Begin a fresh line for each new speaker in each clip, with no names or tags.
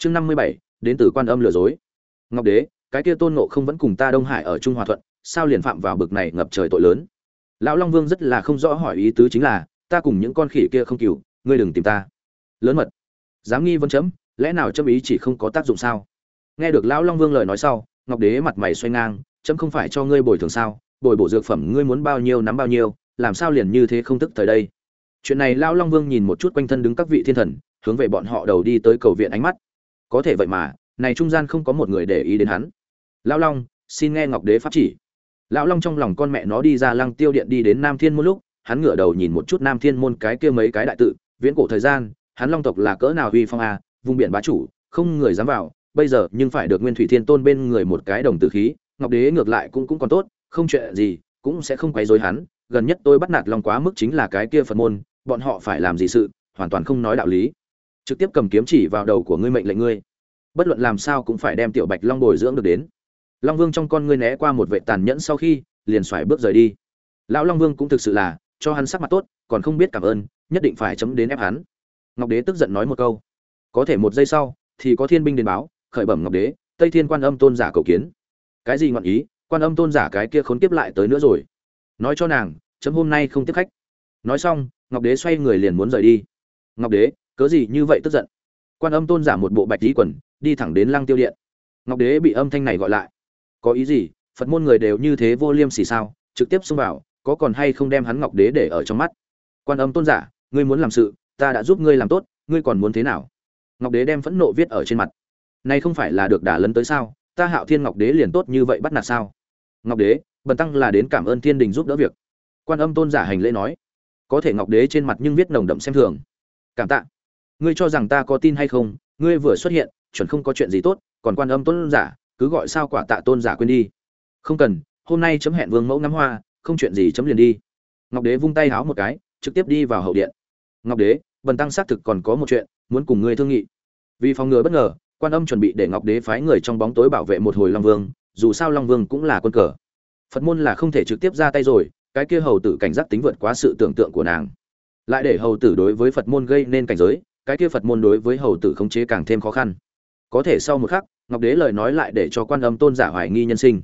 chương năm mươi bảy, đến từ quan âm lừa dối. Ngọc đế, cái kia tôn nộ không vẫn cùng ta đông hải ở trung hòa thuận, sao liền phạm vào bực này ngập trời tội lớn? Lão long vương rất là không rõ hỏi ý tứ chính là, ta cùng những con khỉ kia không cừu, ngươi đừng tìm ta. Lớn mật. Dám nghi vấn chấm, lẽ nào chấm ý chỉ không có tác dụng sao? Nghe được lão long vương lời nói sau, ngọc đế mặt mày xoay ngang, chấm không phải cho ngươi bồi thường sao? Bồi bổ dược phẩm ngươi muốn bao nhiêu nắm bao nhiêu, làm sao liền như thế không tức thời đây? Chuyện này lão long vương nhìn một chút quanh thân đứng các vị thiên thần, hướng về bọn họ đầu đi tới cầu viện ánh mắt có thể vậy mà, này trung gian không có một người để ý đến hắn. Lão long, xin nghe ngọc đế pháp chỉ. Lão long trong lòng con mẹ nó đi ra lăng tiêu điện đi đến nam thiên môn lúc, hắn ngửa đầu nhìn một chút nam thiên môn cái kia mấy cái đại tự, viễn cổ thời gian, hắn long tộc là cỡ nào huy phong a vùng biển bá chủ, không người dám vào, bây giờ nhưng phải được nguyên thủy thiên tôn bên người một cái đồng tử khí, ngọc đế ngược lại cũng cũng còn tốt, không chuyện gì, cũng sẽ không quấy rối hắn, gần nhất tôi bắt nạt long quá mức chính là cái kia phật môn, bọn họ phải làm gì sự, hoàn toàn không nói đạo lý trực tiếp cầm kiếm chỉ vào đầu của ngươi mệnh lệnh ngươi. Bất luận làm sao cũng phải đem tiểu bạch long bồi dưỡng được đến. Long vương trong con ngươi né qua một vệ tàn nhẫn sau khi, liền xoài bước rời đi. Lão long vương cũng thực sự là, cho hắn sắc mặt tốt, còn không biết cảm ơn, nhất định phải chấm đến ép hắn. Ngọc đế tức giận nói một câu. Có thể một giây sau, thì có thiên binh đến báo, khởi bẩm ngọc đế, tây thiên quan âm tôn giả cầu kiến. Cái gì ngọn ý? Quan âm tôn giả cái kia khốn kiếp lại tới nữa rồi. Nói cho nàng, chấm hôm nay không tiếp khách. Nói xong, ngọc đế xoay người liền muốn rời đi. Ngọc đế cớ gì như vậy tức giận? Quan âm tôn giả một bộ bạch lý quần, đi thẳng đến lăng tiêu điện. Ngọc đế bị âm thanh này gọi lại. Có ý gì? Phật môn người đều như thế vô liêm sỉ sao? Trực tiếp xông vào, có còn hay không đem hắn ngọc đế để ở trong mắt? Quan âm tôn giả, ngươi muốn làm sự, ta đã giúp ngươi làm tốt, ngươi còn muốn thế nào? Ngọc đế đem phẫn nộ viết ở trên mặt. Này không phải là được đả lấn tới sao? Ta hạo thiên ngọc đế liền tốt như vậy bắt nạt sao? Ngọc đế, bần tăng là đến cảm ơn thiên đình giúp đỡ việc. Quan âm tôn giả hành lễ nói. Có thể ngọc đế trên mặt nhưng viết nồng đậm xem thường. Cảm tạ ngươi cho rằng ta có tin hay không, ngươi vừa xuất hiện, chuẩn không có chuyện gì tốt, còn quan âm tôn giả, cứ gọi sao quả tạ tôn giả quên đi. Không cần, hôm nay chấm hẹn vương mẫu ngắm hoa, không chuyện gì chấm liền đi. Ngọc đế vung tay háo một cái, trực tiếp đi vào hậu điện. Ngọc đế, bần tăng xác thực còn có một chuyện, muốn cùng ngươi thương nghị. Vì phòng ngừa bất ngờ, quan âm chuẩn bị để ngọc đế phái người trong bóng tối bảo vệ một hồi long vương, dù sao long vương cũng là quân cờ. Phật môn là không thể trực tiếp ra tay rồi, cái kia hầu tử cảnh giác tính vượt quá sự tưởng tượng của nàng. Lại để hầu tử đối với phật môn gây nên cảnh giới cái kia phật môn đối với hầu tử khống chế càng thêm khó khăn. Có thể sau một khắc, ngọc đế lời nói lại để cho quan âm tôn giả hoài nghi nhân sinh.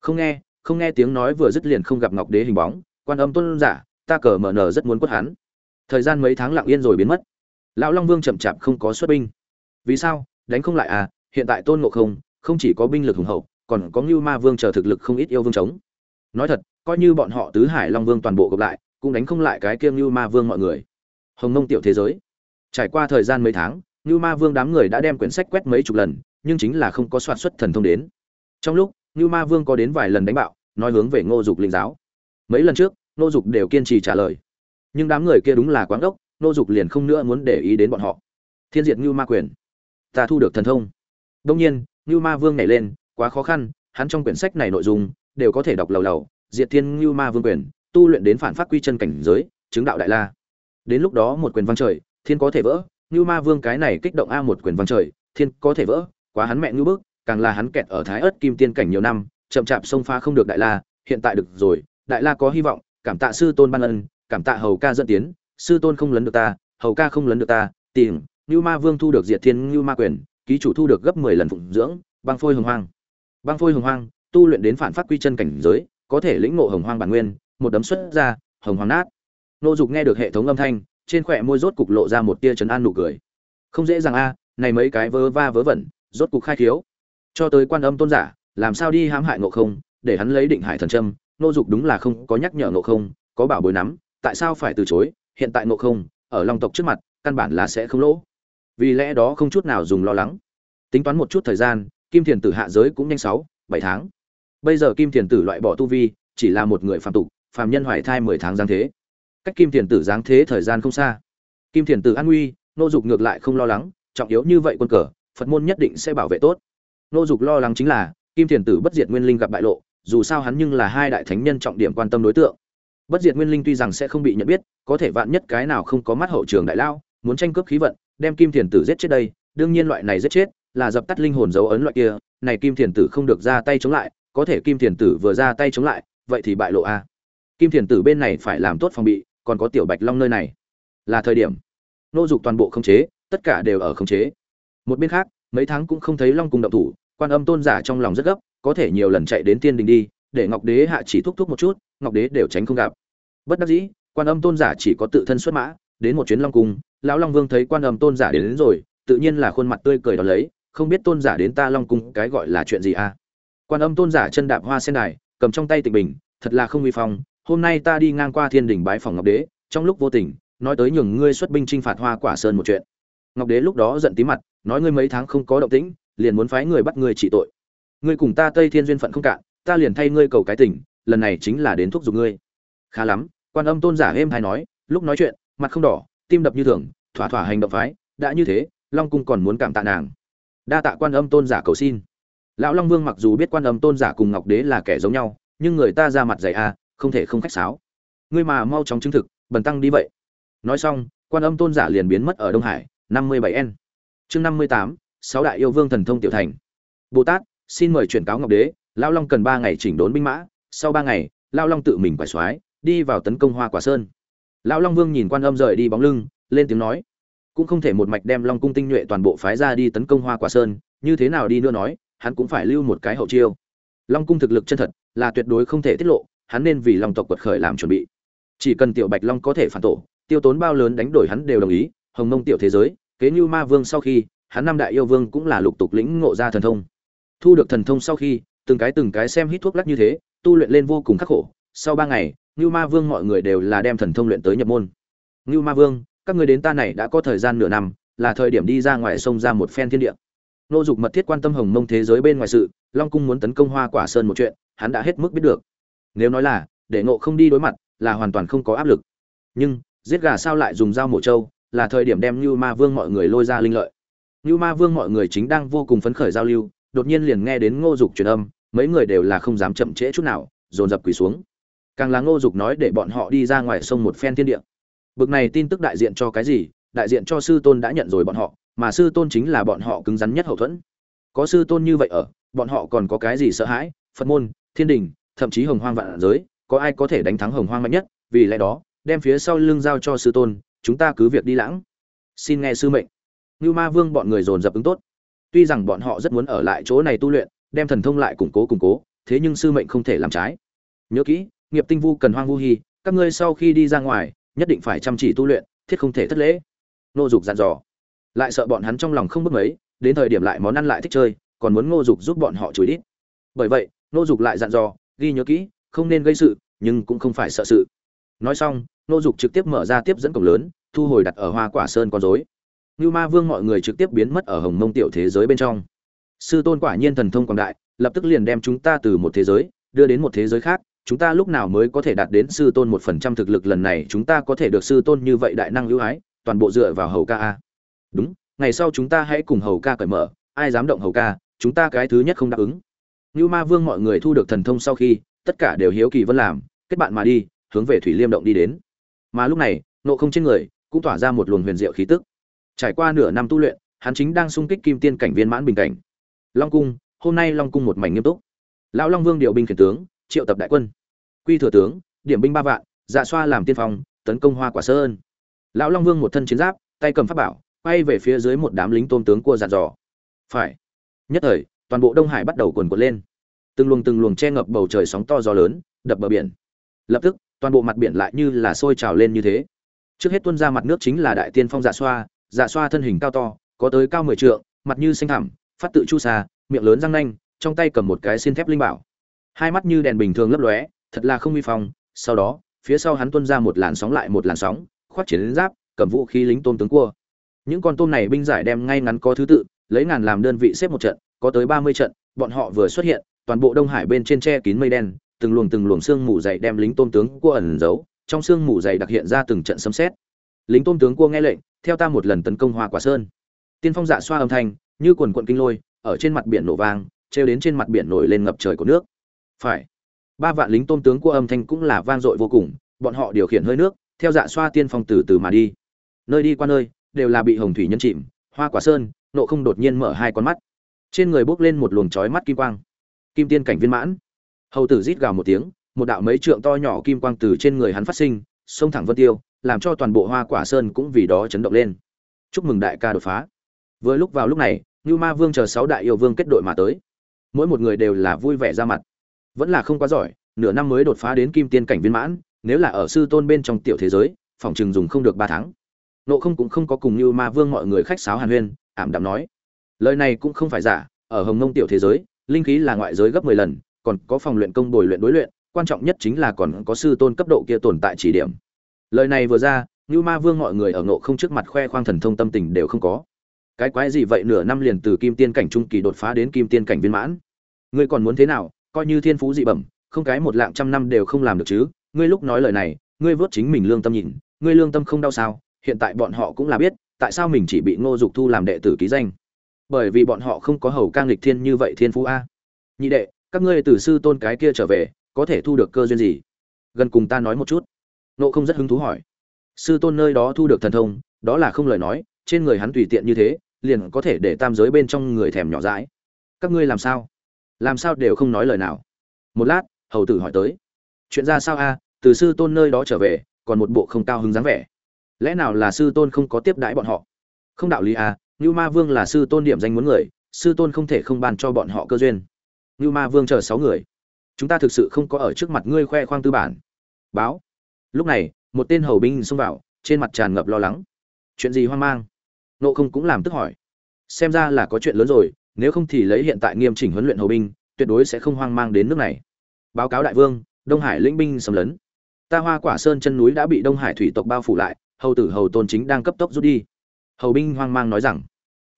Không nghe không nghe tiếng nói vừa dứt liền không gặp ngọc đế hình bóng. Quan âm tôn giả, ta cờ mở nở rất muốn quất hắn. Thời gian mấy tháng lặng yên rồi biến mất. Lão long vương chậm chạp không có xuất binh. Vì sao? Đánh không lại à? Hiện tại tôn ngộ không không chỉ có binh lực hùng hậu, còn có ngưu ma vương chờ thực lực không ít yêu vương chống. Nói thật, coi như bọn họ tứ hải long vương toàn bộ gặp lại, cũng đánh không lại cái kiêng ngưu ma vương mọi người. Hồng mông tiểu thế giới trải qua thời gian mấy tháng, ngưu ma vương đám người đã đem quyển sách quét mấy chục lần, nhưng chính là không có soạn xuất thần thông đến. Trong lúc, ngưu ma vương có đến vài lần đánh bạo, nói hướng về ngô dục linh giáo. Mấy lần trước, ngô dục đều kiên trì trả lời. Nhưng đám người kia đúng là quán gốc ngô dục liền không nữa muốn để ý đến bọn họ. Thiên diệt ngưu ma quyền. Ta thu được thần thông. Đông nhiên, ngưu ma vương nhảy lên, quá khó khăn, hắn trong quyển sách này nội dung đều có thể đọc lầu lầu, diệt thiên ngưu ma vương quyền, tu luyện đến phản phát quy chân cảnh giới, chứng đạo đại la. Đến lúc đó một quyền văng trời thiên có thể vỡ như ma vương cái này kích động a một quyền vang trời thiên có thể vỡ quá hắn mẹ ngưu bức, càng là hắn kẹt ở thái ớt kim tiên cảnh nhiều năm chậm chạp xông pha không được đại la hiện tại được rồi đại la có hy vọng cảm tạ sư tôn ban ân cảm tạ hầu ca dẫn tiến sư tôn không lấn được ta hầu ca không lấn được ta tìm như Ma Vương thu được Diệt Thiên như Ma quyền, ký chủ thu được gấp 10 lần phụng dưỡng, băng phôi hồng hoang. Băng phôi hồng hoang, tu luyện đến phản phát quy chân cảnh giới, có thể lĩnh ngộ hồng hoang bản nguyên, một đấm xuất ra, hồng hoang nát. Nô Dục nghe được hệ thống âm thanh, trên khỏe môi rốt cục lộ ra một tia trấn an nụ cười. Không dễ dàng a, này mấy cái vớ va vớ vẩn, rốt cục khai thiếu. Cho tới quan âm tôn giả, làm sao đi hãm hại ngộ không, để hắn lấy định hải thần trâm nô Dục đúng là không có nhắc nhở ngộ không, có bảo bối nắm, tại sao phải từ chối, hiện tại ngộ không, ở long tộc trước mặt, căn bản là sẽ không lỗ vì lẽ đó không chút nào dùng lo lắng tính toán một chút thời gian kim thiền tử hạ giới cũng nhanh sáu bảy tháng bây giờ kim thiền tử loại bỏ tu vi chỉ là một người phạm tục phạm nhân hoài thai mười tháng giang thế cách kim thiền tử giáng thế thời gian không xa. Kim thiền tử an nguy nô dục ngược lại không lo lắng, trọng yếu như vậy quân cờ, phật môn nhất định sẽ bảo vệ tốt. Nô dục lo lắng chính là, kim thiền tử bất diệt nguyên linh gặp bại lộ, dù sao hắn nhưng là hai đại thánh nhân trọng điểm quan tâm đối tượng. Bất diệt nguyên linh tuy rằng sẽ không bị nhận biết, có thể vạn nhất cái nào không có mắt hậu trường đại lao, muốn tranh cướp khí vận, đem kim thiền tử giết chết đây, đương nhiên loại này giết chết, là dập tắt linh hồn dấu ấn loại kia, này kim thiền tử không được ra tay chống lại, có thể kim thiền tử vừa ra tay chống lại, vậy thì bại lộ a. Kim thiền tử bên này phải làm tốt phòng bị còn có tiểu bạch long nơi này. Là thời điểm. Nô dục toàn bộ khống chế tất cả đều ở khống chế. Một bên khác mấy tháng cũng không thấy long cung động thủ quan âm tôn giả trong lòng rất gấp có thể nhiều lần chạy đến tiên đình đi để ngọc đế hạ chỉ thúc thúc một chút ngọc đế đều tránh không gặp. Bất đắc dĩ quan âm tôn giả chỉ có tự thân xuất mã đến một chuyến long cung lão long vương thấy quan âm tôn giả đến, đến rồi tự nhiên là khuôn mặt tươi cười đón lấy không biết tôn giả đến ta long cung cái gọi là chuyện gì à? Quan âm tôn giả chân đạp hoa sen đài cầm trong tay tịch bình thật là không vi phong hôm nay ta đi ngang qua thiên đình bái phòng ngọc đế, trong lúc vô tình, nói tới nhường ngươi xuất binh chinh phạt hoa quả sơn một chuyện. Ngọc đế lúc đó giận tí mặt, nói ngươi mấy tháng không có động tĩnh, liền muốn phái người bắt ngươi trị tội. Ngươi cùng ta tây thiên duyên phận không cạn, ta liền thay ngươi cầu cái tình, lần này chính là đến thúc giục ngươi. Khá lắm, quan âm tôn giả êm hay nói, lúc nói chuyện, mặt không đỏ, tim đập như thường, thỏa thỏa hành động phái, đã như thế, long cung còn muốn cảm tạ nàng. Đa tạ quan âm tôn giả cầu xin. Lão long vương mặc dù biết quan âm tôn giả cùng ngọc đế là kẻ giống nhau, nhưng người ta ra mặt dày a không thể không khách sáo. Ngươi mà mau chóng chứng thực, bần tăng đi vậy. Nói xong, quan âm tôn giả liền biến mất ở đông hải, năm mươi bảy n. Chương năm mươi tám, sáu đại yêu vương thần thông tiểu thành. Bồ tát, xin mời chuyển cáo ngọc đế, lao long cần ba ngày chỉnh đốn binh mã, sau ba ngày, lao long tự mình quải soái, đi vào tấn công hoa quả sơn. Lao long vương nhìn quan âm rời đi bóng lưng, lên tiếng nói, cũng không thể một mạch đem long cung tinh nhuệ toàn bộ phái ra đi tấn công hoa quả sơn, như thế nào đi nữa nói, hắn cũng phải lưu một cái hậu chiêu. Long cung thực lực chân thật là tuyệt đối không thể tiết lộ hắn nên vì long tộc quật khởi làm chuẩn bị. Chỉ cần tiểu bạch long có thể phản tổ, tiêu tốn bao lớn đánh đổi hắn đều đồng ý, hồng mông tiểu thế giới, kế như ma vương sau khi, hắn năm đại yêu vương cũng là lục tục lĩnh ngộ ra thần thông. Thu được thần thông sau khi, từng cái từng cái xem hít thuốc lắc như thế, tu luyện lên vô cùng khắc khổ. Sau ba ngày như ma vương mọi người đều là đem thần thông luyện tới nhập môn. Như ma vương, các người đến ta này đã có thời gian nửa năm, là thời điểm đi ra ngoài sông ra một phen thiên địa. Nô dục mật thiết quan tâm hồng mông thế giới bên ngoài sự, long cung muốn tấn công hoa quả sơn một chuyện, hắn đã hết mức biết được nếu nói là, để ngộ không đi đối mặt, là hoàn toàn không có áp lực. Nhưng, giết gà sao lại dùng dao mổ trâu, là thời điểm đem như ma vương mọi người lôi ra linh lợi. Như ma vương mọi người chính đang vô cùng phấn khởi giao lưu, đột nhiên liền nghe đến ngô dục truyền âm, mấy người đều là không dám chậm trễ chút nào, dồn dập quỳ xuống. Càng là ngô dục nói để bọn họ đi ra ngoài sông một phen thiên địa. Bực này tin tức đại diện cho cái gì, đại diện cho sư tôn đã nhận rồi bọn họ, mà sư tôn chính là bọn họ cứng rắn nhất hậu thuẫn. Có sư tôn như vậy ở, bọn họ còn có cái gì sợ hãi? Phật môn, thiên đình thậm chí hồng hoang vạn giới, có ai có thể đánh thắng hồng hoang mạnh nhất, vì lẽ đó, đem phía sau lưng giao cho sư tôn, chúng ta cứ việc đi lãng. Xin nghe sư mệnh. Như ma vương bọn người dồn dập ứng tốt. Tuy rằng bọn họ rất muốn ở lại chỗ này tu luyện, đem thần thông lại củng cố củng cố, thế nhưng sư mệnh không thể làm trái. Nhớ kỹ, nghiệp tinh vu cần hoang vu hy các ngươi sau khi đi ra ngoài, nhất định phải chăm chỉ tu luyện, thiết không thể thất lễ. Nô dục dặn dò. Lại sợ bọn hắn trong lòng không bước mấy, đến thời điểm lại món ăn lại thích chơi, còn muốn ngô dục giúp bọn họ chửi đít. Bởi vậy nô dục lại dặn dò ghi nhớ kỹ, không nên gây sự, nhưng cũng không phải sợ sự. Nói xong nô dục trực tiếp mở ra tiếp dẫn cổng lớn, thu hồi đặt ở hoa quả sơn con rối. Như ma vương mọi người trực tiếp biến mất ở hồng mông tiểu thế giới bên trong. Sư tôn quả nhiên thần thông quảng đại, lập tức liền đem chúng ta từ một thế giới, đưa đến một thế giới khác, chúng ta lúc nào mới có thể đạt đến sư tôn một phần trăm thực lực lần này, chúng ta có thể được sư tôn như vậy đại năng ưu ái, toàn bộ dựa vào hầu ca a. Đúng, ngày sau chúng ta hãy cùng hầu ca cởi mở, ai dám động hầu ca, chúng ta cái thứ nhất không đáp ứng. Nưu ma vương mọi người thu được thần thông sau khi, tất cả đều hiếu kỳ vân làm, kết bạn mà đi, hướng về thủy liêm động đi đến. Mà lúc này, nộ không trên người cũng tỏa ra một luồng huyền diệu khí tức. Trải qua nửa năm tu luyện, hắn chính đang sung kích kim tiên cảnh viên mãn bình cảnh. Long cung, hôm nay long cung một mảnh nghiêm túc. Lão long vương điều binh khiển tướng, triệu tập đại quân. Quy thừa tướng, điểm binh ba vạn dạ xoa làm tiên phong, tấn công hoa quả sơn lão long vương một thân chiến giáp, tay cầm pháp bảo, quay về phía dưới một đám lính tôm tướng cua dàn dò. Phải. Nhất thời, toàn bộ đông hải bắt đầu cuồn cuộn lên từng luồng từng luồng che ngập bầu trời sóng to gió lớn, đập bờ biển. Lập tức, toàn bộ mặt biển lại như là sôi trào lên như thế. Trước hết tuôn ra mặt nước chính là đại tiên phong dạ xoa dạ xoa thân hình cao to, có tới cao mười trượng, mặt như xanh thẳm, phát tự chu xa miệng lớn răng nanh, trong tay cầm một cái xiên thép linh bảo. Hai mắt như đèn bình thường lấp lóe, thật là không vi phong. Sau đó, phía sau hắn tuôn ra một làn sóng lại một làn sóng, khoác chiến giáp, cầm vũ khí lính tôm tướng cua. Những con tôm này binh giải đem ngay ngắn có thứ tự, lấy ngàn làm đơn vị xếp một trận, có tới ba mươi trận, bọn họ vừa xuất hiện toàn bộ đông hải bên trên tre kín mây đen, từng luồng từng luồng xương mù dày đem lính tôm tướng cua ẩn giấu, trong xương mù dày đặc hiện ra từng trận sấm xét. lính tôm tướng cua nghe lệnh, theo ta một lần tấn công hoa quả sơn. Tiên phong dạ xoa âm thanh, như quần quận kinh lôi, ở trên mặt biển nổ vang treo đến trên mặt biển nổi lên ngập trời của nước. Phải. Ba vạn lính tôm tướng cua âm thanh cũng là vang dội vô cùng, bọn họ điều khiển hơi nước, theo dạ xoa tiên phong từ từ mà đi. Nơi đi qua nơi, đều là bị hồng thủy nhân chìm, hoa quả sơn, nộ không đột nhiên mở hai con mắt. Trên người bốc lên một luồng chói mắt kim quang kim tiên cảnh viên mãn. Hầu tử rít gào một tiếng, một đạo mấy trượng to nhỏ kim quang từ trên người hắn phát sinh, xông thẳng vân tiêu, làm cho toàn bộ hoa quả sơn cũng vì đó chấn động lên. Chúc mừng đại ca đột phá. Vừa lúc vào lúc này như ma vương chờ sáu đại yêu vương kết đội mà tới. Mỗi một người đều là vui vẻ ra mặt. Vẫn là không quá giỏi, nửa năm mới đột phá đến kim tiên cảnh viên mãn, nếu là ở sư tôn bên trong tiểu thế giới, phòng chừng dùng không được ba tháng. Nộ không cũng không có cùng như ma vương mọi người khách sáo hàn huyên, ảm đạm nói. Lời này cũng không phải giả, ở hồng nông tiểu thế giới linh khí là ngoại giới gấp mười lần, còn có phòng luyện công bồi luyện đối luyện, quan trọng nhất chính là còn có sư tôn cấp độ kia tồn tại chỉ điểm. Lời này vừa ra như ma vương mọi người ở ngộ không trước mặt khoe khoang thần thông tâm tình đều không có. Cái quái gì vậy nửa năm liền từ kim tiên cảnh trung kỳ đột phá đến kim tiên cảnh viên mãn? Ngươi còn muốn thế nào? Coi như thiên phú dị bẩm, không cái một lạng trăm năm đều không làm được chứ. Ngươi lúc nói lời này, ngươi vớt chính mình lương tâm nhìn, ngươi lương tâm không đau sao? Hiện tại bọn họ cũng là biết, tại sao mình chỉ bị ngô dục thu làm đệ tử ký danh? Bởi vì bọn họ không có hầu cang lịch thiên như vậy thiên phú a. Nhị đệ, các ngươi từ sư tôn cái kia trở về, có thể thu được cơ duyên gì? Gần cùng ta nói một chút. Nộ không rất hứng thú hỏi. Sư tôn nơi đó thu được thần thông, đó là không lời nói, trên người hắn tùy tiện như thế, liền có thể để tam giới bên trong người thèm nhỏ dãi. Các ngươi làm sao? Làm sao đều không nói lời nào? Một lát, hầu tử hỏi tới. Chuyện ra sao a? Từ sư tôn nơi đó trở về, còn một bộ không cao hứng dáng vẻ. Lẽ nào là sư tôn không có tiếp đãi bọn họ? Không đạo lý a Nưu ma vương là sư tôn điểm danh muốn người, sư tôn không thể không ban cho bọn họ cơ duyên. Nưu ma vương chờ sáu người. Chúng ta thực sự không có ở trước mặt ngươi khoe khoang tư bản. Báo. Lúc này, một tên hầu binh xông vào, trên mặt tràn ngập lo lắng. Chuyện gì hoang mang? Nộ không cũng làm tức hỏi. Xem ra là có chuyện lớn rồi, nếu không thì lấy hiện tại nghiêm chỉnh huấn luyện hầu binh, tuyệt đối sẽ không hoang mang đến nước này. Báo cáo đại vương, đông hải lĩnh binh xâm lấn. Ta hoa quả sơn chân núi đã bị đông hải thủy tộc bao phủ lại, hầu tử hầu tôn chính đang cấp tốc rút đi. Hầu binh hoang mang nói rằng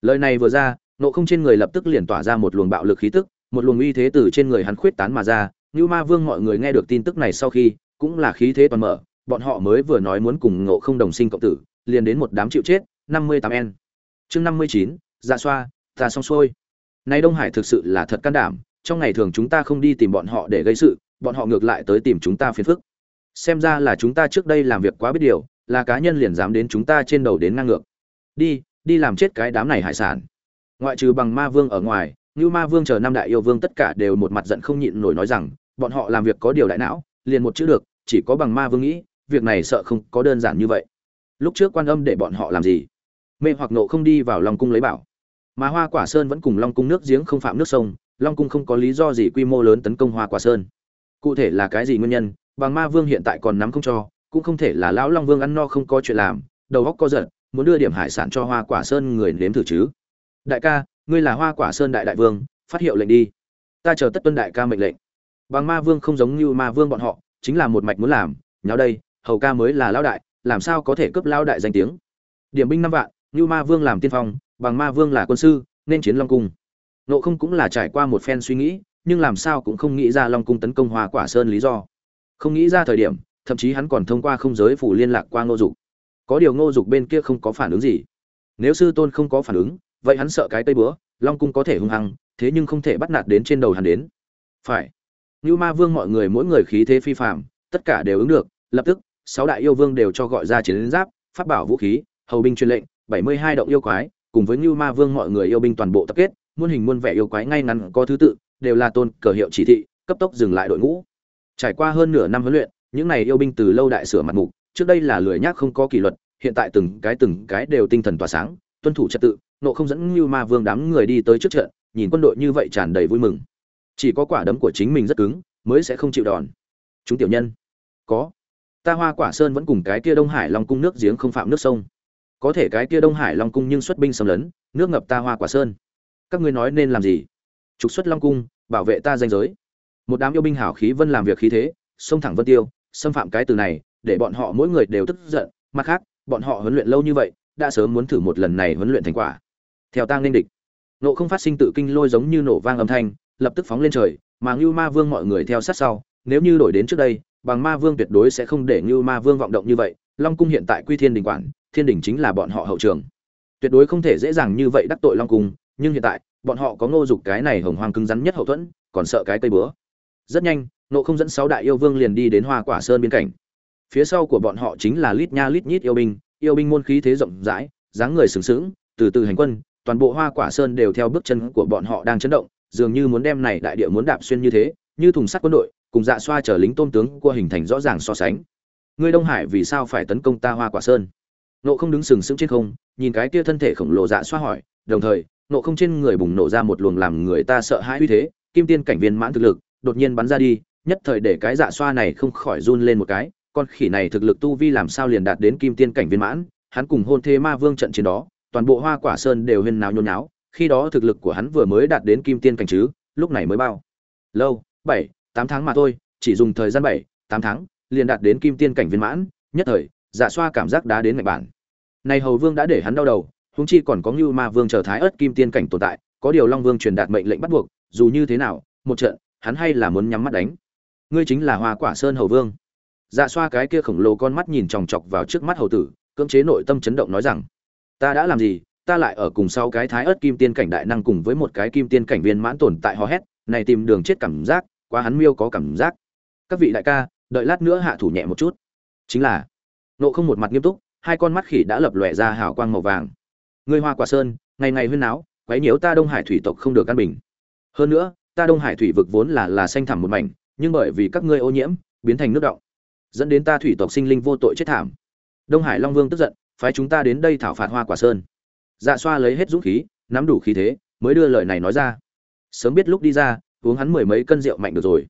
lời này vừa ra, nộ không trên người lập tức liền tỏa ra một luồng bạo lực khí tức, một luồng uy thế từ trên người hắn khuyết tán mà ra. Như ma vương mọi người nghe được tin tức này sau khi, cũng là khí thế toàn mở, bọn họ mới vừa nói muốn cùng ngộ không đồng sinh cộng tử, liền đến một đám chịu chết, năm mươi tám n chương năm mươi chín dạ xoa, ta xong xuôi. Nay đông hải thực sự là thật can đảm, trong ngày thường chúng ta không đi tìm bọn họ để gây sự, bọn họ ngược lại tới tìm chúng ta phiền phức. Xem ra là chúng ta trước đây làm việc quá biết điều, là cá nhân liền dám đến chúng ta trên đầu đến ngang ngược. Đi đi làm chết cái đám này hải sản. Ngoại trừ bằng ma vương ở ngoài như ma vương chờ năm đại yêu vương tất cả đều một mặt giận không nhịn nổi nói rằng, bọn họ làm việc có điều đại não, liền một chữ được, chỉ có bằng ma vương nghĩ, việc này sợ không có đơn giản như vậy. Lúc trước quan âm để bọn họ làm gì? Mê hoặc nộ không đi vào long cung lấy bảo. Mà hoa quả sơn vẫn cùng long cung nước giếng không phạm nước sông, long cung không có lý do gì quy mô lớn tấn công hoa quả sơn. Cụ thể là cái gì nguyên nhân, bằng ma vương hiện tại còn nắm không cho, cũng không thể là lão long vương ăn no không có chuyện làm, đầu góc co giật muốn đưa điểm hải sản cho hoa quả sơn người nếm thử chứ. Đại ca, ngươi là hoa quả sơn đại đại vương, phát hiệu lệnh đi. Ta chờ tất tuân đại ca mệnh lệnh. Bằng ma vương không giống như ma vương bọn họ, chính là một mạch muốn làm. Nháo đây, hầu ca mới là lão đại, làm sao có thể cướp lão đại danh tiếng? Điểm binh năm vạn, như ma vương làm tiên phong, bằng ma vương là quân sư, nên chiến long cung. Nộ không cũng là trải qua một phen suy nghĩ, nhưng làm sao cũng không nghĩ ra long cung tấn công hoa quả sơn lý do. Không nghĩ ra thời điểm, thậm chí hắn còn thông qua không giới phủ liên lạc qua ngô dục có điều ngô dục bên kia không có phản ứng gì. Nếu sư tôn không có phản ứng, vậy hắn sợ cái tây bữa long cung có thể hung hăng, thế nhưng không thể bắt nạt đến trên đầu hắn đến. Phải. Như ma vương mọi người mỗi người khí thế phi phạm tất cả đều ứng được, lập tức, sáu đại yêu vương đều cho gọi ra chiến giáp phát bảo vũ khí, hầu binh truyền lệnh, bảy mươi hai động yêu quái, cùng với như ma vương mọi người yêu binh toàn bộ tập kết, muôn hình muôn vẻ yêu quái ngay ngắn có thứ tự, đều là tôn cờ hiệu chỉ thị, cấp tốc dừng lại đội ngũ. Trải qua hơn nửa năm huấn luyện, những này yêu binh từ lâu đại sửa mặt mục, trước đây là lười nhác không có kỷ luật hiện tại từng cái từng cái đều tinh thần tỏa sáng, tuân thủ trật tự, nộ không dẫn như ma vương đám người đi tới trước trận, nhìn quân đội như vậy tràn đầy vui mừng. Chỉ có quả đấm của chính mình rất cứng, mới sẽ không chịu đòn. Chúng tiểu nhân, có. Ta hoa quả sơn vẫn cùng cái kia đông hải long cung nước giếng không phạm nước sông. Có thể cái kia đông hải long cung nhưng xuất binh xâm lấn, nước ngập ta hoa quả sơn. Các ngươi nói nên làm gì? Trục xuất long cung, bảo vệ ta danh giới. Một đám yêu binh hảo khí vân làm việc khí thế, xông thẳng vân tiêu, xâm phạm cái từ này, để bọn họ mỗi người đều tức giận. Mặt khác bọn họ huấn luyện lâu như vậy, đã sớm muốn thử một lần này huấn luyện thành quả. Theo tang nên địch, nộ không phát sinh tự kinh lôi giống như nổ vang âm thanh, lập tức phóng lên trời, mà ngưu ma vương mọi người theo sát sau, nếu như đổi đến trước đây, bằng ma vương tuyệt đối sẽ không để ngưu ma vương vọng động như vậy, long cung hiện tại quy thiên đình quản, thiên đình chính là bọn họ hậu trường. Tuyệt đối không thể dễ dàng như vậy đắc tội long cung, nhưng hiện tại, bọn họ có ngô dục cái này hồng hoang cứng rắn nhất hậu thuẫn, còn sợ cái cây bữa rất nhanh, nộ không dẫn sáu đại yêu vương liền đi đến hoa quả sơn biên cảnh phía sau của bọn họ chính là lít nha lít nhít yêu binh yêu binh môn khí thế rộng rãi, dáng người sừng sững, từ từ hành quân, toàn bộ hoa quả sơn đều theo bước chân của bọn họ đang chấn động, dường như muốn đem này đại địa muốn đạp xuyên như thế, như thùng sắt quân đội, cùng dạ xoa chở lính tôm tướng của hình thành rõ ràng so sánh. Ngươi đông hải vì sao phải tấn công ta hoa quả sơn? Nộ không đứng sừng sững trên không, nhìn cái kia thân thể khổng lồ dạ xoa hỏi, đồng thời, nộ không trên người bùng nổ ra một luồng làm người ta sợ hãi uy thế, kim tiên cảnh viên mãn thực lực, đột nhiên bắn ra đi, nhất thời để cái dạ xoa này không khỏi run lên một cái con khỉ này thực lực tu vi làm sao liền đạt đến kim tiên cảnh viên mãn, hắn cùng hôn thế ma vương trận chiến đó, toàn bộ hoa quả sơn đều huyên náo nhôn náo khi đó thực lực của hắn vừa mới đạt đến kim tiên cảnh chứ, lúc này mới bao lâu? Bảy, tám tháng mà thôi, chỉ dùng thời gian bảy, tám tháng, liền đạt đến kim tiên cảnh viên mãn, nhất thời dạ xoa cảm giác đá đến ngạch bản. Này hầu vương đã để hắn đau đầu, huống chi còn có như ma vương chờ thái ớt kim tiên cảnh tồn tại, có điều long vương truyền đạt mệnh lệnh bắt buộc, dù như thế nào, một trận, hắn hay là muốn nhắm mắt đánh. Ngươi chính là hoa quả sơn hầu vương dạ xoa cái kia khổng lồ con mắt nhìn chòng chọc vào trước mắt hầu tử, cưỡng chế nội tâm chấn động nói rằng, ta đã làm gì? Ta lại ở cùng sau cái thái ớt kim tiên cảnh đại năng cùng với một cái kim tiên cảnh viên mãn tồn tại hò hét, này tìm đường chết cảm giác, quá hắn miêu có cảm giác. Các vị đại ca, đợi lát nữa hạ thủ nhẹ một chút. Chính là. Nộ không một mặt nghiêm túc, hai con mắt khỉ đã lập lòe ra hào quang màu vàng. Ngươi hoa quả sơn, ngày ngày huyên náo, quấy nhiễu ta đông hải thủy tộc không được căn bình. Hơn nữa, ta đông hải thủy vực vốn là là xanh thẳm một mảnh, nhưng bởi vì các ngươi ô nhiễm, biến thành nước động dẫn đến ta thủy tộc sinh linh vô tội chết thảm. Đông hải long vương tức giận, phái chúng ta đến đây thảo phạt hoa quả sơn. Dạ xoa lấy hết dũng khí, nắm đủ khí thế, mới đưa lời này nói ra. Sớm biết lúc đi ra, uống hắn mười mấy cân rượu mạnh được rồi.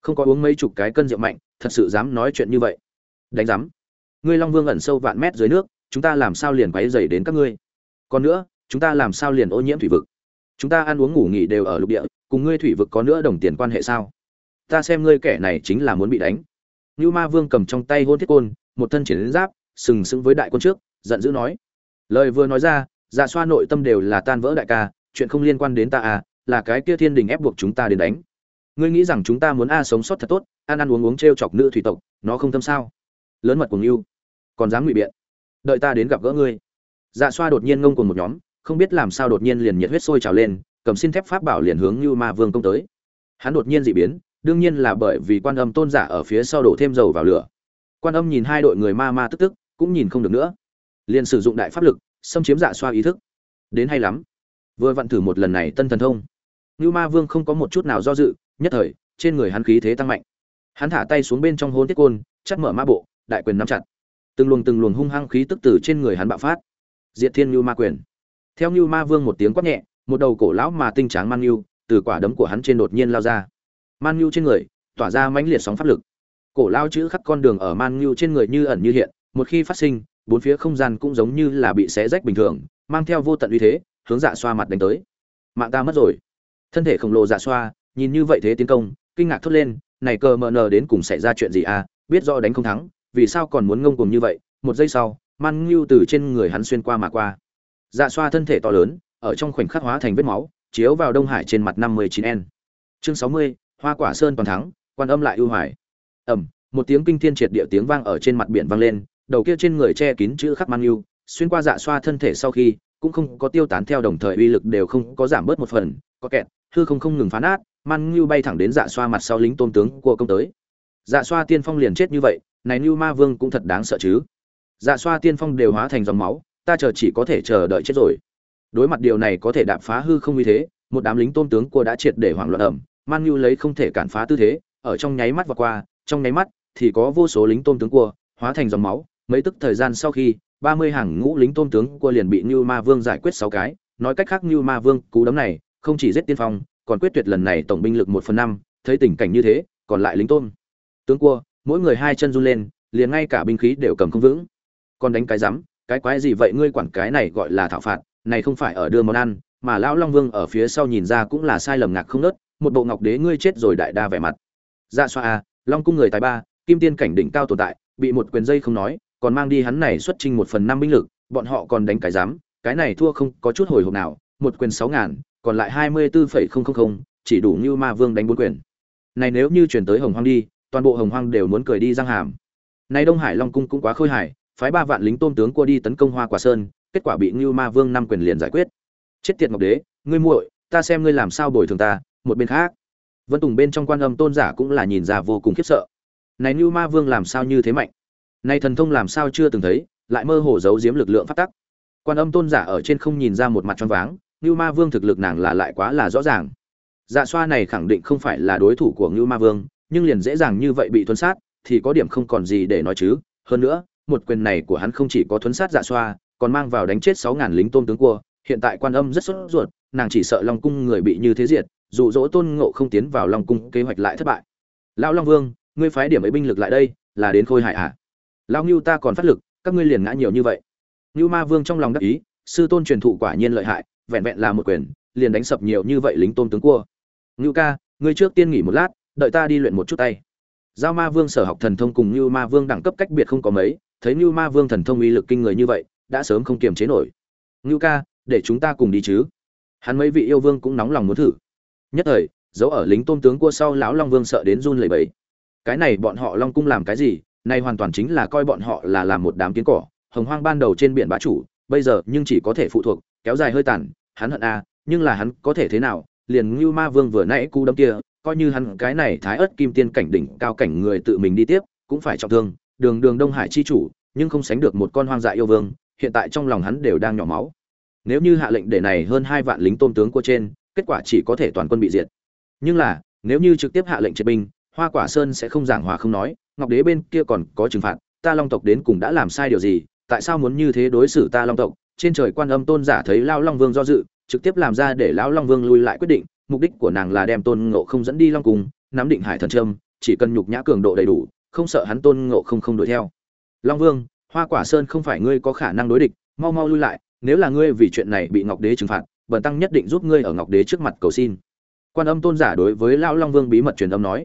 Không có uống mấy chục cái cân rượu mạnh, thật sự dám nói chuyện như vậy. Đánh giám. Ngươi long vương ẩn sâu vạn mét dưới nước, chúng ta làm sao liền quấy dày đến các ngươi? Còn nữa, chúng ta làm sao liền ô nhiễm thủy vực? Chúng ta ăn uống ngủ nghỉ đều ở lục địa, cùng ngươi thủy vực có nữa đồng tiền quan hệ sao? Ta xem ngươi kẻ này chính là muốn bị đánh. Nưu ma vương cầm trong tay hôn thiết côn một thân triển giáp sừng sững với đại quân trước giận dữ nói. Lời vừa nói ra dạ xoa nội tâm đều là tan vỡ đại ca chuyện không liên quan đến ta à là cái kia thiên đình ép buộc chúng ta đến đánh. Ngươi nghĩ rằng chúng ta muốn a sống sót thật tốt ăn ăn uống uống trêu chọc nữ thủy tộc nó không tâm sao? Lớn mật cùng Nưu, còn dám ngụy biện. Đợi ta đến gặp gỡ ngươi. Dạ xoa đột nhiên ngông cuồng một nhóm không biết làm sao đột nhiên liền nhiệt huyết sôi trào lên cầm xin thép pháp bảo liền hướng Nưu ma vương công tới. Hắn đột nhiên dị biến đương nhiên là bởi vì quan âm tôn giả ở phía sau đổ thêm dầu vào lửa. Quan âm nhìn hai đội người ma ma tức tức, cũng nhìn không được nữa. Liền sử dụng đại pháp lực, xâm chiếm dạ xoa ý thức. Đến hay lắm. Vừa vặn thử một lần này tân thần thông. Như ma vương không có một chút nào do dự, nhất thời, trên người hắn khí thế tăng mạnh. Hắn thả tay xuống bên trong hôn tiết côn chắc mở ma bộ, đại quyền nắm chặt. Từng luồng từng luồng hung hăng khí tức từ trên người hắn bạo phát. Diệt thiên như ma quyền. Theo như ma vương một tiếng quát nhẹ, một đầu cổ lão mà tinh tráng man như từ quả đấm của hắn trên đột nhiên lao ra man nhu trên người, tỏa ra mãnh liệt sóng pháp lực. Cổ lao chữ khắc con đường ở man nhu trên người như ẩn như hiện, một khi phát sinh, bốn phía không gian cũng giống như là bị xé rách bình thường, mang theo vô tận uy thế, hướng dạ xoa mặt đánh tới. Mạng ta mất rồi. Thân thể khổng lồ dạ xoa, nhìn như vậy thế tiến công, kinh ngạc thốt lên, này cờ mờ nờ đến cùng xảy ra chuyện gì à? Biết rõ đánh không thắng, vì sao còn muốn ngông cùng như vậy? Một giây sau, man ngưu từ trên người hắn xuyên qua mà qua. Dạ xoa thân thể to lớn, ở trong khoảnh khắc hóa thành vết máu, chiếu vào đông hải trên mặt năm mươi chín n. Chương sáu mươi hoa quả sơn toàn thắng, quan âm lại ưu hoài. Ẩm một tiếng kinh thiên triệt địa tiếng vang ở trên mặt biển vang lên, đầu kia trên người che kín chữ khắc man yêu, xuyên qua dạ xoa thân thể sau khi, cũng không có tiêu tán theo đồng thời uy lực đều không có giảm bớt một phần, có kẹt, hư không không ngừng phá nát man ngưu bay thẳng đến dạ xoa mặt sau lính tôn tướng của công tới. Dạ xoa tiên phong liền chết như vậy, này ngưu ma vương cũng thật đáng sợ chứ. Dạ xoa tiên phong đều hóa thành dòng máu, ta chờ chỉ có thể chờ đợi chết rồi. Đối mặt điều này có thể đạp phá hư không như thế, một đám lính tôn tướng của đã triệt để hoảng loạn ẩm man Nhu lấy không thể cản phá tư thế, ở trong nháy mắt và qua, trong nháy mắt thì có vô số lính tôn tướng cua, hóa thành dòng máu. Mấy tức thời gian sau khi, ba mươi hàng ngũ lính tôn tướng cua liền bị như ma vương giải quyết sáu cái. Nói cách khác, như ma vương, cú đấm này, không chỉ giết tiên phong, còn quyết tuyệt lần này tổng binh lực một phần năm. Thấy tình cảnh như thế, còn lại lính tôn tướng cua, mỗi người hai chân run lên, liền ngay cả binh khí đều cầm không vững. Còn đánh cái rắm, cái quái gì vậy? Ngươi quản cái này gọi là thảo phạt, này không phải ở đưa món ăn, mà lão long vương ở phía sau nhìn ra cũng là sai lầm ngạc không nớt một bộ ngọc đế ngươi chết rồi đại đa vẻ mặt. Dạ xoa a long cung người tài ba, kim tiên cảnh đỉnh cao tồn tại, bị một quyền dây không nói, còn mang đi hắn này xuất trình một phần năm binh lực, bọn họ còn đánh cái dám cái này thua không có chút hồi hộp nào, một quyền sáu ngàn, còn lại hai mươi bốn phẩy không không không, chỉ đủ như ma vương đánh bốn quyền. Này nếu như chuyển tới hồng hoang đi, toàn bộ hồng hoang đều muốn cười đi răng hàm. Này đông hải long cung cũng quá khôi hài, phái ba vạn lính tôn tướng qua đi tấn công hoa quả sơn, kết quả bị như ma vương năm quyền liền giải quyết. Chết tiệt ngọc đế, ngươi muội, ta xem ngươi làm sao bồi thường ta một bên khác. Vân tùng bên trong quan âm tôn giả cũng là nhìn ra vô cùng khiếp sợ. Này như ma vương làm sao như thế mạnh? Này thần thông làm sao chưa từng thấy, lại mơ hồ giấu giếm lực lượng phát tắc. Quan âm tôn giả ở trên không nhìn ra một mặt tròn váng như ma vương thực lực nàng là lại quá là rõ ràng. Dạ xoa này khẳng định không phải là đối thủ của ngưu ma vương, nhưng liền dễ dàng như vậy bị thuấn sát, thì có điểm không còn gì để nói chứ. Hơn nữa, một quyền này của hắn không chỉ có thuấn sát dạ xoa, còn mang vào đánh chết sáu ngàn lính tôn tướng cua. Hiện tại quan âm rất sốt ruột, nàng chỉ sợ long cung người bị như thế diệt dụ dỗ tôn ngộ không tiến vào long cung kế hoạch lại thất bại. Lão long vương, ngươi phái điểm ấy binh lực lại đây, là đến khôi hại à? Lão ngưu ta còn phát lực, các ngươi liền ngã nhiều như vậy. Ngưu ma vương trong lòng đắc ý, sư tôn truyền thụ quả nhiên lợi hại, vẹn vẹn là một quyền, liền đánh sập nhiều như vậy lính tôn tướng cua. Ngưu ca, ngươi trước tiên nghỉ một lát, đợi ta đi luyện một chút tay. Giao ma vương sở học thần thông cùng ngưu ma vương đẳng cấp cách biệt không có mấy, thấy ngưu ma vương thần thông uy lực kinh người như vậy, đã sớm không kiềm chế nổi. Ngưu ca, để chúng ta cùng đi chứ. Hắn mấy vị yêu vương cũng nóng lòng muốn thử nhất thời giấu ở lính tôn tướng cua sau lão long vương sợ đến run lẩy bẩy. Cái này bọn họ long cung làm cái gì? Này hoàn toàn chính là coi bọn họ là làm một đám kiến cỏ. Hồng hoang ban đầu trên biển bá chủ, bây giờ nhưng chỉ có thể phụ thuộc, kéo dài hơi tàn, hắn hận a, nhưng là hắn có thể thế nào? Liền như ma vương vừa nãy cu đâm kia, coi như hắn cái này thái ớt kim tiên cảnh đỉnh cao cảnh người tự mình đi tiếp, cũng phải trọng thương. Đường đường đông hải chi chủ, nhưng không sánh được một con hoang dại yêu vương, hiện tại trong lòng hắn đều đang nhỏ máu. Nếu như hạ lệnh để này hơn hai vạn lính tôn tướng của trên kết quả chỉ có thể toàn quân bị diệt. Nhưng là, nếu như trực tiếp hạ lệnh triệt binh, hoa quả sơn sẽ không giảng hòa không nói, ngọc đế bên kia còn có trừng phạt, ta long tộc đến cùng đã làm sai điều gì, tại sao muốn như thế đối xử ta long tộc? Trên trời quan âm tôn giả thấy lao long vương do dự, trực tiếp làm ra để lão long vương lui lại quyết định, mục đích của nàng là đem tôn ngộ không dẫn đi long cung, nắm định hải thần trâm, chỉ cần nhục nhã cường độ đầy đủ, không sợ hắn tôn ngộ không không đuổi theo. Long vương, hoa quả sơn không phải ngươi có khả năng đối địch, mau mau lui lại, nếu là ngươi vì chuyện này bị ngọc đế trừng phạt bần tăng nhất định giúp ngươi ở ngọc đế trước mặt cầu xin. Quan âm tôn giả đối với lão long vương bí mật truyền âm nói.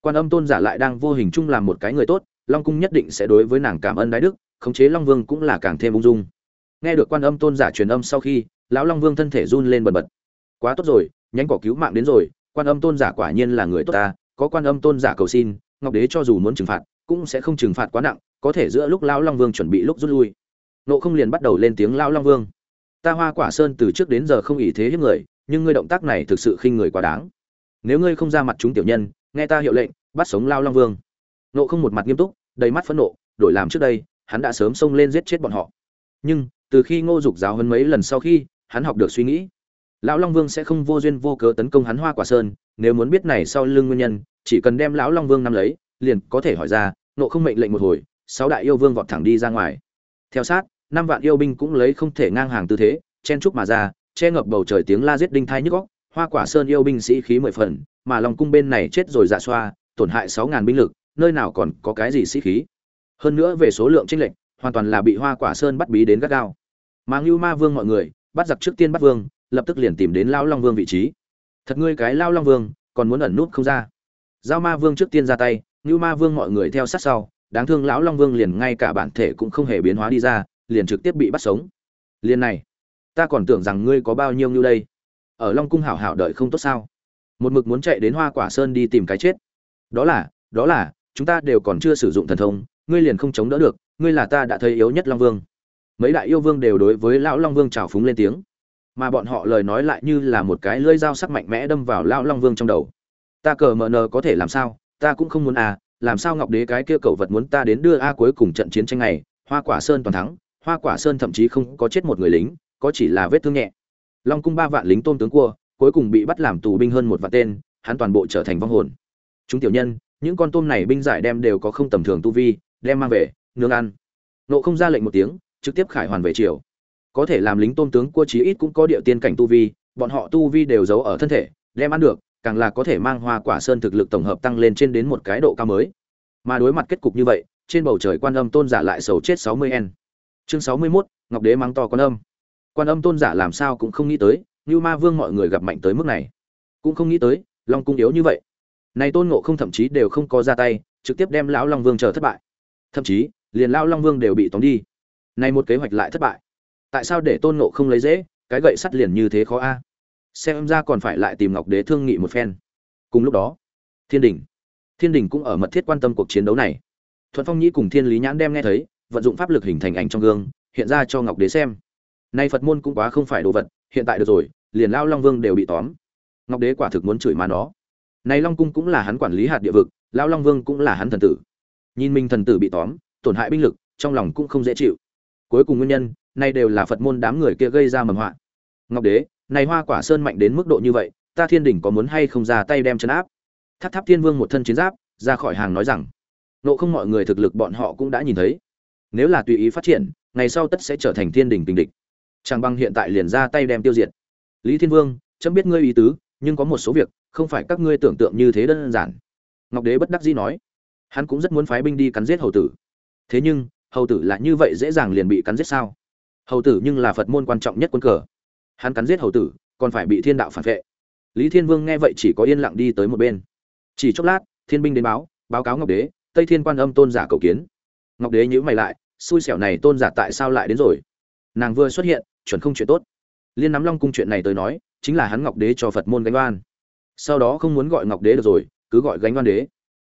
Quan âm tôn giả lại đang vô hình chung làm một cái người tốt, long cung nhất định sẽ đối với nàng cảm ơn đái đức, khống chế long vương cũng là càng thêm ung dung. Nghe được quan âm tôn giả truyền âm sau khi, lão long vương thân thể run lên bần bật. Quá tốt rồi, nhánh cỏ cứu mạng đến rồi, quan âm tôn giả quả nhiên là người tốt ta, có quan âm tôn giả cầu xin, ngọc đế cho dù muốn trừng phạt, cũng sẽ không trừng phạt quá nặng, có thể giữa lúc lão long vương chuẩn bị lúc rút lui. Nộ không liền bắt đầu lên tiếng lão long vương ta hoa quả sơn từ trước đến giờ không ỷ thế hiếp người, nhưng ngươi động tác này thực sự khinh người quá đáng. Nếu ngươi không ra mặt chúng tiểu nhân, nghe ta hiệu lệnh, bắt sống lao long vương. Nộ không một mặt nghiêm túc, đầy mắt phẫn nộ, đổi làm trước đây, hắn đã sớm xông lên giết chết bọn họ. Nhưng, từ khi ngô dục giáo hơn mấy lần sau khi, hắn học được suy nghĩ. Lão long vương sẽ không vô duyên vô cớ tấn công hắn hoa quả sơn, nếu muốn biết này sau lưng nguyên nhân, chỉ cần đem lão long vương nắm lấy, liền có thể hỏi ra, nộ không mệnh lệnh một hồi, sáu đại yêu vương vọt thẳng đi ra ngoài. Theo sát năm vạn yêu binh cũng lấy không thể ngang hàng tư thế, chen trúc mà ra, che ngập bầu trời tiếng la giết đinh thai nhức góc hoa quả sơn yêu binh sĩ khí mười phần, mà lòng cung bên này chết rồi dạ xoa, tổn hại sáu ngàn binh lực, nơi nào còn có cái gì sĩ khí. Hơn nữa về số lượng tranh lệch, hoàn toàn là bị hoa quả sơn bắt bí đến gắt gao. Mang ngưu ma vương mọi người, bắt giặc trước tiên bắt vương, lập tức liền tìm đến lao long vương vị trí. Thật ngươi cái lao long vương, còn muốn ẩn nút không ra. Giao ma vương trước tiên ra tay, ngưu ma vương mọi người theo sát sau, đáng thương lão long vương liền ngay cả bản thể cũng không hề biến hóa đi ra liền trực tiếp bị bắt sống. Liền này, ta còn tưởng rằng ngươi có bao nhiêu như đây. Ở long cung hảo hảo đợi không tốt sao? Một mực muốn chạy đến hoa quả sơn đi tìm cái chết. Đó là đó là, chúng ta đều còn chưa sử dụng thần thông, ngươi liền không chống đỡ được, ngươi là ta đã thấy yếu nhất long vương. Mấy đại yêu vương đều đối với lão long vương trào phúng lên tiếng. Mà bọn họ lời nói lại như là một cái lưỡi dao sắc mạnh mẽ đâm vào lão long vương trong đầu. Ta cờ mờ nờ có thể làm sao? Ta cũng không muốn à làm sao ngọc đế cái kia cậu vật muốn ta đến đưa a cuối cùng trận chiến tranh này, hoa quả sơn toàn thắng hoa quả sơn thậm chí không có chết một người lính, có chỉ là vết thương nhẹ. Long cung ba vạn lính tôn tướng cua, cuối cùng bị bắt làm tù binh hơn một vạn tên, hắn toàn bộ trở thành vong hồn. Chúng tiểu nhân, những con tôm này binh giải đem đều có không tầm thường tu vi, đem mang về nương ăn. Nộ không ra lệnh một tiếng, trực tiếp khải hoàn về triều. Có thể làm lính tôn tướng cua chí ít cũng có địa tiên cảnh tu vi, bọn họ tu vi đều giấu ở thân thể, đem ăn được, càng là có thể mang hoa quả sơn thực lực tổng hợp tăng lên trên đến một cái độ cao mới. Mà đối mặt kết cục như vậy, trên bầu trời quan âm tôn giả lại sầu chết sáu mươi n chương sáu mươi 61, ngọc đế mắng to quan âm. Quan âm tôn giả làm sao cũng không nghĩ tới như ma vương mọi người gặp mạnh tới mức này. Cũng không nghĩ tới long cung yếu như vậy. Này tôn ngộ không thậm chí đều không có ra tay trực tiếp đem lão long vương chờ thất bại. Thậm chí liền lão long vương đều bị tóm đi. Này một kế hoạch lại thất bại. Tại sao để tôn ngộ không lấy dễ cái gậy sắt liền như thế khó a? Xem ra còn phải lại tìm ngọc đế thương nghị một phen. Cùng lúc đó thiên đình. Thiên đình cũng ở mật thiết quan tâm cuộc chiến đấu này. Thuận phong nhĩ cùng thiên lý nhãn đem nghe thấy vận dụng pháp lực hình thành ảnh trong gương, hiện ra cho ngọc đế xem. Nay phật môn cũng quá không phải đồ vật, hiện tại được rồi, liền lao long vương đều bị tóm. Ngọc đế quả thực muốn chửi mà nó. Này long cung cũng là hắn quản lý hạt địa vực, lao long vương cũng là hắn thần tử. Nhìn mình thần tử bị tóm, tổn hại binh lực, trong lòng cũng không dễ chịu. Cuối cùng nguyên nhân, nay đều là phật môn đám người kia gây ra mầm họa. Ngọc đế, này hoa quả sơn mạnh đến mức độ như vậy, ta thiên đỉnh có muốn hay không ra tay đem chấn áp? Tháp tháp thiên vương một thân chiến giáp, ra khỏi hàng nói rằng. Nộ không mọi người thực lực bọn họ cũng đã nhìn thấy nếu là tùy ý phát triển, ngày sau tất sẽ trở thành thiên đình tình địch. Chẳng băng hiện tại liền ra tay đem tiêu diệt. Lý thiên vương, chấm biết ngươi ý tứ, nhưng có một số việc, không phải các ngươi tưởng tượng như thế đơn giản. Ngọc đế bất đắc dĩ nói, hắn cũng rất muốn phái binh đi cắn giết hầu tử. Thế nhưng, hầu tử là như vậy dễ dàng liền bị cắn giết sao? Hầu tử nhưng là phật môn quan trọng nhất quân cờ. Hắn cắn giết hầu tử, còn phải bị thiên đạo phản vệ. Lý thiên vương nghe vậy chỉ có yên lặng đi tới một bên. Chỉ chốc lát, thiên binh đến báo báo cáo ngọc đế, tây thiên quan âm tôn giả cầu kiến ngọc đế nhữ mày lại, xui xẻo này tôn giả tại sao lại đến rồi? Nàng vừa xuất hiện, chuẩn không chuyện tốt. Liên nắm long cung chuyện này tới nói, chính là hắn ngọc đế cho phật môn gánh oan. Sau đó không muốn gọi ngọc đế được rồi, cứ gọi gánh oan đế.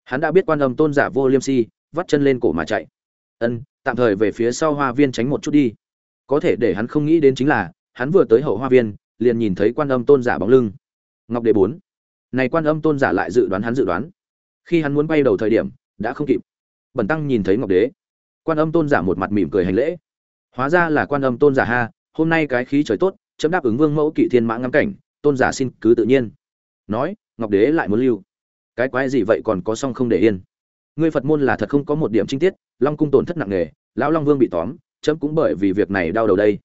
Hắn đã biết quan âm tôn giả vô liêm si, vắt chân lên cổ mà chạy. Ân, tạm thời về phía sau hoa viên tránh một chút đi. Có thể để hắn không nghĩ đến chính là, hắn vừa tới hậu hoa viên, liền nhìn thấy quan âm tôn giả bóng lưng. Ngọc đế bốn. Này quan âm tôn giả lại dự đoán hắn dự đoán. Khi hắn muốn bay đầu thời điểm, đã không kịp bẩn tăng nhìn thấy ngọc đế. Quan âm tôn giả một mặt mỉm cười hành lễ. Hóa ra là quan âm tôn giả ha, hôm nay cái khí trời tốt, chấm đáp ứng vương mẫu kỵ thiên mã ngắm cảnh, tôn giả xin cứ tự nhiên. Nói, ngọc đế lại muốn lưu. Cái quái gì vậy còn có song không để yên. Ngươi phật môn là thật không có một điểm chi tiết, long cung tổn thất nặng nề, lão long vương bị tóm, chấm cũng bởi vì việc này đau đầu đây.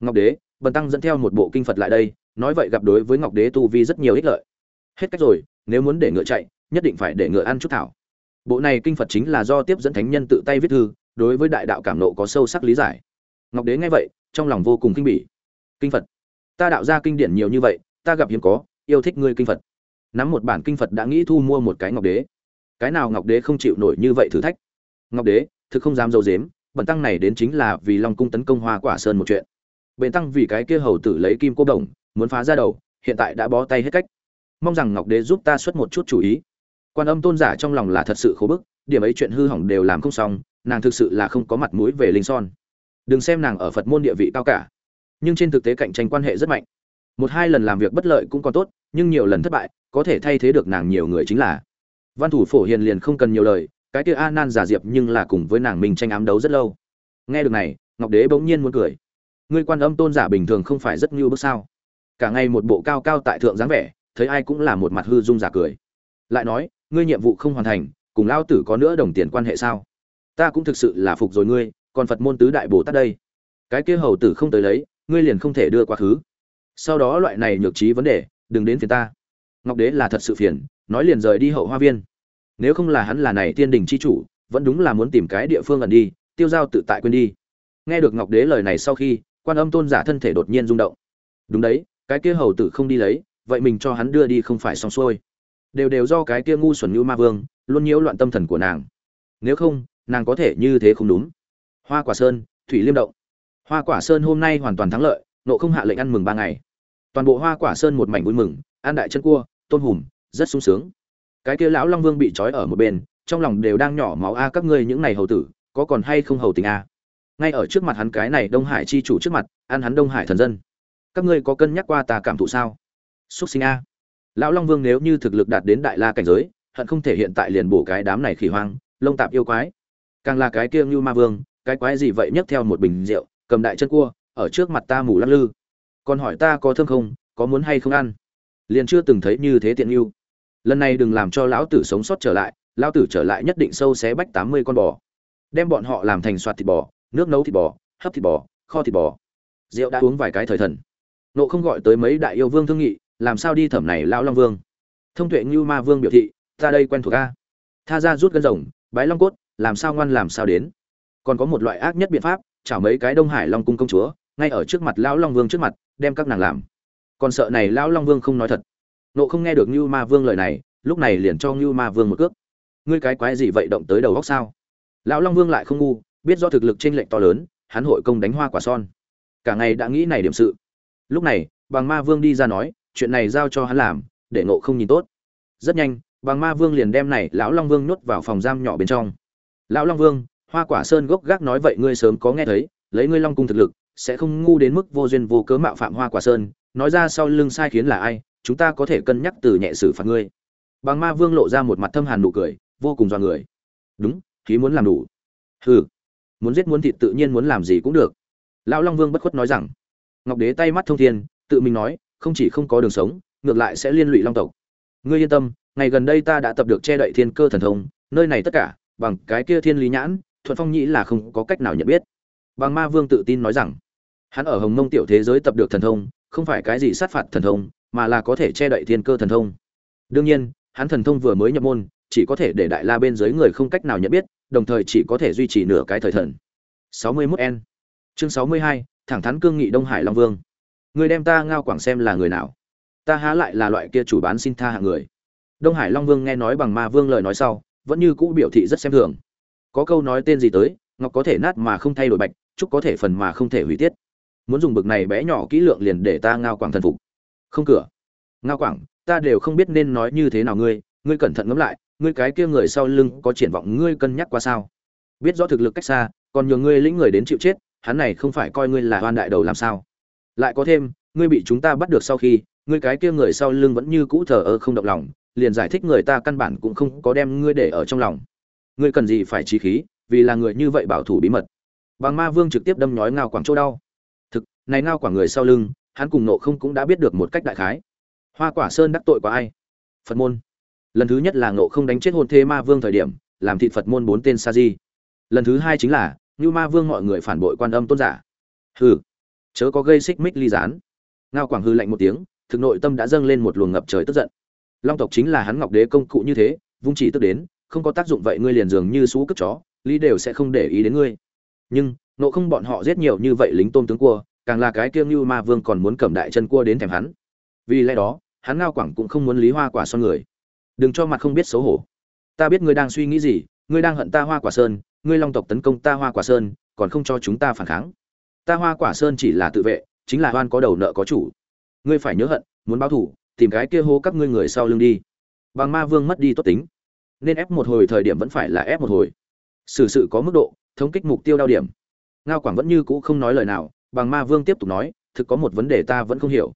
Ngọc đế, bần tăng dẫn theo một bộ kinh phật lại đây, nói vậy gặp đối với ngọc đế tu vi rất nhiều ích lợi. Hết cách rồi, nếu muốn để ngựa chạy, nhất định phải để ngựa ăn chút thảo bộ này kinh phật chính là do tiếp dẫn thánh nhân tự tay viết thư, đối với đại đạo cảm nộ có sâu sắc lý giải. Ngọc đế nghe vậy, trong lòng vô cùng kinh bỉ. Kinh phật, ta đạo ra kinh điển nhiều như vậy, ta gặp hiếm có, yêu thích ngươi kinh phật. Nắm một bản kinh phật đã nghĩ thu mua một cái ngọc đế. Cái nào ngọc đế không chịu nổi như vậy thử thách? Ngọc đế, thực không dám dâu dếm, bẩn tăng này đến chính là vì long cung tấn công hoa quả sơn một chuyện. Bền tăng vì cái kia hầu tử lấy kim cô đồng, muốn phá ra đầu, hiện tại đã bó tay hết cách. Mong rằng ngọc đế giúp ta xuất một chút chủ ý quan âm tôn giả trong lòng là thật sự khổ bức, điểm ấy chuyện hư hỏng đều làm không xong, nàng thực sự là không có mặt mũi về linh son. Đừng xem nàng ở phật môn địa vị cao cả, nhưng trên thực tế cạnh tranh quan hệ rất mạnh. Một hai lần làm việc bất lợi cũng còn tốt, nhưng nhiều lần thất bại, có thể thay thế được nàng nhiều người chính là. Văn thủ phổ hiền liền không cần nhiều lời, cái kia a nan giả diệp nhưng là cùng với nàng mình tranh ám đấu rất lâu. Nghe được này, ngọc đế bỗng nhiên muốn cười. Ngươi quan âm tôn giả bình thường không phải rất như bước sao? Cả ngày một bộ cao cao tại thượng dáng vẻ, thấy ai cũng là một mặt hư dung giả cười. Lại nói ngươi nhiệm vụ không hoàn thành, cùng lao tử có nữa đồng tiền quan hệ sao? Ta cũng thực sự là phục rồi ngươi, còn phật môn tứ đại bồ tát đây. Cái kia hầu tử không tới lấy, ngươi liền không thể đưa quá khứ. Sau đó loại này nhược trí vấn đề, đừng đến phiền ta. Ngọc đế là thật sự phiền, nói liền rời đi hậu hoa viên. Nếu không là hắn là này tiên đình c h i chủ, vẫn đúng là muốn tìm cái địa phương ẩn đi, tiêu giao tự tại quên đi. Nghe được ngọc đế lời này sau khi, quan âm tôn giả thân thể đột nhiên rung động. Đúng đấy, cái kia hầu tử không đi lấy, vậy mình cho hắn đưa đi không phải xong xuôi đều đều do cái kia ngu xuẩn như ma vương, luôn nhiễu loạn tâm thần của nàng. Nếu không, nàng có thể như thế không đúng. Hoa quả sơn, thủy liêm động. Hoa quả sơn hôm nay hoàn toàn thắng lợi, nộ không hạ lệnh ăn mừng ba ngày. Toàn bộ hoa quả sơn một mảnh vui mừng ăn đại chân cua tôn hùm, rất sung sướng. Cái kia lão long vương bị trói ở một bên, trong lòng đều đang nhỏ máu a, các ngươi những này hầu tử, có còn hay không hầu tình a? Ngay ở trước mặt hắn cái này đông hải chi chủ trước mặt, ăn hắn đông hải thần dân. Các ngươi có cân nhắc qua ta cảm thụ sao? Xúc sinh a lão long vương nếu như thực lực đạt đến đại la cảnh giới, hận không thể hiện tại liền bổ cái đám này khỉ hoang, lông tạp yêu quái. Càng là cái kia như ma vương, cái quái gì vậy nhấc theo một bình rượu, cầm đại chân cua, ở trước mặt ta mù lắc lư. Còn hỏi ta có thơm không, có muốn hay không ăn? Liền chưa từng thấy như thế tiện yêu lần này đừng làm cho lão tử sống sót trở lại, lão tử trở lại nhất định sâu xé bách tám mươi con bò. Đem bọn họ làm thành soạt thịt bò, nước nấu thịt bò, hấp thịt bò, kho thịt bò. Rượu đã uống vài cái thời thần. Nộ không gọi tới mấy đại yêu vương thương nghị làm sao đi thẩm này lão long vương? Thông tuệ như ma vương biểu thị, ta đây quen thuộc a. Tha ra rút gân rồng, bái long cốt, làm sao ngoan làm sao đến. Còn có một loại ác nhất biện pháp, chảo mấy cái đông hải long cung công chúa, ngay ở trước mặt lão long vương trước mặt, đem các nàng làm. Còn sợ này lão long vương không nói thật. Nộ không nghe được như ma vương lời này, lúc này liền cho như ma vương một cước. Ngươi cái quái gì vậy động tới đầu góc sao? Lão long vương lại không ngu, biết do thực lực t r ê n lệch to lớn, hắn hội công đánh hoa quả son. Cả ngày đã nghĩ này điểm sự. Lúc này bằng ma vương đi ra nói chuyện này giao cho hắn làm, để ngộ không nhìn tốt. Rất nhanh bằng ma vương liền đem này lão long vương nhốt vào phòng giam nhỏ bên trong. Lão long vương, hoa quả sơn gốc gác nói vậy ngươi sớm có nghe thấy, lấy ngươi long cung thực lực, sẽ không ngu đến mức vô duyên vô cớ mạo phạm hoa quả sơn, nói ra sau lưng sai khiến là ai, chúng ta có thể cân nhắc từ nhẹ xử phạt ngươi. Bằng ma vương lộ ra một mặt thâm hàn nụ cười, vô cùng do người. Đúng, khí muốn làm đủ. Hừ, muốn giết muốn thịt tự nhiên muốn làm gì cũng được. Lão long vương bất khuất nói rằng. Ngọc đế tay mắt thông thiên, tự mình nói không chỉ không có đường sống ngược lại sẽ liên lụy long tộc. Ngươi yên tâm ngày gần đây ta đã tập được che đậy thiên cơ thần thông nơi này tất cả bằng cái kia thiên lý nhãn thuận phong nhĩ là không có cách nào nhận biết. Bằng ma vương tự tin nói rằng hắn ở hồng mông tiểu thế giới tập được thần thông không phải cái gì sát phạt thần thông mà là có thể che đậy thiên cơ thần thông. Đương nhiên hắn thần thông vừa mới nhập môn chỉ có thể để đại la bên dưới người không cách nào nhận biết đồng thời chỉ có thể duy trì nửa cái thời thần. 61 n. Chương 62, thẳng thắn cương nghị đông hải long vương người đem ta ngao quảng xem là người nào? Ta há lại là loại kia chủ bán xin tha hạng người. Đông hải long vương nghe nói bằng ma vương lời nói sau, vẫn như cũ biểu thị rất xem thường. Có câu nói tên gì tới, ngọc có thể nát mà không thay đổi bạch, trúc có thể phần mà không thể hủy tiết. Muốn dùng bực này bé nhỏ kỹ lượng liền để ta ngao quảng thần phục. Không cửa. Ngao quảng, ta đều không biết nên nói như thế nào ngươi ngươi cẩn thận ngẫm lại, ngươi cái kia người sau lưng có triển vọng ngươi cân nhắc qua sao? Biết rõ thực lực cách xa, còn nhường ngươi lĩnh người đến chịu chết, hắn này không phải coi ngươi là hoan đại đầu làm sao? Lại có thêm, ngươi bị chúng ta bắt được sau khi, ngươi cái kia người sau lưng vẫn như cũ thờ ơ không động lòng, liền giải thích người ta căn bản cũng không có đem ngươi để ở trong lòng. Ngươi cần gì phải trí khí, vì là người như vậy bảo thủ bí mật. Bằng ma vương trực tiếp đâm nhói ngao quảng chỗ đau. Thực, này ngao quảng người sau lưng, hắn cùng nộ không cũng đã biết được một cách đại khái. Hoa quả sơn đắc tội của ai? Phật môn. Lần thứ nhất là nộ không đánh chết hôn thê ma vương thời điểm, làm thịt phật môn bốn tên sa di. Lần thứ hai chính là như ma vương mọi người phản bội quan âm tôn giả. Hừ chớ có gây xích mích ly gián. Ngao quảng hư lạnh một tiếng, thực nội tâm đã dâng lên một luồng ngập trời tức giận. Long tộc chính là hắn ngọc đế công cụ như thế, vung chỉ tức đến, không có tác dụng vậy ngươi liền dường như xú cất chó, lý đều sẽ không để ý đến ngươi. Nhưng, nộ không bọn họ giết nhiều như vậy lính tôm tướng cua, càng là cái kiêng như ma vương còn muốn cầm đại chân cua đến thèm hắn. Vì lẽ đó, hắn ngao quảng cũng không muốn lý hoa quả son người. Đừng cho mặt không biết xấu hổ. Ta biết ngươi đang suy nghĩ gì, ngươi đang hận ta hoa quả sơn, ngươi long tộc tấn công ta hoa quả sơn, còn không cho chúng ta phản kháng ta hoa quả sơn chỉ là tự vệ, chính là hoan có đầu nợ có chủ. Ngươi phải nhớ hận, muốn báo thủ tìm cái kia hô các ngươi người sau lưng đi. Bằng ma vương mất đi tốt tính. Nên ép một hồi thời điểm vẫn phải là ép một hồi. Xử sự có mức độ, thống kích mục tiêu đau điểm. Ngao quảng vẫn như cũ không nói lời nào, bằng ma vương tiếp tục nói, thực có một vấn đề ta vẫn không hiểu.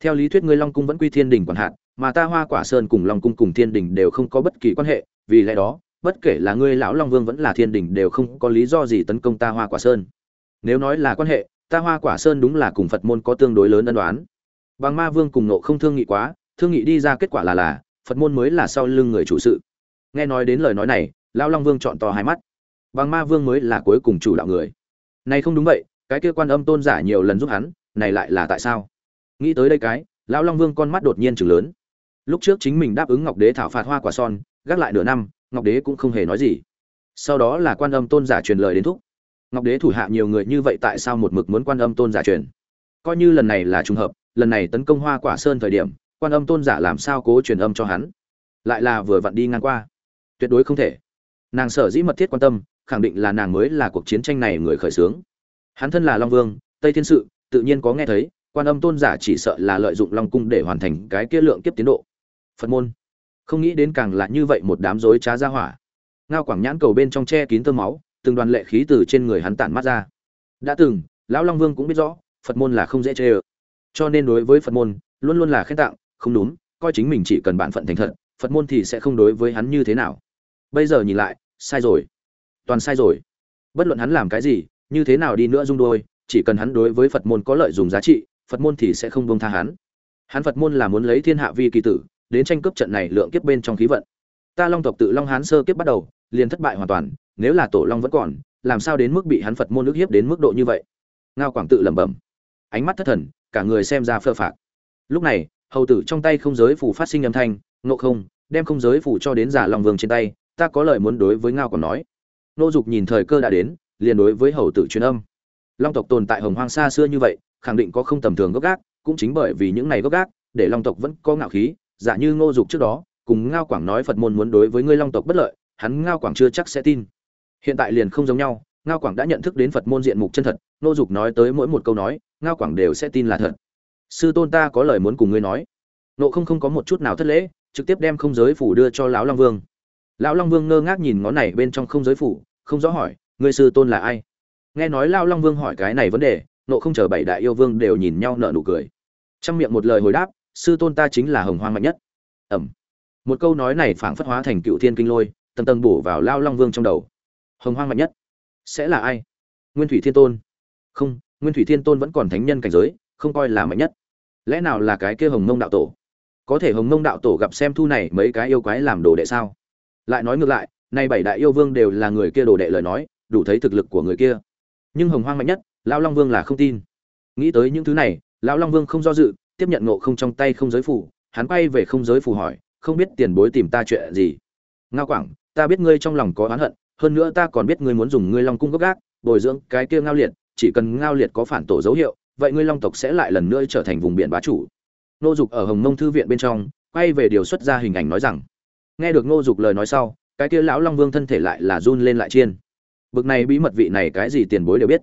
Theo lý thuyết ngươi long cung vẫn quy thiên đình quản hạt, mà ta hoa quả sơn cùng long cung cùng thiên đình đều không có bất kỳ quan hệ, vì lẽ đó, bất kể là ngươi lão long vương vẫn là thiên đình đều không có lý do gì tấn công ta hoa quả sơn nếu nói là quan hệ, ta hoa quả sơn đúng là cùng phật môn có tương đối lớn ân đoán bằng ma vương cùng nộ không thương nghị quá, thương nghị đi ra kết quả là là, phật môn mới là sau lưng người chủ sự. Nghe nói đến lời nói này, lão long vương chọn to hai mắt. Bằng ma vương mới là cuối cùng chủ đạo người. Này không đúng vậy, cái kia quan âm tôn giả nhiều lần giúp hắn, này lại là tại sao? Nghĩ tới đây cái, lão long vương con mắt đột nhiên chừng lớn. Lúc trước chính mình đáp ứng ngọc đế thảo phạt hoa quả son, gác lại nửa năm, ngọc đế cũng không hề nói gì. Sau đó là quan âm tôn giả truyền lời đến thúc ngọc đế thủ hạ nhiều người như vậy tại sao một mực muốn quan âm tôn giả truyền? Coi như lần này là trùng hợp, lần này tấn công hoa quả sơn thời điểm, quan âm tôn giả làm sao cố truyền âm cho hắn? Lại là vừa vặn đi ngang qua. Tuyệt đối không thể. Nàng sở dĩ mật thiết quan tâm, khẳng định là nàng mới là cuộc chiến tranh này người khởi xướng. Hắn thân là long vương, tây thiên sự, tự nhiên có nghe thấy, quan âm tôn giả chỉ sợ là lợi dụng long cung để hoàn thành cái kia lượng kiếp tiến độ. Phật môn. Không nghĩ đến càng là như vậy một đám rối trá ra hỏa. Ngao quảng nhãn cầu bên trong che kín tơ máu từng đoàn lệ khí từ trên người hắn tản mắt ra. Đã từng, lão long vương cũng biết rõ, phật môn là không dễ chê ơ. Cho nên đối với phật môn, luôn luôn là khen tặng, không đúng, coi chính mình chỉ cần bạn phận thành thật, phật môn thì sẽ không đối với hắn như thế nào. Bây giờ nhìn lại, sai rồi. Toàn sai rồi. Bất luận hắn làm cái gì, như thế nào đi nữa dung đôi, chỉ cần hắn đối với phật môn có lợi dùng giá trị, phật môn thì sẽ không bông tha hắn. Hắn phật môn là muốn lấy thiên hạ vi kỳ tử, đến tranh cướp trận này lượng kiếp bên trong khí vận. Ta long tộc tự long hán sơ kiếp bắt đầu, liền thất bại hoàn toàn nếu là tổ long vẫn còn, làm sao đến mức bị hắn phật môn ức hiếp đến mức độ như vậy? Ngao quảng tự lẩm bẩm. Ánh mắt thất thần, cả người xem ra phơ phạc. Lúc này, hầu tử trong tay không giới phủ phát sinh âm thanh, ngộ không, đem không giới phủ cho đến giả long vương trên tay, ta có lời muốn đối với ngao còn nói. Nô dục nhìn thời cơ đã đến, liền đối với hầu tử truyền âm. Long tộc tồn tại hồng hoang xa xưa như vậy, khẳng định có không tầm thường gốc gác, cũng chính bởi vì những này gốc gác, để long tộc vẫn có ngạo khí, giả như ngô dục trước đó, cùng ngao quảng nói phật môn muốn đối với ngươi long tộc bất lợi, hắn ngao quảng chưa chắc sẽ tin hiện tại liền không giống nhau, ngao quảng đã nhận thức đến phật môn diện mục chân thật, Nô dục nói tới mỗi một câu nói, ngao quảng đều sẽ tin là thật. Sư tôn ta có lời muốn cùng ngươi nói. Nộ không không có một chút nào thất lễ, trực tiếp đem không giới phủ đưa cho lão long vương. Lão long vương ngơ ngác nhìn ngón này bên trong không giới phủ, không rõ hỏi, ngươi sư tôn là ai? Nghe nói lão long vương hỏi cái này vấn đề, nộ không chờ bảy đại yêu vương đều nhìn nhau nở nụ cười. Trong miệng một lời hồi đáp, sư tôn ta chính là hồng hoang mạnh nhất. Ẩm. Một câu nói này phảng phất hóa thành cựu thiên kinh lôi, tầng tầng bổ vào lao long vương trong đầu hồng hoang mạnh nhất. Sẽ là ai? Nguyên thủy thiên tôn. Không, nguyên thủy thiên tôn vẫn còn thánh nhân cảnh giới, không coi là mạnh nhất. Lẽ nào là cái kia hồng mông đạo tổ? Có thể hồng mông đạo tổ gặp xem thu này mấy cái yêu quái làm đồ đệ sao? Lại nói ngược lại, nay bảy đại yêu vương đều là người kia đồ đệ lời nói, đủ thấy thực lực của người kia. Nhưng hồng hoang mạnh nhất, Lão long vương là không tin. Nghĩ tới những thứ này, lão long vương không do dự, tiếp nhận ngộ không trong tay không giới phủ hắn quay về không giới phủ hỏi, không biết tiền bối tìm ta chuyện gì? Ngao quảng, ta biết ngươi trong lòng có oán hận hơn nữa ta còn biết ngươi muốn dùng ngươi long cung gốc gác, bồi dưỡng cái kia ngao liệt, chỉ cần ngao liệt có phản tổ dấu hiệu, vậy ngươi long tộc sẽ lại lần nữa trở thành vùng biển bá chủ. Nô dục ở hồng mông thư viện bên trong, quay về điều xuất ra hình ảnh nói rằng, nghe được nô dục lời nói sau, cái kia lão long vương thân thể lại là run lên lại chiên. Bực này bí mật vị này cái gì tiền bối đều biết.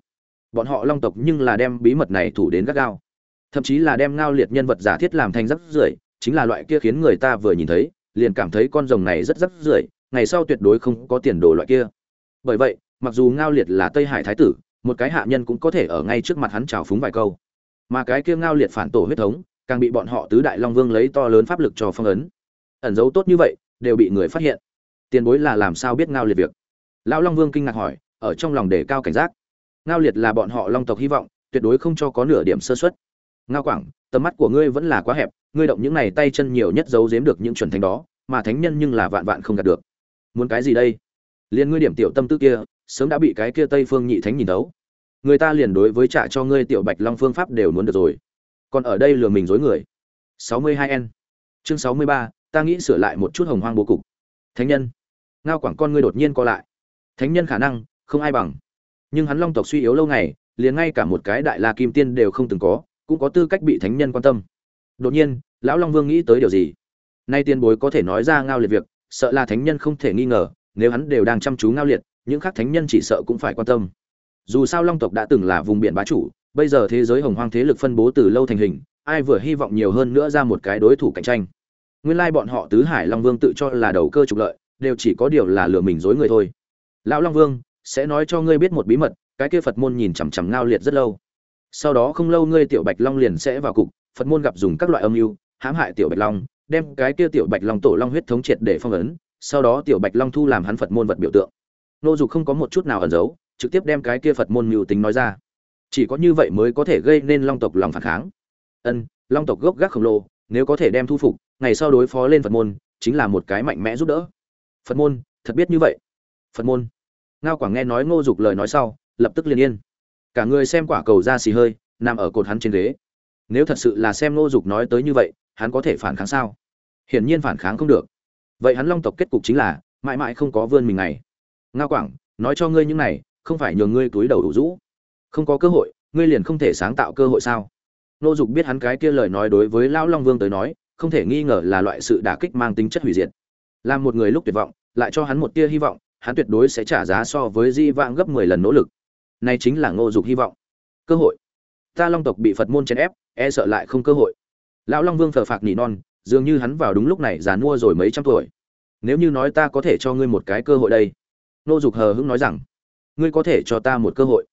Bọn họ long tộc nhưng là đem bí mật này thủ đến gắt gao. Thậm chí là đem ngao liệt nhân vật giả thiết làm thành rắc rưởi, chính là loại kia khiến người ta vừa nhìn thấy, liền cảm thấy con rồng này rất rắc rưởi ngày sau tuyệt đối không có tiền đồ loại kia. Bởi vậy, mặc dù ngao liệt là tây hải thái tử, một cái hạ nhân cũng có thể ở ngay trước mặt hắn trào phúng vài câu. Mà cái kia ngao liệt phản tổ huyết thống, càng bị bọn họ tứ đại long vương lấy to lớn pháp lực cho phong ấn. Ẩn dấu tốt như vậy, đều bị người phát hiện. Tiền bối là làm sao biết ngao liệt việc? Lão long vương kinh ngạc hỏi, ở trong lòng đề cao cảnh giác. Ngao liệt là bọn họ long tộc hy vọng, tuyệt đối không cho có nửa điểm sơ xuất ngao quảng, tầm mắt của ngươi vẫn là quá hẹp, ngươi động những này tay chân nhiều nhất giấu giếm được những chuẩn thánh đó, mà thánh nhân nhưng là vạn vạn không đạt được muốn cái gì đây? Liền ngươi điểm tiểu tâm tư kia sớm đã bị cái kia tây phương nhị thánh nhìn thấu. Người ta liền đối với trả cho ngươi tiểu bạch long phương pháp đều muốn được rồi. Còn ở đây lừa mình dối người. 62 n chương 63, ta nghĩ sửa lại một chút hồng hoang bố cục. Thánh nhân. Ngao quảng con ngươi đột nhiên co lại. Thánh nhân khả năng không ai bằng. Nhưng hắn long tộc suy yếu lâu ngày liền ngay cả một cái đại la kim tiên đều không từng có cũng có tư cách bị thánh nhân quan tâm. Đột nhiên lão long vương nghĩ tới điều gì? Nay tiên bối có thể nói ra ngao liệt việc sợ là thánh nhân không thể nghi ngờ, nếu hắn đều đang chăm chú ngao liệt, những khác thánh nhân chỉ sợ cũng phải quan tâm. Dù sao long tộc đã từng là vùng biển bá chủ, bây giờ thế giới hồng hoang thế lực phân bố từ lâu thành hình, ai vừa hy vọng nhiều hơn nữa ra một cái đối thủ cạnh tranh. Nguyên lai bọn họ tứ hải long vương tự cho là đầu cơ trục lợi, đều chỉ có điều là lừa mình dối người thôi. Lão long vương, sẽ nói cho ngươi biết một bí mật, cái kia phật môn nhìn chằm chằm ngao liệt rất lâu. Sau đó không lâu ngươi tiểu bạch long liền sẽ vào cục, phật môn gặp dùng các loại âm mưu, hãm hại tiểu bạch long đem cái kia tiểu bạch long tổ long huyết thống triệt để phong ấn, sau đó tiểu bạch long thu làm hắn phật môn vật biểu tượng. Nô dục không có một chút nào ẩn giấu, trực tiếp đem cái kia phật môn mưu tính nói ra. Chỉ có như vậy mới có thể gây nên long tộc lòng phản kháng. Ân, long tộc gốc gác khổng lồ, nếu có thể đem thu phục, ngày sau đối phó lên phật môn, chính là một cái mạnh mẽ giúp đỡ. Phật môn, thật biết như vậy. Phật môn. Ngao quảng nghe nói ngô dục lời nói sau, lập tức liền yên. Cả người xem quả cầu ra xì hơi, nằm ở cột hắn trên ghế. Nếu thật sự là xem ngô dục nói tới như vậy hắn có thể phản kháng sao? Hiển nhiên phản kháng không được. Vậy hắn long tộc kết cục chính là, mãi mãi không có vươn mình này ngao quảng, nói cho ngươi những này, không phải nhường ngươi túi đầu đủ rũ. Không có cơ hội, ngươi liền không thể sáng tạo cơ hội sao? Nô dục biết hắn cái kia lời nói đối với lão long vương tới nói, không thể nghi ngờ là loại sự đả kích mang tính chất hủy diệt. Làm một người lúc tuyệt vọng, lại cho hắn một tia hy vọng, hắn tuyệt đối sẽ trả giá so với di vãng gấp mười lần nỗ lực. Này chính là ngô dục hy vọng. Cơ hội. Ta long tộc bị phật môn chèn ép e sợ lại không cơ hội lão long vương thờ phạc nỉ non, dường như hắn vào đúng lúc này già mua rồi mấy trăm tuổi. Nếu như nói ta có thể cho ngươi một cái cơ hội đây. Nô dục hờ hững nói rằng, ngươi có thể cho ta một cơ hội.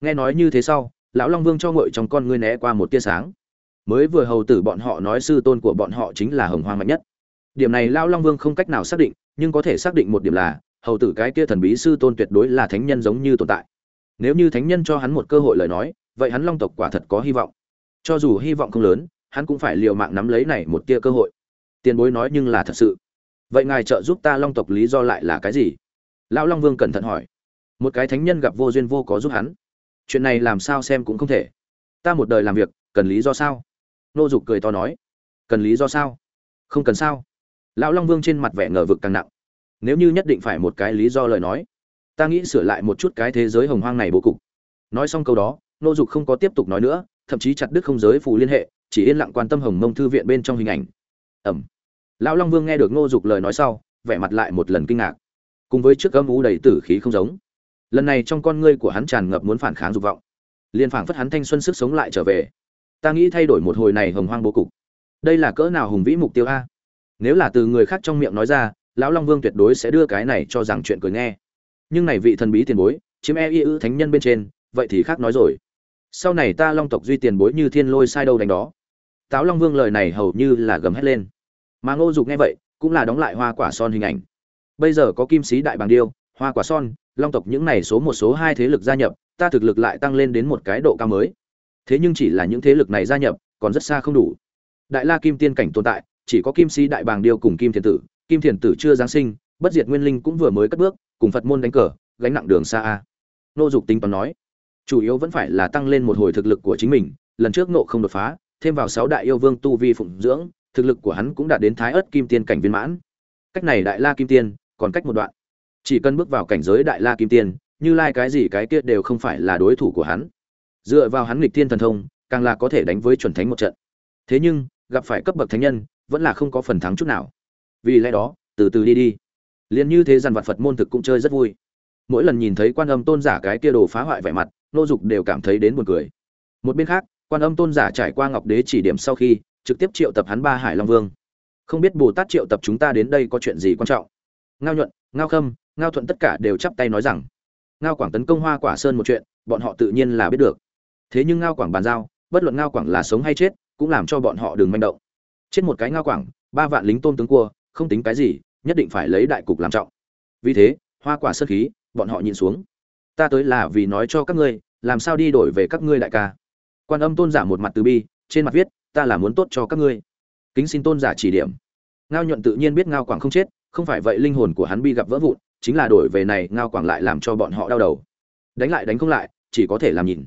Nghe nói như thế sau, lão long vương cho ngội trong con ngươi né qua một tia sáng. Mới vừa hầu tử bọn họ nói sư tôn của bọn họ chính là hồng hoang mạnh nhất. Điểm này lão long vương không cách nào xác định, nhưng có thể xác định một điểm là, hầu tử cái kia thần bí sư tôn tuyệt đối là thánh nhân giống như tồn tại. Nếu như thánh nhân cho hắn một cơ hội lời nói, vậy hắn long tộc quả thật có hy vọng. Cho dù hy vọng không lớn hắn cũng phải liều mạng nắm lấy này một tia cơ hội. Tiền bối nói nhưng là thật sự. Vậy ngài trợ giúp ta long tộc lý do lại là cái gì? Lão long vương cẩn thận hỏi. Một cái thánh nhân gặp vô duyên vô có giúp hắn. Chuyện này làm sao xem cũng không thể. Ta một đời làm việc, cần lý do sao? Nô dục cười to nói. Cần lý do sao? Không cần sao. Lão long vương trên mặt vẻ ngờ vực càng nặng. Nếu như nhất định phải một cái lý do lời nói, ta nghĩ sửa lại một chút cái thế giới hồng hoang này bố cục. Nói xong câu đó, nô dục không có tiếp tục nói nữa, thậm chí chặt đứt không giới phù liên hệ chỉ yên lặng quan tâm hồng mông thư viện bên trong hình ảnh. Ẩm. Lão long vương nghe được nô dục lời nói sau, vẻ mặt lại một lần kinh ngạc. Cùng với trước âm u đầy tử khí không giống. Lần này trong con ngươi của hắn tràn ngập muốn phản kháng dục vọng. Liền phảng phất hắn thanh xuân sức sống lại trở về. Ta nghĩ thay đổi một hồi này hồng hoang bố cục. Đây là cỡ nào hùng vĩ mục tiêu a? Nếu là từ người khác trong miệng nói ra, lão long vương tuyệt đối sẽ đưa cái này cho rằng chuyện cười nghe. Nhưng này vị thần bí tiền bối, chiếm e y ư thánh nhân bên trên, vậy thì khác nói rồi. Sau này ta long tộc duy tiền bối như thiên lôi sai đâu đánh đó táo long vương lời này hầu như là gầm hét lên. Mà ngô dục nghe vậy, cũng là đóng lại hoa quả son hình ảnh. Bây giờ có kim sĩ đại bàng điêu, hoa quả son, long tộc những này số một số hai thế lực gia nhập, ta thực lực lại tăng lên đến một cái độ cao mới. Thế nhưng chỉ là những thế lực này gia nhập, còn rất xa không đủ. Đại la kim tiên cảnh tồn tại, chỉ có kim sĩ đại bàng điêu cùng kim thiền tử, kim thiền tử chưa giáng sinh, bất diệt nguyên linh cũng vừa mới cất bước, cùng phật môn đánh cờ, gánh nặng đường xa a. Nô dục tính toán nói, chủ yếu vẫn phải là tăng lên một hồi thực lực của chính mình, lần trước nộ không đột phá thêm vào sáu đại yêu vương tu vi phụng dưỡng, thực lực của hắn cũng đạt đến thái ớt kim tiên cảnh viên mãn. Cách này đại la kim tiên, còn cách một đoạn. Chỉ cần bước vào cảnh giới đại la kim tiên, như lai cái gì cái kia đều không phải là đối thủ của hắn. Dựa vào hắn nghịch thiên thần thông, càng là có thể đánh với chuẩn thánh một trận. Thế nhưng, gặp phải cấp bậc thánh nhân, vẫn là không có phần thắng chút nào. Vì lẽ đó, từ từ đi đi. Liền như thế dàn vật phật môn thực cũng chơi rất vui. Mỗi lần nhìn thấy quan âm tôn giả cái kia đồ phá hoại vẻ mặt, nô dục đều cảm thấy đến buồn cười. Một bên khác quan âm tôn giả trải qua ngọc đế chỉ điểm sau khi, trực tiếp triệu tập hắn ba hải long vương. Không biết bồ tát triệu tập chúng ta đến đây có chuyện gì quan trọng? Ngao nhuận, ngao khâm, ngao thuận tất cả đều chắp tay nói rằng, ngao quảng tấn công hoa quả sơn một chuyện, bọn họ tự nhiên là biết được. Thế nhưng ngao quảng bàn giao, bất luận ngao quảng là sống hay chết, cũng làm cho bọn họ đừng manh động. Chết một cái ngao quảng, ba vạn lính tôn tướng cua, không tính cái gì, nhất định phải lấy đại cục làm trọng. Vì thế, hoa quả sơn khí, bọn họ nhìn xuống. Ta tới là vì nói cho các ngươi, làm sao đi đổi về các ngươi đại ca? Quan âm tôn giả một mặt từ bi, trên mặt viết, ta là muốn tốt cho các ngươi. Kính xin tôn giả chỉ điểm. Ngao nhuận tự nhiên biết ngao quảng không chết, không phải vậy linh hồn của hắn bi gặp vỡ vụn, chính là đổi về này, ngao quảng lại làm cho bọn họ đau đầu. Đánh lại đánh không lại, chỉ có thể làm nhìn.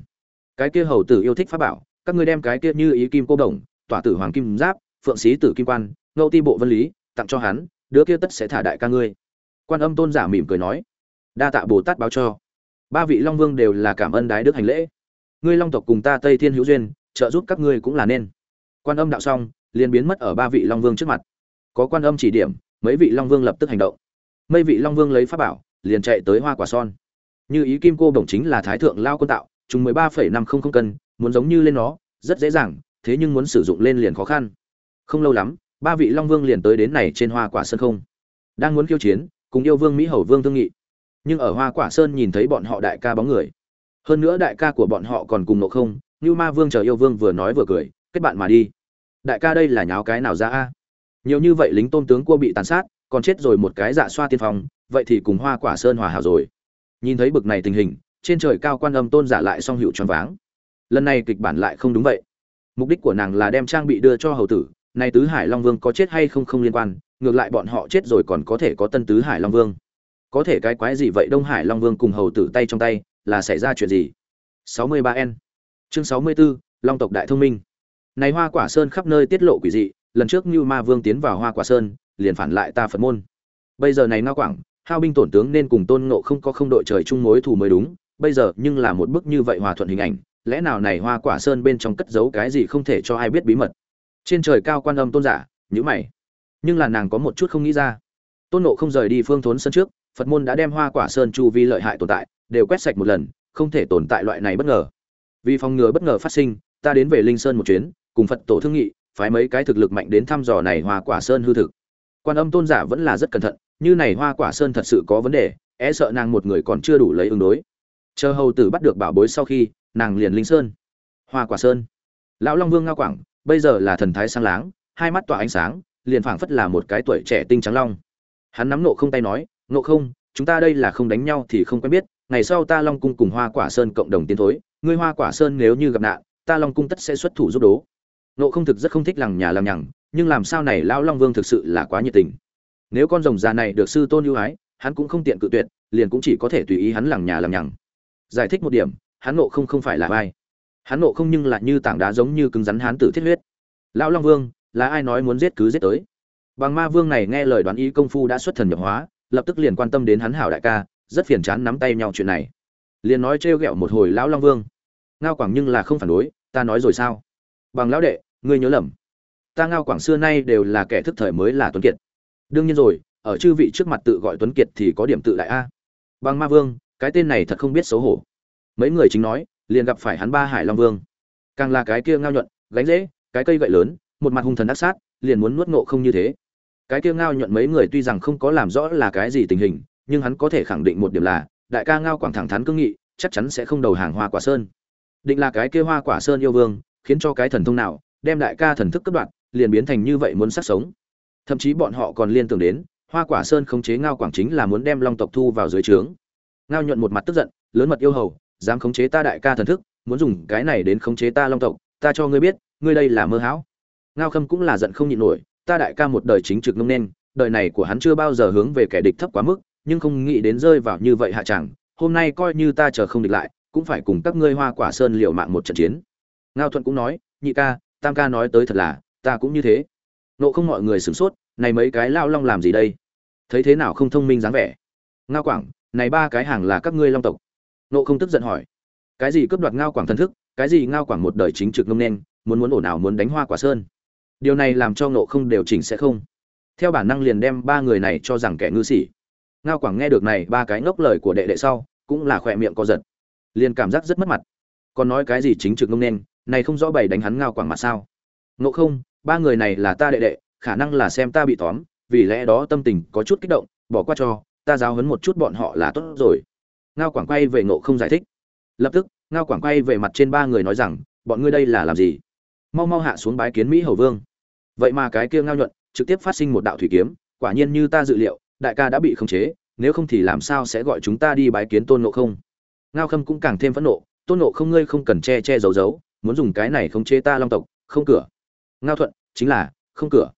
Cái kia hầu tử yêu thích pháp bảo, các ngươi đem cái kia như ý kim cô đồng, tỏa tử hoàng kim giáp, phượng sĩ tử kim quan, ngâu ti bộ vân lý, tặng cho hắn, đứa kia tất sẽ thả đại ca ngươi. Quan âm tôn giả mỉm cười nói, đa tạ bồ tát báo cho. Ba vị long vương đều là cảm ơn đái đức hành lễ ngươi long tộc cùng ta tây thiên hữu duyên trợ giúp các ngươi cũng là nên quan âm đạo xong liền biến mất ở ba vị long vương trước mặt có quan âm chỉ điểm mấy vị long vương lập tức hành động mấy vị long vương lấy pháp bảo liền chạy tới hoa quả son như ý kim cô đồng chính là thái thượng lao quân tạo chúng mười ba phẩy năm không không cân muốn giống như lên nó rất dễ dàng thế nhưng muốn sử dụng lên liền khó khăn không lâu lắm ba vị long vương liền tới đến này trên hoa quả sơn không đang muốn khiêu chiến cùng yêu vương mỹ hầu vương thương nghị nhưng ở hoa quả sơn nhìn thấy bọn họ đại ca bóng người hơn nữa đại ca của bọn họ còn cùng nộ không như ma vương chờ yêu vương vừa nói vừa cười, kết bạn mà đi. Đại ca đây là nháo cái nào ra a? Nhiều như vậy lính tôn tướng cua bị tàn sát, còn chết rồi một cái dạ xoa tiên phong, vậy thì cùng hoa quả sơn hòa hảo rồi. Nhìn thấy bực này tình hình, trên trời cao quan âm tôn giả lại song hiệu tròn váng. Lần này kịch bản lại không đúng vậy. Mục đích của nàng là đem trang bị đưa cho hầu tử, nay tứ hải long vương có chết hay không không liên quan, ngược lại bọn họ chết rồi còn có thể có tân tứ hải long vương. Có thể cái quái gì vậy đông hải long vương cùng hầu tử tay trong tay là xảy ra chuyện gì? 63 n. Chương 64, long tộc đại thông minh. Này hoa quả sơn khắp nơi tiết lộ quỷ dị lần trước như ma vương tiến vào hoa quả sơn liền phản lại ta phật môn. Bây giờ này ngao quảng hao binh tổn tướng nên cùng tôn ngộ không có không đội trời chung mối thù mới đúng bây giờ nhưng là một bức như vậy hòa thuận hình ảnh lẽ nào này hoa quả sơn bên trong cất giấu cái gì không thể cho ai biết bí mật? Trên trời cao quan âm tôn giả nhữ mày. Nhưng là nàng có một chút không nghĩ ra. Tôn nộ không rời đi phương thốn sân trước phật môn đã đem hoa quả sơn chu vi lợi hại tồn tại đều quét sạch một lần, không thể tồn tại loại này bất ngờ. Vì phòng ngừa bất ngờ phát sinh, ta đến về linh sơn một chuyến, cùng phật tổ thương nghị, phái mấy cái thực lực mạnh đến thăm dò này hoa quả sơn hư thực. Quan âm tôn giả vẫn là rất cẩn thận, như này hoa quả sơn thật sự có vấn đề e sợ nàng một người còn chưa đủ lấy ứng đối. Chờ hầu tử bắt được bảo bối sau khi, nàng liền linh sơn. Hoa quả sơn. Lão long vương ngao quảng, bây giờ là thần thái sáng láng, hai mắt tỏa ánh sáng, liền phảng phất là một cái tuổi trẻ tinh trắng long. Hắn nắm nộ không tay nói nộ không, chúng ta đây là không đánh nhau thì không quen biết ngày sau ta long cung cùng hoa quả sơn cộng đồng tiến thối, ngươi hoa quả sơn nếu như gặp nạn, ta long cung tất sẽ xuất thủ giúp đố. Nộ không thực rất không thích lằng nhà làm nhằng, nhưng làm sao này lão long vương thực sự là quá nhiệt tình. Nếu con rồng già này được sư tôn ưu ái, hắn cũng không tiện cự tuyệt, liền cũng chỉ có thể tùy ý hắn lằng nhà làm nhằng. Giải thích một điểm, hắn nộ không không phải là ai. Hắn nộ không nhưng lại như tảng đá giống như cứng rắn hắn tử thiết huyết. Lão long vương, là ai nói muốn giết cứ giết tới? Bằng ma vương này nghe lời đoán ý công phu đã xuất thần nhập hóa, lập tức liền quan tâm đến hắn hảo đại ca rất phiền chán nắm tay nhau chuyện này. Liền nói trêu ghẹo một hồi lão long vương. Ngao quảng nhưng là không phản đối, ta nói rồi sao? Bằng lão đệ, ngươi nhớ lầm. Ta ngao quảng xưa nay đều là kẻ thức thời mới là tuấn kiệt. Đương nhiên rồi, ở chư vị trước mặt tự gọi tuấn kiệt thì có điểm tự đại a. Bằng ma vương, cái tên này thật không biết xấu hổ. Mấy người chính nói, liền gặp phải hắn ba hải long vương. Càng là cái kia ngao nhuận, gánh dễ, cái cây gậy lớn, một mặt hung thần ác sát, liền muốn nuốt ngộ không như thế. Cái kia ngao nhuận mấy người tuy rằng không có làm rõ là cái gì tình hình nhưng hắn có thể khẳng định một điểm là, đại ca ngao quảng thẳng thắn cương nghị, chắc chắn sẽ không đầu hàng hoa quả sơn. Định là cái kia hoa quả sơn yêu vương, khiến cho cái thần thông nào, đem đại ca thần thức cấp đoạn liền biến thành như vậy muốn sát sống. Thậm chí bọn họ còn liên tưởng đến, hoa quả sơn khống chế ngao quảng chính là muốn đem long tộc thu vào dưới trướng. Ngao nhuận một mặt tức giận, lớn mật yêu hầu, dám khống chế ta đại ca thần thức, muốn dùng cái này đến khống chế ta long tộc, ta cho ngươi biết, ngươi đây là mơ hão. Ngao khâm cũng là giận không nhịn nổi, ta đại ca một đời chính trực nông nên đời này của hắn chưa bao giờ hướng về kẻ địch thấp quá mức nhưng không nghĩ đến rơi vào như vậy hạ chẳng, hôm nay coi như ta chờ không địch lại, cũng phải cùng các ngươi hoa quả sơn liều mạng một trận chiến. Ngao thuận cũng nói, nhị ca, tam ca nói tới thật là, ta cũng như thế. Nộ không mọi người sửng sốt, này mấy cái lao long làm gì đây? Thấy thế nào không thông minh dáng vẻ? Ngao quảng, này ba cái hàng là các ngươi long tộc. Nộ không tức giận hỏi, cái gì cướp đoạt ngao quảng thần thức, cái gì ngao quảng một đời chính trực ngông nên muốn muốn ổn nào muốn đánh hoa quả sơn? Điều này làm cho nộ không đều chỉnh sẽ không. Theo bản năng liền đem ba người này cho rằng kẻ ngư sĩ ngao quảng nghe được này ba cái ngốc lời của đệ đệ sau, cũng là khỏe miệng co giật. Liền cảm giác rất mất mặt. Còn nói cái gì chính trực ngông nên, này không rõ bày đánh hắn ngao quảng mặt sao? Ngộ không, ba người này là ta đệ đệ, khả năng là xem ta bị tóm, vì lẽ đó tâm tình có chút kích động, bỏ qua cho, ta giáo hấn một chút bọn họ là tốt rồi. Ngao quảng quay về ngộ không giải thích. Lập tức, ngao quảng quay về mặt trên ba người nói rằng, bọn ngươi đây là làm gì? Mau mau hạ xuống bái kiến mỹ hầu vương. Vậy mà cái kia ngao nhuận trực tiếp phát sinh một đạo thủy kiếm, quả nhiên như ta dự liệu đại ca đã bị khống chế, nếu không thì làm sao sẽ gọi chúng ta đi bái kiến tôn nộ không? Ngao khâm cũng càng thêm phẫn nộ, tôn nộ không ngươi không cần che che giấu giấu, muốn dùng cái này khống chế ta long tộc, không cửa. Ngao thuận, chính là, không cửa.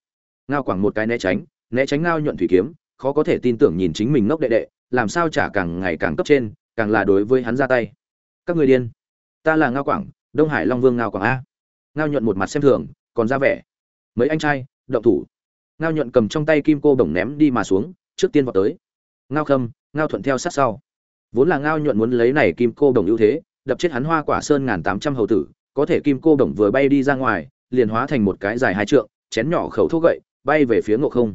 Ngao quảng một cái né tránh né tránh ngao nhuận thủy kiếm, khó có thể tin tưởng nhìn chính mình ngốc đệ đệ, làm sao trả càng ngày càng cấp trên, càng là đối với hắn ra tay. Các người điên. Ta là ngao quảng, đông hải long vương ngao quảng a. Ngao nhuận một mặt xem thường, còn ra vẻ. Mấy anh trai, động thủ. Ngao nhuận cầm trong tay kim cô bổng ném đi mà xuống trước tiên vào tới. Ngao khâm, ngao thuận theo sát sau. Vốn là ngao nhuận muốn lấy này kim cô đồng ưu thế, đập chết hắn hoa quả sơn ngàn tám trăm hầu tử, có thể kim cô đồng vừa bay đi ra ngoài, liền hóa thành một cái dài hai trượng, chén nhỏ khẩu thuốc gậy, bay về phía ngộ không.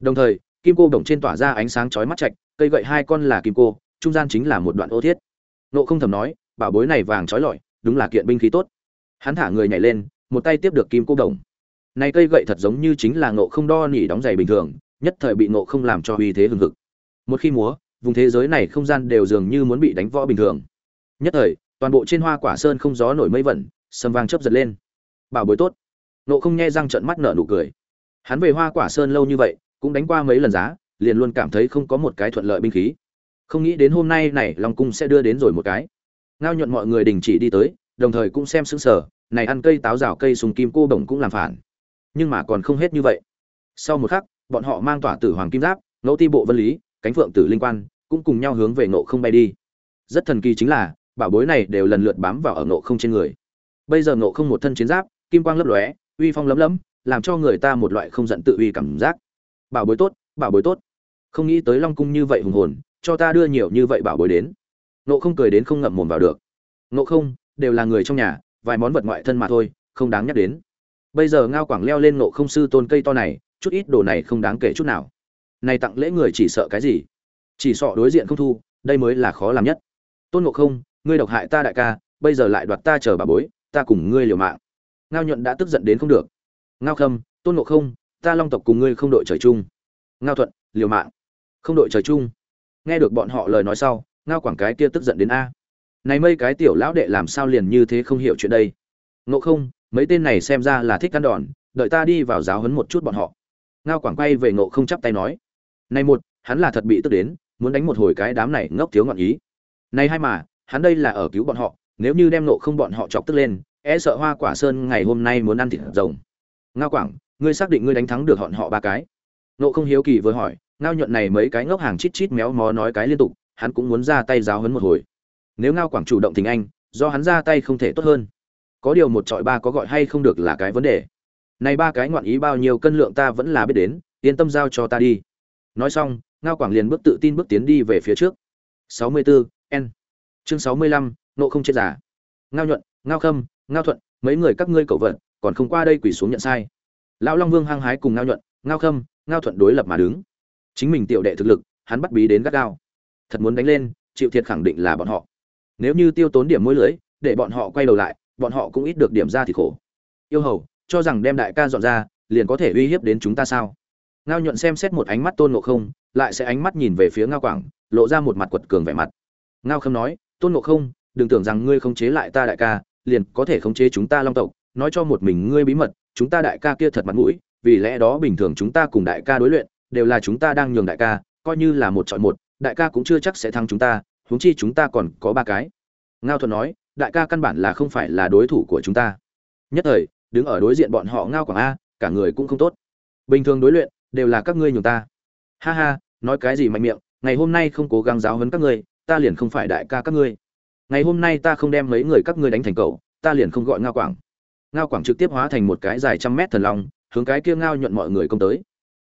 Đồng thời, kim cô đồng trên tỏa ra ánh sáng chói mắt chạch cây gậy hai con là kim cô, trung gian chính là một đoạn ô thiết. Ngộ không thầm nói, bảo bối này vàng chói lọi, đúng là kiện binh khí tốt. Hắn thả người nhảy lên, một tay tiếp được kim cô đồng. Này cây gậy thật giống như chính là ngộ không đo nỉ đóng giày bình thường nhất thời bị ngộ không làm cho uy thế hừng hực. Một khi múa, vùng thế giới này không gian đều dường như muốn bị đánh võ bình thường. Nhất thời, toàn bộ trên hoa quả sơn không gió nổi mây vẩn, sầm vang chớp giật lên. Bảo bối tốt. Ngộ không nghe răng trợn mắt nở nụ cười. Hắn về hoa quả sơn lâu như vậy, cũng đánh qua mấy lần giá, liền luôn cảm thấy không có một cái thuận lợi binh khí. Không nghĩ đến hôm nay này, long cung sẽ đưa đến rồi một cái. Ngao nhuận mọi người đình chỉ đi tới, đồng thời cũng xem xứng sở này ăn cây táo rào cây sùng kim cô bổng cũng làm phản. Nhưng mà còn không hết như vậy. Sau một khắc bọn họ mang tỏa tử hoàng kim giáp, ngẫu ti bộ vân lý, cánh phượng tử linh quan, cũng cùng nhau hướng về nộ không bay đi. Rất thần kỳ chính là, bảo bối này đều lần lượt bám vào ở nộ không trên người. Bây giờ nộ không một thân chiến giáp, kim quang lấp lóe, uy phong lấm lấm, làm cho người ta một loại không giận tự uy cảm giác. Bảo bối tốt, bảo bối tốt. Không nghĩ tới long cung như vậy hùng hồn, cho ta đưa nhiều như vậy bảo bối đến. Nộ không cười đến không ngậm mồm vào được. Nộ không, đều là người trong nhà, vài món vật ngoại thân mà thôi, không đáng nhắc đến. Bây giờ ngao quảng leo lên nộ không sư tôn cây to này chút ít đồ này không đáng kể chút nào. Này tặng lễ người chỉ sợ cái gì? Chỉ sợ đối diện không thu, đây mới là khó làm nhất. Tôn ngộ không, ngươi độc hại ta đại ca, bây giờ lại đoạt ta chờ bà bối, ta cùng ngươi liều mạng. Ngao nhuận đã tức giận đến không được. Ngao khâm, tôn ngộ không, ta long tộc cùng ngươi không đội trời chung. Ngao thuận, liều mạng. Không đội trời chung. Nghe được bọn họ lời nói sau, ngao quảng cái kia tức giận đến a. Này mây cái tiểu lão đệ làm sao liền như thế không hiểu chuyện đây? Ngộ không, mấy tên này xem ra là thích ăn đòn, đợi ta đi vào giáo huấn một chút bọn họ ngao quảng quay về ngộ không chắp tay nói, này một, hắn là thật bị tức đến, muốn đánh một hồi cái đám này ngốc thiếu ngọn ý. Này hai mà, hắn đây là ở cứu bọn họ, nếu như đem nộ không bọn họ chọc tức lên e sợ hoa quả sơn ngày hôm nay muốn ăn thịt rồng. Ngao quảng, ngươi xác định ngươi đánh thắng được bọn họ ba cái? Nộ không hiếu kỳ vừa hỏi, ngao nhuận này mấy cái ngốc hàng chít chít méo mó nói cái liên tục, hắn cũng muốn ra tay giáo hấn một hồi. Nếu ngao quảng chủ động tình anh, do hắn ra tay không thể tốt hơn. Có điều một trọi ba có gọi hay không được là cái vấn đề này ba cái ngoạn ý bao nhiêu cân lượng ta vẫn là biết đến yên tâm giao cho ta đi. Nói xong ngao quảng liền bước tự tin bước tiến đi về phía trước. 64, n. Chương 65, nộ không chết giả. Ngao nhuận ngao khâm ngao thuận mấy người các ngươi cầu vận còn không qua đây quỳ xuống nhận sai. Lão long vương hăng hái cùng ngao nhuận ngao khâm ngao thuận đối lập mà đứng. Chính mình tiểu đệ thực lực hắn bắt bí đến gắt gao. Thật muốn đánh lên chịu thiệt khẳng định là bọn họ. Nếu như tiêu tốn điểm môi lưới để bọn họ quay đầu lại bọn họ cũng ít được điểm ra thì khổ. Yêu hầu cho rằng đem đại ca dọn ra, liền có thể uy hiếp đến chúng ta sao? Ngao nhuận xem xét một ánh mắt tôn ngộ không, lại sẽ ánh mắt nhìn về phía ngao quảng, lộ ra một mặt quật cường vẻ mặt. Ngao khâm nói, tôn ngộ không, đừng tưởng rằng ngươi khống chế lại ta đại ca, liền có thể khống chế chúng ta long tộc. Nói cho một mình ngươi bí mật, chúng ta đại ca kia thật mặt mũi, vì lẽ đó bình thường chúng ta cùng đại ca đối luyện, đều là chúng ta đang nhường đại ca, coi như là một chọi một, đại ca cũng chưa chắc sẽ thắng chúng ta, huống chi chúng ta còn có ba cái. Ngao thuận nói, đại ca căn bản là không phải là đối thủ của chúng ta. Nhất thời đứng ở đối diện bọn họ ngao quảng a, cả người cũng không tốt. Bình thường đối luyện, đều là các ngươi nhường ta. Ha ha, nói cái gì mạnh miệng, ngày hôm nay không cố gắng giáo huấn các ngươi, ta liền không phải đại ca các ngươi. Ngày hôm nay ta không đem mấy người các ngươi đánh thành cầu ta liền không gọi ngao quảng. Ngao quảng trực tiếp hóa thành một cái dài trăm mét thần long, hướng cái kia ngao nhuận mọi người công tới.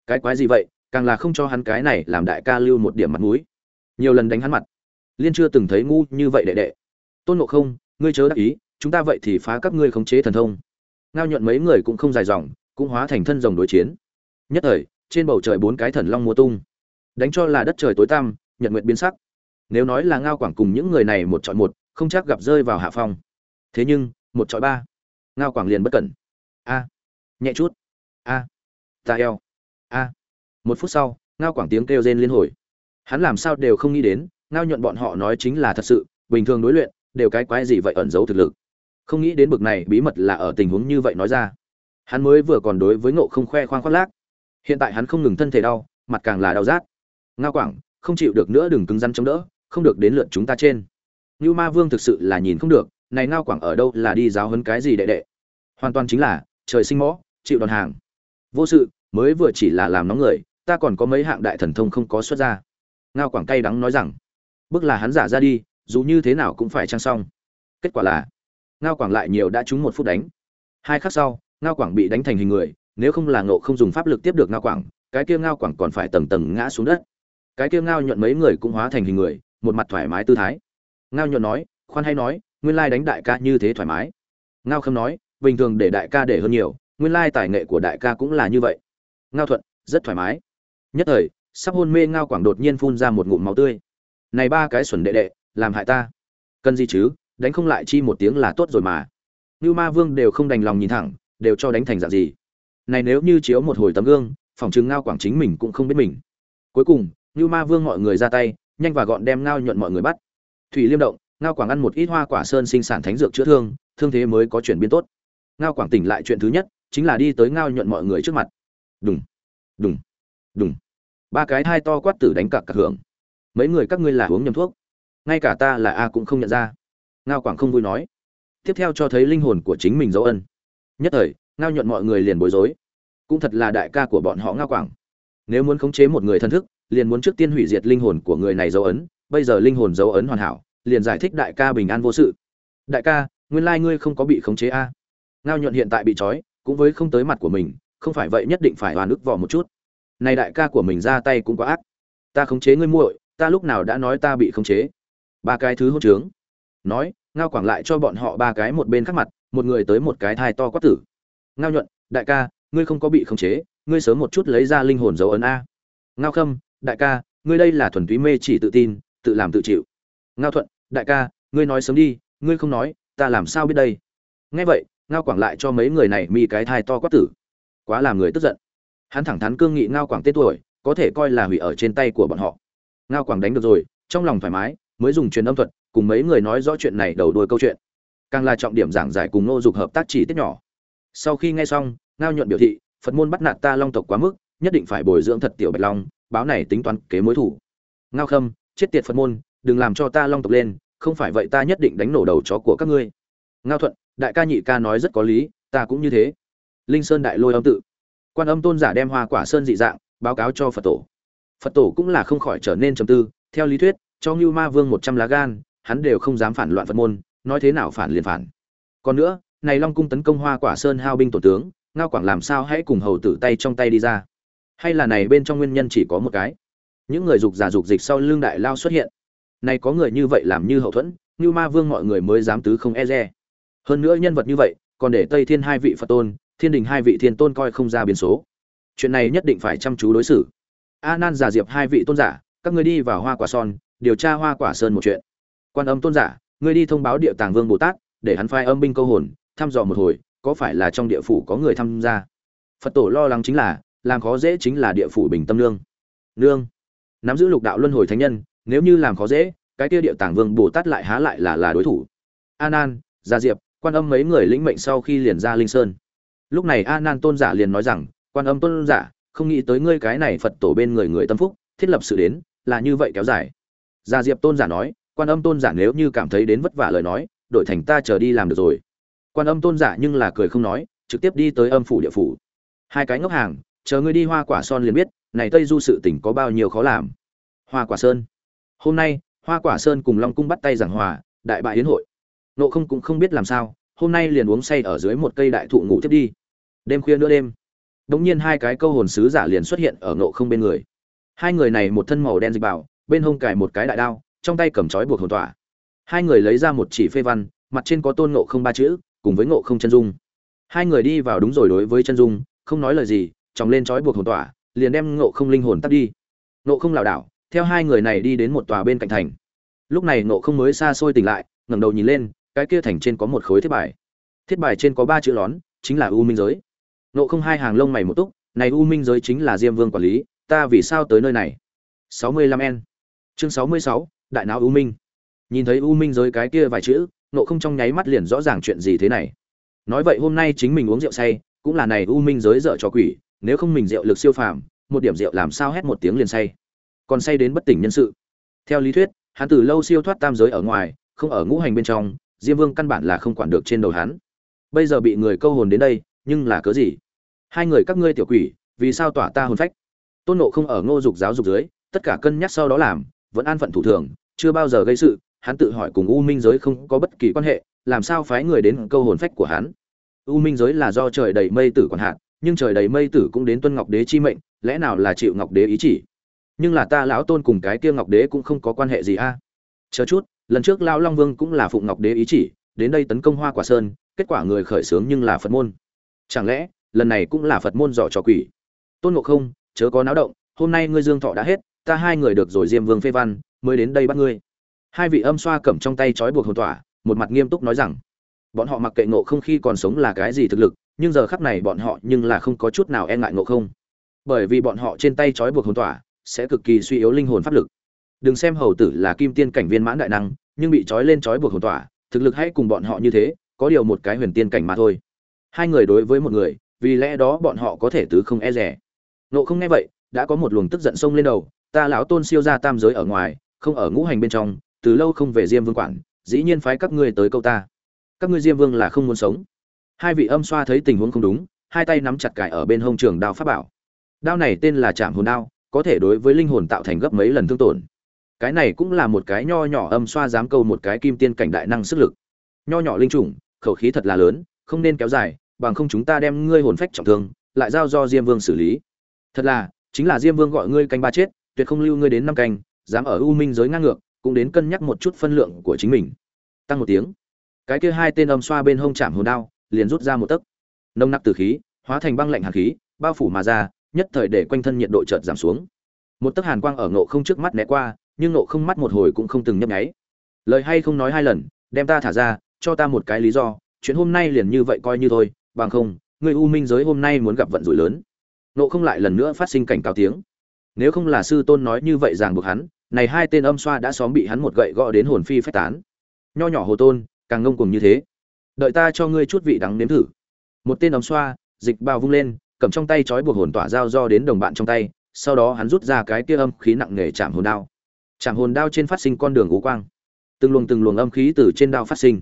Cái quái gì vậy, càng là không cho hắn cái này làm đại ca lưu một điểm mặt mũi. Nhiều lần đánh hắn mặt. Liên chưa từng thấy ngu như vậy đệ đệ. Tôn ngộ không, ngươi chớ đắc ý, chúng ta vậy thì phá các ngươi khống chế thần thông ngao nhuận mấy người cũng không dài dòng, cũng hóa thành thân rồng đối chiến. Nhất thời, trên bầu trời bốn cái thần long mùa tung. Đánh cho là đất trời tối tăm, nhật nguyện biến sắc. Nếu nói là ngao quảng cùng những người này một chọn một, không chắc gặp rơi vào hạ phong. Thế nhưng, một chọi ba, ngao quảng liền bất cẩn. A, nhẹ chút. A à. ta eo. A. Một phút sau, ngao quảng tiếng kêu rên liên hồi. Hắn làm sao đều không nghĩ đến, ngao nhuận bọn họ nói chính là thật sự, bình thường đối luyện, đều cái quái gì vậy ẩn giấu thực lực không nghĩ đến bực này bí mật là ở tình huống như vậy nói ra. Hắn mới vừa còn đối với ngộ không khoe khoang khoác lác. Hiện tại hắn không ngừng thân thể đau, mặt càng là đau rát. Ngao quảng, không chịu được nữa đừng cứng rắn chống đỡ, không được đến lượt chúng ta trên. Như ma vương thực sự là nhìn không được, này ngao quảng ở đâu là đi giáo hấn cái gì đệ đệ? Hoàn toàn chính là, trời sinh mõ, chịu đòn hàng. Vô sự, mới vừa chỉ là làm nóng người, ta còn có mấy hạng đại thần thông không có xuất ra. Ngao quảng cay đắng nói rằng bức là hắn giả ra đi, dù như thế nào cũng phải trang xong. Kết quả là ngao quảng lại nhiều đã trúng một phút đánh. Hai khắc sau, ngao quảng bị đánh thành hình người, nếu không là ngộ không dùng pháp lực tiếp được ngao quảng, cái kia ngao quảng còn phải tầng tầng ngã xuống đất. Cái kia ngao nhuận mấy người cũng hóa thành hình người, một mặt thoải mái tư thái. Ngao nhuận nói, khoan hay nói, nguyên lai đánh đại ca như thế thoải mái. Ngao khâm nói, bình thường để đại ca để hơn nhiều, nguyên lai tài nghệ của đại ca cũng là như vậy. Ngao thuận, rất thoải mái. Nhất thời, sắp hôn mê ngao quảng đột nhiên phun ra một ngụm máu tươi. Này ba cái xuẩn đệ đệ, làm hại ta. Cần gì chứ? Đánh không lại chi một tiếng là tốt rồi mà. Như ma vương đều không đành lòng nhìn thẳng, đều cho đánh thành dạng gì. Này nếu như chiếu một hồi tấm gương, phòng chứng ngao quảng chính mình cũng không biết mình. Cuối cùng như ma vương mọi người ra tay, nhanh và gọn đem ngao nhuận mọi người bắt. Thủy liêm động, ngao quảng ăn một ít hoa quả sơn sinh sản thánh dược chữa thương thương thế mới có chuyển biến tốt. Ngao quảng tỉnh lại chuyện thứ nhất, chính là đi tới ngao nhuận mọi người trước mặt. Đùng đùng đùng. Ba cái thai to quát tử đánh cặc cặc hưởng. Mấy người các ngươi là uống nhầm thuốc. Ngay cả ta là a cũng không nhận ra ngao quảng không vui nói. Tiếp theo cho thấy linh hồn của chính mình dấu ân. Nhất thời, ngao nhuận mọi người liền bối rối. Cũng thật là đại ca của bọn họ ngao quảng. Nếu muốn khống chế một người thân thức, liền muốn trước tiên hủy diệt linh hồn của người này dấu ấn, bây giờ linh hồn dấu ấn hoàn hảo, liền giải thích đại ca bình an vô sự. Đại ca, nguyên lai ngươi không có bị khống chế a. Ngao nhuận hiện tại bị trói, cũng với không tới mặt của mình, không phải vậy nhất định phải hoàn ức vỏ một chút. Này đại ca của mình ra tay cũng quá ác. Ta khống chế ngươi muội, ta lúc nào đã nói ta bị khống chế? Ba cái thứ hỗn trướng nói, ngao quảng lại cho bọn họ ba cái một bên khác mặt, một người tới một cái thai to quát tử. Ngao nhuận, đại ca, ngươi không có bị khống chế, ngươi sớm một chút lấy ra linh hồn dấu ấn a. Ngao khâm, đại ca, ngươi đây là thuần túy mê chỉ tự tin, tự làm tự chịu. Ngao thuận, đại ca, ngươi nói sớm đi, ngươi không nói, ta làm sao biết đây? Nghe vậy, ngao quảng lại cho mấy người này mi cái thai to quát tử. Quá làm người tức giận. Hắn thẳng thắn cương nghị ngao quảng tên tuổi, có thể coi là hủy ở trên tay của bọn họ. Ngao quảng đánh được rồi, trong lòng thoải mái mới dùng truyền âm thuật cùng mấy người nói rõ chuyện này đầu đuôi câu chuyện. Càng là trọng điểm giảng giải cùng nô dục hợp tác chỉ tiết nhỏ. Sau khi nghe xong, ngao nhuận biểu thị, phật môn bắt nạt ta long tộc quá mức, nhất định phải bồi dưỡng thật tiểu bạch long, báo này tính toán kế mối thủ. Ngao khâm, chết tiệt phật môn, đừng làm cho ta long tộc lên, không phải vậy ta nhất định đánh nổ đầu chó của các ngươi. Ngao thuận, đại ca nhị ca nói rất có lý, ta cũng như thế. Linh sơn đại lôi âm tự. Quan âm tôn giả đem hoa quả sơn dị dạng, báo cáo cho phật tổ. Phật tổ cũng là không khỏi trở nên trầm tư, theo lý thuyết cho ngưu ma vương một trăm lá gan, hắn đều không dám phản loạn phật môn, nói thế nào phản liền phản. Còn nữa, này long cung tấn công hoa quả sơn hao binh tổ tướng, ngao quảng làm sao hãy cùng hầu tử tay trong tay đi ra? Hay là này bên trong nguyên nhân chỉ có một cái? Những người dục giả dục dịch sau lưng đại lao xuất hiện. Này có người như vậy làm như hậu thuẫn, Ngưu ma vương mọi người mới dám tứ không e dè. Hơn nữa nhân vật như vậy, còn để tây thiên hai vị phật tôn, thiên đình hai vị thiên tôn coi không ra biến số. Chuyện này nhất định phải chăm chú đối xử. A nan giả diệp hai vị tôn giả, các ngươi đi vào hoa quả son điều tra hoa quả sơn một chuyện. Quan âm tôn giả ngươi đi thông báo địa tàng vương bồ tát để hắn phai âm binh câu hồn thăm dò một hồi có phải là trong địa phủ có người tham gia? Phật tổ lo lắng chính là làm khó dễ chính là địa phủ bình tâm nương. Nương. Nắm giữ lục đạo luân hồi thánh nhân nếu như làm khó dễ cái kia địa tàng vương bồ tát lại há lại là là đối thủ. An an, gia diệp quan âm mấy người lĩnh mệnh sau khi liền ra linh sơn. Lúc này an an tôn giả liền nói rằng quan âm tôn giả không nghĩ tới ngươi cái này phật tổ bên người người tâm phúc thiết lập sự đến là như vậy kéo dài gia diệp tôn giả nói, quan âm tôn giả nếu như cảm thấy đến vất vả lời nói, đổi thành ta chờ đi làm được rồi. Quan âm tôn giả nhưng là cười không nói, trực tiếp đi tới âm phủ địa phủ. Hai cái ngốc hàng, chờ ngươi đi hoa quả son liền biết, này tây du sự tỉnh có bao nhiêu khó làm. Hoa quả sơn. Hôm nay, hoa quả sơn cùng long cung bắt tay giảng hòa, đại bại yến hội. Nộ không cũng không biết làm sao, hôm nay liền uống say ở dưới một cây đại thụ ngủ tiếp đi. Đêm khuya nữa đêm, đống nhiên hai cái câu hồn sứ giả liền xuất hiện ở ngộ không bên người. Hai người này một thân màu đen dịch bảo bên hông cài một cái đại đao, trong tay cầm chói buộc hồn tỏa. Hai người lấy ra một chỉ phê văn, mặt trên có tôn ngộ không ba chữ, cùng với ngộ không chân dung. Hai người đi vào đúng rồi đối với chân dung, không nói lời gì chòng lên chói buộc hồn tỏa, liền đem ngộ không linh hồn tắt đi. Ngộ không lảo đảo, theo hai người này đi đến một tòa bên cạnh thành. Lúc này ngộ không mới xa xôi tỉnh lại, ngẩng đầu nhìn lên, cái kia thành trên có một khối thiết bài. Thiết bài trên có ba chữ lón, chính là u minh giới. Ngộ không hai hàng lông mày một túc, này u minh giới chính là diêm vương quản lý, ta vì sao tới nơi này? 65 n chương 66, đại não u minh. Nhìn thấy u minh giới cái kia vài chữ nộ không trong nháy mắt liền rõ ràng chuyện gì thế này. Nói vậy hôm nay chính mình uống rượu say cũng là này u minh giới dở cho quỷ nếu không mình rượu lực siêu phàm một điểm rượu làm sao hét một tiếng liền say. Còn say đến bất tỉnh nhân sự. Theo lý thuyết hắn từ lâu siêu thoát tam giới ở ngoài không ở ngũ hành bên trong diêm vương căn bản là không quản được trên đầu hắn. Bây giờ bị người câu hồn đến đây nhưng là cớ gì? Hai người các ngươi tiểu quỷ vì sao tỏa ta hồn phách? Tôn nộ không ở ngô dục giáo dục dưới tất cả cân nhắc sau đó làm vẫn an phận thủ thường, chưa bao giờ gây sự, hắn tự hỏi cùng u minh giới không có bất kỳ quan hệ, làm sao phái người đến câu hồn phách của hắn? U minh giới là do trời đầy mây tử còn hạn nhưng trời đầy mây tử cũng đến tuân ngọc đế chi mệnh, lẽ nào là chịu ngọc đế ý chỉ? Nhưng là ta lão tôn cùng cái kia ngọc đế cũng không có quan hệ gì a. Chờ chút, lần trước Lão long vương cũng là phụng ngọc đế ý chỉ, đến đây tấn công hoa quả sơn, kết quả người khởi sướng nhưng là phật môn. Chẳng lẽ, lần này cũng là phật môn dọ trò quỷ? Tôn ngộ không, chớ có náo động, hôm nay ngươi dương thọ đã hết ta hai người được rồi diêm vương phê văn, mới đến đây bắt ngươi. Hai vị âm xoa cầm trong tay trói buộc hồn tỏa, một mặt nghiêm túc nói rằng, bọn họ mặc kệ ngộ không khi còn sống là cái gì thực lực, nhưng giờ khắc này bọn họ nhưng là không có chút nào e ngại ngộ không. Bởi vì bọn họ trên tay trói buộc hồn tỏa, sẽ cực kỳ suy yếu linh hồn pháp lực. Đừng xem hầu tử là kim tiên cảnh viên mãn đại năng, nhưng bị trói lên trói buộc hồn tỏa, thực lực hãy cùng bọn họ như thế, có điều một cái huyền tiên cảnh mà thôi. Hai người đối với một người, vì lẽ đó bọn họ có thể tứ không e rẻ. Nộ không nghe vậy, đã có một luồng tức giận sông lên đầu ta lão tôn siêu ra tam giới ở ngoài, không ở ngũ hành bên trong, từ lâu không về diêm vương quản, dĩ nhiên phái các ngươi tới câu ta. Các ngươi diêm vương là không muốn sống. Hai vị âm xoa thấy tình huống không đúng, hai tay nắm chặt cài ở bên hông trường đao pháp bảo. Đao này tên là trạm hồn đao, có thể đối với linh hồn tạo thành gấp mấy lần thương tổn. Cái này cũng là một cái nho nhỏ âm xoa dám câu một cái kim tiên cảnh đại năng sức lực. Nho nhỏ linh trùng khẩu khí thật là lớn, không nên kéo dài, bằng không chúng ta đem ngươi hồn phách trọng thương, lại giao do diêm vương xử lý. Thật là, chính là diêm vương gọi ngươi canh ba chết tuyệt không lưu ngươi đến năm canh, dám ở u minh giới ngang ngược, cũng đến cân nhắc một chút phân lượng của chính mình. Tăng một tiếng. Cái kia hai tên âm xoa bên hông chạm hồn đao, liền rút ra một tấc. Nông nặc từ khí, hóa thành băng lạnh hàn khí, bao phủ mà ra, nhất thời để quanh thân nhiệt độ chợt giảm xuống. Một tấc hàn quang ở ngộ không trước mắt né qua, nhưng ngộ không mắt một hồi cũng không từng nhấp nháy. Lời hay không nói hai lần, đem ta thả ra, cho ta một cái lý do, chuyện hôm nay liền như vậy coi như thôi, bằng không, người u minh giới hôm nay muốn gặp vận rủi lớn. Ngộ không lại lần nữa phát sinh cảnh cáo tiếng nếu không là sư tôn nói như vậy ràng buộc hắn, này hai tên âm xoa đã xóm bị hắn một gậy gõ đến hồn phi phách tán. Nho nhỏ hồ tôn, càng ngông cuồng như thế. Đợi ta cho ngươi chút vị đắng nếm thử. Một tên âm xoa, dịch bao vung lên, cầm trong tay trói buộc hồn tỏa dao do đến đồng bạn trong tay, sau đó hắn rút ra cái kia âm khí nặng nề chạm hồn đao. Chạm hồn đao trên phát sinh con đường ú quang. Từng luồng từng luồng âm khí từ trên đao phát sinh.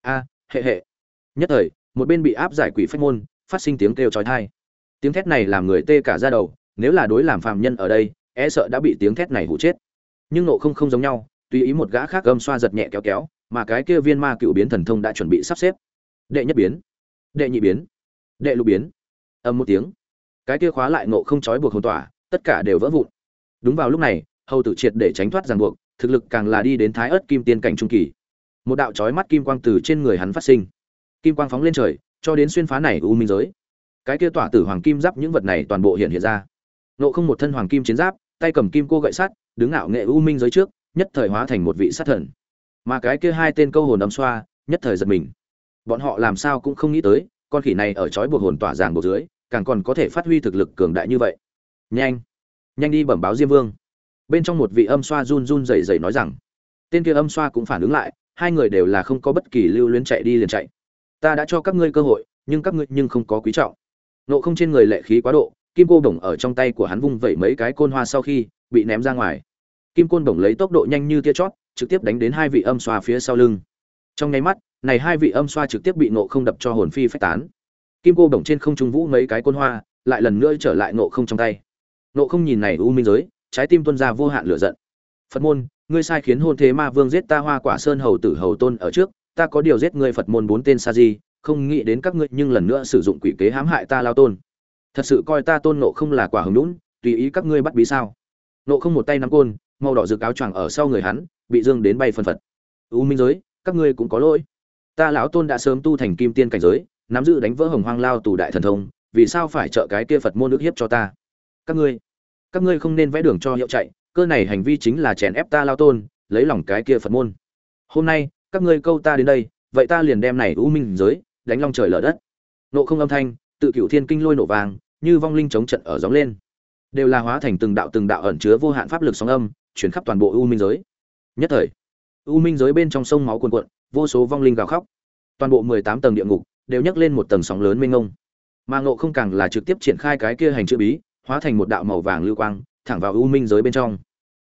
A, hệ hệ. Nhất thời, một bên bị áp giải quỷ phách môn, phát sinh tiếng kêu chói tai. Tiếng thét này làm người tê cả da đầu nếu là đối làm phàm nhân ở đây e sợ đã bị tiếng thét này hụ chết. Nhưng nộ không không giống nhau, tùy ý một gã khác gầm xoa giật nhẹ kéo kéo, mà cái kia viên ma cựu biến thần thông đã chuẩn bị sắp xếp. Đệ nhất biến, đệ nhị biến, đệ lục biến. Âm một tiếng, cái kia khóa lại nộ không trói buộc hồn tỏa, tất cả đều vỡ vụn. Đúng vào lúc này, hầu tử triệt để tránh thoát ràng buộc, thực lực càng là đi đến thái ớt kim tiên cảnh trung kỳ. Một đạo chói mắt kim quang từ trên người hắn phát sinh. Kim quang phóng lên trời, cho đến xuyên phá này u minh giới. Cái kia tỏa tử hoàng kim giáp những vật này toàn bộ hiện hiện ra nộ không một thân hoàng kim chiến giáp, tay cầm kim cô gậy sắt, đứng ngạo nghệ u minh giới trước, nhất thời hóa thành một vị sát thần. Mà cái kia hai tên câu hồn âm xoa, nhất thời giật mình. Bọn họ làm sao cũng không nghĩ tới, con khỉ này ở chói buộc hồn tỏa giàn buộc dưới, càng còn có thể phát huy thực lực cường đại như vậy. Nhanh nhanh đi bẩm báo diêm vương. Bên trong một vị âm xoa run run rẩy rẩy nói rằng, tên kia âm xoa cũng phản ứng lại, hai người đều là không có bất kỳ lưu luyến chạy đi liền chạy. Ta đã cho các ngươi cơ hội, nhưng các ngươi nhưng không có quý trọng. Nộ không trên người lệ khí quá độ kim cô đồng ở trong tay của hắn vung vẩy mấy cái côn hoa sau khi bị ném ra ngoài. Kim côn đồng lấy tốc độ nhanh như tia chót trực tiếp đánh đến hai vị âm xoa phía sau lưng. Trong nháy mắt, này hai vị âm xoa trực tiếp bị nộ không đập cho hồn phi phách tán. Kim cô đồng trên không trung vũ mấy cái côn hoa, lại lần nữa trở lại nộ không trong tay. Nộ không nhìn này u minh giới, trái tim tuân ra vô hạn lửa giận. Phật môn, ngươi sai khiến hôn thế ma vương giết ta hoa quả sơn hầu tử hầu tôn ở trước, ta có điều giết ngươi phật môn bốn tên sa di, không nghĩ đến các ngươi nhưng lần nữa sử dụng quỷ kế hãm hại ta lao tôn thật sự coi ta tôn nộ không là quả hứng lũn tùy ý các ngươi bắt bí sao? Nộ không một tay nắm côn, màu đỏ rực áo choàng ở sau người hắn, bị dương đến bay phân phật. U minh giới, các ngươi cũng có lỗi. Ta lão tôn đã sớm tu thành kim tiên cảnh giới, nắm giữ đánh vỡ hồng hoang lao tù đại thần thông, vì sao phải trợ cái kia phật môn ức hiếp cho ta? Các ngươi các ngươi không nên vẽ đường cho hiệu chạy, cơ này hành vi chính là chèn ép ta lao tôn, lấy lòng cái kia phật môn. Hôm nay, các ngươi câu ta đến đây, vậy ta liền đem này u minh giới, đánh long trời lở đất. Nộ không âm thanh, tự cựu thiên kinh lôi nổ vàng như vong linh chống trận ở gióng lên. Đều là hóa thành từng đạo từng đạo ẩn chứa vô hạn pháp lực sóng âm, chuyển khắp toàn bộ u minh giới. Nhất thời, u minh giới bên trong sông máu cuồn cuộn, vô số vong linh gào khóc. Toàn bộ mười tám tầng địa ngục đều nhấc lên một tầng sóng lớn mênh ngông mà ngộ không càng là trực tiếp triển khai cái kia hành chữ bí, hóa thành một đạo màu vàng lưu quang, thẳng vào u minh giới bên trong.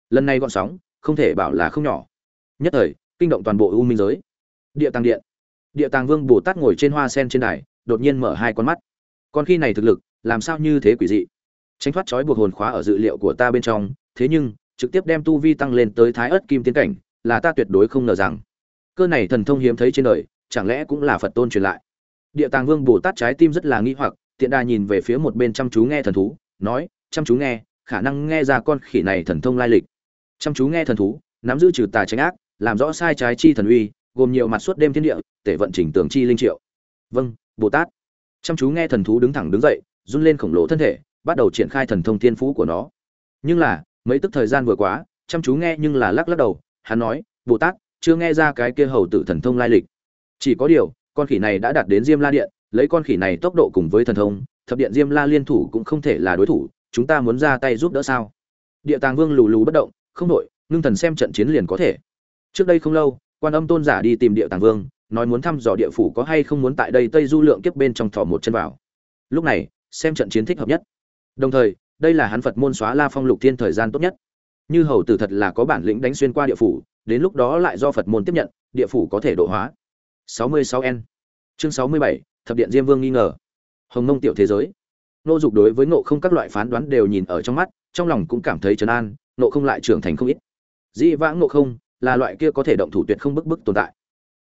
Lần này gọn sóng, không thể bảo là không nhỏ. Nhất thời, kinh động toàn bộ u minh giới. Địa tàng điện. Địa tàng vương bồ tát ngồi trên hoa sen trên đài, đột nhiên mở hai con mắt. Còn khi này thực lực làm sao như thế quỷ dị? Tránh thoát trói buộc hồn khóa ở dự liệu của ta bên trong, thế nhưng, trực tiếp đem tu vi tăng lên tới thái ớt kim tiến cảnh, là ta tuyệt đối không ngờ rằng. Cơ này thần thông hiếm thấy trên đời, chẳng lẽ cũng là phật tôn truyền lại? Địa tàng vương bồ tát trái tim rất là nghi hoặc, tiện đà nhìn về phía một bên chăm chú nghe thần thú, nói, chăm chú nghe, khả năng nghe ra con khỉ này thần thông lai lịch. Chăm chú nghe thần thú, nắm giữ trừ tà tránh ác, làm rõ sai trái chi thần uy, gồm nhiều mặt suốt đêm thiên địa, tể vận chỉnh tường chi linh triệu. Vâng bồ tát. Chăm chú nghe thần thú đứng thẳng đứng dậy run lên khổng lồ thân thể, bắt đầu triển khai thần thông thiên phú của nó. Nhưng là, mấy tức thời gian vừa quá, chăm chú nghe nhưng là lắc lắc đầu, hắn nói, bồ tát, chưa nghe ra cái kia hầu tử thần thông lai lịch. Chỉ có điều, con khỉ này đã đạt đến diêm la điện, lấy con khỉ này tốc độ cùng với thần thông, thập điện diêm la liên thủ cũng không thể là đối thủ, chúng ta muốn ra tay giúp đỡ sao? Địa tàng vương lù lù bất động, không đội ngưng thần xem trận chiến liền có thể. Trước đây không lâu, quan âm tôn giả đi tìm địa tàng vương, nói muốn thăm dò địa phủ có hay không muốn tại đây tây du lượng kiếp bên trong thỏ một chân vào. Lúc này xem trận chiến thích hợp nhất. Đồng thời đây là hắn phật môn xóa la phong lục thiên thời gian tốt nhất. Như hầu tử thật là có bản lĩnh đánh xuyên qua địa phủ đến lúc đó lại do phật môn tiếp nhận địa phủ có thể độ hóa. 66 n. Chương 67, thập điện diêm vương nghi ngờ. Hồng mông tiểu thế giới. Nô dục đối với ngộ không các loại phán đoán đều nhìn ở trong mắt trong lòng cũng cảm thấy trấn an ngộ không lại trưởng thành không ít. Dĩ vãng ngộ không là loại kia có thể động thủ tuyệt không bức bức tồn tại.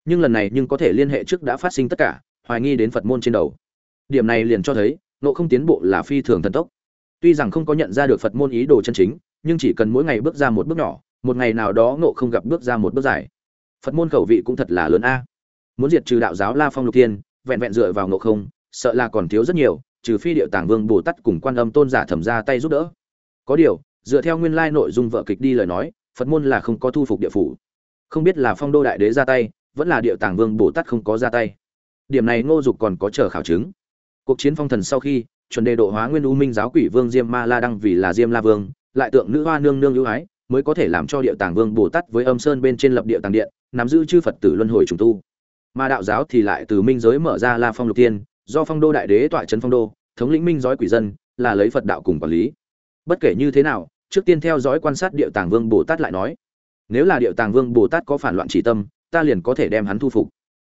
Nhưng lần này nhưng có thể liên hệ trước đã phát sinh tất cả hoài nghi đến phật môn trên đầu. Điểm này liền cho thấy ngộ không tiến bộ là phi thường thần tốc. Tuy rằng không có nhận ra được phật môn ý đồ chân chính, nhưng chỉ cần mỗi ngày bước ra một bước nhỏ, một ngày nào đó ngộ không gặp bước ra một bước dài. Phật môn khẩu vị cũng thật là lớn a. Muốn diệt trừ đạo giáo la phong lục tiên vẹn vẹn dựa vào ngộ không, sợ là còn thiếu rất nhiều, trừ phi điệu tàng vương bồ tát cùng quan âm tôn giả thẩm ra tay giúp đỡ. Có điều, dựa theo nguyên lai nội dung vợ kịch đi lời nói, phật môn là không có thu phục địa phủ. Không biết là phong đô đại đế ra tay, vẫn là điệu tàng vương bồ tát không có ra tay. Điểm này ngô dục còn có chờ khảo chứng cuộc chiến phong thần sau khi, chuẩn đề độ hóa nguyên u minh giáo quỷ vương diêm ma la đăng vì là diêm la vương, lại tượng nữ hoa nương nương ưu ái, mới có thể làm cho địa tàng vương bồ tát với âm sơn bên trên lập địa tàng điện, nắm giữ chư phật tử luân hồi trùng tu. Mà đạo giáo thì lại từ minh giới mở ra la phong lục tiên do phong đô đại đế tọa trấn phong đô, thống lĩnh minh giói quỷ dân, là lấy phật đạo cùng quản lý. Bất kể như thế nào, trước tiên theo dõi quan sát địa tàng vương bồ tát lại nói, nếu là địa tàng vương bồ tát có phản loạn chỉ tâm, ta liền có thể đem hắn thu phục.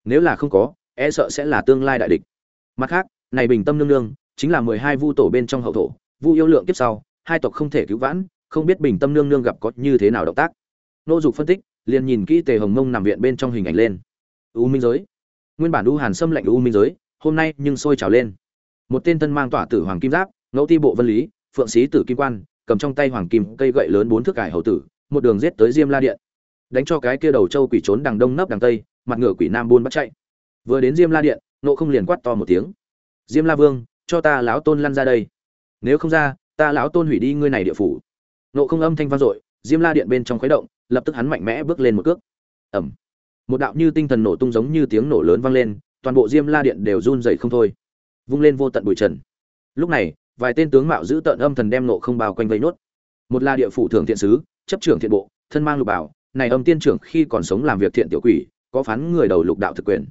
Nếu là không có e sợ sẽ là tương lai đại địch. Mặt khác này bình tâm nương nương, chính là mười hai vu tổ bên trong hậu thổ, vu yêu lượng kiếp sau, hai tộc không thể cứu vãn, không biết bình tâm nương nương gặp có như thế nào động tác. Nô dục phân tích, liền nhìn kỹ tề hồng mông nằm viện bên trong hình ảnh lên. U minh giới. Nguyên bản u hàn xâm lạnh u minh giới, hôm nay nhưng sôi trào lên. Một tên thân mang tỏa tử hoàng kim giáp, ngẫu ti bộ vân lý, phượng sĩ tử kim quan, cầm trong tay hoàng kim cây gậy lớn bốn thước cải hầu tử, một đường giết tới diêm la điện. Đánh cho cái kia đầu châu quỷ trốn đằng đông nấp đằng tây, mặt ngửa quỷ nam buôn bắt chạy. Vừa đến diêm la điện, nộ không liền quát to một tiếng diêm la vương, cho ta lão tôn lăn ra đây. Nếu không ra, ta lão tôn hủy đi ngươi này địa phủ. Nộ không âm thanh vang dội, diêm la điện bên trong khuấy động, lập tức hắn mạnh mẽ bước lên một cước. Ẩm một đạo như tinh thần nổ tung giống như tiếng nổ lớn vang lên, toàn bộ diêm la điện đều run dày không thôi. Vung lên vô tận bụi trần. Lúc này, vài tên tướng mạo giữ tận âm thần đem nộ không bao quanh vây nốt. Một là địa phủ thường thiện sứ, chấp trưởng thiện bộ, thân mang lục bảo, này âm tiên trưởng khi còn sống làm việc thiện tiểu quỷ, có phán người đầu lục đạo thực quyền.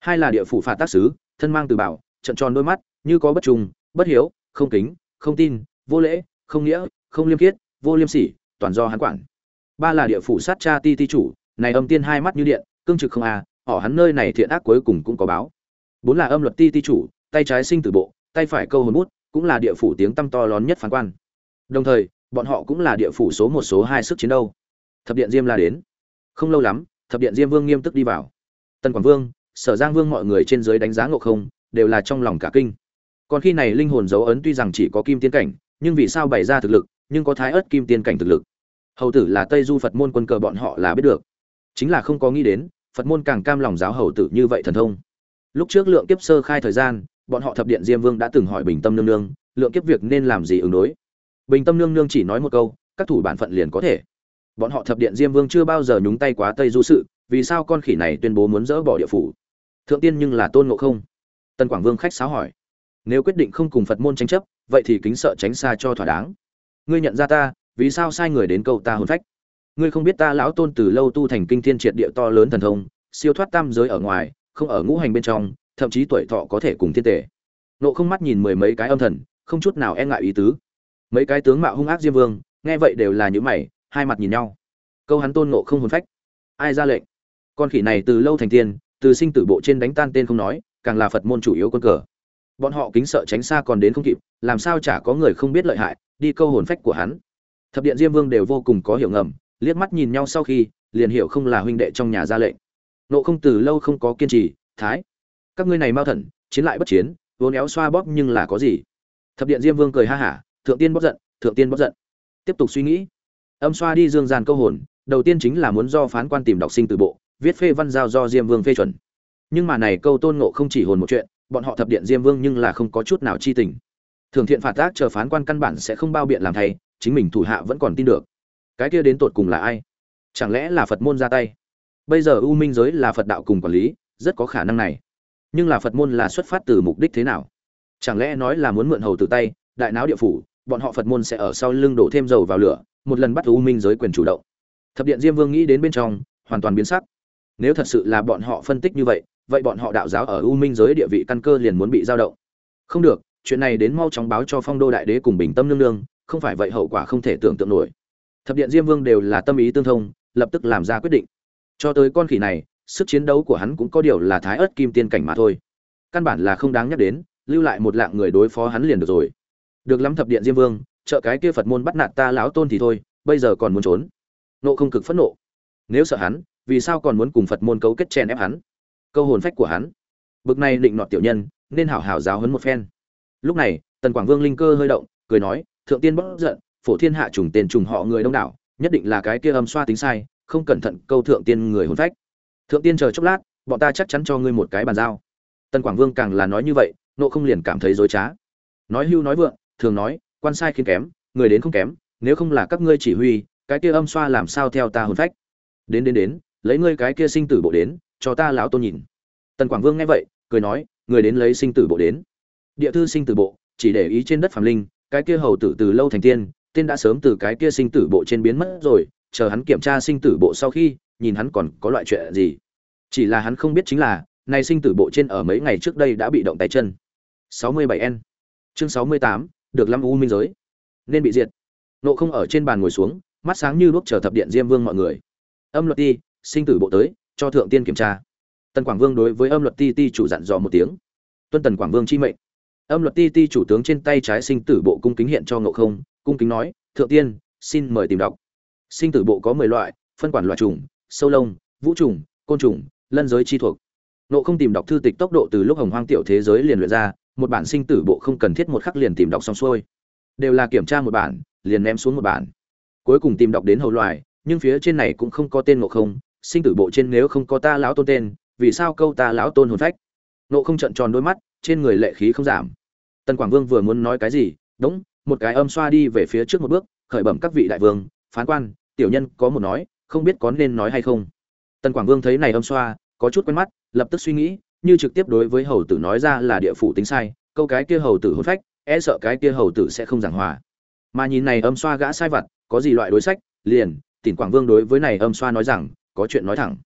Hai là địa phủ phạt tác sứ, thân mang từ bảo trận tròn đôi mắt, như có bất trung bất hiếu, không kính, không tin, vô lễ, không nghĩa, không liêm khiết, vô liêm sỉ, toàn do hắn quản. Ba là địa phủ sát cha ti ti chủ, này âm tiên hai mắt như điện, cương trực không à họ hắn nơi này thiện ác cuối cùng cũng có báo. Bốn là âm luật ti ti chủ, tay trái sinh tử bộ, tay phải câu hồn bút, cũng là địa phủ tiếng tăm to lớn nhất phán quan. Đồng thời, bọn họ cũng là địa phủ số một số hai sức chiến đấu. Thập điện diêm la đến. Không lâu lắm, thập điện diêm vương nghiêm tức đi vào. Tần quảng vương, sở giang vương mọi người trên dưới đánh giá ngộ không đều là trong lòng cả kinh. Còn khi này linh hồn dấu ấn tuy rằng chỉ có kim tiên cảnh, nhưng vì sao bày ra thực lực, nhưng có thái ớt kim tiên cảnh thực lực? Hầu tử là tây du phật môn quân cờ bọn họ là biết được. Chính là không có nghĩ đến, phật môn càng cam lòng giáo hầu tử như vậy thần thông. Lúc trước lượng kiếp sơ khai thời gian, bọn họ thập điện diêm vương đã từng hỏi bình tâm nương nương, lượng kiếp việc nên làm gì ứng đối? Bình tâm nương nương chỉ nói một câu, các thủ bản phận liền có thể. Bọn họ thập điện diêm vương chưa bao giờ nhúng tay quá tây du sự, vì sao con khỉ này tuyên bố muốn dỡ bỏ địa phủ? Thượng tiên nhưng là tôn ngộ không? Tân quảng vương khách sáo hỏi. Nếu quyết định không cùng phật môn tranh chấp, vậy thì kính sợ tránh xa cho thỏa đáng. Ngươi nhận ra ta, vì sao sai người đến câu ta hồn phách? Ngươi không biết ta lão tôn từ lâu tu thành kinh thiên triệt địa to lớn thần thông, siêu thoát tam giới ở ngoài, không ở ngũ hành bên trong, thậm chí tuổi thọ có thể cùng thiên tể nộ không mắt nhìn mười mấy cái âm thần, không chút nào e ngại ý tứ. Mấy cái tướng mạo hung ác diêm vương, nghe vậy đều là những mày, hai mặt nhìn nhau. Câu hắn tôn nộ không hồn phách. Ai ra lệnh? Con khỉ này từ lâu thành tiên, từ sinh tử bộ trên đánh tan tên không nói càng là phật môn chủ yếu quân cờ. Bọn họ kính sợ tránh xa còn đến không kịp, làm sao chả có người không biết lợi hại, đi câu hồn phách của hắn. Thập điện diêm vương đều vô cùng có hiểu ngầm, liếc mắt nhìn nhau sau khi, liền hiểu không là huynh đệ trong nhà ra lệnh. Nộ không từ lâu không có kiên trì, thái, các ngươi này mau thần, chiến lại bất chiến vốn éo xoa bóp nhưng là có gì? Thập điện diêm vương cười ha hả, thượng tiên bóp giận, thượng tiên bóp giận. Tiếp tục suy nghĩ. Âm xoa đi dương gian câu hồn, đầu tiên chính là muốn do phán quan tìm đọc sinh từ bộ, viết phê văn giao do diêm vương phê chuẩn nhưng mà này câu tôn ngộ không chỉ hồn một chuyện, bọn họ thập điện diêm vương nhưng là không có chút nào chi tình. Thường thiện phạt tác chờ phán quan căn bản sẽ không bao biện làm thay, chính mình thủ hạ vẫn còn tin được. Cái kia đến tột cùng là ai? Chẳng lẽ là phật môn ra tay? Bây giờ u minh giới là phật đạo cùng quản lý, rất có khả năng này. Nhưng là phật môn là xuất phát từ mục đích thế nào? Chẳng lẽ nói là muốn mượn hầu từ tay, đại náo địa phủ, bọn họ phật môn sẽ ở sau lưng đổ thêm dầu vào lửa, một lần bắt u minh giới quyền chủ động. Thập điện diêm vương nghĩ đến bên trong, hoàn toàn biến sắc. Nếu thật sự là bọn họ phân tích như vậy vậy bọn họ đạo giáo ở u minh giới địa vị căn cơ liền muốn bị giao động. Không được, chuyện này đến mau chóng báo cho phong đô đại đế cùng bình tâm nương nương, không phải vậy hậu quả không thể tưởng tượng nổi. Thập điện diêm vương đều là tâm ý tương thông, lập tức làm ra quyết định. Cho tới con khỉ này, sức chiến đấu của hắn cũng có điều là thái ớt kim tiên cảnh mà thôi. Căn bản là không đáng nhắc đến, lưu lại một lạng người đối phó hắn liền được rồi. Được lắm thập điện diêm vương, trợ cái kia phật môn bắt nạt ta lão tôn thì thôi, bây giờ còn muốn trốn. Nộ không cực phẫn nộ. Nếu sợ hắn, vì sao còn muốn cùng phật môn cấu kết chèn ép hắn? Câu hồn phách của hắn. Bực này định nọt tiểu nhân, nên hảo hảo giáo hấn một phen. Lúc này, tần quảng vương linh cơ hơi động, cười nói, thượng tiên bất giận, phổ thiên hạ trùng tên trùng họ người đông đảo, nhất định là cái kia âm xoa tính sai, không cẩn thận câu thượng tiên người hồn phách. Thượng tiên chờ chốc lát, bọn ta chắc chắn cho ngươi một cái bàn giao. Tần quảng vương càng là nói như vậy, nộ không liền cảm thấy dối trá. Nói hưu nói vượng, thường nói, quan sai khiến kém, người đến không kém, nếu không là các ngươi chỉ huy, cái kia âm xoa làm sao theo ta hồn phách? Đến đến đến, lấy ngươi cái kia sinh tử bộ đến cho ta lão tôn nhìn. Tần quảng vương nghe vậy cười nói người đến lấy sinh tử bộ đến. Địa thư sinh tử bộ chỉ để ý trên đất phàm linh cái kia hầu tử từ lâu thành tiên tên đã sớm từ cái kia sinh tử bộ trên biến mất rồi chờ hắn kiểm tra sinh tử bộ sau khi nhìn hắn còn có loại chuyện gì. Chỉ là hắn không biết chính là này sinh tử bộ trên ở mấy ngày trước đây đã bị động tay chân. 67 n. Chương 68, được lâm u minh giới. Nên bị diệt. Nộ không ở trên bàn ngồi xuống mắt sáng như đuốc chờ thập điện diêm vương mọi người. Âm luật đi, sinh tử bộ tới cho thượng tiên kiểm tra. Tần quảng vương đối với âm luật ti ti chủ dặn dò một tiếng. Tuân tần quảng vương chi mệnh. Âm luật ti ti chủ tướng trên tay trái sinh tử bộ cung kính hiện cho ngộ không, cung kính nói, thượng tiên, xin mời tìm đọc. Sinh tử bộ có mười loại, phân quản loại trùng, sâu lông, vũ trùng, côn trùng, lân giới chi thuộc. Ngộ không tìm đọc thư tịch tốc độ từ lúc hồng hoang tiểu thế giới liền luyện ra, một bản sinh tử bộ không cần thiết một khắc liền tìm đọc xong xuôi. Đều là kiểm tra một bản, liền ném xuống một bản. Cuối cùng tìm đọc đến hầu loài, nhưng phía trên này cũng không có tên ngộ không sinh tử bộ trên nếu không có ta lão tôn tên, vì sao câu ta lão tôn hồn phách? Nộ không trận tròn đôi mắt, trên người lệ khí không giảm. Tần quảng vương vừa muốn nói cái gì đúng một cái âm xoa đi về phía trước một bước, khởi bẩm các vị đại vương, phán quan, tiểu nhân có một nói, không biết có nên nói hay không. Tần quảng vương thấy này âm xoa, có chút quen mắt, lập tức suy nghĩ, như trực tiếp đối với hầu tử nói ra là địa phủ tính sai, câu cái kia hầu tử hôn phách e sợ cái kia hầu tử sẽ không giảng hòa. Mà nhìn này âm xoa gã sai vặt, có gì loại đối sách, liền tỉnh quảng vương đối với này âm xoa nói rằng có chuyện nói thẳng.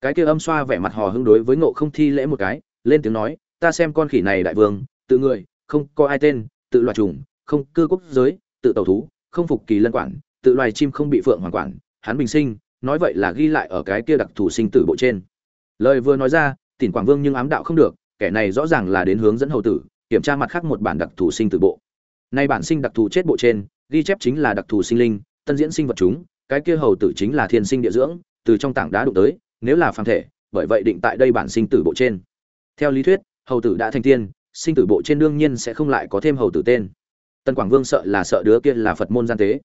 Cái kia âm xoa vẻ mặt hò hứng đối với ngộ không thi lễ một cái, lên tiếng nói, ta xem con khỉ này đại vương, tự người, không có ai tên, tự loài trùng không cư quốc giới, tự tàu thú, không phục kỳ lân quản, tự loài chim không bị phượng hoàng quản, hắn bình sinh, nói vậy là ghi lại ở cái kia đặc thù sinh tử bộ trên. Lời vừa nói ra tỉnh quảng vương nhưng ám đạo không được, kẻ này rõ ràng là đến hướng dẫn hầu tử, kiểm tra mặt khác một bản đặc thù sinh tử bộ. Nay bản sinh đặc thù chết bộ trên, ghi chép chính là đặc thù sinh linh, tân diễn sinh vật chúng, cái kia hầu tử chính là thiên sinh địa dưỡng từ trong tảng đá đụng tới, nếu là phàm thể, bởi vậy định tại đây bản sinh tử bộ trên. Theo lý thuyết, hầu tử đã thành tiên, sinh tử bộ trên đương nhiên sẽ không lại có thêm hầu tử tên. Tần quảng vương sợ là sợ đứa kia là phật môn gian tế.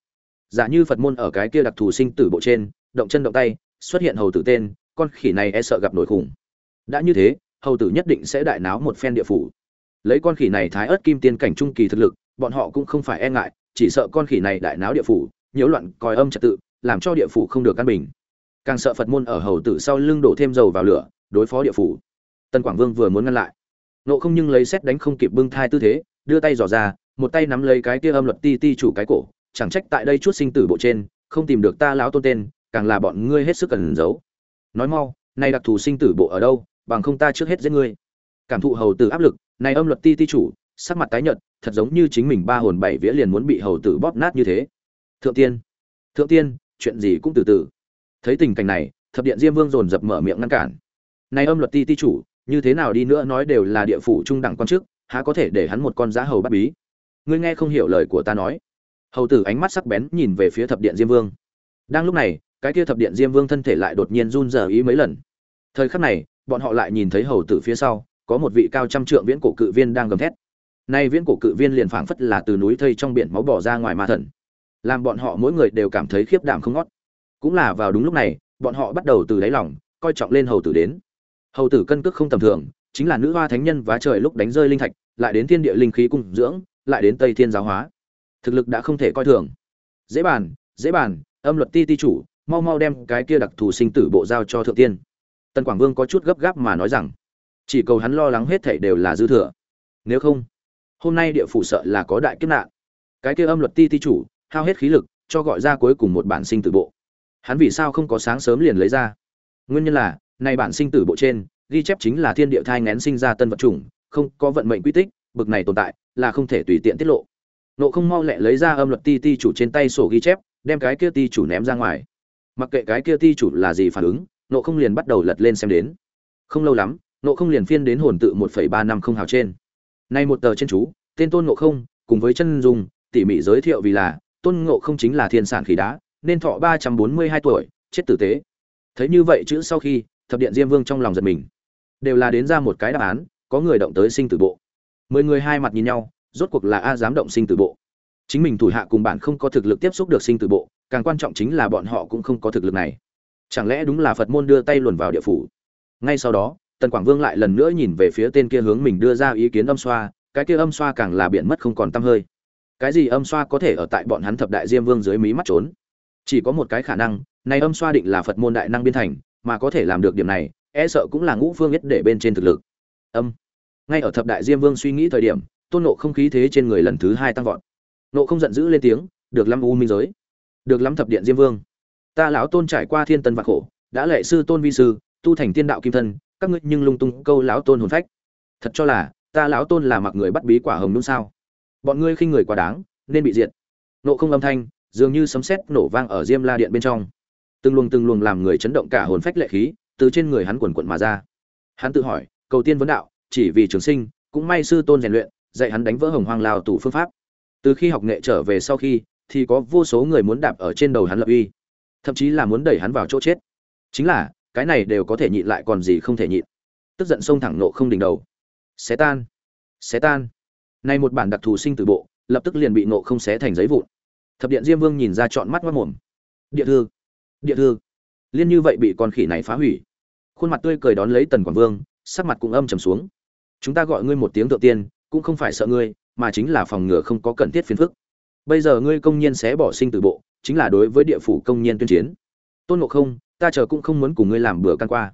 Giả như phật môn ở cái kia đặc thù sinh tử bộ trên, động chân động tay, xuất hiện hầu tử tên, con khỉ này e sợ gặp nổi khủng. Đã như thế, hầu tử nhất định sẽ đại náo một phen địa phủ. Lấy con khỉ này thái ớt kim tiên cảnh trung kỳ thực lực, bọn họ cũng không phải e ngại, chỉ sợ con khỉ này đại náo địa phủ, nhiễu loạn coi âm trật tự, làm cho địa phủ không được căn bình càng sợ phật môn ở hầu tử sau lưng đổ thêm dầu vào lửa, đối phó địa phủ. Tân quảng vương vừa muốn ngăn lại. Nộ không nhưng lấy xét đánh không kịp bưng thai tư thế, đưa tay dò ra, một tay nắm lấy cái kia âm luật ti ti chủ cái cổ, chẳng trách tại đây chút sinh tử bộ trên, không tìm được ta lão tôn tên, càng là bọn ngươi hết sức cần giấu. Nói mau, nay đặc thù sinh tử bộ ở đâu, bằng không ta trước hết giết ngươi. Cảm thụ hầu tử áp lực này âm luật ti ti chủ, sắc mặt tái nhợt, thật giống như chính mình ba hồn bảy vía liền muốn bị hầu tử bóp nát như thế. Thượng tiên thượng tiên, chuyện gì cũng từ từ thấy tình cảnh này, thập điện diêm vương dồn dập mở miệng ngăn cản. Nay âm luật ti ti chủ, như thế nào đi nữa nói đều là địa phủ trung đẳng quan chức, há có thể để hắn một con giá hầu bắt bí? Ngươi nghe không hiểu lời của ta nói. Hầu tử ánh mắt sắc bén nhìn về phía thập điện diêm vương. Đang lúc này, cái kia thập điện diêm vương thân thể lại đột nhiên run rờ ý mấy lần. Thời khắc này, bọn họ lại nhìn thấy hầu tử phía sau, có một vị cao trăm trượng viễn cổ cự viên đang gầm thét. Nay viễn cổ cự viên liền phảng phất là từ núi thây trong biển máu bỏ ra ngoài ma thần. Làm bọn họ mỗi người đều cảm thấy khiếp đảm không ngót cũng là vào đúng lúc này, bọn họ bắt đầu từ đáy lòng, coi trọng lên hầu tử đến. Hầu tử cân cước không tầm thường, chính là nữ hoa thánh nhân vá trời lúc đánh rơi linh thạch, lại đến thiên địa linh khí cung dưỡng, lại đến tây thiên giáo hóa. Thực lực đã không thể coi thường. Dễ bàn dễ bàn, âm luật ti ti chủ, mau mau đem cái kia đặc thù sinh tử bộ giao cho thượng tiên. Tần quảng vương có chút gấp gáp mà nói rằng, chỉ cầu hắn lo lắng hết thảy đều là dư thừa. Nếu không, hôm nay địa phủ sợ là có đại kiếp nạn. Cái kia âm luật ti ti chủ, hao hết khí lực, cho gọi ra cuối cùng một bản sinh tử bộ hắn vì sao không có sáng sớm liền lấy ra? Nguyên nhân là nay bản sinh tử bộ trên, ghi chép chính là thiên địa thai ngén sinh ra tân vật chủng, không có vận mệnh quy tích, bực này tồn tại, là không thể tùy tiện tiết lộ. Nộ không mau lẹ lấy ra âm luật ti ti chủ trên tay sổ ghi chép, đem cái kia ti chủ ném ra ngoài. Mặc kệ cái kia ti chủ là gì phản ứng, nộ không liền bắt đầu lật lên xem đến. Không lâu lắm, nộ không liền phiên đến hồn tự một phẩy ba năm không hào trên. Nay một tờ trên chú, tên tôn nộ không, cùng với chân dung, tỉ mỉ giới thiệu vì là, tôn ngộ không chính là thiên sản khí đá nên thọ ba trăm bốn mươi hai tuổi, chết tử tế. Thấy như vậy chữ sau khi, thập điện diêm vương trong lòng giật mình. Đều là đến ra một cái đáp án, có người động tới sinh tử bộ. Mười người hai mặt nhìn nhau, rốt cuộc là a dám động sinh tử bộ. Chính mình thủ hạ cùng bạn không có thực lực tiếp xúc được sinh tử bộ, càng quan trọng chính là bọn họ cũng không có thực lực này. Chẳng lẽ đúng là phật môn đưa tay luồn vào địa phủ? Ngay sau đó, tần quảng vương lại lần nữa nhìn về phía tên kia hướng mình đưa ra ý kiến âm xoa, cái kia âm xoa càng là biện mất không còn t hơi. Cái gì âm xoa có thể ở tại bọn hắn thập đại diêm vương dưới mí mắt trốn? Chỉ có một cái khả năng, này âm xoa định là phật môn đại năng biên thành, mà có thể làm được điểm này e sợ cũng là ngũ phương nhất để bên trên thực lực. Âm. Ngay ở thập đại diêm vương suy nghĩ thời điểm, tôn nộ không khí thế trên người lần thứ hai tăng vọt. Nộ không giận dữ lên tiếng, được lắm, u minh giới. Được lắm, thập điện diêm vương. Ta lão tôn trải qua thiên tân vạn khổ, đã lệ sư tôn vi sư, tu thành tiên đạo kim thân, các ngươi nhưng lung tung câu lão tôn hồn phách. Thật cho là, ta lão tôn là mặc người bắt bí quả hồng đúng sao? Bọn ngươi khinh người quá đáng, nên bị diệt. Nộ không âm thanh dường như sấm sét nổ vang ở diêm la điện bên trong. Từng luồng từng luồng làm người chấn động cả hồn phách lệ khí từ trên người hắn quần quận mà ra. Hắn tự hỏi, cầu tiên vấn đạo, chỉ vì trường sinh, cũng may sư tôn rèn luyện, dạy hắn đánh vỡ hồng hoang lao tủ phương pháp. Từ khi học nghệ trở về sau khi, thì có vô số người muốn đạp ở trên đầu hắn lập uy, thậm chí là muốn đẩy hắn vào chỗ chết. Chính là, cái này đều có thể nhịn lại còn gì không thể nhịn. Tức giận xông thẳng nộ không đỉnh đầu. Xé tan. Xé tan. Nay một bản đặc thù sinh từ bộ, lập tức liền bị nộ không xé thành giấy vụn thập điện diêm vương nhìn ra trọn mắt mất mồm. Địa thư địa thư. Liên như vậy bị con khỉ này phá hủy. Khuôn mặt tươi cười đón lấy tần quảng vương, sắc mặt cũng âm trầm xuống. Chúng ta gọi ngươi một tiếng thượng tiên, cũng không phải sợ ngươi, mà chính là phòng ngừa không có cần thiết phiền phức. Bây giờ ngươi công nhiên xé bỏ sinh từ bộ, chính là đối với địa phủ công nhiên tuyên chiến. Tôn ngộ không, ta chờ cũng không muốn cùng ngươi làm bữa căn qua.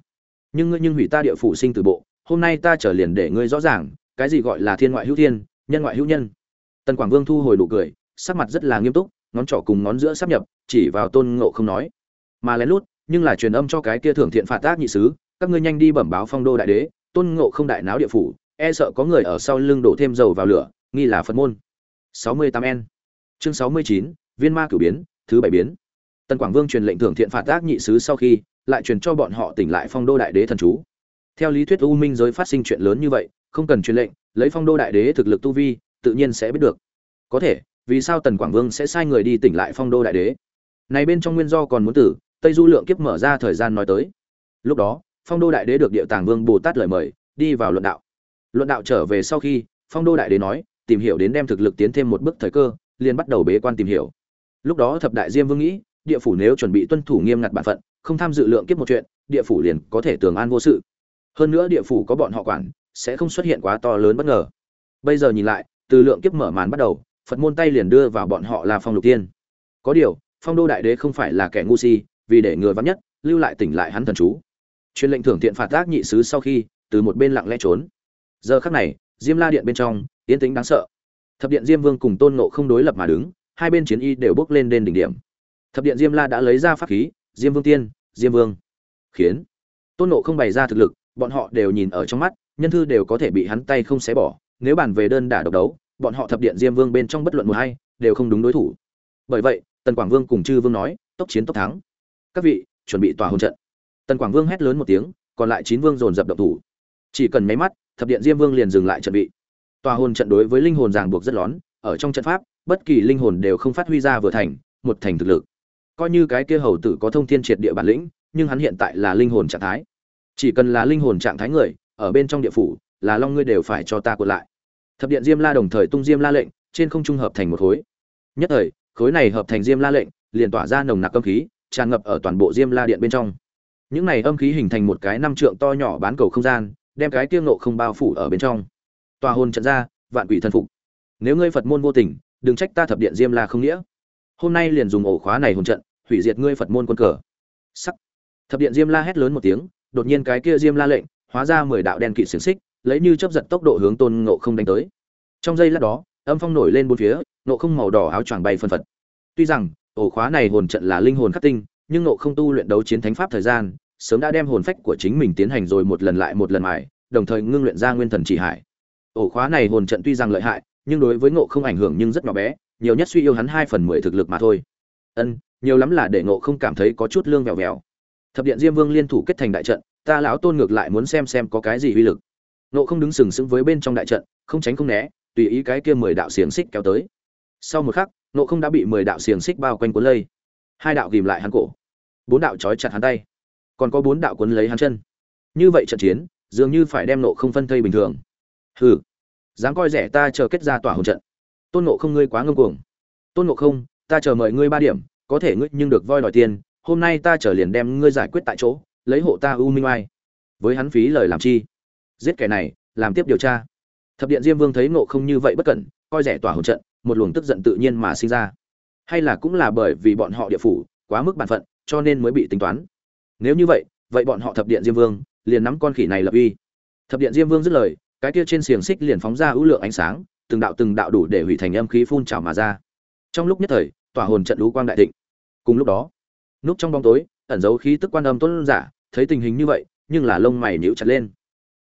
Nhưng ngươi nhưng hủy ta địa phủ sinh từ bộ, hôm nay ta chờ liền để ngươi rõ ràng, cái gì gọi là thiên ngoại hữu thiên, nhân ngoại hữu nhân. Tần quảng vương thu hồi nụ cười, sắc mặt rất là nghiêm túc ngón trỏ cùng ngón giữa sắp nhập chỉ vào tôn ngộ không nói mà lén lút nhưng là truyền âm cho cái kia thưởng thiện phạt tác nhị sứ các ngươi nhanh đi bẩm báo phong đô đại đế. Tôn ngộ không đại náo địa phủ e sợ có người ở sau lưng đổ thêm dầu vào lửa nghi là phật môn. 68 n. Chương 69, viên ma cửu biến thứ bảy biến. Tần quảng vương truyền lệnh thưởng thiện phạt tác nhị sứ sau khi lại truyền cho bọn họ tỉnh lại phong đô đại đế thần chú. Theo lý thuyết u minh giới phát sinh chuyện lớn như vậy không cần truyền lệnh lấy phong đô đại đế thực lực tu vi tự nhiên sẽ biết được. Có thể vì sao tần quảng vương sẽ sai người đi tỉnh lại phong đô đại đế? Này bên trong nguyên do còn muốn tử, tây du lượng kiếp mở ra thời gian nói tới. Lúc đó, phong đô đại đế được địa tàng vương bồ tát lời mời, đi vào luận đạo. Luận đạo trở về sau khi, phong đô đại đế nói, tìm hiểu đến đem thực lực tiến thêm một bước thời cơ, liền bắt đầu bế quan tìm hiểu. Lúc đó thập đại diêm vương nghĩ, địa phủ nếu chuẩn bị tuân thủ nghiêm ngặt bản phận, không tham dự lượng kiếp một chuyện, địa phủ liền có thể tường an vô sự. Hơn nữa địa phủ có bọn họ quản, sẽ không xuất hiện quá to lớn bất ngờ. Bây giờ nhìn lại, từ lượng kiếp mở màn bắt đầu phật môn tay liền đưa vào bọn họ là phong lục tiên. Có điều, phong đô đại đế không phải là kẻ ngu si, vì để ngừa vắng nhất, lưu lại tỉnh lại hắn thần chú. Truyền lệnh thưởng thiện phạt tác nhị sứ sau khi, từ một bên lặng lẽ trốn. Giờ khắc này, diêm la điện bên trong tiến tính đáng sợ. Thập điện diêm vương cùng tôn nộ không đối lập mà đứng, hai bên chiến y đều bước lên đến đỉnh điểm. Thập điện diêm la đã lấy ra pháp khí, diêm vương tiên, diêm vương. Khiến. Tôn nộ không bày ra thực lực, bọn họ đều nhìn ở trong mắt, nhân thư đều có thể bị hắn tay không xé bỏ, nếu bàn về đơn đả độc đấu bọn họ thập điện diêm vương bên trong bất luận một hay đều không đúng đối thủ. Bởi vậy, tần quảng vương cùng chư vương nói, tốc chiến tốc thắng. Các vị, chuẩn bị tòa hôn trận. Tần quảng vương hét lớn một tiếng, còn lại chín vương dồn dập động thủ. Chỉ cần mấy mắt, thập điện diêm vương liền dừng lại trận bị. Tòa hôn trận đối với linh hồn ràng buộc rất lón, ở trong trận pháp, bất kỳ linh hồn đều không phát huy ra vừa thành, một thành thực lực. Coi như cái kia hầu tử có thông thiên triệt địa bản lĩnh, nhưng hắn hiện tại là linh hồn trạng thái. Chỉ cần là linh hồn trạng thái người, ở bên trong địa phủ, là long ngươi đều phải cho ta cuộn lại thập điện diêm la đồng thời tung diêm la lệnh, trên không trung hợp thành một khối. Nhất thời, khối này hợp thành diêm la lệnh, liền tỏa ra nồng nặc âm khí, tràn ngập ở toàn bộ diêm la điện bên trong. Những này âm khí hình thành một cái năm trượng to nhỏ bán cầu không gian, đem cái tiêu nộ không bao phủ ở bên trong. Tòa hồn trận ra, vạn quỷ thân phục. Nếu ngươi phật môn vô tình, đừng trách ta thập điện diêm la không nghĩa. Hôm nay liền dùng ổ khóa này hồn trận, hủy diệt ngươi phật môn quân cờ. Sắc. Thập điện diêm la hét lớn một tiếng, đột nhiên cái kia diêm la lệnh, hóa ra mười đạo đen kỵ xiềng xích lấy như chấp giật tốc độ hướng tôn ngộ không đánh tới. Trong giây lát đó, âm phong nổi lên bốn phía, ngộ không màu đỏ áo choàng bay phân phật. Tuy rằng, ổ khóa này hồn trận là linh hồn khắc tinh, nhưng ngộ không tu luyện đấu chiến thánh pháp thời gian, sớm đã đem hồn phách của chính mình tiến hành rồi một lần lại một lần mãi đồng thời ngưng luyện ra nguyên thần chỉ hải. Ổ khóa này hồn trận tuy rằng lợi hại, nhưng đối với ngộ không ảnh hưởng nhưng rất nhỏ bé, nhiều nhất suy yêu hắn hai phần mười thực lực mà thôi. Ân, nhiều lắm là để ngộ không cảm thấy có chút lương vèo vèo thập điện diêm vương liên thủ kết thành đại trận, ta lão tôn ngược lại muốn xem xem có cái gì uy lực. Nộ không đứng sừng sững với bên trong đại trận, không tránh không né, tùy ý cái kia mười đạo xiềng xích kéo tới. Sau một khắc, nộ không đã bị mười đạo xiềng xích bao quanh cuốn lây. Hai đạo ghìm lại hắn cổ. Bốn đạo trói chặt hắn tay. Còn có bốn đạo cuốn lấy hắn chân. Như vậy trận chiến, dường như phải đem nộ không phân thây bình thường. Hừ. Dám coi rẻ ta chờ kết ra tỏa hồn trận. Tôn nộ không ngươi quá ngông cuồng. Tôn nộ không, ta chờ mời ngươi ba điểm, có thể ngươi nhưng được voi đòi tiền, hôm nay ta chờ liền đem ngươi giải quyết tại chỗ, lấy hộ ta u minh oai. Với hắn phí lời làm chi? Giết kẻ này, làm tiếp điều tra. Thập điện diêm vương thấy nộ không như vậy bất cẩn, coi rẻ tỏa hồn trận, một luồng tức giận tự nhiên mà sinh ra. Hay là cũng là bởi vì bọn họ địa phủ quá mức bản phận, cho nên mới bị tính toán. Nếu như vậy vậy bọn họ thập điện diêm vương liền nắm con khỉ này lập uy. Thập điện diêm vương dứt lời, cái kia trên xiềng xích liền phóng ra ưu lượng ánh sáng, từng đạo từng đạo đủ để hủy thành âm khí phun trào mà ra. Trong lúc nhất thời, tỏa hồn trận lũ quang đại thịnh. Cùng lúc đó, núp trong bóng tối, ẩn giấu khí tức quan âm tôn giả, thấy tình hình như vậy, nhưng là lông mày nhíu chặt lên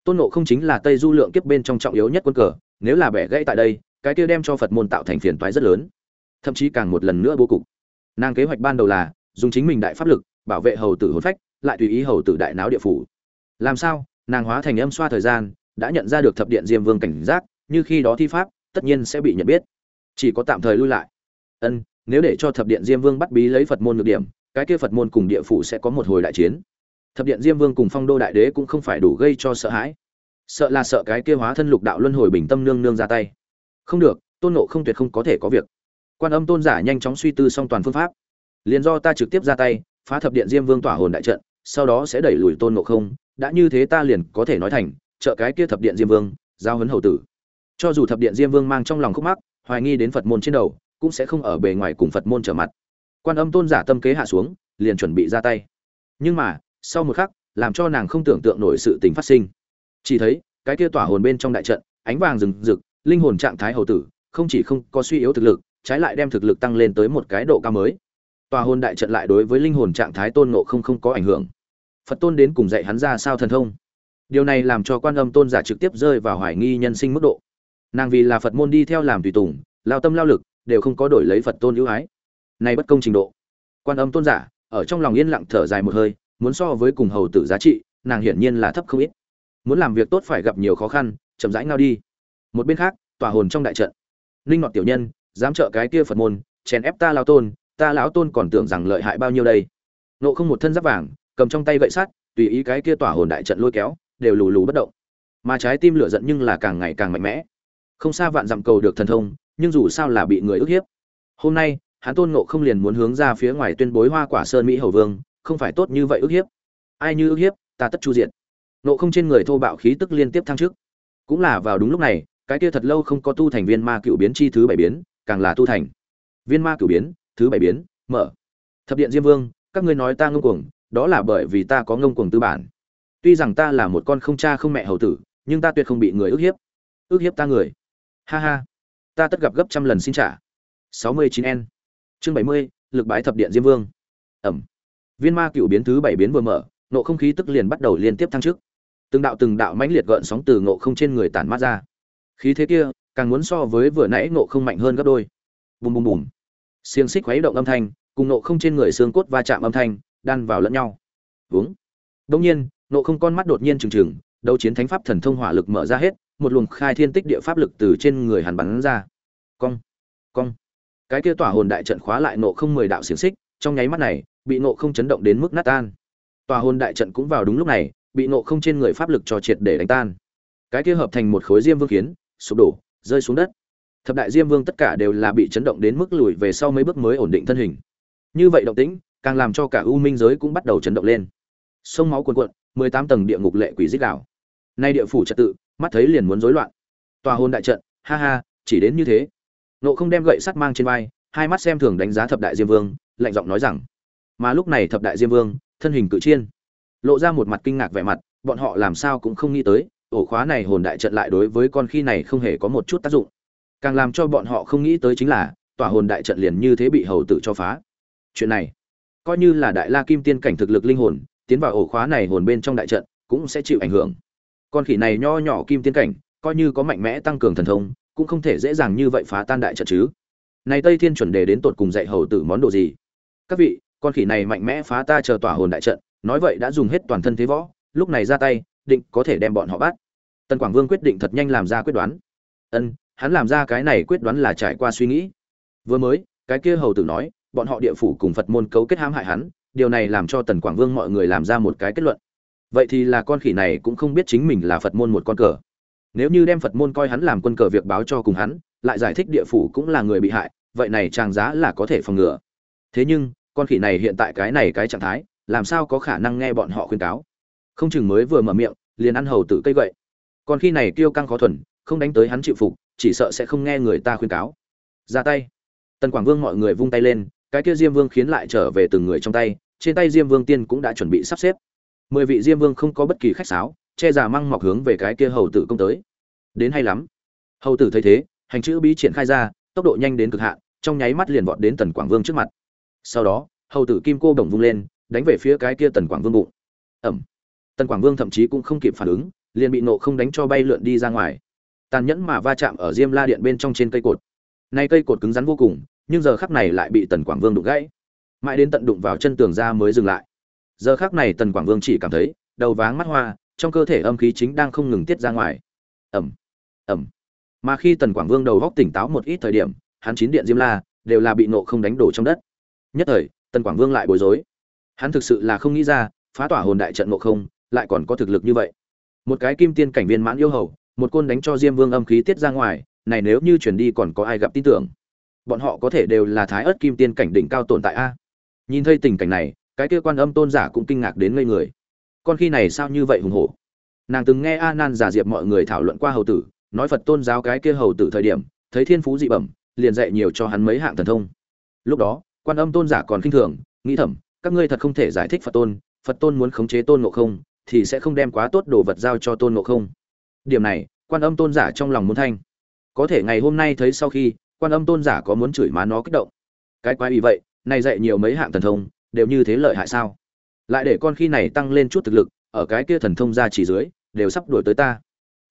tôn nộ không chính là tây du lượng kiếp bên trong trọng yếu nhất quân cờ, nếu là bẻ gãy tại đây, cái kia đem cho phật môn tạo thành phiền toái rất lớn. Thậm chí càng một lần nữa bố cục. Nàng kế hoạch ban đầu là, dùng chính mình đại pháp lực, bảo vệ hầu tử hồn phách, lại tùy ý hầu tử đại náo địa phủ. Làm sao? Nàng hóa thành âm xoa thời gian, đã nhận ra được thập điện diêm vương cảnh giác, như khi đó thi pháp, tất nhiên sẽ bị nhận biết. Chỉ có tạm thời lui lại. Ân, nếu để cho thập điện diêm vương bắt bí lấy phật môn nhược điểm, cái kia phật môn cùng địa phủ sẽ có một hồi đại chiến thập điện diêm vương cùng phong đô đại đế cũng không phải đủ gây cho sợ hãi. Sợ là sợ cái kia hóa thân lục đạo luân hồi bình tâm nương nương ra tay. Không được, tôn nộ không tuyệt không có thể có việc. Quan âm tôn giả nhanh chóng suy tư xong toàn phương pháp. Liền do ta trực tiếp ra tay, phá thập điện diêm vương tỏa hồn đại trận, sau đó sẽ đẩy lùi tôn nộ không. Đã như thế ta liền có thể nói thành, trợ cái kia thập điện diêm vương, giao hấn hầu tử. Cho dù thập điện diêm vương mang trong lòng khúc mắc, hoài nghi đến phật môn trên đầu, cũng sẽ không ở bề ngoài cùng phật môn trở mặt. Quan âm tôn giả tâm kế hạ xuống, liền chuẩn bị ra tay. Nhưng mà sau một khắc, làm cho nàng không tưởng tượng nổi sự tình phát sinh. Chỉ thấy, cái kia tỏa hồn bên trong đại trận, ánh vàng rừng rực, linh hồn trạng thái hầu tử, không chỉ không có suy yếu thực lực, trái lại đem thực lực tăng lên tới một cái độ cao mới. Tòa hồn đại trận lại đối với linh hồn trạng thái tôn ngộ không không có ảnh hưởng. Phật tôn đến cùng dạy hắn ra sao thần thông? Điều này làm cho quan âm tôn giả trực tiếp rơi vào hoài nghi nhân sinh mức độ. Nàng vì là phật môn đi theo làm tùy tùng, lao tâm lao lực, đều không có đổi lấy phật tôn ưu ái. Này bất công trình độ. Quan âm tôn giả, ở trong lòng yên lặng thở dài một hơi muốn so với cùng hầu tử giá trị, nàng hiển nhiên là thấp không ít. Muốn làm việc tốt phải gặp nhiều khó khăn, chậm rãi ngao đi. Một bên khác, tòa hồn trong đại trận. Linh ngọt tiểu nhân, dám trợ cái kia phật môn, chèn ép ta lao tôn, ta lão tôn còn tưởng rằng lợi hại bao nhiêu đây. Nộ không một thân giáp vàng, cầm trong tay gậy sắt, tùy ý cái kia tỏa hồn đại trận lôi kéo, đều lù lù bất động. Mà trái tim lửa giận nhưng là càng ngày càng mạnh mẽ. Không xa vạn dặm cầu được thần thông, nhưng dù sao là bị người ức hiếp. Hôm nay, hắn tôn nộ không liền muốn hướng ra phía ngoài tuyên bối hoa quả sơn mỹ hầu vương không phải tốt như vậy ức hiếp. Ai như ức hiếp, ta tất chu diện Nộ không trên người thô bạo khí tức liên tiếp thăng trước cũng là vào đúng lúc này, cái kia thật lâu không có tu thành viên ma cựu biến chi thứ bảy biến, càng là tu thành. Viên ma cựu biến, thứ bảy biến, mở. Thập điện diêm vương, các ngươi nói ta ngông cuồng, đó là bởi vì ta có ngông cuồng tư bản. Tuy rằng ta là một con không cha không mẹ hầu tử, nhưng ta tuyệt không bị người ức hiếp. Ức hiếp ta người. Ha ha. Ta tất gặp gấp trăm lần xin trả. Sáu mươi chín n. Chương bảy mươi, lực bái thập điện diêm vương. Ẩm viên ma cựu biến thứ bảy biến vừa mở, nộ không khí tức liền bắt đầu liên tiếp thăng trước từng đạo từng đạo mãnh liệt gợn sóng từ ngộ không trên người tản mát ra. Khí thế kia, càng muốn so với vừa nãy ngộ không mạnh hơn gấp đôi. Bùm bùm bùm. Xiềng xích khuấy động âm thanh, cùng nộ không trên người xương cốt va chạm âm thanh, đan vào lẫn nhau. Vướng đông nhiên, nộ không con mắt đột nhiên trừng trừng, đấu chiến thánh pháp thần thông hỏa lực mở ra hết, một luồng khai thiên tích địa pháp lực từ trên người hàn bắn ra. Cong. Cong. Cái kia tỏa hồn đại trận khóa lại nộ không mười đạo xiềng xích, trong nháy mắt này bị nộ không chấn động đến mức nát tan. Tòa hồn đại trận cũng vào đúng lúc này, bị nộ không trên người pháp lực cho triệt để đánh tan. Cái kia hợp thành một khối diêm vương kiến sụp đổ, rơi xuống đất. Thập đại diêm vương tất cả đều là bị chấn động đến mức lùi về sau mấy bước mới ổn định thân hình. Như vậy động tĩnh, càng làm cho cả u minh giới cũng bắt đầu chấn động lên. Sông máu cuồn cuộn, mười tám tầng địa ngục lệ quỷ dích đảo nay địa phủ trật tự, mắt thấy liền muốn rối loạn. Tòa hồn đại trận, ha ha, chỉ đến như thế. Nộ không đem gậy sắt mang trên vai, hai mắt xem thường đánh giá thập đại diêm vương, lạnh giọng nói rằng mà lúc này thập đại diêm vương, thân hình cự chiên, lộ ra một mặt kinh ngạc vẻ mặt, bọn họ làm sao cũng không nghĩ tới, ổ khóa này hồn đại trận lại đối với con khi này không hề có một chút tác dụng. Càng làm cho bọn họ không nghĩ tới chính là, tòa hồn đại trận liền như thế bị hầu tử cho phá. Chuyện này, coi như là đại la kim tiên cảnh thực lực linh hồn, tiến vào ổ khóa này hồn bên trong đại trận, cũng sẽ chịu ảnh hưởng. Con khỉ này nho nhỏ kim tiên cảnh, coi như có mạnh mẽ tăng cường thần thông, cũng không thể dễ dàng như vậy phá tan đại trận chứ. Này tây thiên chuẩn đề đến tột cùng dạy hầu tử món đồ gì? Các vị con khỉ này mạnh mẽ phá ta chờ tỏa hồn đại trận, nói vậy đã dùng hết toàn thân thế võ, lúc này ra tay, định có thể đem bọn họ bắt. Tần quảng vương quyết định thật nhanh làm ra quyết đoán. Ân, hắn làm ra cái này quyết đoán là trải qua suy nghĩ. Vừa mới, cái kia hầu tử nói, bọn họ địa phủ cùng phật môn cấu kết hãm hại hắn, điều này làm cho tần quảng vương mọi người làm ra một cái kết luận. Vậy thì là con khỉ này cũng không biết chính mình là phật môn một con cờ. Nếu như đem phật môn coi hắn làm quân cờ việc báo cho cùng hắn, lại giải thích địa phủ cũng là người bị hại, vậy này trang giá là có thể phòng ngừa. Thế nhưng con khỉ này hiện tại cái này cái trạng thái, làm sao có khả năng nghe bọn họ khuyên cáo? Không chừng mới vừa mở miệng, liền ăn hầu tử cây gậy. Còn khi này kêu căng khó thuần, không đánh tới hắn chịu phục, chỉ sợ sẽ không nghe người ta khuyên cáo. Ra tay. Tần quảng vương mọi người vung tay lên, cái kia diêm vương khiến lại trở về từng người trong tay, trên tay diêm vương tiên cũng đã chuẩn bị sắp xếp. Mười vị diêm vương không có bất kỳ khách sáo, che giả măng mọc hướng về cái kia hầu tử công tới. Đến hay lắm. Hầu tử thấy thế, hành chữ bí triển khai ra, tốc độ nhanh đến cực hạn, trong nháy mắt liền vọt đến tần quảng vương trước mặt sau đó, hầu tử kim cô đồng vung lên, đánh về phía cái kia tần quảng vương bụng. Ẩm. Tần quảng vương thậm chí cũng không kịp phản ứng, liền bị nộ không đánh cho bay lượn đi ra ngoài. Tàn nhẫn mà va chạm ở diêm la điện bên trong trên cây cột. Nay cây cột cứng rắn vô cùng, nhưng giờ khắc này lại bị tần quảng vương đụng gãy. Mãi đến tận đụng vào chân tường ra mới dừng lại. Giờ khắc này tần quảng vương chỉ cảm thấy, đầu váng mắt hoa, trong cơ thể âm khí chính đang không ngừng tiết ra ngoài. Ẩm. Ẩm. Mà khi tần quảng vương đầu góc tỉnh táo một ít thời điểm, hắn chín điện diêm la đều là bị nộ không đánh đổ trong đất nhất thời, tần quảng vương lại bối rối. Hắn thực sự là không nghĩ ra, phá tỏa hồn đại trận ngộ không, lại còn có thực lực như vậy. Một cái kim tiên cảnh viên mãn yêu hầu, một côn đánh cho diêm vương âm khí tiết ra ngoài, này nếu như chuyển đi còn có ai gặp tin tưởng? Bọn họ có thể đều là thái ớt kim tiên cảnh đỉnh cao tồn tại a. Nhìn thấy tình cảnh này, cái kia quan âm tôn giả cũng kinh ngạc đến ngây người. Con khi này sao như vậy hùng hổ? Nàng từng nghe a nan giả diệp mọi người thảo luận qua hầu tử, nói phật tôn giáo cái kia hầu tử thời điểm, thấy thiên phú dị bẩm, liền dạy nhiều cho hắn mấy hạng thần thông. Lúc đó quan âm tôn giả còn kinh thường, nghĩ thầm, các ngươi thật không thể giải thích phật tôn phật tôn muốn khống chế tôn ngộ không, thì sẽ không đem quá tốt đồ vật giao cho tôn ngộ không. Điểm này, quan âm tôn giả trong lòng muốn thanh. Có thể ngày hôm nay thấy sau khi, quan âm tôn giả có muốn chửi má nó kích động. Cái quái ý vậy? Này dạy nhiều mấy hạng thần thông, đều như thế lợi hại sao? Lại để con khi này tăng lên chút thực lực, ở cái kia thần thông ra chỉ dưới, đều sắp đuổi tới ta.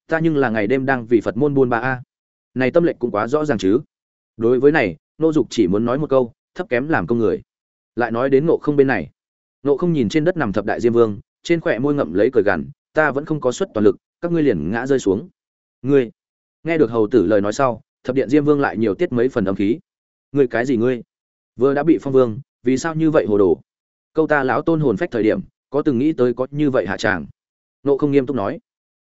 Ta nhưng là ngày đêm đang vì phật môn buôn ba a. Này tâm lệnh cũng quá rõ ràng chứ. Đối với này, nô dục chỉ muốn nói một câu thấp kém làm công người. Lại nói đến nộ không bên này. Nộ không nhìn trên đất nằm thập đại diêm vương, trên khỏe môi ngậm lấy cờ gằn, ta vẫn không có suất toàn lực, các ngươi liền ngã rơi xuống. Ngươi? Nghe được hầu tử lời nói sau, thập điện diêm vương lại nhiều tiết mấy phần âm khí. Ngươi cái gì ngươi? Vừa đã bị phong vương, vì sao như vậy hồ đồ? Câu ta lão tôn hồn phách thời điểm, có từng nghĩ tới có như vậy hạ tràng? Nộ không nghiêm túc nói.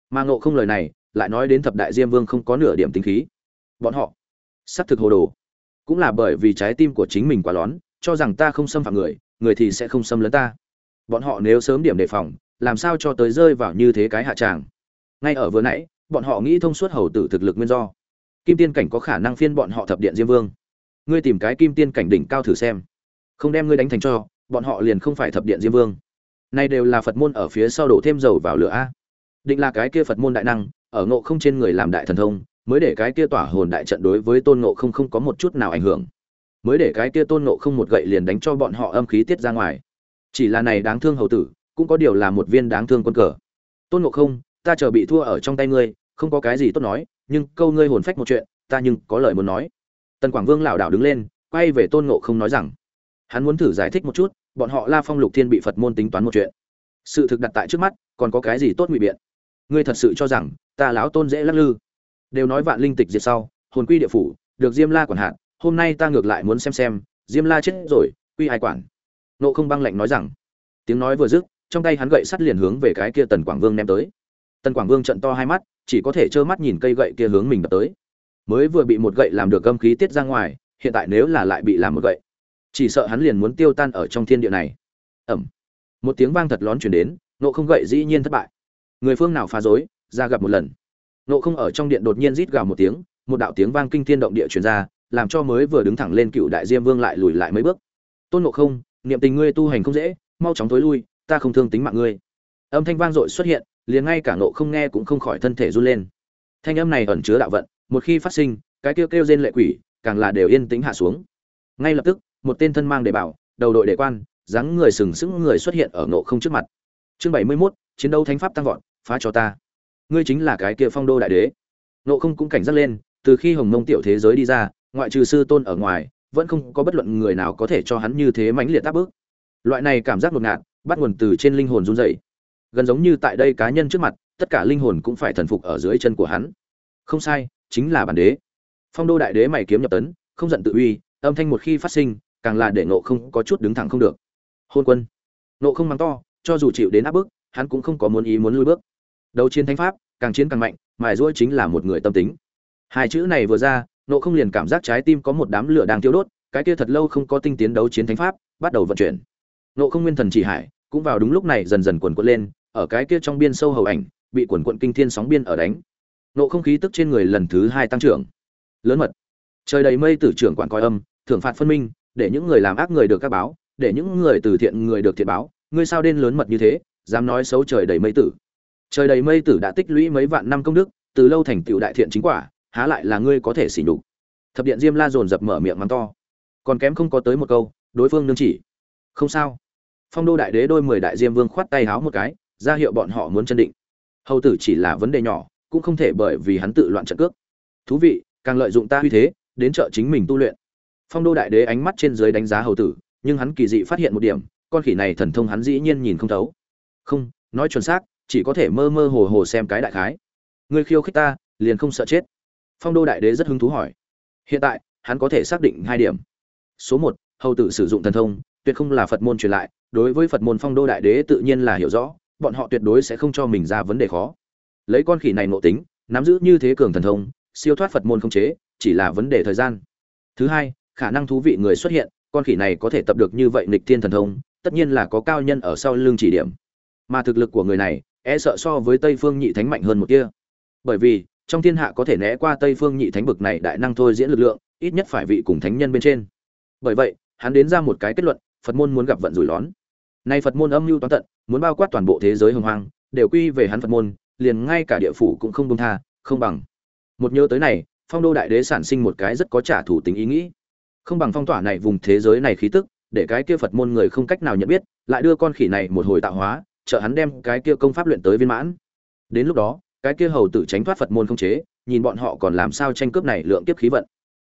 Mà nộ không lời này, lại nói đến thập đại diêm vương không có nửa điểm tính khí. Bọn họ sắp thực hồ đồ cũng là bởi vì trái tim của chính mình quá lón, cho rằng ta không xâm phạm người người thì sẽ không xâm lấn ta. Bọn họ nếu sớm điểm đề phòng, làm sao cho tới rơi vào như thế cái hạ tràng? Ngay ở vừa nãy, bọn họ nghĩ thông suốt hầu tử thực lực nguyên do. Kim tiên cảnh có khả năng phiên bọn họ thập điện diêm vương. Ngươi tìm cái kim tiên cảnh đỉnh cao thử xem. Không đem ngươi đánh thành cho, bọn họ liền không phải thập điện diêm vương. Nay đều là phật môn ở phía sau đổ thêm dầu vào lửa a. Định là cái kia phật môn đại năng, ở ngộ không trên người làm đại thần thông mới để cái kia tỏa hồn đại trận đối với tôn ngộ không không có một chút nào ảnh hưởng. Mới để cái kia tôn ngộ không một gậy liền đánh cho bọn họ âm khí tiết ra ngoài. Chỉ là này đáng thương hầu tử, cũng có điều là một viên đáng thương quân cờ. Tôn ngộ không, ta chờ bị thua ở trong tay ngươi, không có cái gì tốt nói, nhưng câu ngươi hồn phách một chuyện, ta nhưng có lời muốn nói. Tần quảng vương lảo đảo đứng lên, quay về tôn ngộ không nói rằng, hắn muốn thử giải thích một chút, bọn họ la phong lục thiên bị phật môn tính toán một chuyện. Sự thực đặt tại trước mắt, còn có cái gì tốt ngụy biện? Ngươi thật sự cho rằng, ta lão tôn dễ lắc lư? Đều nói vạn linh tịch diệt sau hồn quy địa phủ được diêm la quản hạn hôm nay ta ngược lại muốn xem xem diêm la chết rồi quy ai quản? Nộ không băng lạnh nói rằng tiếng nói vừa dứt trong tay hắn gậy sắt liền hướng về cái kia tần quảng vương ném tới. Tần quảng vương trận to hai mắt chỉ có thể trơ mắt nhìn cây gậy kia hướng mình đập tới. Mới vừa bị một gậy làm được âm khí tiết ra ngoài hiện tại nếu là lại bị làm một gậy chỉ sợ hắn liền muốn tiêu tan ở trong thiên địa này. Ẩm. Một tiếng vang thật lón chuyển đến nộ không gậy dĩ nhiên thất bại. Người phương nào phá dối, ra gặp một lần nộ không ở trong điện đột nhiên rít gào một tiếng một đạo tiếng vang kinh thiên động địa truyền ra làm cho mới vừa đứng thẳng lên cựu đại diêm vương lại lùi lại mấy bước. Tôn nộ không niệm tình ngươi tu hành không dễ mau chóng tối lui ta không thương tính mạng ngươi. Âm thanh vang dội xuất hiện liền ngay cả nộ không nghe cũng không khỏi thân thể run lên. Thanh âm này ẩn chứa đạo vận một khi phát sinh cái kêu kêu rên lệ quỷ càng là đều yên tĩnh hạ xuống. Ngay lập tức một tên thân mang đề bảo đầu đội đề quan dáng người sừng sững người xuất hiện ở nộ không trước mặt. Chương bảy mươi 71, chiến đấu thánh pháp tăng vọt phá cho ta ngươi chính là cái kia phong đô đại đế. Nộ không cũng cảnh giác lên, từ khi hồng mông tiểu thế giới đi ra, ngoại trừ sư tôn ở ngoài, vẫn không có bất luận người nào có thể cho hắn như thế mãnh liệt áp bức. loại này cảm giác ngột ngạt, bắt nguồn từ trên linh hồn run rẩy. Gần giống như tại đây cá nhân trước mặt, tất cả linh hồn cũng phải thần phục ở dưới chân của hắn. Không sai, chính là bản đế. Phong đô đại đế mày kiếm nhập tấn, không giận tự uy, âm thanh một khi phát sinh, càng là để nộ không có chút đứng thẳng không được. Hôn quân. Nộ không mắng to, cho dù chịu đến áp bức, hắn cũng không có muốn ý muốn lui bước đấu chiến thánh pháp, càng chiến càng mạnh, mài ruỗi chính là một người tâm tính. Hai chữ này vừa ra, nộ không liền cảm giác trái tim có một đám lửa đang thiêu đốt, cái kia thật lâu không có tinh tiến đấu chiến thánh pháp, bắt đầu vận chuyển. Nộ không nguyên thần chỉ hải, cũng vào đúng lúc này dần dần quần quận lên, ở cái kia trong biên sâu hầu ảnh, bị quần quận kinh thiên sóng biên ở đánh. Nộ không khí tức trên người lần thứ hai tăng trưởng. Lớn mật. Trời đầy mây tử trưởng quản coi âm, thưởng phạt phân minh, để những người làm ác người được các báo, để những người từ thiện người được thiện báo, ngươi sao đen lớn mật như thế, dám nói xấu trời đầy mây tử trời đầy mây tử đã tích lũy mấy vạn năm công đức, từ lâu thành tựu đại thiện chính quả, há lại là ngươi có thể xỉ nhục. Thập điện diêm la dồn dập mở miệng mắng to. Còn kém không có tới một câu, đối phương nương chỉ. Không sao. Phong đô đại đế đôi mười đại diêm vương khoát tay háo một cái, ra hiệu bọn họ muốn chân định. Hầu tử chỉ là vấn đề nhỏ, cũng không thể bởi vì hắn tự loạn trận cước. Thú vị, càng lợi dụng ta uy thế, đến trợ chính mình tu luyện. Phong đô đại đế ánh mắt trên dưới đánh giá hầu tử, nhưng hắn kỳ dị phát hiện một điểm, con khỉ này thần thông hắn dĩ nhiên nhìn không thấu. Không, nói chuẩn xác chỉ có thể mơ mơ hồ hồ xem cái đại khái. Ngươi khiêu khích ta, liền không sợ chết. Phong đô đại đế rất hứng thú hỏi. Hiện tại, hắn có thể xác định hai điểm. Số một, hầu tử sử dụng thần thông, tuyệt không là phật môn truyền lại, đối với phật môn phong đô đại đế tự nhiên là hiểu rõ, bọn họ tuyệt đối sẽ không cho mình ra vấn đề khó. Lấy con khỉ này nội tính, nắm giữ như thế cường thần thông, siêu thoát phật môn không chế, chỉ là vấn đề thời gian. Thứ hai, khả năng thú vị người xuất hiện, con khỉ này có thể tập được như vậy nghịch thiên thần thông, tất nhiên là có cao nhân ở sau lưng chỉ điểm. Mà thực lực của người này e sợ so với tây phương nhị thánh mạnh hơn một kia bởi vì, trong thiên hạ có thể né qua tây phương nhị thánh bực này đại năng thôi diễn lực lượng, ít nhất phải vị cùng thánh nhân bên trên. Bởi vậy, hắn đến ra một cái kết luận, phật môn muốn gặp vận rủi lón. Nay phật môn âm mưu toán tận, muốn bao quát toàn bộ thế giới hồng hoang, đều quy về hắn phật môn, liền ngay cả địa phủ cũng không công tha, không bằng. Một nhớ tới này, phong đô đại đế sản sinh một cái rất có trả thủ tính ý nghĩ. Không bằng phong tỏa này vùng thế giới này khí tức, để cái kia phật môn người không cách nào nhận biết, lại đưa con khỉ này một hồi tạo hóa trợ hắn đem cái kia công pháp luyện tới viên mãn. Đến lúc đó, cái kia hầu tử tránh thoát phật môn không chế, nhìn bọn họ còn làm sao tranh cướp này lượng kiếp khí vận.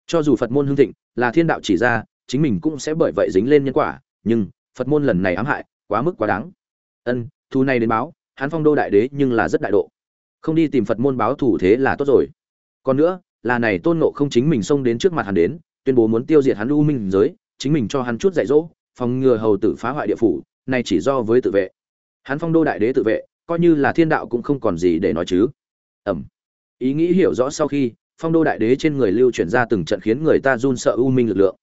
Cho dù phật môn hưng thịnh, là thiên đạo chỉ ra, chính mình cũng sẽ bởi vậy dính lên nhân quả, nhưng phật môn lần này ám hại, quá mức quá đáng. Ân thu này đến báo, hắn phong đô đại đế nhưng là rất đại độ. Không đi tìm phật môn báo thủ thế là tốt rồi. Còn nữa, là này tôn nộ không chính mình xông đến trước mặt hắn đến, tuyên bố muốn tiêu diệt hắn u minh giới, chính mình cho hắn chút dạy dỗ, phòng ngừa hầu tử phá hoại địa phủ, này chỉ do với tự vệ hắn phong đô đại đế tự vệ, coi như là thiên đạo cũng không còn gì để nói chứ. Ẩm. Ý nghĩ hiểu rõ sau khi, phong đô đại đế trên người lưu chuyển ra từng trận khiến người ta run sợ u minh lực lượng.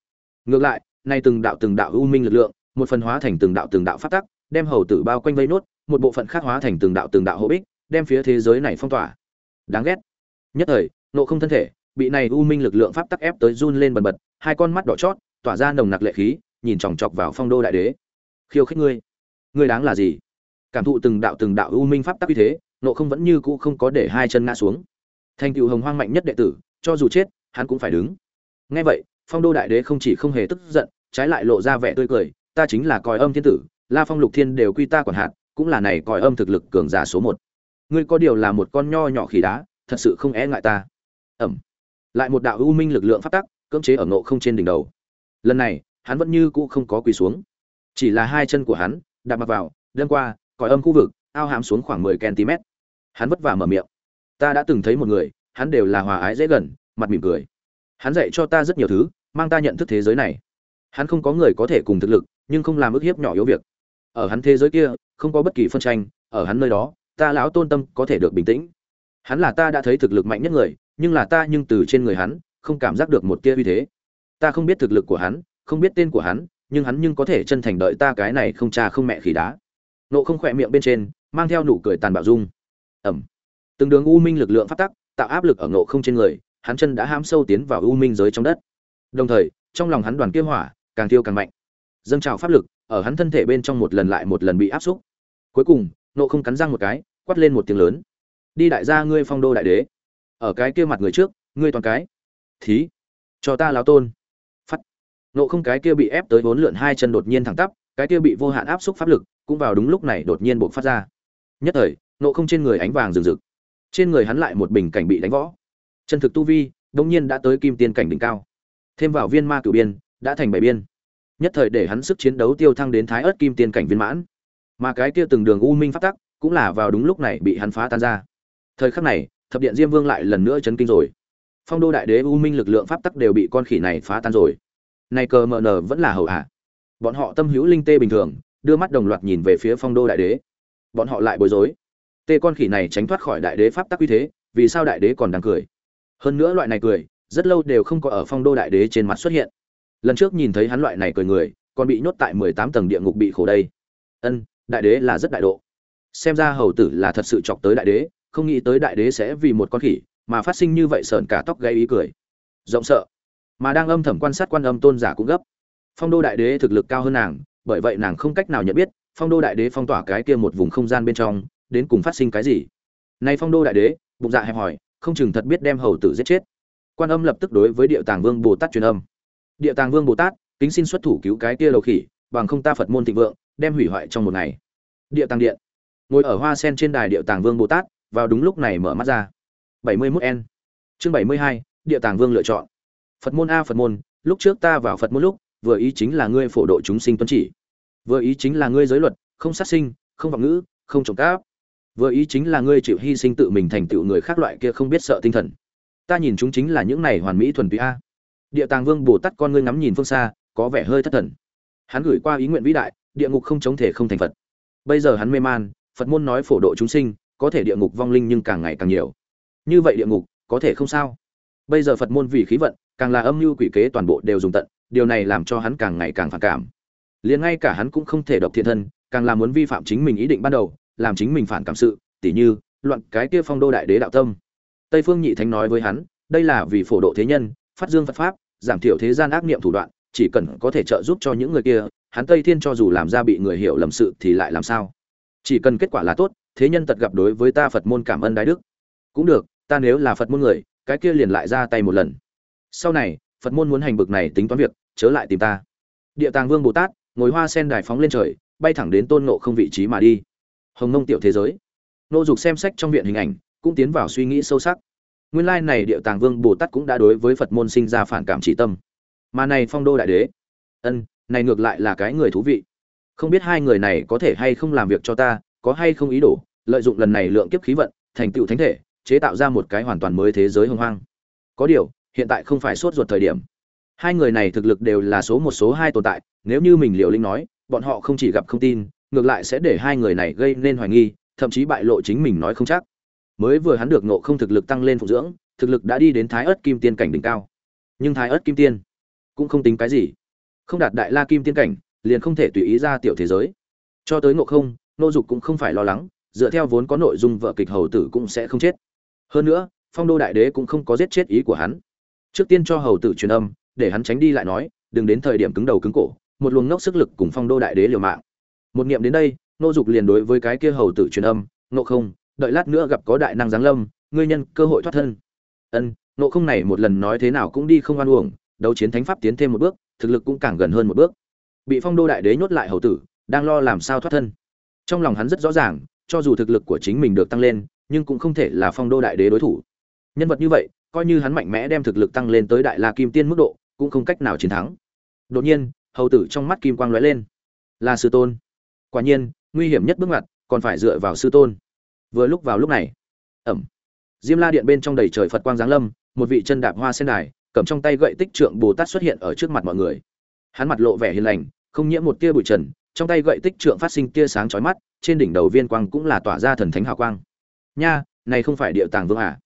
Ngược lại, nay từng đạo từng đạo u minh lực lượng, một phần hóa thành từng đạo từng đạo phát tắc, đem hầu tử bao quanh vây nốt, một bộ phận khác hóa thành từng đạo từng đạo hộ bích, đem phía thế giới này phong tỏa. Đáng ghét. Nhất thời, nộ không thân thể, bị này u minh lực lượng pháp tắc ép tới run lên bần bật, hai con mắt đỏ chót, tỏa ra nồng nặc lệ khí, nhìn chòng chọc vào phong đô đại đế. Khiêu khích ngươi. Ngươi đáng là gì? Cảm thụ từng đạo từng đạo u minh pháp tắc uy thế, nộ không vẫn như cũ không có để hai chân ngã xuống. Thành tựu hồng hoang mạnh nhất đệ tử, cho dù chết, hắn cũng phải đứng. Nghe vậy, phong đô đại đế không chỉ không hề tức giận, trái lại lộ ra vẻ tươi cười, ta chính là còi âm thiên tử, la phong lục thiên đều quy ta quản hạt, cũng là này còi âm thực lực cường giả số một. Ngươi có điều là một con nho nhỏ khỉ đá, thật sự không e ngại ta. Ẩm. Lại một đạo u minh lực lượng phát tắc, cưỡng chế ở nộ không trên đỉnh đầu. Lần này, hắn vẫn như cũ không có quỳ xuống. Chỉ là hai chân của hắn, đạp mặt vào, đâm qua còi âm khu vực, ao hãm xuống khoảng mười cm. Hắn vất vả mở miệng. Ta đã từng thấy một người, hắn đều là hòa ái dễ gần, mặt mỉm cười. Hắn dạy cho ta rất nhiều thứ, mang ta nhận thức thế giới này. Hắn không có người có thể cùng thực lực, nhưng không làm ức hiếp nhỏ yếu việc. Ở hắn thế giới kia, không có bất kỳ phân tranh, ở hắn nơi đó, ta lão tôn tâm có thể được bình tĩnh. Hắn là ta đã thấy thực lực mạnh nhất người, nhưng là ta nhưng từ trên người hắn, không cảm giác được một tia uy thế. Ta không biết thực lực của hắn, không biết tên của hắn, nhưng hắn nhưng có thể chân thành đợi ta cái này không cha không mẹ khỉ đá nộ không khỏe miệng bên trên, mang theo nụ cười tàn bạo dung ẩm. Từng đường u minh lực lượng phát tắc, tạo áp lực ở nộ không trên người, hắn chân đã ham sâu tiến vào u minh giới trong đất. Đồng thời, trong lòng hắn đoàn kia hỏa, càng thiêu càng mạnh. Dâng trào pháp lực, ở hắn thân thể bên trong một lần lại một lần bị áp xúc. Cuối cùng, nộ không cắn răng một cái, quát lên một tiếng lớn. Đi đại gia ngươi phong đô đại đế. Ở cái kia mặt người trước, ngươi toàn cái. Thí. Cho ta láo tôn. Phát nộ không cái kia bị ép tới vốn lượn hai chân đột nhiên thẳng tắp, cái kia bị vô hạn áp xúc pháp lực cũng vào đúng lúc này đột nhiên bộc phát ra. Nhất thời, nộ không trên người ánh vàng rừng rực. Trên người hắn lại một bình cảnh bị đánh võ chân thực tu vi đông nhiên đã tới kim tiên cảnh đỉnh cao. Thêm vào viên ma cửu biên, đã thành bảy biên. Nhất thời để hắn sức chiến đấu tiêu thăng đến thái ớt kim tiên cảnh viên mãn. Mà cái kia từng đường u minh phát tắc, cũng là vào đúng lúc này bị hắn phá tan ra. Thời khắc này, thập điện diêm vương lại lần nữa chấn kinh rồi. Phong đô đại đế u minh lực lượng pháp tắc đều bị con khỉ này phá tan rồi. Này cờ mờ nờ vẫn là hậu hạ. Bọn họ tâm hữu linh tê bình thường đưa mắt đồng loạt nhìn về phía phong đô đại đế. Bọn họ lại bối rối. Tê con khỉ này tránh thoát khỏi đại đế pháp tắc uy thế, vì sao đại đế còn đang cười? Hơn nữa loại này cười, rất lâu đều không có ở phong đô đại đế trên mặt xuất hiện. Lần trước nhìn thấy hắn loại này cười người, còn bị nhốt tại mười tám tầng địa ngục bị khổ đây. Ân, đại đế là rất đại độ. Xem ra hầu tử là thật sự chọc tới đại đế, không nghĩ tới đại đế sẽ vì một con khỉ mà phát sinh như vậy sờn cả tóc gây ý cười. Rộng sợ. Mà đang âm thầm quan sát quan âm tôn giả cũng gấp. Phong đô đại đế thực lực cao hơn nàng bởi vậy nàng không cách nào nhận biết phong đô đại đế phong tỏa cái kia một vùng không gian bên trong đến cùng phát sinh cái gì. Nay phong đô đại đế bụng dạ hẹp hỏi không chừng thật biết đem hầu tử giết chết. Quan âm lập tức đối với địa tàng vương bồ tát truyền âm. Địa tàng vương bồ tát kính xin xuất thủ cứu cái kia đầu khỉ bằng không ta phật môn thịnh vượng đem hủy hoại trong một ngày. Địa tàng điện. Ngồi ở hoa sen trên đài địa tàng vương bồ tát vào đúng lúc này mở mắt ra. 71 n chương 72, địa tàng vương lựa chọn. Phật môn a phật môn lúc trước ta vào phật môn lúc vừa ý chính là ngươi phổ độ chúng sinh tuân chỉ. Vừa ý chính là ngươi giới luật, không sát sinh, không vọng ngữ, không trộm cắp vừa ý chính là ngươi chịu hy sinh tự mình thành tựu người khác loại kia không biết sợ tinh thần. Ta nhìn chúng chính là những này hoàn mỹ thuần túy a. Địa tàng vương bồ tát con ngươi ngắm nhìn phương xa, có vẻ hơi thất thần. Hắn gửi qua ý nguyện vĩ đại, địa ngục không chống thể không thành phật. Bây giờ hắn mê man, phật môn nói phổ độ chúng sinh, có thể địa ngục vong linh nhưng càng ngày càng nhiều. Như vậy địa ngục, có thể không sao. Bây giờ phật môn vì khí vận, càng là âm mưu quỷ kế toàn bộ đều dùng tận điều này làm cho hắn càng ngày càng phản cảm. Liền ngay cả hắn cũng không thể độc thiện thân, càng là muốn vi phạm chính mình ý định ban đầu, làm chính mình phản cảm sự, tỉ như, loạn cái kia phong đô đại đế đạo tâm. Tây phương nhị thánh nói với hắn, đây là vì phổ độ thế nhân, phát dương phật pháp, giảm thiểu thế gian ác niệm thủ đoạn, chỉ cần có thể trợ giúp cho những người kia, hắn tây thiên cho dù làm ra bị người hiểu lầm sự thì lại làm sao? Chỉ cần kết quả là tốt, thế nhân tật gặp đối với ta phật môn cảm ơn đại đức. Cũng được, ta nếu là phật môn người, cái kia liền lại ra tay một lần. Sau này, phật môn muốn hành bực này tính toán việc chớ lại tìm ta. Địa tàng vương bồ tát, ngồi hoa sen đài phóng lên trời, bay thẳng đến tôn nộ không vị trí mà đi. Hồng nông tiểu thế giới. Nô dục xem sách trong viện hình ảnh, cũng tiến vào suy nghĩ sâu sắc. Nguyên lai này địa tàng vương bồ tát cũng đã đối với phật môn sinh ra phản cảm chỉ tâm. Mà này phong đô đại đế. Ân, này ngược lại là cái người thú vị. Không biết hai người này có thể hay không làm việc cho ta, có hay không ý đồ, lợi dụng lần này lượng kiếp khí vận, thành tựu thánh thể, chế tạo ra một cái hoàn toàn mới thế giới hồng hoang. Có điều, hiện tại không phải sốt ruột thời điểm hai người này thực lực đều là số một, số hai tồn tại, nếu như mình liều linh nói, bọn họ không chỉ gặp không tin, ngược lại sẽ để hai người này gây nên hoài nghi, thậm chí bại lộ chính mình nói không chắc. Mới vừa hắn được nộ không thực lực tăng lên phục dưỡng, thực lực đã đi đến thái ớt kim tiên cảnh đỉnh cao. Nhưng thái ớt kim tiên cũng không tính cái gì. Không đạt đại la kim tiên cảnh, liền không thể tùy ý ra tiểu thế giới. Cho tới ngộ không, nô dục cũng không phải lo lắng, dựa theo vốn có nội dung vợ kịch hầu tử cũng sẽ không chết. Hơn nữa, phong đô đại đế cũng không có giết chết ý của hắn. Trước tiên cho hầu tử truyền âm để hắn tránh đi lại nói, đừng đến thời điểm cứng đầu cứng cổ, một luồng ngốc sức lực cùng phong đô đại đế liều mạng. Một niệm đến đây nô dục liền đối với cái kia hầu tử truyền âm nộ không, đợi lát nữa gặp có đại năng giáng lâm, ngươi nhân cơ hội thoát thân. Ân nộ không này một lần nói thế nào cũng đi không oan uổng, đấu chiến thánh pháp tiến thêm một bước, thực lực cũng càng gần hơn một bước. Bị phong đô đại đế nhốt lại hầu tử, đang lo làm sao thoát thân. Trong lòng hắn rất rõ ràng, cho dù thực lực của chính mình được tăng lên, nhưng cũng không thể là phong đô đại đế đối thủ. Nhân vật như vậy, coi như hắn mạnh mẽ đem thực lực tăng lên tới đại la kim tiên mức độ cũng không cách nào chiến thắng. Đột nhiên, hầu tử trong mắt kim quang lóe lên. Là sư tôn. Quả nhiên, nguy hiểm nhất bước ngoặt, còn phải dựa vào sư tôn. Vừa lúc vào lúc này, ẩm. Diêm la điện bên trong đầy trời phật quang giáng lâm, một vị chân đạp hoa sen đài, cầm trong tay gậy tích trượng bồ tát xuất hiện ở trước mặt mọi người. Hắn mặt lộ vẻ hiền lành, không nhiễm một tia bụi trần, trong tay gậy tích trượng phát sinh tia sáng chói mắt, trên đỉnh đầu viên quang cũng là tỏa ra thần thánh hào quang. Nha, này không phải địa tàng vương à?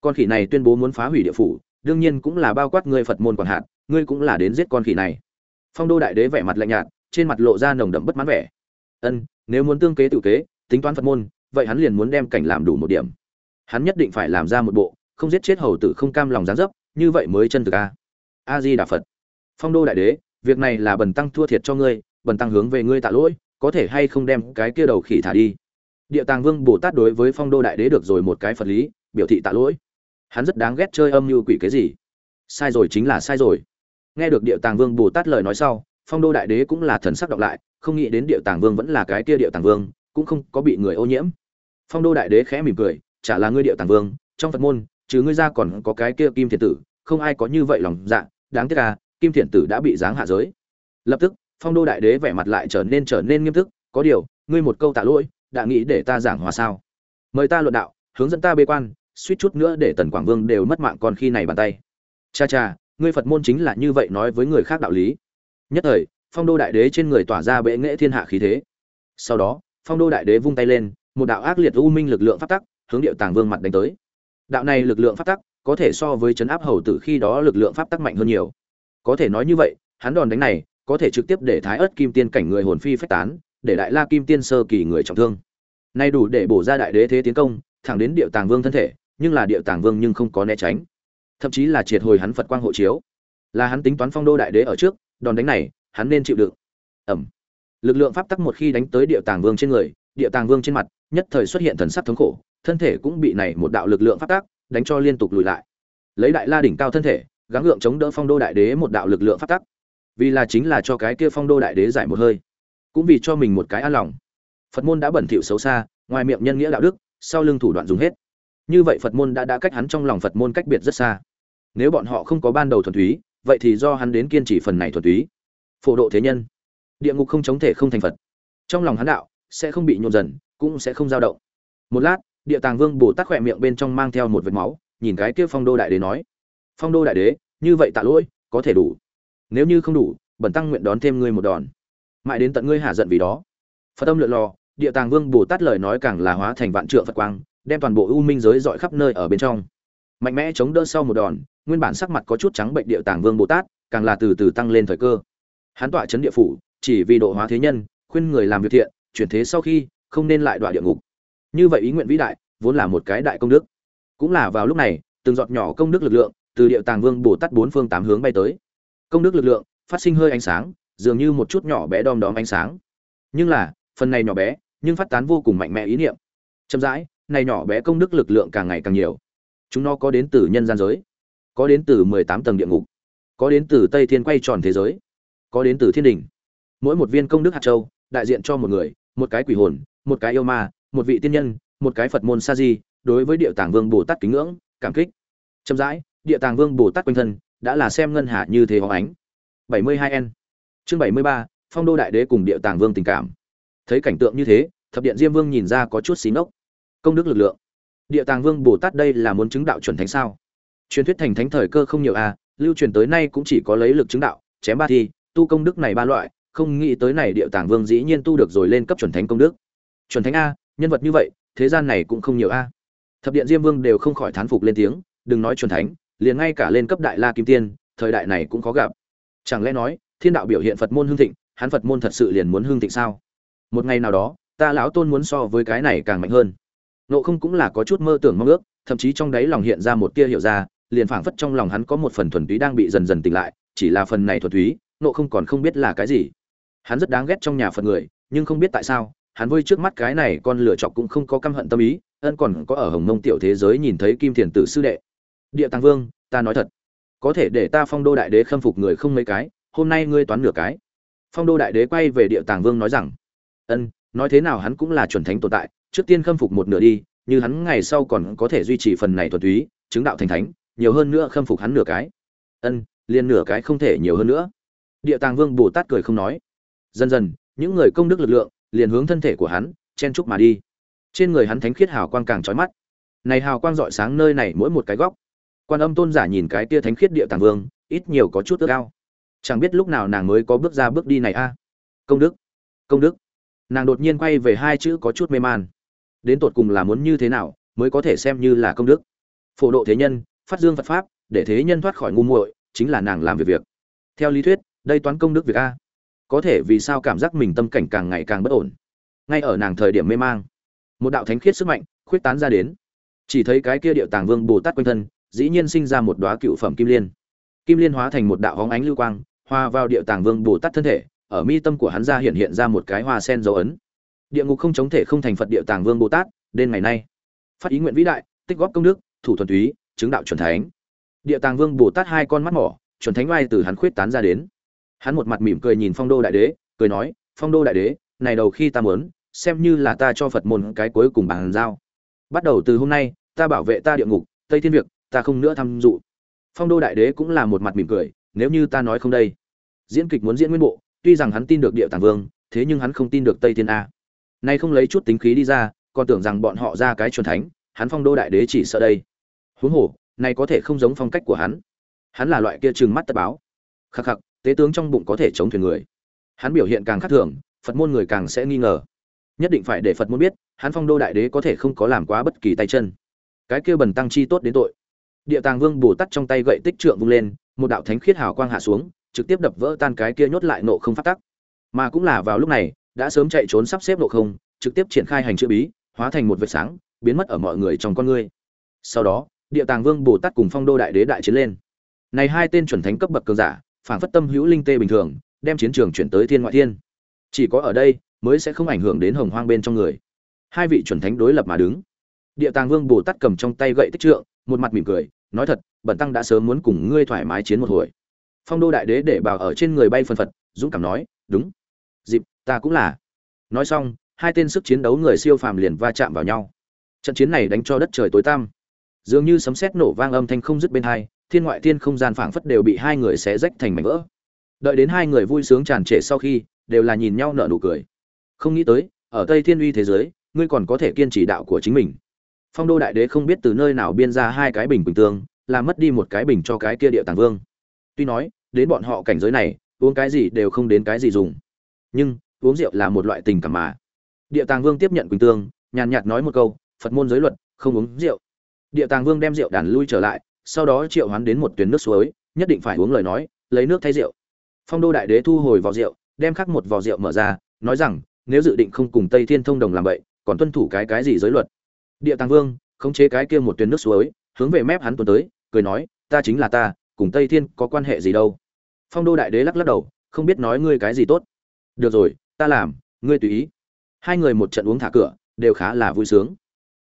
Con khỉ này tuyên bố muốn phá hủy địa phủ, đương nhiên cũng là bao quát người phật môn quản hạt ngươi cũng là đến giết con khỉ này. Phong đô đại đế vẻ mặt lạnh nhạt, trên mặt lộ ra nồng đậm bất mãn vẻ. Ân, nếu muốn tương kế tự kế, tính toán phật môn, vậy hắn liền muốn đem cảnh làm đủ một điểm. Hắn nhất định phải làm ra một bộ, không giết chết hầu tử không cam lòng gián dấp, như vậy mới chân thực a. A di đà phật. Phong đô đại đế, việc này là bần tăng thua thiệt cho ngươi, bần tăng hướng về ngươi tạ lỗi, có thể hay không đem cái kia đầu khỉ thả đi. Địa tàng vương bồ tát đối với phong đô đại đế được rồi một cái phật lý, biểu thị tạ lỗi. Hắn rất đáng ghét chơi âm mưu quỷ cái gì. Sai rồi chính là sai rồi nghe được địa tàng vương bồ tát lời nói sau, phong đô đại đế cũng là thần sắc đọc lại, không nghĩ đến địa tàng vương vẫn là cái kia địa tàng vương, cũng không có bị người ô nhiễm. Phong đô đại đế khẽ mỉm cười, chả là ngươi địa tàng vương, trong phật môn chứ ngươi ra còn có cái kia kim thiền tử, không ai có như vậy lòng dạ đáng tiếc là, kim thiền tử đã bị giáng hạ giới. Lập tức, phong đô đại đế vẻ mặt lại trở nên trở nên nghiêm túc, có điều, ngươi một câu tạ lỗi, đã nghĩ để ta giảng hòa sao? Mời ta luận đạo, hướng dẫn ta bê quan, suýt chút nữa để tần quảng vương đều mất mạng còn khi này bàn tay. Cha cha ngươi phật môn chính là như vậy nói với người khác đạo lý. Nhất thời, phong đô đại đế trên người tỏa ra bệ nghệ thiên hạ khí thế. Sau đó, phong đô đại đế vung tay lên, một đạo ác liệt u minh lực lượng phát tắc, hướng điệu tàng vương mặt đánh tới. Đạo này lực lượng pháp tắc, có thể so với chấn áp hầu tử khi đó lực lượng pháp tắc mạnh hơn nhiều. Có thể nói như vậy, hắn đòn đánh này, có thể trực tiếp để thái ớt kim tiên cảnh người hồn phi phách tán, để đại la kim tiên sơ kỳ người trọng thương. Nay đủ để bổ ra đại đế thế tiến công, thẳng đến điệu tàng vương thân thể, nhưng là điệu tàng vương nhưng không có né tránh thậm chí là triệt hồi hắn phật quang hộ chiếu. Là hắn tính toán phong đô đại đế ở trước, đòn đánh này, hắn nên chịu đựng. Ẩm. Lực lượng pháp tắc một khi đánh tới điệu tàng vương trên người điệu tàng vương trên mặt, nhất thời xuất hiện thần sắc thống khổ, thân thể cũng bị này một đạo lực lượng pháp tắc đánh cho liên tục lùi lại. Lấy đại la đỉnh cao thân thể, gắng gượng chống đỡ phong đô đại đế một đạo lực lượng pháp tắc. Vì là chính là cho cái kia phong đô đại đế giải một hơi, cũng vì cho mình một cái an lòng. Phật môn đã bẩn thỉu xấu xa, ngoài miệng nhân nghĩa đạo đức, sau lưng thủ đoạn dùng hết. Như vậy phật môn đã đã cách hắn trong lòng phật môn cách biệt rất xa nếu bọn họ không có ban đầu thuần túy, vậy thì do hắn đến kiên trì phần này thuần túy. Phổ độ thế nhân. Địa ngục không chống thể không thành phật. Trong lòng hắn đạo, sẽ không bị nhộn dần, cũng sẽ không dao động. Một lát, địa tàng vương bồ tát khỏe miệng bên trong mang theo một vệt máu, nhìn cái kia phong đô đại đế nói, phong đô đại đế, như vậy tạ lỗi, có thể đủ. Nếu như không đủ bẩn tăng nguyện đón thêm ngươi một đòn. Mãi đến tận ngươi hạ giận vì đó. Phật âm lượn lò địa tàng vương bồ tát lời nói càng là hóa thành vạn trượng phật quang, đem toàn bộ u minh giới dọi khắp nơi ở bên trong. Mạnh mẽ chống đỡ sau một đòn nguyên bản sắc mặt có chút trắng bệnh địa tàng vương bồ tát, càng là từ từ tăng lên thời cơ. Hắn tọa chấn địa phủ, chỉ vì độ hóa thế nhân, khuyên người làm việc thiện, chuyển thế sau khi, không nên lại đọa địa ngục. Như vậy ý nguyện vĩ đại, vốn là một cái đại công đức. Cũng là vào lúc này, từng giọt nhỏ công đức lực lượng, từ địa tàng vương bồ tát bốn phương tám hướng bay tới. Công đức lực lượng, phát sinh hơi ánh sáng, dường như một chút nhỏ bé đom đóm ánh sáng. Nhưng là, phần này nhỏ bé, nhưng phát tán vô cùng mạnh mẽ ý niệm. Chậm rãi, này nhỏ bé công đức lực lượng càng ngày càng nhiều. Chúng nó có đến từ nhân gian giới có đến từ mười tám tầng địa ngục có đến từ tây thiên quay tròn thế giới có đến từ thiên đình. Mỗi một viên công đức hạt châu đại diện cho một người một cái quỷ hồn một cái yêu ma một vị tiên nhân một cái phật môn sa di đối với địa tàng vương bồ tát kính ngưỡng cảm kích. Chậm rãi địa tàng vương bồ tát quanh thân đã là xem ngân hạ như thế hóng ánh. 72 n chương 73, phong đô đại đế cùng địa tàng vương tình cảm. Thấy cảnh tượng như thế thập điện diêm vương nhìn ra có chút xí ngốc. Công đức lực lượng. Địa tàng vương bồ tát đây là muốn chứng đạo chuẩn thánh sao? Truyền thuyết thành thánh thời cơ không nhiều à lưu truyền tới nay cũng chỉ có lấy lực chứng đạo, chém ba thi, tu công đức này ba loại, không nghĩ tới này địa tàng vương dĩ nhiên tu được rồi lên cấp chuẩn thánh công đức. Chuẩn thánh a, nhân vật như vậy, thế gian này cũng không nhiều a. Thập điện diêm vương đều không khỏi thán phục lên tiếng, đừng nói chuẩn thánh, liền ngay cả lên cấp đại la kim tiên, thời đại này cũng có gặp. Chẳng lẽ nói, thiên đạo biểu hiện phật môn hương thịnh, hắn phật môn thật sự liền muốn hương thịnh sao? Một ngày nào đó, ta lão tôn muốn so với cái này càng mạnh hơn. Nộ không cũng là có chút mơ tưởng mong ước, thậm chí trong đáy lòng hiện ra một tia hiểu ra liền phảng phất trong lòng hắn có một phần thuần túy đang bị dần dần tỉnh lại, chỉ là phần này thuần túy, nộ không còn không biết là cái gì. Hắn rất đáng ghét trong nhà phần người, nhưng không biết tại sao, hắn với trước mắt cái này con lửa chọc cũng không có căm hận tâm ý, ân còn có ở hồng mông tiểu thế giới nhìn thấy kim thiền tử sư đệ. Địa tàng vương, ta nói thật, có thể để ta phong đô đại đế khâm phục người không mấy cái, hôm nay ngươi toán nửa cái. Phong đô đại đế quay về địa tàng vương nói rằng, ân, nói thế nào hắn cũng là chuẩn thánh tồn tại, trước tiên khâm phục một nửa đi, như hắn ngày sau còn có thể duy trì phần này thuần túy, chứng đạo thành thánh nhiều hơn nữa khâm phục hắn nửa cái. Ân, liền nửa cái không thể nhiều hơn nữa. Địa tàng vương bồ tát cười không nói. Dần dần, những người công đức lực lượng liền hướng thân thể của hắn chen chúc mà đi. Trên người hắn thánh khiết hào quang càng trói mắt. Này hào quang rọi sáng nơi này mỗi một cái góc. Quan âm tôn giả nhìn cái tia thánh khiết địa tàng vương, ít nhiều có chút ước cao chẳng biết lúc nào nàng mới có bước ra bước đi này a. À? Công đức công đức. Nàng đột nhiên quay về hai chữ có chút mê man. Đến tột cùng là muốn như thế nào mới có thể xem như là công đức? Phổ độ thế nhân phát dương phật pháp, để thế nhân thoát khỏi ngu muội, chính là nàng làm việc việc. Theo lý thuyết, đây toán công đức việc a. Có thể vì sao cảm giác mình tâm cảnh càng ngày càng bất ổn. Ngay ở nàng thời điểm mê mang, một đạo thánh khiết sức mạnh, khuyết tán ra đến. Chỉ thấy cái kia điệu tàng vương bồ tát quanh thân, dĩ nhiên sinh ra một đóa cựu phẩm kim liên. Kim liên hóa thành một đạo hóng ánh lưu quang hòa vào điệu tàng vương bồ tát thân thể, ở mi tâm của hắn ra hiện hiện ra một cái hoa sen dấu ấn. Địa ngục không chống thể không thành phật điệu tàng vương bồ tát, đến ngày nay, phát ý nguyện vĩ đại, tích góp công đức, thủ thuần túy chứng đạo chuẩn thánh. Địa tàng vương bồ tát hai con mắt mỏ, chuẩn thánh oai từ hắn khuyết tán ra đến. Hắn một mặt mỉm cười nhìn phong đô đại đế, cười nói, phong đô đại đế, này đầu khi ta muốn, xem như là ta cho phật môn cái cuối cùng bàn giao. Bắt đầu từ hôm nay, ta bảo vệ ta địa ngục, tây thiên việc, ta không nữa tham dự. phong đô đại đế cũng là một mặt mỉm cười, nếu như ta nói không đây, diễn kịch muốn diễn nguyên bộ, tuy rằng hắn tin được địa tàng vương, thế nhưng hắn không tin được tây thiên a. Nay không lấy chút tính khí đi ra, còn tưởng rằng bọn họ ra cái chuẩn thánh, hắn phong đô đại đế chỉ sợ đây huống hồ, này có thể không giống phong cách của hắn. Hắn là loại kia trừng mắt tất báo. Khắc khắc, tế tướng trong bụng có thể chống thuyền người. Hắn biểu hiện càng khác thường, phật môn người càng sẽ nghi ngờ. Nhất định phải để phật môn biết, hắn phong đô đại đế có thể không có làm quá bất kỳ tay chân. Cái kia bần tăng chi tốt đến tội. Địa tàng vương bồ tát trong tay gậy tích trượng vung lên, một đạo thánh khiết hào quang hạ xuống, trực tiếp đập vỡ tan cái kia nhốt lại nộ không phát tắc. Mà cũng là vào lúc này, đã sớm chạy trốn sắp xếp nộ không, trực tiếp triển khai hành chữ bí, hóa thành một vệt sáng, biến mất ở mọi người trong con ngươi sau đó địa tàng vương bồ tát cùng phong đô đại đế đại chiến lên. Này hai tên chuẩn thánh cấp bậc cường giả phản phất tâm hữu linh tê bình thường, đem chiến trường chuyển tới thiên ngoại thiên. Chỉ có ở đây, mới sẽ không ảnh hưởng đến hồng hoang bên trong người. Hai vị chuẩn thánh đối lập mà đứng. Địa tàng vương bồ tát cầm trong tay gậy tích trượng, một mặt mỉm cười, nói thật bẩn tăng đã sớm muốn cùng ngươi thoải mái chiến một hồi. Phong đô đại đế để bảo ở trên người bay phân phật, dũng cảm nói, đúng. Dịp, ta cũng là. Nói xong, hai tên sức chiến đấu người siêu phàm liền va chạm vào nhau. Trận chiến này đánh cho đất trời tối tăm dường như sấm sét nổ vang âm thanh không dứt bên hai, thiên ngoại thiên không gian phảng phất đều bị hai người xé rách thành mảnh vỡ. Đợi đến hai người vui sướng tràn trề sau khi, đều là nhìn nhau nở nụ cười. Không nghĩ tới, ở tây thiên uy thế giới, ngươi còn có thể kiên trì đạo của chính mình. Phong đô đại đế không biết từ nơi nào biên ra hai cái bình bình tương làm mất đi một cái bình cho cái kia địa tàng vương. Tuy nói, đến bọn họ cảnh giới này, uống cái gì đều không đến cái gì dùng. Nhưng, uống rượu là một loại tình cảm mà. Địa tàng vương tiếp nhận quỳnh tương, nhàn nhạt nói một câu, phật môn giới luật, không uống rượu địa tàng vương đem rượu đàn lui trở lại, sau đó triệu hoán đến một tuyến nước suối, nhất định phải uống lời nói, lấy nước thay rượu. Phong đô đại đế thu hồi vò rượu, đem khắc một vò rượu mở ra, nói rằng, nếu dự định không cùng tây thiên thông đồng làm vậy còn tuân thủ cái cái gì giới luật? Địa tàng vương, khống chế cái kia một tuyến nước suối, hướng về mép hắn tuần tới, cười nói, ta chính là ta, cùng tây thiên có quan hệ gì đâu? Phong đô đại đế lắc lắc đầu, không biết nói ngươi cái gì tốt. Được rồi, ta làm, ngươi tùy ý. Hai người một trận uống thả cửa, đều khá là vui sướng.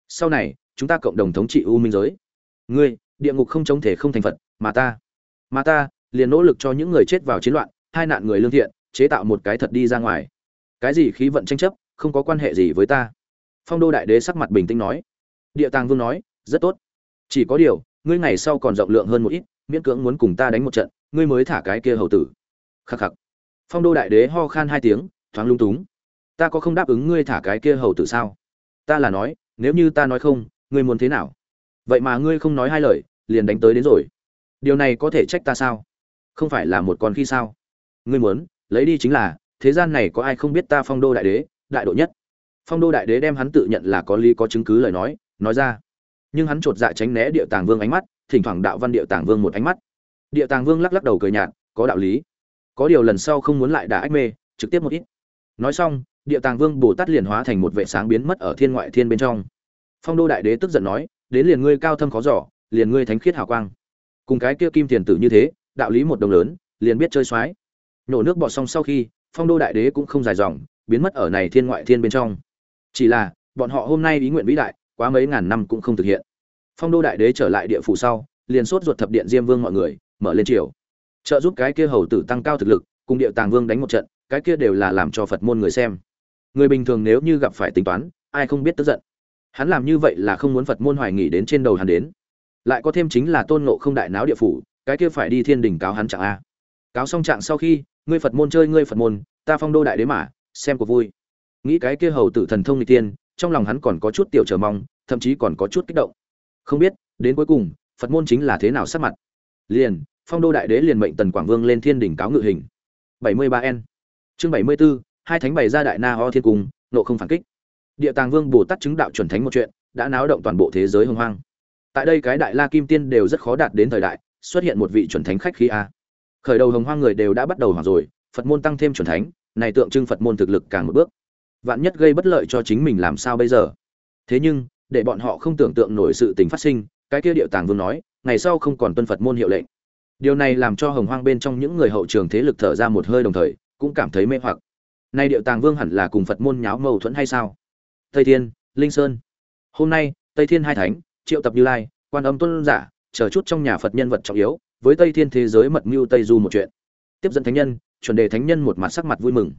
Sau này chúng ta cộng đồng thống trị u minh giới. Ngươi, địa ngục không chống thể không thành phật, mà ta. Mà ta, liền nỗ lực cho những người chết vào chiến loạn, hai nạn người lương thiện, chế tạo một cái thật đi ra ngoài. Cái gì khí vận tranh chấp, không có quan hệ gì với ta. Phong đô đại đế sắc mặt bình tĩnh nói. Địa tàng vương nói, rất tốt. Chỉ có điều, ngươi ngày sau còn rộng lượng hơn một ít, miễn cưỡng muốn cùng ta đánh một trận, ngươi mới thả cái kia hầu tử. Khắc khắc. Phong đô đại đế ho khan hai tiếng, thoáng lung túng. Ta có không đáp ứng ngươi thả cái kia hầu tử sao? Ta là nói, nếu như ta nói không ngươi muốn thế nào? Vậy mà ngươi không nói hai lời, liền đánh tới đến rồi. Điều này có thể trách ta sao? Không phải là một con khi sao? Ngươi muốn, lấy đi chính là, thế gian này có ai không biết ta phong đô đại đế, đại độ nhất. Phong đô đại đế đem hắn tự nhận là có lý có chứng cứ lời nói nói ra. Nhưng hắn chột dạ tránh né địa tàng vương ánh mắt, thỉnh thoảng đạo văn địa tàng vương một ánh mắt. Địa tàng vương lắc lắc đầu cười nhạt, có đạo lý. Có điều lần sau không muốn lại đả ách mê, trực tiếp một ít. Nói xong, địa tàng vương bồ tát liền hóa thành một vệ sáng biến mất ở thiên ngoại thiên bên trong phong đô đại đế tức giận nói, đến liền ngươi cao thâm khó giỏ liền ngươi thánh khiết hào quang. Cùng cái kia kim tiền tử như thế, đạo lý một đồng lớn, liền biết chơi xoái. Nhổ nước bọt xong sau khi, phong đô đại đế cũng không dài dòng, biến mất ở này thiên ngoại thiên bên trong. Chỉ là, bọn họ hôm nay ý nguyện vĩ đại, quá mấy ngàn năm cũng không thực hiện. Phong đô đại đế trở lại địa phủ sau, liền sốt ruột thập điện diêm vương mọi người, mở lên triều. Trợ giúp cái kia hầu tử tăng cao thực lực, cùng địa tàng vương đánh một trận, cái kia đều là làm cho phật môn người xem. Người bình thường nếu như gặp phải tính toán, ai không biết tức giận hắn làm như vậy là không muốn phật môn hoài nghỉ đến trên đầu hắn đến. Lại có thêm chính là tôn ngộ không đại náo địa phủ cái kia phải đi thiên đình cáo hắn chẳng a. Cáo xong trạng sau khi ngươi phật môn chơi ngươi phật môn ta phong đô đại đế mà xem cuộc vui. Nghĩ cái kia hầu tử thần thông n tiên trong lòng hắn còn có chút tiểu chờ mong thậm chí còn có chút kích động. Không biết đến cuối cùng phật môn chính là thế nào sắp mặt? Liền phong đô đại đế liền mệnh tần quảng vương lên thiên đỉnh cáo ngự hình. 73 n. Chương 74, hai thánh bày ra đại na ho thiên cung nộ không phản kích địa tàng vương bồ tát chứng đạo chuẩn thánh một chuyện, đã náo động toàn bộ thế giới hưng hoang. Tại đây cái đại la kim tiên đều rất khó đạt đến thời đại, xuất hiện một vị chuẩn thánh khách khí a. Khởi đầu hồng hoang người đều đã bắt đầu hoảng rồi, phật môn tăng thêm chuẩn thánh, này tượng trưng phật môn thực lực càng một bước. Vạn nhất gây bất lợi cho chính mình làm sao bây giờ? Thế nhưng, để bọn họ không tưởng tượng nổi sự tình phát sinh, cái kia điệu tàng vương nói, ngày sau không còn tuân phật môn hiệu lệnh. Điều này làm cho hồng hoang bên trong những người hậu trường thế lực thở ra một hơi đồng thời, cũng cảm thấy mê hoặc. Nay điệu tàng vương hẳn là cùng phật môn nháo mâu thuẫn hay sao? Tây thiên, linh sơn. Hôm nay, tây thiên hai thánh, triệu tập như lai, quan âm tuân giả, chờ chút trong nhà phật nhân vật trọng yếu, với tây thiên thế giới mật mưu tây du một chuyện. Tiếp dẫn thánh nhân, chuẩn đề thánh nhân một mặt sắc mặt vui mừng.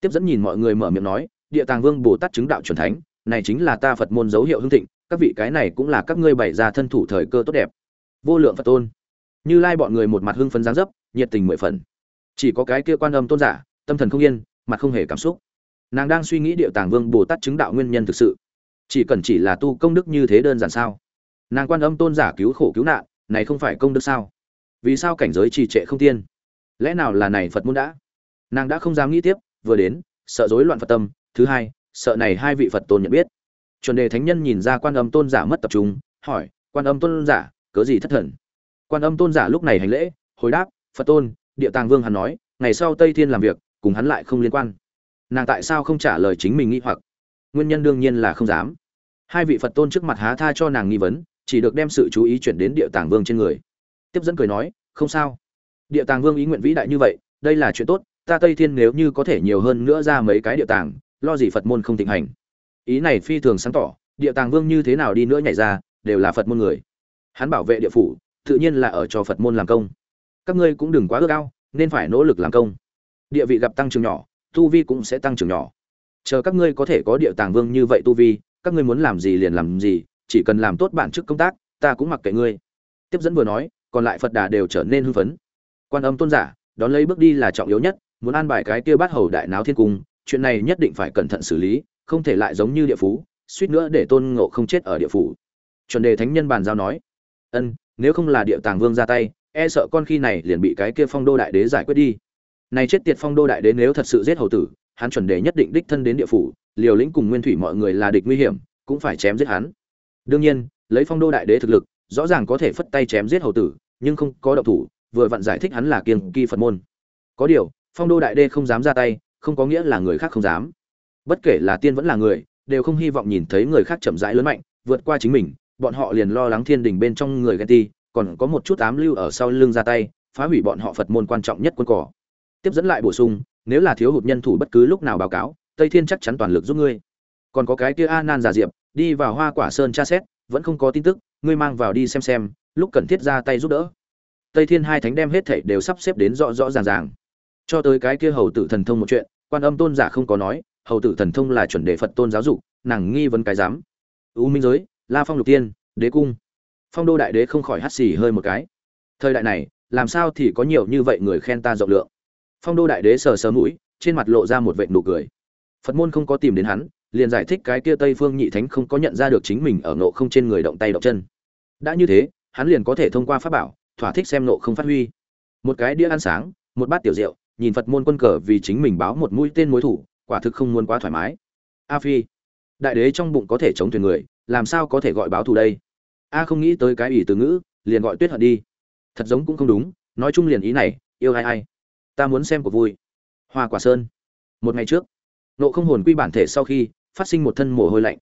Tiếp dẫn nhìn mọi người mở miệng nói, địa tàng vương bồ tát chứng đạo chuẩn thánh, này chính là ta phật môn dấu hiệu hưng thịnh, các vị cái này cũng là các ngươi bày ra thân thủ thời cơ tốt đẹp. Vô lượng phật tôn. Như lai bọn người một mặt hưng phấn dáng dấp, nhiệt tình mười phần. Chỉ có cái kia quan âm tôn giả, tâm thần không yên, mặt không hề cảm xúc nàng đang suy nghĩ địa tàng vương bồ tát chứng đạo nguyên nhân thực sự. Chỉ cần chỉ là tu công đức như thế đơn giản sao? Nàng quan âm tôn giả cứu khổ cứu nạn, này không phải công đức sao? Vì sao cảnh giới trì trệ không tiên? Lẽ nào là này phật muốn đã? Nàng đã không dám nghĩ tiếp, vừa đến, sợ rối loạn phật tâm, thứ hai, sợ này hai vị phật tôn nhận biết. Chuẩn đề thánh nhân nhìn ra quan âm tôn giả mất tập trung, hỏi, quan âm tôn giả, cớ gì thất thần? Quan âm tôn giả lúc này hành lễ, hồi đáp, phật tôn, địa tàng vương hắn nói, ngày sau tây thiên làm việc, cùng hắn lại không liên quan nàng tại sao không trả lời chính mình nghĩ hoặc? Nguyên nhân đương nhiên là không dám. Hai vị phật tôn trước mặt há tha cho nàng nghi vấn, chỉ được đem sự chú ý chuyển đến địa tàng vương trên người. Tiếp dẫn cười nói, không sao. Địa tàng vương ý nguyện vĩ đại như vậy, đây là chuyện tốt, ta tây thiên nếu như có thể nhiều hơn nữa ra mấy cái địa tàng, lo gì phật môn không thịnh hành? Ý này phi thường sáng tỏ, địa tàng vương như thế nào đi nữa nhảy ra, đều là phật môn người. Hắn bảo vệ địa phủ, tự nhiên là ở cho phật môn làm công. Các ngươi cũng đừng quá ước ao, nên phải nỗ lực làm công. Địa vị gặp tăng trưởng nhỏ tu vi cũng sẽ tăng trưởng nhỏ. Chờ các ngươi có thể có địa tàng vương như vậy tu vi, các ngươi muốn làm gì liền làm gì, chỉ cần làm tốt bản chức công tác, ta cũng mặc kệ ngươi. Tiếp dẫn vừa nói, còn lại phật đà đều trở nên hưng phấn. Quan âm tôn giả, đón lấy bước đi là trọng yếu nhất, muốn an bài cái kia bát hầu đại náo thiên cung, chuyện này nhất định phải cẩn thận xử lý, không thể lại giống như địa phú, suýt nữa để tôn ngộ không chết ở địa phủ. Chuẩn đề thánh nhân bàn giao nói, ân, nếu không là địa tàng vương ra tay e sợ con khi này liền bị cái kia phong đô đại đế giải quyết đi này chết tiệt phong đô đại đế nếu thật sự giết hầu tử, hắn chuẩn đề nhất định đích thân đến địa phủ, liều lĩnh cùng nguyên thủy mọi người là địch nguy hiểm, cũng phải chém giết hắn. Đương nhiên, lấy phong đô đại đế thực lực, rõ ràng có thể phất tay chém giết hầu tử, nhưng không có động thủ, vừa vặn giải thích hắn là kiêng kỳ phật môn. Có điều, phong đô đại đế không dám ra tay, không có nghĩa là người khác không dám. Bất kể là tiên vẫn là người, đều không hy vọng nhìn thấy người khác chậm rãi lớn mạnh, vượt qua chính mình, bọn họ liền lo lắng thiên đình bên trong người ghen ti còn có một chút ám lưu ở sau lưng ra tay, phá hủy bọn họ phật môn quan trọng nhất quân cỏ tiếp dẫn lại bổ sung, nếu là thiếu hụt nhân thủ bất cứ lúc nào báo cáo, tây thiên chắc chắn toàn lực giúp ngươi. Còn có cái kia a nan giả diệp, đi vào hoa quả sơn tra xét, vẫn không có tin tức, ngươi mang vào đi xem xem, lúc cần thiết ra tay giúp đỡ. Tây thiên hai thánh đem hết thảy đều sắp xếp đến rõ rõ ràng ràng. Cho tới cái kia hầu tử thần thông một chuyện, quan âm tôn giả không có nói, hầu tử thần thông là chuẩn đề phật tôn giáo dục, nàng nghi vấn cái dám u minh giới, la phong lục tiên, đế cung. Phong đô đại đế không khỏi hắt xì hơi một cái. Thời đại này, làm sao thì có nhiều như vậy người khen ta rộng lượng? Phong đô đại đế sờ sờ mũi, trên mặt lộ ra một vệt nụ cười. Phật môn không có tìm đến hắn, liền giải thích cái kia tây phương nhị thánh không có nhận ra được chính mình ở nộ không trên người động tay động chân. Đã như thế, hắn liền có thể thông qua pháp bảo, thỏa thích xem nộ không phát huy. Một cái đĩa ăn sáng, một bát tiểu rượu, nhìn phật môn quân cờ vì chính mình báo một mũi tên mối thủ, quả thực không muốn quá thoải mái. A phi, đại đế trong bụng có thể chống thuyền người, làm sao có thể gọi báo thù đây? A không nghĩ tới cái ủy từ ngữ, liền gọi tuyết hận đi. Thật giống cũng không đúng, nói chung liền ý này, yêu ai ai ta muốn xem của vui. Hoa quả sơn. Một ngày trước nộ không hồn quy bản thể sau khi phát sinh một thân mồ hôi lạnh.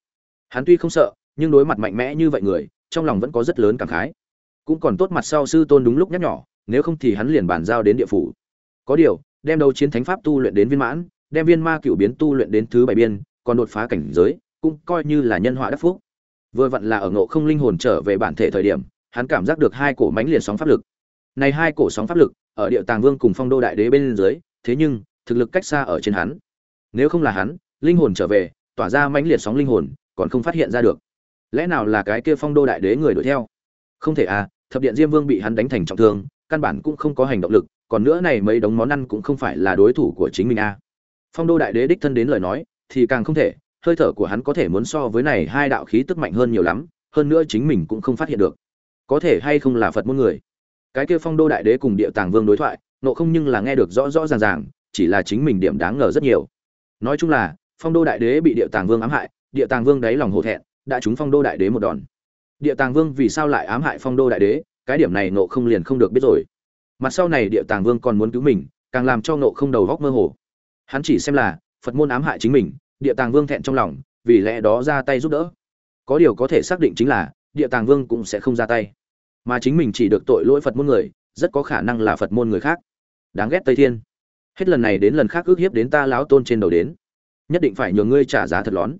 Hắn tuy không sợ, nhưng đối mặt mạnh mẽ như vậy người, trong lòng vẫn có rất lớn cảm khái. Cũng còn tốt mặt sau sư tôn đúng lúc nhắc nhỏ nếu không thì hắn liền bàn giao đến địa phủ. Có điều, đem đầu chiến thánh pháp tu luyện đến viên mãn, đem viên ma cựu biến tu luyện đến thứ bảy biên, còn đột phá cảnh giới, cũng coi như là nhân họa đắc phúc. Vừa vặn là ở ngộ không linh hồn trở về bản thể thời điểm, hắn cảm giác được hai cổ mãnh liệt sóng pháp lực. Này hai cổ sóng pháp lực ở địa tàng vương cùng phong đô đại đế bên dưới, thế nhưng, thực lực cách xa ở trên hắn. Nếu không là hắn, linh hồn trở về, tỏa ra mãnh liệt sóng linh hồn, còn không phát hiện ra được. Lẽ nào là cái kia phong đô đại đế người đuổi theo? Không thể à thập điện diêm vương bị hắn đánh thành trọng thương, căn bản cũng không có hành động lực, còn nữa này mấy đống món ăn cũng không phải là đối thủ của chính mình à. phong đô đại đế đích thân đến lời nói, thì càng không thể, hơi thở của hắn có thể muốn so với này hai đạo khí tức mạnh hơn nhiều lắm, hơn nữa chính mình cũng không phát hiện được. Có thể hay không là phật môn người? Cái kia phong đô đại đế cùng địa tàng vương đối thoại nộ không nhưng là nghe được rõ rõ ràng ràng, chỉ là chính mình điểm đáng ngờ rất nhiều. Nói chung là, phong đô đại đế bị địa tàng vương ám hại, địa tàng vương đáy lòng hổ thẹn, đã trúng phong đô đại đế một đòn. Địa tàng vương vì sao lại ám hại phong đô đại đế, cái điểm này nộ không liền không được biết rồi. Mặt sau này địa tàng vương còn muốn cứu mình, càng làm cho nộ không đầu góc mơ hồ. Hắn chỉ xem là, phật môn ám hại chính mình, địa tàng vương thẹn trong lòng, vì lẽ đó ra tay giúp đỡ. Có điều có thể xác định chính là, địa tàng vương cũng sẽ không ra tay mà chính mình chỉ được tội lỗi phật môn người, rất có khả năng là phật môn người khác. Đáng ghét tây thiên. Hết lần này đến lần khác ước hiếp đến ta láo tôn trên đầu đến. Nhất định phải nhờ ngươi trả giá thật lón.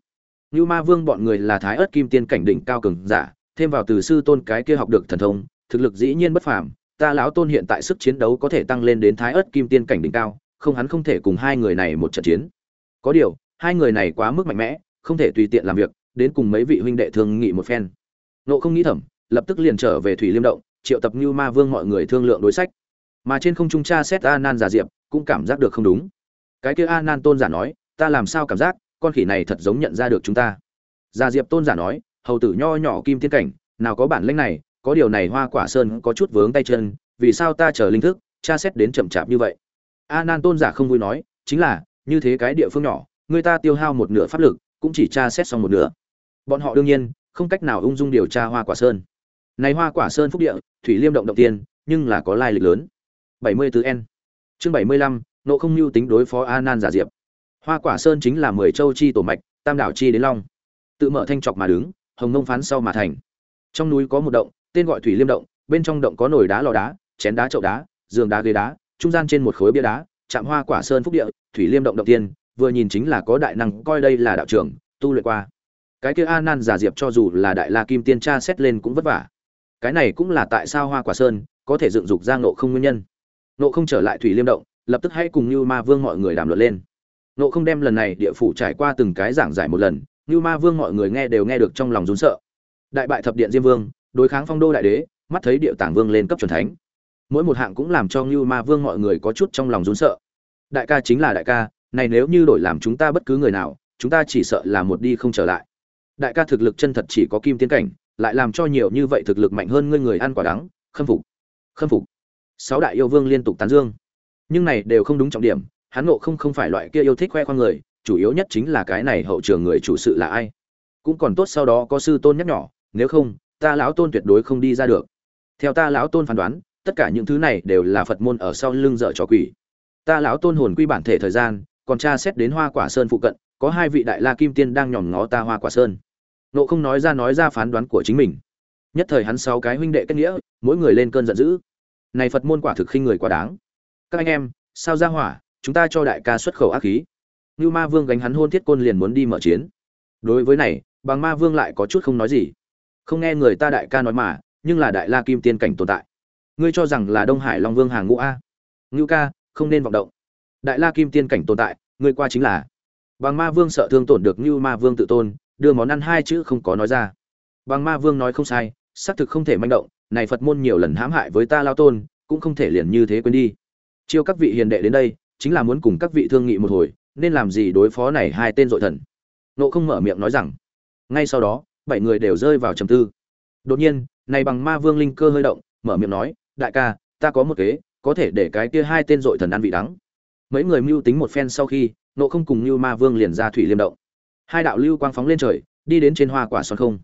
Như ma vương bọn người là thái ớt kim tiên cảnh đỉnh cao cường giả, thêm vào từ sư tôn cái kia học được thần thông, thực lực dĩ nhiên bất phàm, ta lão tôn hiện tại sức chiến đấu có thể tăng lên đến thái ớt kim tiên cảnh đỉnh cao, không hắn không thể cùng hai người này một trận chiến. Có điều, hai người này quá mức mạnh mẽ, không thể tùy tiện làm việc, đến cùng mấy vị huynh đệ thương nghị một phen. Nộ không nghĩ thầm lập tức liền trở về thủy liêm động, triệu tập như ma vương mọi người thương lượng đối sách. Mà trên không trung cha xét a nan giả diệp, cũng cảm giác được không đúng. Cái kia a nan tôn giả nói, ta làm sao cảm giác, con khỉ này thật giống nhận ra được chúng ta. Giả diệp tôn giả nói, hầu tử nho nhỏ kim tiên cảnh, nào có bản lĩnh này, có điều này hoa quả sơn có chút vướng tay chân, vì sao ta chờ linh thức cha xét đến chậm chạp như vậy? A nan tôn giả không vui nói, chính là, như thế cái địa phương nhỏ, người ta tiêu hao một nửa pháp lực, cũng chỉ tra xét xong một nửa. Bọn họ đương nhiên, không cách nào ung dung điều tra hoa quả sơn này hoa quả sơn phúc địa thủy liêm động động tiên nhưng là có lai lịch lớn. 74 n chương 75, nộ không lưu tính đối phó a nan giả diệp. Hoa quả sơn chính là mười châu chi tổ mạch tam đảo chi đến long. Tự mở thanh trọc mà đứng hồng nông phán sau mà thành. Trong núi có một động tên gọi thủy liêm động bên trong động có nồi đá lò đá chén đá chậu đá giường đá ghế đá trung gian trên một khối bia đá chạm hoa quả sơn phúc địa thủy liêm động động tiên vừa nhìn chính là có đại năng coi đây là đạo trưởng tu luyện qua. Cái kia a nan giả diệp cho dù là đại la kim tiên tra xét lên cũng vất vả cái này cũng là tại sao hoa quả sơn có thể dựng dục ra nộ không nguyên nhân. Nộ không trở lại thủy liêm động, lập tức hãy cùng như ma vương mọi người đàm luận lên. Nộ không đem lần này địa phủ trải qua từng cái giảng giải một lần, như ma vương mọi người nghe đều nghe được trong lòng rún sợ. Đại bại thập điện diêm vương, đối kháng phong đô đại đế, mắt thấy địa tàng vương lên cấp c thánh. Mỗi một hạng cũng làm cho như ma vương mọi người có chút trong lòng rún sợ. Đại ca chính là đại ca, này nếu như đổi làm chúng ta bất cứ người nào, chúng ta chỉ sợ là một đi không trở lại. Đại ca thực lực chân thật chỉ có kim tiến cảnh lại làm cho nhiều như vậy thực lực mạnh hơn ngươi người ăn quả đắng, khâm phục khâm phục. Sáu đại yêu vương liên tục tán dương. Nhưng này đều không đúng trọng điểm, hắn ngộ không không phải loại kia yêu thích khoe khoang người, chủ yếu nhất chính là cái này hậu trường người chủ sự là ai. Cũng còn tốt sau đó có sư tôn nhắc nhỏ, nếu không, ta lão tôn tuyệt đối không đi ra được. Theo ta lão tôn phán đoán, tất cả những thứ này đều là phật môn ở sau lưng dở trò quỷ. Ta lão tôn hồn quy bản thể thời gian, còn tra xét đến hoa quả sơn phụ cận, có hai vị đại la kim tiên đang nhòm ngó ta hoa quả sơn nộ không nói ra nói ra phán đoán của chính mình. Nhất thời hắn sáu cái huynh đệ kết nghĩa, mỗi người lên cơn giận dữ. Này phật môn quả thực khinh người quá đáng. Các anh em, sao ra hỏa, chúng ta cho đại ca xuất khẩu ác khí. Như ma vương gánh hắn hôn thiết côn liền muốn đi mở chiến. Đối với này bằng ma vương lại có chút không nói gì. Không nghe người ta đại ca nói mà, nhưng là đại la kim tiên cảnh tồn tại. Ngươi cho rằng là đông hải long vương hàng ngũ a? Ngưu ca, không nên vọng động. Đại la kim tiên cảnh tồn tại, ngươi qua chính là. Bằng ma vương sợ thương tổn được như ma vương tự tôn đưa món ăn hai chữ không có nói ra. Bằng ma vương nói không sai, xác thực không thể manh động, này phật môn nhiều lần hãm hại với ta lao tôn, cũng không thể liền như thế quên đi. Chiêu các vị hiền đệ đến đây, chính là muốn cùng các vị thương nghị một hồi, nên làm gì đối phó này hai tên dội thần? Nộ không mở miệng nói rằng, ngay sau đó, bảy người đều rơi vào trầm tư. Đột nhiên, này bằng ma vương linh cơ hơi động, mở miệng nói, đại ca, ta có một kế, có thể để cái kia hai tên dội thần ăn vị đắng. Mấy người mưu tính một phen sau khi, nộ không cùng như ma vương liền ra thủy liêm động hai đạo lưu quang phóng lên trời, đi đến trên hoa quả xoắn không.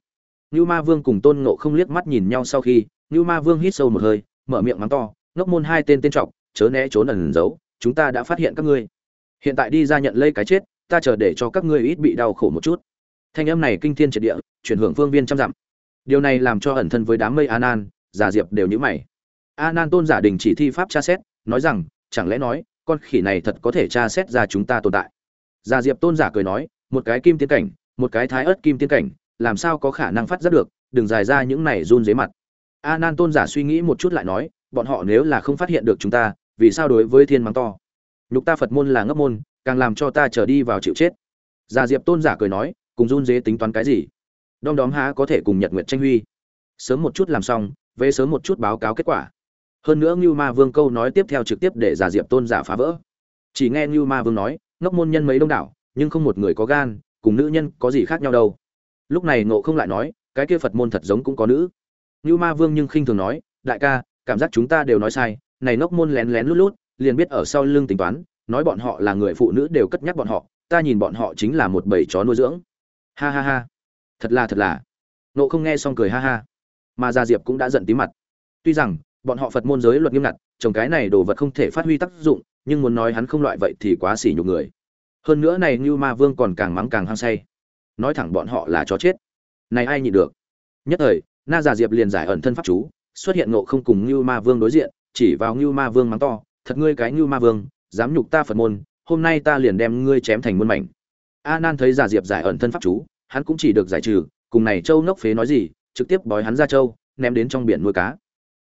Như ma vương cùng tôn ngộ không liếc mắt nhìn nhau sau khi như ma vương hít sâu một hơi, mở miệng mắng to, ngốc môn hai tên tên trọc, chớ né trốn ẩn giấu, chúng ta đã phát hiện các ngươi. Hiện tại đi ra nhận lây cái chết, ta chờ để cho các ngươi ít bị đau khổ một chút. Thanh âm này kinh thiên triệt địa, chuyển hưởng phương viên trăm dặm. Điều này làm cho ẩn thân với đám mây a nan giả diệp đều nhữ mày. A nan tôn giả đình chỉ thi pháp tra xét, nói rằng, chẳng lẽ nói, con khỉ này thật có thể tra xét ra chúng ta tồn tại? Giả diệp tôn giả cười nói một cái kim tiên cảnh một cái thái ớt kim tiên cảnh làm sao có khả năng phát giác được đừng dài ra những này run dưới mặt a nan tôn giả suy nghĩ một chút lại nói bọn họ nếu là không phát hiện được chúng ta vì sao đối với thiên mắng to nhục ta phật môn là ngấp môn càng làm cho ta trở đi vào chịu chết Giả Diệp Tôn giả cười nói, cùng run dế tính toán cái gì? Đom đóm há có thể cùng Nhật Nguyệt tranh huy. Sớm một chút làm xong, về sớm một chút báo cáo kết quả. Hơn nữa Nưu Ma Vương câu nói tiếp theo trực tiếp để Giả Diệp Tôn giả phá vỡ. Chỉ nghe Nưu Ma Vương nói, ngốc môn nhân mấy đông đảo, nhưng không một người có gan, cùng nữ nhân có gì khác nhau đâu. Lúc này Ngộ không lại nói, cái kia Phật môn thật giống cũng có nữ. như Ma Vương nhưng khinh thường nói, đại ca, cảm giác chúng ta đều nói sai, này ngốc môn lén lén lút lút, liền biết ở sau lưng tính toán, nói bọn họ là người phụ nữ đều cất nhắc bọn họ, ta nhìn bọn họ chính là một bầy chó nuôi dưỡng. Ha ha ha. Thật là thật là. Nộ không nghe xong cười ha ha. Mà gia diệp cũng đã giận tí mặt. Tuy rằng bọn họ phật môn giới luật nghiêm ngặt trồng cái này đồ vật không thể phát huy tác dụng nhưng muốn nói hắn không loại vậy thì quá xỉ nhục người hơn nữa này như ma vương còn càng mắng càng hăng say. Nói thẳng bọn họ là chó chết. Này ai nhịn được? Nhất thời, na già diệp liền giải ẩn thân pháp chú, xuất hiện ngộ không cùng như ma vương đối diện, chỉ vào như ma vương mắng to, thật ngươi cái như ma vương, dám nhục ta phật môn, hôm nay ta liền đem ngươi chém thành muôn mảnh. A nan thấy giả diệp giải ẩn thân pháp chú, hắn cũng chỉ được giải trừ, cùng này châu nốc phế nói gì, trực tiếp bói hắn ra châu, ném đến trong biển nuôi cá.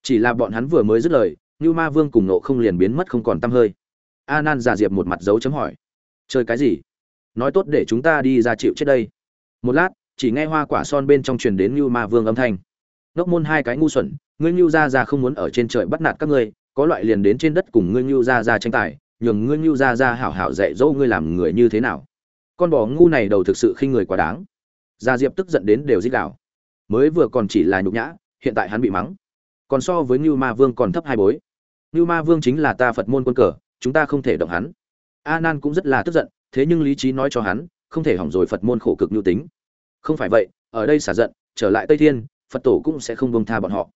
Chỉ là bọn hắn vừa mới dứt lời như ma vương cùng nộ không liền biến mất không còn tăm hơi. A nan giả diệp một mặt dấu chấm hỏi chơi cái gì? Nói tốt để chúng ta đi ra chịu chết đây. Một lát chỉ nghe hoa quả son bên trong truyền đến như ma vương âm thanh. Ngốc môn hai cái ngu xuẩn ngươi như ra ra không muốn ở trên trời bắt nạt các ngươi có loại liền đến trên đất cùng ngươi như ra ra tranh tài nhường ngươi như ra ra hảo hảo dạy dỗ ngươi làm người như thế nào. Con bò ngu này đầu thực sự khinh người quá đáng. Gia diệp tức giận đến đều dích đạo mới vừa còn chỉ là nhục nhã hiện tại hắn bị mắng. Còn so với như Ma Vương còn thấp hai bối. như Ma Vương chính là ta Phật môn quân cờ, chúng ta không thể động hắn. A Nan cũng rất là tức giận, thế nhưng lý trí nói cho hắn, không thể hỏng rồi Phật môn khổ cực nhu tính. Không phải vậy, ở đây xả giận, trở lại Tây Thiên, Phật tổ cũng sẽ không buông tha bọn họ.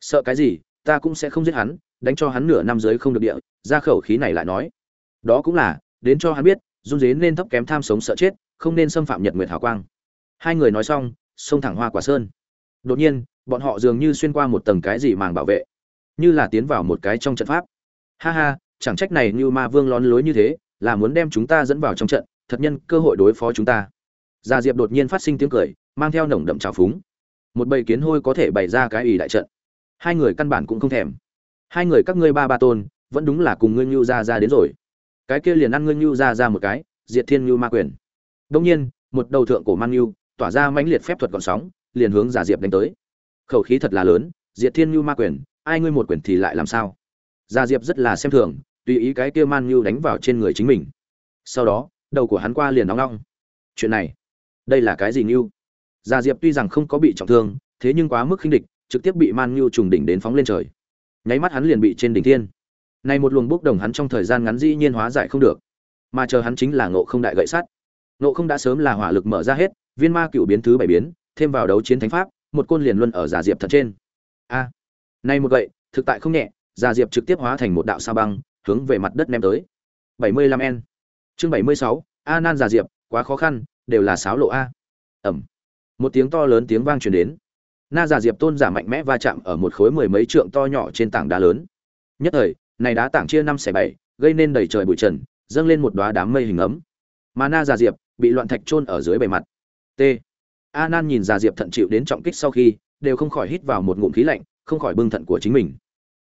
Sợ cái gì, ta cũng sẽ không giết hắn, đánh cho hắn nửa năm dưới không được địa, ra khẩu khí này lại nói đó cũng là đến cho hắn biết run dế nên thấp kém tham sống sợ chết không nên xâm phạm nhật nguyệt hào quang hai người nói xong xông thẳng hoa quả sơn đột nhiên bọn họ dường như xuyên qua một tầng cái gì màng bảo vệ như là tiến vào một cái trong trận pháp ha ha chẳng trách này như ma vương lón lối như thế là muốn đem chúng ta dẫn vào trong trận, thật nhân cơ hội đối phó chúng ta. Gia diệp đột nhiên phát sinh tiếng cười, mang theo nồng đậm trào phúng. Một bầy kiến hôi có thể bày ra cái ủy đại trận. Hai người căn bản cũng không thèm. Hai người các ngươi ba ba tôn, vẫn đúng là cùng ngươi nhu ra ra đến rồi. Cái kia liền ăn ngươi nhu ra ra một cái, diệt thiên nhu ma quyền. Đông nhiên, một đầu thượng cổ man nhu tỏa ra mãnh liệt phép thuật còn sóng, liền hướng giả diệp đánh tới. Khẩu khí thật là lớn, diệt thiên nhu ma quyền, ai ngươi một quyền thì lại làm sao? Giả diệp rất là xem thường tùy ý cái kia man nhu đánh vào trên người chính mình. Sau đó đầu của hắn qua liền nóng nóng. Chuyện này đây là cái gì nhu giả diệp tuy rằng không có bị trọng thương thế nhưng quá mức khinh địch trực tiếp bị man nhu trùng đỉnh đến phóng lên trời. Nháy mắt hắn liền bị trên đỉnh thiên. Này một luồng bốc đồng hắn trong thời gian ngắn dĩ nhiên hóa giải không được. Mà chờ hắn chính là ngộ không đại gậy sắt. Ngộ không đã sớm là hỏa lực mở ra hết viên ma cựu biến thứ bảy biến thêm vào đấu chiến thánh pháp một côn liền luân ở giả diệp thật trên. A à, này một gậy thực tại không nhẹ giả diệp trực tiếp hóa thành một đạo sa băng hướng về mặt đất ném tới. 75 n chương 76, a nan giả diệp quá khó khăn đều là sáo lộ a. Ẩm. Một tiếng to lớn tiếng vang truyền đến. Na giả diệp tôn giả mạnh mẽ va chạm ở một khối mười mấy trượng to nhỏ trên tảng đá lớn. Nhất thời này đá tảng chia năm xẻ bảy gây nên đầy trời bụi trần dâng lên một đóa đám mây hình ấm. Mà na giả diệp bị loạn thạch trôn ở dưới bề mặt. T. A nan nhìn giả diệp thận chịu đến trọng kích sau khi đều không khỏi hít vào một ngụm khí lạnh không khỏi bưng thận của chính mình.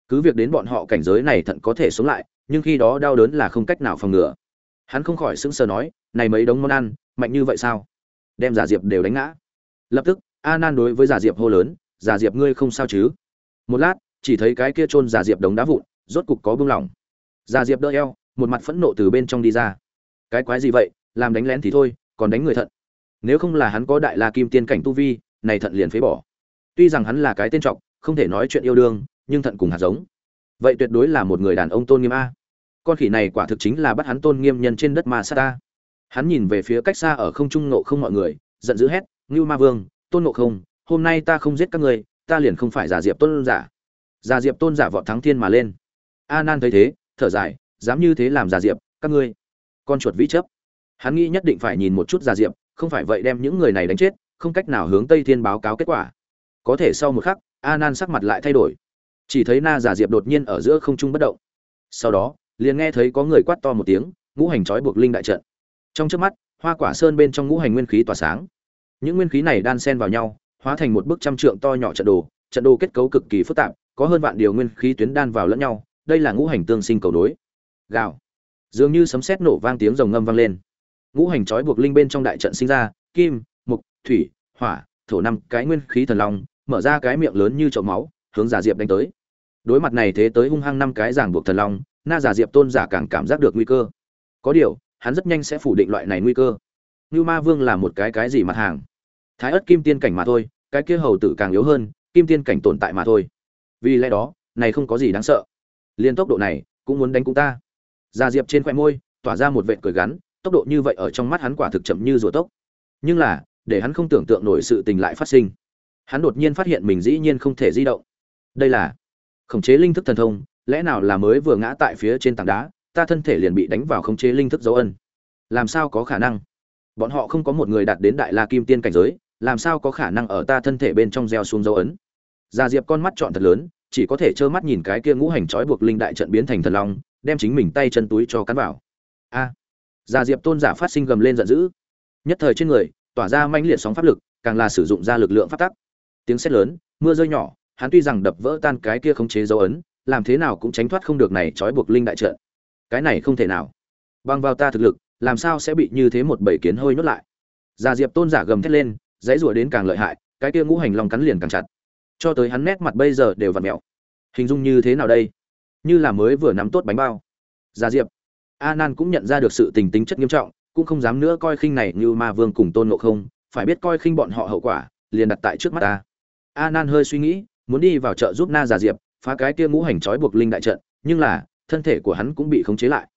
Cứ việc đến bọn họ cảnh giới này thận có thể sống lại nhưng khi đó đau đớn là không cách nào phòng ngừa. Hắn không khỏi sững sờ nói, này mấy đống món ăn, mạnh như vậy sao? Đem giả diệp đều đánh ngã. Lập tức, a nan đối với giả diệp hô lớn, giả diệp ngươi không sao chứ? Một lát, chỉ thấy cái kia chôn giả diệp đống đá vụn, rốt cục có buông lỏng. Giả diệp đỡ eo, một mặt phẫn nộ từ bên trong đi ra. Cái quái gì vậy? Làm đánh lén thì thôi, còn đánh người thận nếu không là hắn có đại la kim tiên cảnh tu vi, này thận liền phế bỏ. Tuy rằng hắn là cái tên trọng, không thể nói chuyện yêu đương, nhưng thận cùng hạt giống vậy tuyệt đối là một người đàn ông tôn nghiêm a. Con khỉ này quả thực chính là bắt hắn tôn nghiêm nhân trên đất ma sát ta. Hắn nhìn về phía cách xa ở không trung nộ không mọi người, giận dữ hét, ngưu ma vương, tôn nộ không, hôm nay ta không giết các người ta liền không phải giả diệp tôn giả. Giả diệp tôn giả vọt thắng thiên mà lên. A nan thấy thế, thở dài, dám như thế làm giả diệp, các ngươi, con chuột vĩ chấp hắn nghĩ nhất định phải nhìn một chút giả diệp, không phải vậy đem những người này đánh chết, không cách nào hướng tây thiên báo cáo kết quả. Có thể sau một khắc, a nan sắc mặt lại thay đổi chỉ thấy na giả diệp đột nhiên ở giữa không trung bất động. Sau đó, liền nghe thấy có người quát to một tiếng, ngũ hành trói buộc linh đại trận. Trong trước mắt, hoa quả sơn bên trong ngũ hành nguyên khí tỏa sáng. Những nguyên khí này đan sen vào nhau, hóa thành một bức trăm trượng to nhỏ trận đồ trận đồ kết cấu cực kỳ phức tạp, có hơn vạn điều nguyên khí tuyến đan vào lẫn nhau, đây là ngũ hành tương sinh cầu đối gào. Dường như sấm sét nổ vang tiếng rồng ngâm vang lên. Ngũ hành trói buộc linh bên trong đại trận sinh ra, kim, mục, thủy, hỏa, thổ năm, cái nguyên khí thần long, mở ra cái miệng lớn như chậu máu hướng giả diệp đánh tới. Đối mặt này thế tới hung hăng năm cái giảng buộc thần long, na giả diệp tôn giả càng cảm giác được nguy cơ. Có điều, hắn rất nhanh sẽ phủ định loại này nguy cơ. Như ma vương là một cái cái gì mặt hàng? Thái ất kim tiên cảnh mà thôi, cái kia hầu tử càng yếu hơn, kim tiên cảnh tồn tại mà thôi. Vì lẽ đó, này không có gì đáng sợ. Liên tốc độ này, cũng muốn đánh cũng ta. Gia diệp trên khoe môi, tỏa ra một vệt cười gắn, tốc độ như vậy ở trong mắt hắn quả thực chậm như rùa tốc. Nhưng là, để hắn không tưởng tượng nổi sự tình lại phát sinh. Hắn đột nhiên phát hiện mình dĩ nhiên không thể di động đây là khống chế linh thức thần thông, lẽ nào là mới vừa ngã tại phía trên tảng đá, ta thân thể liền bị đánh vào khống chế linh thức dấu ân? Làm sao có khả năng? Bọn họ không có một người đạt đến đại la kim tiên cảnh giới, làm sao có khả năng ở ta thân thể bên trong gieo xuống dấu ấn? Gia diệp con mắt chọn thật lớn, chỉ có thể trơ mắt nhìn cái kia ngũ hành trói buộc linh đại trận biến thành thần long, đem chính mình tay chân túi cho cắn vào. A! Gia diệp tôn giả phát sinh gầm lên giận dữ. Nhất thời trên người, tỏa ra manh liệt sóng pháp lực, càng là sử dụng ra lực lượng phát tắc. Tiếng sét lớn, mưa rơi nhỏ hắn tuy rằng đập vỡ tan cái kia khống chế dấu ấn, làm thế nào cũng tránh thoát không được này trói buộc linh đại trận. Cái này không thể nào. Bằng vào ta thực lực, làm sao sẽ bị như thế một bầy kiến hơi nhốt lại? Gia diệp tôn giả gầm thét lên, dãy rủa đến càng lợi hại, cái kia ngũ hành long cắn liền càng chặt. Cho tới hắn nét mặt bây giờ đều vặn mẹo hình dung như thế nào đây? Như là mới vừa nắm tốt bánh bao. Gia diệp. A nan cũng nhận ra được sự tình tính chất nghiêm trọng, cũng không dám nữa coi khinh này như ma vương cùng tôn ngộ không, phải biết coi khinh bọn họ hậu quả, liền đặt tại trước mắt ta. A nan hơi suy nghĩ muốn đi vào chợ giúp na già diệp, phá cái kia ngũ hành trói buộc linh đại trận, nhưng là, thân thể của hắn cũng bị khống chế lại.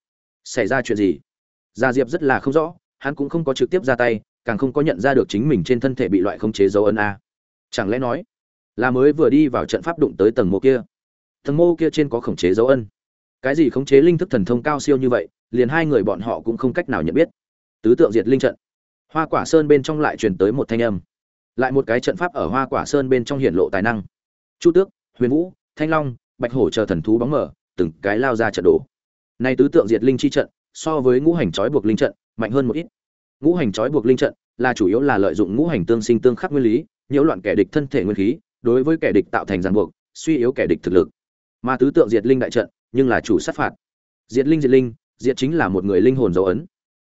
Xảy ra chuyện gì? Già diệp rất là không rõ, hắn cũng không có trực tiếp ra tay, càng không có nhận ra được chính mình trên thân thể bị loại khống chế dấu ấn a. Chẳng lẽ nói, là mới vừa đi vào trận pháp đụng tới tầng mô kia? Tầng mô kia trên có khống chế dấu ân cái gì khống chế linh thức thần thông cao siêu như vậy, liền hai người bọn họ cũng không cách nào nhận biết. Tứ tượng diệt linh trận. Hoa quả sơn bên trong lại truyền tới một thanh âm. Lại một cái trận pháp ở hoa quả sơn bên trong hiển lộ tài năng chu tước, huyền vũ, thanh long, bạch hổ chờ thần thú bóng mở từng cái lao ra trận đổ. Nay tứ tượng diệt linh chi trận, so với ngũ hành trói buộc linh trận, mạnh hơn một ít. Ngũ hành trói buộc linh trận là chủ yếu là lợi dụng ngũ hành tương sinh tương khắc nguyên lý, nhiễu loạn kẻ địch thân thể nguyên khí, đối với kẻ địch tạo thành ràng buộc, suy yếu kẻ địch thực lực. Mà tứ tượng diệt linh đại trận, nhưng là chủ sát phạt. Diệt linh diệt linh, diệt chính là một người linh hồn dấu ấn.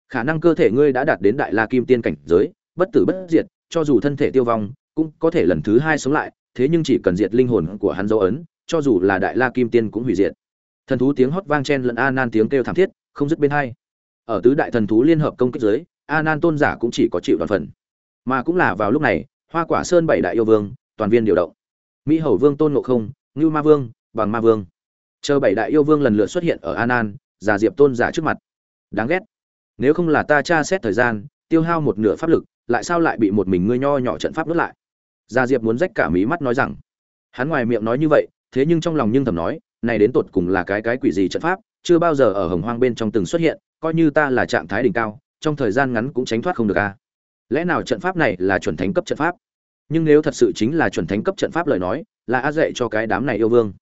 Khả năng cơ thể ngươi đã đạt đến đại la kim tiên cảnh giới, bất tử bất diệt, cho dù thân thể tiêu vong, cũng có thể lần thứ hai sống lại thế nhưng chỉ cần diệt linh hồn của hắn dấu ấn cho dù là đại la kim tiên cũng hủy diệt. Thần thú tiếng hót vang chen lẫn a nan tiếng kêu thảm thiết không dứt bên hai. Ở tứ đại thần thú liên hợp công kích dưới, a nan tôn giả cũng chỉ có chịu đoàn phần. Mà cũng là vào lúc này hoa quả sơn bảy đại yêu vương toàn viên điều động. Mỹ hầu vương tôn ngộ không ngưu ma vương bằng ma vương. Chờ bảy đại yêu vương lần lượt xuất hiện ở an an giả diệp tôn giả trước mặt. Đáng ghét. Nếu không là ta tra xét thời gian tiêu hao một nửa pháp lực lại sao lại bị một mình ngươi nho nhỏ trận pháp nuốt lại? Gia diệp muốn rách cả mí mắt nói rằng, hắn ngoài miệng nói như vậy, thế nhưng trong lòng nhưng thầm nói, này đến tột cùng là cái cái quỷ gì trận pháp, chưa bao giờ ở hồng hoang bên trong từng xuất hiện, coi như ta là trạng thái đỉnh cao, trong thời gian ngắn cũng tránh thoát không được a. Lẽ nào trận pháp này là chuẩn thánh cấp trận pháp? Nhưng nếu thật sự chính là chuẩn thánh cấp trận pháp lời nói, là a dạy cho cái đám này yêu vương.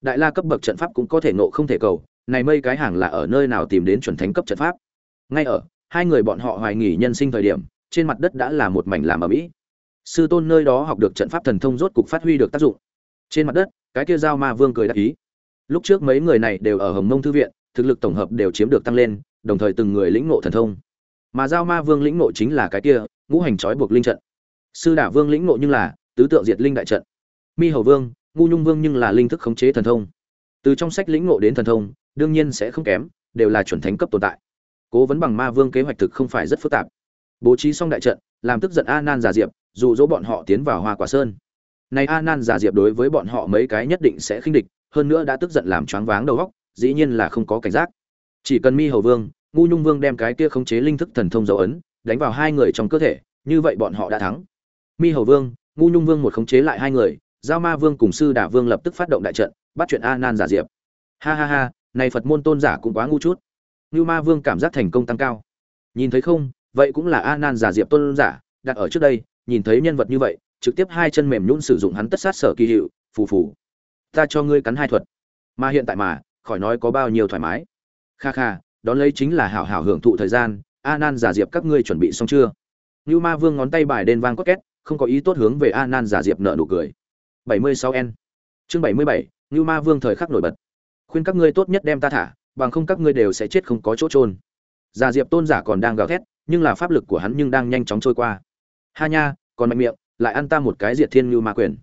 Đại la cấp bậc trận pháp cũng có thể nộ không thể cầu, này mây cái hàng là ở nơi nào tìm đến chuẩn thánh cấp trận pháp? Ngay ở, hai người bọn họ hoài nghỉ nhân sinh thời điểm, trên mặt đất đã là một mảnh làm ở mỹ sư tôn nơi đó học được trận pháp thần thông rốt cục phát huy được tác dụng. Trên mặt đất, cái kia giao ma vương cười đáp ý. Lúc trước mấy người này đều ở hồng mông thư viện, thực lực tổng hợp đều chiếm được tăng lên, đồng thời từng người lĩnh ngộ thần thông. Mà giao ma vương lĩnh ngộ chính là cái kia, ngũ hành trói buộc linh trận. Sư đả vương lĩnh ngộ nhưng là, tứ tượng diệt linh đại trận. Mi hầu vương, ngu nhung vương nhưng là linh thức khống chế thần thông. Từ trong sách lĩnh ngộ đến thần thông, đương nhiên sẽ không kém, đều là chuẩn thánh cấp tồn tại. Cố vấn bằng ma vương kế hoạch thực không phải rất phức tạp. Bố trí xong đại trận, làm tức giận a nan giả diệp dụ dỗ bọn họ tiến vào hoa quả sơn. Này a nan giả diệp đối với bọn họ mấy cái nhất định sẽ khinh địch, hơn nữa đã tức giận làm choáng váng đầu óc, dĩ nhiên là không có cảnh giác. Chỉ cần mi hầu vương, ngu nhung vương đem cái kia khống chế linh thức thần thông dấu ấn, đánh vào hai người trong cơ thể, như vậy bọn họ đã thắng. Mi hầu vương, ngu nhung vương một khống chế lại hai người, giao ma vương cùng sư đả vương lập tức phát động đại trận, bắt chuyện a nan giả diệp. Ha ha ha, này phật môn tôn giả cũng quá ngu chút. Ngưu ma vương cảm giác thành công tăng cao. Nhìn thấy không, vậy cũng là a nan giả diệp tôn giả, đặt ở trước đây nhìn thấy nhân vật như vậy trực tiếp hai chân mềm nhún sử dụng hắn tất sát sở kỳ hiệu phù phù. Ta cho ngươi cắn hai thuật. Mà hiện tại mà khỏi nói có bao nhiêu thoải mái. Kha kha đón lấy chính là hảo hảo hưởng thụ thời gian a nan giả diệp các ngươi chuẩn bị xong chưa? Như ma vương ngón tay bài đen vang cốt két không có ý tốt hướng về a nan giả diệp nợ nụ cười. 76 n. Chương 77, như ma vương thời khắc nổi bật. Khuyên các ngươi tốt nhất đem ta thả bằng không các ngươi đều sẽ chết không có chỗ trôn giả diệp tôn giả còn đang gào thét nhưng là pháp lực của hắn nhưng đang nhanh chóng trôi qua. Ha nha còn mạnh miệng, lại ăn ta một cái diệt thiên như ma quyền.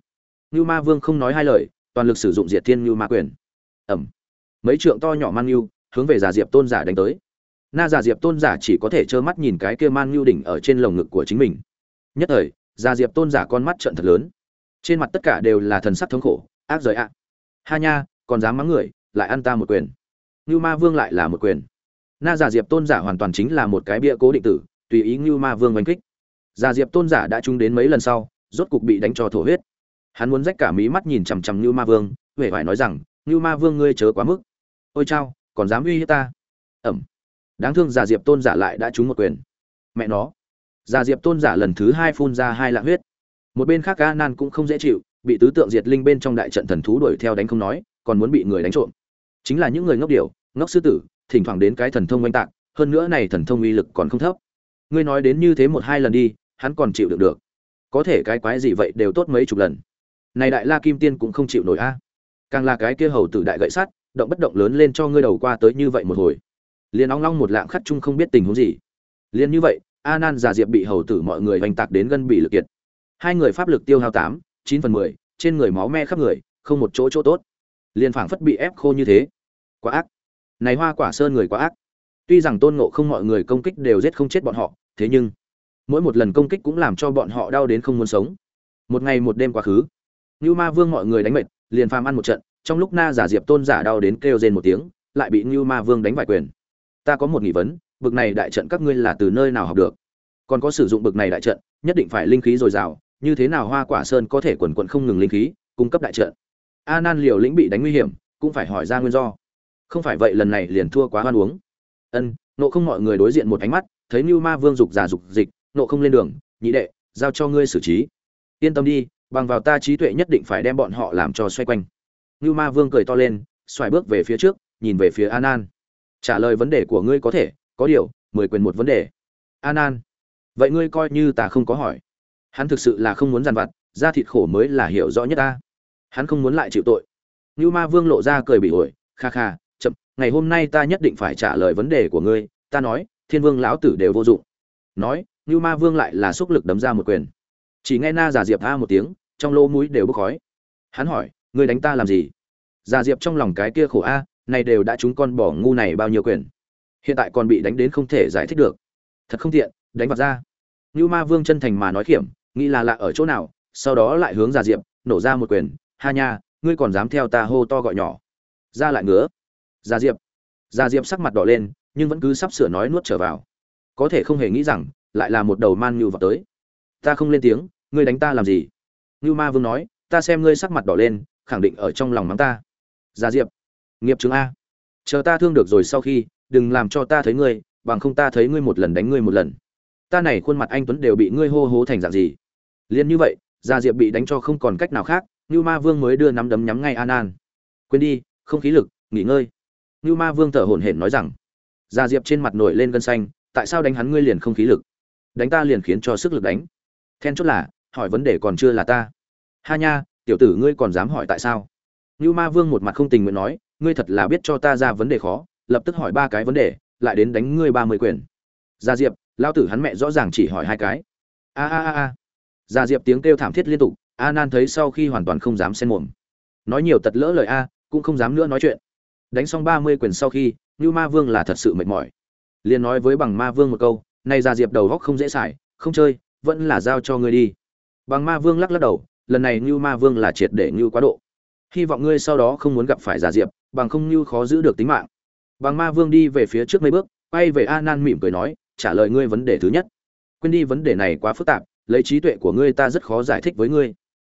Như ma vương không nói hai lời, toàn lực sử dụng diệt thiên như ma quyền. Ẩm. Mấy trượng to nhỏ man như hướng về giả diệp tôn giả đánh tới. Na giả diệp tôn giả chỉ có thể trơ mắt nhìn cái kia man như đỉnh ở trên lồng ngực của chính mình. Nhất thời, giả diệp tôn giả con mắt trận thật lớn. Trên mặt tất cả đều là thần sắc thống khổ, ác rời ạ. Ha nha, còn dám mắng người, lại ăn ta một quyền. Như ma vương lại là một quyền. Na giả diệp tôn giả hoàn toàn chính là một cái bia cố định tử, tùy ý như ma vương oanh kích già diệp tôn giả đã trúng đến mấy lần sau, rốt cục bị đánh cho thổ huyết. Hắn muốn rách cả mí mắt nhìn chằm chằm như ma vương huệ phải nói rằng như ma vương ngươi chớ quá mức. Ôi chao, còn dám uy hiếp ta? Ẩm. Đáng thương già diệp tôn giả lại đã trúng một quyền. Mẹ nó. Già diệp tôn giả lần thứ hai phun ra hai lạng huyết. Một bên khác a nan cũng không dễ chịu, bị tứ tượng diệt linh bên trong đại trận thần thú đuổi theo đánh không nói, còn muốn bị người đánh trộm. Chính là những người ngốc điểu, ngốc sư tử, thỉnh thoảng đến cái thần thông oanh tạc, hơn nữa này thần thông uy lực còn không thấp. Ngươi nói đến như thế một hai lần đi hắn còn chịu được được. Có thể cái quái gì vậy đều tốt mấy chục lần. Này đại la kim tiên cũng không chịu nổi a. Càng là cái kia hầu tử đại gậy sắt, động bất động lớn lên cho ngươi đầu qua tới như vậy một hồi. Liền ong long một lạng khắc chung không biết tình huống gì. Liền như vậy, a nan giả diệp bị hầu tử mọi người oanh tạc đến gân bị lực kiệt. Hai người pháp lực tiêu hao tám, chín phần mười, trên người máu me khắp người, không một chỗ chỗ tốt. Liền phảng phất bị ép khô như thế. Quá ác. Này hoa quả sơn người quá ác. Tuy rằng tôn ngộ không mọi người công kích đều giết không chết bọn họ, thế nhưng mỗi một lần công kích cũng làm cho bọn họ đau đến không muốn sống. Một ngày một đêm quá khứ. Như ma vương mọi người đánh mệt, liền phàm ăn một trận, trong lúc na giả diệp tôn giả đau đến kêu rên một tiếng, lại bị như ma vương đánh vài quyền. Ta có một nghi vấn, bực này đại trận các ngươi là từ nơi nào học được? Còn có sử dụng bực này đại trận, nhất định phải linh khí dồi dào, như thế nào hoa quả sơn có thể quần quận không ngừng linh khí, cung cấp đại trận? A nan liều lĩnh bị đánh nguy hiểm, cũng phải hỏi ra nguyên do. Không phải vậy lần này liền thua quá hoan uống. Ân, nộ không mọi người đối diện một ánh mắt, thấy như ma vương dục giả dục dịch nộ không lên đường, nhị đệ, giao cho ngươi xử trí. Yên tâm đi, bằng vào ta trí tuệ nhất định phải đem bọn họ làm cho xoay quanh. Ngưu ma vương cười to lên, xoài bước về phía trước, nhìn về phía an an trả lời vấn đề của ngươi có thể, có điều, mười quyền một vấn đề. An an vậy ngươi coi như ta không có hỏi. Hắn thực sự là không muốn dằn vặt, da thịt khổ mới là hiểu rõ nhất ta. Hắn không muốn lại chịu tội. Ngưu ma vương lộ ra cười bị ổi, kha kha, chậm, ngày hôm nay ta nhất định phải trả lời vấn đề của ngươi, ta nói, thiên vương lão tử đều vô dụng. Nói Nưu ma vương lại là xúc lực đấm ra một quyền. Chỉ nghe na giả diệp a một tiếng, trong lỗ mũi đều bốc khói. Hắn hỏi, ngươi đánh ta làm gì? Giả diệp trong lòng cái kia khổ a, này đều đã chúng con bỏ ngu này bao nhiêu quyền? Hiện tại còn bị đánh đến không thể giải thích được. Thật không tiện, đánh vào ra. Nưu ma vương chân thành mà nói khiểm, nghĩ là lạ ở chỗ nào, sau đó lại hướng giả diệp, nổ ra một quyền, ha nha, ngươi còn dám theo ta hô to gọi nhỏ. Ra lại ngứa. Giả diệp. Giả diệp sắc mặt đỏ lên, nhưng vẫn cứ sắp sửa nói nuốt trở vào. Có thể không hề nghĩ rằng lại là một đầu man nhu vào tới. Ta không lên tiếng, ngươi đánh ta làm gì? Ngưu ma vương nói, ta xem ngươi sắc mặt đỏ lên, khẳng định ở trong lòng mắng ta. Gia diệp, nghiệp chứng a. Chờ ta thương được rồi sau khi, đừng làm cho ta thấy ngươi, bằng không ta thấy ngươi một lần đánh ngươi một lần. Ta này khuôn mặt anh tuấn đều bị ngươi hô hố thành dạng gì? Liền như vậy, gia diệp bị đánh cho không còn cách nào khác Ngưu ma vương mới đưa nắm đấm nhắm ngay an an. Quên đi, không khí lực, nghỉ ngơi. Ngưu ma vương thở hổn hển nói rằng, gia diệp trên mặt nổi lên gân xanh, tại sao đánh hắn ngươi liền không khí lực? Đánh ta liền khiến cho sức lực đánh. Then chốt là, hỏi vấn đề còn chưa là ta. Ha nha, tiểu tử ngươi còn dám hỏi tại sao? Như ma vương một mặt không tình nguyện nói, ngươi thật là biết cho ta ra vấn đề khó, lập tức hỏi ba cái vấn đề, lại đến đánh ngươi ba mươi quyền. Gia diệp lao tử hắn mẹ rõ ràng chỉ hỏi hai cái. A a a a. Gia diệp tiếng kêu thảm thiết liên tục, a nan thấy sau khi hoàn toàn không dám xen mồm. Nói nhiều tật lỡ lời a, cũng không dám nữa nói chuyện. Đánh xong ba mươi quyền sau khi như ma vương là thật sự mệt mỏi. Liền nói với bằng ma vương một câu nay gia diệp đầu góc không dễ xài, không chơi, vẫn là giao cho ngươi đi. Bằng ma vương lắc lắc đầu, lần này như ma vương là triệt để như quá độ. Hy vọng ngươi sau đó không muốn gặp phải giả diệp, bằng không như khó giữ được tính mạng. Bằng ma vương đi về phía trước mấy bước, quay về a nan mỉm cười nói, trả lời ngươi vấn đề thứ nhất. Quên đi vấn đề này quá phức tạp, lấy trí tuệ của ngươi ta rất khó giải thích với ngươi.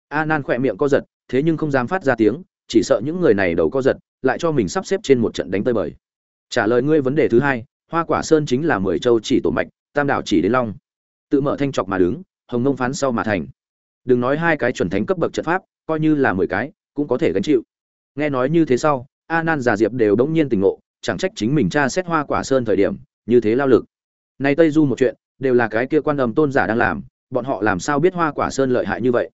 A nan khỏe miệng co giật, thế nhưng không dám phát ra tiếng, chỉ sợ những người này đầu co giật, lại cho mình sắp xếp trên một trận đánh tơi bời. Trả lời ngươi vấn đề thứ hai, hoa quả sơn chính là mười châu chỉ tổ mạch tam đảo chỉ đến long. Tự mở thanh chọc mà đứng, hồng nông phán sau mà thành. Đừng nói hai cái chuẩn thánh cấp bậc trận pháp, coi như là mười cái, cũng có thể gánh chịu. Nghe nói như thế sau, a nan già diệp đều đống nhiên tỉnh ngộ, chẳng trách chính mình cha xét hoa quả sơn thời điểm, như thế lao lực. Nay tây du một chuyện, đều là cái kia quan âm tôn giả đang làm, bọn họ làm sao biết hoa quả sơn lợi hại như vậy?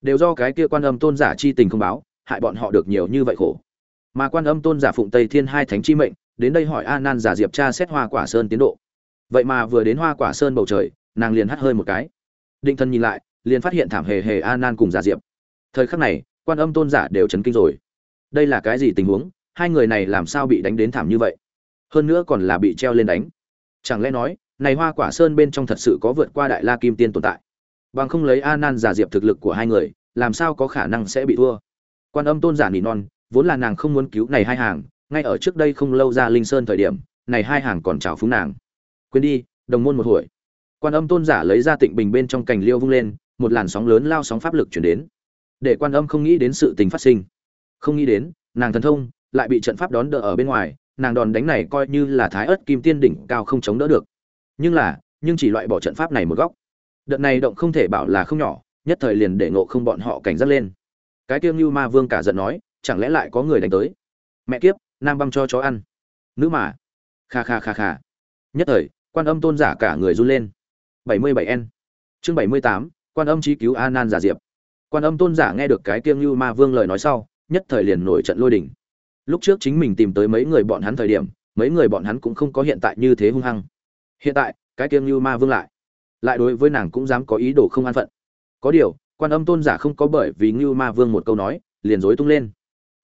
Đều do cái kia quan âm tôn giả chi tình không báo, hại bọn họ được nhiều như vậy khổ. Mà quan âm tôn giả phụng tây thiên hai thánh chi mệnh, đến đây hỏi a nan giả diệp cha xét hoa quả sơn tiến độ vậy mà vừa đến hoa quả sơn bầu trời, nàng liền hắt hơi một cái. Định thân nhìn lại, liền phát hiện thảm hề hề a nan cùng giả diệp. Thời khắc này, quan âm tôn giả đều chấn kinh rồi. Đây là cái gì tình huống? Hai người này làm sao bị đánh đến thảm như vậy? Hơn nữa còn là bị treo lên đánh. Chẳng lẽ nói, này hoa quả sơn bên trong thật sự có vượt qua đại la kim tiên tồn tại? Bằng không lấy a nan giả diệp thực lực của hai người, làm sao có khả năng sẽ bị thua? Quan âm tôn giả nỉ non, vốn là nàng không muốn cứu này hai hàng, ngay ở trước đây không lâu ra linh sơn thời điểm, này hai hàng còn chào phúng nàng quên đi, đồng môn một hồi. Quan âm tôn giả lấy ra tịnh bình bên trong cành liêu vung lên, một làn sóng lớn lao sóng pháp lực chuyển đến. Để quan âm không nghĩ đến sự tình phát sinh. Không nghĩ đến, nàng thần thông lại bị trận pháp đón đỡ ở bên ngoài, nàng đòn đánh này coi như là thái ớt kim tiên đỉnh cao không chống đỡ được. Nhưng là, nhưng chỉ loại bỏ trận pháp này một góc. Đợt này động không thể bảo là không nhỏ, nhất thời liền để ngộ không bọn họ cảnh giác lên. Cái tiêu như ma vương cả giận nói, chẳng lẽ lại có người đánh tới? Mẹ kiếp, nam băng cho chó ăn. Nữ mà. Kha kha kha kha. Nhất thời quan âm tôn giả cả người run lên. Bảy mươi bảy n. Chương bảy mươi tám, quan âm trí cứu a nan giả diệp. Quan âm tôn giả nghe được cái kiêng như ma vương lời nói sau, nhất thời liền nổi trận lôi đỉnh lúc trước chính mình tìm tới mấy người bọn hắn thời điểm, mấy người bọn hắn cũng không có hiện tại như thế hung hăng. Hiện tại, cái kiêng như ma vương lại lại đối với nàng cũng dám có ý đồ không an phận. Có điều, quan âm tôn giả không có bởi vì như ma vương một câu nói, liền dối tung lên.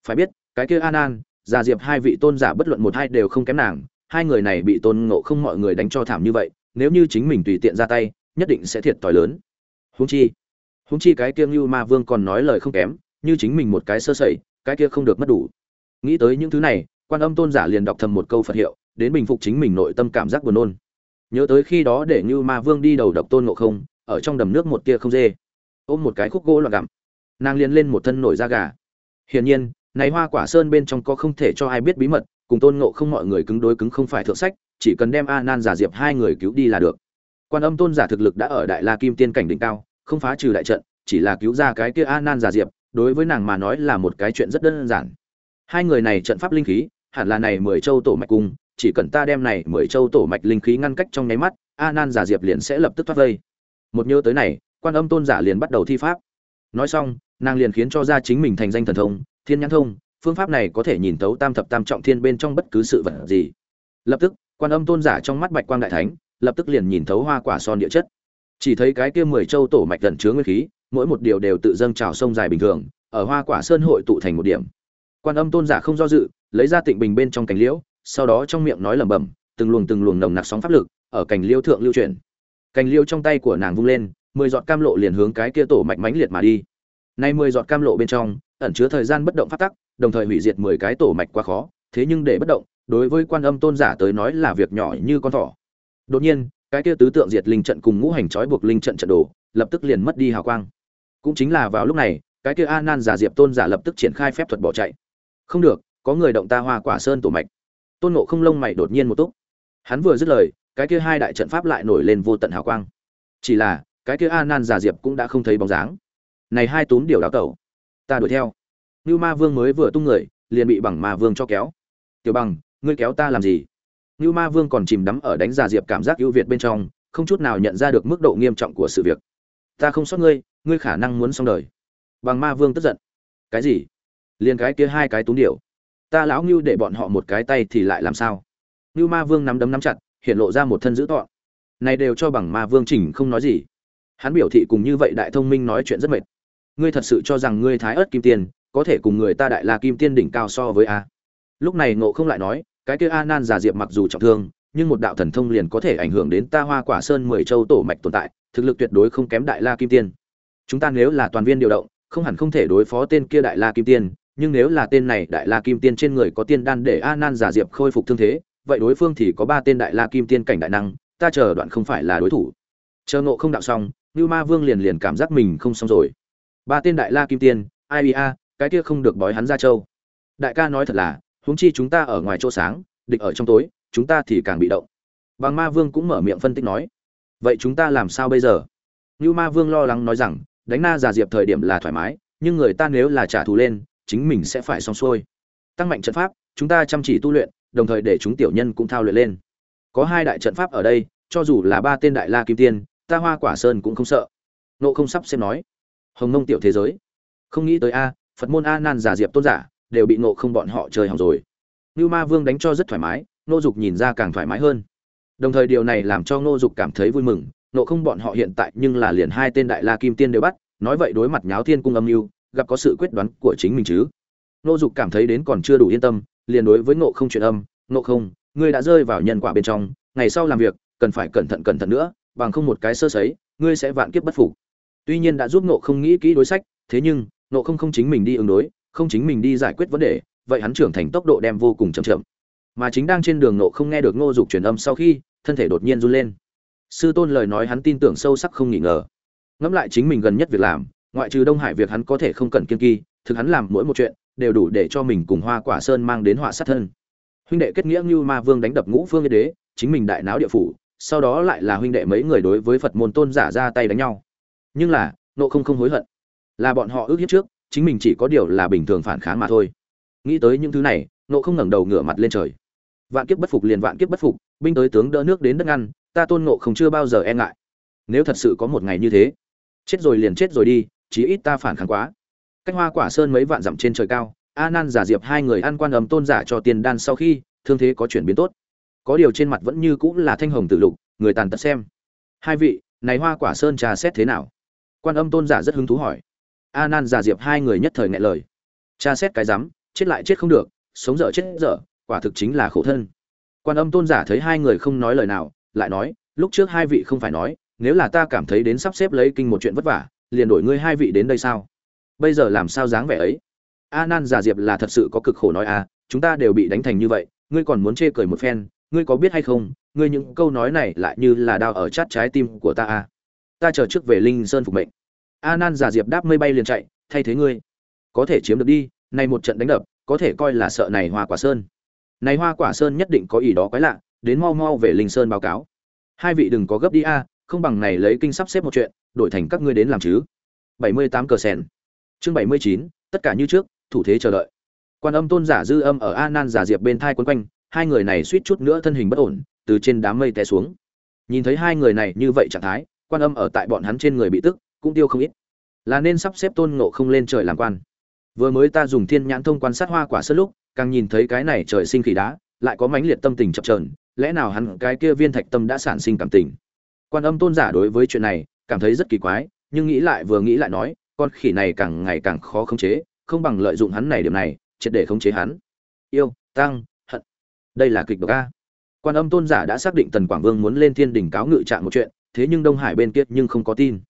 Phải biết, cái kia an an giả diệp hai vị tôn giả bất luận một hai đều không kém nàng hai người này bị tôn ngộ không mọi người đánh cho thảm như vậy, nếu như chính mình tùy tiện ra tay, nhất định sẽ thiệt thòi lớn. Huống chi huống chi cái kia ngưu ma vương còn nói lời không kém, như chính mình một cái sơ sẩy, cái kia không được mất đủ. Nghĩ tới những thứ này, quan âm tôn giả liền đọc thầm một câu phật hiệu, đến bình phục chính mình nội tâm cảm giác buồn nôn. Nhớ tới khi đó để ngưu ma vương đi đầu độc tôn ngộ không, ở trong đầm nước một tia không dê, ôm một cái khúc gỗ loạn gặm. Nàng liền lên một thân nổi da gà. Hiển nhiên, này hoa quả sơn bên trong có không thể cho ai biết bí mật cùng tôn ngộ không mọi người cứng đối cứng không phải thượng sách, chỉ cần đem a nan giả diệp hai người cứu đi là được. Quan âm tôn giả thực lực đã ở đại la kim tiên cảnh đỉnh cao, không phá trừ đại trận, chỉ là cứu ra cái kia a nan giả diệp, đối với nàng mà nói là một cái chuyện rất đơn giản. Hai người này trận pháp linh khí, hẳn là này mười châu tổ mạch cung chỉ cần ta đem này mười châu tổ mạch linh khí ngăn cách trong nháy mắt, a nan giả diệp liền sẽ lập tức thoát vây. Một nhớ tới này, quan âm tôn giả liền bắt đầu thi pháp. Nói xong, nàng liền khiến cho ra chính mình thành danh thần thông, thiên nhãn thông phương pháp này có thể nhìn thấu tam thập tam trọng thiên bên trong bất cứ sự vật gì. Lập tức, quan âm tôn giả trong mắt bạch quang đại thánh, lập tức liền nhìn thấu hoa quả son địa chất. Chỉ thấy cái kia mười châu tổ mạch gần chứa nguyên khí, mỗi một điều đều tự dâng trào sông dài bình thường, ở hoa quả sơn hội tụ thành một điểm. Quan âm tôn giả không do dự, lấy ra tịnh bình bên trong cành liễu, sau đó trong miệng nói lẩm bẩm, từng luồng từng luồng nồng nặc sóng pháp lực, ở cành liễu thượng lưu chuyển. Cành liễu trong tay của nàng vung lên, mười giọt cam lộ liền hướng cái kia tổ mạch mãnh liệt mà đi. Nay mười giọt cam lộ bên trong, ẩn chứa thời gian bất động phát tắc đồng thời hủy diệt mười cái tổ mạch quá khó, thế nhưng để bất động, đối với quan âm tôn giả tới nói là việc nhỏ như con thỏ. Đột nhiên, cái kia tứ tượng diệt linh trận cùng ngũ hành trói buộc linh trận trận đồ, lập tức liền mất đi hào quang. Cũng chính là vào lúc này, cái kia a nan giả diệp tôn giả lập tức triển khai phép thuật bỏ chạy. Không được, có người động ta hoa quả sơn tổ mạch. Tôn nộ không lông mày đột nhiên một túc. Hắn vừa dứt lời, cái kia hai đại trận pháp lại nổi lên vô tận hào quang. Chỉ là, cái kia a nan giả diệp cũng đã không thấy bóng dáng. Này hai túm điều đào tẩu, ta đuổi theo. Nưu ma vương mới vừa tung người, liền bị bằng ma vương cho kéo. Tiểu bằng, ngươi kéo ta làm gì? Nưu ma vương còn chìm đắm ở đánh giả diệp cảm giác ưu việt bên trong, không chút nào nhận ra được mức độ nghiêm trọng của sự việc. Ta không sót ngươi ngươi khả năng muốn xong đời. Bằng ma vương tức giận. Cái gì? Liên cái kia hai cái túm điệu ta lão Nưu để bọn họ một cái tay thì lại làm sao? Nưu ma vương nắm đấm nắm chặt, hiện lộ ra một thân dữ tợn. này đều cho bằng ma vương chỉnh không nói gì. Hắn biểu thị cùng như vậy đại thông minh nói chuyện rất mệt. Ngươi thật sự cho rằng ngươi thái ớt kim tiền? Có thể cùng người ta đại la kim tiên đỉnh cao so với a. Lúc này ngộ không lại nói, cái kia a nan giả diệp mặc dù trọng thương, nhưng một đạo thần thông liền có thể ảnh hưởng đến ta hoa quả sơn mười châu tổ mạch tồn tại, thực lực tuyệt đối không kém đại la kim tiên. Chúng ta nếu là toàn viên điều động, không hẳn không thể đối phó tên kia đại la kim tiên, nhưng nếu là tên này đại la kim tiên trên người có tiên đan để a nan giả diệp khôi phục thương thế, vậy đối phương thì có ba tên đại la kim tiên cảnh đại năng, ta chờ đoạn không phải là đối thủ. Chờ ngộ không đạo xong như ma vương liền liền cảm giác mình không xong rồi. Ba tên đại la kim tiên, ai a cái kia không được bói hắn ra châu đại ca nói thật là, huống chi chúng ta ở ngoài chỗ sáng, địch ở trong tối, chúng ta thì càng bị động. Bằng ma vương cũng mở miệng phân tích nói, vậy chúng ta làm sao bây giờ? Như ma vương lo lắng nói rằng, đánh na giả diệp thời điểm là thoải mái, nhưng người ta nếu là trả thù lên, chính mình sẽ phải xong xuôi. Tăng mạnh trận pháp, chúng ta chăm chỉ tu luyện, đồng thời để chúng tiểu nhân cũng thao luyện lên. Có hai đại trận pháp ở đây, cho dù là ba tên đại la kim tiên, ta hoa quả sơn cũng không sợ. Nộ không sắp xem nói, hồng nông tiểu thế giới. Không nghĩ tới a phật môn a nan giả diệp tôn giả đều bị nộ không bọn họ chơi hỏng rồi. Như ma vương đánh cho rất thoải mái nô dục nhìn ra càng thoải mái hơn. Đồng thời điều này làm cho nô dục cảm thấy vui mừng nộ không bọn họ hiện tại nhưng là liền hai tên đại la kim tiên đều bắt, nói vậy đối mặt nháo thiên cung âm mưu, gặp có sự quyết đoán của chính mình chứ. Nô dục cảm thấy đến còn chưa đủ yên tâm, liền đối với nộ không chuyện âm nộ không, ngươi đã rơi vào nhân quả bên trong, ngày sau làm việc, cần phải cẩn thận cẩn thận nữa, bằng không một cái sơ sấy, ngươi sẽ vạn kiếp bất phục. Tuy nhiên đã giúp nộ không nghĩ kỹ đối sách, thế nhưng nộ không không chính mình đi ứng đối, không chính mình đi giải quyết vấn đề, vậy hắn trưởng thành tốc độ đem vô cùng chậm chậm. Mà chính đang trên đường nộ không nghe được ngô dục truyền âm sau khi, thân thể đột nhiên run lên. Sư tôn lời nói hắn tin tưởng sâu sắc không nghi ngờ. Ngẫm lại chính mình gần nhất việc làm, ngoại trừ đông hải việc hắn có thể không cần kiên kỳ thực hắn làm mỗi một chuyện, đều đủ để cho mình cùng hoa quả sơn mang đến họa sát thân. Huynh đệ kết nghĩa như ma vương đánh đập ngũ phương yên đế, chính mình đại náo địa phủ, sau đó lại là huynh đệ mấy người đối với phật môn tôn giả ra tay đánh nhau. Nhưng là, nộ không không hối hận là bọn họ ước hiếp trước, chính mình chỉ có điều là bình thường phản kháng mà thôi. Nghĩ tới những thứ này, nộ không ngẩng đầu ngửa mặt lên trời. Vạn kiếp bất phục liền vạn kiếp bất phục, binh tới tướng đỡ nước đến đất ngăn, ta tôn nộ không chưa bao giờ e ngại. Nếu thật sự có một ngày như thế, chết rồi liền chết rồi đi, chí ít ta phản kháng quá. Cách hoa quả sơn mấy vạn dặm trên trời cao a nan giả diệp hai người ăn quan ấm tôn giả cho tiền đan sau khi, thương thế có chuyển biến tốt. Có điều trên mặt vẫn như cũng là thanh hồng tự lục, người tàn tật xem. Hai vị, này hoa quả sơn trà xét thế nào? Quan âm tôn giả rất hứng thú hỏi a nan giả diệp hai người nhất thời ngại lời. Cha xét cái rắm, chết lại chết không được, sống dở chết dở, quả thực chính là khổ thân. Quan âm tôn giả thấy hai người không nói lời nào, lại nói, lúc trước hai vị không phải nói, nếu là ta cảm thấy đến sắp xếp lấy kinh một chuyện vất vả, liền đổi ngươi hai vị đến đây sao? Bây giờ làm sao dáng vẻ ấy? A nan giả diệp là thật sự có cực khổ nói à chúng ta đều bị đánh thành như vậy, ngươi còn muốn chê cười một phen, ngươi có biết hay không, ngươi những câu nói này lại như là đau ở chát trái tim của ta à? Ta chờ trước về linh sơn phục mệnh a nan giả diệp đáp mây bay liền chạy, thay thế ngươi. Có thể chiếm được đi nay một trận đánh đập, có thể coi là sợ này hoa quả sơn. Này hoa quả sơn nhất định có ý đó quái lạ, đến mau mau về linh sơn báo cáo. Hai vị đừng có gấp đi a, không bằng này lấy kinh sắp xếp một chuyện, đổi thành các ngươi đến làm chứ. Bảy mươi tám cờ sen chương bảy mươi chín, tất cả như trước, thủ thế chờ đợi. Quan âm tôn giả dư âm ở a nan giả diệp bên thai quấn quanh, hai người này suýt chút nữa thân hình bất ổn, từ trên đám mây té xuống. Nhìn thấy hai người này như vậy trạng thái, quan âm ở tại bọn hắn trên người bị tức cũng tiêu không ít. Là nên sắp xếp tôn ngộ không lên trời làm quan. Vừa mới ta dùng thiên nhãn thông quan sát hoa quả sơ lúc, càng nhìn thấy cái này trời sinh khỉ đá, lại có mãnh liệt tâm tình chập trờn lẽ nào hắn, cái kia viên thạch tâm đã sản sinh cảm tình? Quan âm tôn giả đối với chuyện này, cảm thấy rất kỳ quái, nhưng nghĩ lại vừa nghĩ lại nói, con khỉ này càng ngày càng khó khống chế, không bằng lợi dụng hắn này điểm này, triệt để khống chế hắn. Yêu, tăng, hận. Đây là kịch độc a. Quan âm tôn giả đã xác định tần quảng vương muốn lên thiên đình cáo ngự trạng một chuyện, thế nhưng đông hải bên kia nhưng không có tin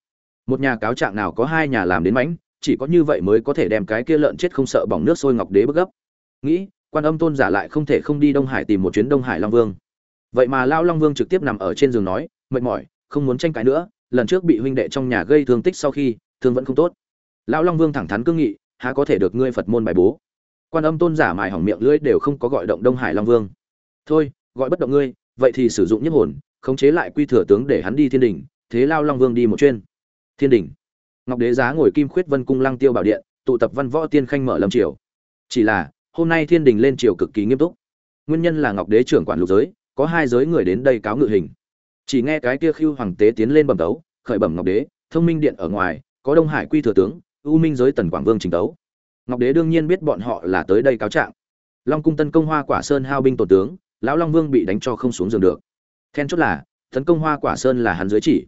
một nhà cáo trạng nào có hai nhà làm đến mánh, chỉ có như vậy mới có thể đem cái kia lợn chết không sợ bỏng nước sôi ngọc đế bức gấp. Nghĩ quan âm tôn giả lại không thể không đi đông hải tìm một chuyến đông hải long vương. Vậy mà lao long vương trực tiếp nằm ở trên giường nói mệt mỏi không muốn tranh cãi nữa lần trước bị huynh đệ trong nhà gây thương tích sau khi thương vẫn không tốt. Lão long vương thẳng thắn cương nghị há có thể được ngươi phật môn bài bố? Quan âm tôn giả mài hỏng miệng lưỡi đều không có gọi động đông hải long vương. Thôi gọi bất động ngươi vậy thì sử dụng nhất hồn khống chế lại quy thừa tướng để hắn đi thiên đình thế lao long vương đi một chuyên thiên đình. Ngọc đế giá ngồi kim khuyết vân cung lăng tiêu bảo điện, tụ tập văn võ tiên khanh mở lâm triều. Chỉ là, hôm nay thiên đình lên triều cực kỳ nghiêm túc. Nguyên nhân là ngọc đế trưởng quản lục giới, có hai giới người đến đây cáo ngự hình. Chỉ nghe cái kia khiêu hoàng tế tiến lên bẩm tấu, khởi bẩm ngọc đế, thông minh điện ở ngoài, có đông hải quy thừa tướng, u minh giới tần quảng vương trình tấu. Ngọc đế đương nhiên biết bọn họ là tới đây cáo trạng. Long cung tân công hoa quả sơn hao binh tổ tướng, lão long vương bị đánh cho không xuống giường được. Then chốt là, tấn công hoa quả sơn là hắn dưới chỉ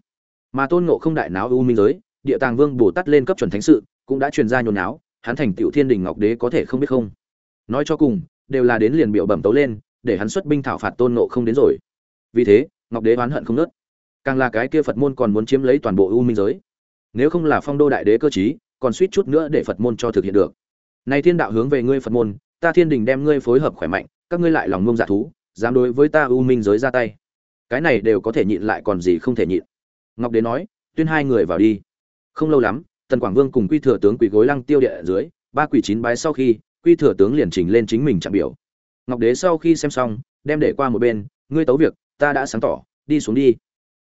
mà tôn ngộ không đại náo u minh giới, địa tàng vương bồ tát lên cấp chuẩn thánh sự, cũng đã truyền ra nhồi náo, hắn thành tiểu thiên đình ngọc đế có thể không biết không? Nói cho cùng, đều là đến liền biểu bẩm tấu lên, để hắn xuất binh thảo phạt tôn ngộ không đến rồi. Vì thế, ngọc đế oán hận không nớt. Càng là cái kia phật môn còn muốn chiếm lấy toàn bộ u minh giới. Nếu không là phong đô đại đế cơ chí còn suýt chút nữa để phật môn cho thực hiện được. Này thiên đạo hướng về ngươi phật môn, ta thiên đình đem ngươi phối hợp khỏe mạnh, các ngươi lại lòng ngông dạ thú, dám đối với ta u minh giới ra tay. Cái này đều có thể nhịn lại còn gì không thể nhịn ngọc đế nói, tuyên hai người vào đi. Không lâu lắm, tần quảng vương cùng quy thừa tướng quỳ gối lăng tiêu địa ở dưới, ba quỷ chín bái sau khi, quy thừa tướng liền trình lên chính mình chạm biểu. Ngọc đế sau khi xem xong, đem để qua một bên, ngươi tấu việc, ta đã sáng tỏ, đi xuống đi.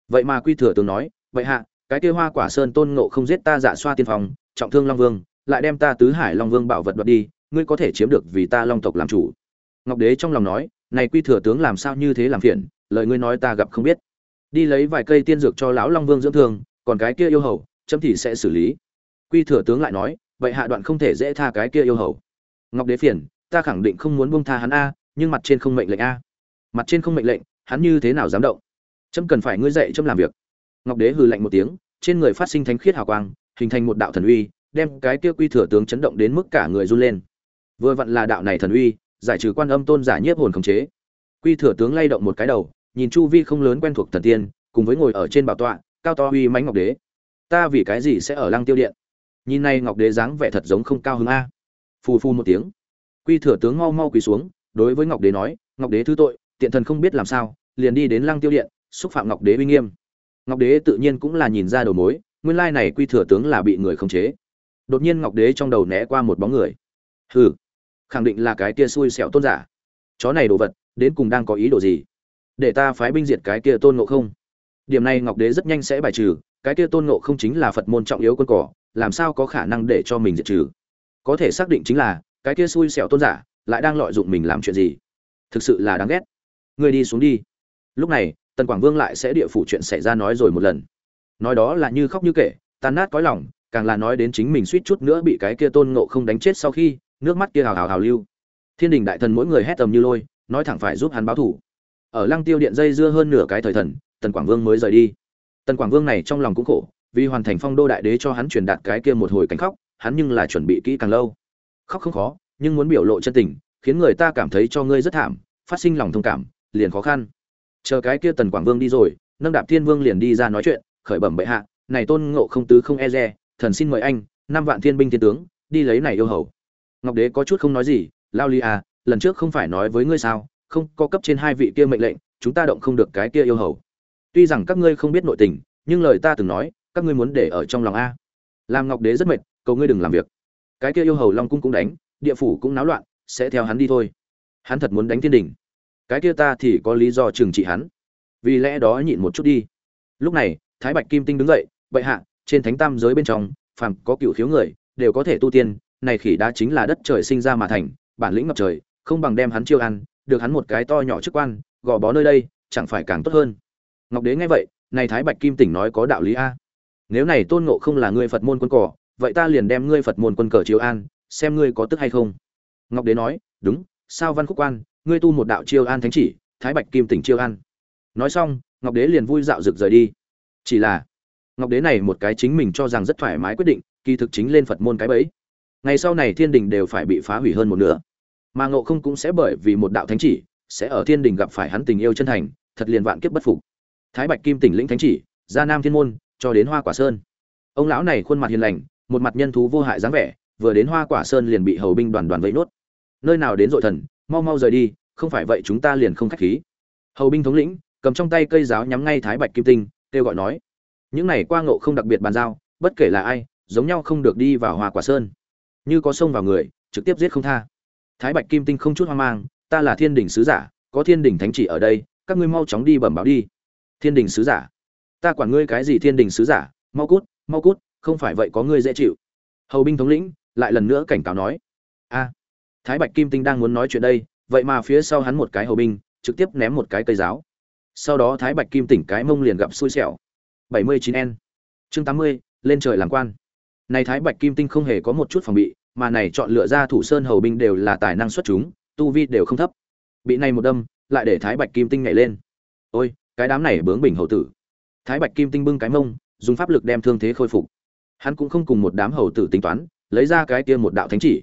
Vậy mà quy thừa tướng nói, vậy hạ, cái kia hoa quả sơn tôn ngộ không giết ta giả xoa tiên phòng trọng thương long vương, lại đem ta tứ hải long vương bảo vật đoạt đi, ngươi có thể chiếm được vì ta long tộc làm chủ. Ngọc đế trong lòng nói, này quy thừa tướng làm sao như thế làm phiền, lời ngươi nói ta gặp không biết đi lấy vài cây tiên dược cho lão long vương dưỡng thương, còn cái kia yêu hầu, chấm thì sẽ xử lý. Quy thừa tướng lại nói, vậy hạ đoạn không thể dễ tha cái kia yêu hầu. Ngọc đế phiền, ta khẳng định không muốn buông tha hắn a, nhưng mặt trên không mệnh lệnh a. Mặt trên không mệnh lệnh, hắn như thế nào dám động? Trâm cần phải ngươi dạy trâm làm việc. Ngọc đế hừ lạnh một tiếng, trên người phát sinh thánh khiết hào quang, hình thành một đạo thần uy, đem cái kia quy thừa tướng chấn động đến mức cả người run lên. Vừa vặn là đạo này thần uy, giải trừ quan âm tôn giả nhiếp hồn khống chế. Quy thừa tướng lay động một cái đầu nhìn chu vi không lớn quen thuộc thần tiên, cùng với ngồi ở trên bảo tọa, cao to uy mãnh ngọc đế. Ta vì cái gì sẽ ở lăng tiêu điện? Nhìn này ngọc đế dáng vẻ thật giống không cao hứng a. Phù phu một tiếng. Quy thừa tướng mau mau quỳ xuống, đối với ngọc đế nói, ngọc đế thứ tội, tiện thần không biết làm sao, liền đi đến lăng tiêu điện, xúc phạm ngọc đế uy nghiêm. Ngọc đế tự nhiên cũng là nhìn ra đầu mối, nguyên lai này quy thừa tướng là bị người khống chế. Đột nhiên ngọc đế trong đầu né qua một bóng người. Hừ, khẳng định là cái tia xui xẻo tôn giả. Chó này đồ vật, đến cùng đang có ý đồ gì? Để ta phái binh diệt cái kia tôn ngộ không? Điểm này ngọc đế rất nhanh sẽ bài trừ, cái kia tôn ngộ không chính là phật môn trọng yếu quân cỏ, làm sao có khả năng để cho mình diệt trừ? Có thể xác định chính là, cái kia xui xẻo tôn giả lại đang lợi dụng mình làm chuyện gì? Thực sự là đáng ghét. Người đi xuống đi. Lúc này, tần quảng vương lại sẽ địa phủ chuyện xảy ra nói rồi một lần. Nói đó là như khóc như kể, tan nát cõi lòng, càng là nói đến chính mình suýt chút nữa bị cái kia tôn ngộ không đánh chết sau khi nước mắt kia hào hào hào lưu. Thiên đình đại thần mỗi người hét tầm như lôi, nói thẳng phải giúp hắn báo thủ ở lăng tiêu điện dây dưa hơn nửa cái thời thần, tần quảng vương mới rời đi. Tần quảng vương này trong lòng cũng khổ, vì hoàn thành phong đô đại đế cho hắn truyền đạt cái kia một hồi cánh khóc, hắn nhưng là chuẩn bị kỹ càng lâu. Khóc không khó, nhưng muốn biểu lộ chân tình, khiến người ta cảm thấy cho ngươi rất thảm, phát sinh lòng thông cảm, liền khó khăn. Chờ cái kia tần quảng vương đi rồi, nâng đạp thiên vương liền đi ra nói chuyện, khởi bẩm bệ hạ, này tôn ngộ không tứ không e dè thần xin mời anh, năm vạn thiên binh thiên tướng, đi lấy này yêu hầu. Ngọc đế có chút không nói gì, lao ly à lần trước không phải nói với ngươi sao không có cấp trên hai vị kia mệnh lệnh, chúng ta động không được cái kia yêu hầu. Tuy rằng các ngươi không biết nội tình, nhưng lời ta từng nói, các ngươi muốn để ở trong lòng a. Làm ngọc đế rất mệt, cầu ngươi đừng làm việc. Cái kia yêu hầu long cung cũng đánh, địa phủ cũng náo loạn, sẽ theo hắn đi thôi. Hắn thật muốn đánh thiên đình. Cái kia ta thì có lý do trừng trị hắn. Vì lẽ đó nhịn một chút đi. Lúc này, thái bạch kim tinh đứng dậy, bệ hạ, trên thánh tam giới bên trong, phàm có cựu khiếu người, đều có thể tu tiên, này khỉ đá chính là đất trời sinh ra mà thành, bản lĩnh ngập trời, không bằng đem hắn chiêu ăn được hắn một cái to nhỏ chức quan, gò bó nơi đây, chẳng phải càng tốt hơn. Ngọc đế nghe vậy, này thái bạch kim tỉnh nói có đạo lý a. Nếu này tôn ngộ không là ngươi phật môn quân cỏ vậy ta liền đem ngươi phật môn quân cờ chiếu an, xem ngươi có tức hay không. Ngọc đế nói, đúng, sao văn khúc quan, ngươi tu một đạo chiêu an thánh chỉ, thái bạch kim tỉnh chiêu an. Nói xong, ngọc đế liền vui dạo rực rời đi. Chỉ là, ngọc đế này một cái chính mình cho rằng rất thoải mái quyết định, kỳ thực chính lên phật môn cái bẫy. Ngày sau này thiên đình đều phải bị phá hủy hơn một nửa mà ngộ không cũng sẽ bởi vì một đạo thánh chỉ, sẽ ở thiên đình gặp phải hắn tình yêu chân thành, thật liền vạn kiếp bất phục. Thái bạch kim tỉnh lĩnh thánh chỉ ra nam thiên môn, cho đến hoa quả sơn. Ông lão này khuôn mặt hiền lành, một mặt nhân thú vô hại dáng vẻ, vừa đến hoa quả sơn liền bị hầu binh đoàn đoàn vây nốt. Nơi nào đến dội thần, mau mau rời đi, không phải vậy chúng ta liền không khách khí. Hầu binh thống lĩnh, cầm trong tay cây giáo nhắm ngay thái bạch kim tinh, kêu gọi nói, những này qua ngộ không đặc biệt bàn giao, bất kể là ai, giống nhau không được đi vào hoa quả sơn. Như có xông vào người, trực tiếp giết không tha thái bạch kim tinh không chút hoang mang ta là thiên đình sứ giả có thiên đình thánh chỉ ở đây các ngươi mau chóng đi bẩm báo đi. Thiên đình sứ giả? Ta quản ngươi cái gì thiên đình sứ giả? Mau cút mau cút không phải vậy có ngươi dễ chịu. Hầu binh thống lĩnh lại lần nữa cảnh cáo nói. A thái bạch kim tinh đang muốn nói chuyện đây vậy mà phía sau hắn một cái hầu binh trực tiếp ném một cái cây giáo. Sau đó thái bạch kim tỉnh cái mông liền gặp xui xẻo. 79 n. Chương 80, lên trời làm quan. Này thái bạch kim tinh không hề có một chút phòng bị mà này chọn lựa ra thủ sơn hầu binh đều là tài năng xuất chúng, tu vi đều không thấp. Bị này một đâm, lại để thái bạch kim tinh nhảy lên. Ôi, cái đám này bướng bình hầu tử. Thái bạch kim tinh bưng cái mông, dùng pháp lực đem thương thế khôi phục. Hắn cũng không cùng một đám hầu tử tính toán, lấy ra cái kia một đạo thánh chỉ.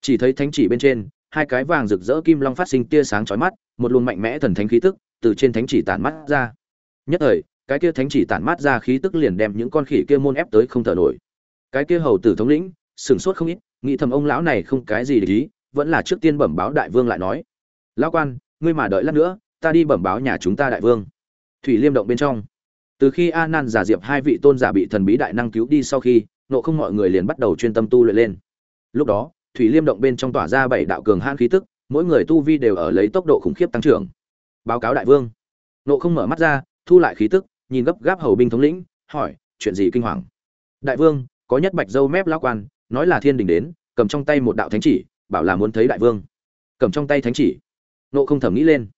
Chỉ thấy thánh chỉ bên trên, hai cái vàng rực rỡ kim long phát sinh tia sáng chói mắt, một luồng mạnh mẽ thần thánh khí tức từ trên thánh chỉ tản mắt ra. Nhất thời, cái kia thánh chỉ tản mát ra khí tức liền đem những con khỉ kia môn ép tới không thở nổi. Cái kia hầu tử thống lĩnh sừng sốt không ít nghĩ thầm ông lão này không cái gì để ý, vẫn là trước tiên bẩm báo đại vương lại nói. Lão quan, ngươi mà đợi lát nữa, ta đi bẩm báo nhà chúng ta đại vương. Thủy liêm động bên trong. Từ khi a nan giả diệp hai vị tôn giả bị thần bí đại năng cứu đi sau khi, nộ không mọi người liền bắt đầu chuyên tâm tu luyện lên. Lúc đó, thủy liêm động bên trong tỏa ra bảy đạo cường hãn khí tức, mỗi người tu vi đều ở lấy tốc độ khủng khiếp tăng trưởng. Báo cáo đại vương. Nộ không mở mắt ra, thu lại khí tức, nhìn gấp gáp hầu binh thống lĩnh, hỏi, chuyện gì kinh hoàng? Đại vương, có nhất bạch dâu mép lão quan nói là thiên đình đến, cầm trong tay một đạo thánh chỉ, bảo là muốn thấy đại vương. Cầm trong tay thánh chỉ. Nộ không thẩm nghĩ lên.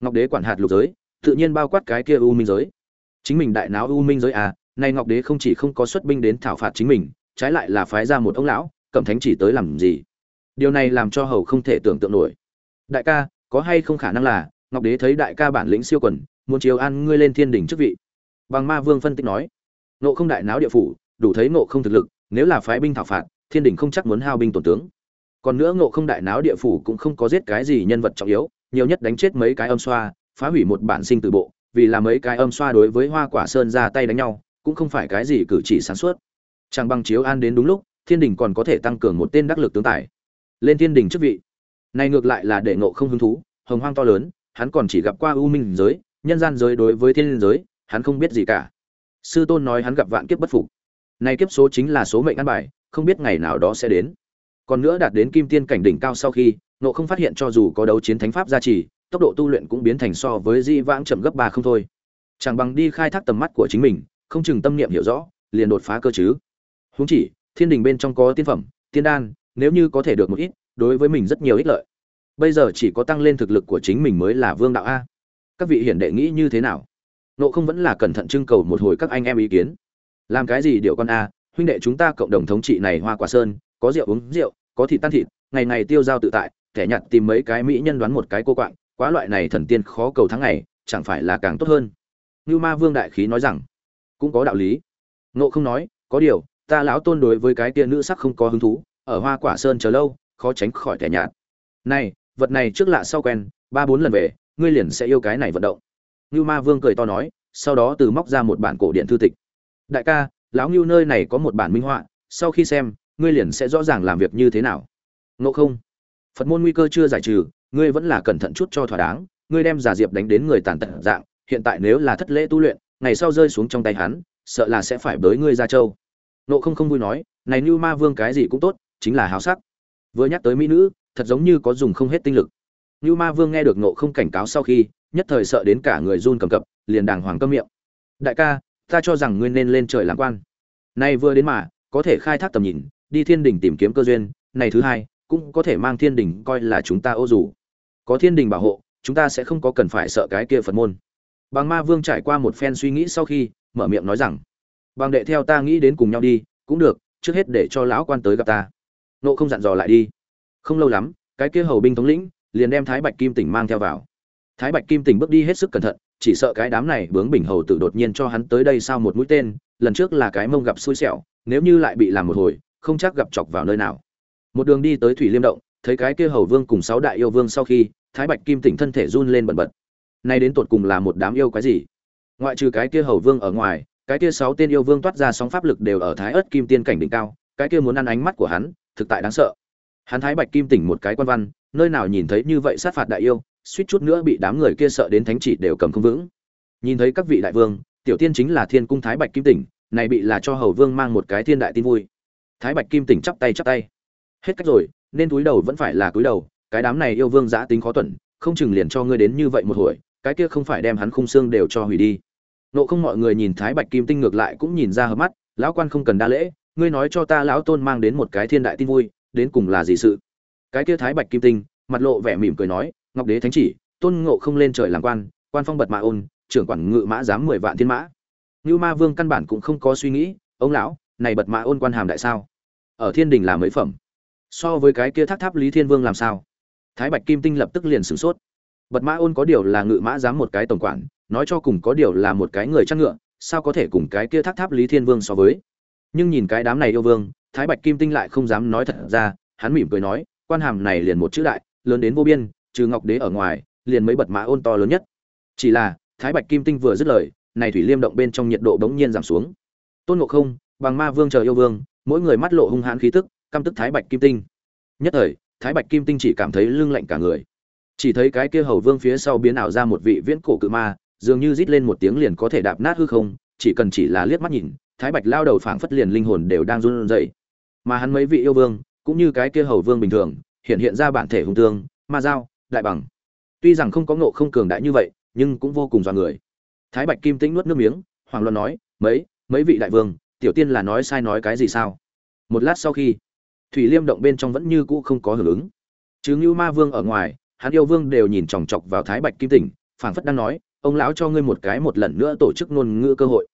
Ngọc đế quản hạt lục giới, tự nhiên bao quát cái kia u minh giới. Chính mình đại náo u minh giới à nay ngọc đế không chỉ không có xuất binh đến thảo phạt chính mình, trái lại là phái ra một ông lão, cầm thánh chỉ tới làm gì? Điều này làm cho hầu không thể tưởng tượng nổi. Đại ca, có hay không khả năng là, ngọc đế thấy đại ca bản lĩnh siêu quần, muốn chiếu an ngươi lên thiên đình chức vị? Bằng ma vương phân tích nói. Nộ không đại náo địa phủ, đủ thấy nộ không thực lực, nếu là phái binh thảo phạt thiên Đình không chắc muốn hao binh tổn tướng. Còn nữa ngộ không đại náo địa phủ cũng không có giết cái gì nhân vật trọng yếu, nhiều nhất đánh chết mấy cái âm xoa, phá hủy một bản sinh từ bộ, vì là mấy cái âm xoa đối với hoa quả sơn ra tay đánh nhau, cũng không phải cái gì cử chỉ sáng suốt. Chẳng bằng chiếu an đến đúng lúc, thiên đình còn có thể tăng cường một tên đắc lực tướng tài. Lên thiên đình chức vị. Này ngược lại là để ngộ không hứng thú, hồng hoang to lớn, hắn còn chỉ gặp qua u minh giới, nhân gian giới đối với thiên giới, hắn không biết gì cả. Sư tôn nói hắn gặp vạn kiếp bất phục. Này kiếp số chính là số mệnh ăn bài không biết ngày nào đó sẽ đến. Còn nữa đạt đến kim tiên cảnh đỉnh cao sau khi nộ không phát hiện cho dù có đấu chiến thánh pháp gia trì, tốc độ tu luyện cũng biến thành so với di vãng chậm gấp ba không thôi. Chẳng bằng đi khai thác tầm mắt của chính mình, không chừng tâm niệm hiểu rõ, liền đột phá cơ chứ. Huống chỉ, thiên đình bên trong có tiên phẩm, tiên đan, nếu như có thể được một ít, đối với mình rất nhiều ích lợi. Bây giờ chỉ có tăng lên thực lực của chính mình mới là vương đạo a. Các vị hiển đệ nghĩ như thế nào? Nộ không vẫn là cẩn thận trưng cầu một hồi các anh em ý kiến. Làm cái gì điệu con a huynh đệ chúng ta cộng đồng thống trị này hoa quả sơn, có rượu uống rượu, có thịt tan thịt, ngày ngày tiêu giao tự tại kẻ nhặt tìm mấy cái mỹ nhân đoán một cái cô quạng, quá loại này thần tiên khó cầu thắng này chẳng phải là càng tốt hơn. Như ma vương đại khí nói rằng, cũng có đạo lý. Ngộ không nói, có điều, ta lão tôn đối với cái kia nữ sắc không có hứng thú, ở hoa quả sơn chờ lâu, khó tránh khỏi kẻ nhạt. Này, vật này trước lạ sau quen, ba bốn lần về, ngươi liền sẽ yêu cái này vận động. Như ma vương cười to nói, sau đó từ móc ra một bản cổ điện thư tịch. Đại ca lão ngưu nơi này có một bản minh họa, sau khi xem, ngươi liền sẽ rõ ràng làm việc như thế nào. Ngộ không? Phật môn nguy cơ chưa giải trừ, ngươi vẫn là cẩn thận chút cho thỏa đáng, ngươi đem giả diệp đánh đến người tàn tật dạng, hiện tại nếu là thất lễ tu luyện, ngày sau rơi xuống trong tay hắn, sợ là sẽ phải bới ngươi ra châu. Nộ không không vui nói, này như ma vương cái gì cũng tốt, chính là háo sắc. Vừa nhắc tới mỹ nữ, thật giống như có dùng không hết tinh lực. Như ma vương nghe được nộ không cảnh cáo sau khi, nhất thời sợ đến cả người run cầm cập, liền đàng hoàng câm miệng. Đại ca ta cho rằng ngươi nên lên trời làm quan. Nay vừa đến mà, có thể khai thác tầm nhìn, đi thiên đình tìm kiếm cơ duyên, này thứ hai, cũng có thể mang thiên đình coi là chúng ta ô dù. Có thiên đình bảo hộ, chúng ta sẽ không có cần phải sợ cái kia phật môn. Bằng ma vương trải qua một phen suy nghĩ sau khi, mở miệng nói rằng bằng đệ theo ta nghĩ đến cùng nhau đi, cũng được, trước hết để cho lão quan tới gặp ta. Nộ không dặn dò lại đi. Không lâu lắm, cái kia hầu binh thống lĩnh, liền đem thái bạch kim tỉnh mang theo vào. Thái bạch kim tỉnh bước đi hết sức cẩn thận chỉ sợ cái đám này bướng bình hầu tử đột nhiên cho hắn tới đây sao một mũi tên, lần trước là cái mông gặp xui xẻo, nếu như lại bị làm một hồi, không chắc gặp chọc vào nơi nào. Một đường đi tới thủy liêm động, thấy cái kia hầu vương cùng sáu đại yêu vương sau khi, thái bạch kim tỉnh thân thể run lên bần bật. Nay đến tột cùng là một đám yêu cái gì? Ngoại trừ cái kia hầu vương ở ngoài, cái kia sáu tên yêu vương toát ra sóng pháp lực đều ở thái ớt kim tiên cảnh đỉnh cao, cái kia muốn ăn ánh mắt của hắn, thực tại đáng sợ. Hắn thái bạch kim tỉnh một cái quan văn, nơi nào nhìn thấy như vậy sát phạt đại yêu suýt chút nữa bị đám người kia sợ đến thánh chỉ đều cầm không vững. Nhìn thấy các vị đại vương, tiểu tiên chính là thiên cung thái bạch kim tỉnh, này bị là cho hầu vương mang một cái thiên đại tin vui. Thái bạch kim tỉnh chắp tay chắp tay. Hết cách rồi, nên túi đầu vẫn phải là túi đầu, cái đám này yêu vương giã tính khó tuần, không chừng liền cho ngươi đến như vậy một hồi, cái kia không phải đem hắn khung xương đều cho hủy đi. Nộ không mọi người nhìn thái bạch kim tinh ngược lại cũng nhìn ra hợp mắt, lão quan không cần đa lễ, ngươi nói cho ta lão tôn mang đến một cái thiên đại tin vui, đến cùng là gì sự? Cái kia thái bạch kim tinh, mặt lộ vẻ mỉm cười nói ngọc đế thánh chỉ, tôn ngộ không lên trời làm quan quan phong bật mã ôn, trưởng quản ngự mã giám mười vạn thiên mã. Ngưu ma vương căn bản cũng không có suy nghĩ, ông lão, này bật mã ôn quan hàm đại sao? Ở thiên đình là mấy phẩm? So với cái kia tháp tháp lý thiên vương làm sao? Thái bạch kim tinh lập tức liền sửng sốt. Bật mã ôn có điều là ngự mã giám một cái tổng quản, nói cho cùng có điều là một cái người chăn ngựa, sao có thể cùng cái kia tháp tháp lý thiên vương so với? Nhưng nhìn cái đám này yêu vương, thái bạch kim tinh lại không dám nói thật ra, hắn mỉm cười nói, quan hàm này liền một chữ đại, lớn đến vô biên trừ ngọc đế ở ngoài, liền mấy bật mã ôn to lớn nhất. Chỉ là, thái bạch kim tinh vừa dứt lời, này thủy liêm động bên trong nhiệt độ bỗng nhiên giảm xuống. Tôn ngộ không, bằng ma vương chờ yêu vương, mỗi người mắt lộ hung hãn khí tức, căm tức thái bạch kim tinh. Nhất thời, thái bạch kim tinh chỉ cảm thấy lưng lạnh cả người. Chỉ thấy cái kia hầu vương phía sau biến ảo ra một vị viễn cổ cự ma, dường như rít lên một tiếng liền có thể đạp nát hư không, chỉ cần chỉ là liếc mắt nhìn, thái bạch lao đầu phảng phất liền linh hồn đều đang run rẩy. Mà hắn mấy vị yêu vương, cũng như cái kia hầu vương bình thường, hiện hiện ra bản thể hùng tương, ma dao đại bằng. Tuy rằng không có ngộ không cường đại như vậy, nhưng cũng vô cùng dọa người. Thái bạch kim tĩnh nuốt nước miếng hoàng luân nói, mấy mấy vị đại vương, tiểu tiên là nói sai nói cái gì sao? Một lát sau khi, thủy liêm động bên trong vẫn như cũ không có hưởng ứng. Chứ như ma vương ở ngoài, hắn yêu vương đều nhìn chòng chọc vào thái bạch kim tỉnh phảng phất đang nói, ông lão cho ngươi một cái một lần nữa tổ chức ngôn ngữ cơ hội.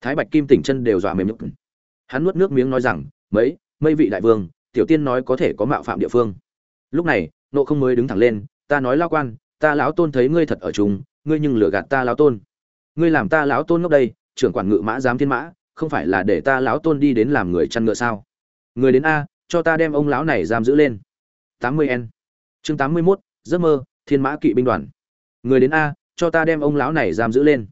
Thái bạch kim tỉnh chân đều dọa mềm nhục hắn nuốt nước miếng nói rằng, mấy mấy vị đại vương, tiểu tiên nói có thể có mạo phạm địa phương. Lúc này, nộ không mới đứng thẳng lên ta nói lao quan, ta lão tôn thấy ngươi thật ở chung, ngươi nhưng lừa gạt ta lão tôn. Ngươi làm ta lão tôn ngốc đây, trưởng quản ngự mã giám thiên mã, không phải là để ta lão tôn đi đến làm người chăn ngựa sao? Người đến a, cho ta đem ông lão này giam giữ lên. Tám mươi n. Chương tám mươi mốt, giấc mơ, thiên mã kỵ binh đoàn. Người đến a, cho ta đem ông lão này giam giữ lên.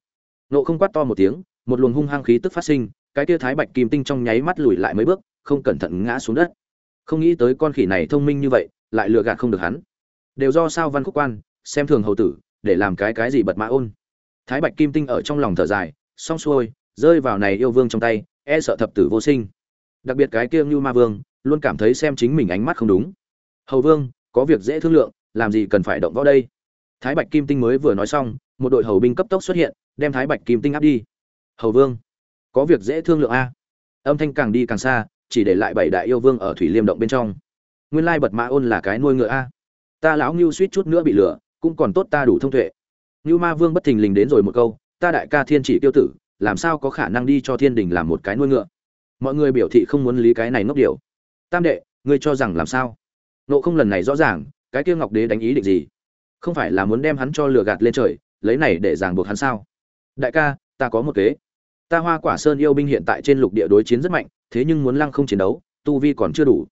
Nộ không quát to một tiếng, một luồng hung hăng khí tức phát sinh, cái tia thái bạch kim tinh trong nháy mắt lùi lại mấy bước, không cẩn thận ngã xuống đất. Không nghĩ tới con khỉ này thông minh như vậy, lại lừa gạt không được hắn đều do sao văn khúc quan, xem thường hầu tử, để làm cái cái gì bật mã ôn. Thái bạch kim tinh ở trong lòng thở dài, xong xuôi, rơi vào này yêu vương trong tay e sợ thập tử vô sinh. Đặc biệt cái kia như ma vương, luôn cảm thấy xem chính mình ánh mắt không đúng. Hầu vương, có việc dễ thương lượng, làm gì cần phải động võ đây? Thái bạch kim tinh mới vừa nói xong, một đội hầu binh cấp tốc xuất hiện, đem thái bạch kim tinh áp đi. Hầu vương, có việc dễ thương lượng a. Âm thanh càng đi càng xa, chỉ để lại bảy đại yêu vương ở thủy liêm động bên trong. Nguyên lai bật mã ôn là cái nuôi ngựa a ta lão ngưu suýt chút nữa bị lừa, cũng còn tốt ta đủ thông tuệ. Ngưu ma vương bất thình lình đến rồi một câu ta đại ca thiên chỉ tiêu tử làm sao có khả năng đi cho thiên đình làm một cái nuôi ngựa? Mọi người biểu thị không muốn lý cái này ngốc điều tam đệ ngươi cho rằng làm sao? Nộ không lần này rõ ràng cái kia ngọc đế đánh ý định gì? Không phải là muốn đem hắn cho lừa gạt lên trời lấy này để ràng buộc hắn sao? Đại ca ta có một kế. Ta hoa quả sơn yêu binh hiện tại trên lục địa đối chiến rất mạnh thế nhưng muốn lăng không chiến đấu tu vi còn chưa đủ.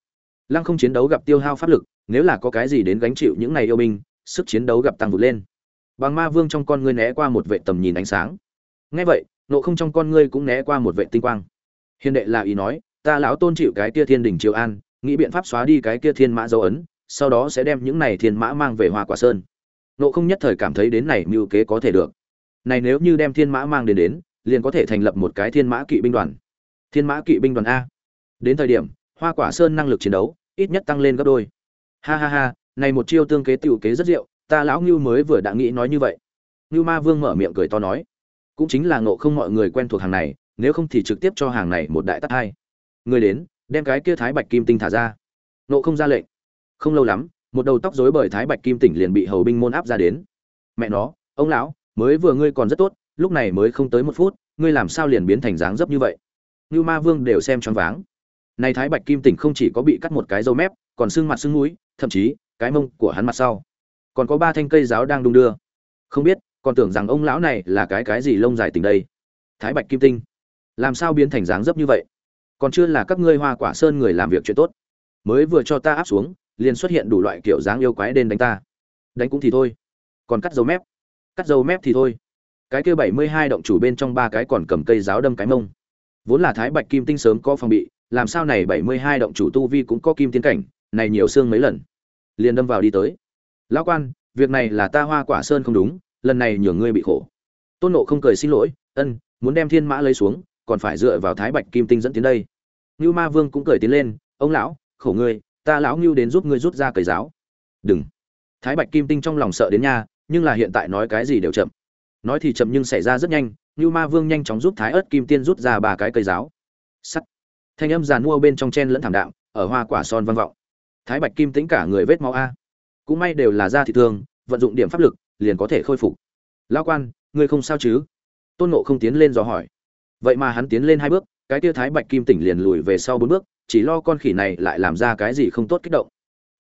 Lăng không chiến đấu gặp tiêu hao pháp lực nếu là có cái gì đến gánh chịu những này yêu binh, sức chiến đấu gặp tăng vụt lên. Bằng ma vương trong con ngươi né qua một vệ tầm nhìn ánh sáng. Ngay vậy, nộ không trong con ngươi cũng né qua một vệ tinh quang. Hiền đệ là ý nói, ta lão tôn chịu cái kia thiên đình triều an, nghĩ biện pháp xóa đi cái kia thiên mã dấu ấn, sau đó sẽ đem những này thiên mã mang về hoa quả sơn. Nộ không nhất thời cảm thấy đến này mưu kế có thể được. Này nếu như đem thiên mã mang đến đến, liền có thể thành lập một cái thiên mã kỵ binh đoàn. Thiên mã kỵ binh đoàn a. Đến thời điểm, hoa quả sơn năng lực chiến đấu, ít nhất tăng lên gấp đôi ha ha ha, này một chiêu tương kế tiểu kế rất diệu ta lão ngưu mới vừa đã nghĩ nói như vậy. Ngưu ma vương mở miệng cười to nói, cũng chính là ngộ không mọi người quen thuộc hàng này, nếu không thì trực tiếp cho hàng này một đại tát hai. Người đến, đem cái kia thái bạch kim tinh thả ra. Ngộ không ra lệnh. Không lâu lắm, một đầu tóc rối bởi thái bạch kim tỉnh liền bị hầu binh môn áp ra đến. Mẹ nó, ông lão, mới vừa ngươi còn rất tốt, lúc này mới không tới một phút, ngươi làm sao liền biến thành dáng dấp như vậy? Ngưu ma vương đều xem choáng váng. Này thái bạch kim tỉnh không chỉ có bị cắt một cái râu mép, còn xương mặt xương mũi thậm chí, cái mông của hắn mặt sau. Còn có ba thanh cây giáo đang đung đưa. Không biết, còn tưởng rằng ông lão này là cái cái gì lông dài tình đây. Thái bạch kim tinh. Làm sao biến thành dáng dấp như vậy? Còn chưa là các ngươi hoa quả sơn người làm việc chuyện tốt. Mới vừa cho ta áp xuống, liền xuất hiện đủ loại kiểu dáng yêu quái đen đánh ta. Đánh cũng thì thôi. Còn cắt dấu mép. Cắt dấu mép thì thôi. Cái kia bảy mươi hai động chủ bên trong ba cái còn cầm cây giáo đâm cái mông. Vốn là thái bạch kim tinh sớm có phòng bị, làm sao này bảy mươi hai động chủ tu vi cũng có kim tiến cảnh này nhiều xương mấy lần. Liền đâm vào đi tới. Lão quan, việc này là ta hoa quả sơn không đúng, lần này nhường ngươi bị khổ. Tôn nộ không cười xin lỗi, ân, muốn đem thiên mã lấy xuống, còn phải dựa vào thái bạch kim tinh dẫn tiến đây. Ngưu ma vương cũng cười tiến lên, ông lão, khổ ngươi, ta lão ngưu đến giúp ngươi rút ra cầy giáo. Đừng. Thái bạch kim tinh trong lòng sợ đến nha, nhưng là hiện tại nói cái gì đều chậm. Nói thì chậm nhưng xảy ra rất nhanh, ngưu ma vương nhanh chóng giúp thái ớt kim tiên rút ra ba cái cây giáo. Sắt. Thanh âm giàn mua bên trong chen lẫn thảm đạm, ở hoa quả son vang vọng thái bạch kim tính cả người vết máu a. Cũng may đều là da thị thương, vận dụng điểm pháp lực, liền có thể khôi phục. Lao quan, ngươi không sao chứ? Tôn nộ không tiến lên dò hỏi. Vậy mà hắn tiến lên hai bước, cái tia thái bạch kim tỉnh liền lùi về sau bốn bước, chỉ lo con khỉ này lại làm ra cái gì không tốt kích động.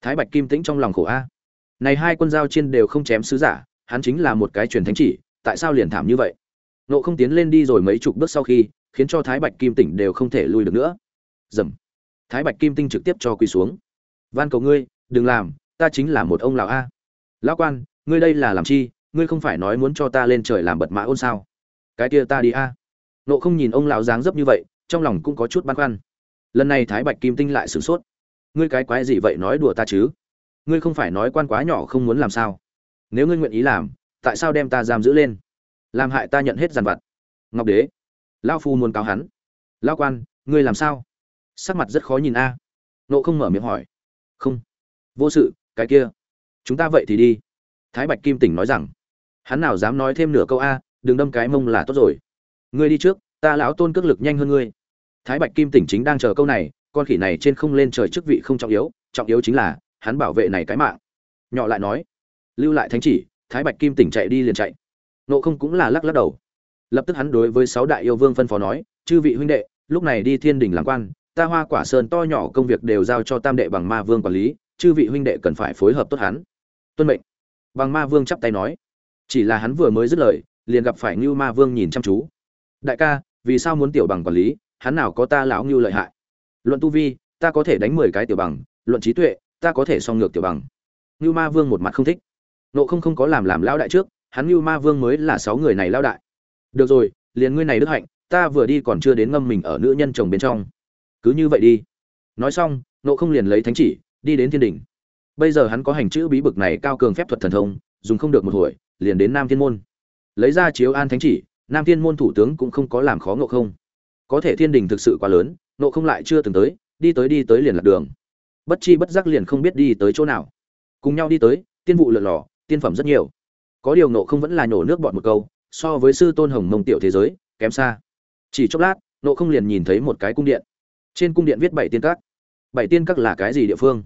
Thái bạch kim tĩnh trong lòng khổ a. Này hai quân giao trên đều không chém sứ giả, hắn chính là một cái truyền thánh chỉ, tại sao liền thảm như vậy? Nộ không tiến lên đi rồi mấy chục bước sau khi, khiến cho thái bạch kim tỉnh đều không thể lui được nữa. Dầm. Thái bạch kim tinh trực tiếp cho quỳ xuống van cầu ngươi, đừng làm, ta chính là một ông lão a. Lão quan, ngươi đây là làm chi, ngươi không phải nói muốn cho ta lên trời làm bật mã ôn sao? Cái kia ta đi a. Nộ không nhìn ông lão dáng dấp như vậy, trong lòng cũng có chút băn khoăn. Lần này thái bạch kim tinh lại sửng sốt. Ngươi cái quái gì vậy nói đùa ta chứ? Ngươi không phải nói quan quá nhỏ không muốn làm sao? Nếu ngươi nguyện ý làm, tại sao đem ta giam giữ lên? Làm hại ta nhận hết dàn vặt. Ngọc đế lao phu muốn cáo hắn. Lao quan, ngươi làm sao? Sắc mặt rất khó nhìn a. Nộ không mở miệng hỏi không. Vô sự, cái kia. Chúng ta vậy thì đi. Thái bạch kim tỉnh nói rằng. Hắn nào dám nói thêm nửa câu a, đừng đâm cái mông là tốt rồi. Ngươi đi trước, ta lão tôn cước lực nhanh hơn ngươi. Thái bạch kim tỉnh chính đang chờ câu này, con khỉ này trên không lên trời chức vị không trọng yếu trọng yếu chính là, hắn bảo vệ này cái mạng. Nhỏ lại nói. Lưu lại thánh chỉ, thái bạch kim tỉnh chạy đi liền chạy. Nộ không cũng là lắc lắc đầu. Lập tức hắn đối với sáu đại yêu vương phân phó nói, chư vị huynh đệ, lúc này đi thiên đình làm quan ta hoa quả sơn to nhỏ công việc đều giao cho tam đệ bằng ma vương quản lý, chư vị huynh đệ cần phải phối hợp tốt hắn. Tuân mệnh. Bằng ma vương chắp tay nói. Chỉ là hắn vừa mới dứt lời, liền gặp phải ngưu ma vương nhìn chăm chú. Đại ca, vì sao muốn tiểu bằng quản lý, hắn nào có ta lão ngưu lợi hại? Luận tu vi, ta có thể đánh mười cái tiểu bằng, luận trí tuệ, ta có thể song ngược tiểu bằng. Ngưu ma vương một mặt không thích. Nộ không không có làm làm lão đại trước, hắn ngưu ma vương mới là sáu người này lão đại. Được rồi, liền ngươi này đức hạnh, ta vừa đi còn chưa đến ngâm mình ở nữ nhân chồng bên trong cứ như vậy đi. Nói xong nộ không liền lấy thánh chỉ, đi đến thiên đình bây giờ hắn có hành chữ bí bực này cao cường phép thuật thần thông, dùng không được một hồi, liền đến nam thiên môn. Lấy ra chiếu an thánh chỉ, nam thiên môn thủ tướng cũng không có làm khó nộ không. Có thể thiên đình thực sự quá lớn nộ không lại chưa từng tới, đi tới đi tới liền lạc đường. Bất chi bất giác liền không biết đi tới chỗ nào. Cùng nhau đi tới, tiên vụ lượn lò tiên phẩm rất nhiều. Có điều nộ không vẫn là nhổ nước bọt một câu, so với sư tôn hồng mông tiểu thế giới, kém xa. Chỉ chốc lát nộ không liền nhìn thấy một cái cung điện trên cung điện viết bảy tiên các. Bảy tiên các là cái gì địa phương?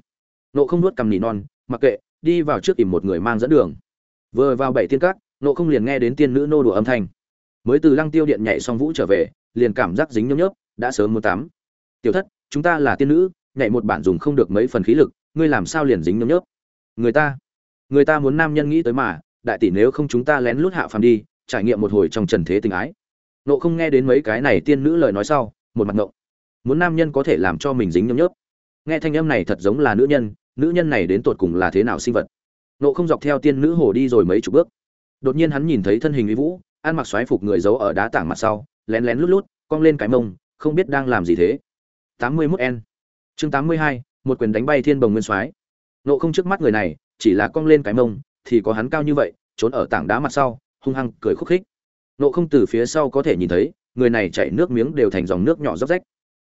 Nộ không nuốt cầm nỉ non, mặc kệ, đi vào trước tìm một người mang dẫn đường. Vừa vào bảy tiên các, nộ không liền nghe đến tiên nữ nô đùa âm thanh. Mới từ lăng tiêu điện nhảy xong vũ trở về, liền cảm giác dính nhấm nhớp, đã sớm muốn tắm. Tiểu thất, chúng ta là tiên nữ, nhảy một bản dùng không được mấy phần khí lực, ngươi làm sao liền dính nhấm nhớp? Người ta người ta muốn nam nhân nghĩ tới mà, đại tỷ nếu không chúng ta lén lút hạ phàm đi, trải nghiệm một hồi trong trần thế tình ái. Nộ không nghe đến mấy cái này tiên nữ lời nói sau, một mặt ngộng muốn nam nhân có thể làm cho mình dính nhấm nhớp. Nghe thanh âm này thật giống là nữ nhân nữ nhân này đến tột cùng là thế nào sinh vật? Nộ không dọc theo tiên nữ hồ đi rồi mấy chục bước. Đột nhiên hắn nhìn thấy thân hình uy vũ ăn mặc xoáy phục người giấu ở đá tảng mặt sau lén lén lút lút cong lên cái mông không biết đang làm gì thế. 81 n chương 82, một quyền đánh bay thiên bồng nguyên soái. Nộ không trước mắt người này chỉ là cong lên cái mông thì có hắn cao như vậy trốn ở tảng đá mặt sau hung hăng cười khúc khích. Nộ không từ phía sau có thể nhìn thấy người này chảy nước miếng đều thành dòng nước nhỏ róc rách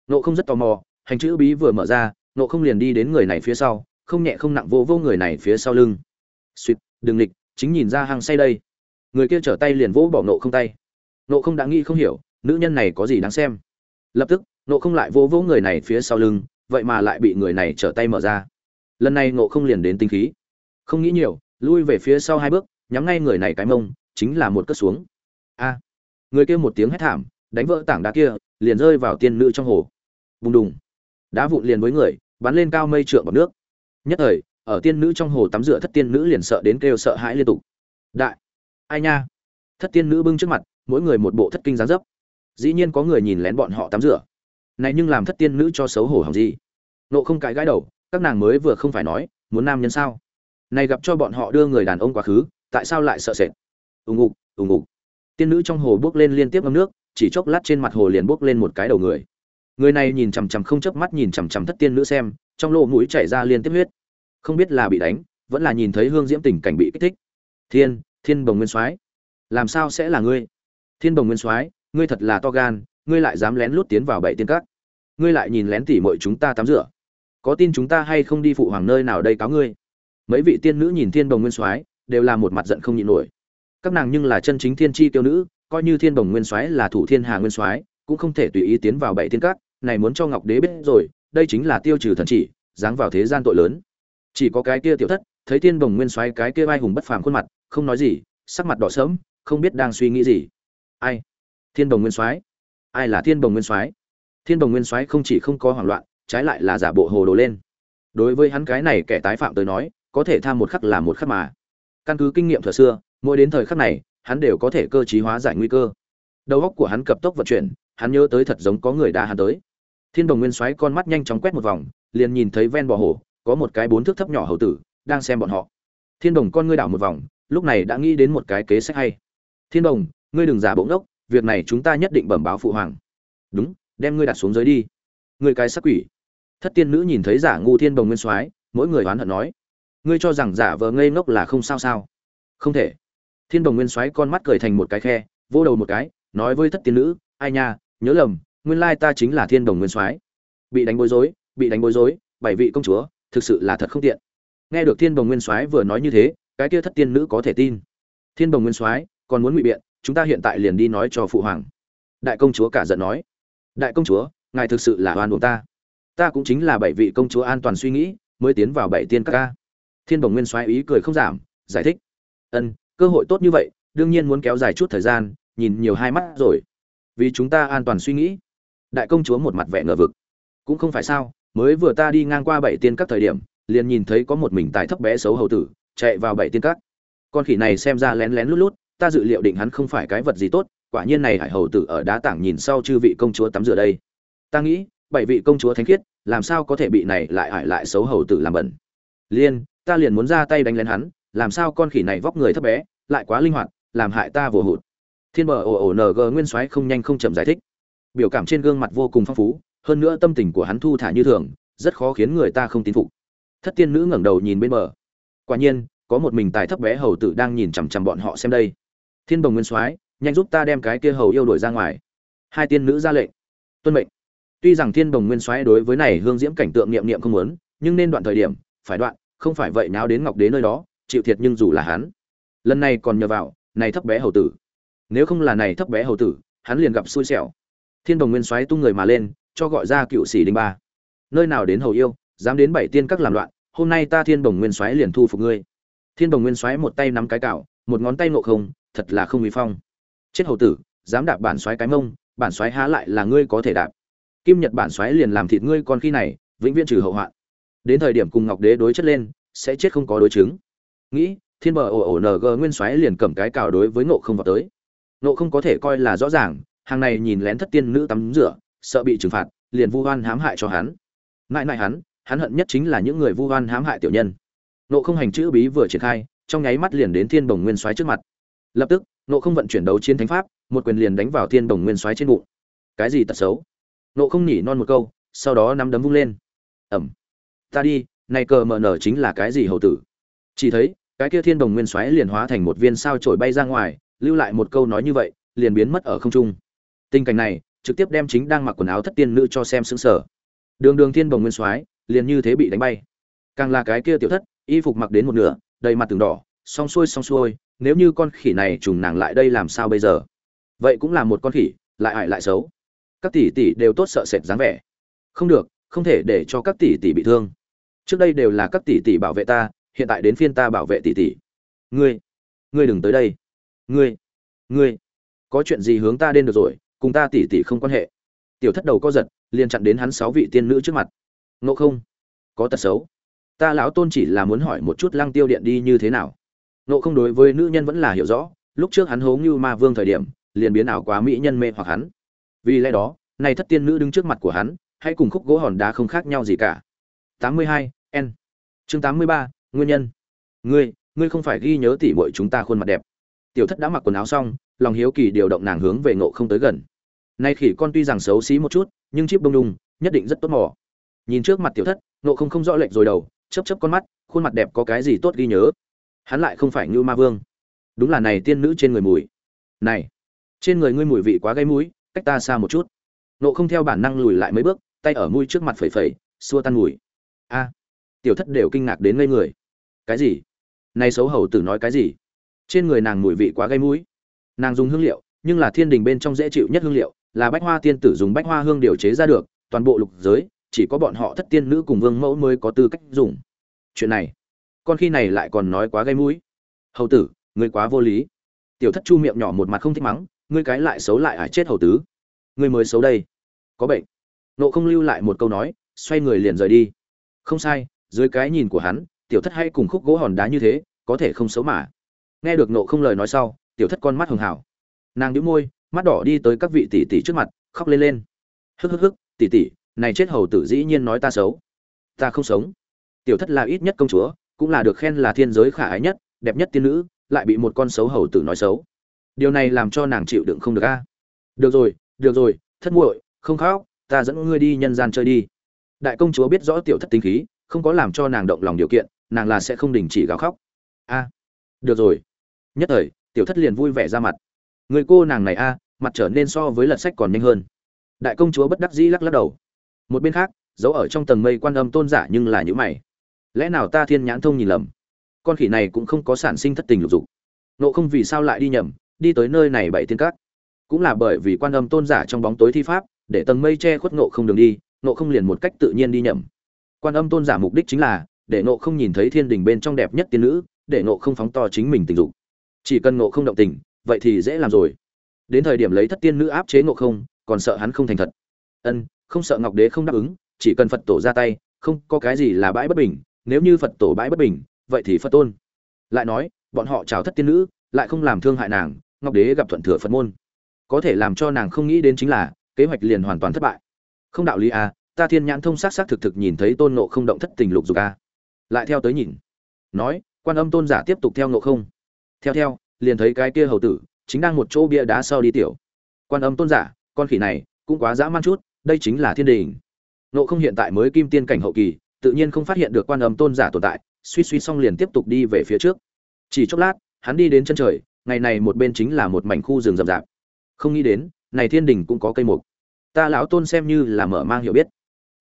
nộ không rất tò mò, hành chữ bí vừa mở ra nộ không liền đi đến người này phía sau, không nhẹ không nặng vô vô người này phía sau lưng. Suýt đừng lịch chính nhìn ra hàng say đây. Người kia trở tay liền vỗ bỏ nộ không tay. Nộ không đã nghĩ không hiểu, nữ nhân này có gì đáng xem. Lập tức nộ không lại vỗ vỗ người này phía sau lưng, vậy mà lại bị người này trở tay mở ra. Lần này nộ không liền đến tinh khí. Không nghĩ nhiều, lui về phía sau hai bước, nhắm ngay người này cái mông, chính là một cất xuống. A. Người kia một tiếng hét thảm, đánh vỡ tảng đá kia liền rơi vào tiên nữ trong hồ. Bùng đùng. Đá vụn liền với người, bắn lên cao mây trượng vào nước. Nhất thời, ở tiên nữ trong hồ tắm rửa thất tiên nữ liền sợ đến kêu sợ hãi liên tục. Đại. Ai nha? Thất tiên nữ bưng trước mặt, mỗi người một bộ thất kinh dáng dấp. Dĩ nhiên có người nhìn lén bọn họ tắm rửa. Này nhưng làm thất tiên nữ cho xấu hổ hỏng gì? Nộ không cãi gãi đầu, các nàng mới vừa không phải nói, muốn nam nhân sao? Này gặp cho bọn họ đưa người đàn ông quá khứ, tại sao lại sợ sệt? Ù ngục ù ngục tiên nữ trong hồ bước lên liên tiếp ngâm nước chỉ chốc lát trên mặt hồ liền bốc lên một cái đầu người. Người này nhìn chằm chằm không chớp mắt nhìn chằm chằm thất tiên nữ xem, trong lỗ mũi chảy ra liên tiếp huyết. Không biết là bị đánh, vẫn là nhìn thấy hương diễm tình cảnh bị kích thích. Thiên thiên bồng nguyên soái, làm sao sẽ là ngươi? Thiên bồng nguyên soái, ngươi thật là to gan, ngươi lại dám lén lút tiến vào bảy tiên các. Ngươi lại nhìn lén tỉ mọi chúng ta tắm rửa. Có tin chúng ta hay không đi phụ hoàng nơi nào đây cáo ngươi? Mấy vị tiên nữ nhìn thiên bồng nguyên soái, đều là một mặt giận không nhịn nổi. Các nàng nhưng là chân chính thiên chi tiêu nữ coi như thiên bồng nguyên soái là thủ thiên hà nguyên soái, cũng không thể tùy ý tiến vào bảy thiên cát này muốn cho ngọc đế biết rồi, đây chính là tiêu trừ thần chỉ, giáng vào thế gian tội lớn. Chỉ có cái kia tiểu thất, thấy thiên bồng nguyên soái cái kia vai hùng bất phàm khuôn mặt, không nói gì, sắc mặt đỏ sớm không biết đang suy nghĩ gì. Ai? Thiên bồng nguyên soái. Ai là thiên bồng nguyên soái? Thiên bồng nguyên soái không chỉ không có hoảng loạn, trái lại là giả bộ hồ đồ lên. Đối với hắn cái này kẻ tái phạm tới nói, có thể tham một khắc là một khắc mà. Căn cứ kinh nghiệm thừa xưa, mỗi đến thời khắc này hắn đều có thể cơ trí hóa giải nguy cơ. Đầu óc của hắn cập tốc vận chuyển, hắn nhớ tới thật giống có người đã hắn tới. Thiên đồng nguyên xoáy con mắt nhanh chóng quét một vòng, liền nhìn thấy ven bò hồ có một cái bốn thước thấp nhỏ hầu tử, đang xem bọn họ. Thiên đồng con ngươi đảo một vòng, lúc này đã nghĩ đến một cái kế sách hay. Thiên đồng, ngươi đừng giả bỗng đốc việc này chúng ta nhất định bẩm báo phụ hoàng. Đúng, đem ngươi đặt xuống dưới đi. Ngươi cái sắc quỷ. Thất tiên nữ nhìn thấy giả ngu thiên Đồng nguyên soái mỗi người oán hận nói. Ngươi cho rằng giả vờ ngây ngốc là không sao sao? Không thể thiên Đồng nguyên soái con mắt cười thành một cái khe vô đầu một cái, nói với thất tiên nữ, ai nha, nhớ lầm, nguyên lai ta chính là thiên đồng nguyên soái bị đánh bối rối, bị đánh bối rối, bảy vị công chúa, thực sự là thật không tiện. Nghe được thiên đồng nguyên soái vừa nói như thế, cái kia thất tiên nữ có thể tin. Thiên đồng nguyên soái còn muốn ngụy biện, chúng ta hiện tại liền đi nói cho phụ hoàng. Đại công chúa cả giận nói. Đại công chúa, ngài thực sự là oan buộc ta. Ta cũng chính là bảy vị công chúa an toàn suy nghĩ, mới tiến vào bảy tiên các ca. Thiên Đồng nguyên soái ý cười không giảm, giải thích. Ân cơ hội tốt như vậy, đương nhiên muốn kéo dài chút thời gian, nhìn nhiều hai mắt rồi. Vì chúng ta an toàn suy nghĩ. Đại công chúa một mặt vẻ ngờ vực. Cũng không phải sao, mới vừa ta đi ngang qua bảy tiên các thời điểm, liền nhìn thấy có một mình tài thấp bé xấu hầu tử, chạy vào bảy tiên các. Con khỉ này xem ra lén lén lút lút, ta dự liệu định hắn không phải cái vật gì tốt, quả nhiên này hải hầu tử ở đá tảng nhìn sau chư vị công chúa tắm rửa đây. Ta nghĩ, bảy vị công chúa thánh khiết, làm sao có thể bị này lại hải lại xấu hầu tử làm bẩn. Liên, ta liền muốn ra tay đánh lén hắn làm sao con khỉ này vóc người thấp bé, lại quá linh hoạt, làm hại ta vừa hụt. Thiên bờ ồ ồ ng nguyên soái không nhanh không chậm giải thích. Biểu cảm trên gương mặt vô cùng phong phú, hơn nữa tâm tình của hắn thu thả như thường, rất khó khiến người ta không tin phục. Thất tiên nữ ngẩng đầu nhìn bên bờ. Quả nhiên, có một mình tài thấp bé hầu tử đang nhìn chằm chằm bọn họ xem đây. Thiên bồng nguyên soái, nhanh giúp ta đem cái kia hầu yêu đổi ra ngoài. Hai tiên nữ ra lệnh. Tuân mệnh. Tuy rằng thiên bồng nguyên soái đối với này hương diễm cảnh tượng niệm niệm không muốn, nhưng nên đoạn thời điểm, phải đoạn, không phải vậy nào đến ngọc đế nơi đó chịu thiệt nhưng dù là hắn, lần này còn nhờ vào này thấp bé hầu tử. Nếu không là này thấp bé hầu tử, hắn liền gặp xui xẻo. Thiên đồng nguyên soái tung người mà lên, cho gọi ra cựu sĩ đinh ba. Nơi nào đến hầu yêu, dám đến bảy tiên các làm loạn, hôm nay ta thiên đồng nguyên soái liền thu phục ngươi. Thiên đồng nguyên soái một tay nắm cái cạo một ngón tay ngộ không, thật là không uy phong. Chết hầu tử, dám đạp bản soái cái mông, bản soái há lại là ngươi có thể đạp. Kim nhật bản soái liền làm thịt ngươi con khi này, vĩnh viễn trừ hậu hoạn. Đến thời điểm cùng ngọc đế đối chất lên, sẽ chết không có đối chứng nghĩ, thiên bờ ồ ồ ng nguyên soái liền cầm cái cào đối với ngộ không vào tới. Ngộ không có thể coi là rõ ràng, hàng này nhìn lén thất tiên nữ tắm rửa, sợ bị trừng phạt, liền vu oan hãm hại cho hắn. Mãi mãi hắn hắn hận nhất chính là những người vu oan hãm hại tiểu nhân. Ngộ không hành chữ bí vừa triển khai, trong nháy mắt liền đến thiên bồng nguyên soái trước mặt. Lập tức, ngộ không vận chuyển đấu chiến thánh pháp, một quyền liền đánh vào thiên bồng nguyên soái trên bụng. Cái gì tật xấu? Ngộ không nhỉ non một câu, sau đó nắm đấm vung lên. Ẩm. Ta đi này cờ mờ nở chính là cái gì hầu tử? Chỉ thấy cái kia thiên đồng nguyên xoáy liền hóa thành một viên sao trổi bay ra ngoài, lưu lại một câu nói như vậy, liền biến mất ở không trung. Tình cảnh này, trực tiếp đem chính đang mặc quần áo thất tiên nữ cho xem xứng sở đường đường thiên đồng nguyên xoáy, liền như thế bị đánh bay. Càng là cái kia tiểu thất, y phục mặc đến một nửa, đầy mặt từng đỏ xong xuôi xong xuôi, nếu như con khỉ này trùng nàng lại đây làm sao bây giờ? Vậy cũng là một con khỉ, lại hại lại xấu. Các tỷ tỷ đều tốt sợ sệt dáng vẻ. Không được, không thể để cho các tỷ tỷ bị thương. Trước đây đều là các tỷ tỷ bảo vệ ta hiện tại đến phiên ta bảo vệ tỷ tỷ. Ngươi ngươi đừng tới đây. Ngươi ngươi có chuyện gì hướng ta đến được rồi cùng ta tỷ tỷ không quan hệ. Tiểu thất đầu co giật liền chặn đến hắn sáu vị tiên nữ trước mặt. Ngộ không có tật xấu. Ta lão tôn chỉ là muốn hỏi một chút lăng tiêu điện đi như thế nào. Ngộ không đối với nữ nhân vẫn là hiểu rõ lúc trước hắn hố như ma vương thời điểm liền biến ảo quá mỹ nhân mê hoặc hắn. Vì lẽ đó nay thất tiên nữ đứng trước mặt của hắn hay cùng khúc gỗ hòn đá không khác nhau gì cả. 82, n. Chương 83, nguyên nhân? Ngươi ngươi không phải ghi nhớ tỉ muội chúng ta khuôn mặt đẹp. Tiểu thất đã mặc quần áo xong, lòng hiếu kỳ điều động nàng hướng về ngộ không tới gần. Nay khỉ con tuy rằng xấu xí một chút, nhưng chip bông đùng, nhất định rất tốt mỏ nhìn trước mặt tiểu thất, ngộ không không rõ lệnh rồi đầu chấp chấp con mắt, khuôn mặt đẹp có cái gì tốt ghi nhớ? Hắn lại không phải như ma vương. Đúng là này tiên nữ trên người mùi. Này, trên người ngươi mùi vị quá gây mũi, cách ta xa một chút. Nộ không theo bản năng lùi lại mấy bước, tay ở mũi trước mặt phẩy phẩy, xua tan mùi. A, tiểu thất đều kinh ngạc đến ngây người cái gì? Này xấu hầu tử nói cái gì? Trên người nàng mùi vị quá gây mũi. Nàng dùng hương liệu, nhưng là thiên đình bên trong dễ chịu nhất hương liệu, là bách hoa tiên tử dùng bách hoa hương điều chế ra được, toàn bộ lục giới, chỉ có bọn họ thất tiên nữ cùng vương mẫu mới có tư cách dùng. Chuyện này, con khi này lại còn nói quá gây mũi. Hầu tử, ngươi quá vô lý. Tiểu thất chu miệng nhỏ một mặt không thích mắng, ngươi cái lại xấu lại ải chết hầu tứ ngươi mới xấu đây. Có bệnh. Nộ không lưu lại một câu nói, xoay người liền rời đi. Không sai, dưới cái nhìn của hắn tiểu thất hay cùng khúc gỗ hòn đá như thế, có thể không xấu mà. Nghe được nộ không lời nói sau, tiểu thất con mắt hường hảo. Nàng đĩu môi, mắt đỏ đi tới các vị tỷ tỷ trước mặt, khóc lên lên. Hức hức hức, tỷ tỷ, này chết hầu tử dĩ nhiên nói ta xấu. Ta không sống. Tiểu thất là ít nhất công chúa, cũng là được khen là thiên giới khả ái nhất, đẹp nhất tiên nữ, lại bị một con xấu hầu tử nói xấu. Điều này làm cho nàng chịu đựng không được a. Được rồi được rồi, thất muội, không khóc, ta dẫn ngươi đi nhân gian chơi đi. Đại công chúa biết rõ tiểu thất tính khí, không có làm cho nàng động lòng điều kiện nàng là sẽ không đình chỉ gào khóc. A, được rồi. Nhất thời, tiểu thất liền vui vẻ ra mặt. Người cô nàng này a, mặt trở nên so với lật sách còn nhanh hơn. Đại công chúa bất đắc dĩ lắc lắc đầu. Một bên khác, giấu ở trong tầng mây quan âm tôn giả nhưng là những mày. Lẽ nào ta thiên nhãn thông nhìn lầm? Con khỉ này cũng không có sản sinh thất tình lục dục. Nộ không vì sao lại đi nhầm, đi tới nơi này bảy thiên cát cũng là bởi vì quan âm tôn giả trong bóng tối thi pháp, để tầng mây che khuất nộ không đường đi nộ không liền một cách tự nhiên đi nhầm. Quan âm tôn giả mục đích chính là để nộ không nhìn thấy thiên đình bên trong đẹp nhất tiên nữ, để nộ không phóng to chính mình tình dục. Chỉ cần nộ không động tình, vậy thì dễ làm rồi. Đến thời điểm lấy thất tiên nữ áp chế nộ không, còn sợ hắn không thành thật. Ân, không sợ ngọc đế không đáp ứng, chỉ cần phật tổ ra tay, không có cái gì là bãi bất bình, nếu như phật tổ bãi bất bình, vậy thì phật tôn. Lại nói, bọn họ chào thất tiên nữ, lại không làm thương hại nàng, ngọc đế gặp thuận thừa phật môn. Có thể làm cho nàng không nghĩ đến chính là, kế hoạch liền hoàn toàn thất bại. Không đạo lý à ta thiên nhãn thông xác xác thực thực nhìn thấy tôn nộ không động thất tình lục dục à lại theo tới nhìn. Nói, quan âm tôn giả tiếp tục theo nộ không. Theo theo, liền thấy cái kia hầu tử, chính đang một chỗ bia đá sau đi tiểu. Quan âm tôn giả, con khỉ này, cũng quá dã man chút, đây chính là thiên đình. Nộ không hiện tại mới kim tiên cảnh hậu kỳ, tự nhiên không phát hiện được quan âm tôn giả tồn tại, suy suy xong liền tiếp tục đi về phía trước. Chỉ chốc lát, hắn đi đến chân trời, ngày này một bên chính là một mảnh khu rừng rậm rạp. Không nghĩ đến, này thiên đình cũng có cây mục. Ta lão tôn xem như là mở mang hiểu biết.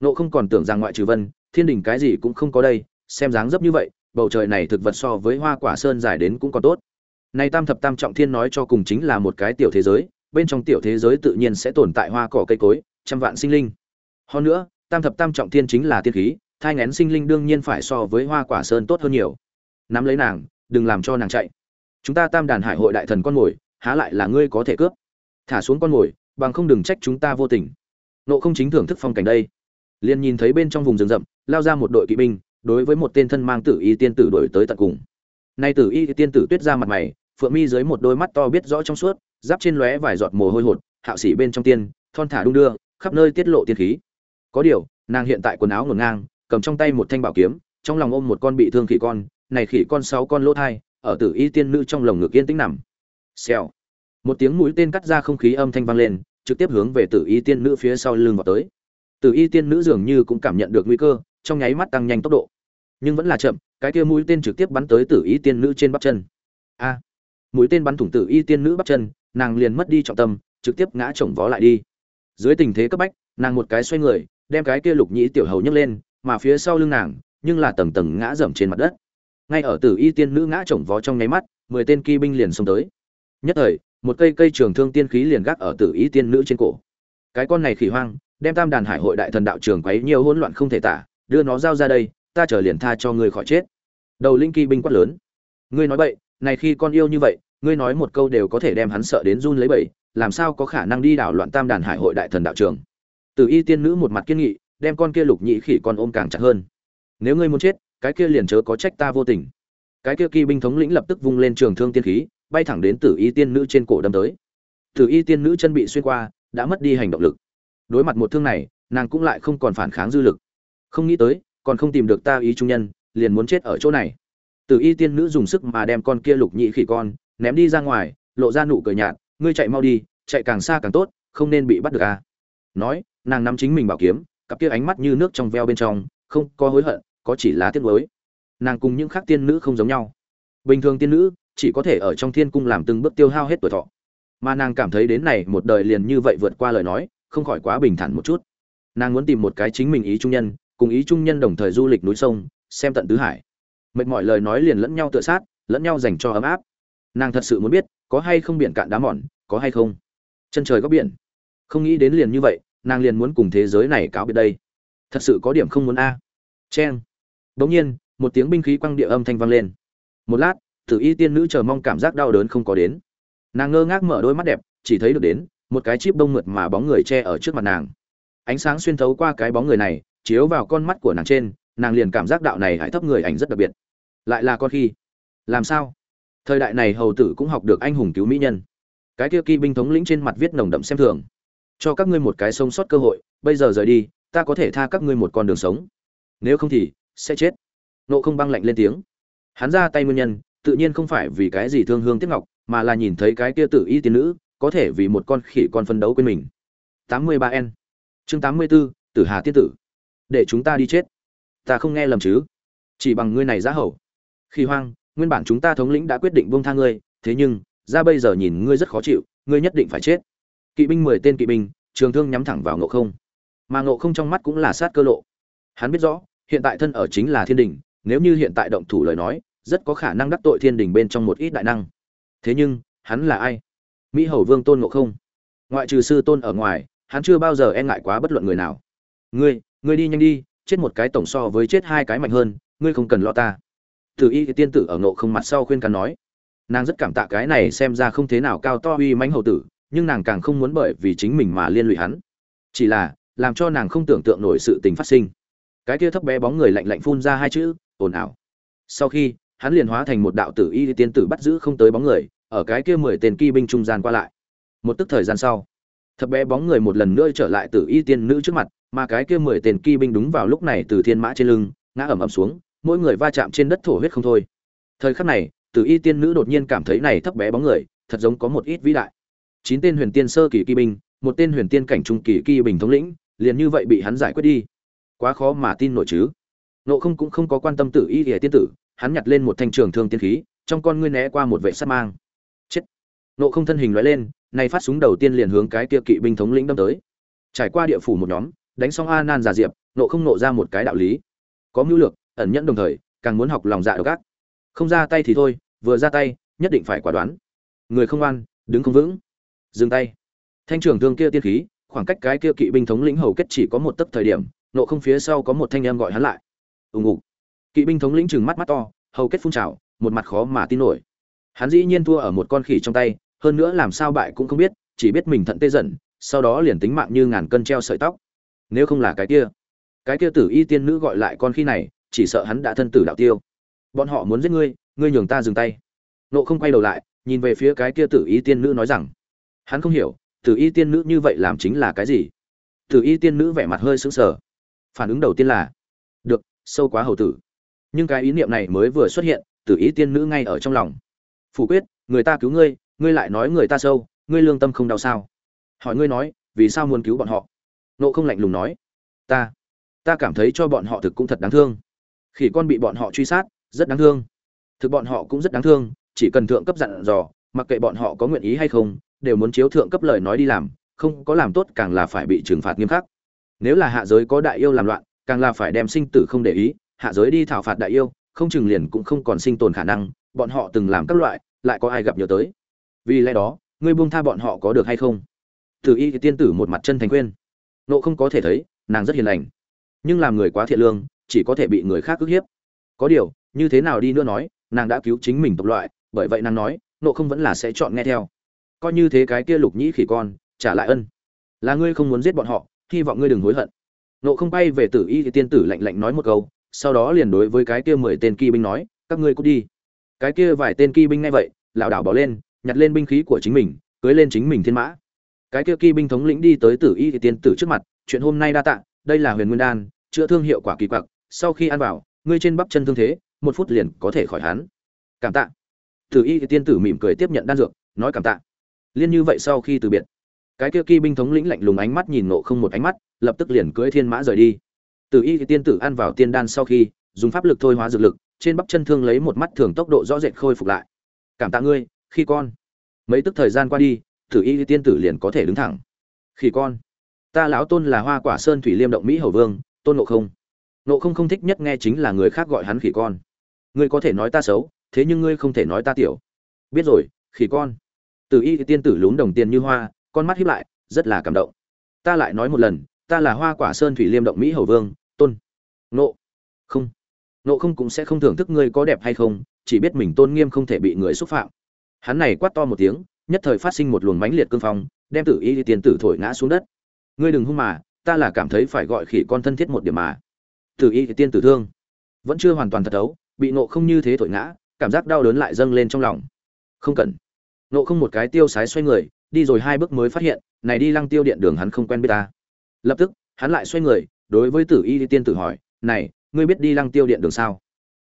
Nộ không còn tưởng rằng ngoại trừ vân, thiên đình cái gì cũng không có đây xem dáng dấp như vậy, bầu trời này thực vật so với hoa quả sơn dài đến cũng còn tốt. Này tam thập tam trọng thiên nói cho cùng chính là một cái tiểu thế giới, bên trong tiểu thế giới tự nhiên sẽ tồn tại hoa cỏ cây cối, trăm vạn sinh linh. Hơn nữa, tam thập tam trọng thiên chính là tiên khí, thai ngén sinh linh đương nhiên phải so với hoa quả sơn tốt hơn nhiều. Nắm lấy nàng, đừng làm cho nàng chạy. Chúng ta tam đàn hải hội đại thần con mồi há lại là ngươi có thể cướp. Thả xuống con mồi bằng không đừng trách chúng ta vô tình. Nộ không chính thưởng thức phong cảnh đây. Liền nhìn thấy bên trong vùng rừng rậm, lao ra một đội kỵ binh đối với một tên thân mang tử y tiên tử đổi tới tận cùng. Nay tử y tiên tử tuyết ra mặt mày, phượng mi dưới một đôi mắt to biết rõ trong suốt, giáp trên lóe vài giọt mồ hôi hột hạo sĩ bên trong tiên, thon thả đung đưa, khắp nơi tiết lộ tiên khí. Có điều, nàng hiện tại quần áo ngổn ngang, cầm trong tay một thanh bảo kiếm, trong lòng ôm một con bị thương khỉ con, này khỉ con sáu con lỗ thai, ở tử y tiên nữ trong lồng ngực yên tĩnh nằm. Xèo. Một tiếng mũi tên cắt ra không khí âm thanh vang lên, trực tiếp hướng về tử y tiên nữ phía sau lưng vào tới. Tử y tiên nữ dường như cũng cảm nhận được nguy cơ trong nháy mắt tăng nhanh tốc độ. Nhưng vẫn là chậm, cái kia mũi tên trực tiếp bắn tới tử y tiên nữ trên bắp chân. A! Mũi tên bắn thủng tử y tiên nữ bắp chân, nàng liền mất đi trọng tâm, trực tiếp ngã chồng vó lại đi. Dưới tình thế cấp bách, nàng một cái xoay người, đem cái kia lục nhĩ tiểu hầu nhấc lên, mà phía sau lưng nàng, nhưng là tầng tầng ngã dầm trên mặt đất. Ngay ở tử y tiên nữ ngã chồng vó trong nháy mắt, mười tên kỵ binh liền xông tới. Nhất thời, một cây cây trường thương tiên khí liền gác ở tử y tiên nữ trên cổ. Cái con này khỉ hoang, đem tam đàn hải hội đại thần đạo trường quấy nhiều hỗn loạn không thể tả đưa nó giao ra đây, ta chờ liền tha cho ngươi khỏi chết. Đầu linh kỳ binh quát lớn. Ngươi nói vậy này khi con yêu như vậy, ngươi nói một câu đều có thể đem hắn sợ đến run lấy bẩy làm sao có khả năng đi đảo loạn tam đàn hải hội đại thần đạo trường? Tử y tiên nữ một mặt kiên nghị, đem con kia lục nhị khỉ con ôm càng chặt hơn. Nếu ngươi muốn chết, cái kia liền chớ có trách ta vô tình. Cái kia kỳ binh thống lĩnh lập tức vung lên trường thương tiên khí, bay thẳng đến tử y tiên nữ trên cổ đâm tới. Tử y tiên nữ chân bị xuyên qua, đã mất đi hành động lực. Đối mặt một thương này, nàng cũng lại không còn phản kháng dư lực không nghĩ tới, còn không tìm được ta ý trung nhân, liền muốn chết ở chỗ này. Từ y tiên nữ dùng sức mà đem con kia lục nhị khỉ con ném đi ra ngoài, lộ ra nụ cười nhạt, ngươi chạy mau đi, chạy càng xa càng tốt, không nên bị bắt được à. Nói, nàng nắm chính mình bảo kiếm, cặp kia ánh mắt như nước trong veo bên trong, không có hối hận, có chỉ lá tiếc nuối. Nàng cùng những khác tiên nữ không giống nhau. Bình thường tiên nữ chỉ có thể ở trong thiên cung làm từng bước tiêu hao hết tuổi thọ. Mà nàng cảm thấy đến này một đời liền như vậy vượt qua lời nói, không khỏi quá bình thản một chút. Nàng muốn tìm một cái chính mình ý trung nhân cùng ý trung nhân đồng thời du lịch núi sông, xem tận tứ hải. Mệt mỏi lời nói liền lẫn nhau tựa sát, lẫn nhau dành cho ấm áp. Nàng thật sự muốn biết, có hay không biển cạn đá mòn, có hay không? Chân trời góc biển. Không nghĩ đến liền như vậy, nàng liền muốn cùng thế giới này cáo biệt đây. Thật sự có điểm không muốn a. À. cheng. Đống nhiên, một tiếng binh khí quăng địa âm thanh vang lên. Một lát, tử y tiên nữ chờ mong cảm giác đau đớn không có đến. Nàng ngơ ngác mở đôi mắt đẹp, chỉ thấy được đến, một cái chip đông mượt mà bóng người che ở trước mặt nàng. Ánh sáng xuyên thấu qua cái bóng người này chiếu vào con mắt của nàng trên nàng liền cảm giác đạo này hãy thấp người ảnh rất đặc biệt. Lại là con khi làm sao? Thời đại này hầu tử cũng học được anh hùng cứu mỹ nhân. Cái kia kỳ binh thống lĩnh trên mặt viết nồng đậm xem thường. Cho các ngươi một cái sống sót cơ hội bây giờ rời đi ta có thể tha các ngươi một con đường sống. Nếu không thì sẽ chết. Nộ không băng lạnh lên tiếng. Hắn ra tay nguyên nhân tự nhiên không phải vì cái gì thương hương tiếc ngọc mà là nhìn thấy cái kia tử y tiên nữ có thể vì một con khỉ con phân đấu quên mình. 83 n. Chương 84, tử hà tiên tử để chúng ta đi chết. Ta không nghe lầm chứ? Chỉ bằng ngươi này giá hầu. Khi hoang, nguyên bản chúng ta thống lĩnh đã quyết định buông tha ngươi, thế nhưng, ra bây giờ nhìn ngươi rất khó chịu, ngươi nhất định phải chết. Kỵ binh mười tên kỵ binh, trường thương nhắm thẳng vào ngộ không. Mà ngộ không trong mắt cũng là sát cơ lộ. Hắn biết rõ, hiện tại thân ở chính là thiên đình, nếu như hiện tại động thủ lời nói, rất có khả năng đắc tội thiên đình bên trong một ít đại năng. Thế nhưng, hắn là ai? Mỹ hầu vương tôn ngộ không. Ngoại trừ sư tôn ở ngoài, hắn chưa bao giờ e ngại quá bất luận người nào. Ngươi ngươi đi nhanh đi, chết một cái tổng so với chết hai cái mạnh hơn, ngươi không cần lo ta. Tử y tiên tử ở ngộ không mặt sau khuyên can nói. Nàng rất cảm tạ cái này xem ra không thế nào cao to uy mãnh hầu tử, nhưng nàng càng không muốn bởi vì chính mình mà liên lụy hắn. Chỉ là, làm cho nàng không tưởng tượng nổi sự tình phát sinh. Cái kia thấp bé bóng người lạnh lạnh phun ra hai chữ, ồn ào. Sau khi, hắn liền hóa thành một đạo tử y tiên tử bắt giữ không tới bóng người, ở cái kia mười tên kỵ binh trung gian qua lại. Một tức thời gian sau thấp bé bóng người một lần nữa trở lại từ y tiên nữ trước mặt, mà cái kia mười tên kỵ binh đúng vào lúc này từ thiên mã trên lưng, ngã ẩm ẩm xuống, mỗi người va chạm trên đất thổ huyết không thôi. Thời khắc này, tử y tiên nữ đột nhiên cảm thấy này thấp bé bóng người, thật giống có một ít vĩ đại. Chín tên huyền tiên sơ kỳ kỵ binh, một tên huyền tiên cảnh trung kỳ kỵ bình thống lĩnh, liền như vậy bị hắn giải quyết đi. Quá khó mà tin nổi chứ. Nộ không cũng không có quan tâm tử y thì tiên tử, hắn nhặt lên một thanh trường thương tiên khí, trong con ngươi né qua một vệ sát mang. Chết. Nộ không thân hình lóe lên nay phát súng đầu tiên liền hướng cái kia kỵ binh thống lĩnh đâm tới. Trải qua địa phủ một nhóm, đánh xong a nan giả diệp, nộ không nộ ra một cái đạo lý. Có mưu lược, ẩn nhẫn đồng thời, càng muốn học lòng dạ độc ác. Không ra tay thì thôi, vừa ra tay, nhất định phải quả đoán. Người không ăn đứng không vững. Dừng tay. Thanh trưởng thương kia tiên khí, khoảng cách cái kia kỵ binh thống lĩnh hầu kết chỉ có một tấc thời điểm, nộ không phía sau có một thanh em gọi hắn lại. Ùng ục kỵ binh thống lĩnh chừng mắt mắt to, hầu kết phun trào, một mặt khó mà tin nổi. Hắn dĩ nhiên thua ở một con khỉ trong tay hơn nữa làm sao bại cũng không biết, chỉ biết mình thận tê dần, sau đó liền tính mạng như ngàn cân treo sợi tóc. Nếu không là cái kia. Cái kia tử y tiên nữ gọi lại con khi này, chỉ sợ hắn đã thân tử đạo tiêu. Bọn họ muốn giết ngươi ngươi nhường ta dừng tay. Nộ không quay đầu lại, nhìn về phía cái kia tử y tiên nữ nói rằng, hắn không hiểu, tử y tiên nữ như vậy làm chính là cái gì? Tử y tiên nữ vẻ mặt hơi sững sờ. Phản ứng đầu tiên là, được, sâu quá hầu tử. Nhưng cái ý niệm này mới vừa xuất hiện, tử y tiên nữ ngay ở trong lòng. Phủ quyết, người ta cứu ngươi ngươi lại nói người ta sâu, ngươi lương tâm không đau sao? Hỏi ngươi nói, vì sao muốn cứu bọn họ? Nộ không lạnh lùng nói, ta ta cảm thấy cho bọn họ thực cũng thật đáng thương. Khỉ con bị bọn họ truy sát, rất đáng thương. Thực bọn họ cũng rất đáng thương, chỉ cần thượng cấp dặn dò, mặc kệ bọn họ có nguyện ý hay không, đều muốn chiếu thượng cấp lời nói đi làm, không có làm tốt càng là phải bị trừng phạt nghiêm khắc. Nếu là hạ giới có đại yêu làm loạn, càng là phải đem sinh tử không để ý, hạ giới đi thảo phạt đại yêu, không chừng liền cũng không còn sinh tồn khả năng, bọn họ từng làm các loại, lại có ai gặp nhớ tới vì lẽ đó, ngươi buông tha bọn họ có được hay không? Tử y tiên tử một mặt chân thành khuyên. Nộ không có thể thấy, nàng rất hiền lành. Nhưng làm người quá thiện lương, chỉ có thể bị người khác ức hiếp. Có điều, như thế nào đi nữa nói, nàng đã cứu chính mình tộc loại, bởi vậy nàng nói, nộ không vẫn là sẽ chọn nghe theo. Coi như thế cái kia lục nhĩ khỉ con, trả lại ân. Là ngươi không muốn giết bọn họ, hy vọng ngươi đừng hối hận. Nộ không bay về tử y thì tiên tử lạnh lạnh nói một câu, sau đó liền đối với cái kia mười tên kỵ binh nói, các ngươi cút đi. Cái kia vài tên kỵ binh ngay vậy, lảo đảo bỏ lên nhặt lên binh khí của chính mình, cưới lên chính mình thiên mã. Cái kia kỵ binh thống lĩnh đi tới tử y thì tiên tử trước mặt, chuyện hôm nay đa tạ, đây là huyền nguyên đan, chữa thương hiệu quả kỳ quặc, sau khi ăn vào, ngươi trên bắp chân thương thế, một phút liền có thể khỏi hắn. Cảm tạ. Tử y thì tiên tử mỉm cười tiếp nhận đan dược, nói cảm tạ. Liên như vậy sau khi từ biệt, cái kia kỵ binh thống lĩnh lạnh lùng ánh mắt nhìn nộ không một ánh mắt, lập tức liền cưỡi thiên mã rời đi. Tử y thì tiên tử ăn vào tiên đan sau khi, dùng pháp lực thôi hóa dược lực, trên bắp chân thương lấy một mắt thường tốc độ rõ rệt khôi phục lại. Cảm tạ ngươi khi con. Mấy tức thời gian qua đi tử y tiên tử liền có thể đứng thẳng. Khi con. Ta lão tôn là hoa quả sơn thủy liêm động mỹ hầu vương, tôn nộ không? Nộ không không thích nhất nghe chính là người khác gọi hắn khỉ con. Ngươi có thể nói ta xấu, thế nhưng ngươi không thể nói ta tiểu. Biết rồi, khỉ con. Tử y tiên tử lún đồng tiền như hoa, con mắt hiếp lại, rất là cảm động. Ta lại nói một lần, ta là hoa quả sơn thủy liêm động mỹ hầu vương, tôn. Nộ không. Nộ không cũng sẽ không thưởng thức ngươi có đẹp hay không, chỉ biết mình tôn nghiêm không thể bị người xúc phạm hắn này quát to một tiếng, nhất thời phát sinh một luồng mãnh liệt cương phong, đem tử y tiền tử thổi ngã xuống đất. Ngươi đừng hung mà, ta là cảm thấy phải gọi khỉ con thân thiết một điểm mà. Tử y tiên tử thương. Vẫn chưa hoàn toàn thật đấu, bị nộ không như thế thổi ngã, cảm giác đau đớn lại dâng lên trong lòng. Không cần. Nộ không một cái tiêu sái xoay người, đi rồi hai bước mới phát hiện, này đi lăng tiêu điện đường hắn không quen biết ta. Lập tức, hắn lại xoay người, đối với tử y tiên tử hỏi, này, ngươi biết đi lăng tiêu điện đường sao?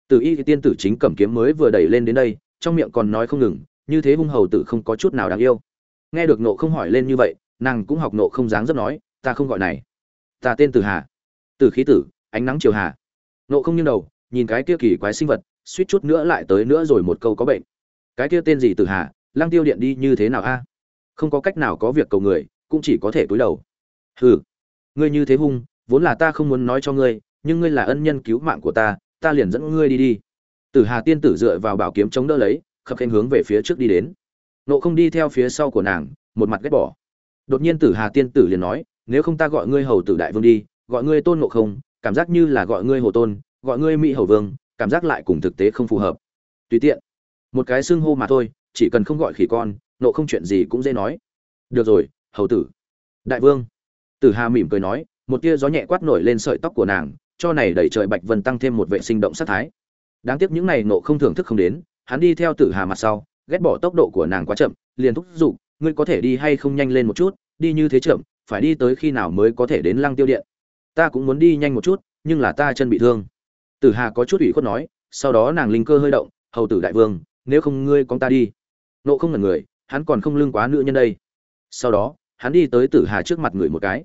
Tử y tiên tử chính cầm kiếm mới vừa đẩy lên đến đây, trong miệng còn nói không ngừng như thế hung hầu tử không có chút nào đáng yêu. Nghe được nộ không hỏi lên như vậy, nàng cũng học nộ không dáng dấp nói, ta không gọi này. Ta tên tử hà. Tử khí tử, ánh nắng chiều hà. Nộ không nghiêng đầu, nhìn cái kia kỳ quái sinh vật, suýt chút nữa lại tới nữa rồi một câu có bệnh. Cái kia tên gì từ hà? Lăng tiêu điện đi như thế nào a? Không có cách nào có việc cầu người, cũng chỉ có thể cúi đầu. Hừ, ngươi như thế hung, vốn là ta không muốn nói cho ngươi, nhưng ngươi là ân nhân cứu mạng của ta ta liền dẫn ngươi đi đi. Tử hà tiên tử dựa vào bảo kiếm chống đỡ lấy khập khênh hướng về phía trước đi đến. Nộ không đi theo phía sau của nàng, một mặt ghét bỏ. Đột nhiên tử hà tiên tử liền nói, nếu không ta gọi ngươi hầu tử đại vương đi, gọi ngươi tôn nộ không, cảm giác như là gọi ngươi hồ tôn, gọi ngươi mỹ hầu vương, cảm giác lại cùng thực tế không phù hợp. Tùy tiện. Một cái xưng hô mà thôi, chỉ cần không gọi khỉ con nộ không chuyện gì cũng dễ nói. Được rồi, hầu tử. Đại vương. Tử hà mỉm cười nói, một tia gió nhẹ quát nổi lên sợi tóc của nàng, cho này đẩy trời bạch vân tăng thêm một vệ sinh động sát thái. Đáng tiếc những này nộ không thưởng thức không đến hắn đi theo tử hà mặt sau, ghét bỏ tốc độ của nàng quá chậm, liền thúc giục, ngươi có thể đi hay không nhanh lên một chút, đi như thế chậm, phải đi tới khi nào mới có thể đến lăng tiêu điện? Ta cũng muốn đi nhanh một chút, nhưng là ta chân bị thương. Tử hà có chút ủy khuất nói, sau đó nàng linh cơ hơi động, hầu tử đại vương, nếu không ngươi con ta đi. Nộ không ngần người, hắn còn không lương quá nữ nhân đây. Sau đó, hắn đi tới tử hà trước mặt người một cái.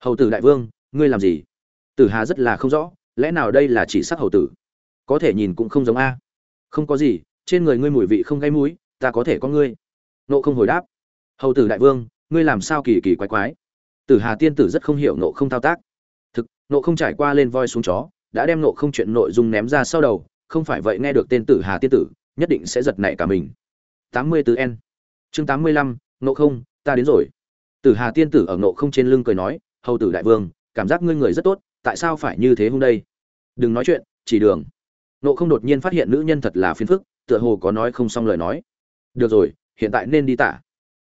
Hầu tử đại vương, ngươi làm gì? Tử hà rất là không rõ, lẽ nào đây là chỉ sắc hầu tử? Có thể nhìn cũng không giống a. Không có gì trên người ngươi mùi vị không gây mũi, ta có thể có ngươi. Nộ không hồi đáp. Hầu tử đại vương, ngươi làm sao kỳ kỳ quái quái? Tử hà tiên tử rất không hiểu nộ không thao tác. Thực, nộ không trải qua lên voi xuống chó, đã đem nộ không chuyện nội dung ném ra sau đầu, không phải vậy nghe được tên tử hà tiên tử, nhất định sẽ giật nảy cả mình. Tám mươi tứ n chương tám mươi lăm, nộ không, ta đến rồi. Tử hà tiên tử ở nộ không trên lưng cười nói, hầu tử đại vương, cảm giác ngươi người rất tốt, tại sao phải như thế hôm đây? Đừng nói chuyện, chỉ đường. Nộ không đột nhiên phát hiện nữ nhân thật là phiền phức tựa hồ có nói không xong lời nói. Được rồi, hiện tại nên đi tả.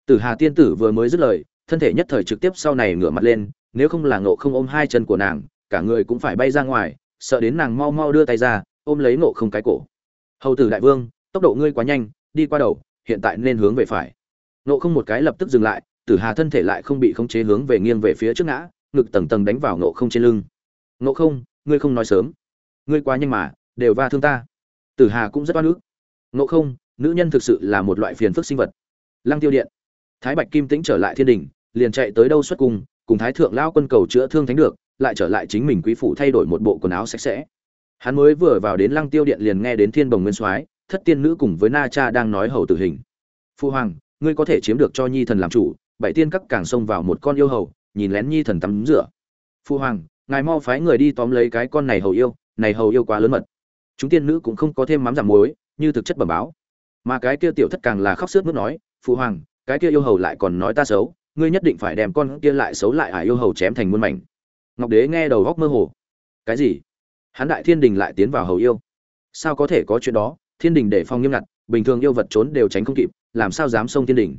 Tử hà tiên tử vừa mới dứt lời, thân thể nhất thời trực tiếp sau này ngửa mặt lên, nếu không là nộ không ôm hai chân của nàng, cả người cũng phải bay ra ngoài, sợ đến nàng mau mau đưa tay ra, ôm lấy nộ không cái cổ. Hầu tử đại vương, tốc độ ngươi quá nhanh, đi qua đầu, hiện tại nên hướng về phải. Nộ không một cái lập tức dừng lại, tử hà thân thể lại không bị khống chế hướng về nghiêng về phía trước ngã, ngực tầng tầng đánh vào nộ không trên lưng. Nộ không, ngươi không nói sớm. Ngươi quá nhanh mà, đều va thương ta. Tử hà cũng rất oan ức ngộ không, nữ nhân thực sự là một loại phiền phức sinh vật. Lăng tiêu điện. Thái bạch kim tĩnh trở lại thiên đình, liền chạy tới đâu xuất cung, cùng thái thượng lao quân cầu chữa thương thánh được, lại trở lại chính mình quý phủ thay đổi một bộ quần áo sạch sẽ. Hắn mới vừa vào đến lăng tiêu điện liền nghe đến thiên bồng nguyên soái, thất tiên nữ cùng với na cha đang nói hầu tử hình. Phu hoàng, ngươi có thể chiếm được cho nhi thần làm chủ, bảy tiên các càng xông vào một con yêu hầu, nhìn lén nhi thần tắm rửa. Phu hoàng, ngài mau phái người đi tóm lấy cái con này hầu yêu, này hầu yêu quá lớn mật. Chúng tiên nữ cũng không có thêm mắm giảm muối như thực chất bẩm báo. Mà cái kia tiểu thất càng là khóc sướt mướt nói, phụ hoàng, cái kia yêu hầu lại còn nói ta xấu, ngươi nhất định phải đem con kia lại xấu lại hại yêu hầu chém thành muôn mảnh. Ngọc đế nghe đầu góc mơ hồ. Cái gì? Hắn đại thiên đình lại tiến vào hầu yêu. Sao có thể có chuyện đó? Thiên đình để phòng nghiêm ngặt, bình thường yêu vật trốn đều tránh không kịp, làm sao dám xông thiên đình?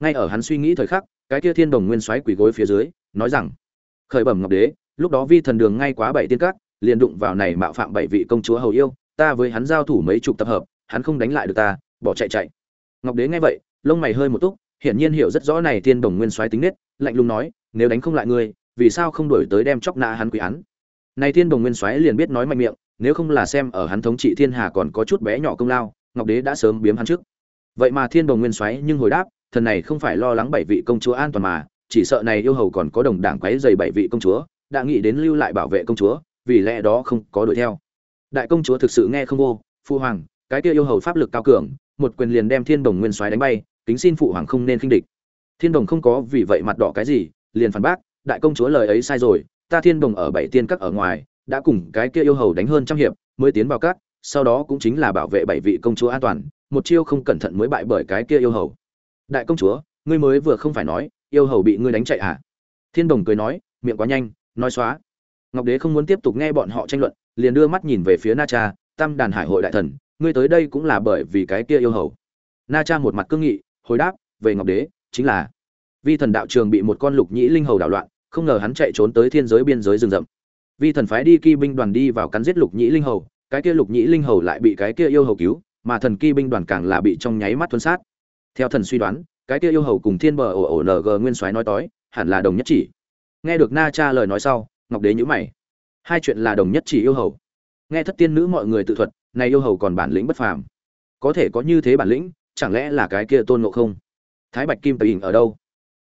Ngay ở hắn suy nghĩ thời khắc, cái kia thiên đồng nguyên xoáy quỳ gối phía dưới, nói rằng, khởi bẩm ngọc đế, lúc đó vi thần đường ngay quá bảy tiên các, liền đụng vào này mạo phạm bảy vị công chúa hầu yêu ta với hắn giao thủ mấy chục tập hợp, hắn không đánh lại được ta, bỏ chạy chạy. Ngọc đế nghe vậy, lông mày hơi một túc, hiển nhiên hiểu rất rõ này thiên đồng nguyên soái tính nết, lạnh lùng nói, nếu đánh không lại ngươi, vì sao không đổi tới đem chóc nã hắn quỷ án? Này thiên đồng nguyên soái liền biết nói mạnh miệng, nếu không là xem ở hắn thống trị thiên hà còn có chút bé nhỏ công lao, ngọc đế đã sớm biếm hắn trước. Vậy mà thiên đồng nguyên soái nhưng hồi đáp, thần này không phải lo lắng bảy vị công chúa an toàn mà, chỉ sợ này yêu hầu còn có đồng đảng quấy dày bảy vị công chúa, đã nghĩ đến lưu lại bảo vệ công chúa, vì lẽ đó không có đuổi theo đại công chúa thực sự nghe không vô phụ hoàng, cái kia yêu hầu pháp lực cao cường, một quyền liền đem thiên đồng nguyên soái đánh bay, kính xin phụ hoàng không nên khinh địch. Thiên đồng không có vì vậy mặt đỏ cái gì, liền phản bác, đại công chúa lời ấy sai rồi, ta thiên đồng ở bảy tiên các ở ngoài, đã cùng cái kia yêu hầu đánh hơn trăm hiệp, mới tiến vào các, sau đó cũng chính là bảo vệ bảy vị công chúa an toàn, một chiêu không cẩn thận mới bại bởi cái kia yêu hầu. Đại công chúa, ngươi mới vừa không phải nói, yêu hầu bị ngươi đánh chạy à? Thiên đồng cười nói, miệng quá nhanh, nói xóa. Ngọc đế không muốn tiếp tục nghe bọn họ tranh luận liền đưa mắt nhìn về phía na cha, tam đàn hải hội đại thần, ngươi tới đây cũng là bởi vì cái kia yêu hầu. Na cha một mặt cương nghị, hồi đáp, về ngọc đế, chính là. Vi thần đạo trường bị một con lục nhĩ linh hầu đảo loạn, không ngờ hắn chạy trốn tới thiên giới biên giới rừng rậm. Vi thần phái đi kỳ binh đoàn đi vào cắn giết lục nhĩ linh hầu, cái kia lục nhĩ linh hầu lại bị cái kia yêu hầu cứu, mà thần kỳ binh đoàn càng là bị trong nháy mắt thuấn sát. Theo thần suy đoán, cái kia yêu hầu cùng thiên bờ ổ ổ ng nguyên soái nói tói, hẳn là đồng nhất chỉ. Nghe được na cha lời nói sau, ngọc đế nhữ mày hai chuyện là đồng nhất chỉ yêu hầu. Nghe thất tiên nữ mọi người tự thuật này yêu hầu còn bản lĩnh bất phàm. Có thể có như thế bản lĩnh chẳng lẽ là cái kia tôn ngộ không? Thái bạch kim tây ở đâu?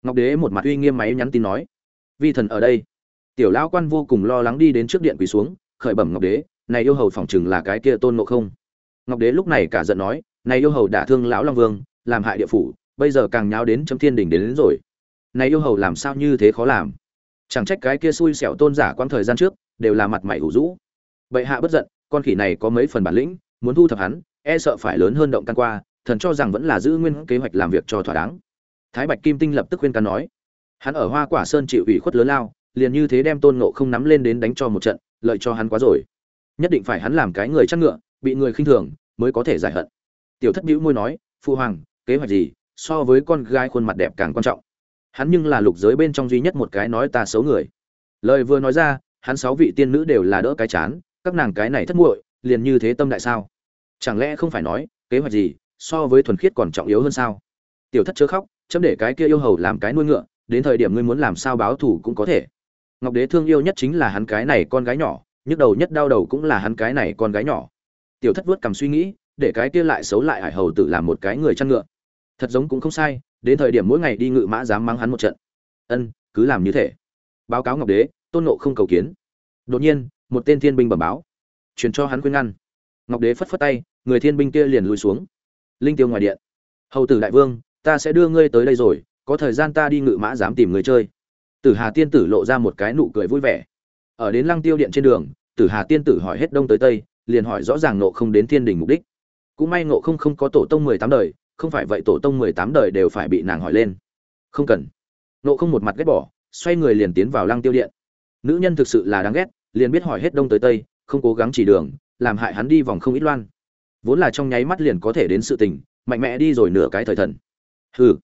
Ngọc đế một mặt uy nghiêm máy nhắn tin nói. Vi thần ở đây. Tiểu lão quan vô cùng lo lắng đi đến trước điện quỳ xuống khởi bẩm ngọc đế này yêu hầu phỏng chừng là cái kia tôn ngộ không. Ngọc đế lúc này cả giận nói này yêu hầu đả thương lão long vương làm hại địa phủ bây giờ càng nháo đến chấm thiên đỉnh đến, đến rồi. Này yêu hầu làm sao như thế khó làm? Chẳng trách cái kia xui xẻo tôn giả quãng thời gian trước đều là mặt mày ủ rũ. Bệ hạ bất giận, con khỉ này có mấy phần bản lĩnh, muốn thu thập hắn e sợ phải lớn hơn động căn qua, thần cho rằng vẫn là giữ nguyên kế hoạch làm việc cho thỏa đáng. Thái bạch kim tinh lập tức khuyên can nói, hắn ở hoa quả sơn chịu ủy khuất lớn lao, liền như thế đem tôn ngộ không nắm lên đến đánh cho một trận, lợi cho hắn quá rồi. Nhất định phải hắn làm cái người chắc ngựa, bị người khinh thường, mới có thể giải hận. Tiểu thất bĩu môi nói phụ hoàng, kế hoạch gì? So với con gái khuôn mặt đẹp càng quan trọng. Hắn nhưng là lục giới bên trong duy nhất một cái nói ta xấu người. Lời vừa nói ra hắn sáu vị tiên nữ đều là đỡ cái chán, các nàng cái này thất muội, liền như thế tâm đại sao? Chẳng lẽ không phải nói, kế hoạch gì, so với thuần khiết còn trọng yếu hơn sao? Tiểu thất chớ khóc, chấm để cái kia yêu hầu làm cái nuôi ngựa, đến thời điểm ngươi muốn làm sao báo thù cũng có thể. Ngọc đế thương yêu nhất chính là hắn cái này con gái nhỏ, nhức đầu nhất đau đầu cũng là hắn cái này con gái nhỏ. Tiểu thất vuốt cầm suy nghĩ, để cái kia lại xấu lại hải hầu tự làm một cái người chăn ngựa. Thật giống cũng không sai, đến thời điểm mỗi ngày đi ngự mã dám mắng hắn một trận. Ân, cứ làm như thế. Báo cáo ngọc đế tôn nộ không cầu kiến. Đột nhiên, một tên thiên binh bẩm báo. Truyền cho hắn khuyên ngăn. Ngọc đế phất phất tay, người thiên binh kia liền lùi xuống. Linh tiêu ngoài điện. Hầu tử đại vương, ta sẽ đưa ngươi tới đây rồi, có thời gian ta đi ngự mã dám tìm người chơi. Tử hà tiên tử lộ ra một cái nụ cười vui vẻ. Ở đến lăng tiêu điện trên đường, tử hà tiên tử hỏi hết đông tới tây, liền hỏi rõ ràng nộ không đến thiên đình mục đích. Cũng may nộ không không có tổ tông mười tám đời, không phải vậy tổ tông mười tám đời đều phải bị nàng hỏi lên. Không cần. Nộ không một mặt ghét bỏ, xoay người liền tiến vào lăng tiêu điện nữ nhân thực sự là đáng ghét, liền biết hỏi hết đông tới tây, không cố gắng chỉ đường, làm hại hắn đi vòng không ít loan. Vốn là trong nháy mắt liền có thể đến sự tình, mạnh mẽ đi rồi nửa cái thời thần. Hừ,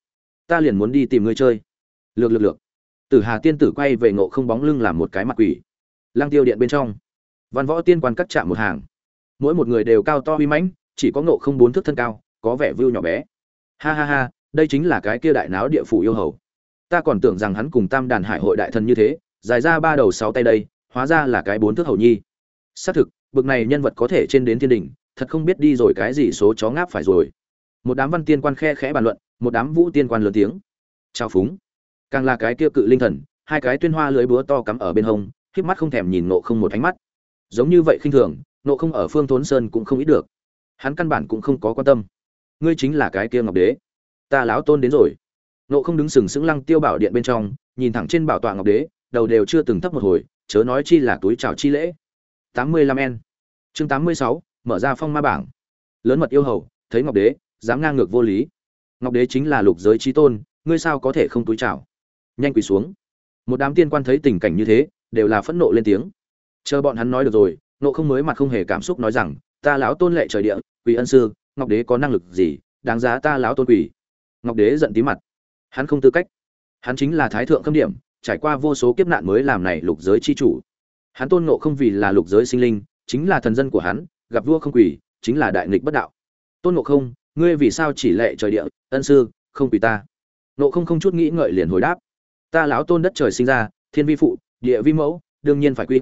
ta liền muốn đi tìm ngươi chơi. Lược lược lược. Tử hà tiên tử quay về ngộ không bóng lưng làm một cái mặt quỷ. Lang tiêu điện bên trong. Văn võ tiên quan cắt chạm một hàng. Mỗi một người đều cao to uy mãnh, chỉ có ngộ không bốn thước thân cao, có vẻ vưu nhỏ bé. Ha ha ha, đây chính là cái kia đại náo địa phủ yêu hầu. Ta còn tưởng rằng hắn cùng tam đàn hải hội đại thần như thế dài ra ba đầu sáu tay đây, hóa ra là cái bốn thước hầu nhi. Xác thực, bực này nhân vật có thể trên đến thiên đình thật không biết đi rồi cái gì số chó ngáp phải rồi. Một đám văn tiên quan khe khẽ bàn luận, một đám vũ tiên quan lớn tiếng. Trao phúng. Càng là cái kia cự linh thần, hai cái tuyên hoa lưới búa to cắm ở bên hông híp mắt không thèm nhìn nộ không một ánh mắt. Giống như vậy khinh thường nộ không ở phương thốn sơn cũng không ít được. Hắn căn bản cũng không có quan tâm. Ngươi chính là cái kia ngọc đế. Ta láo tôn đến rồi. Nộ không đứng sừng sững lăng tiêu bảo điện bên trong, nhìn thẳng trên bảo tọa ngọc đế đầu đều chưa từng thấp một hồi, chớ nói chi là túi chào chi lễ. Tám mươi lăm n chương tám mươi sáu, mở ra phong ma bảng. Lớn mật yêu hầu, thấy ngọc đế, dám ngang ngược vô lý. Ngọc đế chính là lục giới trí tôn, ngươi sao có thể không túi chào? Nhanh quỳ xuống. Một đám tiên quan thấy tình cảnh như thế, đều là phẫn nộ lên tiếng. Chờ bọn hắn nói được rồi, nộ không mới mặt không hề cảm xúc nói rằng, ta lão tôn lệ trời địa, quỳ ân sư, ngọc đế có năng lực gì, đáng giá ta lão tôn quỳ? Ngọc đế giận tí mặt. Hắn không tư cách. Hắn chính là thái thượng khâm điểm trải qua vô số kiếp nạn mới làm này lục giới chi chủ. Hắn tôn ngộ không vì là lục giới sinh linh, chính là thần dân của hắn, gặp vua không quỳ, chính là đại nghịch bất đạo. Tôn ngộ không, ngươi vì sao chỉ lệ trời địa, ân sư, không quỳ ta? Ngộ không không chút nghĩ ngợi liền hồi đáp. Ta lão tôn đất trời sinh ra, thiên vi phụ, địa vi mẫu, đương nhiên phải quỳ.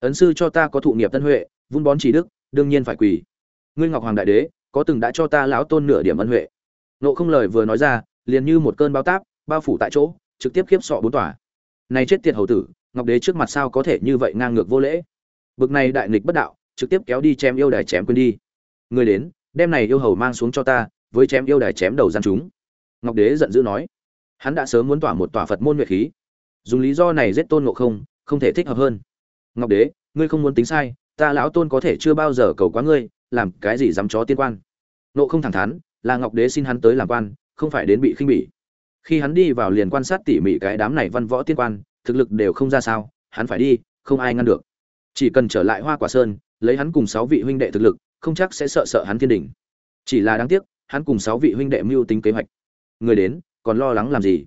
ấn sư cho ta có thụ nghiệp tân huệ, vun bón chỉ đức, đương nhiên phải quỳ. Ngươi ngọc hoàng đại đế, có từng đã cho ta lão tôn nửa điểm ân huệ. Ngộ không lời vừa nói ra, liền như một cơn bão táp, bao phủ tại chỗ, trực tiếp khiếp sọ bốn tòa này chết tiệt hầu tử, ngọc đế trước mặt sao có thể như vậy ngang ngược vô lễ? Bực này đại nghịch bất đạo, trực tiếp kéo đi chém yêu đài chém quên đi. Người đến, đem này yêu hầu mang xuống cho ta, với chém yêu đài chém đầu gian chúng. Ngọc đế giận dữ nói. Hắn đã sớm muốn tỏa một tòa phật môn nguyệt khí. Dùng lý do này giết tôn ngộ không không thể thích hợp hơn. Ngọc đế, ngươi không muốn tính sai, ta lão tôn có thể chưa bao giờ cầu quá ngươi, làm cái gì dám chó tiên quan? Nộ không thẳng thắn, là ngọc đế xin hắn tới làm quan, không phải đến bị khinh bỉ khi hắn đi vào liền quan sát tỉ mỉ cái đám này văn võ tiên quan, thực lực đều không ra sao, hắn phải đi, không ai ngăn được. Chỉ cần trở lại hoa quả sơn, lấy hắn cùng sáu vị huynh đệ thực lực, không chắc sẽ sợ sợ hắn thiên đình chỉ là đáng tiếc, hắn cùng sáu vị huynh đệ mưu tính kế hoạch. Người đến, còn lo lắng làm gì?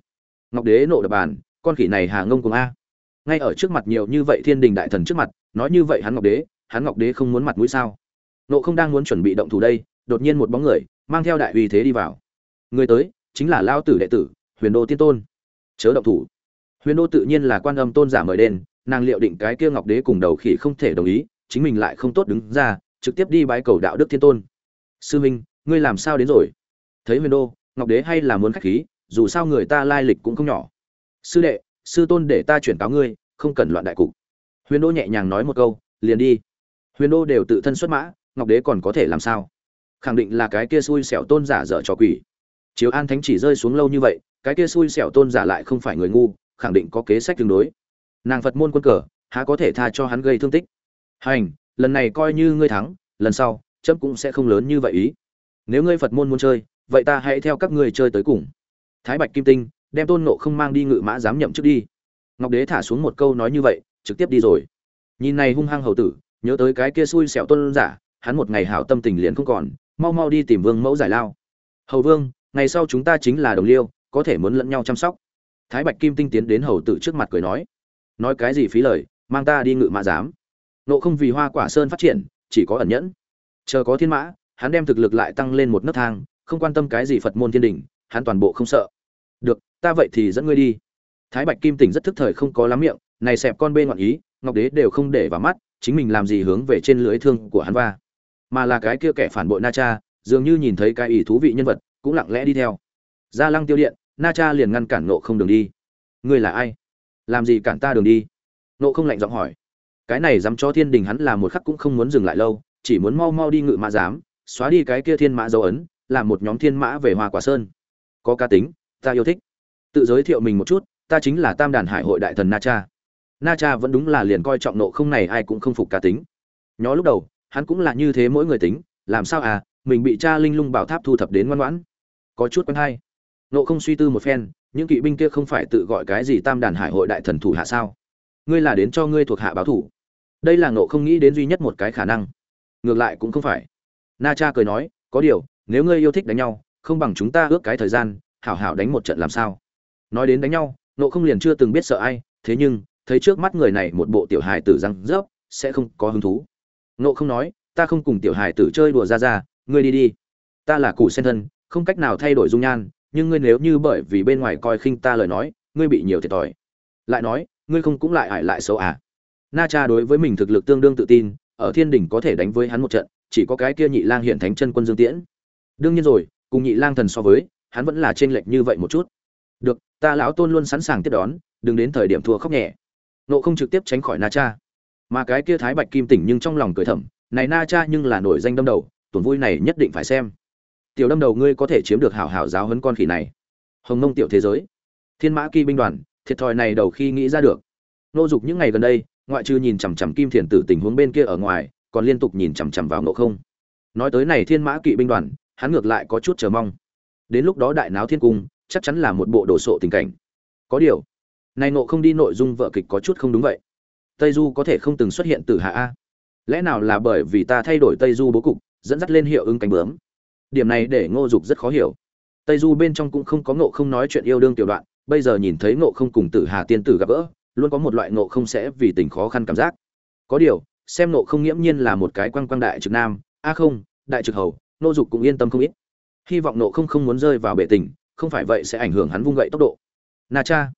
Ngọc đế nộ đập bàn, con khỉ này hà ngông cùng a. Ngay ở trước mặt nhiều như vậy thiên đình đại thần trước mặt, nói như vậy hắn ngọc đế, hắn ngọc đế không muốn mặt mũi sao? Nộ không đang muốn chuẩn bị động thủ đây, đột nhiên một bóng người, mang theo đại uy thế đi vào. Người tới, chính là lao tử đệ tử huyền đô tiên tôn. Chớ động thủ. Huyền đô tự nhiên là quan âm tôn giả mời đền, nàng liệu định cái kia ngọc đế cùng đầu khỉ không thể đồng ý, chính mình lại không tốt đứng ra, trực tiếp đi bái cầu đạo đức thiên tôn. Sư minh, ngươi làm sao đến rồi? Thấy huyền đô, ngọc đế hay là muốn khách khí, dù sao người ta lai lịch cũng không nhỏ. Sư đệ, sư tôn để ta chuyển cáo ngươi, không cần loạn đại cục. Huyền đô nhẹ nhàng nói một câu, liền đi. Huyền đô đều tự thân xuất mã, ngọc đế còn có thể làm sao? Khẳng định là cái kia xui xẻo tôn giả dở trò quỷ. Chiếu an thánh chỉ rơi xuống lâu như vậy cái kia xui xẻo tôn giả lại không phải người ngu, khẳng định có kế sách tương đối. Nàng phật môn quân cờ, há có thể tha cho hắn gây thương tích? Hành, lần này coi như ngươi thắng, lần sau, chấm cũng sẽ không lớn như vậy ý. Nếu ngươi phật môn muốn chơi, vậy ta hãy theo các ngươi chơi tới cùng. Thái bạch kim tinh, đem tôn nộ không mang đi ngự mã dám nhậm trước đi. Ngọc đế thả xuống một câu nói như vậy, trực tiếp đi rồi. Nhìn này hung hăng hầu tử, nhớ tới cái kia xui xẻo tôn giả, hắn một ngày hảo tâm tình liền không còn, mau mau đi tìm vương mẫu giải lao. Hầu vương, ngày sau chúng ta chính là đồng liêu có thể muốn lẫn nhau chăm sóc. Thái bạch kim tinh tiến đến hầu tử trước mặt cười nói nói cái gì phí lời, mang ta đi ngự mã giám. Nộ không vì hoa quả sơn phát triển, chỉ có ẩn nhẫn. Chờ có thiên mã, hắn đem thực lực lại tăng lên một nấc thang, không quan tâm cái gì phật môn thiên đình, hắn toàn bộ không sợ. Được, ta vậy thì dẫn ngươi đi. Thái bạch kim tỉnh rất thức thời không có lắm miệng, này xẹp con bên ngoạn ý, ngọc đế đều không để vào mắt, chính mình làm gì hướng về trên lưới thương của hắn va. Mà là cái kia kẻ phản bội na cha, dường như nhìn thấy cái ý thú vị nhân vật, cũng lặng lẽ đi theo ra lăng tiêu điện, na cha liền ngăn cản nộ không đường đi. Ngươi là ai? Làm gì cản ta đường đi? Nộ không lạnh giọng hỏi. Cái này dám cho thiên đình hắn là một khắc cũng không muốn dừng lại lâu, chỉ muốn mau mau đi ngự mã giám, xóa đi cái kia thiên mã dấu ấn, làm một nhóm thiên mã về hoa quả sơn. Có cá tính, ta yêu thích. Tự giới thiệu mình một chút, ta chính là tam đàn hải hội đại thần na cha. Na cha vẫn đúng là liền coi trọng nộ không này, ai cũng không phục cá tính. Nhó lúc đầu, hắn cũng là như thế mỗi người tính, làm sao à mình bị cha linh lung bảo tháp thu thập đến ngoan ngoãn. Có chút quen hay nộ không suy tư một phen, những kỵ binh kia không phải tự gọi cái gì tam đàn hải hội đại thần thủ hạ sao? Ngươi là đến cho ngươi thuộc hạ báo thủ. Đây là nộ không nghĩ đến duy nhất một cái khả năng. Ngược lại cũng không phải. Na cha cười nói, có điều, nếu ngươi yêu thích đánh nhau, không bằng chúng ta ước cái thời gian, hảo hảo đánh một trận làm sao? Nói đến đánh nhau nộ không liền chưa từng biết sợ ai, thế nhưng, thấy trước mắt người này một bộ tiểu hài tử răng rớp, sẽ không có hứng thú. Nộ không nói, ta không cùng tiểu hài tử chơi đùa ra ra, ngươi đi đi. Ta là củ sen thân, không cách nào thay đổi dung nhan nhưng ngươi nếu như bởi vì bên ngoài coi khinh ta lời nói, ngươi bị nhiều thiệt thòi. Lại nói, ngươi không cũng lại ải lại xấu à? Na cha đối với mình thực lực tương đương tự tin, ở thiên đỉnh có thể đánh với hắn một trận, chỉ có cái kia nhị lang hiện thánh chân quân dương tiễn. Đương nhiên rồi, cùng nhị lang thần so với, hắn vẫn là trên lệch như vậy một chút. Được, ta lão tôn luôn sẵn sàng tiếp đón, đừng đến thời điểm thua khóc nhẹ. Nộ không trực tiếp tránh khỏi na cha. Mà cái kia thái bạch kim tỉnh nhưng trong lòng cười thầm, này na cha nhưng là nổi danh đâm đầu, tuần vui này nhất định phải xem tiểu đâm đầu ngươi có thể chiếm được hảo hảo giáo huấn con khỉ này. Hồng mông tiểu thế giới. Thiên mã kỳ binh đoàn, thiệt thòi này đầu khi nghĩ ra được. Nô dục những ngày gần đây, ngoại trừ nhìn chằm chằm kim thiền tử tình huống bên kia ở ngoài, còn liên tục nhìn chằm chằm vào ngộ không. Nói tới này thiên mã kỵ binh đoàn, hắn ngược lại có chút chờ mong. Đến lúc đó đại náo thiên cung, chắc chắn là một bộ đồ sộ tình cảnh. Có điều, này nộ không đi nội dung vợ kịch có chút không đúng vậy. Tây du có thể không từng xuất hiện từ hạ a. Lẽ nào là bởi vì ta thay đổi tây du bố cục, dẫn dắt lên hiệu ứng cánh bướm? Điểm này để ngô dục rất khó hiểu. Tây du bên trong cũng không có ngộ không nói chuyện yêu đương tiểu đoạn, bây giờ nhìn thấy ngộ không cùng tử hà tiên tử gặp gỡ, luôn có một loại ngộ không sẽ vì tình khó khăn cảm giác. Có điều, xem ngộ không nghiễm nhiên là một cái quang quang đại trực nam, a không, đại trực hầu, ngô dục cũng yên tâm không ít. Hy vọng ngộ không không muốn rơi vào bệ tình, không phải vậy sẽ ảnh hưởng hắn vung gậy tốc độ. Na cha,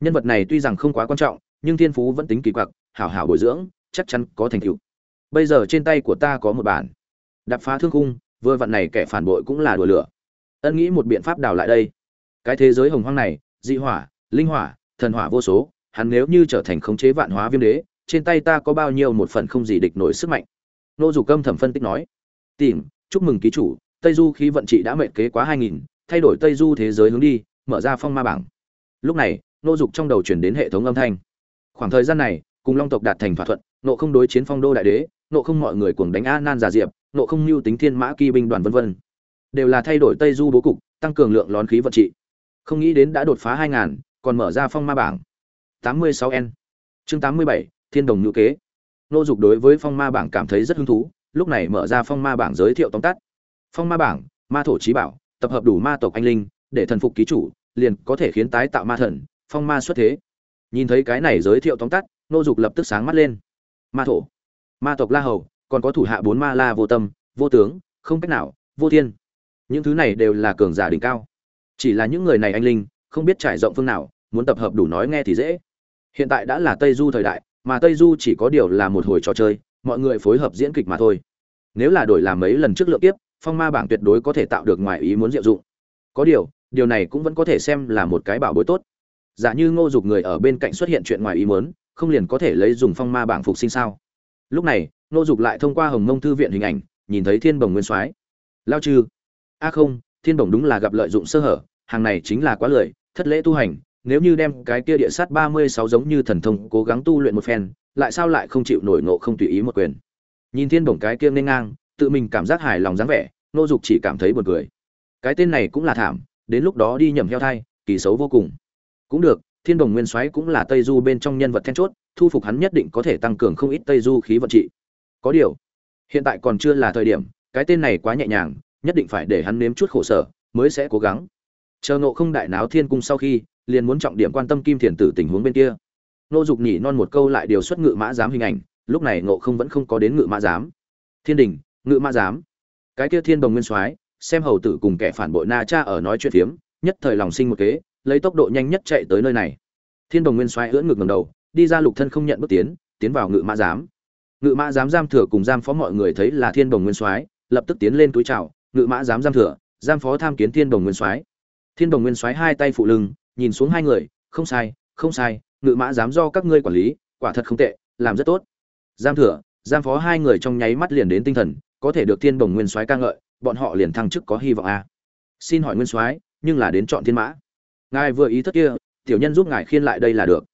nhân vật này tuy rằng không quá quan trọng, nhưng thiên phú vẫn tính kỳ quặc, hảo hảo bồi dưỡng, chắc chắn có thành tựu. Bây giờ trên tay của ta có một bản. Đập phá thương cung vừa vặn này kẻ phản bội cũng là đùa lửa. Ân nghĩ một biện pháp đào lại đây. Cái thế giới hồng hoang này, dị hỏa, linh hỏa, thần hỏa vô số, hắn nếu như trở thành khống chế vạn hóa viêm đế, trên tay ta có bao nhiêu một phần không gì địch nổi sức mạnh. Nô dù câm thẩm phân tích nói, tìm, chúc mừng ký chủ, tây du khí vận trị đã mệnh kế quá hai nghìn, thay đổi tây du thế giới hướng đi, mở ra phong ma bảng. Lúc này, nô dục trong đầu chuyển đến hệ thống âm thanh. Khoảng thời gian này, cùng long tộc đạt thành thỏa thuận, nộ không đối chiến phong đô đại đế, nộ không mọi người cuồng đánh a nan giả diệp nộ không lưu tính thiên mã kỳ binh đoàn vân vân. Đều là thay đổi tây du bố cục, tăng cường lượng lón khí vận trị. Không nghĩ đến đã đột phá hai ngàn, còn mở ra phong ma bảng. Tám mươi sáu n. Chương tám mươi bảy, thiên đồng ngữ kế. Nô dục đối với phong ma bảng cảm thấy rất hứng thú, lúc này mở ra phong ma bảng giới thiệu tóm tắt. Phong ma bảng, ma thổ trí bảo, tập hợp đủ ma tộc anh linh, để thần phục ký chủ, liền có thể khiến tái tạo ma thần, phong ma xuất thế. Nhìn thấy cái này giới thiệu tóm tắt, nô dục lập tức sáng mắt lên. Ma thổ, ma tộc la hầu còn có thủ hạ bốn ma la vô tâm, vô tướng, không cách nào, vô thiên. Những thứ này đều là cường giả đỉnh cao. Chỉ là những người này anh linh, không biết trải rộng phương nào, muốn tập hợp đủ nói nghe thì dễ. Hiện tại đã là tây du thời đại, mà tây du chỉ có điều là một hồi trò chơi, mọi người phối hợp diễn kịch mà thôi. Nếu là đổi làm mấy lần trước lượng tiếp, phong ma bảng tuyệt đối có thể tạo được ngoài ý muốn diệu dụng. Có điều điều này cũng vẫn có thể xem là một cái bảo bối tốt. Giả như ngô dục người ở bên cạnh xuất hiện chuyện ngoài ý muốn, không liền có thể lấy dùng phong ma bảng phục sinh sao? Lúc này nô dục lại thông qua hồng mông thư viện hình ảnh, nhìn thấy thiên bồng nguyên soái. Lao chư a không, thiên bồng đúng là gặp lợi dụng sơ hở, hàng này chính là quá lười, thất lễ tu hành, nếu như đem cái kia địa sát ba mươi sáu giống như thần thông cố gắng tu luyện một phen, lại sao lại không chịu nổi ngộ không tùy ý một quyền? Nhìn thiên bồng cái kia nên ngang, tự mình cảm giác hài lòng dáng vẻ, nô dục chỉ cảm thấy buồn cười. Cái tên này cũng là thảm, đến lúc đó đi nhầm heo thai, kỳ xấu vô cùng. Cũng được, thiên đồng nguyên soái cũng là tây du bên trong nhân vật then chốt, thu phục hắn nhất định có thể tăng cường không ít tây du khí vận trị có điều. Hiện tại còn chưa là thời điểm, cái tên này quá nhẹ nhàng, nhất định phải để hắn nếm chút khổ sở, mới sẽ cố gắng. Chờ nộ không đại náo thiên cung sau khi, liền muốn trọng điểm quan tâm kim thiền tử tình huống bên kia. Nô dục nhỉ non một câu lại điều xuất ngự mã giám hình ảnh, lúc này nộ không vẫn không có đến ngự mã giám. Thiên đình, ngự mã giám. Cái kia thiên đồng nguyên soái, xem hầu tử cùng kẻ phản bội na cha ở nói chuyện phiếm, nhất thời lòng sinh một kế, lấy tốc độ nhanh nhất chạy tới nơi này. Thiên đồng nguyên soái ưỡn ngực ngầm đầu, đi ra lục thân không nhận bước tiến tiến vào ngự mã giám ngự mã giám giam thừa cùng giam phó mọi người thấy là thiên đồng nguyên soái, lập tức tiến lên túi chào, ngự mã giám giam thừa, giam phó tham kiến thiên đồng nguyên soái. Thiên đồng nguyên soái hai tay phụ lưng, nhìn xuống hai người, không sai không sai, ngự mã giám do các ngươi quản lý, quả thật không tệ, làm rất tốt. Giam thừa, giam phó hai người trong nháy mắt liền đến tinh thần, có thể được thiên đồng nguyên soái ca ngợi, bọn họ liền thăng chức có hy vọng a. À. xin hỏi nguyên soái, nhưng là đến chọn thiên mã. Ngài vừa ý thất kia, tiểu nhân giúp ngài khiên lại đây là được.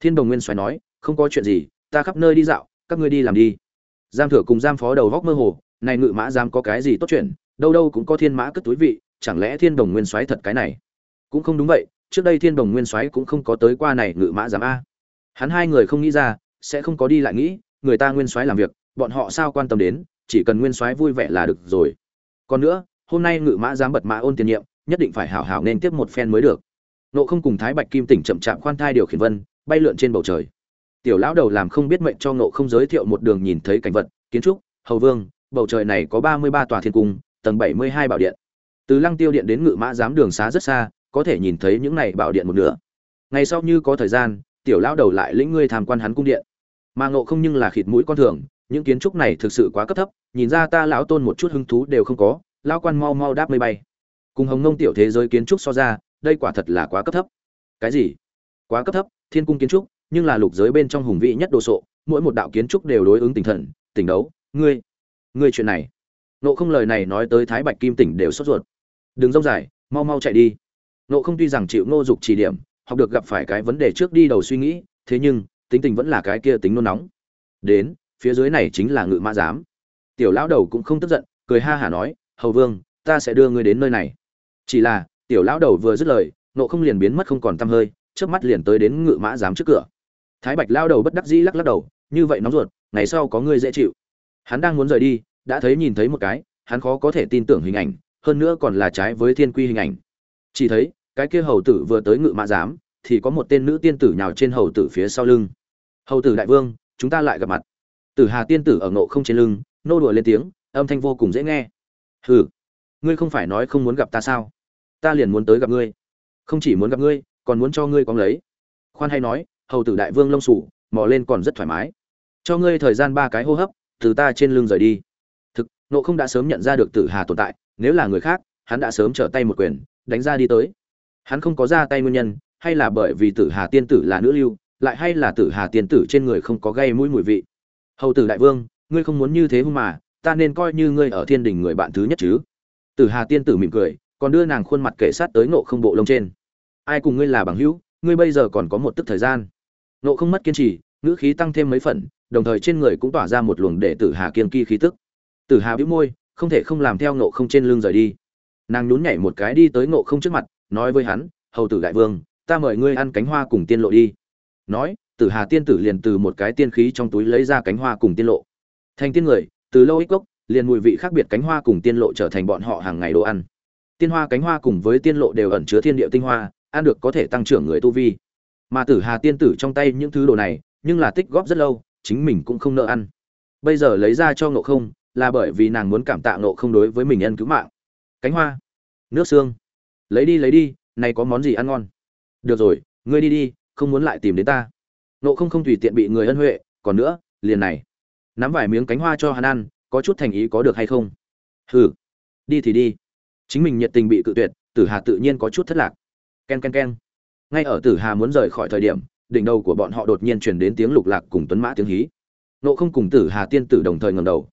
Thiên đồng nguyên soái nói, không có chuyện gì, ta khắp nơi đi dạo các ngươi đi làm đi. Giam thừa cùng giam phó đầu góc mơ hồ, này ngự mã giam có cái gì tốt chuyện, đâu đâu cũng có thiên mã cất túi vị, chẳng lẽ thiên đồng nguyên soái thật cái này? Cũng không đúng vậy, trước đây thiên đồng nguyên soái cũng không có tới qua này ngự mã giám a. Hắn hai người không nghĩ ra, sẽ không có đi lại nghĩ, người ta nguyên soái làm việc, bọn họ sao quan tâm đến, chỉ cần nguyên soái vui vẻ là được rồi. Còn nữa, hôm nay ngự mã giám bật mã ôn tiền nhiệm, nhất định phải hảo hảo nên tiếp một phen mới được. Nộ không cùng thái bạch kim tỉnh chậm chạm khoan thai điều khiển vân, bay lượn trên bầu trời tiểu lão đầu làm không biết mệnh cho nộ không giới thiệu một đường nhìn thấy cảnh vật, kiến trúc, hầu vương, bầu trời này có ba mươi ba tòa thiên cung, tầng bảy mươi hai bảo điện. Từ lăng tiêu điện đến ngự mã giám đường xá rất xa, có thể nhìn thấy những này bảo điện một nửa. Ngày sau như có thời gian, tiểu lão đầu lại lĩnh ngươi tham quan hắn cung điện. Mà ngộ không nhưng là khịt mũi con thường, những kiến trúc này thực sự quá cấp thấp, nhìn ra ta lão tôn một chút hứng thú đều không có, lão quan mau mau đáp mây bay. Cùng hồng nông tiểu thế giới kiến trúc so ra, đây quả thật là quá cấp thấp. Cái gì? Quá cấp thấp, thiên cung kiến trúc nhưng là lục giới bên trong hùng vĩ nhất đồ sộ, mỗi một đạo kiến trúc đều đối ứng tinh thần tỉnh đấu. Ngươi ngươi chuyện này. Nộ không lời này nói tới thái bạch kim tỉnh đều sốt ruột. Đừng rông dài, mau mau chạy đi. Nộ không tuy rằng chịu nô dục chỉ điểm, học được gặp phải cái vấn đề trước đi đầu suy nghĩ, thế nhưng, tính tình vẫn là cái kia tính nôn nóng. Đến, phía dưới này chính là ngự mã giám. Tiểu lão đầu cũng không tức giận, cười ha hả nói, hầu vương, ta sẽ đưa ngươi đến nơi này. Chỉ là, tiểu lão đầu vừa dứt lời nộ không liền biến mất không còn t hơi trước mắt liền tới đến ngự mã giám trước cửa thái bạch lao đầu bất đắc dĩ lắc lắc đầu, như vậy nóng ruột, ngày sau có ngươi dễ chịu. Hắn đang muốn rời đi, đã thấy nhìn thấy một cái, hắn khó có thể tin tưởng hình ảnh, hơn nữa còn là trái với thiên quy hình ảnh. Chỉ thấy, cái kia hầu tử vừa tới ngự mã giám, thì có một tên nữ tiên tử nhào trên hầu tử phía sau lưng. Hầu tử đại vương, chúng ta lại gặp mặt. Tử hà tiên tử ở ngộ không trên lưng, nô đùa lên tiếng, âm thanh vô cùng dễ nghe. Hừ, ngươi không phải nói không muốn gặp ta sao? Ta liền muốn tới gặp ngươi. Không chỉ muốn gặp ngươi, còn muốn cho ngươi có lấy. Khoan hay nói hầu tử đại vương lông sủ mò lên còn rất thoải mái. Cho ngươi thời gian ba cái hô hấp, từ ta trên lưng rời đi. Thực, nộ không đã sớm nhận ra được tử hà tồn tại, nếu là người khác, hắn đã sớm trở tay một quyền, đánh ra đi tới. Hắn không có ra tay nguyên nhân, hay là bởi vì tử hà tiên tử là nữ lưu, lại hay là tử hà tiên tử trên người không có gây mũi mùi vị. Hầu tử đại vương, ngươi không muốn như thế hung mà, ta nên coi như ngươi ở thiên đình người bạn thứ nhất chứ. Tử hà tiên tử mỉm cười, còn đưa nàng khuôn mặt kể sát tới nộ không bộ lông trên. Ai cùng ngươi là bằng hữu, ngươi bây giờ còn có một tức thời gian nộ không mất kiên trì, ngữ khí tăng thêm mấy phần, đồng thời trên người cũng tỏa ra một luồng để tử hà kiên kỳ khí tức. Tử hà bĩu môi, không thể không làm theo nộ không trên lưng rời đi. Nàng nhún nhảy một cái đi tới nộ không trước mặt, nói với hắn, hầu tử đại vương, ta mời ngươi ăn cánh hoa cùng tiên lộ đi. Nói, tử hà tiên tử liền từ một cái tiên khí trong túi lấy ra cánh hoa cùng tiên lộ. Thành tiên người, từ lâu ích gốc liền mùi vị khác biệt cánh hoa cùng tiên lộ trở thành bọn họ hàng ngày đồ ăn. Tiên hoa cánh hoa cùng với tiên lộ đều ẩn chứa thiên địa tinh hoa, ăn được có thể tăng trưởng người tu vi mà tử hà tiên tử trong tay những thứ đồ này, nhưng là tích góp rất lâu, chính mình cũng không nợ ăn. Bây giờ lấy ra cho ngộ không, là bởi vì nàng muốn cảm tạ ngộ không đối với mình ân cứu mạng. Cánh hoa, nước xương. Lấy đi lấy đi, này có món gì ăn ngon? Được rồi, ngươi đi đi, không muốn lại tìm đến ta. Ngộ không không tùy tiện bị người ân huệ, còn nữa, liền này. Nắm vài miếng cánh hoa cho hắn ăn, có chút thành ý có được hay không? Hừ, đi thì đi. Chính mình nhiệt tình bị cự tuyệt, tử hà tự nhiên có chút thất lạc. Ken ken ken ngay ở tử hà muốn rời khỏi thời điểm, đỉnh đầu của bọn họ đột nhiên chuyển đến tiếng lục lạc cùng tuấn mã tiếng hí. Nộ không cùng tử hà tiên tử đồng thời ngầm đầu.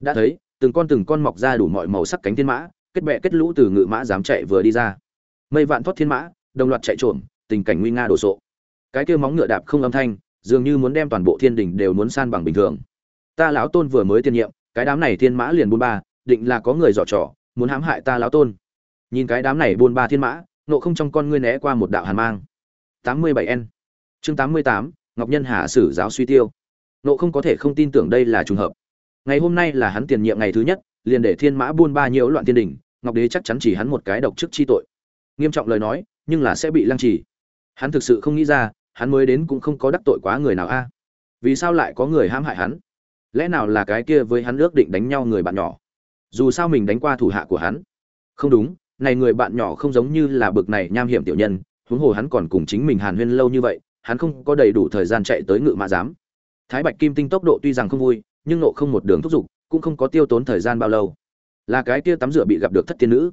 Đã thấy, từng con từng con mọc ra đủ mọi màu sắc cánh thiên mã, kết bẹ kết lũ từ ngự mã dám chạy vừa đi ra. Mây vạn thoát thiên mã, đồng loạt chạy trộm, tình cảnh nguy nga đổ sộ. Cái kêu móng ngựa đạp không âm thanh, dường như muốn đem toàn bộ thiên đình đều muốn san bằng bình thường. Ta lão tôn vừa mới tiên nhiệm, cái đám này thiên mã liền buôn ba, định là có người dọ trò, muốn hãm hại ta lão tôn. Nhìn cái đám này buôn ba thiên mã nộ không trong con ngươi né qua một đạo hàn mang. tám mươi bảy n. Chương tám mươi tám, ngọc nhân hạ sử giáo suy tiêu. Nộ không có thể không tin tưởng đây là trùng hợp. Ngày hôm nay là hắn tiền nhiệm ngày thứ nhất, liền để thiên mã buôn ba nhiễu loạn thiên đình, ngọc đế chắc chắn chỉ hắn một cái độc chức chi tội. Nghiêm trọng lời nói, nhưng là sẽ bị lăng trì. Hắn thực sự không nghĩ ra, hắn mới đến cũng không có đắc tội quá người nào a. Vì sao lại có người hãm hại hắn? Lẽ nào là cái kia với hắn ước định đánh nhau người bạn nhỏ? Dù sao mình đánh qua thủ hạ của hắn. Không đúng này người bạn nhỏ không giống như là bực này nham hiểm tiểu nhân, huống hồ hắn còn cùng chính mình hàn huyên lâu như vậy, hắn không có đầy đủ thời gian chạy tới ngự mã giám. Thái bạch kim tinh tốc độ tuy rằng không vui, nhưng nộ không một đường thúc giục, cũng không có tiêu tốn thời gian bao lâu. Là cái kia tắm rửa bị gặp được thất tiên nữ.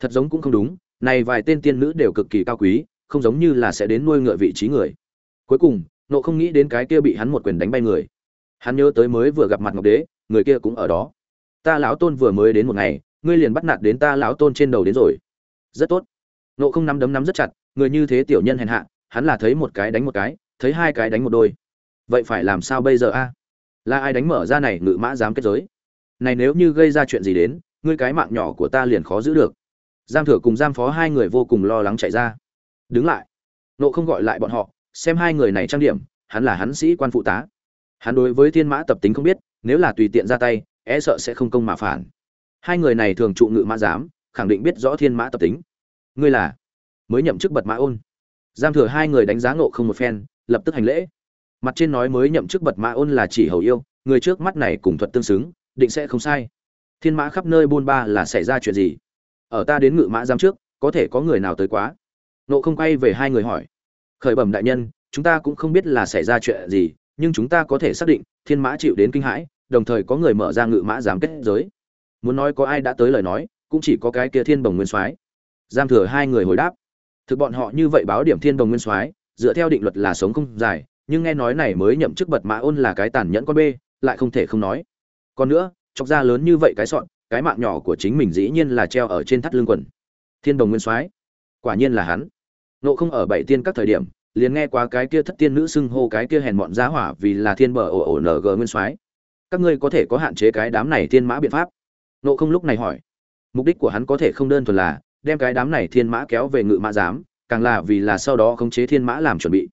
Thật giống cũng không đúng, này vài tên tiên nữ đều cực kỳ cao quý, không giống như là sẽ đến nuôi ngựa vị trí người. Cuối cùng, nộ không nghĩ đến cái kia bị hắn một quyền đánh bay người. Hắn nhớ tới mới vừa gặp mặt ngọc đế, người kia cũng ở đó. Ta lão tôn vừa mới đến một ngày ngươi liền bắt nạt đến ta lão tôn trên đầu đến rồi. Rất tốt. Nộ không nắm đấm nắm rất chặt, người như thế tiểu nhân hèn hạ, hắn là thấy một cái đánh một cái, thấy hai cái đánh một đôi. Vậy phải làm sao bây giờ a? Là ai đánh mở ra này ngự mã dám kết giới? Này nếu như gây ra chuyện gì đến, ngươi cái mạng nhỏ của ta liền khó giữ được. Giam thừa cùng giam phó hai người vô cùng lo lắng chạy ra. Đứng lại. Nộ không gọi lại bọn họ, xem hai người này trang điểm, hắn là hắn sĩ quan phụ tá. Hắn đối với thiên mã tập tính không biết, nếu là tùy tiện ra tay e sợ sẽ không công mà phản hai người này thường trụ ngự mã giám, khẳng định biết rõ thiên mã tập tính. Ngươi là? Mới nhậm chức bật mã ôn. Giam thừa hai người đánh giá ngộ không một phen, lập tức hành lễ. Mặt trên nói mới nhậm chức bật mã ôn là chỉ hầu yêu, người trước mắt này cùng thuật tương xứng, định sẽ không sai. Thiên mã khắp nơi buôn ba là xảy ra chuyện gì? Ở ta đến ngự mã giam trước, có thể có người nào tới quá? Nộ không quay về hai người hỏi. Khởi bẩm đại nhân, chúng ta cũng không biết là xảy ra chuyện gì, nhưng chúng ta có thể xác định, thiên mã chịu đến kinh hãi, đồng thời có người mở ra ngự mã giám kết giới muốn nói có ai đã tới lời nói, cũng chỉ có cái kia thiên bồng nguyên soái. Giam thừa hai người hồi đáp. Thực bọn họ như vậy báo điểm thiên bồng nguyên soái, dựa theo định luật là sống không dài, nhưng nghe nói này mới nhậm chức bật mã ôn là cái tàn nhẫn con bê, lại không thể không nói. Còn nữa, chọc ra lớn như vậy cái sọn, cái mạng nhỏ của chính mình dĩ nhiên là treo ở trên thắt lưng quần. Thiên đồng nguyên soái, quả nhiên là hắn. Nộ không ở bảy tiên các thời điểm, liền nghe qua cái kia thất tiên nữ xưng hô cái kia hèn mọn giá hỏa vì là thiên bờ ổ ổ ng nguyên soái. Các ngươi có thể có hạn chế cái đám này thiên mã biện pháp nộ không lúc này hỏi, mục đích của hắn có thể không đơn thuần là đem cái đám này thiên mã kéo về ngự mã giám, càng là vì là sau đó khống chế thiên mã làm chuẩn bị.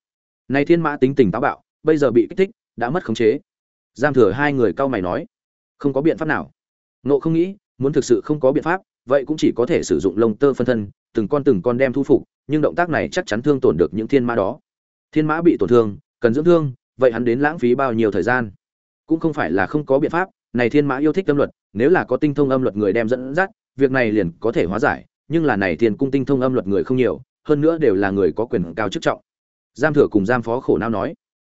Nay thiên mã tính tình táo bạo, bây giờ bị kích thích, đã mất khống chế. Giam thừa hai người cau mày nói, không có biện pháp nào. Nộ không nghĩ, muốn thực sự không có biện pháp, vậy cũng chỉ có thể sử dụng lông tơ phân thân, từng con từng con đem thu phục, nhưng động tác này chắc chắn thương tổn được những thiên mã đó. Thiên mã bị tổn thương, cần dưỡng thương, vậy hắn đến lãng phí bao nhiêu thời gian? Cũng không phải là không có biện pháp này thiên mã yêu thích âm luật, nếu là có tinh thông âm luật người đem dẫn dắt, việc này liền có thể hóa giải, nhưng là này thiên cung tinh thông âm luật người không nhiều, hơn nữa đều là người có quyền cao chức trọng. Giam thừa cùng giam phó khổ não nói,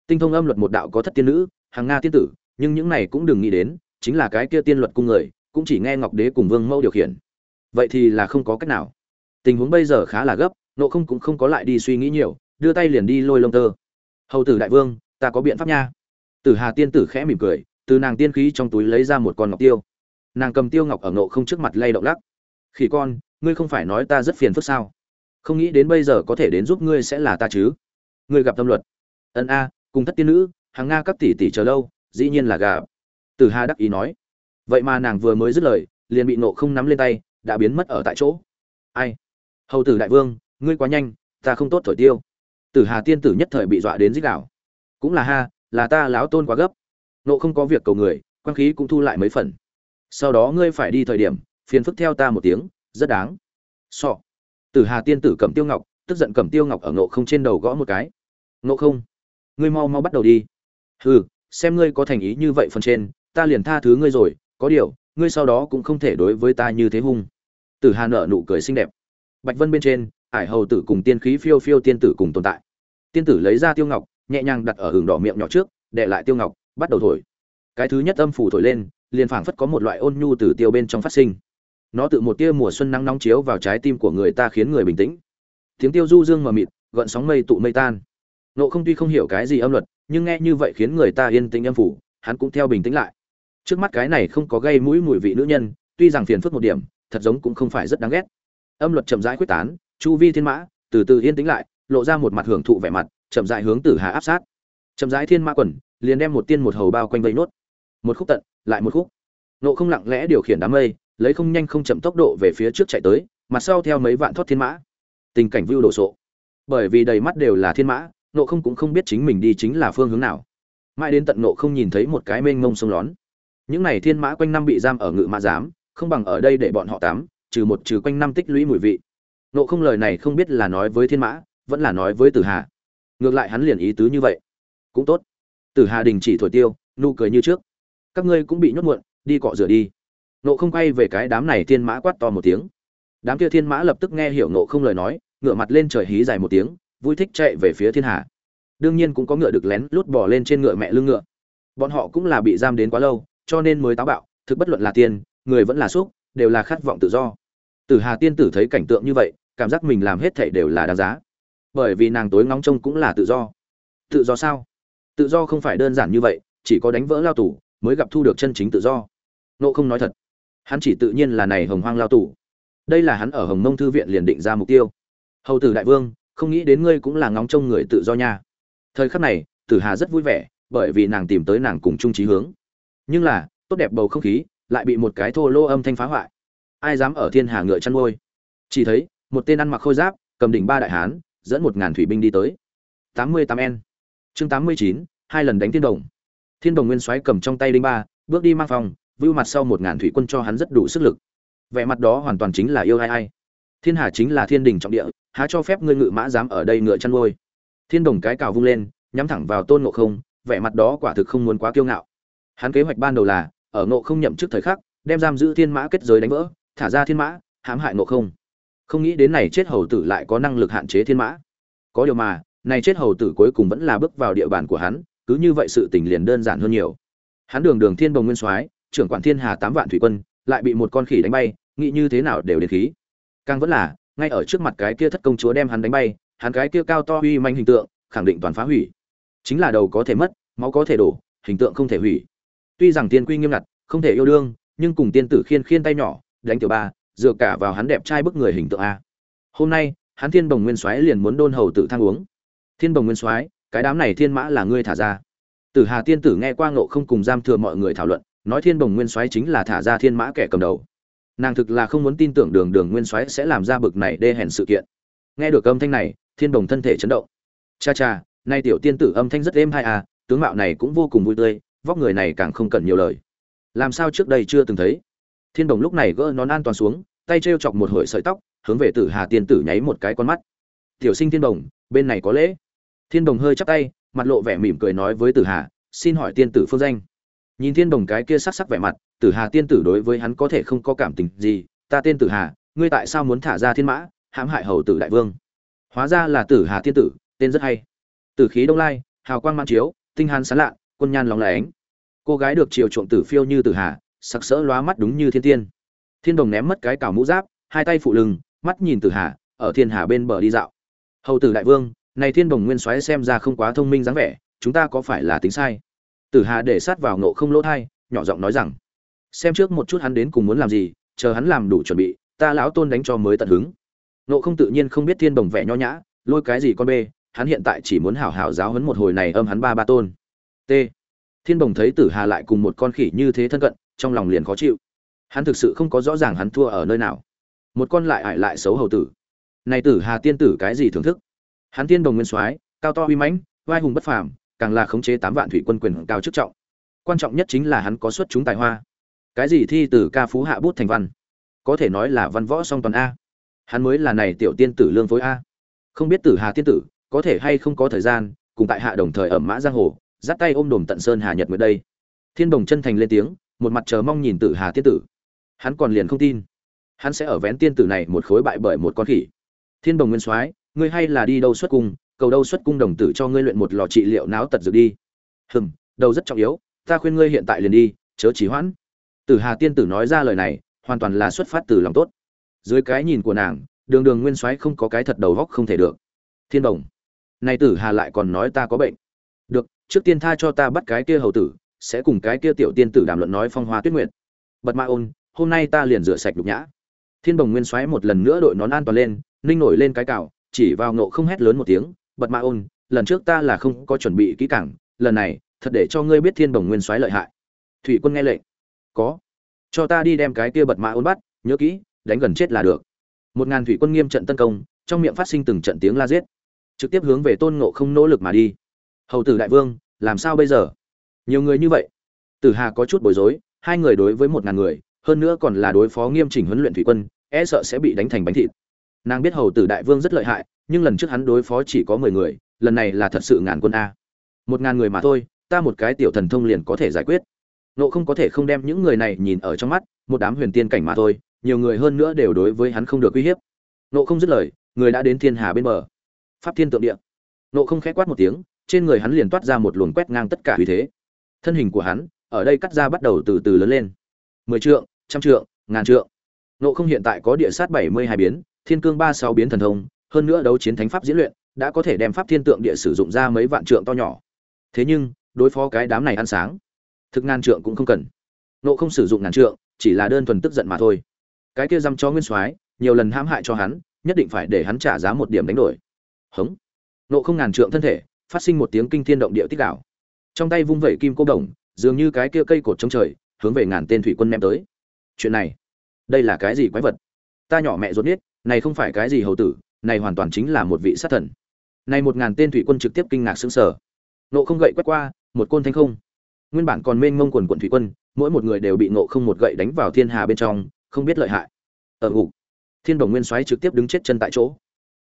tinh thông âm luật một đạo có thất tiên nữ, hàng nga tiên tử, nhưng những này cũng đừng nghĩ đến, chính là cái kia tiên luật cung người, cũng chỉ nghe ngọc đế cùng vương mẫu điều khiển. Vậy thì là không có cách nào. Tình huống bây giờ khá là gấp, nộ không cũng không có lại đi suy nghĩ nhiều, đưa tay liền đi lôi lông tơ. Hầu tử đại vương, ta có biện pháp nha. Tử hà tiên tử khẽ mỉm cười từ nàng tiên khí trong túi lấy ra một con ngọc tiêu. Nàng cầm tiêu ngọc ở nộ không trước mặt lay động lắc. Khỉ con, ngươi không phải nói ta rất phiền phức sao? Không nghĩ đến bây giờ có thể đến giúp ngươi sẽ là ta chứ? Ngươi gặp tâm luật. Ân a, cùng thất tiên nữ, hàng nga các tỷ tỷ chờ lâu, dĩ nhiên là gà từ hà đắc ý nói. Vậy mà nàng vừa mới dứt lời, liền bị nộ không nắm lên tay, đã biến mất ở tại chỗ. Ai? Hầu tử đại vương, ngươi quá nhanh, ta không tốt thổi tiêu. Tử hà tiên tử nhất thời bị dọa đến dích đảo cũng là ha, là ta láo tôn quá gấp nộ không có việc cầu người quan khí cũng thu lại mấy phần. Sau đó ngươi phải đi thời điểm, phiền phức theo ta một tiếng, rất đáng. Sọ、so. tử hà tiên tử cầm tiêu ngọc, tức giận cầm tiêu ngọc ở nộ không trên đầu gõ một cái. Nộ không, ngươi mau mau bắt đầu đi. Hừ, xem ngươi có thành ý như vậy phần trên, ta liền tha thứ ngươi rồi, có điều, ngươi sau đó cũng không thể đối với ta như thế hung. Tử hà nở nụ cười xinh đẹp. Bạch vân bên trên ải hầu tử cùng tiên khí phiêu phiêu tiên tử cùng tồn tại. Tiên tử lấy ra tiêu ngọc, nhẹ nhàng đặt ở hưởng đỏ miệng nhỏ trước đệ lại tiêu ngọc bắt đầu thổi. Cái thứ nhất âm phủ thổi lên, liền phảng phất có một loại ôn nhu từ tiêu bên trong phát sinh. Nó tự một tia mùa xuân nắng nóng chiếu vào trái tim của người ta khiến người bình tĩnh. Tiếng tiêu du dương mờ mịt, gợn sóng mây tụ mây tan. Nộ không tuy không hiểu cái gì âm luật, nhưng nghe như vậy khiến người ta yên tĩnh âm phủ, hắn cũng theo bình tĩnh lại. Trước mắt cái này không có gây mũi mùi vị nữ nhân, tuy rằng phiền phức một điểm, thật giống cũng không phải rất đáng ghét. Âm luật chậm rãi quyết tán, chu vi thiên mã, từ từ yên tĩnh lại, lộ ra một mặt hưởng thụ vẻ mặt, chậm rãi hướng tử hà áp sát chậm rãi thiên mã quần, liền đem một tiên một hầu bao quanh vây nốt. Một khúc tận, lại một khúc. Nộ không lặng lẽ điều khiển đám mây, lấy không nhanh không chậm tốc độ về phía trước chạy tới, mặt sau theo mấy vạn thoát thiên mã. Tình cảnh vưu đồ sộ. Bởi vì đầy mắt đều là thiên mã, nộ không cũng không biết chính mình đi chính là phương hướng nào. Mãi đến tận nộ không nhìn thấy một cái mênh mông sông lón. Những này thiên mã quanh năm bị giam ở ngự mã giám, không bằng ở đây để bọn họ tắm, trừ một trừ quanh năm tích lũy mùi vị. Nộ không lời này không biết là nói với thiên mã, vẫn là nói với tử hà. Ngược lại hắn liền ý tứ như vậy cũng tốt. Tử hà đình chỉ thổi tiêu, nụ cười như trước. Các ngươi cũng bị nhốt muộn, đi cọ rửa đi. Nộ không quay về cái đám này thiên mã quát to một tiếng. Đám kia thiên mã lập tức nghe hiểu nộ không lời nói ngựa mặt lên trời hí dài một tiếng, vui thích chạy về phía thiên hà. Đương nhiên cũng có ngựa được lén lút bỏ lên trên ngựa mẹ lưng ngựa. Bọn họ cũng là bị giam đến quá lâu, cho nên mới táo bạo, thực bất luận là tiên người vẫn là xúc, đều là khát vọng tự do. Tử hà tiên tử thấy cảnh tượng như vậy, cảm giác mình làm hết thảy đều là đáng giá. Bởi vì nàng tối ngóng trông cũng là tự do. Tự do sao? Tự do không phải đơn giản như vậy, chỉ có đánh vỡ lao tù mới gặp thu được chân chính tự do. Nộ không nói thật, hắn chỉ tự nhiên là này hồng hoang lao tù. Đây là hắn ở hồng mông thư viện liền định ra mục tiêu. Hầu tử đại vương, không nghĩ đến ngươi cũng là ngóng trông người tự do nha. Thời khắc này, tử hà rất vui vẻ, bởi vì nàng tìm tới nàng cùng chung trí hướng. Nhưng là, tốt đẹp bầu không khí lại bị một cái thô lô âm thanh phá hoại. Ai dám ở thiên hà ngựa chăn ngôi chỉ thấy, một tên ăn mặc khôi giáp, cầm đỉnh ba đại hán, dẫn một ngàn thủy binh đi tới. Tám mươi tám n chương tám mươi chín, hai lần đánh thiên đồng. Thiên đồng nguyên soái cầm trong tay đinh ba, bước đi mang phòng, vưu mặt sau một ngàn thủy quân cho hắn rất đủ sức lực. Vẻ mặt đó hoàn toàn chính là yêu ai ai. Thiên hà chính là thiên đình trọng địa, há cho phép ngươi ngự mã dám ở đây ngựa chăn nuôi. Thiên đồng cái cào vung lên, nhắm thẳng vào tôn ngộ không, vẻ mặt đó quả thực không muốn quá kiêu ngạo. Hắn kế hoạch ban đầu là, ở ngộ không nhậm chức thời khắc, đem giam giữ thiên mã kết giới đánh vỡ, thả ra thiên mã, hãm hại ngộ không. Không nghĩ đến này chết hầu tử lại có năng lực hạn chế thiên mã. Có điều mà này chết hầu tử cuối cùng vẫn là bước vào địa bàn của hắn, cứ như vậy sự tình liền đơn giản hơn nhiều. Hắn đường đường thiên đồng nguyên soái, trưởng quản thiên hà tám vạn thủy quân, lại bị một con khỉ đánh bay, nghĩ như thế nào đều đến khí. Càng vẫn là, ngay ở trước mặt cái kia thất công chúa đem hắn đánh bay, hắn cái kia cao to uy manh hình tượng, khẳng định toàn phá hủy. Chính là đầu có thể mất, máu có thể đổ, hình tượng không thể hủy. Tuy rằng tiên quy nghiêm ngặt, không thể yêu đương, nhưng cùng tiên tử khiên khiên tay nhỏ, đánh tiểu ba, dựa cả vào hắn đẹp trai bức người hình tượng a. Hôm nay, hắn thiên bồng nguyên soái liền muốn đôn hầu tử thang uống thiên bồng nguyên soái, cái đám này thiên mã là ngươi thả ra. Tử hà tiên tử nghe qua ngộ không cùng giam thừa mọi người thảo luận, nói thiên bồng nguyên soái chính là thả ra thiên mã kẻ cầm đầu. Nàng thực là không muốn tin tưởng đường đường nguyên soái sẽ làm ra bực này đê hèn sự kiện. Nghe được âm thanh này, thiên bồng thân thể chấn động. Cha cha, nay tiểu tiên tử âm thanh rất êm hai à tướng mạo này cũng vô cùng vui tươi, vóc người này càng không cần nhiều lời. Làm sao trước đây chưa từng thấy? Thiên đồng lúc này gỡ nón an toàn xuống, tay t r e o chọc một hồi sợi tóc, hướng về tử hà tiên tử nháy một cái con mắt. Tiểu sinh thiên đồng bên này có lễ thiên đồng hơi chắp tay, mặt lộ vẻ mỉm cười nói với tử hà, xin hỏi tiên tử phương danh. Nhìn thiên đồng cái kia sắc sắc vẻ mặt, tử hà tiên tử đối với hắn có thể không có cảm tình gì. Ta tên tử hà, ngươi tại sao muốn thả ra thiên mã, hãm hại hầu tử đại vương? Hóa ra là tử hà tiên tử, tên rất hay. Tử khí đông lai, hào quang man chiếu, tinh hàn sán lạ, quân nhan lóng lánh. Cô gái được chiều chuộng tử phiêu như tử hà, sặc sỡ lóa mắt đúng như thiên tiên. Thiên đồng ném mất cái cào mũ giáp, hai tay phụ lưng, mắt nhìn tử hà, ở thiên hà bên bờ đi dạo. Hầu tử đại vương này thiên đồng nguyên soái xem ra không quá thông minh dáng vẻ, chúng ta có phải là tính sai? Tử hà để sát vào nộ không lỗ thai, nhỏ giọng nói rằng, xem trước một chút hắn đến cùng muốn làm gì, chờ hắn làm đủ chuẩn bị, ta lão tôn đánh cho mới tận hứng. Nộ không tự nhiên không biết thiên đồng vẻ nho nhã, lôi cái gì con bê, hắn hiện tại chỉ muốn hảo hảo giáo huấn một hồi này âm hắn ba ba tôn. T. Thiên bồng thấy tử hà lại cùng một con khỉ như thế thân cận, trong lòng liền khó chịu. Hắn thực sự không có rõ ràng hắn thua ở nơi nào. Một con lại ải lại xấu hầu tử. Này tử hà tiên tử cái gì thưởng thức? Hắn tiên đồng nguyên soái, cao to uy mãnh vai hùng bất phàm, càng là khống chế tám vạn thủy quân quyền cao chức trọng. Quan trọng nhất chính là hắn có xuất chúng tài hoa. Cái gì thi từ ca phú hạ bút thành văn? Có thể nói là văn võ song toàn a. Hắn mới là này tiểu tiên tử lương phối a. Không biết tử hà tiên tử, có thể hay không có thời gian, cùng tại hạ đồng thời ẩm mã giang hồ, dắt tay ôm đồm tận sơn hà nhật nguyệt đây. Thiên đồng chân thành lên tiếng, một mặt chờ mong nhìn tử hà tiên tử. Hắn còn liền không tin. Hắn sẽ ở vén tiên tử này một khối bại bởi một con khỉ. Thiên đồng nguyên soái ngươi hay là đi đâu xuất cung, cầu đâu xuất cung đồng tử cho ngươi luyện một lò trị liệu náo tật dược đi. Hừm, đầu rất trọng yếu, ta khuyên ngươi hiện tại liền đi, chớ chỉ hoãn. Tử hà tiên tử nói ra lời này, hoàn toàn là xuất phát từ lòng tốt. Dưới cái nhìn của nàng, đường đường nguyên soái không có cái thật đầu góc không thể được. Thiên đồng, này tử hà lại còn nói ta có bệnh. Được, trước tiên tha cho ta bắt cái kia hầu tử, sẽ cùng cái kia tiểu tiên tử đàm luận nói phong hoa tuyết nguyệt. Bật ma ôn, hôm nay ta liền rửa sạch nhục nhã. Thiên Đồng nguyên Soái một lần nữa đội nón an toàn lên, ninh nổi lên cái cào chỉ vào ngộ không hét lớn một tiếng, bật ma ôn, lần trước ta là không có chuẩn bị kỹ càng, lần này, thật để cho ngươi biết thiên bồng nguyên xoáy lợi hại. Thủy quân nghe lệnh, có, cho ta đi đem cái kia bật ma ôn bắt, nhớ kỹ, đánh gần chết là được. Một ngàn thủy quân nghiêm trận tấn công, trong miệng phát sinh từng trận tiếng la giết, trực tiếp hướng về tôn ngộ không nỗ lực mà đi. Hầu tử đại vương, làm sao bây giờ? Nhiều người như vậy. Tử hà có chút bối rối, hai người đối với một ngàn người, hơn nữa còn là đối phó nghiêm chỉnh huấn luyện thủy quân e sợ sẽ bị đánh thành bánh thịt nàng biết hầu tử đại vương rất lợi hại, nhưng lần trước hắn đối phó chỉ có mười người, lần này là thật sự ngàn quân a. Một ngàn người mà thôi, ta một cái tiểu thần thông liền có thể giải quyết. Nộ không có thể không đem những người này nhìn ở trong mắt, một đám huyền tiên cảnh mà thôi, nhiều người hơn nữa đều đối với hắn không được uy hiếp. Nộ không dứt lời, người đã đến thiên hà bên bờ. Pháp thiên tượng địa. Nộ không khẽ quát một tiếng, trên người hắn liền toát ra một luồng quét ngang tất cả uy thế. Thân hình của hắn, ở đây cắt ra bắt đầu từ từ lớn lên. Mười trượng, trăm trượng, ngàn trượng. Nộ không hiện tại có địa sát bảy mươi hai biến thiên cương ba sáu biến thần thông, hơn nữa đấu chiến thánh pháp diễn luyện, đã có thể đem pháp thiên tượng địa sử dụng ra mấy vạn trượng to nhỏ. Thế nhưng, đối phó cái đám này ăn sáng, thực ngàn trượng cũng không cần. Nộ không sử dụng ngàn trượng, chỉ là đơn thuần tức giận mà thôi. Cái kia dăm cho nguyên soái, nhiều lần hãm hại cho hắn, nhất định phải để hắn trả giá một điểm đánh đổi. Hống. Nộ không ngàn trượng thân thể, phát sinh một tiếng kinh thiên động địa tích đảo trong tay vung vẩy kim cô đồng, dường như cái kia cây cột trống trời, hướng về ngàn tên thủy quân ném tới. Chuyện này, đây là cái gì quái vật? Ta nhỏ mẹ ruột biết này không phải cái gì hầu tử, này hoàn toàn chính là một vị sát thần. Này một ngàn tên thủy quân trực tiếp kinh ngạc sững sờ. Nộ không gậy quét qua, một côn thanh không. Nguyên bản còn mênh mông quần quần thủy quân, mỗi một người đều bị nộ không một gậy đánh vào thiên hà bên trong, không biết lợi hại. Ở ngục, thiên đồng nguyên soái trực tiếp đứng chết chân tại chỗ.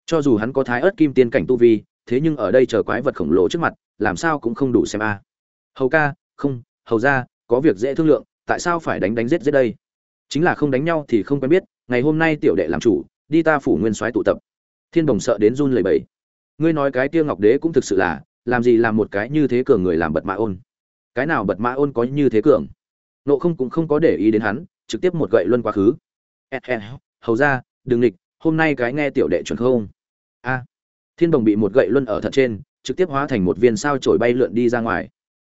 Cho dù hắn có thái ớt kim tiên cảnh tu vi, thế nhưng ở đây chờ quái vật khổng lồ trước mặt, làm sao cũng không đủ xem a. Hầu ca, không, hầu ra có việc dễ thương lượng, tại sao phải đánh đánh giết giết đây? Chính là không đánh nhau thì không quen biết, ngày hôm nay tiểu đệ làm chủ đi ta phủ nguyên soái tụ tập. Thiên đồng sợ đến run lẩy bẩy. Ngươi nói cái kia ngọc đế cũng thực sự là, làm gì làm một cái như thế cường người làm bật mã ôn? Cái nào bật mã ôn có như thế cường? Nộ không cũng không có để ý đến hắn, trực tiếp một gậy luân quá khứ. Hầu ra, đừng nghịch, hôm nay cái nghe tiểu đệ chuẩn không? A. Thiên đồng bị một gậy luân ở thật trên, trực tiếp hóa thành một viên sao trổi bay lượn đi ra ngoài.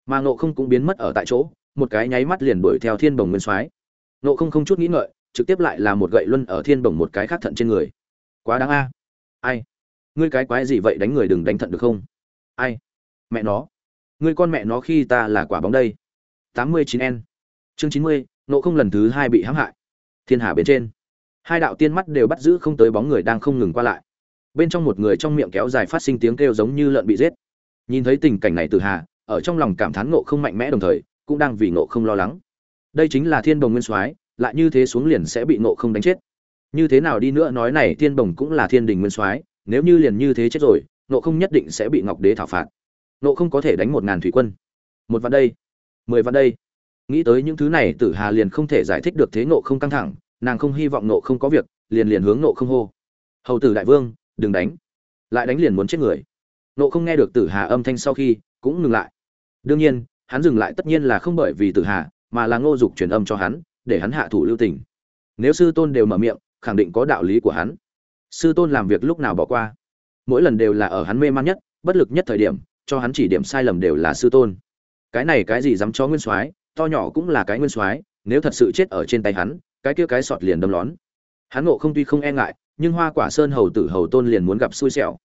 Mà nộ không cũng biến mất ở tại chỗ, một cái nháy mắt liền đuổi theo thiên bồng nguyên soái. Nộ không không chút nghĩ ngợi trực tiếp lại là một gậy luân ở thiên bổng một cái khác thận trên người. Quá đáng a. Ai? Ngươi cái quái gì vậy đánh người đừng đánh thận được không? Ai? Mẹ nó. Ngươi con mẹ nó khi ta là quả bóng đây. Tám mươi chín n chương chín mươi, nộ không lần thứ hai bị hãm hại. Thiên hà bên trên. Hai đạo tiên mắt đều bắt giữ không tới bóng người đang không ngừng qua lại. Bên trong một người trong miệng kéo dài phát sinh tiếng kêu giống như lợn bị giết. Nhìn thấy tình cảnh này từ hà, ở trong lòng cảm thán nộ không mạnh mẽ đồng thời, cũng đang vì nộ không lo lắng. Đây chính là thiên đồng nguyên soái lại như thế xuống liền sẽ bị nộ không đánh chết. Như thế nào đi nữa nói này thiên bồng cũng là thiên đình nguyên soái, nếu như liền như thế chết rồi nộ không nhất định sẽ bị ngọc đế thảo phạt. Nộ không có thể đánh một ngàn thủy quân. Một vạn đây, mười vạn đây. Nghĩ tới những thứ này tử hà liền không thể giải thích được thế nộ không căng thẳng, nàng không hy vọng nộ không có việc, liền liền hướng nộ không hô. Hầu tử đại vương, đừng đánh. Lại đánh liền muốn chết người. Nộ không nghe được tử hà âm thanh sau khi, cũng ngừng lại. Đương nhiên, hắn dừng lại tất nhiên là không bởi vì tử hà, mà là ngô dục truyền âm cho hắn để hắn hạ thủ lưu tình. Nếu sư tôn đều mở miệng, khẳng định có đạo lý của hắn. Sư tôn làm việc lúc nào bỏ qua? Mỗi lần đều là ở hắn mê man nhất, bất lực nhất thời điểm, cho hắn chỉ điểm sai lầm đều là sư tôn. Cái này cái gì dám cho nguyên soái, to nhỏ cũng là cái nguyên soái, nếu thật sự chết ở trên tay hắn, cái kia cái sọt liền đâm lón. Hắn ngộ không tuy không e ngại, nhưng hoa quả sơn hầu tử hầu tôn liền muốn gặp xui xẻo.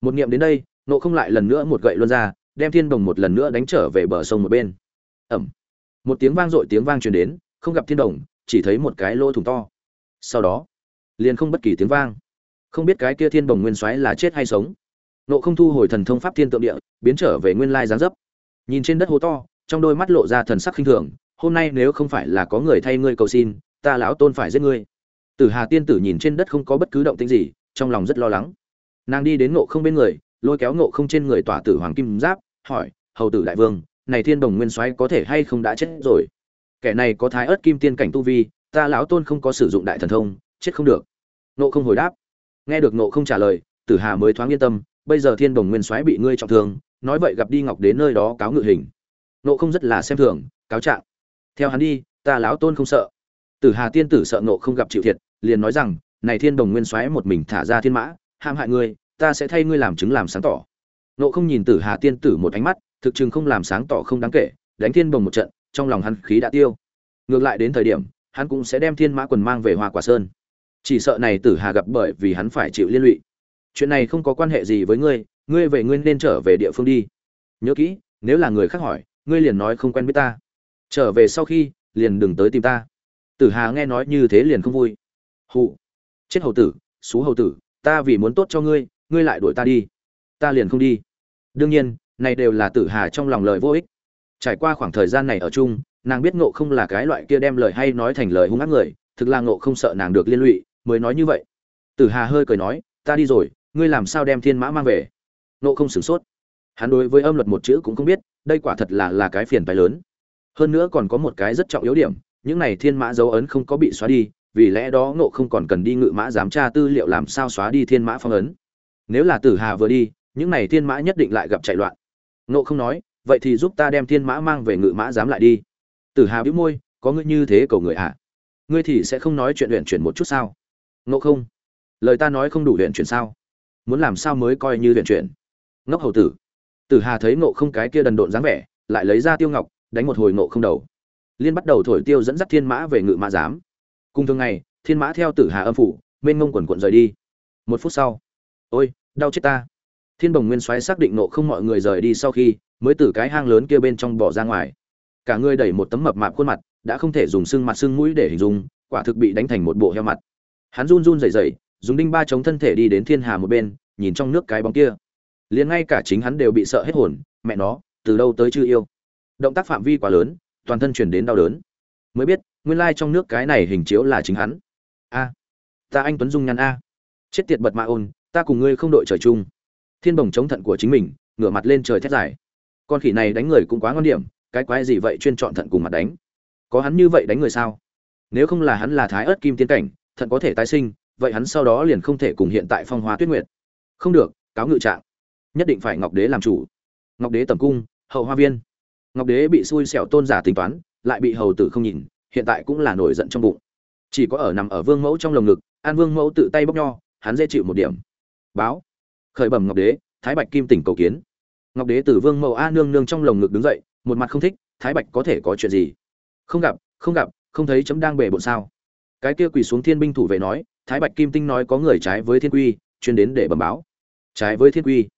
Một niệm đến đây, ngộ không lại lần nữa một gậy luôn ra, đem thiên đồng một lần nữa đánh trở về bờ sông một bên. Ẩm. Một tiếng vang dội tiếng vang truyền đến không gặp thiên đồng, chỉ thấy một cái lỗ thủng to. Sau đó, liền không bất kỳ tiếng vang. Không biết cái kia thiên đồng nguyên soái là chết hay sống. Nộ không thu hồi thần thông pháp thiên tượng địa, biến trở về nguyên lai giáng dấp. Nhìn trên đất hố to, trong đôi mắt lộ ra thần sắc khinh thường, hôm nay nếu không phải là có người thay ngươi cầu xin, ta lão tôn phải giết ngươi. Tử hà tiên tử nhìn trên đất không có bất cứ động tĩnh gì, trong lòng rất lo lắng. Nàng đi đến nộ không bên người, lôi kéo nộ không trên người tỏa tử hoàng kim giáp, hỏi, hầu tử đại vương, này thiên đồng nguyên soái có thể hay không đã chết rồi? Kẻ này có thái ớt kim tiên cảnh tu vi, ta lão tôn không có sử dụng đại thần thông, chết không được. Nộ không hồi đáp. Nghe được nộ không trả lời, tử hà mới thoáng yên tâm, bây giờ thiên đồng nguyên soái bị ngươi trọng thương, nói vậy gặp đi ngọc đến nơi đó cáo ngự hình. Nộ không rất là xem thường, cáo trạng. Theo hắn đi, ta lão tôn không sợ. Tử hà tiên tử sợ nộ không gặp chịu thiệt, liền nói rằng, này thiên đồng nguyên soái một mình thả ra thiên mã ham hại ngươi, ta sẽ thay ngươi làm chứng làm sáng tỏ. Nộ không nhìn tử hà tiên tử một ánh mắt, thực chừng không làm sáng tỏ không đáng kể, đánh thiên đồng một trận trong lòng hắn khí đã tiêu. Ngược lại đến thời điểm, hắn cũng sẽ đem thiên mã quần mang về hoa quả sơn. Chỉ sợ này tử hà gặp bởi vì hắn phải chịu liên lụy. Chuyện này không có quan hệ gì với ngươi ngươi về ngươi nên trở về địa phương đi. Nhớ kỹ, nếu là người khác hỏi, ngươi liền nói không quen biết ta. Trở về sau khi, liền đừng tới tìm ta. Tử hà nghe nói như thế liền không vui. Hụ. Chết hầu tử, xú hầu tử, ta vì muốn tốt cho ngươi ngươi lại đuổi ta đi. Ta liền không đi. Đương nhiên, này đều là tử hà trong lòng lời vô ích trải qua khoảng thời gian này ở chung, nàng biết ngộ không là cái loại kia đem lời hay nói thành lời hung ác người, thực là ngộ không sợ nàng được liên lụy, mới nói như vậy. Tử hà hơi cười nói, ta đi rồi, ngươi làm sao đem thiên mã mang về? Ngộ không sửng sốt. Hắn đối với âm luật một chữ cũng không biết, đây quả thật là là cái phiền phái lớn. Hơn nữa còn có một cái rất trọng yếu điểm, những này thiên mã dấu ấn không có bị xóa đi, vì lẽ đó ngộ không còn cần đi ngự mã giám tra tư liệu làm sao xóa đi thiên mã phong ấn. Nếu là tử hà vừa đi, những này thiên mã nhất định lại gặp chạy loạn. Ngộ không nói vậy thì giúp ta đem thiên mã mang về ngự mã giám lại đi. Tử hà bĩu môi, có ngươi như thế cầu người ạ à? ngươi thì sẽ không nói chuyện luyện chuyển một chút sao? Ngộ không? Lời ta nói không đủ luyện chuyển sao? Muốn làm sao mới coi như luyện chuyển? Ngốc hầu tử. Tử hà thấy ngộ không cái kia đần độn dáng vẻ, lại lấy ra tiêu ngọc, đánh một hồi ngộ không đầu. Liên bắt đầu thổi tiêu dẫn dắt thiên mã về ngự mã giám. Cùng thường ngày, thiên mã theo tử hà âm phủ, mênh ngông quần quận rời đi. Một phút sau. Ôi, đau chết ta. Thiên bồng nguyên soái xác định nộ không mọi người rời đi sau khi mới từ cái hang lớn kia bên trong bỏ ra ngoài. Cả người đẩy một tấm mập mạp khuôn mặt, đã không thể dùng xương mặt xương mũi để hình dung, quả thực bị đánh thành một bộ heo mặt. Hắn run run rẩy rẩy, dùng đinh ba chống thân thể đi đến thiên hà một bên, nhìn trong nước cái bóng kia. Liền ngay cả chính hắn đều bị sợ hết hồn, mẹ nó, từ đâu tới chưa yêu? Động tác phạm vi quá lớn, toàn thân chuyển đến đau đớn. Mới biết, nguyên lai trong nước cái này hình chiếu là chính hắn. A, ta anh tuấn dung nhăn a. Chết tiệt bật ma ôn, ta cùng ngươi không đội trời chung. Thiên bồng chống thận của chính mình, ngửa mặt lên trời thét dài con khỉ này đánh người cũng quá ngon điểm, cái quái gì vậy chuyên chọn thận cùng mặt đánh? Có hắn như vậy đánh người sao? Nếu không là hắn là thái ớt kim tiến cảnh, thận có thể tái sinh, vậy hắn sau đó liền không thể cùng hiện tại phong hoa tuyết nguyệt. Không được, cáo ngự trạng. Nhất định phải ngọc đế làm chủ. Ngọc đế tầm cung, hậu hoa viên. Ngọc đế bị xui xẻo tôn giả tính toán, lại bị hầu tử không nhìn, hiện tại cũng là nổi giận trong bụng. Chỉ có ở nằm ở vương mẫu trong lồng ngực, an vương mẫu tự tay bóc nho, hắn dễ chịu một điểm. Báo. Khởi bẩm ngọc đế, thái bạch kim tỉnh cầu kiến ngọc đế Tử vương mẫu a nương nương trong lồng ngực đứng dậy, một mặt không thích, thái bạch có thể có chuyện gì? Không gặp không gặp, không thấy chấm đang bể bộn sao? Cái kia quỳ xuống thiên binh thủ vệ nói, thái bạch kim tinh nói có người trái với thiên quy, chuyên đến để bẩm báo. Trái với thiên quy.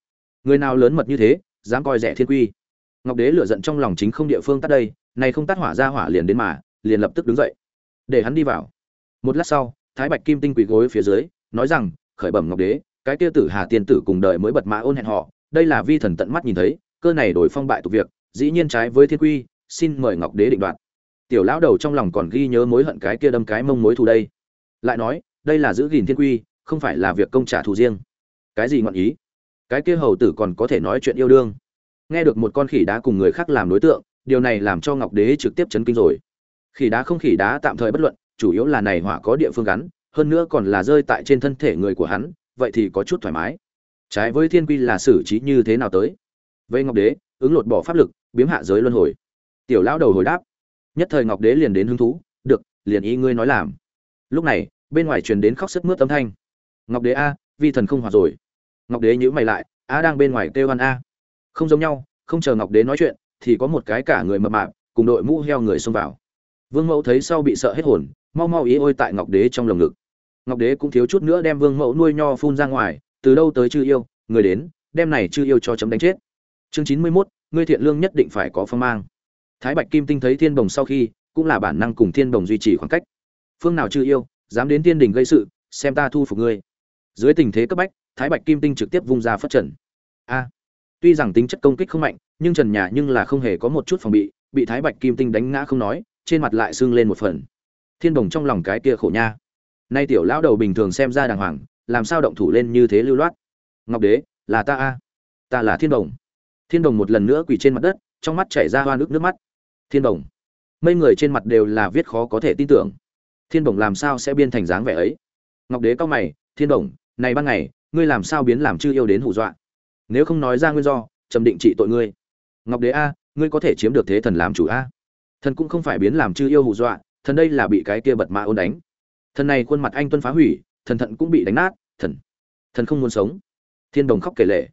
Người nào lớn mật như thế, dám coi rẻ thiên quy. Ngọc đế lửa giận trong lòng chính không địa phương tắt đây này không tắt hỏa ra hỏa liền đến mà, liền lập tức đứng dậy. Để hắn đi vào. Một lát sau, thái bạch kim tinh quỳ gối phía dưới, nói rằng, khởi bẩm ngọc đế, cái kia tử hà tiên tử cùng đời mới bật mã ôn hẹn họ đây là vi thần tận mắt nhìn thấy, cơ này đổi phong bại tục việc, dĩ nhiên trái với thiên quy, xin mời ngọc đế định đoạt. Tiểu lão đầu trong lòng còn ghi nhớ mối hận cái kia đâm cái mông mối thù đây. Lại nói, đây là giữ gìn thiên quy, không phải là việc công trả thù riêng. Cái gì ngọn ý? Cái kia hầu tử còn có thể nói chuyện yêu đương. Nghe được một con khỉ đá cùng người khác làm đối tượng, điều này làm cho ngọc đế trực tiếp chấn kinh rồi. Khỉ đá không khỉ đá tạm thời bất luận, chủ yếu là này hỏa có địa phương gắn, hơn nữa còn là rơi tại trên thân thể người của hắn, vậy thì có chút thoải mái trái với thiên quy là xử trí như thế nào tới? Vây ngọc đế, ứng lột bỏ pháp lực, biếm hạ giới luân hồi. Tiểu lão đầu hồi đáp. Nhất thời ngọc đế liền đến hứng thú, được, liền ý ngươi nói làm. Lúc này, bên ngoài truyền đến khóc sức mướt âm thanh. Ngọc đế a, vi thần không hòa rồi. Ngọc đế nhữ mày lại, a đang bên ngoài kêu ăn a. Không giống nhau, không chờ ngọc đế nói chuyện, thì có một cái cả người mập mạp, cùng đội mũ heo người xông vào. Vương mẫu thấy sau bị sợ hết hồn, mau mau ý ôi tại ngọc đế trong lồng ngực. Ngọc đế cũng thiếu chút nữa đem vương mẫu nuôi nho phun ra ngoài từ đâu tới chư yêu, người đến, đem này chư yêu cho chấm đánh chết. Chương chín mươi mốt, ngươi thiện lương nhất định phải có phong mang. Thái bạch kim tinh thấy thiên bồng sau khi, cũng là bản năng cùng thiên bồng duy trì khoảng cách. Phương nào chư yêu, dám đến thiên đình gây sự, xem ta thu phục ngươi. Dưới tình thế cấp bách, thái bạch kim tinh trực tiếp vung ra phất trần. A, tuy rằng tính chất công kích không mạnh, nhưng trần nhà nhưng là không hề có một chút phòng bị bị thái bạch kim tinh đánh ngã không nói, trên mặt lại sưng lên một phần. Thiên đồng trong lòng cái kia khổ nha. Nay tiểu lão đầu bình thường xem ra đàng hoàng làm sao động thủ lên như thế lưu loát? Ngọc đế, là ta a. Ta là thiên đồng. Thiên đồng một lần nữa quỳ trên mặt đất, trong mắt chảy ra hoa nước nước mắt. Thiên đồng. Mấy người trên mặt đều là viết khó có thể tin tưởng. Thiên đồng làm sao sẽ biên thành dáng vẻ ấy? Ngọc đế cao mày, thiên đồng, này ban ngày, ngươi làm sao biến làm chư yêu đến hù dọa? Nếu không nói ra nguyên do trầm định trị tội ngươi. Ngọc đế a, ngươi có thể chiếm được thế thần làm chủ a. Thần cũng không phải biến làm chư yêu hù dọa, thần đây là bị cái kia bật mã ôn đánh. Thần này khuôn mặt anh tuân phá hủy, thần thận cũng bị đánh nát thần. Thần không muốn sống. Thiên đồng khóc kể lệ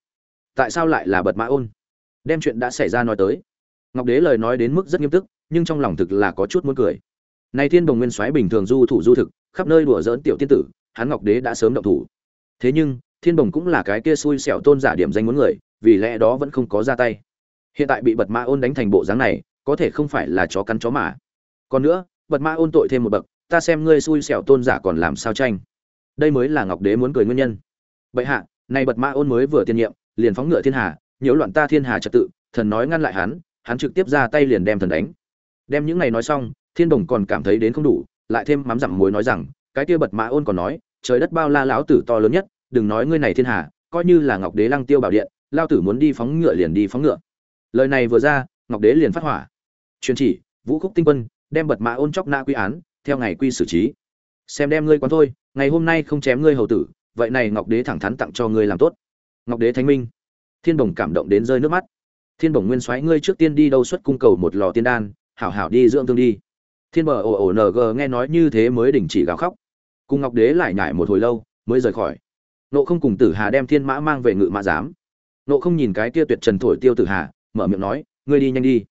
tại sao lại là bật mã ôn? Đem chuyện đã xảy ra nói tới. Ngọc đế lời nói đến mức rất nghiêm túc, nhưng trong lòng thực là có chút muốn cười. Nay thiên đồng nguyên soái bình thường du thủ du thực, khắp nơi đùa dỡn tiểu tiên tử, hắn ngọc đế đã sớm động thủ. Thế nhưng, thiên đồng cũng là cái kia xui xẻo tôn giả điểm danh muốn người, vì lẽ đó vẫn không có ra tay. Hiện tại bị bật ma ôn đánh thành bộ dáng này, có thể không phải là chó cắn chó mà. Còn nữa, bật ma ôn tội thêm một bậc, ta xem ngươi xui xẻo tôn giả còn làm sao tranh đây mới là ngọc đế muốn cười nguyên nhân. Bệ hạ này bật mã ôn mới vừa tiên nhiệm, liền phóng ngựa thiên hà, nhiễu loạn ta thiên hà trật tự, thần nói ngăn lại hắn hắn trực tiếp ra tay liền đem thần đánh. Đem những này nói xong, thiên đồng còn cảm thấy đến không đủ, lại thêm mắm dặm muối nói rằng, cái kia bật mã ôn còn nói, trời đất bao la lão tử to lớn nhất, đừng nói ngươi này thiên hà, coi như là ngọc đế lăng tiêu bảo điện lao tử muốn đi phóng ngựa liền đi phóng ngựa. Lời này vừa ra, ngọc đế liền phát hỏa. Truyền chỉ, vũ khúc tinh quân, đem bật mã ôn chóc na quy án, theo ngày quy xử trí xem đem ngươi quán thôi, ngày hôm nay không chém ngươi hầu tử, vậy này ngọc đế thẳng thắn tặng cho ngươi làm tốt. Ngọc đế thánh minh. Thiên bồng cảm động đến rơi nước mắt. Thiên bồng nguyên soái ngươi trước tiên đi đâu xuất cung cầu một lò tiên đan, hảo hảo đi dưỡng thương đi. Thiên bờ ồ ồ ng nghe nói như thế mới đình chỉ gào khóc. Cùng ngọc đế lại nhải một hồi lâu, mới rời khỏi. Nộ không cùng tử hà đem thiên mã mang về ngự mã giám. Nộ không nhìn cái kia tuyệt trần thổi tiêu tử hà, mở miệng nói, ngươi đi nhanh đi.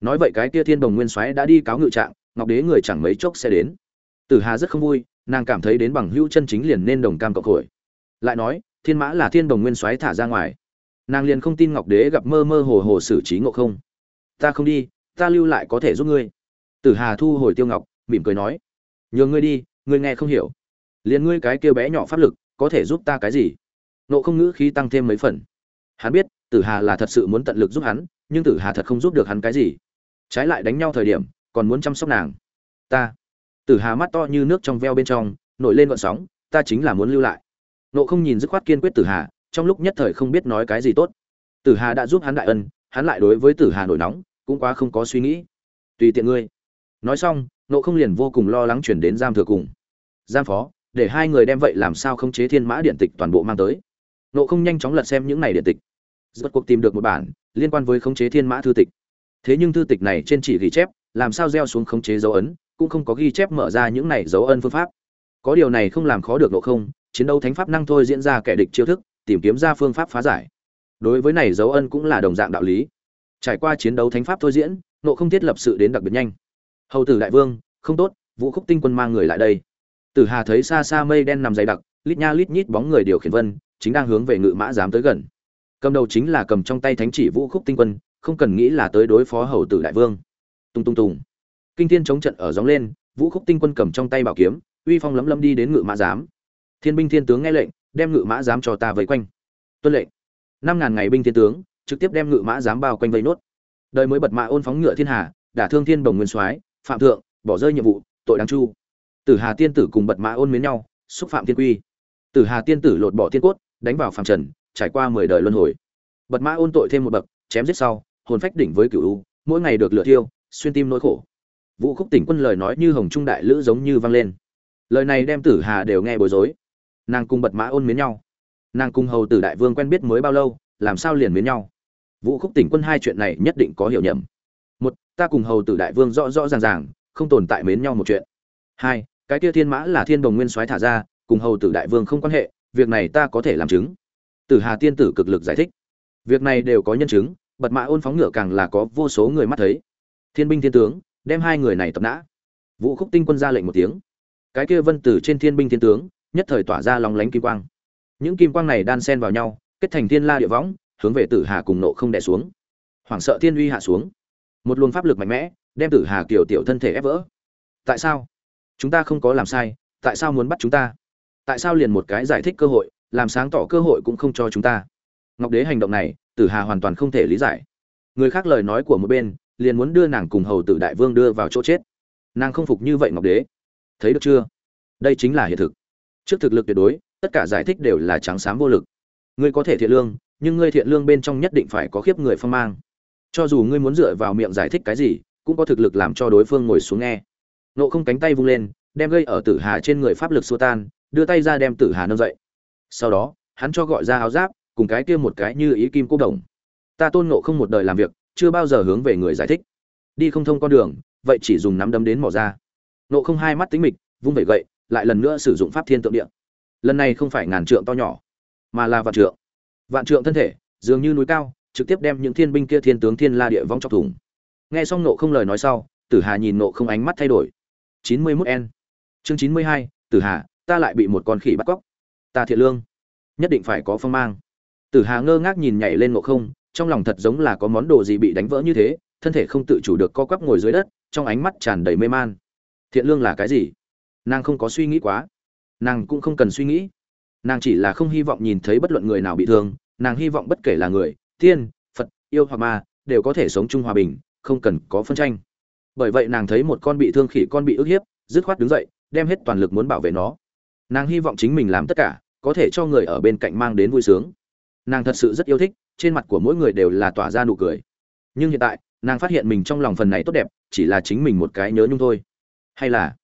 Nói vậy cái kia thiên đồng nguyên soái đã đi cáo ngự trạng, ngọc đế người chẳng mấy chốc sẽ đến tử hà rất không vui, nàng cảm thấy đến bằng hữu chân chính liền nên đồng cam cộng khổi lại nói, thiên mã là thiên đồng nguyên soái thả ra ngoài. Nàng liền không tin ngọc đế gặp mơ mơ hồ hồ xử trí ngộ không. Ta không đi, ta lưu lại có thể giúp ngươi. Tử hà thu hồi tiêu ngọc, mỉm cười nói, nhờ ngươi đi, ngươi nghe không hiểu. Liền ngươi cái kêu bé nhỏ pháp lực, có thể giúp ta cái gì? Nộ không ngữ khí tăng thêm mấy phần. Hắn biết, tử hà là thật sự muốn tận lực giúp hắn, nhưng tử hà thật không giúp được hắn cái gì. Trái lại đánh nhau thời điểm, còn muốn chăm sóc nàng. Ta tử hà mắt to như nước trong veo bên trong, nổi lên gợn sóng, ta chính là muốn lưu lại. Nộ không nhìn dứt khoát kiên quyết tử hà, trong lúc nhất thời không biết nói cái gì tốt. Tử hà đã giúp hắn đại ân, hắn lại đối với tử hà nổi nóng, cũng quá không có suy nghĩ. Tùy tiện ngươi. Nói xong, nộ không liền vô cùng lo lắng chuyển đến giam thừa cùng. Giam phó, để hai người đem vậy làm sao không chế thiên mã điện tịch toàn bộ mang tới? Nộ không nhanh chóng lật xem những này điện tịch. Rốt cuộc tìm được một bản liên quan với khống chế thiên mã thư tịch. Thế nhưng thư tịch này trên chỉ ghi chép, làm sao gieo xuống khống chế dấu ấn cũng không có ghi chép mở ra những này dấu ân phương pháp. Có điều này không làm khó được nộ không, chiến đấu thánh pháp năng thôi diễn ra kẻ địch chiêu thức, tìm kiếm ra phương pháp phá giải. Đối với này dấu ân cũng là đồng dạng đạo lý. Trải qua chiến đấu thánh pháp thôi diễn, nộ không thiết lập sự đến đặc biệt nhanh. Hầu tử đại vương, không tốt, vũ khúc tinh quân mang người lại đây. Tử hà thấy xa xa mây đen nằm dày đặc, lít nha lít nhít bóng người điều khiển vân, chính đang hướng về ngự mã dám tới gần. Cầm đầu chính là cầm trong tay thánh chỉ vũ khúc tinh quân, không cần nghĩ là tới đối phó hầu tử đại vương. Tung tung tùng kinh thiên chống trận ở gióng lên, vũ khúc tinh quân cầm trong tay bảo kiếm, uy phong lấm lấm đi đến ngự mã giám. Thiên binh thiên tướng nghe lệnh, đem ngự mã giám cho ta vây quanh. Tuân lệnh. Năm ngàn ngày binh thiên tướng, trực tiếp đem ngự mã giám bao quanh vây nốt. Đời mới bật mã ôn phóng ngựa thiên hà, đả thương thiên bồng nguyên soái, phạm thượng, bỏ rơi nhiệm vụ, tội đáng chu. Tử hà tiên tử cùng bật mã ôn miến nhau, xúc phạm thiên quy. Tử hà tiên tử lột bỏ tiên cốt, đánh vào phạm trần, trải qua mười đời luân hồi. Bật mã ôn tội thêm một bậc, chém giết sau, hồn phách đỉnh với cửu u, mỗi ngày được lựa thiêu, xuyên tim nỗi khổ vũ khúc tỉnh quân lời nói như hồng trung đại lữ giống như vang lên. Lời này đem tử hà đều nghe bối rối. Nàng cùng bật mã ôn miến nhau. Nàng cùng hầu tử đại vương quen biết mới bao lâu, làm sao liền miến nhau? Vũ khúc tỉnh quân hai chuyện này nhất định có hiểu nhầm. Một, ta cùng hầu tử đại vương rõ rõ ràng ràng, không tồn tại mến nhau một chuyện. Hai, cái kia thiên mã là thiên đồng nguyên soái thả ra, cùng hầu tử đại vương không quan hệ, việc này ta có thể làm chứng. Tử hà tiên tử cực lực giải thích. Việc này đều có nhân chứng, bật mã ôn phóng ngựa càng là có vô số người mắt thấy. Thiên binh thiên tướng đem hai người này tập nã. Vũ khúc tinh quân ra lệnh một tiếng. Cái kia vân tử trên thiên binh thiên tướng, nhất thời tỏa ra lóng lánh kim quang. Những kim quang này đan xen vào nhau, kết thành thiên la địa võng, hướng về tử hà cùng nộ không đè xuống. Hoảng sợ thiên uy hạ xuống. Một luồng pháp lực mạnh mẽ, đem tử hà kiều tiểu thân thể ép vỡ. Tại sao? Chúng ta không có làm sai, tại sao muốn bắt chúng ta? Tại sao liền một cái giải thích cơ hội, làm sáng tỏ cơ hội cũng không cho chúng ta? Ngọc đế hành động này, tử hà hoàn toàn không thể lý giải. Người khác lời nói của một bên liền muốn đưa nàng cùng hầu tử đại vương đưa vào chỗ chết. Nàng không phục như vậy ngọc đế. Thấy được chưa? Đây chính là hiện thực. Trước thực lực tuyệt đối, tất cả giải thích đều là trắng xám vô lực. Ngươi có thể thiện lương, nhưng ngươi thiện lương bên trong nhất định phải có khiếp người phong mang. Cho dù ngươi muốn dựa vào miệng giải thích cái gì, cũng có thực lực làm cho đối phương ngồi xuống nghe. Nộ không cánh tay vung lên, đem gây ở tử hà trên người pháp lực xua tan, đưa tay ra đem tử hà nâng dậy. Sau đó, hắn cho gọi ra áo giáp, cùng cái kia một cái như ý kim cố đồng. Ta tôn nộ không một đời làm việc chưa bao giờ hướng về người giải thích. Đi không thông con đường, vậy chỉ dùng nắm đấm đến mỏ ra. Nộ không hai mắt tính mịch, vung vẩy gậy, lại lần nữa sử dụng pháp thiên tượng địa. Lần này không phải ngàn trượng to nhỏ, mà là vạn trượng. Vạn trượng thân thể, dường như núi cao, trực tiếp đem những thiên binh kia thiên tướng thiên la địa vong chọc thủng nghe xong nộ không lời nói sau, tử hà nhìn nộ không ánh mắt thay đổi. chín mươi mốt n chương chín mươi hai, tử hà, ta lại bị một con khỉ bắt cóc. Ta thiện lương, nhất định phải có phong mang. Tử hà ngơ ngác nhìn nhảy lên nộ không trong lòng thật giống là có món đồ gì bị đánh vỡ như thế, thân thể không tự chủ được co quắp ngồi dưới đất, trong ánh mắt tràn đầy mê man. Thiện lương là cái gì? Nàng không có suy nghĩ quá. Nàng cũng không cần suy nghĩ. Nàng chỉ là không hy vọng nhìn thấy bất luận người nào bị thương, nàng hy vọng bất kể là người thiên phật, yêu hoặc ma, đều có thể sống chung hòa bình, không cần có phân tranh. Bởi vậy nàng thấy một con bị thương khỉ con bị ức hiếp, dứt khoát đứng dậy, đem hết toàn lực muốn bảo vệ nó. Nàng hy vọng chính mình làm tất cả, có thể cho người ở bên cạnh mang đến vui sướng. Nàng thật sự rất yêu thích trên mặt của mỗi người đều là tỏa ra nụ cười. Nhưng hiện tại, nàng phát hiện mình trong lòng phần này tốt đẹp, chỉ là chính mình một cái nhớ nhung thôi. Hay là,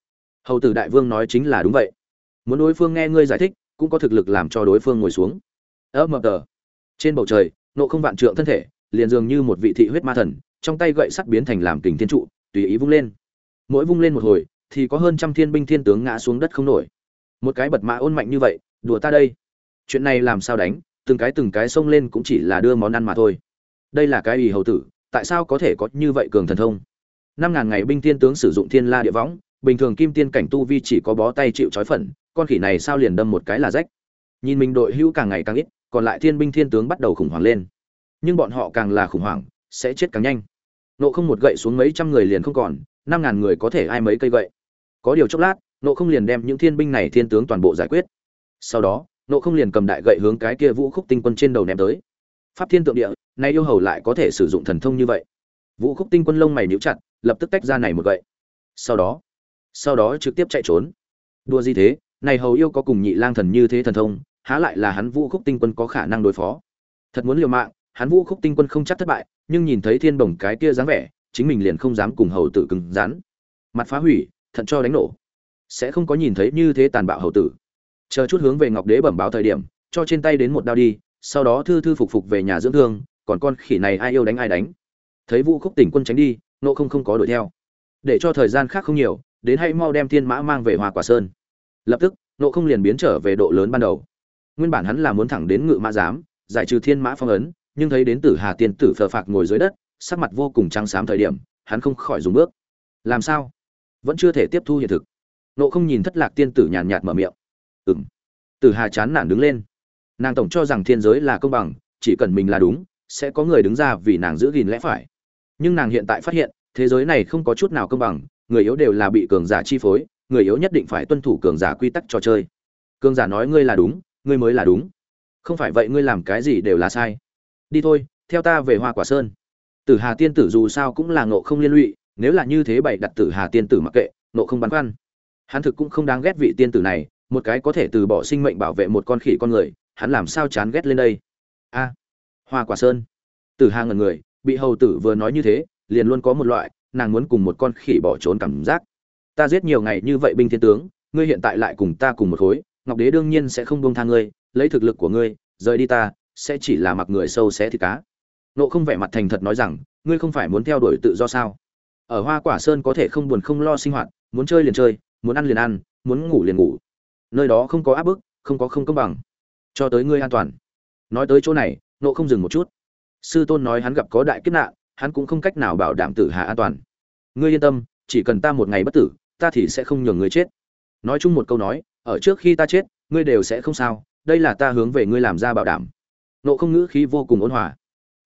hầu tử đại vương nói chính là đúng vậy. Muốn đối phương nghe ngươi giải thích, cũng có thực lực làm cho đối phương ngồi xuống. Ơ mờ tờ. Trên bầu trời, nộ không vạn trượng thân thể, liền dường như một vị thị huyết ma thần, trong tay gậy sắt biến thành làm kình thiên trụ, tùy ý vung lên. Mỗi vung lên một hồi, thì có hơn trăm thiên binh thiên tướng ngã xuống đất không nổi. Một cái bật mã ôn mạnh như vậy, đùa ta đây. Chuyện này làm sao đánh? Từng cái từng cái xông lên cũng chỉ là đưa món ăn mà thôi. Đây là cái ủy hầu tử, tại sao có thể có như vậy cường thần thông? Năm ngàn ngày binh thiên tướng sử dụng thiên la địa võng, bình thường kim tiên cảnh tu vi chỉ có bó tay chịu trói phận, con khỉ này sao liền đâm một cái là rách? Nhìn mình đội hữu càng ngày càng ít, còn lại thiên binh thiên tướng bắt đầu khủng hoảng lên. Nhưng bọn họ càng là khủng hoảng, sẽ chết càng nhanh. Nộ không một gậy xuống mấy trăm người liền không còn, năm ngàn người có thể ai mấy cây gậy? Có điều chốc lát, nộ không liền đem những thiên binh này thiên tướng toàn bộ giải quyết. Sau đó nộ không liền cầm đại gậy hướng cái kia vũ khúc tinh quân trên đầu ném tới. Pháp thiên tượng địa, nay yêu hầu lại có thể sử dụng thần thông như vậy. Vũ khúc tinh quân lông mày níu chặt, lập tức tách ra này một gậy. Sau đó sau đó trực tiếp chạy trốn. Đua gì thế? Này hầu yêu có cùng nhị lang thần như thế thần thông, há lại là hắn vũ khúc tinh quân có khả năng đối phó? Thật muốn liều mạng, hắn vũ khúc tinh quân không chắc thất bại, nhưng nhìn thấy thiên bồng cái kia dáng vẻ, chính mình liền không dám cùng hầu tử cứng rắn. Mặt phá hủy, thận cho đánh nổ. Sẽ không có nhìn thấy như thế tàn bạo hầu tử chờ chút hướng về ngọc đế bẩm báo thời điểm, cho trên tay đến một đao đi, sau đó thư thư phục phục về nhà dưỡng thương, còn con khỉ này ai yêu đánh ai đánh. Thấy vũ khúc tỉnh quân tránh đi nộ không không có đuổi theo. Để cho thời gian khác không nhiều, đến hãy mau đem thiên mã mang về hoa quả sơn. Lập tức nộ không liền biến trở về độ lớn ban đầu. Nguyên bản hắn là muốn thẳng đến ngự mã giám, giải trừ thiên mã phong ấn, nhưng thấy đến tử hà tiên tử phờ phạc ngồi dưới đất, sắc mặt vô cùng trắng xám thời điểm, hắn không khỏi dùng bước. Làm sao? Vẫn chưa thể tiếp thu hiện thực. Nộ không nhìn thất lạc tiên tử nhàn nhạt mở miệng ừng tử hà chán nản đứng lên. Nàng tổng cho rằng thiên giới là công bằng, chỉ cần mình là đúng, sẽ có người đứng ra vì nàng giữ gìn lẽ phải. Nhưng nàng hiện tại phát hiện, thế giới này không có chút nào công bằng, người yếu đều là bị cường giả chi phối, người yếu nhất định phải tuân thủ cường giả quy tắc trò chơi. Cường giả nói ngươi là đúng, ngươi mới là đúng. Không phải vậy ngươi làm cái gì đều là sai. Đi thôi, theo ta về hoa quả sơn. Tử hà tiên tử dù sao cũng là ngộ không liên lụy, nếu là như thế bày đặt tử hà tiên tử mặc kệ, ngộ không băn khoăn. Hắn thực cũng không đáng ghét vị tiên tử này một cái có thể từ bỏ sinh mệnh bảo vệ một con khỉ con người, hắn làm sao chán ghét lên đây? A, hoa quả sơn. Tử hà ngần người, bị hầu tử vừa nói như thế, liền luôn có một loại, nàng muốn cùng một con khỉ bỏ trốn cảm giác. Ta giết nhiều ngày như vậy binh thiên tướng, ngươi hiện tại lại cùng ta cùng một khối, ngọc đế đương nhiên sẽ không buông tha ngươi, lấy thực lực của ngươi, rời đi ta, sẽ chỉ là mặc người sâu xé thịt cá. Nộ không vẻ mặt thành thật nói rằng, ngươi không phải muốn theo đuổi tự do sao? Ở hoa quả sơn có thể không buồn không lo sinh hoạt, muốn chơi liền chơi, muốn ăn liền ăn, muốn ngủ liền ngủ nơi đó không có áp bức, không có không công bằng. Cho tới ngươi an toàn. Nói tới chỗ này nộ không dừng một chút. Sư tôn nói hắn gặp có đại kiếp nạn, hắn cũng không cách nào bảo đảm tử hà an toàn. Ngươi yên tâm, chỉ cần ta một ngày bất tử, ta thì sẽ không nhường ngươi chết. Nói chung một câu nói, ở trước khi ta chết, ngươi đều sẽ không sao, đây là ta hướng về ngươi làm ra bảo đảm. Nộ không ngữ khí vô cùng ôn hòa.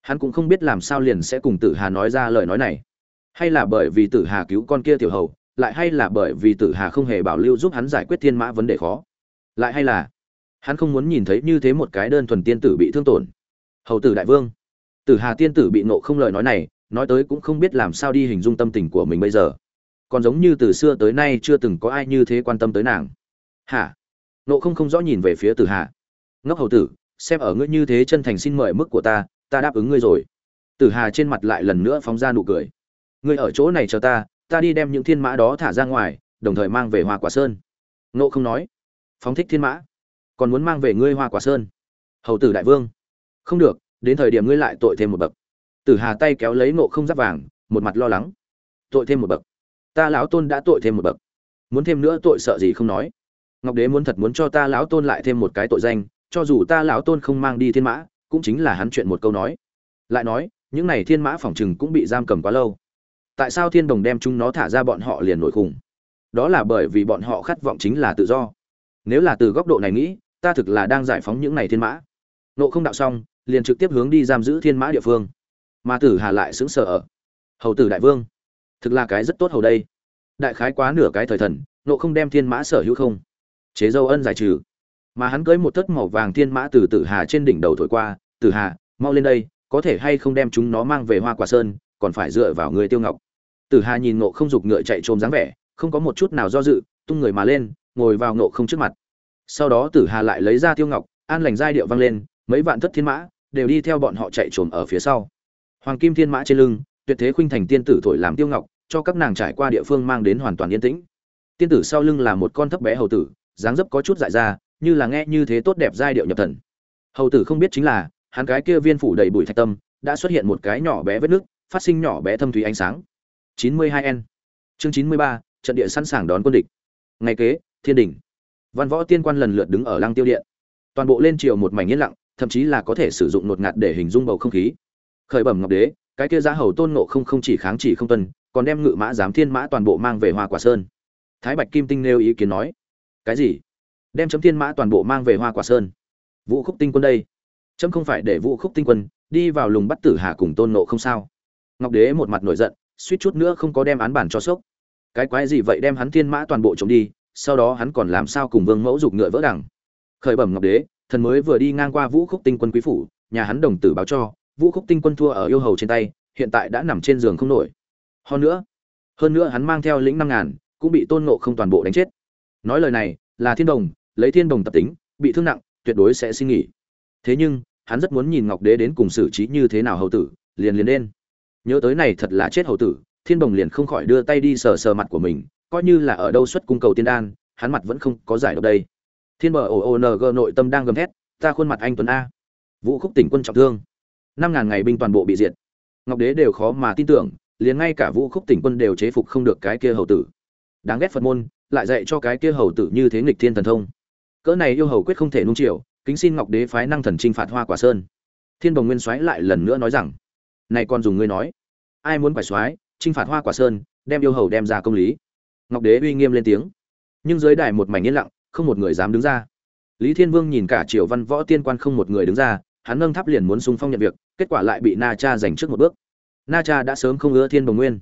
Hắn cũng không biết làm sao liền sẽ cùng tử hà nói ra lời nói này. Hay là bởi vì tử hà cứu con kia tiểu hầu lại hay là bởi vì tử hà không hề bảo lưu giúp hắn giải quyết thiên mã vấn đề khó? Lại hay là hắn không muốn nhìn thấy như thế một cái đơn thuần tiên tử bị thương tổn? Hầu tử đại vương, tử hà tiên tử bị nộ không lời nói này, nói tới cũng không biết làm sao đi hình dung tâm tình của mình bây giờ. Còn giống như từ xưa tới nay chưa từng có ai như thế quan tâm tới nàng. Hả? Nộ không không rõ nhìn về phía tử hà. Ngốc hầu tử, xem ở ngươi như thế chân thành xin mời mức của ta ta đáp ứng ngươi rồi. Tử hà trên mặt lại lần nữa phóng ra nụ cười. Ngươi ở chỗ này chờ ta ta đi đem những thiên mã đó thả ra ngoài, đồng thời mang về hoa quả sơn. Nộ không nói. Phóng thích thiên mã. Còn muốn mang về ngươi hoa quả sơn. Hầu tử đại vương. Không được, đến thời điểm ngươi lại tội thêm một bậc. Tử hà tay kéo lấy nộ không giáp vàng, một mặt lo lắng. Tội thêm một bậc. Ta lão tôn đã tội thêm một bậc. Muốn thêm nữa tội sợ gì không nói. Ngọc đế muốn thật muốn cho ta lão tôn lại thêm một cái tội danh, cho dù ta lão tôn không mang đi thiên mã, cũng chính là hắn chuyện một câu nói. Lại nói, những này thiên mã phỏng chừng cũng bị giam cầm quá lâu tại sao thiên đồng đem chúng nó thả ra bọn họ liền nổi khủng đó là bởi vì bọn họ khát vọng chính là tự do. Nếu là từ góc độ này nghĩ, ta thực là đang giải phóng những này thiên mã. Nộ không đạo xong, liền trực tiếp hướng đi giam giữ thiên mã địa phương. Mà tử hà lại xứng sở ở. Hầu tử đại vương, thực là cái rất tốt hầu đây. Đại khái quá nửa cái thời thần, nộ không đem thiên mã sở hữu không. Chế dâu ân giải trừ. Mà hắn cưới một thất màu vàng thiên mã từ tử hà trên đỉnh đầu thổi qua, tử hà, mau lên đây, có thể hay không đem chúng nó mang về hoa quả sơn còn phải dựa vào người tiêu ngọc. Tử hà nhìn nộ không giục ngựa chạy trốn dáng vẻ, không có một chút nào do dự, tung người mà lên, ngồi vào nộ không trước mặt. Sau đó tử hà lại lấy ra tiêu ngọc, an lành giai điệu vang lên, mấy vạn thất thiên mã đều đi theo bọn họ chạy trồm ở phía sau. Hoàng kim thiên mã trên lưng, tuyệt thế khuynh thành tiên tử thổi làm tiêu ngọc, cho các nàng trải qua địa phương mang đến hoàn toàn yên tĩnh. Tiên tử sau lưng là một con thấp bé hầu tử, dáng dấp có chút dại ra, như là nghe như thế tốt đẹp giai điệu nhập thần. Hầu tử không biết chính là, hắn cái kia viên phủ đầy bụi thạch tâm, đã xuất hiện một cái nhỏ bé vết nước phát sinh nhỏ bé thâm thủy ánh sáng. 92 n. Chương 93, trận địa sẵn sàng đón quân địch. Ngày kế thiên đỉnh. Văn võ tiên quan lần lượt đứng ở lăng tiêu điện. Toàn bộ lên triều một mảnh yên lặng thậm chí là có thể sử dụng nột ngạt để hình dung bầu không khí. Khởi bẩm ngọc đế cái kia giá hầu tôn ngộ không không chỉ kháng chỉ không tuân còn đem ngự mã giám thiên mã toàn bộ mang về hoa quả sơn. Thái bạch kim tinh nêu ý kiến nói cái gì? Đem chấm thiên mã toàn bộ mang về hoa quả sơn? Vũ khúc tinh quân đây. Chấm không phải để vũ khúc tinh quân đi vào lùng bắt tử hà cùng tôn ngộ không sao? Ngọc đế một mặt nổi giận, suýt chút nữa không có đem án bản cho sốc. Cái quái gì vậy đem hắn thiên mã toàn bộ trộm đi, sau đó hắn còn làm sao cùng vương mẫu giục ngựa vỡ đẳng khởi bẩm ngọc đế, thần mới vừa đi ngang qua vũ khúc tinh quân quý phủ, nhà hắn đồng tử báo cho, vũ khúc tinh quân thua ở yêu hầu trên tay, hiện tại đã nằm trên giường không nổi. Hơn nữa hơn nữa hắn mang theo lĩnh năm ngàn, cũng bị tôn nộ không toàn bộ đánh chết. Nói lời này, là thiên đồng, lấy thiên đồng tập tính, bị thương nặng, tuyệt đối sẽ xin nghỉ. Thế nhưng, hắn rất muốn nhìn ngọc đế đến cùng xử trí như thế nào hầu tử, liền liền lên nhớ tới này thật là chết hầu tử, thiên bồng liền không khỏi đưa tay đi sờ sờ mặt của mình, coi như là ở đâu xuất cung cầu tiên đan, hắn mặt vẫn không có giải độc đây. Thiên bờ ồ ồ ng nội tâm đang gầm thét, ta khuôn mặt anh tuấn a. Vũ khúc tỉnh quân trọng thương. Năm ngàn ngày binh toàn bộ bị diệt. Ngọc đế đều khó mà tin tưởng, liền ngay cả vũ khúc tỉnh quân đều chế phục không được cái kia hầu tử. Đáng ghét phật môn, lại dạy cho cái kia hầu tử như thế nghịch thiên thần thông. Cỡ này yêu hầu quyết không thể nung chiều, kính xin ngọc đế phái năng thần trinh phạt hoa quả sơn. Thiên bồng nguyên soái lại lần nữa nói rằng này còn dùng ngươi nói. Ai muốn phải soái trinh phạt hoa quả sơn, đem yêu hầu đem ra công lý. Ngọc đế uy nghiêm lên tiếng. Nhưng dưới đài một mảnh yên lặng, không một người dám đứng ra. Lý thiên vương nhìn cả triều văn võ tiên quan không một người đứng ra, hắn nâng tháp liền muốn xung phong nhận việc, kết quả lại bị na cha giành trước một bước. Na cha đã sớm không ưa thiên bồng nguyên.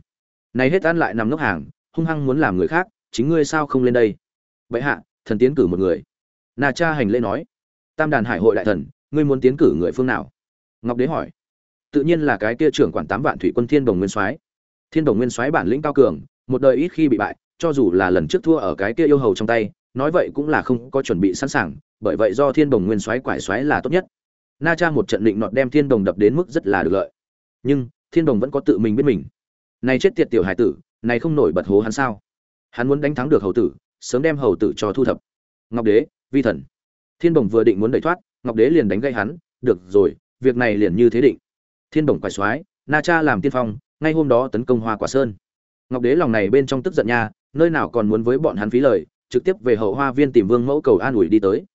Này hết ăn lại nằm ngốc hàng, hung hăng muốn làm người khác, chính ngươi sao không lên đây? Vậy hạ, thần tiến cử một người. Na cha hành lễ nói. Tam đàn hải hội đại thần, ngươi muốn tiến cử người phương nào? Ngọc đế hỏi tự nhiên là cái kia trưởng quản tám vạn thủy quân thiên đồng nguyên soái. Thiên đồng nguyên soái bản lĩnh cao cường, một đời ít khi bị bại, cho dù là lần trước thua ở cái kia yêu hầu trong tay, nói vậy cũng là không có chuẩn bị sẵn sàng, bởi vậy do thiên đồng nguyên soái quải soái là tốt nhất. Na cha một trận định nọt đem thiên đồng đập đến mức rất là được lợi. Nhưng, thiên đồng vẫn có tự mình biết mình. Này chết tiệt tiểu hải tử, này không nổi bật hố hắn sao? Hắn muốn đánh thắng được hầu tử, sớm đem hầu tử cho thu thập. Ngọc đế, vi thần. Thiên đồng vừa định muốn đẩy thoát, ngọc đế liền đánh gây hắn, được rồi, việc này liền như thế định thiên đồng quải soái na cha làm tiên phong, ngay hôm đó tấn công hoa quả sơn. Ngọc đế lòng này bên trong tức giận nha, nơi nào còn muốn với bọn hắn phí lời, trực tiếp về hậu hoa viên tìm vương mẫu cầu an ủi đi tới.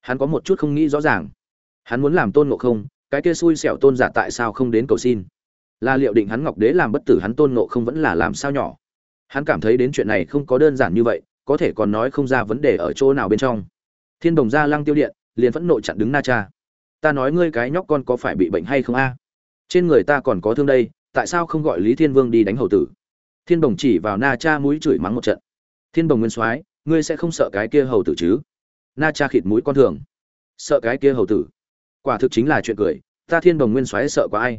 Hắn có một chút không nghĩ rõ ràng. Hắn muốn làm tôn ngộ không, cái kia xui xẻo tôn giả tại sao không đến cầu xin? Là liệu định hắn ngọc đế làm bất tử hắn tôn ngộ không vẫn là làm sao nhỏ? Hắn cảm thấy đến chuyện này không có đơn giản như vậy, có thể còn nói không ra vấn đề ở chỗ nào bên trong. Thiên đồng gia lăng tiêu điện, liền phẫn nộ chặn đứng na cha. Ta nói ngươi cái nhóc con có phải bị bệnh hay không a? Trên người ta còn có thương đây, tại sao không gọi lý thiên vương đi đánh hầu tử? Thiên đồng chỉ vào na cha mũi chửi mắng một trận. Thiên đồng nguyên soái, ngươi sẽ không sợ cái kia hầu tử chứ? Na cha khịt mũi con thường. Sợ cái kia hầu tử? Quả thực chính là chuyện cười, ta thiên đồng nguyên soái sợ có ai?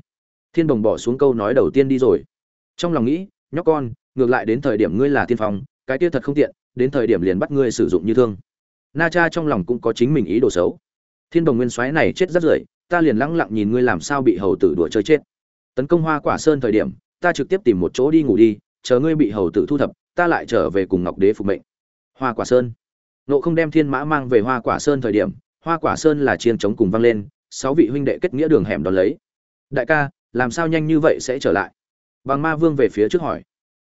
Thiên đồng bỏ xuống câu nói đầu tiên đi rồi. Trong lòng nghĩ, nhóc con, ngược lại đến thời điểm ngươi là tiên phong, cái kia thật không tiện, đến thời điểm liền bắt ngươi sử dụng như thương. Na cha trong lòng cũng có chính mình ý đồ xấu. Thiên đồng nguyên soái này chết rất rưởi ta liền lặng lặng nhìn ngươi làm sao bị hầu tử đùa chơi chết. Tấn công hoa quả sơn thời điểm, ta trực tiếp tìm một chỗ đi ngủ đi, chờ ngươi bị hầu tử thu thập, ta lại trở về cùng ngọc đế phục mệnh. Hoa quả sơn. Nộ không đem thiên mã mang về hoa quả sơn thời điểm, hoa quả sơn là chiên chống cùng vang lên, sáu vị huynh đệ kết nghĩa đường hẻm đón lấy. Đại ca, làm sao nhanh như vậy sẽ trở lại? Bằng ma vương về phía trước hỏi.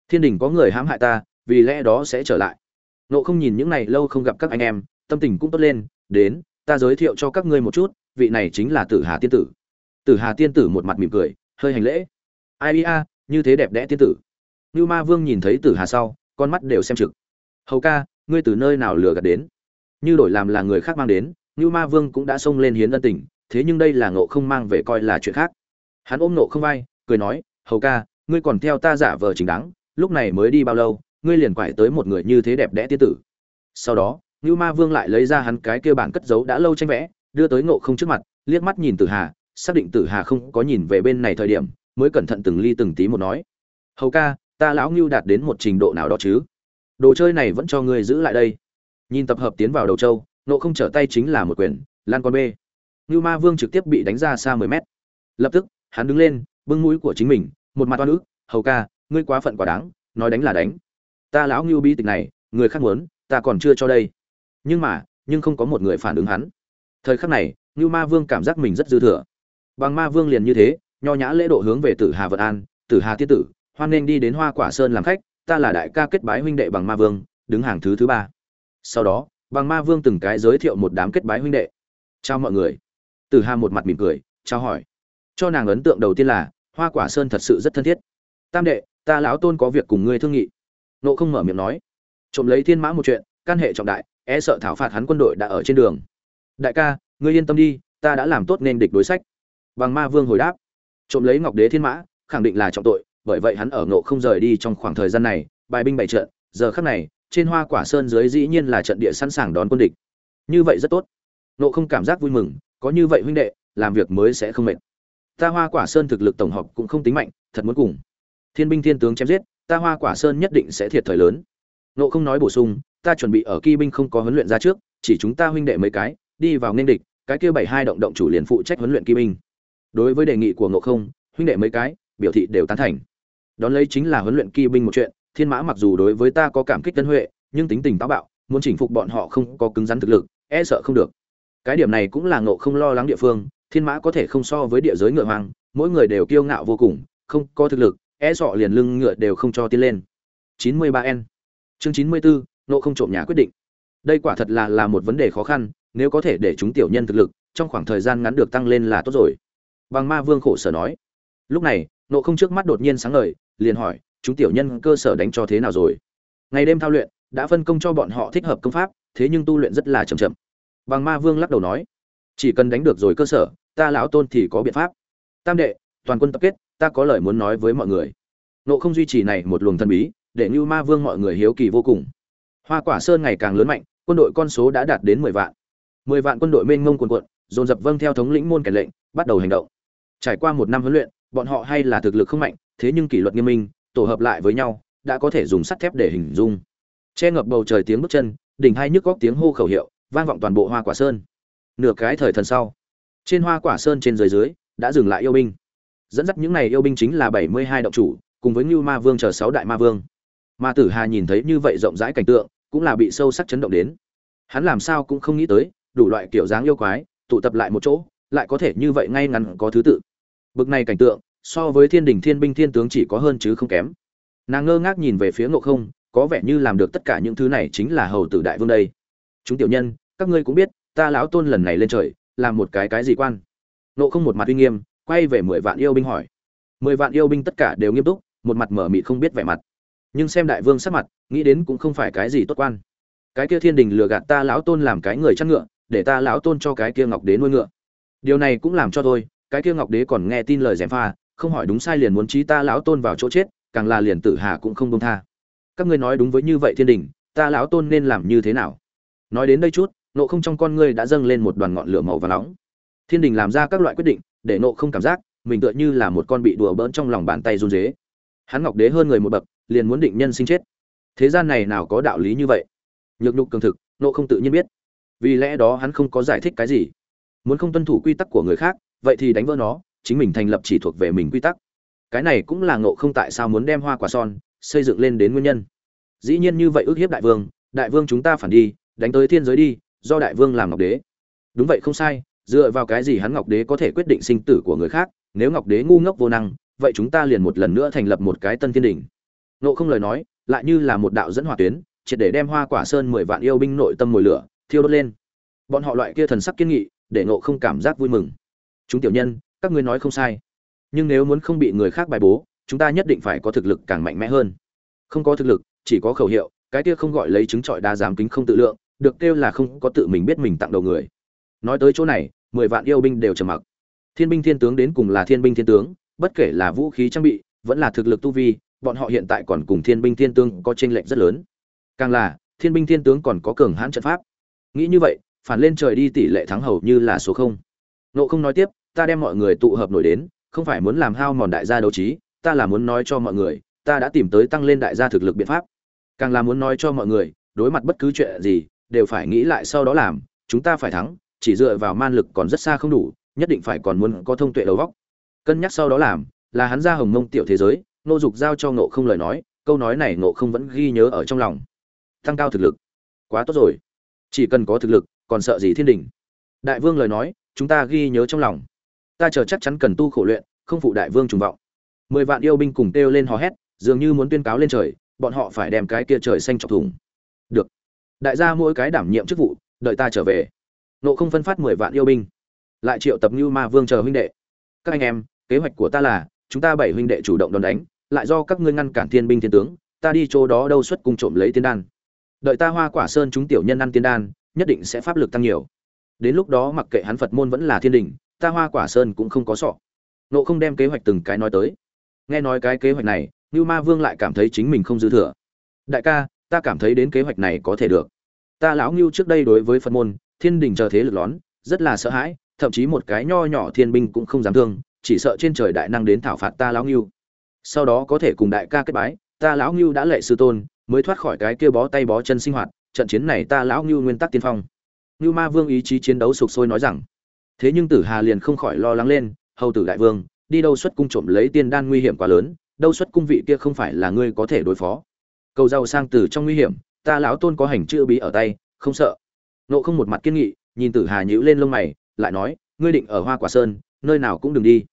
Thiên đình có người hãm hại ta, vì lẽ đó sẽ trở lại. Nộ không nhìn những này lâu không gặp các anh em, tâm tình cũng tốt lên, đến, ta giới thiệu cho các ngươi một chút vị này chính là tử hà tiên tử tử hà tiên tử một mặt mỉm cười hơi hành lễ ai a, như thế đẹp đẽ tiên tử Nưu Ma Vương nhìn thấy Tử Hà sau, con mắt đều xem trực. "Hầu ca, ngươi từ nơi nào lừa gạt đến?" Như đổi làm là người khác mang đến, Nưu Ma Vương cũng đã xông lên hiến ân tình, thế nhưng đây là ngộ không mang về coi là chuyện khác. Hắn ôm nộ không vai, cười nói, "Hầu ca, ngươi còn theo ta giả vờ chính đáng, lúc này mới đi bao lâu, ngươi liền quải tới một người như thế đẹp đẽ tiên tử." Sau đó, Nưu Ma Vương lại lấy ra hắn cái kia bản cất giấu đã lâu tranh vẽ, đưa tới ngộ không trước mặt, liếc mắt nhìn Tử Hà, xác định Tử Hà không có nhìn về bên này thời điểm, mới cẩn thận từng ly từng tí một nói. Hầu ca ta lão ngưu đạt đến một trình độ nào đó chứ? Đồ chơi này vẫn cho ngươi giữ lại đây. Nhìn tập hợp tiến vào đầu châu nộ không trở tay chính là một quyền lan con b ngưu ma vương trực tiếp bị đánh ra xa mười mét. Lập tức hắn đứng lên bưng mũi của chính mình một mặt oan ức hầu ca ngươi quá phận quá đáng nói đánh là đánh. Ta lão ngưu bi tịch này người khác muốn ta còn chưa cho đây. Nhưng mà nhưng không có một người phản ứng hắn thời khắc này như ma vương cảm giác mình rất dư thừa. Bằng ma vương liền như thế, nho nhã lễ độ hướng về tử hà vận an, tử hà tiên tử, hoan nên đi đến hoa quả sơn làm khách, ta là đại ca kết bái huynh đệ bằng ma vương, đứng hàng thứ thứ ba. Sau đó, bằng ma vương từng cái giới thiệu một đám kết bái huynh đệ. Chào mọi người. Tử hà một mặt mỉm cười, chào hỏi. Cho nàng ấn tượng đầu tiên là, hoa quả sơn thật sự rất thân thiết. Tam đệ, ta lão tôn có việc cùng ngươi thương nghị. Nộ không mở miệng nói. Trộm lấy thiên mã một chuyện, căn hệ trọng đại e sợ thảo phạt hắn quân đội đã ở trên đường đại ca, ngươi yên tâm đi, ta đã làm tốt nên địch đối sách. Bằng ma vương hồi đáp. Trộm lấy ngọc đế thiên mã, khẳng định là trọng tội, bởi vậy hắn ở ngộ không rời đi trong khoảng thời gian này, bài binh bày trận, giờ khắc này, trên hoa quả sơn dưới dĩ nhiên là trận địa sẵn sàng đón quân địch. Như vậy rất tốt. Ngộ không cảm giác vui mừng, có như vậy huynh đệ, làm việc mới sẽ không mệt. Ta hoa quả sơn thực lực tổng hợp cũng không tính mạnh, thật muốn cùng. Thiên binh thiên tướng chém giết, ta hoa quả sơn nhất định sẽ thiệt thời lớn. Ngộ không nói bổ sung, ta chuẩn bị ở kỳ binh không có huấn luyện ra trước, chỉ chúng ta huynh đệ mấy cái đi vào nên địch cái kia bảy hai động động chủ liền phụ trách huấn luyện kim binh đối với đề nghị của ngộ không huynh đệ mấy cái biểu thị đều tán thành. Đón lấy chính là huấn luyện kỳ binh một chuyện thiên mã mặc dù đối với ta có cảm kích tân huệ nhưng tính tình táo bạo muốn chỉnh phục bọn họ không có cứng rắn thực lực e sợ không được. Cái điểm này cũng là ngộ không lo lắng địa phương thiên mã có thể không so với địa giới ngựa hoang mỗi người đều kiêu ngạo vô cùng không có thực lực e sọ liền lưng ngựa đều không cho tiến lên. 93 n. Chương 94, nộ không trộm nhà quyết định. Đây quả thật là là một vấn đề khó khăn nếu có thể để chúng tiểu nhân thực lực, trong khoảng thời gian ngắn được tăng lên là tốt rồi. Bằng ma vương khổ sở nói. Lúc này, nộ không trước mắt đột nhiên sáng ngời, liền hỏi, chúng tiểu nhân cơ sở đánh cho thế nào rồi? Ngày đêm thao luyện, đã phân công cho bọn họ thích hợp công pháp, thế nhưng tu luyện rất là chậm chậm. Bằng ma vương lắc đầu nói, chỉ cần đánh được rồi cơ sở, ta lão tôn thì có biện pháp. Tam đệ, toàn quân tập kết, ta có lời muốn nói với mọi người. Nộ không duy trì này một luồng thần bí, để như ma vương mọi người hiếu kỳ vô cùng. Hoa quả sơn ngày càng lớn mạnh, quân đội con số đã đạt đến mười vạn mười vạn quân đội mênh mông quần quận dồn dập vâng theo thống lĩnh môn kẻ lệnh bắt đầu hành động Trải qua một năm huấn luyện, bọn họ hay là thực lực không mạnh, thế nhưng kỷ luật nghiêm minh, tổ hợp lại với nhau, đã có thể dùng sắt thép để hình dung. Che ngập bầu trời tiếng bước chân, đỉnh hai nhức góc tiếng hô khẩu hiệu, vang vọng toàn bộ Hoa Quả Sơn. Nửa cái thời thần sau, trên Hoa Quả Sơn trên dưới dưới đã dừng lại yêu binh. Dẫn dắt những này yêu binh chính là bảy mươi hai động chủ, cùng với ngưu Ma Vương chờ sáu đại ma vương. Ma Tử Hà nhìn thấy như vậy rộng rãi cảnh tượng, cũng là bị sâu sắc chấn động đến. Hắn làm sao cũng không nghĩ tới, đủ loại kiểu dáng yêu quái, tụ tập lại một chỗ, lại có thể như vậy ngay ngắn có thứ tự. Bực này cảnh tượng so với thiên đình thiên binh thiên tướng chỉ có hơn chứ không kém. Nàng ngơ ngác nhìn về phía ngộ không có vẻ như làm được tất cả những thứ này chính là hầu tử đại vương đây. Chúng tiểu nhân các ngươi cũng biết ta lão tôn lần này lên trời làm một cái cái gì quan? Ngộ không một mặt uy nghiêm quay về mười vạn yêu binh hỏi. Mười vạn yêu binh tất cả đều nghiêm túc một mặt mở mịt không biết vẻ mặt. Nhưng xem đại vương sắc mặt nghĩ đến cũng không phải cái gì tốt quan. Cái kia thiên đình lừa gạt ta lão tôn làm cái người chăn ngựa để ta lão tôn cho cái kia ngọc đế nuôi ngựa. Điều này cũng làm cho tôi, cái kia ngọc đế còn nghe tin lời gièm pha, không hỏi đúng sai liền muốn trí ta lão tôn vào chỗ chết, càng là liền tử hà cũng không dung tha. Các ngươi nói đúng với như vậy thiên đình, ta lão tôn nên làm như thế nào? Nói đến đây chút, nộ không trong con ngươi đã dâng lên một đoàn ngọn lửa màu và nóng. Thiên đình làm ra các loại quyết định, để nộ không cảm giác, mình tựa như là một con bị đùa bỡn trong lòng bàn tay run dế hắn ngọc đế hơn người một bậc, liền muốn định nhân sinh chết. Thế gian này nào có đạo lý như vậy? Nhược nhục cường thực, nộ không tự nhiên biết vì lẽ đó hắn không có giải thích cái gì. Muốn không tuân thủ quy tắc của người khác, vậy thì đánh vỡ nó, chính mình thành lập chỉ thuộc về mình quy tắc. Cái này cũng là ngộ không tại sao muốn đem hoa quả son xây dựng lên đến nguyên nhân. Dĩ nhiên như vậy ước hiếp đại vương đại vương chúng ta phản đi, đánh tới thiên giới đi, do đại vương làm ngọc đế. Đúng vậy không sai, dựa vào cái gì hắn ngọc đế có thể quyết định sinh tử của người khác, nếu ngọc đế ngu ngốc vô năng, vậy chúng ta liền một lần nữa thành lập một cái tân thiên đình. Nộ không lời nói, lại như là một đạo dẫn hỏa tuyến, triệt để đem hoa quả sơn mười vạn yêu binh nội tâm mồi lửa thiêu đốt lên. Bọn họ loại kia thần sắc kiên nghị, để ngộ không cảm giác vui mừng. Chúng tiểu nhân, các ngươi nói không sai. Nhưng nếu muốn không bị người khác bài bố, chúng ta nhất định phải có thực lực càng mạnh mẽ hơn. Không có thực lực, chỉ có khẩu hiệu, cái kia không gọi lấy chứng trọi đa giám kính không tự lượng, được kêu là không có tự mình biết mình tặng đầu người. Nói tới chỗ này, mười vạn yêu binh đều trầm mặc. Thiên binh thiên tướng đến cùng là thiên binh thiên tướng, bất kể là vũ khí trang bị, vẫn là thực lực tu vi, bọn họ hiện tại còn cùng thiên binh thiên tướng có chênh lệch rất lớn. Càng là, thiên binh thiên tướng còn có cường hãn trận pháp nghĩ như vậy, phản lên trời đi tỷ lệ thắng hầu như là số không. Nộ không nói tiếp, ta đem mọi người tụ hợp nổi đến, không phải muốn làm hao mòn đại gia đấu trí, ta là muốn nói cho mọi người, ta đã tìm tới tăng lên đại gia thực lực biện pháp. Càng là muốn nói cho mọi người, đối mặt bất cứ chuyện gì, đều phải nghĩ lại sau đó làm, chúng ta phải thắng, chỉ dựa vào man lực còn rất xa không đủ, nhất định phải còn muốn có thông tuệ đầu vóc. Cân nhắc sau đó làm, là hắn ra hồng mông tiểu thế giới, nô dục giao cho ngộ không lời nói, câu nói này ngộ không vẫn ghi nhớ ở trong lòng. Tăng cao thực lực. Quá tốt rồi chỉ cần có thực lực, còn sợ gì thiên đình? Đại vương lời nói, chúng ta ghi nhớ trong lòng. Ta chờ chắc chắn cần tu khổ luyện, không phụ đại vương trùng vọng. Mười vạn yêu binh cùng kêu lên hò hét, dường như muốn tuyên cáo lên trời, bọn họ phải đem cái kia trời xanh chọc thủng. Được. Đại gia mỗi cái đảm nhiệm chức vụ, đợi ta trở về. Nộ không phân phát mười vạn yêu binh. Lại triệu tập như ma vương chờ huynh đệ. Các anh em, kế hoạch của ta là, chúng ta bảy huynh đệ chủ động đòn đánh, lại do các ngươi ngăn cản thiên binh thiên tướng, ta đi chỗ đó đâu xuất cung trộm lấy tiên đan đợi ta hoa quả sơn chúng tiểu nhân ăn tiên đan, nhất định sẽ pháp lực tăng nhiều. Đến lúc đó mặc kệ hắn phật môn vẫn là thiên đình, ta hoa quả sơn cũng không có sọ. Nộ không đem kế hoạch từng cái nói tới. Nghe nói cái kế hoạch này như ma vương lại cảm thấy chính mình không dư thừa. Đại ca, ta cảm thấy đến kế hoạch này có thể được. Ta lão ngưu trước đây đối với phật môn, thiên đình chờ thế lực lón, rất là sợ hãi, thậm chí một cái nho nhỏ thiên binh cũng không dám thương, chỉ sợ trên trời đại năng đến thảo phạt ta lão ngưu. Sau đó có thể cùng đại ca kết bái, ta lão ngưu đã lệ sư tôn mới thoát khỏi cái kia bó tay bó chân sinh hoạt, trận chiến này ta lão ngưu nguyên tắc tiên phong. Ngưu ma vương ý chí chiến đấu sục sôi nói rằng, thế nhưng tử hà liền không khỏi lo lắng lên, hầu tử đại vương, đi đâu xuất cung trộm lấy tiên đan nguy hiểm quá lớn, đâu xuất cung vị kia không phải là ngươi có thể đối phó. Cầu giàu sang tử trong nguy hiểm, ta lão tôn có hành chữ bí ở tay, không sợ. Nộ không một mặt kiên nghị, nhìn tử hà nhíu lên lông mày, lại nói, ngươi định ở hoa quả sơn, nơi nào cũng đừng đi.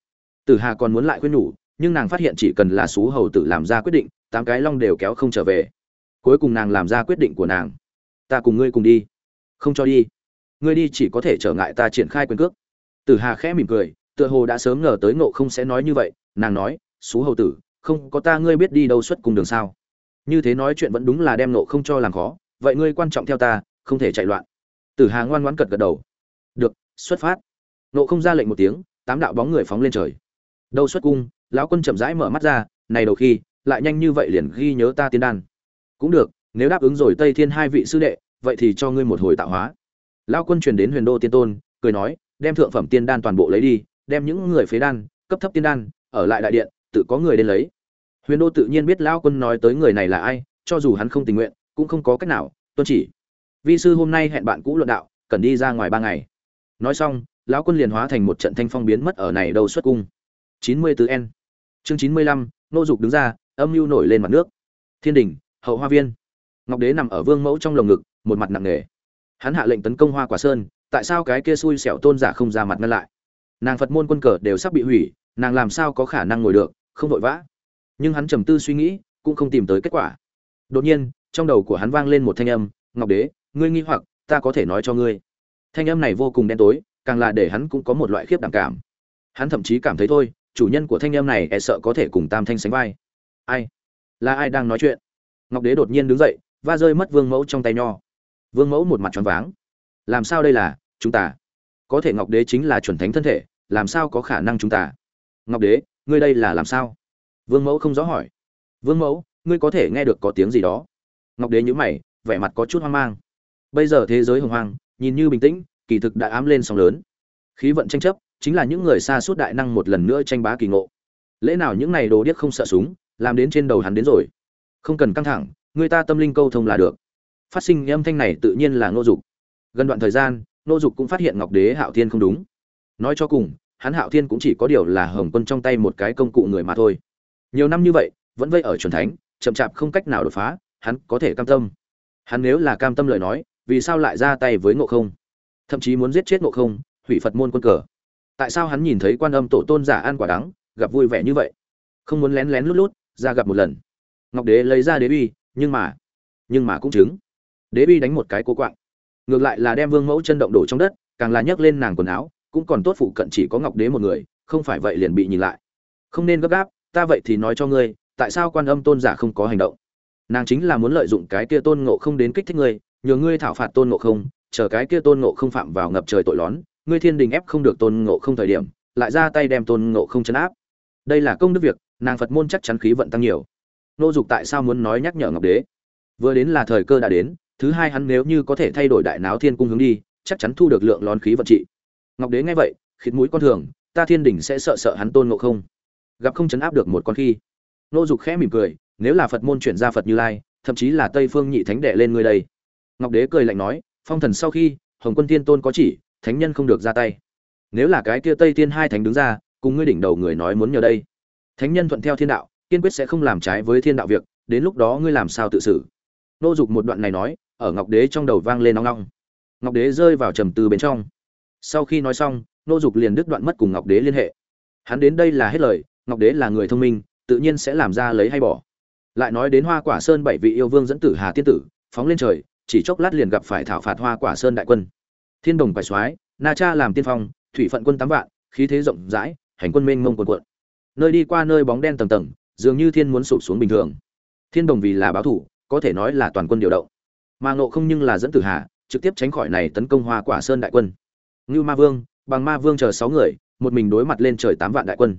Tử hà còn muốn lại khuyên nhủ, nhưng nàng phát hiện chỉ cần là xú hầu tử làm ra quyết định, tám cái long đều kéo không trở về cuối cùng nàng làm ra quyết định của nàng. Ta cùng ngươi cùng đi. Không cho đi. Ngươi đi chỉ có thể trở ngại ta triển khai quyền cước. Tử hà khẽ mỉm cười, tựa hồ đã sớm ngờ tới ngộ không sẽ nói như vậy. Nàng nói, xú hầu tử, không có ta ngươi biết đi đâu xuất cùng đường sao? Như thế nói chuyện vẫn đúng là đem nộ không cho làm khó. Vậy ngươi quan trọng theo ta, không thể chạy loạn. Tử hà ngoan ngoãn cật gật đầu. Được, xuất phát. Nộ không ra lệnh một tiếng, tám đạo bóng người phóng lên trời. Đâu xuất cung? Lão quân chậm rãi mở mắt ra, này đầu khi, lại nhanh như vậy liền ghi nhớ ta tiên đan cũng được, nếu đáp ứng rồi tây thiên hai vị sư đệ, vậy thì cho ngươi một hồi tạo hóa. Lão quân truyền đến huyền đô tiên tôn, cười nói, đem thượng phẩm tiên đan toàn bộ lấy đi, đem những người phế đan, cấp thấp tiên đan, ở lại đại điện, tự có người đến lấy. Huyền đô tự nhiên biết lão quân nói tới người này là ai, cho dù hắn không tình nguyện, cũng không có cách nào, tuân chỉ. Vi sư hôm nay hẹn bạn cũ luận đạo, cần đi ra ngoài ba ngày. Nói xong, lão quân liền hóa thành một trận thanh phong biến mất ở này đâu xuất cung. Chín mươi tứ n. Chương chín mươi lăm, nô dục đứng ra, âm mưu nổi lên mặt nước. Thiên đình hậu hoa viên. Ngọc đế nằm ở vương mẫu trong lồng ngực, một mặt nặng nề. Hắn hạ lệnh tấn công hoa quả sơn, tại sao cái kia xui xẻo tôn giả không ra mặt ngăn lại? Nàng phật môn quân cờ đều sắp bị hủy, nàng làm sao có khả năng ngồi được, không vội vã. Nhưng hắn trầm tư suy nghĩ, cũng không tìm tới kết quả. Đột nhiên, trong đầu của hắn vang lên một thanh âm, ngọc đế, ngươi nghi hoặc, ta có thể nói cho ngươi. Thanh âm này vô cùng đen tối, càng là để hắn cũng có một loại khiếp đảm cảm. Hắn thậm chí cảm thấy thôi, chủ nhân của thanh âm này e sợ có thể cùng tam thanh sánh vai. Ai? Là ai đang nói chuyện? Ngọc đế đột nhiên đứng dậy và rơi mất vương mẫu trong tay nho. Vương mẫu một mặt tròn váng. Làm sao đây là, chúng ta? Có thể ngọc đế chính là chuẩn thánh thân thể, làm sao có khả năng chúng ta? Ngọc đế, ngươi đây là làm sao? Vương mẫu không rõ hỏi. Vương mẫu, ngươi có thể nghe được có tiếng gì đó. Ngọc đế nhữ mày, vẻ mặt có chút hoang mang. Bây giờ thế giới hồng hoang, nhìn như bình tĩnh, kỳ thực đã ám lên sóng lớn. Khí vận tranh chấp, chính là những người xa suốt đại năng một lần nữa tranh bá kỳ ngộ. Lẽ nào những này đồ điếc không sợ súng, làm đến trên đầu hắn đến rồi? Không cần căng thẳng, người ta tâm linh câu thông là được. Phát sinh âm thanh này tự nhiên là ngô dục. Gần đoạn thời gian, ngô dục cũng phát hiện ngọc đế hạo thiên không đúng. Nói cho cùng, hắn hạo thiên cũng chỉ có điều là hồng quân trong tay một cái công cụ người mà thôi. Nhiều năm như vậy, vẫn vây ở c thánh, chậm chạp không cách nào đột phá, hắn có thể cam tâm. Hắn nếu là cam tâm lời nói, vì sao lại ra tay với ngộ không? Thậm chí muốn giết chết ngộ không, hủy phật môn quân cờ. Tại sao hắn nhìn thấy quan âm tổ tôn giả ăn quả đắng, gặp vui vẻ như vậy? Không muốn lén lén lút lút ra gặp một lần ngọc đế lấy ra đế bi nhưng mà nhưng mà cũng chứng. Đế bi đánh một cái cố quạng. Ngược lại là đem vương mẫu chân động đổ trong đất, càng là nhấc lên nàng quần áo, cũng còn tốt phụ cận chỉ có ngọc đế một người, không phải vậy liền bị nhìn lại. Không nên gấp gáp, ta vậy thì nói cho ngươi, tại sao quan âm tôn giả không có hành động? Nàng chính là muốn lợi dụng cái kia tôn ngộ không đến kích thích ngươi, nhờ ngươi thảo phạt tôn ngộ không, chờ cái kia tôn ngộ không phạm vào ngập trời tội lón, ngươi thiên đình ép không được tôn ngộ không thời điểm, lại ra tay đem tôn ngộ không chấn áp. Đây là công đức việc, nàng phật môn chắc chắn khí vận tăng nhiều nô dục tại sao muốn nói nhắc nhở ngọc đế? Vừa đến là thời cơ đã đến, thứ hai hắn nếu như có thể thay đổi đại náo thiên cung hướng đi, chắc chắn thu được lượng lón khí vận trị. Ngọc đế nghe vậy, khịt mũi con thường, ta thiên đình sẽ sợ sợ hắn tôn ngộ không? Gặp không chấn áp được một con khi. Nô dục khẽ mỉm cười, nếu là phật môn chuyển ra phật như lai, thậm chí là tây phương nhị thánh đệ lên ngươi đây. Ngọc đế cười lạnh nói, phong thần sau khi, hồng quân tiên tôn có chỉ, thánh nhân không được ra tay. Nếu là cái kia tây tiên hai thánh đứng ra, cùng ngươi đỉnh đầu người nói muốn nhờ đây. Thánh nhân thuận theo thiên đạo kiên quyết sẽ không làm trái với thiên đạo việc, đến lúc đó ngươi làm sao tự xử? Nô dục một đoạn này nói, ở ngọc đế trong đầu vang lên nóng nóng ngọc đế rơi vào trầm tư bên trong. Sau khi nói xong, nô dục liền đứt đoạn mất cùng ngọc đế liên hệ. Hắn đến đây là hết lời, ngọc đế là người thông minh, tự nhiên sẽ làm ra lấy hay bỏ. Lại nói đến hoa quả sơn bảy vị yêu vương dẫn tử hà tiên tử, phóng lên trời, chỉ chốc lát liền gặp phải thảo phạt hoa quả sơn đại quân. Thiên đồng quải soái, na cha làm tiên phong, thủy phận quân tám vạn, khí thế rộng rãi, hành quân mênh mông quần quận nơi đi qua nơi bóng đen tầng tầng dường như thiên muốn sụp xuống bình thường. Thiên đồng vì là báo thủ, có thể nói là toàn quân điều động. Mà ngộ không nhưng là dẫn tử hà, trực tiếp tránh khỏi này tấn công hoa quả sơn đại quân. Ngưu ma vương, bằng ma vương chờ sáu người, một mình đối mặt lên trời tám vạn đại quân.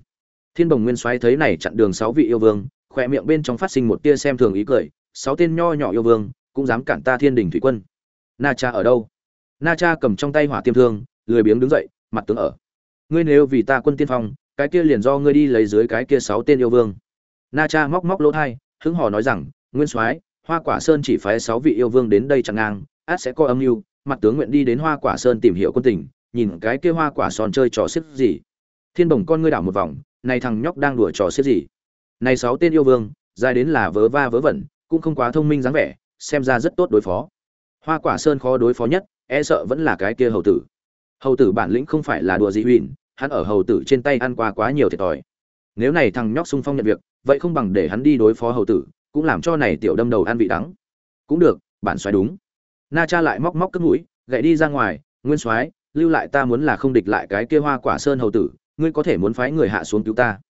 Thiên đồng nguyên soái thấy này chặn đường sáu vị yêu vương, khỏe miệng bên trong phát sinh một tia xem thường ý cười, sáu tên nho nhỏ yêu vương, cũng dám cản ta thiên đình thủy quân. Na cha ở đâu? Na cha cầm trong tay hỏa tiêm thương, lười biếng đứng dậy, mặt tướng ở. Ngươi nếu vì ta quân tiên phong, cái kia liền do ngươi đi lấy dưới cái kia sáu tên yêu vương na cha móc móc lỗ thai, hứng hò nói rằng, nguyên soái, hoa quả sơn chỉ phái sáu vị yêu vương đến đây chẳng ngang, át sẽ có âm mưu, mặt tướng nguyện đi đến hoa quả sơn tìm hiểu quân tình, nhìn cái kia hoa quả son chơi trò xiết gì. Thiên bồng con ngươi đảo một vòng, này thằng nhóc đang đùa trò xiết gì? Này sáu tên yêu vương, dài đến là vớ va vớ vẩn, cũng không quá thông minh dáng vẻ, xem ra rất tốt đối phó. Hoa quả sơn khó đối phó nhất e sợ vẫn là cái kia hầu tử. Hầu tử bản lĩnh không phải là đùa gì huỳnh hắn ở hầu tử trên tay ăn qua quá nhiều thiệt thòi nếu này thằng nhóc sung phong nhận việc, vậy không bằng để hắn đi đối phó hầu tử, cũng làm cho này tiểu đâm đầu ăn vị đắng. Cũng được bản xoáy đúng. Na cha lại móc móc cất mũi, gậy đi ra ngoài, nguyên soái lưu lại ta muốn là không địch lại cái kia hoa quả sơn hầu tử, ngươi có thể muốn phái người hạ xuống cứu ta.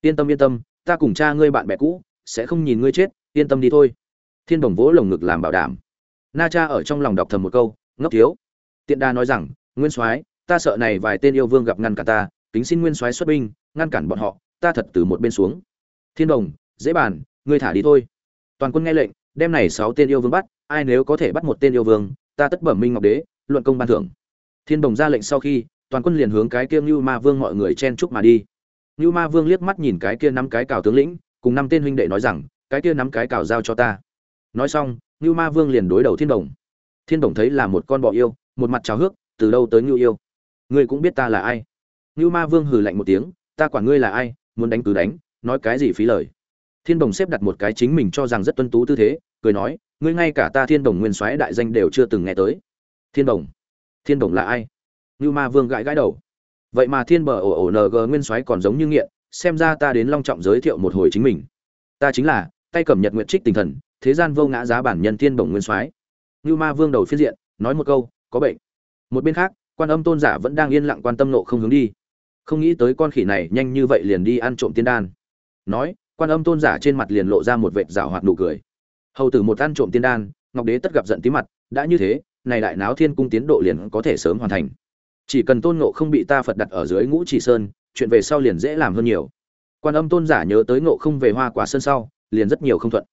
Yên tâm yên tâm, ta cùng cha ngươi bạn bè cũ, sẽ không nhìn ngươi chết, yên tâm đi thôi. Thiên đồng vỗ lồng ngực làm bảo đảm. Na cha ở trong lòng đọc thầm một câu, ngốc thiếu. Tiện đa nói rằng, nguyên soái ta sợ này vài tên yêu vương gặp ngăn cả ta, kính xin nguyên soái xuất binh, ngăn cản bọn họ ta thật từ một bên xuống. Thiên đồng, dễ bàn, ngươi thả đi thôi. Toàn quân nghe lệnh, đem này sáu tên yêu vương bắt, ai nếu có thể bắt một tên yêu vương, ta tất bẩm minh ngọc đế, luận công ban thưởng. Thiên đồng ra lệnh sau khi, toàn quân liền hướng cái kia Nưu ma vương mọi người chen chúc mà đi. Nưu ma vương liếc mắt nhìn cái kia năm cái cào tướng lĩnh, cùng năm tên huynh đệ nói rằng, cái kia năm cái cào giao cho ta. Nói xong Nưu ma vương liền đối đầu thiên đồng. Thiên đồng thấy là một con bọ yêu, một mặt trào hước, từ đâu tới Nưu yêu? Ngươi cũng biết ta là ai. Nưu ma vương hừ lạnh một tiếng, ta quản ngươi là ai muốn đánh cứ đánh, nói cái gì phí lời. Thiên đồng xếp đặt một cái chính mình cho rằng rất tuân tú tư thế, cười nói, ngươi ngay cả ta thiên đồng nguyên soái đại danh đều chưa từng nghe tới. Thiên đồng thiên đồng là ai? Như ma vương gãi gãi đầu. Vậy mà thiên bờ ổ ổ ng nguyên soái còn giống như nghiện, xem ra ta đến long trọng giới thiệu một hồi chính mình. Ta chính là tay cầm nhật nguyện trích tinh thần, thế gian vô ngã giá bản nhân thiên Đồng nguyên soái. Như ma vương đầu phiên diện, nói một câu, có bệnh. Một bên khác, quan âm tôn giả vẫn đang yên lặng quan tâm nộ không hướng đi không nghĩ tới con khỉ này nhanh như vậy liền đi ăn trộm tiên đan. Nói, quan âm tôn giả trên mặt liền lộ ra một vệt rào hoạt nụ cười. Hầu tử một ăn trộm tiên đan, ngọc đế tất gặp giận tí mặt, đã như thế, này đại náo thiên cung tiến độ liền có thể sớm hoàn thành. Chỉ cần tôn ngộ không bị ta phật đặt ở dưới ngũ chỉ sơn, chuyện về sau liền dễ làm hơn nhiều. Quan âm tôn giả nhớ tới ngộ không về hoa quả sơn sau, liền rất nhiều không thuận.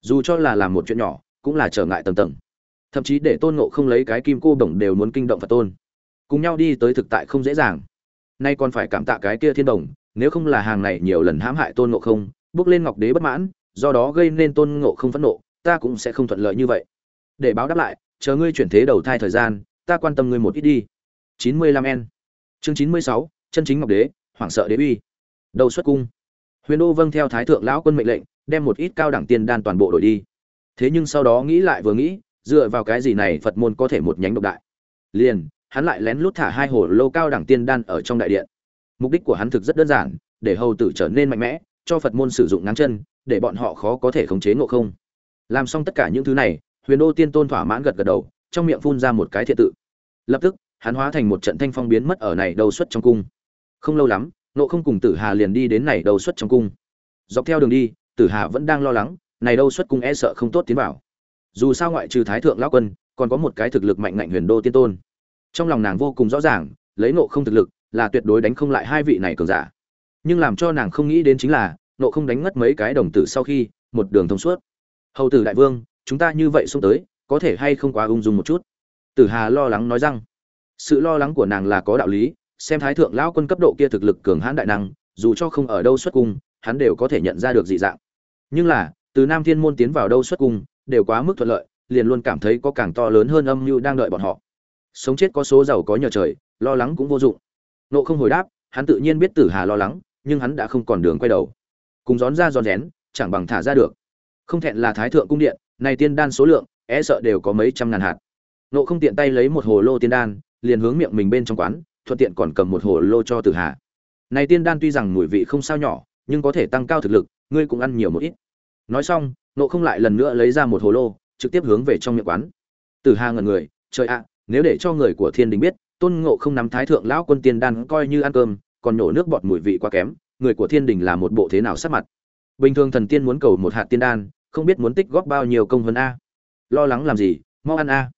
Dù cho là làm một chuyện nhỏ, cũng là trở ngại tầng tầng. Thậm chí để tôn ngộ không lấy cái kim cô đồng đều muốn kinh động phật tôn. Cùng nhau đi tới thực tại không dễ dàng nay còn phải cảm tạ cái kia thiên đồng, nếu không là hàng này nhiều lần hãm hại tôn ngộ không, bước lên ngọc đế bất mãn, do đó gây nên tôn ngộ không phẫn nộ, ta cũng sẽ không thuận lợi như vậy. Để báo đáp lại, chờ ngươi chuyển thế đầu thai thời gian, ta quan tâm ngươi một ít đi. Chín mươi lăm n chương chín mươi sáu, chân chính ngọc đế, hoảng sợ đế uy. Đầu xuất cung. Huyền đô vâng theo thái thượng lão quân mệnh lệnh, đem một ít cao đẳng tiên đan toàn bộ đổi đi. Thế nhưng sau đó nghĩ lại vừa nghĩ, dựa vào cái gì này phật môn có thể một nhánh độc đại? Liền hắn lại lén lút thả hai hồ lô cao đẳng tiên đan ở trong đại điện. Mục đích của hắn thực rất đơn giản, để hầu tử trở nên mạnh mẽ, cho phật môn sử dụng ngáng chân, để bọn họ khó có thể khống chế ngộ không. Làm xong tất cả những thứ này, huyền đô tiên tôn thỏa mãn gật gật đầu, trong miệng phun ra một cái thiện tự. Lập tức, hắn hóa thành một trận thanh phong biến mất ở này đầu xuất trong cung. Không lâu lắm nộ không cùng tử hà liền đi đến này đầu xuất trong cung. Dọc theo đường đi, tử hà vẫn đang lo lắng, này đâu xuất cung e sợ không tốt tiến vào. Dù sao ngoại trừ thái thượng lão quân, còn có một cái thực lực mạnh ngạnh huyền đô tiên tôn trong lòng nàng vô cùng rõ ràng, lấy nộ không thực lực là tuyệt đối đánh không lại hai vị này cường giả. Nhưng làm cho nàng không nghĩ đến chính là nộ không đánh ngất mấy cái đồng tử sau khi, một đường thông suốt. Hầu tử đại vương, chúng ta như vậy xuống tới, có thể hay không quá ung dung một chút? Tử hà lo lắng nói rằng. Sự lo lắng của nàng là có đạo lý, xem thái thượng lão quân cấp độ kia thực lực cường hãn đại năng, dù cho không ở đâu xuất cung, hắn đều có thể nhận ra được dị dạng. Nhưng là, từ nam thiên môn tiến vào đâu xuất cung, đều quá mức thuận lợi, liền luôn cảm thấy có càng to lớn hơn âm mưu đang đợi bọn họ sống chết có số giàu có nhờ trời, lo lắng cũng vô dụng. Nộ không hồi đáp, hắn tự nhiên biết tử hà lo lắng, nhưng hắn đã không còn đường quay đầu. Cùng rón ra giòn rén, chẳng bằng thả ra được. Không thẹn là thái thượng cung điện, này tiên đan số lượng e sợ đều có mấy trăm ngàn hạt. Nộ không tiện tay lấy một hồ lô tiên đan, liền hướng miệng mình bên trong quán, thuận tiện còn cầm một hồ lô cho tử hà. Này tiên đan tuy rằng mùi vị không sao nhỏ, nhưng có thể tăng cao thực lực, ngươi cũng ăn nhiều một ít. Nói xong, nộ không lại lần nữa lấy ra một hồ lô, trực tiếp hướng về trong miệng quán. Tử hà ngẩn người, trời ạ nếu để cho người của thiên đình biết, tôn ngộ không nắm thái thượng lão quân tiên đan coi như ăn cơm, còn nổ nước bọt mùi vị quá kém, người của thiên đình là một bộ thế nào sắc mặt? Bình thường thần tiên muốn cầu một hạt tiên đan, không biết muốn tích góp bao nhiêu công hơn a. Lo lắng làm gì? Mau ăn a.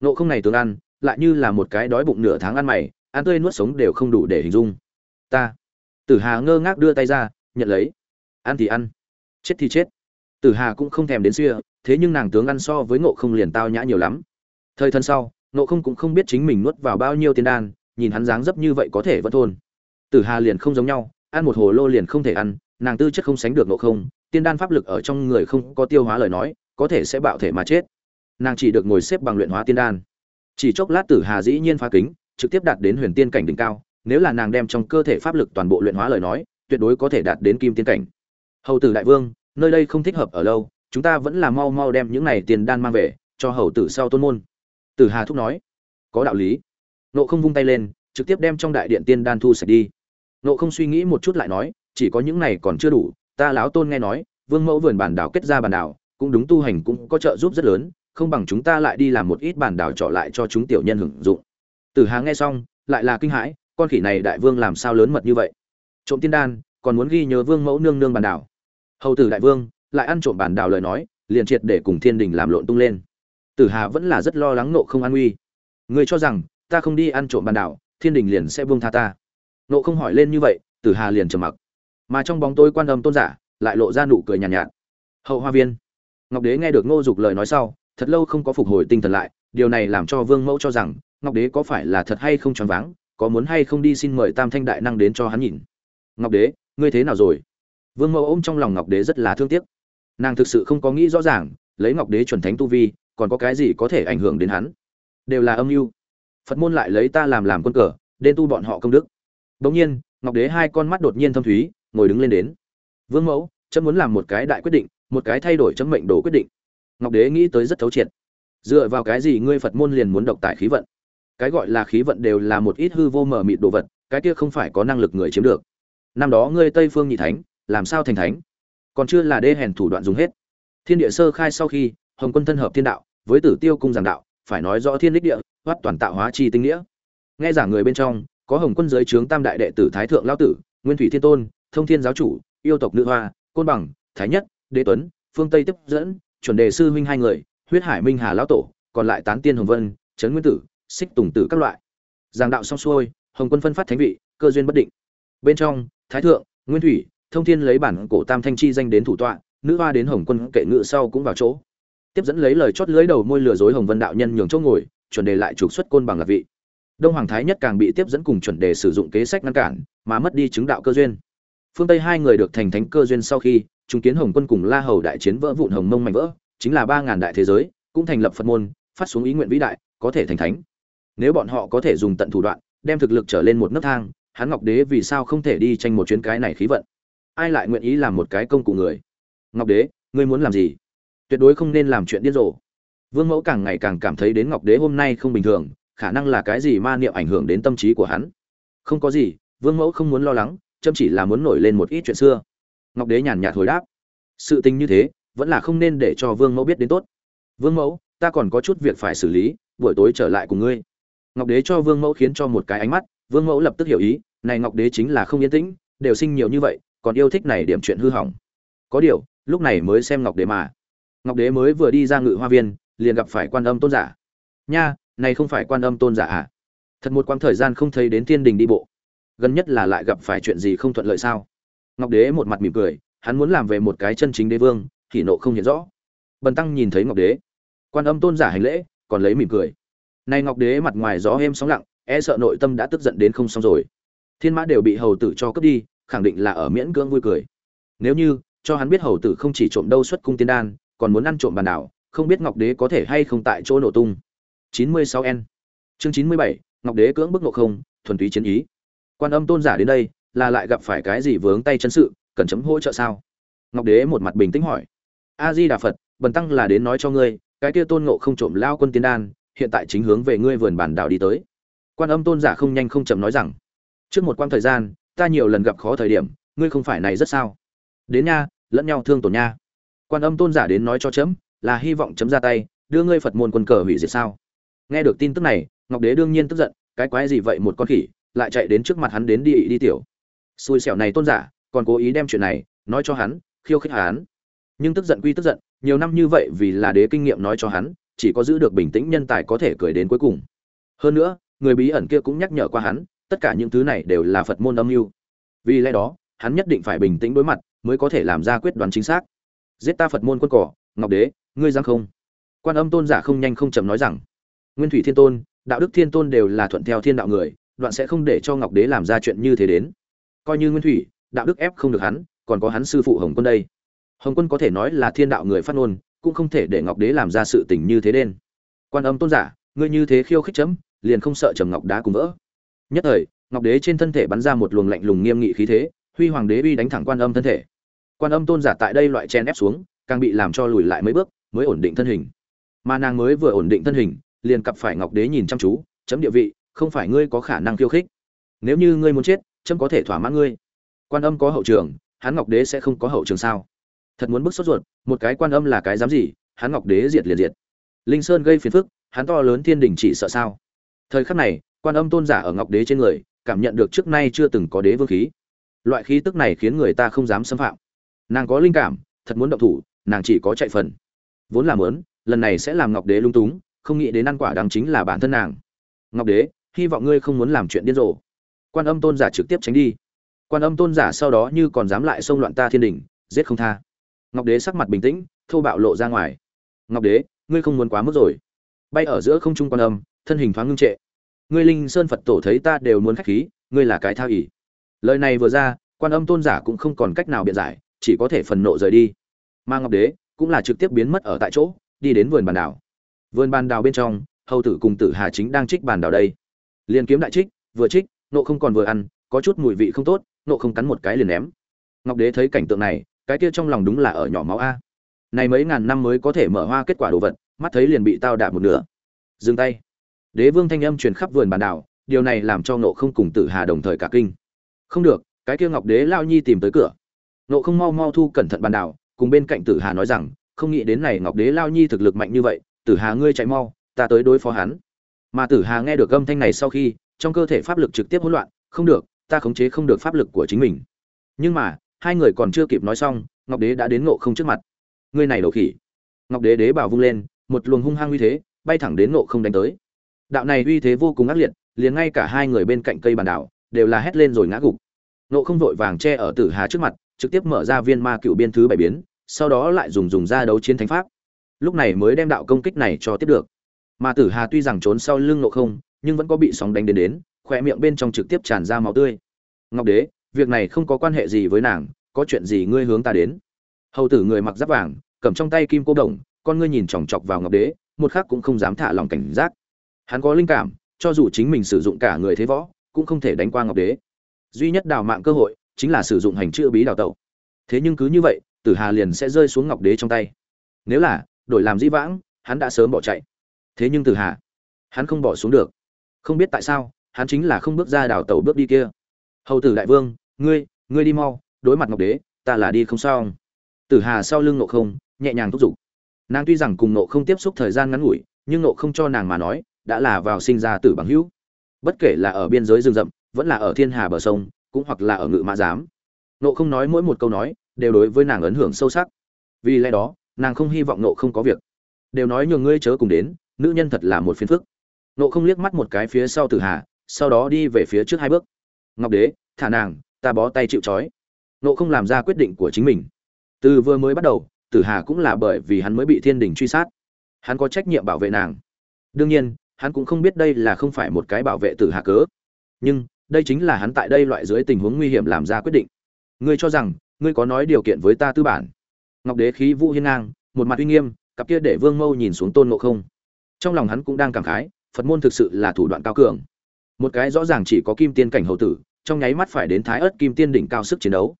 Ngộ không này tướng ăn, lại như là một cái đói bụng nửa tháng ăn mày, ăn tươi nuốt sống đều không đủ để hình dung. Ta. Tử hà ngơ ngác đưa tay ra, nhận lấy. Ăn thì ăn. Chết thì chết. Tử hà cũng không thèm đến xưa, thế nhưng nàng tướng ăn so với ngộ không liền tao nhã nhiều lắm. Thời thân sau Nộ không cũng không biết chính mình nuốt vào bao nhiêu tiên đan, nhìn hắn dáng dấp như vậy có thể vẫn thôn. Tử hà liền không giống nhau, ăn một hồ lô liền không thể ăn, nàng tư chất không sánh được Nộ không, tiên đan pháp lực ở trong người không có tiêu hóa lời nói, có thể sẽ bạo thể mà chết. Nàng chỉ được ngồi xếp bằng luyện hóa tiên đan. Chỉ chốc lát tử hà dĩ nhiên phá kính, trực tiếp đạt đến huyền tiên cảnh đỉnh cao, nếu là nàng đem trong cơ thể pháp lực toàn bộ luyện hóa lời nói, tuyệt đối có thể đạt đến kim tiên cảnh. Hầu tử đại vương, nơi đây không thích hợp ở lâu, chúng ta vẫn là mau mau đem những này tiền đan mang về, cho hầu tử sau tôn môn tử hà thúc nói, có đạo lý. Nộ không vung tay lên, trực tiếp đem trong đại điện tiên đan thu sạch đi. Nộ không suy nghĩ một chút lại nói, chỉ có những này còn chưa đủ, ta lão tôn nghe nói, vương mẫu vườn bản đảo kết ra bản đảo, cũng đúng tu hành cũng có trợ giúp rất lớn, không bằng chúng ta lại đi làm một ít bản đảo trọ lại cho chúng tiểu nhân hưởng dụng. Tử hà nghe xong, lại là kinh hãi, con khỉ này đại vương làm sao lớn mật như vậy? Trộm tiên đan, còn muốn ghi nhớ vương mẫu nương nương bản đảo. Hầu tử đại vương, lại ăn trộm bản đảo lời nói, liền triệt để cùng thiên đình làm lộn tung lên tử hà vẫn là rất lo lắng nộ không an nguy người cho rằng ta không đi ăn trộm bàn đảo thiên đình liền sẽ buông tha ta. Nộ không hỏi lên như vậy tử hà liền trầm mặc. Mà trong bóng tối quan âm tôn giả lại lộ ra nụ cười nhàn nhạt, nhạt. Hậu hoa viên. Ngọc đế nghe được ngô dục lời nói sau thật lâu không có phục hồi tinh thần lại điều này làm cho vương mẫu cho rằng ngọc đế có phải là thật hay không choáng váng có muốn hay không đi xin mời tam thanh đại năng đến cho hắn nhìn. Ngọc đế ngươi thế nào rồi? Vương mẫu ôm trong lòng ngọc đế rất là thương tiếc. Nàng thực sự không có nghĩ rõ ràng lấy ngọc đế chuẩn thánh tu vi còn có cái gì có thể ảnh hưởng đến hắn? Đều là âm mưu. Phật môn lại lấy ta làm làm quân cờ nên tu bọn họ công đức. Bỗng nhiên, ngọc đế hai con mắt đột nhiên thâm thúy, ngồi đứng lên đến. Vương mẫu, chấm muốn làm một cái đại quyết định, một cái thay đổi chấm mệnh đồ quyết định. Ngọc đế nghĩ tới rất thấu triệt. Dựa vào cái gì ngươi phật môn liền muốn độc tại khí vận? Cái gọi là khí vận đều là một ít hư vô mờ mịt đồ vật, cái kia không phải có năng lực người chiếm được. Năm đó ngươi tây phương nhị thánh, làm sao thành thánh? Còn chưa là đê hèn thủ đoạn dùng hết. Thiên địa sơ khai sau khi, hồng quân thân hợp thiên đạo với tử tiêu cung giảng đạo, phải nói rõ thiên lịch địa thoát toàn tạo hóa chi tinh nghĩa. Nghe giảng người bên trong, có hồng quân giới trướng tam đại đệ tử thái thượng lao tử, nguyên thủy thiên tôn, thông thiên giáo chủ, yêu tộc nữ hoa, côn bằng, thái nhất, đế tuấn, phương tây tiếp dẫn, chuẩn đề sư huynh hai người, huyết hải minh hà lão tổ, còn lại tán tiên hồng vân, trấn nguyên tử, xích tùng tử các loại. Giảng đạo xong xuôi, hồng quân phân phát thánh vị, cơ duyên bất định. Bên trong, thái thượng, nguyên thủy, thông thiên lấy bản cổ tam thanh chi danh đến thủ tọa, nữ hoa đến hồng quân kệ ngự sau cũng vào chỗ tiếp dẫn lấy lời chót lưới đầu môi lừa dối hồng vân đạo nhân nhường chỗ ngồi, chuẩn đề lại trục xuất côn bằng là vị. Đông hoàng thái nhất càng bị tiếp dẫn cùng chuẩn đề sử dụng kế sách ngăn cản, mà mất đi chứng đạo cơ duyên. Phương tây hai người được thành thánh cơ duyên sau khi chứng kiến hồng quân cùng la hầu đại chiến vỡ vụn hồng mông mạnh vỡ, chính là ba ngàn đại thế giới, cũng thành lập phật môn, phát xuống ý nguyện vĩ đại, có thể thành thánh. Nếu bọn họ có thể dùng tận thủ đoạn, đem thực lực trở lên một nấc thang Hán ngọc đế vì sao không thể đi tranh một chuyến cái này khí vận? Ai lại nguyện ý làm một cái công cụ người? Ngọc đế, ngươi muốn làm gì? Tuyệt đối không nên làm chuyện điên rồ. Vương mẫu càng ngày càng cảm thấy đến ngọc đế hôm nay không bình thường, khả năng là cái gì ma niệm ảnh hưởng đến tâm trí của hắn. Không có gì, vương mẫu không muốn lo lắng châm chỉ là muốn nổi lên một ít chuyện xưa. Ngọc đế nhàn nhạt hồi đáp. Sự tình như thế, vẫn là không nên để cho vương mẫu biết đến tốt. Vương mẫu, ta còn có chút việc phải xử lý, buổi tối trở lại cùng ngươi. Ngọc đế cho vương mẫu khiến cho một cái ánh mắt, vương mẫu lập tức hiểu ý, này ngọc đế chính là không yên tĩnh, đều sinh nhiều như vậy, còn yêu thích này điểm chuyện hư hỏng. Có điều, lúc này mới xem ngọc đế mà ngọc đế mới vừa đi ra ngự hoa viên, liền gặp phải quan âm tôn giả. Nha, này không phải quan âm tôn giả à? Thật một quãng thời gian không thấy đến thiên đình đi bộ. Gần nhất là lại gặp phải chuyện gì không thuận lợi sao? Ngọc đế một mặt mỉm cười, hắn muốn làm về một cái chân chính đế vương, thì nộ không hiện rõ. Bần tăng nhìn thấy ngọc đế. Quan âm tôn giả hành lễ, còn lấy mỉm cười. Nay ngọc đế mặt ngoài gió êm sóng lặng e sợ nội tâm đã tức giận đến không xong rồi. Thiên mã đều bị hầu tử cho cướp đi, khẳng định là ở miễn cưỡng vui cười. Nếu như, cho hắn biết hầu tử không chỉ trộm đâu xuất cung tiên đan còn muốn ăn trộm bàn đảo không biết ngọc đế có thể hay không tại chỗ nổ tung. 96 n. Chương 97, ngọc đế cưỡng bức nộ không thuần túy chiến ý. Quan âm tôn giả đến đây là lại gặp phải cái gì vướng tay chân sự cần chấm hỗ trợ sao? Ngọc đế một mặt bình tĩnh hỏi. A di đà phật bần tăng là đến nói cho ngươi cái kia tôn ngộ không trộm lao quân tiên đan hiện tại chính hướng về ngươi vườn bản đảo đi tới. Quan âm tôn giả không nhanh không chậm nói rằng. Trước một quãng thời gian ta nhiều lần gặp khó thời điểm ngươi không phải này rất sao? Đến nha lẫn nhau thương tổn nha quan âm tôn giả đến nói cho chấm, là hy vọng chấm ra tay, đưa ngươi phật môn quân cờ hủy diệt sao? Nghe được tin tức này, ngọc đế đương nhiên tức giận, cái quái gì vậy một con khỉ, lại chạy đến trước mặt hắn đến đi đi tiểu. Xui xẻo này tôn giả, còn cố ý đem chuyện này nói cho hắn, khiêu khích hắn. Nhưng tức giận quy tức giận, nhiều năm như vậy vì là đế kinh nghiệm nói cho hắn, chỉ có giữ được bình tĩnh nhân tài có thể cười đến cuối cùng. Hơn nữa, người bí ẩn kia cũng nhắc nhở qua hắn, tất cả những thứ này đều là phật môn âm mưu. Vì lẽ đó, hắn nhất định phải bình tĩnh đối mặt, mới có thể làm ra quyết đoán chính xác giết ta phật môn quân cỏ, ngọc đế, ngươi giang không? Quan âm tôn giả không nhanh không chậm nói rằng, nguyên thủy thiên tôn, đạo đức thiên tôn đều là thuận theo thiên đạo người, đoạn sẽ không để cho ngọc đế làm ra chuyện như thế đến. Coi như nguyên thủy, đạo đức ép không được hắn, còn có hắn sư phụ hồng quân đây. Hồng quân có thể nói là thiên đạo người phát ngôn, cũng không thể để ngọc đế làm ra sự tình như thế đen quan âm tôn giả, ngươi như thế khiêu khích chấm, liền không sợ trầm ngọc đá cùng vỡ. Nhất thời, ngọc đế trên thân thể bắn ra một luồng lạnh lùng nghiêm nghị khí thế, huy hoàng đế uy đánh thẳng quan âm thân thể quan âm tôn giả tại đây loại chen ép xuống, càng bị làm cho lùi lại mấy bước, mới ổn định thân hình. Mà nàng mới vừa ổn định thân hình, liền cặp phải ngọc đế nhìn chăm chú, chấm địa vị, không phải ngươi có khả năng khiêu khích. Nếu như ngươi muốn chết, chấm có thể thỏa mãn ngươi. Quan âm có hậu trường, hắn ngọc đế sẽ không có hậu trường sao? Thật muốn bức sốt ruột, một cái quan âm là cái dám gì, hắn ngọc đế diệt liền diệt. Linh sơn gây phiền phức, hắn to lớn thiên đình chỉ sợ sao? Thời khắc này, quan âm tôn giả ở ngọc đế trên người, cảm nhận được trước nay chưa từng có đế vương khí. Loại khí tức này khiến người ta không dám xâm phạm nàng có linh cảm, thật muốn động thủ, nàng chỉ có chạy phần. Vốn là lớn lần này sẽ làm ngọc đế lung túng, không nghĩ đến ăn quả đáng chính là bản thân nàng. Ngọc đế, hy vọng ngươi không muốn làm chuyện điên rồ. Quan âm tôn giả trực tiếp tránh đi. Quan âm tôn giả sau đó như còn dám lại xông loạn ta thiên đình giết không tha. Ngọc đế sắc mặt bình tĩnh, thô bạo lộ ra ngoài. Ngọc đế, ngươi không muốn quá mức rồi. Bay ở giữa không trung quan âm, thân hình thoáng ngưng trệ. Ngươi linh sơn phật tổ thấy ta đều muốn khách khí, ngươi là cái thao ỉ lời này vừa ra, quan âm tôn giả cũng không còn cách nào biện giải chỉ có thể phần nộ rời đi. Mà ngọc đế cũng là trực tiếp biến mất ở tại chỗ, đi đến vườn bàn đảo. Vườn bàn đảo bên trong, hầu tử cùng tử hà chính đang trích bàn đảo đây. Liền kiếm đại trích, vừa trích, nộ không còn vừa ăn, có chút mùi vị không tốt, nộ không cắn một cái liền ném. Ngọc đế thấy cảnh tượng này, cái kia trong lòng đúng là ở nhỏ máu a. Này mấy ngàn năm mới có thể mở hoa kết quả đồ vật, mắt thấy liền bị tao đạp một nửa. Dừng tay. Đế vương thanh âm truyền khắp vườn bàn đảo, điều này làm cho nộ không cùng tử hà đồng thời cả kinh. Không được, cái kia ngọc đế lao nhi tìm tới cửa nộ không mau mau thu cẩn thận bàn đảo, cùng bên cạnh tử hà nói rằng, không nghĩ đến này ngọc đế lao nhi thực lực mạnh như vậy, tử hà ngươi chạy mau, ta tới đối phó hắn. Mà tử hà nghe được âm thanh này sau khi, trong cơ thể pháp lực trực tiếp hỗn loạn, không được, ta khống chế không được pháp lực của chính mình. Nhưng mà, hai người còn chưa kịp nói xong, ngọc đế đã đến ngộ không trước mặt. Ngươi này đầu khỉ. Ngọc đế đế bảo vung lên, một luồng hung hăng uy thế, bay thẳng đến ngộ không đánh tới. Đạo này uy thế vô cùng ác liệt, liền ngay cả hai người bên cạnh cây bàn đảo, đều là hét lên rồi ngã gục. Nộ không vội vàng che ở tử hà trước mặt trực tiếp mở ra viên ma cựu biên thứ bảy biến, sau đó lại dùng dùng ra đấu chiến thánh pháp. Lúc này mới đem đạo công kích này cho tiếp được. Mà tử hà tuy rằng trốn sau lưng nộ không, nhưng vẫn có bị sóng đánh đến đến khỏe miệng bên trong trực tiếp tràn ra máu tươi. Ngọc đế, việc này không có quan hệ gì với nàng, có chuyện gì ngươi hướng ta đến? Hầu tử người mặc giáp vàng, cầm trong tay kim cô đồng, con ngươi nhìn chòng chọc vào ngọc đế, một khắc cũng không dám thả lòng cảnh giác. Hắn có linh cảm, cho dù chính mình sử dụng cả người thế võ, cũng không thể đánh qua ngọc đế. Duy nhất đào mạng cơ hội chính là sử dụng hành chữ bí đào tẩu. Thế nhưng cứ như vậy, tử hà liền sẽ rơi xuống ngọc đế trong tay. Nếu là, đổi làm dĩ vãng, hắn đã sớm bỏ chạy. Thế nhưng tử hà, hắn không bỏ xuống được. Không biết tại sao, hắn chính là không bước ra đào tẩu bước đi kia. Hầu tử đại vương, ngươi ngươi đi mau, đối mặt ngọc đế, ta là đi không sao tử hà sau lưng nộ không, nhẹ nhàng thúc giục. Nàng tuy rằng cùng nộ không tiếp xúc thời gian ngắn ngủi, nhưng nộ không cho nàng mà nói, đã là vào sinh ra tử bằng hữu. Bất kể là ở biên giới rừng rậm, vẫn là ở thiên hà bờ sông cũng hoặc là ở ngự mã giám. Nộ không nói mỗi một câu nói, đều đối với nàng ấn hưởng sâu sắc. Vì lẽ đó, nàng không hy vọng nộ không có việc. Đều nói nhường ngươi chớ cùng đến, nữ nhân thật là một phiền phức. Nộ không liếc mắt một cái phía sau tử hà, sau đó đi về phía trước hai bước. Ngọc đế, thả nàng, ta bó tay chịu trói. Nộ không làm ra quyết định của chính mình. Từ vừa mới bắt đầu, tử hà cũng là bởi vì hắn mới bị thiên đình truy sát. Hắn có trách nhiệm bảo vệ nàng. Đương nhiên, hắn cũng không biết đây là không phải một cái bảo vệ tử hà cớ. Nhưng đây chính là hắn tại đây loại dưới tình huống nguy hiểm làm ra quyết định. Ngươi cho rằng, ngươi có nói điều kiện với ta tư bản? Ngọc đế khí vũ hiên ngang, một mặt uy nghiêm, cặp kia để vương mâu nhìn xuống tôn ngộ không. Trong lòng hắn cũng đang cảm khái, phật môn thực sự là thủ đoạn cao cường. Một cái rõ ràng chỉ có kim tiên cảnh hậu tử, trong nháy mắt phải đến thái ớt kim tiên đỉnh cao sức chiến đấu.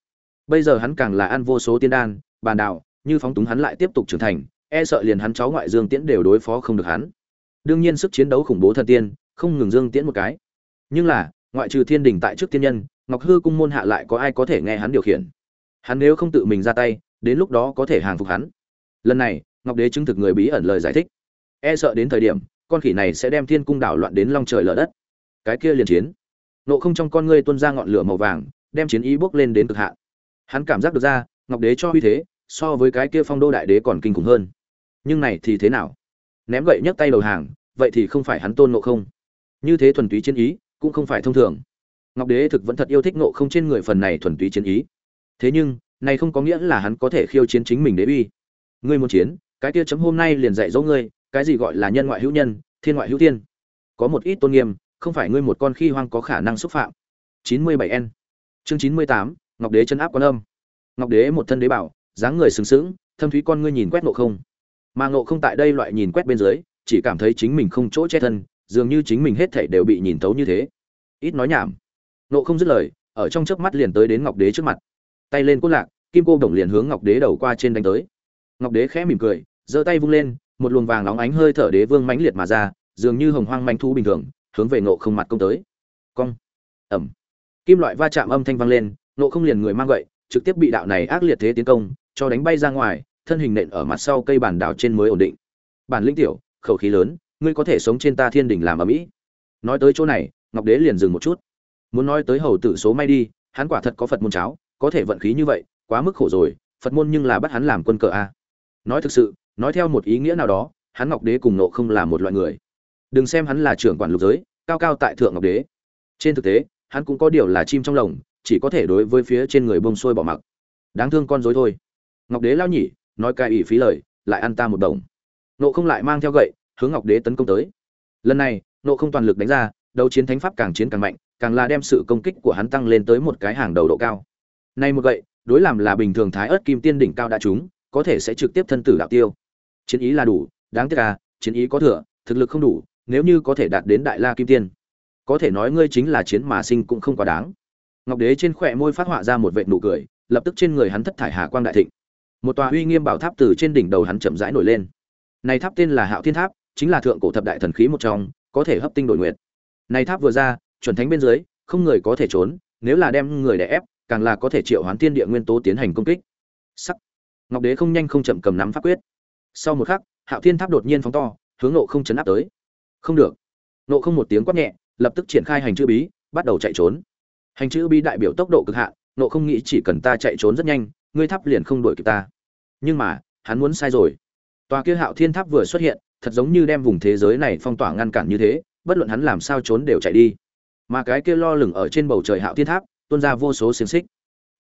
Bây giờ hắn càng là ăn vô số tiên đan, bàn đạo, như phóng túng hắn lại tiếp tục trưởng thành e sợ liền hắn cháu ngoại dương tiễn đều đối phó không được hắn. Đương nhiên sức chiến đấu khủng bố thần tiên, không ngừng dương tiễn một cái. Nhưng là ngoại trừ thiên đình tại trước tiên nhân, ngọc hư cung môn hạ lại có ai có thể nghe hắn điều khiển? Hắn nếu không tự mình ra tay, đến lúc đó có thể hàng phục hắn. Lần này, ngọc đế chứng thực người bí ẩn lời giải thích. E sợ đến thời điểm, con khỉ này sẽ đem thiên cung đảo loạn đến long trời lở đất. Cái kia liền chiến. Nộ không trong con ngươi tuôn ra ngọn lửa màu vàng, đem chiến ý bốc lên đến cực hạn. Hắn cảm giác được ra, ngọc đế cho uy thế, so với cái kia phong đô đại đế còn kinh khủng hơn. Nhưng này thì thế nào? Ném gậy nhấc tay đầu hàng, vậy thì không phải hắn tôn nộ không. Như thế thuần túy chiến ý cũng không phải thông thường. Ngọc đế thực vẫn thật yêu thích nộ không trên người phần này thuần túy chiến ý. Thế nhưng này không có nghĩa là hắn có thể khiêu chiến chính mình đế uy. Ngươi muốn chiến cái kia chấm hôm nay liền dạy dỗ ngươi cái gì gọi là nhân ngoại hữu nhân thiên ngoại hữu thiên. Có một ít tôn nghiêm không phải ngươi một con khi hoang có khả năng xúc phạm. 97 n. Chương 98, ngọc đế chân áp quan âm. Ngọc đế một thân đế bảo dáng người sừng sững thâm thúy con ngươi nhìn quét nộ không. Mà ngộ không tại đây loại nhìn quét bên dưới chỉ cảm thấy chính mình không chỗ che thân dường như chính mình hết thảy đều bị nhìn thấu như thế. Ít nói nhảm. Nộ không dứt lời ở trong chớp mắt liền tới đến ngọc đế trước mặt. Tay lên cốt lạc kim cô đồng liền hướng ngọc đế đầu qua trên đánh tới. Ngọc đế khẽ mỉm cười giơ tay vung lên một luồng vàng nóng ánh hơi thở đế vương mãnh liệt mà ra dường như hồng hoang manh thu bình thường hướng về nộ không mặt công tới. Cong. Ầm, kim loại va chạm âm thanh vang lên nộ không liền người mang gậy trực tiếp bị đạo này ác liệt thế tiến công cho đánh bay ra ngoài thân hình nện ở mặt sau cây bản đảo trên mới ổn định. Bản lĩnh tiểu khẩu khí lớn ngươi có thể sống trên ta thiên đình làm ở mỹ nói tới chỗ này, ngọc đế liền dừng một chút. Muốn nói tới hầu tử số may đi, hắn quả thật có phật môn cháo, có thể vận khí như vậy, quá mức khổ rồi, phật môn nhưng là bắt hắn làm quân cờ a. Nói thực sự, nói theo một ý nghĩa nào đó, hắn ngọc đế cùng nộ không là một loại người. Đừng xem hắn là trưởng quản lục giới, cao cao tại thượng ngọc đế. Trên thực tế, hắn cũng có điều là chim trong lồng, chỉ có thể đối với phía trên người bông sôi bỏ mặc. Đáng thương con dối thôi. Ngọc đế lao nhỉ, nói cai ủy phí lời, lại ăn ta một đồng. Nộ không lại mang theo gậy hướng ngọc đế tấn công tới. Lần này, nộ không toàn lực đánh ra, đấu chiến thánh pháp càng chiến càng mạnh, càng là đem sự công kích của hắn tăng lên tới một cái hàng đầu độ cao. Nay một gậy, đối làm là bình thường thái ớt kim tiên đỉnh cao đã trúng, có thể sẽ trực tiếp thân tử đạo tiêu. Chiến ý là đủ, đáng tiếc à chiến ý có thừa, thực lực không đủ, nếu như có thể đạt đến đại la kim tiên, có thể nói ngươi chính là chiến mà sinh cũng không quá đáng. Ngọc đế trên khỏe môi phát họa ra một vệt nụ cười, lập tức trên người hắn thất thải hà quang đại thịnh. Một tòa uy nghiêm bảo tháp từ trên đỉnh đầu hắn chậm rãi nổi lên. Này tháp tên là hạo thiên tháp chính là thượng cổ thập đại thần khí một trong, có thể hấp tinh đổi nguyệt. Này tháp vừa ra, chuẩn thánh bên dưới, không người có thể trốn, nếu là đem người đè ép, càng là có thể triệu hoán thiên địa nguyên tố tiến hành công kích. Sắc. Ngọc đế không nhanh không chậm cầm nắm pháp quyết. Sau một khắc, hạo thiên tháp đột nhiên phóng to, hướng nộ không chấn áp tới. Không được. Nộ không một tiếng quát nhẹ, lập tức triển khai hành chữ bí, bắt đầu chạy trốn. Hành chữ bí đại biểu tốc độ cực hạn, nộ không nghĩ chỉ cần ta chạy trốn rất nhanh, ngươi tháp liền không đuổi kịp ta. Nhưng mà, hắn muốn sai rồi. Tòa kia hạo thiên tháp vừa xuất hiện thật giống như đem vùng thế giới này phong tỏa ngăn cản như thế, bất luận hắn làm sao trốn đều chạy đi. Mà cái kia lo lửng ở trên bầu trời hạo thiên tháp, tuôn ra vô số xiềng xích.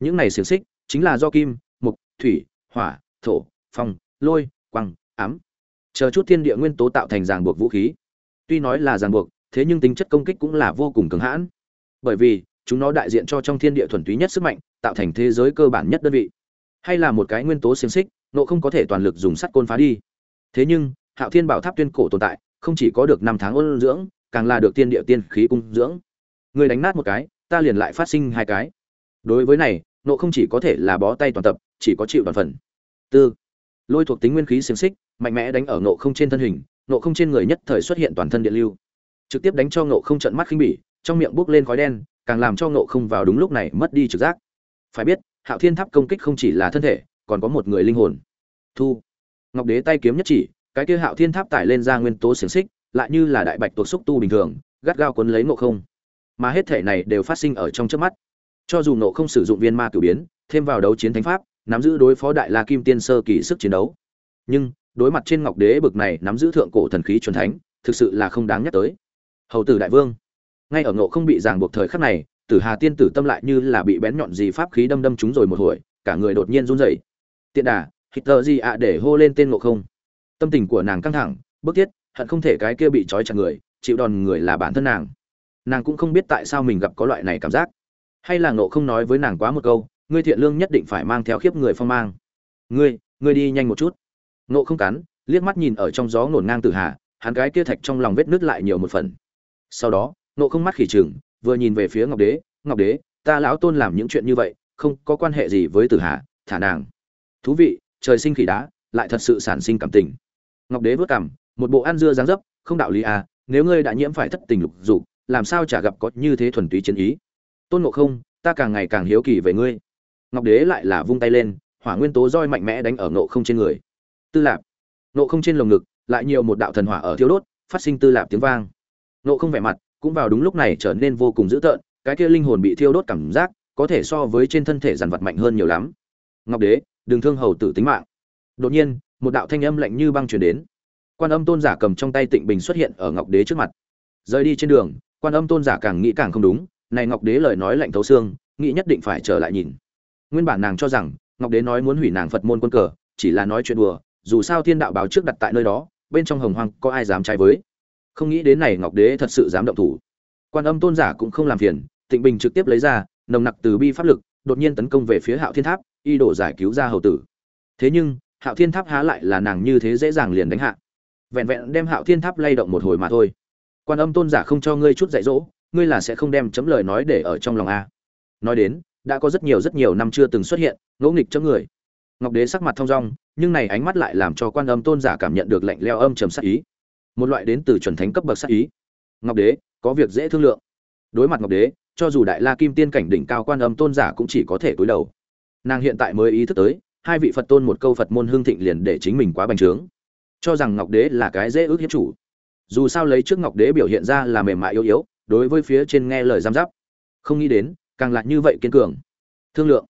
Những này xiềng xích chính là do kim, mục, thủy, hỏa, thổ, phong, lôi quăng ám. Chờ chút thiên địa nguyên tố tạo thành ràng buộc vũ khí. Tuy nói là ràng buộc, thế nhưng tính chất công kích cũng là vô cùng cứng hãn. Bởi vì, chúng nó đại diện cho trong thiên địa thuần túy nhất sức mạnh, tạo thành thế giới cơ bản nhất đơn vị. Hay là một cái nguyên tố xiềng xích nộ không có thể toàn lực dùng sắt côn phá đi. Thế nhưng hạo thiên bảo tháp tuyên cổ tồn tại, không chỉ có được năm tháng ôn dưỡng, càng là được tiên địa tiên khí cung dưỡng. Người đánh nát một cái, ta liền lại phát sinh hai cái. Đối với này, nộ không chỉ có thể là bó tay toàn tập, chỉ có chịu toàn phần. Tư. Lôi thuộc tính nguyên khí xiềng xích, mạnh mẽ đánh ở nộ không trên thân hình, nộ không trên người nhất thời xuất hiện toàn thân điện lưu. Trực tiếp đánh cho nộ không trận mắt khinh bỉ, trong miệng bốc lên khói đen, càng làm cho nộ không vào đúng lúc này mất đi trực giác. Phải biết, hạo thiên tháp công kích không chỉ là thân thể, còn có một người linh hồn. Thu. Ngọc đế tay kiếm nhất chỉ cái kia hạo thiên tháp tải lên ra nguyên tố xiềng xích, lại như là đại bạch tuộc xúc tu bình thường, gắt gao cuốn lấy ngộ không. Mà hết thể này đều phát sinh ở trong trước mắt. Cho dù ngộ không sử dụng viên ma cử biến, thêm vào đấu chiến thánh pháp, nắm giữ đối phó đại la kim tiên sơ kỳ sức chiến đấu. Nhưng, đối mặt trên ngọc đế bực này nắm giữ thượng cổ thần khí truyền thánh, thực sự là không đáng nhắc tới. Hầu tử đại vương, ngay ở ngộ không bị ràng buộc thời khắc này, tử hà tiên tử tâm lại như là bị bén nhọn gì pháp khí đâm đâm chúng rồi một hồi, cả người đột nhiên run rẩy. Tiện đà hít tờ gì ạ để hô lên tên ngộ không tâm tình của nàng căng thẳng, bức thiết, hận không thể cái kia bị trói chặt người, chịu đòn người là bản thân nàng. Nàng cũng không biết tại sao mình gặp có loại này cảm giác. Hay là ngộ không nói với nàng quá một câu, ngươi thiện lương nhất định phải mang theo khiếp người phong mang. Ngươi ngươi đi nhanh một chút. Ngộ không cắn, liếc mắt nhìn ở trong gió ngổn ngang tử hà, hắn cái kia thạch trong lòng vết nứt lại nhiều một phần. Sau đó, ngộ không mắt khỉ chừng vừa nhìn về phía ngọc đế ngọc đế, ta lão tôn làm những chuyện như vậy, không có quan hệ gì với tử hà, thả nàng. Thú vị, trời sinh khỉ đá, lại thật sự sản sinh cảm tình ngọc đế vớt cảm một bộ ăn dưa dáng dấp, không đạo lý à nếu ngươi đã nhiễm phải thất tình lục dục, làm sao chả gặp có như thế thuần túy chiến ý? Tôn ngộ không, ta càng ngày càng hiếu kỳ về ngươi. Ngọc đế lại là vung tay lên, hỏa nguyên tố roi mạnh mẽ đánh ở ngộ không trên người. Tư lạp. Ngộ không trên lồng ngực, lại nhiều một đạo thần hỏa ở thiếu đốt, phát sinh tư lạp tiếng vang. Ngộ không vẻ mặt cũng vào đúng lúc này trở nên vô cùng dữ tợn, cái kia linh hồn bị thiêu đốt cảm giác, có thể so với trên thân thể dàn vật mạnh hơn nhiều lắm. Ngọc đế, đừng thương hầu tử tính mạng. Đột nhiên một đạo thanh âm lạnh như băng truyền đến. Quan âm tôn giả cầm trong tay tịnh bình xuất hiện ở ngọc đế trước mặt. Rời đi trên đường, quan âm tôn giả càng nghĩ càng không đúng, này ngọc đế lời nói lạnh thấu xương, nghĩ nhất định phải trở lại nhìn. Nguyên bản nàng cho rằng, ngọc đế nói muốn hủy nàng phật môn quân cờ, chỉ là nói chuyện đùa, dù sao thiên đạo báo trước đặt tại nơi đó, bên trong hồng hoang có ai dám trái với? Không nghĩ đến này ngọc đế thật sự dám động thủ. Quan âm tôn giả cũng không làm phiền, tịnh bình trực tiếp lấy ra, nồng nặc từ bi pháp lực, đột nhiên tấn công về phía hạo thiên tháp y đổ giải cứu ra hầu tử. Thế nhưng hạo thiên tháp há lại là nàng như thế dễ dàng liền đánh hạ. Vẹn vẹn đem hạo thiên tháp lay động một hồi mà thôi. Quan âm tôn giả không cho ngươi chút dạy dỗ, ngươi là sẽ không đem chấm lời nói để ở trong lòng a. Nói đến, đã có rất nhiều rất nhiều năm chưa từng xuất hiện, ngỗ nghịch chấm người. Ngọc đế sắc mặt thong dong, nhưng này ánh mắt lại làm cho quan âm tôn giả cảm nhận được lạnh leo âm trầm sắc ý. Một loại đến từ chuẩn thánh cấp bậc sắc ý. Ngọc đế, có việc dễ thương lượng. Đối mặt ngọc đế, cho dù đại la kim tiên cảnh đỉnh cao quan âm tôn giả cũng chỉ có thể cúi đầu. Nàng hiện tại mới ý thức tới hai vị phật tôn một câu phật môn hương thịnh liền để chính mình quá bành trướng. Cho rằng ngọc đế là cái dễ ước hiếp chủ. Dù sao lấy trước ngọc đế biểu hiện ra là mềm mại yếu yếu, đối với phía trên nghe lời giam giáp. Không nghĩ đến, càng lại như vậy kiên cường. Thương lượng.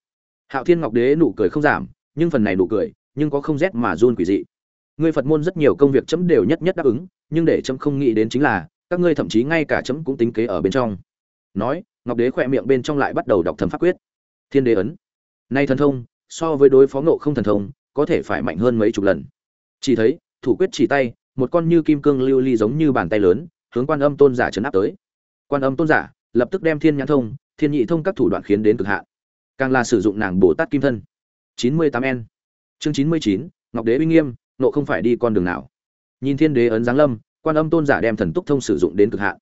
Hạo thiên ngọc đế nụ cười không giảm, nhưng phần này nụ cười, nhưng có không rét mà run quỷ dị. Ngươi phật môn rất nhiều công việc chấm đều nhất nhất đáp ứng, nhưng để chấm không nghĩ đến chính là, các ngươi thậm chí ngay cả chấm cũng tính kế ở bên trong. Nói, ngọc đế khỏe miệng bên trong lại bắt đầu đọc thầm pháp quyết. Thiên đế ấn. Nay thần thông so với đối phó ngộ không thần thông, có thể phải mạnh hơn mấy chục lần. Chỉ thấy, thủ quyết chỉ tay, một con như kim cương lưu ly giống như bàn tay lớn, hướng quan âm tôn giả chấn áp tới. Quan âm tôn giả, lập tức đem thiên nhãn thông, thiên nhị thông các thủ đoạn khiến đến cực hạn. Càng là sử dụng nàng bồ tát kim thân. chín mươi tám n chương chín mươi chín, ngọc đế uy nghiêm nộ không phải đi con đường nào. Nhìn thiên đế ấn giáng lâm, quan âm tôn giả đem thần túc thông sử dụng đến cực hạn.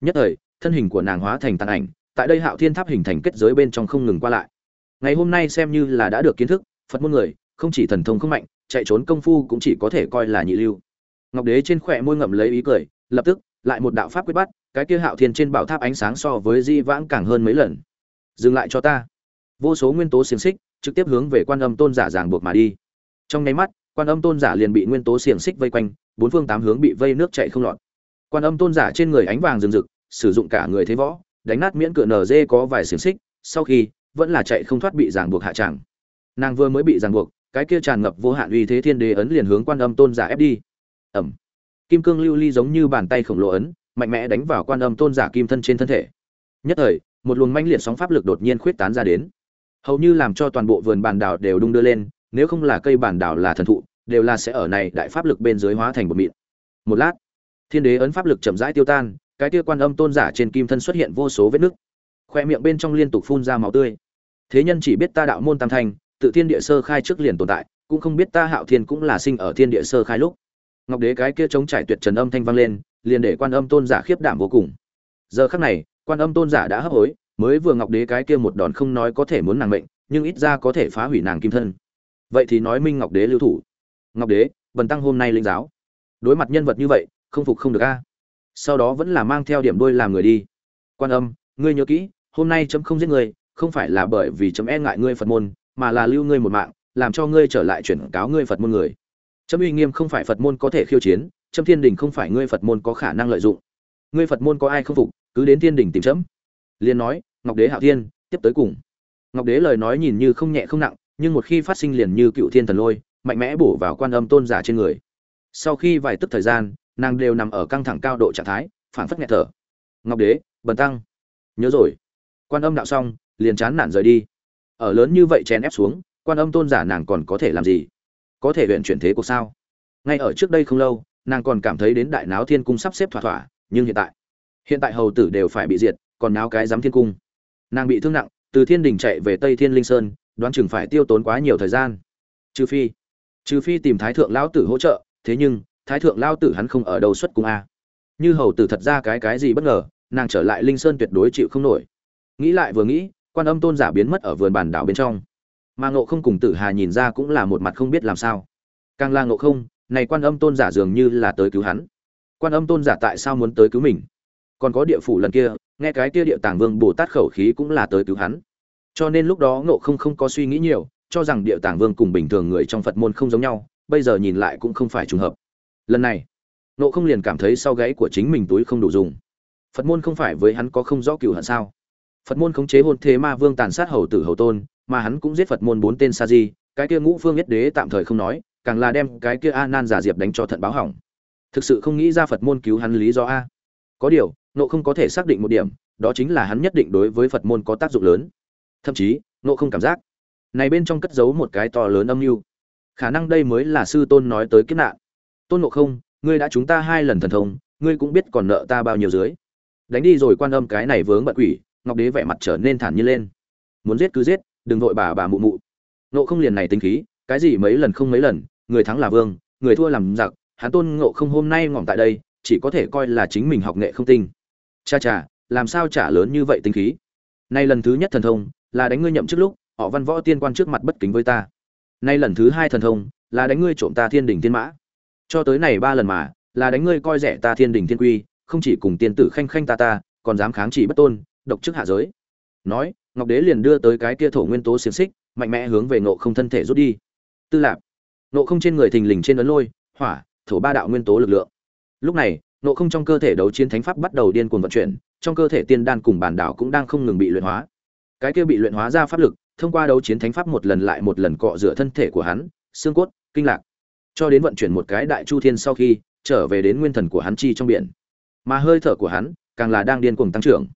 Nhất thời, thân hình của nàng hóa thành tàn ảnh, tại đây hạo thiên tháp hình thành kết giới bên trong không ngừng qua lại ngày hôm nay xem như là đã được kiến thức, phật môn người, không chỉ thần thông không mạnh, chạy trốn công phu cũng chỉ có thể coi là nhị lưu. Ngọc đế trên khỏe môi ngậm lấy ý cười, lập tức, lại một đạo pháp quyết bắt, cái kia hạo thiên trên bảo tháp ánh sáng so với di vãng càng hơn mấy lần. Dừng lại cho ta. Vô số nguyên tố xiềng xích, trực tiếp hướng về quan âm tôn giả ràng buộc mà đi. Trong nháy mắt, quan âm tôn giả liền bị nguyên tố xiềng xích vây quanh, bốn phương tám hướng bị vây nước chạy không lọt. Quan âm tôn giả trên người ánh vàng rừng rực, sử dụng cả người thế võ, đánh nát miễn cửa nở dê có vài xiềng xích, sau khi vẫn là chạy không thoát bị giảng buộc hạ tràng. Nàng vừa mới bị giảng buộc, cái kia tràn ngập vô hạn uy thế thiên đế ấn liền hướng quan âm tôn giả ép đi. Ẩm. Kim cương lưu ly giống như bàn tay khổng lồ ấn, mạnh mẽ đánh vào quan âm tôn giả kim thân trên thân thể. Nhất thời, một luồng manh liệt sóng pháp lực đột nhiên khuyết tán ra đến. Hầu như làm cho toàn bộ vườn bản đảo đều đung đưa lên, nếu không là cây bản đảo là thần thụ, đều là sẽ ở này đại pháp lực bên dưới hóa thành một mịn. Một lát, thiên đế ấn pháp lực chậm rãi tiêu tan, cái kia quan âm tôn giả trên kim thân xuất hiện vô số vết nứt khoe miệng bên trong liên tục phun ra máu tươi. Thế nhân chỉ biết ta đạo môn tam thanh tự thiên địa sơ khai trước liền tồn tại, cũng không biết ta hạo thiên cũng là sinh ở thiên địa sơ khai lúc. Ngọc đế cái kia chống trải tuyệt trần âm thanh vang lên, liền để quan âm tôn giả khiếp đảm vô cùng. Giờ khắc này, quan âm tôn giả đã hấp hối, mới vừa ngọc đế cái kia một đòn không nói có thể muốn nàng mệnh, nhưng ít ra có thể phá hủy nàng kim thân. Vậy thì nói minh ngọc đế lưu thủ. Ngọc đế, bần tăng hôm nay linh giáo. Đối mặt nhân vật như vậy, không phục không được a. Sau đó vẫn là mang theo điểm đôi làm người đi. Quan âm, ngươi nhớ kỹ hôm nay chấm không giết ngươi, không phải là bởi vì chấm e ngại ngươi phật môn, mà là lưu ngươi một mạng, làm cho ngươi trở lại chuyển cáo ngươi phật môn người. Chấm uy nghiêm không phải phật môn có thể khiêu chiến, chấm thiên đình không phải ngươi phật môn có khả năng lợi dụng. Ngươi phật môn có ai không phục, cứ đến thiên đình tìm chấm. Liên nói, ngọc đế hạo thiên, tiếp tới cùng. Ngọc đế lời nói nhìn như không nhẹ không nặng, nhưng một khi phát sinh liền như cựu thiên thần lôi, mạnh mẽ bổ vào quan âm tôn giả trên người. Sau khi vài tức thời gian, nàng đều nằm ở căng thẳng cao độ trạng thái phản phất nghẹt thở. Ngọc đế, bần tăng. Nhớ rồi quan âm đạo xong, liền chán nản rời đi. Ở lớn như vậy chèn ép xuống, quan âm tôn giả nàng còn có thể làm gì? Có thể huyện chuyển thế cuộc sao? Ngay ở trước đây không lâu, nàng còn cảm thấy đến đại náo thiên cung sắp xếp thỏa thỏa, nhưng hiện tại hiện tại hầu tử đều phải bị diệt, còn náo cái giám thiên cung. Nàng bị thương nặng, từ thiên đình chạy về tây thiên linh sơn, đoán chừng phải tiêu tốn quá nhiều thời gian. Trừ phi trừ phi tìm thái thượng lão tử hỗ trợ, thế nhưng, thái thượng lao tử hắn không ở đầu xuất cung a. Như hầu tử thật ra cái cái gì bất ngờ, nàng trở lại linh sơn tuyệt đối chịu không nổi nghĩ lại vừa nghĩ, quan âm tôn giả biến mất ở vườn bản đảo bên trong. Mà ngộ không cùng tử hà nhìn ra cũng là một mặt không biết làm sao. Càng là ngộ không, này quan âm tôn giả dường như là tới cứu hắn. Quan âm tôn giả tại sao muốn tới cứu mình? Còn có địa phủ lần kia, nghe cái kia địa tàng vương bồ tát khẩu khí cũng là tới cứu hắn. Cho nên lúc đó ngộ không không có suy nghĩ nhiều, cho rằng địa tàng vương cùng bình thường người trong phật môn không giống nhau, bây giờ nhìn lại cũng không phải trùng hợp. Lần này, ngộ không liền cảm thấy sau gáy của chính mình túi không đủ dùng. Phật môn không phải với hắn có không rõ cựu hận sao? Phật môn khống chế hôn thế ma vương tàn sát hầu tử hầu tôn, mà hắn cũng giết phật môn bốn tên sa di, cái kia ngũ phương nhất đế tạm thời không nói, càng là đem cái kia a nan giả diệp đánh cho thận báo hỏng. Thực sự không nghĩ ra phật môn cứu hắn lý do a. Có điều nộ không có thể xác định một điểm, đó chính là hắn nhất định đối với phật môn có tác dụng lớn. Thậm chí nộ không cảm giác, này bên trong cất giấu một cái to lớn âm mưu. Khả năng đây mới là sư tôn nói tới kiếp nạn. Tôn nộ không, ngươi đã chúng ta hai lần thần thông, ngươi cũng biết còn nợ ta bao nhiêu dưới. Đánh đi rồi quan âm cái này vướng bận quỷ ngọc đế vẻ mặt trở nên thản nhiên lên. Muốn giết cứ giết, đừng vội bà bà mụ mụ. Nộ không liền này tính khí, cái gì mấy lần không mấy lần, người thắng là vương, người thua làm giặc, hắn tôn ngộ không hôm nay ngỏm tại đây, chỉ có thể coi là chính mình học nghệ không tinh. Cha cha, làm sao trả lớn như vậy tính khí? Nay lần thứ nhất thần thông, là đánh ngươi nhậm trước lúc, họ văn võ tiên quan trước mặt bất kính với ta. Nay lần thứ hai thần thông, là đánh ngươi trộm ta thiên đình thiên mã. Cho tới này ba lần mà, là đánh ngươi coi rẻ ta thiên đình thiên quy, không chỉ cùng tiên tử khanh khanh ta ta, còn dám kháng chỉ bất tôn độc chức hạ giới. Nói, ngọc đế liền đưa tới cái kia thổ nguyên tố xiềng xích, mạnh mẽ hướng về nộ không thân thể rút đi. Tư lạp nộ không trên người thình lình trên ấn lôi, hỏa, thổ ba đạo nguyên tố lực lượng. Lúc này nộ không trong cơ thể đấu chiến thánh pháp bắt đầu điên cuồng vận chuyển, trong cơ thể tiên đan cùng bản đảo cũng đang không ngừng bị luyện hóa. Cái kia bị luyện hóa ra pháp lực, thông qua đấu chiến thánh pháp một lần lại một lần cọ rửa thân thể của hắn, xương cốt, kinh lạc. Cho đến vận chuyển một cái đại chu thiên sau khi, trở về đến nguyên thần của hắn chi trong biển. Mà hơi thở của hắn càng là đang điên cuồng tăng trưởng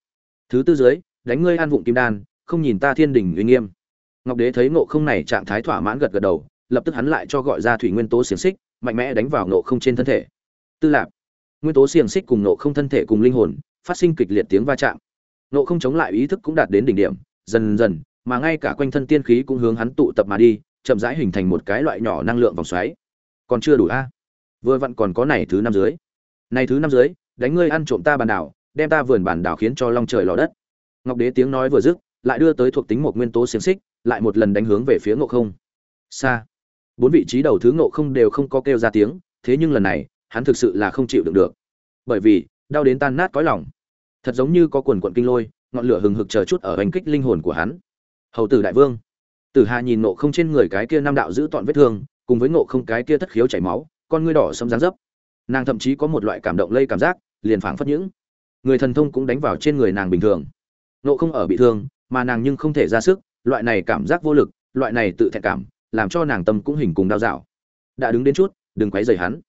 thứ tư dưới, đánh ngươi an vụng kim đan, không nhìn ta thiên đình uy nghiêm. Ngọc đế thấy ngộ không này trạng thái thỏa mãn gật gật đầu, lập tức hắn lại cho gọi ra thủy nguyên tố xiềng xích, mạnh mẽ đánh vào ngộ không trên thân thể. Tư lạc nguyên tố xiềng xích cùng ngộ không thân thể cùng linh hồn, phát sinh kịch liệt tiếng va chạm. Ngộ không chống lại ý thức cũng đạt đến đỉnh điểm, dần dần, mà ngay cả quanh thân tiên khí cũng hướng hắn tụ tập mà đi, chậm rãi hình thành một cái loại nhỏ năng lượng vòng xoáy. Còn chưa đủ a? Vừa vặn còn có này thứ năm dưới. Này thứ năm dưới, đánh ngươi ăn trộm ta bàn đảo đem ta vườn bản đảo khiến cho long trời lò đất. Ngọc đế tiếng nói vừa dứt, lại đưa tới thuộc tính một nguyên tố xiềng xích, lại một lần đánh hướng về phía ngộ không. Xa bốn vị trí đầu thứ ngộ không đều không có kêu ra tiếng, thế nhưng lần này, hắn thực sự là không chịu đựng được. Bởi vì, đau đến tan nát cõi lòng. Thật giống như có quần quận kinh lôi, ngọn lửa hừng hực chờ chút ở hành kích linh hồn của hắn. Hầu tử đại vương. Tử hà nhìn ngộ không trên người cái kia nam đạo giữ tọn vết thương, cùng với ngộ không cái kia thất khiếu chảy máu, con ngươi đỏ sẫm dáng dấp. Nàng thậm chí có một loại cảm động lây cảm giác, liền phảng phất những người thần thông cũng đánh vào trên người nàng bình thường. Nộ không ở bị thương, mà nàng nhưng không thể ra sức, loại này cảm giác vô lực, loại này tự thẹn cảm, làm cho nàng tâm cũng hình cùng đau dạo. Đã đứng đến chút, đừng quấy rầy hắn.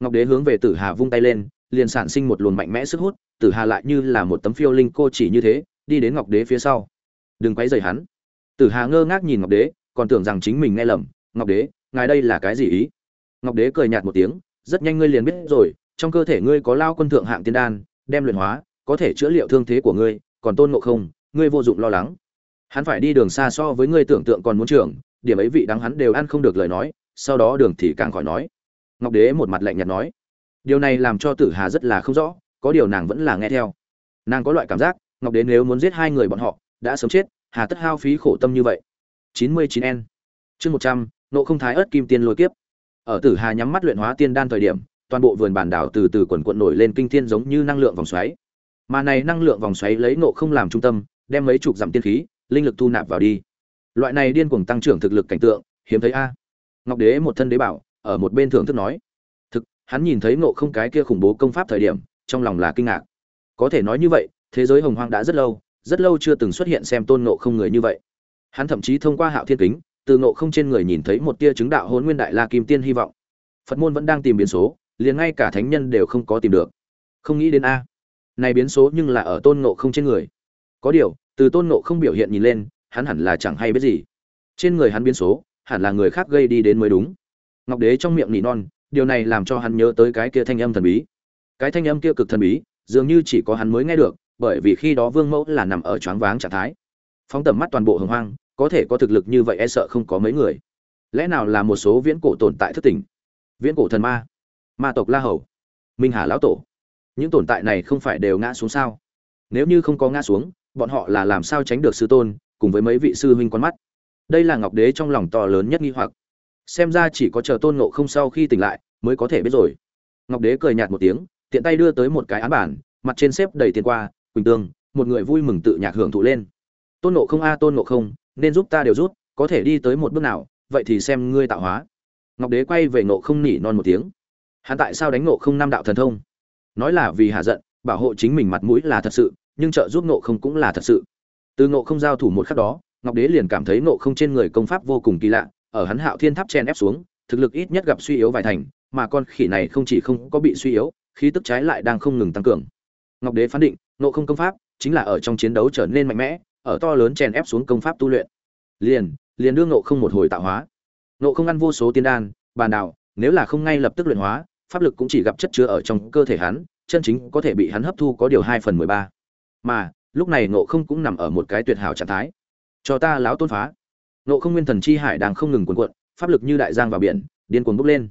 Ngọc đế hướng về tử hà vung tay lên, liền sản sinh một luồng mạnh mẽ sức hút, tử hà lại như là một tấm phiêu linh cô chỉ như thế, đi đến ngọc đế phía sau. Đừng quấy rầy hắn. Tử hà ngơ ngác nhìn ngọc đế, còn tưởng rằng chính mình nghe lầm. Ngọc đế, ngài đây là cái gì ý? Ngọc đế cười nhạt một tiếng, rất nhanh ngươi liền biết rồi, trong cơ thể ngươi có lao quân thượng hạng tiên đan đem luyện hóa có thể chữa liệu thương thế của ngươi còn tôn ngộ không ngươi vô dụng lo lắng. Hắn phải đi đường xa so với ngươi tưởng tượng còn muốn trưởng điểm ấy vị đáng hắn đều ăn không được lời nói sau đó đường thì càng khỏi nói. Ngọc đế một mặt lạnh nhạt nói điều này làm cho tử hà rất là không rõ có điều nàng vẫn là nghe theo. Nàng có loại cảm giác ngọc đế nếu muốn giết hai người bọn họ đã sớm chết hà tất hao phí khổ tâm như vậy. 99 n. Chương 100, nộ không thái ớt kim tiên lôi kiếp. Ở tử hà nhắm mắt luyện hóa tiên đan thời điểm toàn bộ vườn bản đảo từ từ quần quận nổi lên kinh thiên giống như năng lượng vòng xoáy. Mà này năng lượng vòng xoáy lấy nộ không làm trung tâm, đem mấy chục dặm tiên khí, linh lực thu nạp vào đi. Loại này điên cuồng tăng trưởng thực lực cảnh tượng, hiếm thấy a. Ngọc đế một thân đế bảo, ở một bên thưởng thức nói. Thực, hắn nhìn thấy nộ không cái kia khủng bố công pháp thời điểm, trong lòng là kinh ngạc. Có thể nói như vậy, thế giới hồng hoang đã rất lâu rất lâu chưa từng xuất hiện xem tôn nộ không người như vậy. Hắn thậm chí thông qua hạo thiên kính, từ nộ không trên người nhìn thấy một tia chứng đạo hôn nguyên đại la kim tiên hy vọng. Phật môn vẫn đang tìm biến số liền ngay cả thánh nhân đều không có tìm được. Không nghĩ đến a. Này biến số nhưng là ở tôn ngộ không trên người. Có điều, từ tôn ngộ không biểu hiện nhìn lên, hắn hẳn là chẳng hay biết gì. Trên người hắn biến số, hẳn là người khác gây đi đến mới đúng. Ngọc đế trong miệng nỉ non, điều này làm cho hắn nhớ tới cái kia thanh âm thần bí. Cái thanh âm kia cực thần bí, dường như chỉ có hắn mới nghe được, bởi vì khi đó vương mẫu là nằm ở choáng váng trạng thái. Phóng tầm mắt toàn bộ hồng hoang, có thể có thực lực như vậy e sợ không có mấy người. Lẽ nào là một số viễn cổ tồn tại thất tình viễn cổ thần ma ma tộc la hầu, minh hà lão tổ. Những tồn tại này không phải đều ngã xuống sao? Nếu như không có ngã xuống, bọn họ là làm sao tránh được sư tôn, cùng với mấy vị sư huynh con mắt? Đây là ngọc đế trong lòng to lớn nhất nghi hoặc. Xem ra chỉ có chờ tôn ngộ không sau khi tỉnh lại, mới có thể biết rồi. Ngọc đế cười nhạt một tiếng, tiện tay đưa tới một cái án bản, mặt trên xếp đầy tiền qua, quỳnh tương, một người vui mừng tự nhạc hưởng thụ lên. Tôn ngộ không a, tôn ngộ không, nên giúp ta đều rút có thể đi tới một bước nào, vậy thì xem ngươi tạo hóa. Ngọc đế quay về ngộ không nỉ non một tiếng hắn tại sao đánh ngộ không năm đạo thần thông? Nói là vì hạ giận, bảo hộ chính mình mặt mũi là thật sự, nhưng trợ giúp ngộ không cũng là thật sự. Từ ngộ không giao thủ một khắc đó, ngọc đế liền cảm thấy ngộ không trên người công pháp vô cùng kỳ lạ, ở hắn hạo thiên tháp chen ép xuống, thực lực ít nhất gặp suy yếu vài thành, mà con khỉ này không chỉ không có bị suy yếu, khí tức trái lại đang không ngừng tăng cường. Ngọc đế phán định, ngộ không công pháp chính là ở trong chiến đấu trở nên mạnh mẽ, ở to lớn chèn ép xuống công pháp tu luyện. Liền liền đưa ngộ không một hồi tạo hóa. Ngộ không ăn vô số tiên đan, bàn đảo nếu là không ngay lập tức luyện hóa pháp lực cũng chỉ gặp chất chứa ở trong cơ thể hắn, chân chính có thể bị hắn hấp thu có điều hai phần mười ba. Mà, lúc này ngộ không cũng nằm ở một cái tuyệt hảo trạng thái. Cho ta láo tôn phá. Ngộ không nguyên thần chi hải đang không ngừng cuộn cuộn, pháp lực như đại giang vào biển, điên cuồng bốc lên.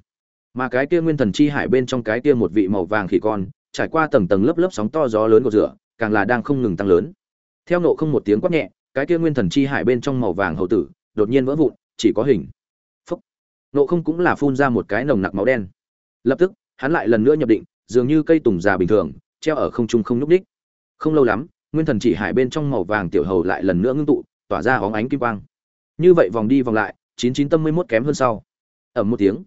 Mà cái kia nguyên thần chi hải bên trong cái kia một vị màu vàng khỉ con, trải qua tầng tầng lớp lớp sóng to gió lớn của rửa, càng là đang không ngừng tăng lớn. Theo nộ không một tiếng quát nhẹ, cái kia nguyên thần chi hải bên trong màu vàng hầu tử, đột nhiên vỡ vụn, chỉ có hình. Phúc. Nộ không cũng là phun ra một cái nồng nặc máu đen lập tức, hắn lại lần nữa nhập định, dường như cây tùng già bình thường, treo ở không trung không nhúc đích không lâu lắm, nguyên thần chỉ hải bên trong màu vàng tiểu hầu lại lần nữa ngưng tụ, tỏa ra hóng ánh kim quang. Như vậy vòng đi vòng lại, chín chín tâm mươi mốt kém hơn sau. Ẩm một tiếng.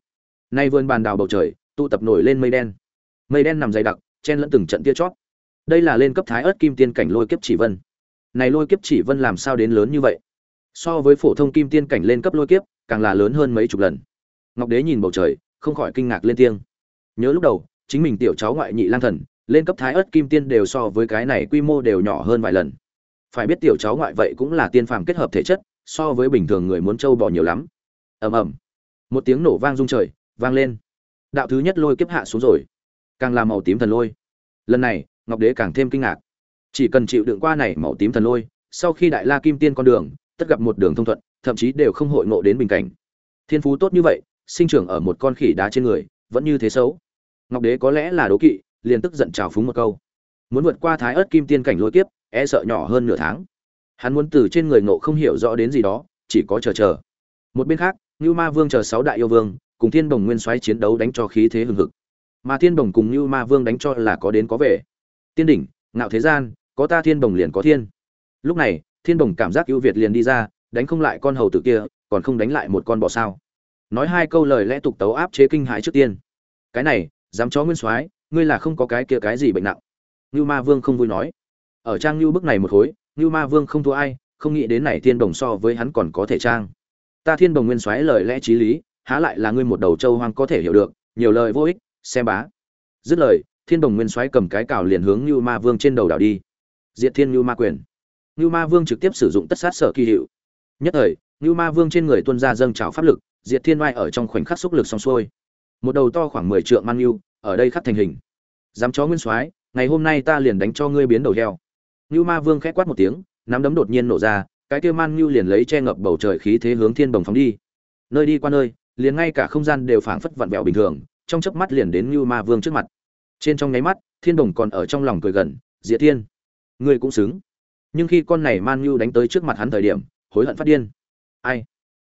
Nay vươn bàn đào bầu trời, tụ tập nổi lên mây đen. Mây đen nằm dày đặc, chen lẫn từng trận tia chót đây là lên cấp thái ớt kim tiên cảnh lôi kiếp chỉ vân. Này lôi kiếp chỉ vân làm sao đến lớn như vậy? So với phổ thông kim tiên cảnh lên cấp lôi kiếp, càng là lớn hơn mấy chục lần. Ngọc đế nhìn bầu trời, không khỏi kinh ngạc lên tiếng nhớ lúc đầu, chính mình tiểu cháu ngoại nhị lang thần, lên cấp thái ớt kim tiên đều so với cái này quy mô đều nhỏ hơn vài lần. Phải biết tiểu cháu ngoại vậy cũng là tiên phàm kết hợp thể chất, so với bình thường người muốn trâu bò nhiều lắm. Ầm ầm. Một tiếng nổ vang rung trời, vang lên. Đạo thứ nhất lôi kiếp hạ xuống rồi. Càng là màu tím thần lôi. Lần này, ngọc đế càng thêm kinh ngạc. Chỉ cần chịu đựng qua này màu tím thần lôi, sau khi đại la kim tiên con đường, tất gặp một đường thông thuận, thậm chí đều không hội ngộ đến bình cảnh. Thiên phú tốt như vậy, sinh trưởng ở một con khỉ đá trên người, vẫn như thế xấu ngọc đế có lẽ là đố kỵ, liền tức giận trào phúng một câu. Muốn vượt qua thái ớt kim tiên cảnh lôi kiếp e sợ nhỏ hơn nửa tháng. Hắn muốn từ trên người ngộ không hiểu rõ đến gì đó, chỉ có chờ chờ. Một bên khác như ma vương chờ sáu đại yêu vương, cùng thiên Đồng nguyên soái chiến đấu đánh cho khí thế hừng hực. Mà thiên Đồng cùng như ma vương đánh cho là có đến có về. Tiên đỉnh, ngạo thế gian, có ta thiên Đồng liền có thiên. Lúc này, thiên Đồng cảm giác ưu việt liền đi ra, đánh không lại con hầu tử kia, còn không đánh lại một con bọ sao. Nói hai câu lời lẽ tục tấu áp chế kinh hãi trước tiên. Cái này dám chó nguyên soái, ngươi là không có cái kia cái gì bệnh nặng. Như ma vương không vui nói. Ở trang như bức này một khối như ma vương không thua ai, không nghĩ đến này thiên đồng so với hắn còn có thể trang. Ta thiên đồng nguyên soái lời lẽ trí lý, há lại là ngươi một đầu châu hoang có thể hiểu được, nhiều lời vô ích, xem bá. Dứt lời, thiên đồng nguyên soái cầm cái cào liền hướng như ma vương trên đầu đảo đi. Diệt thiên như ma quyền. Như ma vương trực tiếp sử dụng tất sát sở kỳ hiệu. Nhất thời như ma vương trên người tuân ra dâng trào pháp lực, diệt thiên oai ở trong khoảnh khắc xúc lực xong xuôi một đầu to khoảng mười trượng man yêu, ở đây khắc thành hình. Dám chó nguyên soái, ngày hôm nay ta liền đánh cho ngươi biến đầu heo. Như ma vương khẽ quát một tiếng, nắm đấm đột nhiên nổ ra, cái kia man như liền lấy che ngập bầu trời khí thế hướng thiên bồng phóng đi. Nơi đi qua nơi, liền ngay cả không gian đều phảng phất vặn vẹo bình thường, trong chớp mắt liền đến như ma vương trước mặt. Trên trong nháy mắt, thiên đồng còn ở trong lòng cười gần, diệt thiên, ngươi cũng xứng. Nhưng khi con này man như đánh tới trước mặt hắn thời điểm, hối hận phát điên. Ai?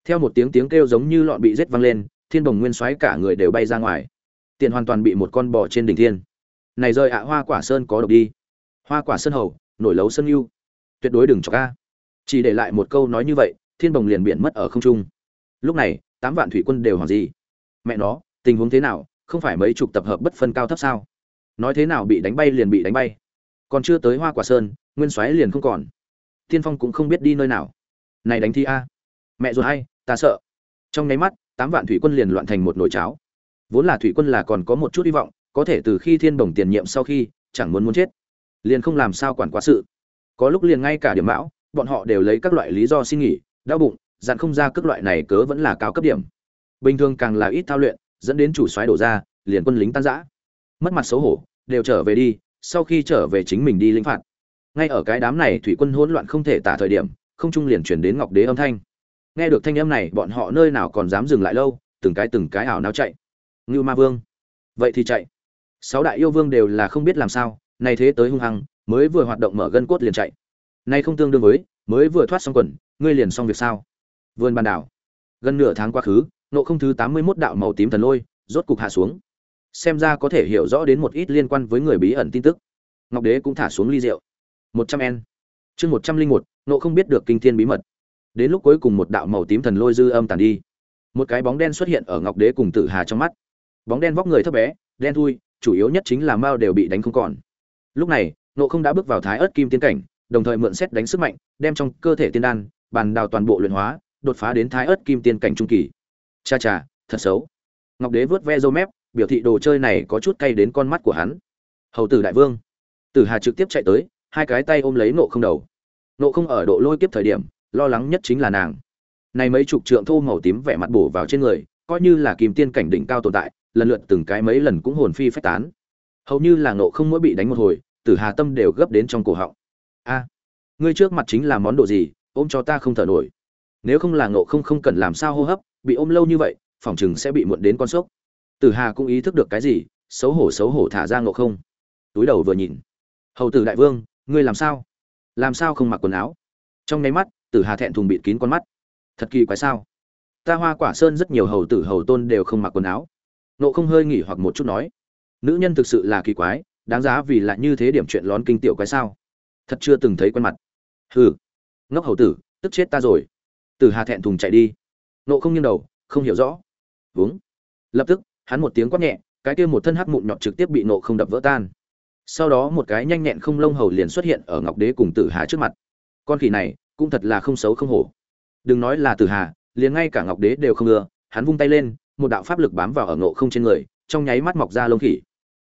Theo một tiếng tiếng kêu giống như lọn bị rết văng lên thiên đồng nguyên xoáy cả người đều bay ra ngoài. Tiền hoàn toàn bị một con bò trên đỉnh thiên. Này rơi ạ, hoa quả sơn có độc đi. Hoa quả sơn hầu, nổi lấu sân yêu tuyệt đối đừng cho ca chỉ để lại một câu nói như vậy, thiên bồng liền biển mất ở không trung. Lúc này, tám vạn thủy quân đều hoàng gì. Mẹ nó, tình huống thế nào, không phải mấy chục tập hợp bất phân cao thấp sao? Nói thế nào bị đánh bay liền bị đánh bay. Còn chưa tới hoa quả sơn, nguyên soái liền không còn. Thiên phong cũng không biết đi nơi nào. Này đánh thi a. Mẹ ruột hay, ta sợ. Trong nháy mắt tám vạn thủy quân liền loạn thành một nồi cháo. Vốn là thủy quân là còn có một chút hy vọng, có thể từ khi thiên bồng tiền nhiệm sau khi, chẳng muốn muốn chết. Liền không làm sao quản quá sự. Có lúc liền ngay cả điểm mão, bọn họ đều lấy các loại lý do xin nghỉ, đau bụng, dặn không ra các loại này cớ vẫn là cao cấp điểm. Bình thường càng là ít thao luyện, dẫn đến chủ soái đổ ra, liền quân lính tan rã. Mất mặt xấu hổ, đều trở về đi, sau khi trở về chính mình đi lĩnh phạt. Ngay ở cái đám này thủy quân hỗn loạn không thể tả thời điểm, không trung liền chuyển đến ngọc đế âm thanh nghe được thanh âm này, bọn họ nơi nào còn dám dừng lại lâu, từng cái từng cái ảo náo chạy. Ngưu ma vương. Vậy thì chạy. Sáu đại yêu vương đều là không biết làm sao, nay thế tới hung hăng, mới vừa hoạt động mở gân cốt liền chạy. Nay không tương đương với, mới vừa thoát xong quần, ngươi liền xong việc sao? Vườn bàn đảo. Gần nửa tháng quá khứ, nộ không thứ tám mươi 81 đạo màu tím thần lôi, rốt cục hạ xuống. Xem ra có thể hiểu rõ đến một ít liên quan với người bí ẩn tin tức. Ngọc đế cũng thả xuống ly rượu. Một trăm n chương một trăm linh một, nộ không biết được kinh thiên bí mật đến lúc cuối cùng một đạo màu tím thần lôi dư âm tàn đi. Một cái bóng đen xuất hiện ở ngọc đế cùng tử hà trong mắt. Bóng đen vóc người thấp bé, đen thui, chủ yếu nhất chính là mao đều bị đánh không còn. Lúc này nộ không đã bước vào thái ớt kim tiên cảnh, đồng thời mượn xét đánh sức mạnh, đem trong cơ thể tiên đan, bàn đào toàn bộ luyện hóa, đột phá đến thái ớt kim tiên cảnh trung kỳ. Cha cha, thật xấu. Ngọc đế vớt ve râu mép, biểu thị đồ chơi này có chút cay đến con mắt của hắn. Hầu tử đại vương. Tử hà trực tiếp chạy tới, hai cái tay ôm lấy nộ không đầu. Nộ không ở độ lôi kiếp thời điểm lo lắng nhất chính là nàng. Này mấy chục trượng thô màu tím vẻ mặt bổ vào trên người, coi như là kim tiên cảnh đỉnh cao tồn tại, lần lượt từng cái mấy lần cũng hồn phi phách tán. Hầu như là nộ không mỗi bị đánh một hồi, tử hà tâm đều gấp đến trong cổ họng. A, ngươi trước mặt chính là món đồ gì, ôm cho ta không thở nổi. Nếu không là nộ không không cần làm sao hô hấp, bị ôm lâu như vậy, phòng chừng sẽ bị muộn đến con sốc. Tử hà cũng ý thức được cái gì, xấu hổ xấu hổ thả ra nộ không. Túi đầu vừa nhìn. Hầu tử đại vương, ngươi làm sao? Làm sao không mặc quần áo? Trong nháy mắt tử hà thẹn thùng bịt kín con mắt. Thật kỳ quái sao? Ta hoa quả sơn rất nhiều hầu tử hầu tôn đều không mặc quần áo. Nộ không hơi nghỉ hoặc một chút nói. Nữ nhân thực sự là kỳ quái, đáng giá vì lại như thế điểm chuyện lón kinh tiểu quái sao? Thật chưa từng thấy quen mặt. Hừ. Ngốc hầu tử, tức chết ta rồi. Tử hà thẹn thùng chạy đi. Nộ không nghiêng đầu, không hiểu rõ. Uống lập tức, hắn một tiếng quát nhẹ, cái kia một thân hắc mụn nhọt trực tiếp bị nộ không đập vỡ tan. Sau đó một cái nhanh nhẹn không lông hầu liền xuất hiện ở ngọc đế cùng tử hà trước mặt. Con khỉ này cũng thật là không xấu không hổ. Đừng nói là tử hà, liền ngay cả ngọc đế đều không ưa hắn vung tay lên, một đạo pháp lực bám vào ở ngộ không trên người, trong nháy mắt mọc ra lông khỉ.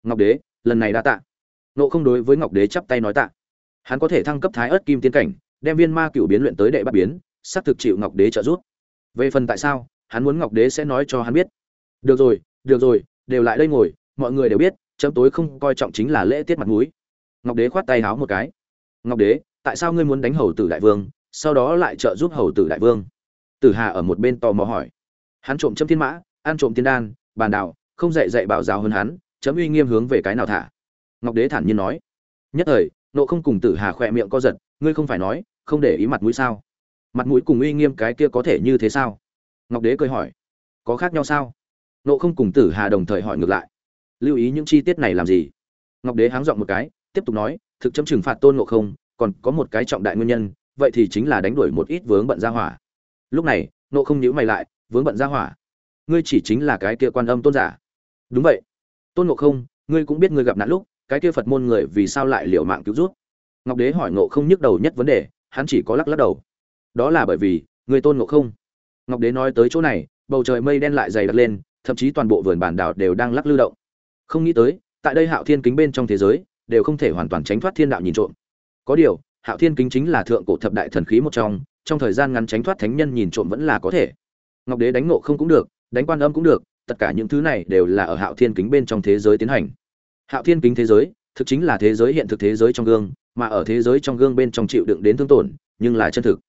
Ngọc đế, lần này đã tạ. Ngộ không đối với ngọc đế chắp tay nói tạ. Hắn có thể thăng cấp thái ớt kim tiến cảnh, đem viên ma cựu biến luyện tới đệ bát biến xác thực chịu ngọc đế trợ giúp. Về phần tại sao, hắn muốn ngọc đế sẽ nói cho hắn biết. Được rồi được rồi, đều lại đây ngồi, mọi người đều biết, chấm tối không coi trọng chính là lễ tiết mặt mũi. Ngọc đế khoát tay háo một cái. Ngọc đế tại sao ngươi muốn đánh hầu tử đại vương, sau đó lại trợ giúp hầu tử đại vương? Tử hà ở một bên tò mò hỏi. Hắn trộm châm thiên mã, ăn trộm tiên đan, bàn đạo không dạy dạy bảo giáo hơn hắn, chấm uy nghiêm hướng về cái nào thả? Ngọc đế thản nhiên nói. Nhất thời, nộ không cùng tử hà khỏe miệng co giật, ngươi không phải nói, không để ý mặt mũi sao? Mặt mũi cùng uy nghiêm cái kia có thể như thế sao? Ngọc đế cười hỏi. Có khác nhau sao? Nộ không cùng tử hà đồng thời hỏi ngược lại. Lưu ý những chi tiết này làm gì? Ngọc đế háng dọn một cái, tiếp tục nói, thực chấm trừng phạt tôn ngộ không còn có một cái trọng đại nguyên nhân, vậy thì chính là đánh đuổi một ít vướng bận ra hỏa. Lúc này nộ không nhíu mày lại, vướng bận ra hỏa. Ngươi chỉ chính là cái kia quan âm tôn giả. Đúng vậy. Tôn ngộ không, ngươi cũng biết ngươi gặp nạn lúc, cái kia phật môn người vì sao lại liều mạng cứu rút ngọc đế hỏi ngộ không nhức đầu nhất vấn đề, hắn chỉ có lắc lắc đầu. Đó là bởi vì người tôn ngộ không. Ngọc đế nói tới chỗ này, bầu trời mây đen lại dày đặc lên, thậm chí toàn bộ vườn bản đảo đều đang lắc lư động. Không nghĩ tới, tại đây hạo thiên kính bên trong thế giới, đều không thể hoàn toàn tránh thoát thiên đạo nhìn trộm có điều, hạo thiên kính chính là thượng cổ thập đại thần khí một trong trong thời gian ngắn tránh thoát thánh nhân nhìn trộm vẫn là có thể. Ngọc đế đánh nộ không cũng được, đánh quan âm cũng được, tất cả những thứ này đều là ở hạo thiên kính bên trong thế giới tiến hành. Hạo thiên kính thế giới, thực chính là thế giới hiện thực thế giới trong gương, mà ở thế giới trong gương bên trong chịu đựng đến thương tổn, nhưng là chân thực.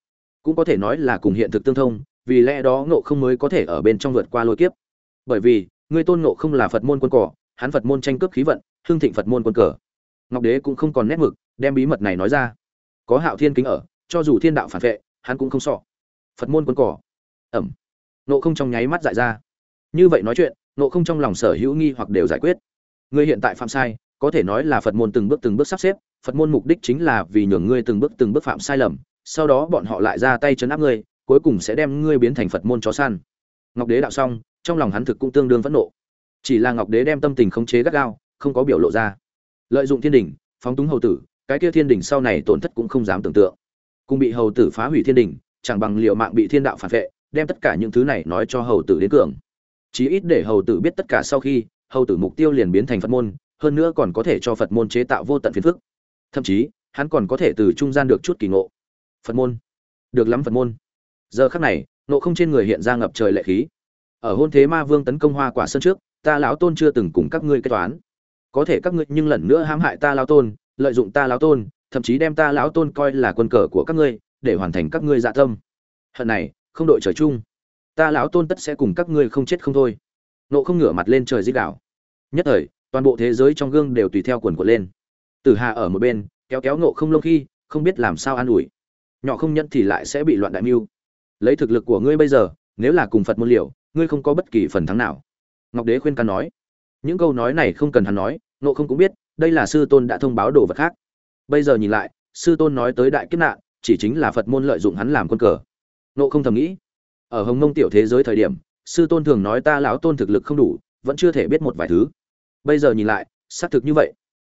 Cũng có thể nói là cùng hiện thực tương thông, vì lẽ đó ngộ không mới có thể ở bên trong vượt qua lôi kiếp. Bởi vì người tôn ngộ không là phật môn quân cỏ, hắn phật môn tranh cướp khí vận hương thịnh phật môn quân cờ. Ngọc đế cũng không còn nét mực đem bí mật này nói ra. Có hạo thiên kính ở, cho dù thiên đạo phản vệ, hắn cũng không sọ phật môn quân cỏ. Ẩm. Nộ không trong nháy mắt dại ra. Như vậy nói chuyện nộ không trong lòng sở hữu nghi hoặc đều giải quyết. Ngươi hiện tại phạm sai, có thể nói là phật môn từng bước từng bước sắp xếp, phật môn mục đích chính là vì nhường ngươi từng bước từng bước phạm sai lầm, sau đó bọn họ lại ra tay chấn áp ngươi, cuối cùng sẽ đem ngươi biến thành phật môn chó săn. Ngọc đế đạo xong, trong lòng hắn thực cũng tương đương phẫn nộ. Chỉ là ngọc đế đem tâm tình khống chế gắt gao, không có biểu lộ ra. Lợi dụng thiên đình phóng túng hầu tử cái kia thiên đình sau này tổn thất cũng không dám tưởng tượng. Cùng bị hầu tử phá hủy thiên đình, chẳng bằng liệu mạng bị thiên đạo phản vệ, đem tất cả những thứ này nói cho hầu tử đến cường. Chí ít để hầu tử biết tất cả sau khi, hầu tử mục tiêu liền biến thành phật môn, hơn nữa còn có thể cho phật môn chế tạo vô tận phiền phức. Thậm chí, hắn còn có thể từ trung gian được chút kỳ ngộ. Phật môn. Được lắm phật môn. Giờ khắc này, nộ không trên người hiện ra ngập trời lệ khí. Ở hôn thế ma vương tấn công hoa quả sơn trước, ta lão tôn chưa từng cùng các ngươi kết toán. Có thể các ngươi nhưng lần nữa hãm hại ta lão tôn lợi dụng ta lão tôn, thậm chí đem ta lão tôn coi là quân cờ của các ngươi, để hoàn thành các ngươi dạ tâm. Hận này, không đội trời chung. Ta lão tôn tất sẽ cùng các ngươi không chết không thôi. Nộ không ngửa mặt lên trời dích đảo nhất thời, toàn bộ thế giới trong gương đều tùy theo quần quật lên. Tử hà ở một bên, kéo kéo nộ không lông khi, không biết làm sao an ủi. Nhỏ không nhận thì lại sẽ bị loạn đại mưu. Lấy thực lực của ngươi bây giờ, nếu là cùng phật môn liều, ngươi không có bất kỳ phần thắng nào. Ngọc đế khuyên can nói. Những câu nói này không cần hắn nói, nộ không cũng biết đây là sư tôn đã thông báo đồ vật khác. Bây giờ nhìn lại, sư tôn nói tới đại kiếp nạn, chỉ chính là phật môn lợi dụng hắn làm quân cờ. Nộ không thầm nghĩ. Ở hồng mông tiểu thế giới thời điểm, sư tôn thường nói ta lão tôn thực lực không đủ, vẫn chưa thể biết một vài thứ. Bây giờ nhìn lại, xác thực như vậy.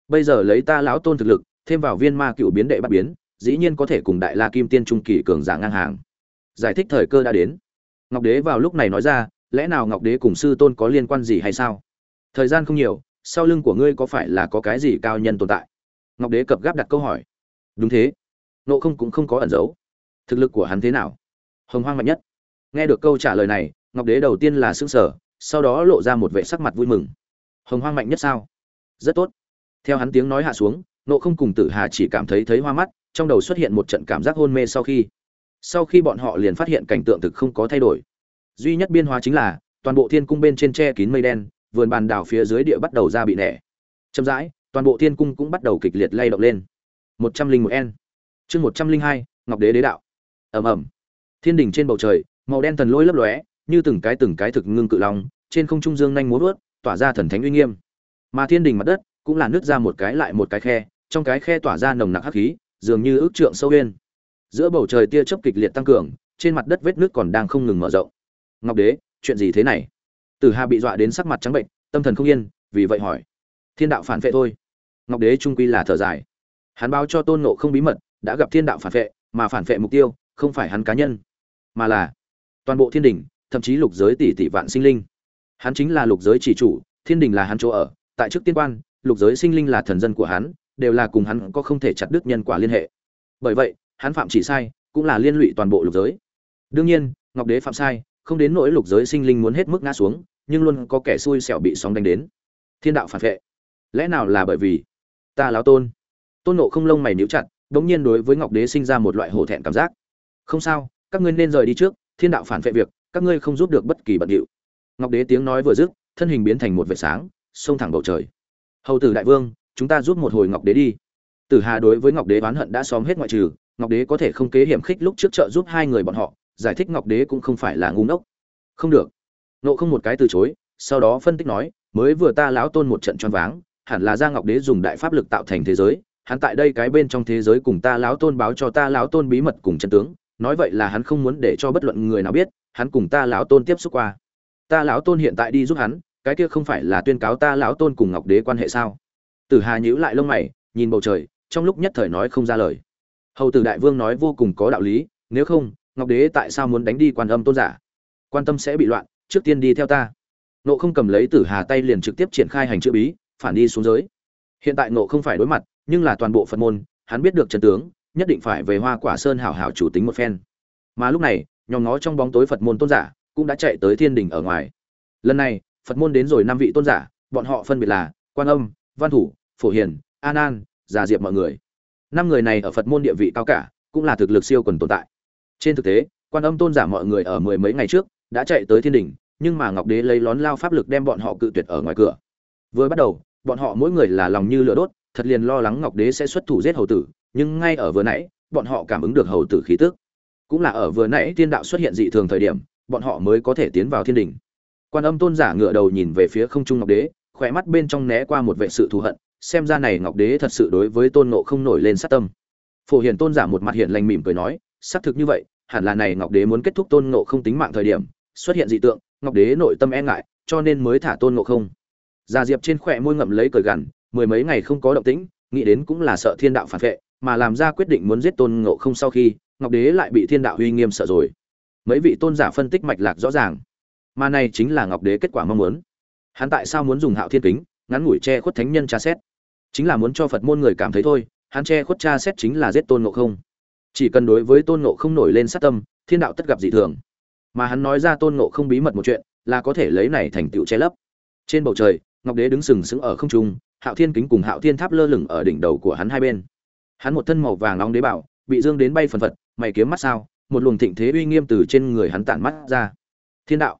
Bây giờ lấy ta lão tôn thực lực, thêm vào viên ma cựu biến đệ bắt biến, dĩ nhiên có thể cùng đại la kim tiên trung kỳ cường giả ngang hàng. Giải thích thời cơ đã đến. Ngọc đế vào lúc này nói ra, lẽ nào ngọc đế cùng sư tôn có liên quan gì hay sao? Thời gian không nhiều sau lưng của ngươi có phải là có cái gì cao nhân tồn tại? Ngọc đế cập gáp đặt câu hỏi. Đúng thế. Nộ không cũng không có ẩn giấu. Thực lực của hắn thế nào? Hồng hoang mạnh nhất. Nghe được câu trả lời này, ngọc đế đầu tiên là xương sở sau đó lộ ra một vệ sắc mặt vui mừng. Hồng hoang mạnh nhất sao? Rất tốt. Theo hắn tiếng nói hạ xuống, nộ không cùng tử hà chỉ cảm thấy thấy hoa mắt, trong đầu xuất hiện một trận cảm giác hôn mê sau khi. Sau khi bọn họ liền phát hiện cảnh tượng thực không có thay đổi. Duy nhất biên hóa chính là, toàn bộ thiên cung bên trên tre kín mây đen vườn bàn đảo phía dưới địa bắt đầu ra bị nẻ. Chậm rãi, toàn bộ thiên cung cũng bắt đầu kịch liệt lay động lên. một trăm linh một n. Chương một trăm linh hai, ngọc đế đế đạo. Ẩm ẩm thiên đình trên bầu trời, màu đen thần lôi lấp lóe, như từng cái từng cái thực ngưng cự long, trên không trung dương nhanh múa vớt tỏa ra thần thánh uy nghiêm. Mà thiên đình mặt đất cũng là nứt ra một cái lại một cái khe, trong cái khe tỏa ra nồng nặc hắc khí, dường như ước trượng sâu uyên giữa bầu trời tia chớp kịch liệt tăng cường, trên mặt đất vết nước còn đang không ngừng mở rộng. Ngọc đế, chuyện gì thế này? Tử hà bị dọa đến sắc mặt trắng bệnh tâm thần không yên, vì vậy hỏi. Thiên đạo phản vệ thôi. Ngọc đế trung quy là thở dài. Hắn báo cho tôn nộ không bí mật, đã gặp thiên đạo phản vệ, mà phản vệ mục tiêu không phải hắn cá nhân, mà là toàn bộ thiên đình, thậm chí lục giới tỷ tỷ vạn sinh linh. Hắn chính là lục giới chỉ chủ, thiên đình là hắn chỗ ở. Tại trước tiên quan, lục giới sinh linh là thần dân của hắn, đều là cùng hắn có không thể chặt đứt nhân quả liên hệ. Bởi vậy, hắn phạm chỉ sai, cũng là liên lụy toàn bộ lục giới. Đương nhiên, ngọc đế phạm sai không đến nỗi lục giới sinh linh muốn hết mức ngã xuống, nhưng luôn có kẻ xui xẻo bị sóng đánh đến. Thiên đạo phản vệ. Lẽ nào là bởi vì ta láo tôn? Tôn nộ không lông mày níu chặt đ ỗ n g nhiên đối với ngọc đế sinh ra một loại hổ thẹn cảm giác. Không sao, các ngươi nên rời đi trước, thiên đạo phản vệ việc, các ngươi không giúp được bất kỳ bận điệu. Ngọc đế tiếng nói vừa dứt, thân hình biến thành một vệt sáng, xông thẳng bầu trời. Hầu tử đại vương, chúng ta giúp một hồi ngọc đế đi. Tử hà đối với ngọc đế oán hận đã xóm hết ngoại trừ, ngọc đế có thể không kế hiểm khích lúc trước trợ giúp hai người bọn họ giải thích ngọc đế cũng không phải là ngu ngốc. Không được. Nộ không một cái từ chối, sau đó phân tích nói, mới vừa ta lão tôn một trận choáng váng, hẳn là ra ngọc đế dùng đại pháp lực tạo thành thế giới, hắn tại đây cái bên trong thế giới cùng ta lão tôn báo cho ta lão tôn bí mật cùng chân tướng, nói vậy là hắn không muốn để cho bất luận người nào biết, hắn cùng ta lão tôn tiếp xúc qua. Ta lão tôn hiện tại đi giúp hắn, cái kia không phải là tuyên cáo ta lão tôn cùng ngọc đế quan hệ sao? Tử hà nhíu lại lông mày, nhìn bầu trời, trong lúc nhất thời nói không ra lời. Hầu tử đại vương nói vô cùng có đạo lý, nếu không ngọc đế tại sao muốn đánh đi quan âm tôn giả? Quan tâm sẽ bị loạn, trước tiên đi theo ta. Nộ không cầm lấy tử hà tay liền trực tiếp triển khai hành chữ bí, phản đi xuống giới. Hiện tại nộ không phải đối mặt, nhưng là toàn bộ phật môn, hắn biết được chân tướng, nhất định phải về hoa quả sơn hảo hảo chủ tính một phen. Mà lúc này, nhóm ngó trong bóng tối phật môn tôn giả cũng đã chạy tới thiên đình ở ngoài. Lần này, phật môn đến rồi năm vị tôn giả, bọn họ phân biệt là quan âm, văn thủ, phổ hiền, an an, già diệp mọi người. Năm người này ở phật môn địa vị cao cả, cũng là thực lực siêu quần tồn tại trên thực tế, quan âm tôn giả mọi người ở mười mấy ngày trước đã chạy tới thiên đình nhưng mà ngọc đế lấy lón lao pháp lực đem bọn họ cự tuyệt ở ngoài cửa. Vừa bắt đầu, bọn họ mỗi người là lòng như lửa đốt, thật liền lo lắng ngọc đế sẽ xuất thủ giết hầu tử, nhưng ngay ở vừa nãy, bọn họ cảm ứng được hầu tử khí tức. Cũng là ở vừa nãy thiên đạo xuất hiện dị thường thời điểm, bọn họ mới có thể tiến vào thiên đình quan âm tôn giả ngựa đầu nhìn về phía không trung ngọc đế khỏe mắt bên trong né qua một vệ sự thù hận, xem ra này ngọc đế thật sự đối với tôn nộ không nổi lên sát tâm. Phổ hiền tôn giả một mặt hiện lành mỉm cười nói xác thực như vậy, hẳn là này ngọc đế muốn kết thúc tôn ngộ không tính mạng thời điểm, xuất hiện dị tượng, ngọc đế nội tâm e ngại, cho nên mới thả tôn ngộ không. Gia diệp trên khỏe môi ngậm lấy cởi gằn, mười mấy ngày không có động tĩnh, nghĩ đến cũng là sợ thiên đạo phản vệ, mà làm ra quyết định muốn giết tôn ngộ không sau khi, ngọc đế lại bị thiên đạo uy nghiêm sợ rồi. Mấy vị tôn giả phân tích mạch lạc rõ ràng. Mà này chính là ngọc đế kết quả mong muốn. Hắn tại sao muốn dùng hạo thiên kính, ngắn ngủi che khuất thánh nhân tra xét? Chính là muốn cho phật môn người cảm thấy thôi, hắn che khuất tra xét chính là giết tôn ngộ không chỉ cần đối với tôn ngộ không nổi lên sát tâm, thiên đạo tất gặp dị thường. Mà hắn nói ra tôn ngộ không bí mật một chuyện, là có thể lấy này thành tựu che lấp. Trên bầu trời, ngọc đế đứng sừng sững ở không trung, hạo thiên kính cùng hạo thiên tháp lơ lửng ở đỉnh đầu của hắn hai bên. Hắn một thân màu vàng long đế bảo, bị dương đến bay phần phật, mày kiếm mắt sao, một luồng thịnh thế uy nghiêm từ trên người hắn tản mắt ra. Thiên đạo.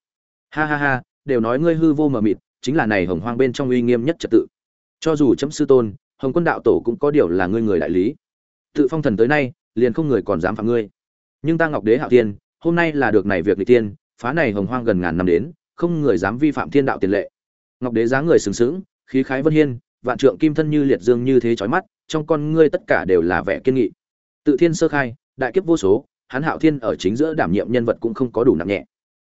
Ha ha ha, đều nói ngươi hư vô mờ mịt, chính là này hồng hoang bên trong uy nghiêm nhất trật tự. Cho dù chấm sư tôn, hồng quân đạo tổ cũng có điều là ngươi người đại lý. Tự phong thần tới nay liền không người còn dám phạm ngươi. Nhưng ta ngọc đế hạo tiên hôm nay là được này việc n tiên phá này hồng hoang gần ngàn năm đến, không người dám vi phạm thiên đạo tiền lệ. Ngọc đế dáng người sừng sững, khí khái vân hiên, vạn trượng kim thân như liệt dương như thế chói mắt, trong con ngươi tất cả đều là vẻ kiên nghị. Tự thiên sơ khai, đại kiếp vô số, hắn hạo thiên ở chính giữa đảm nhiệm nhân vật cũng không có đủ nặng nhẹ.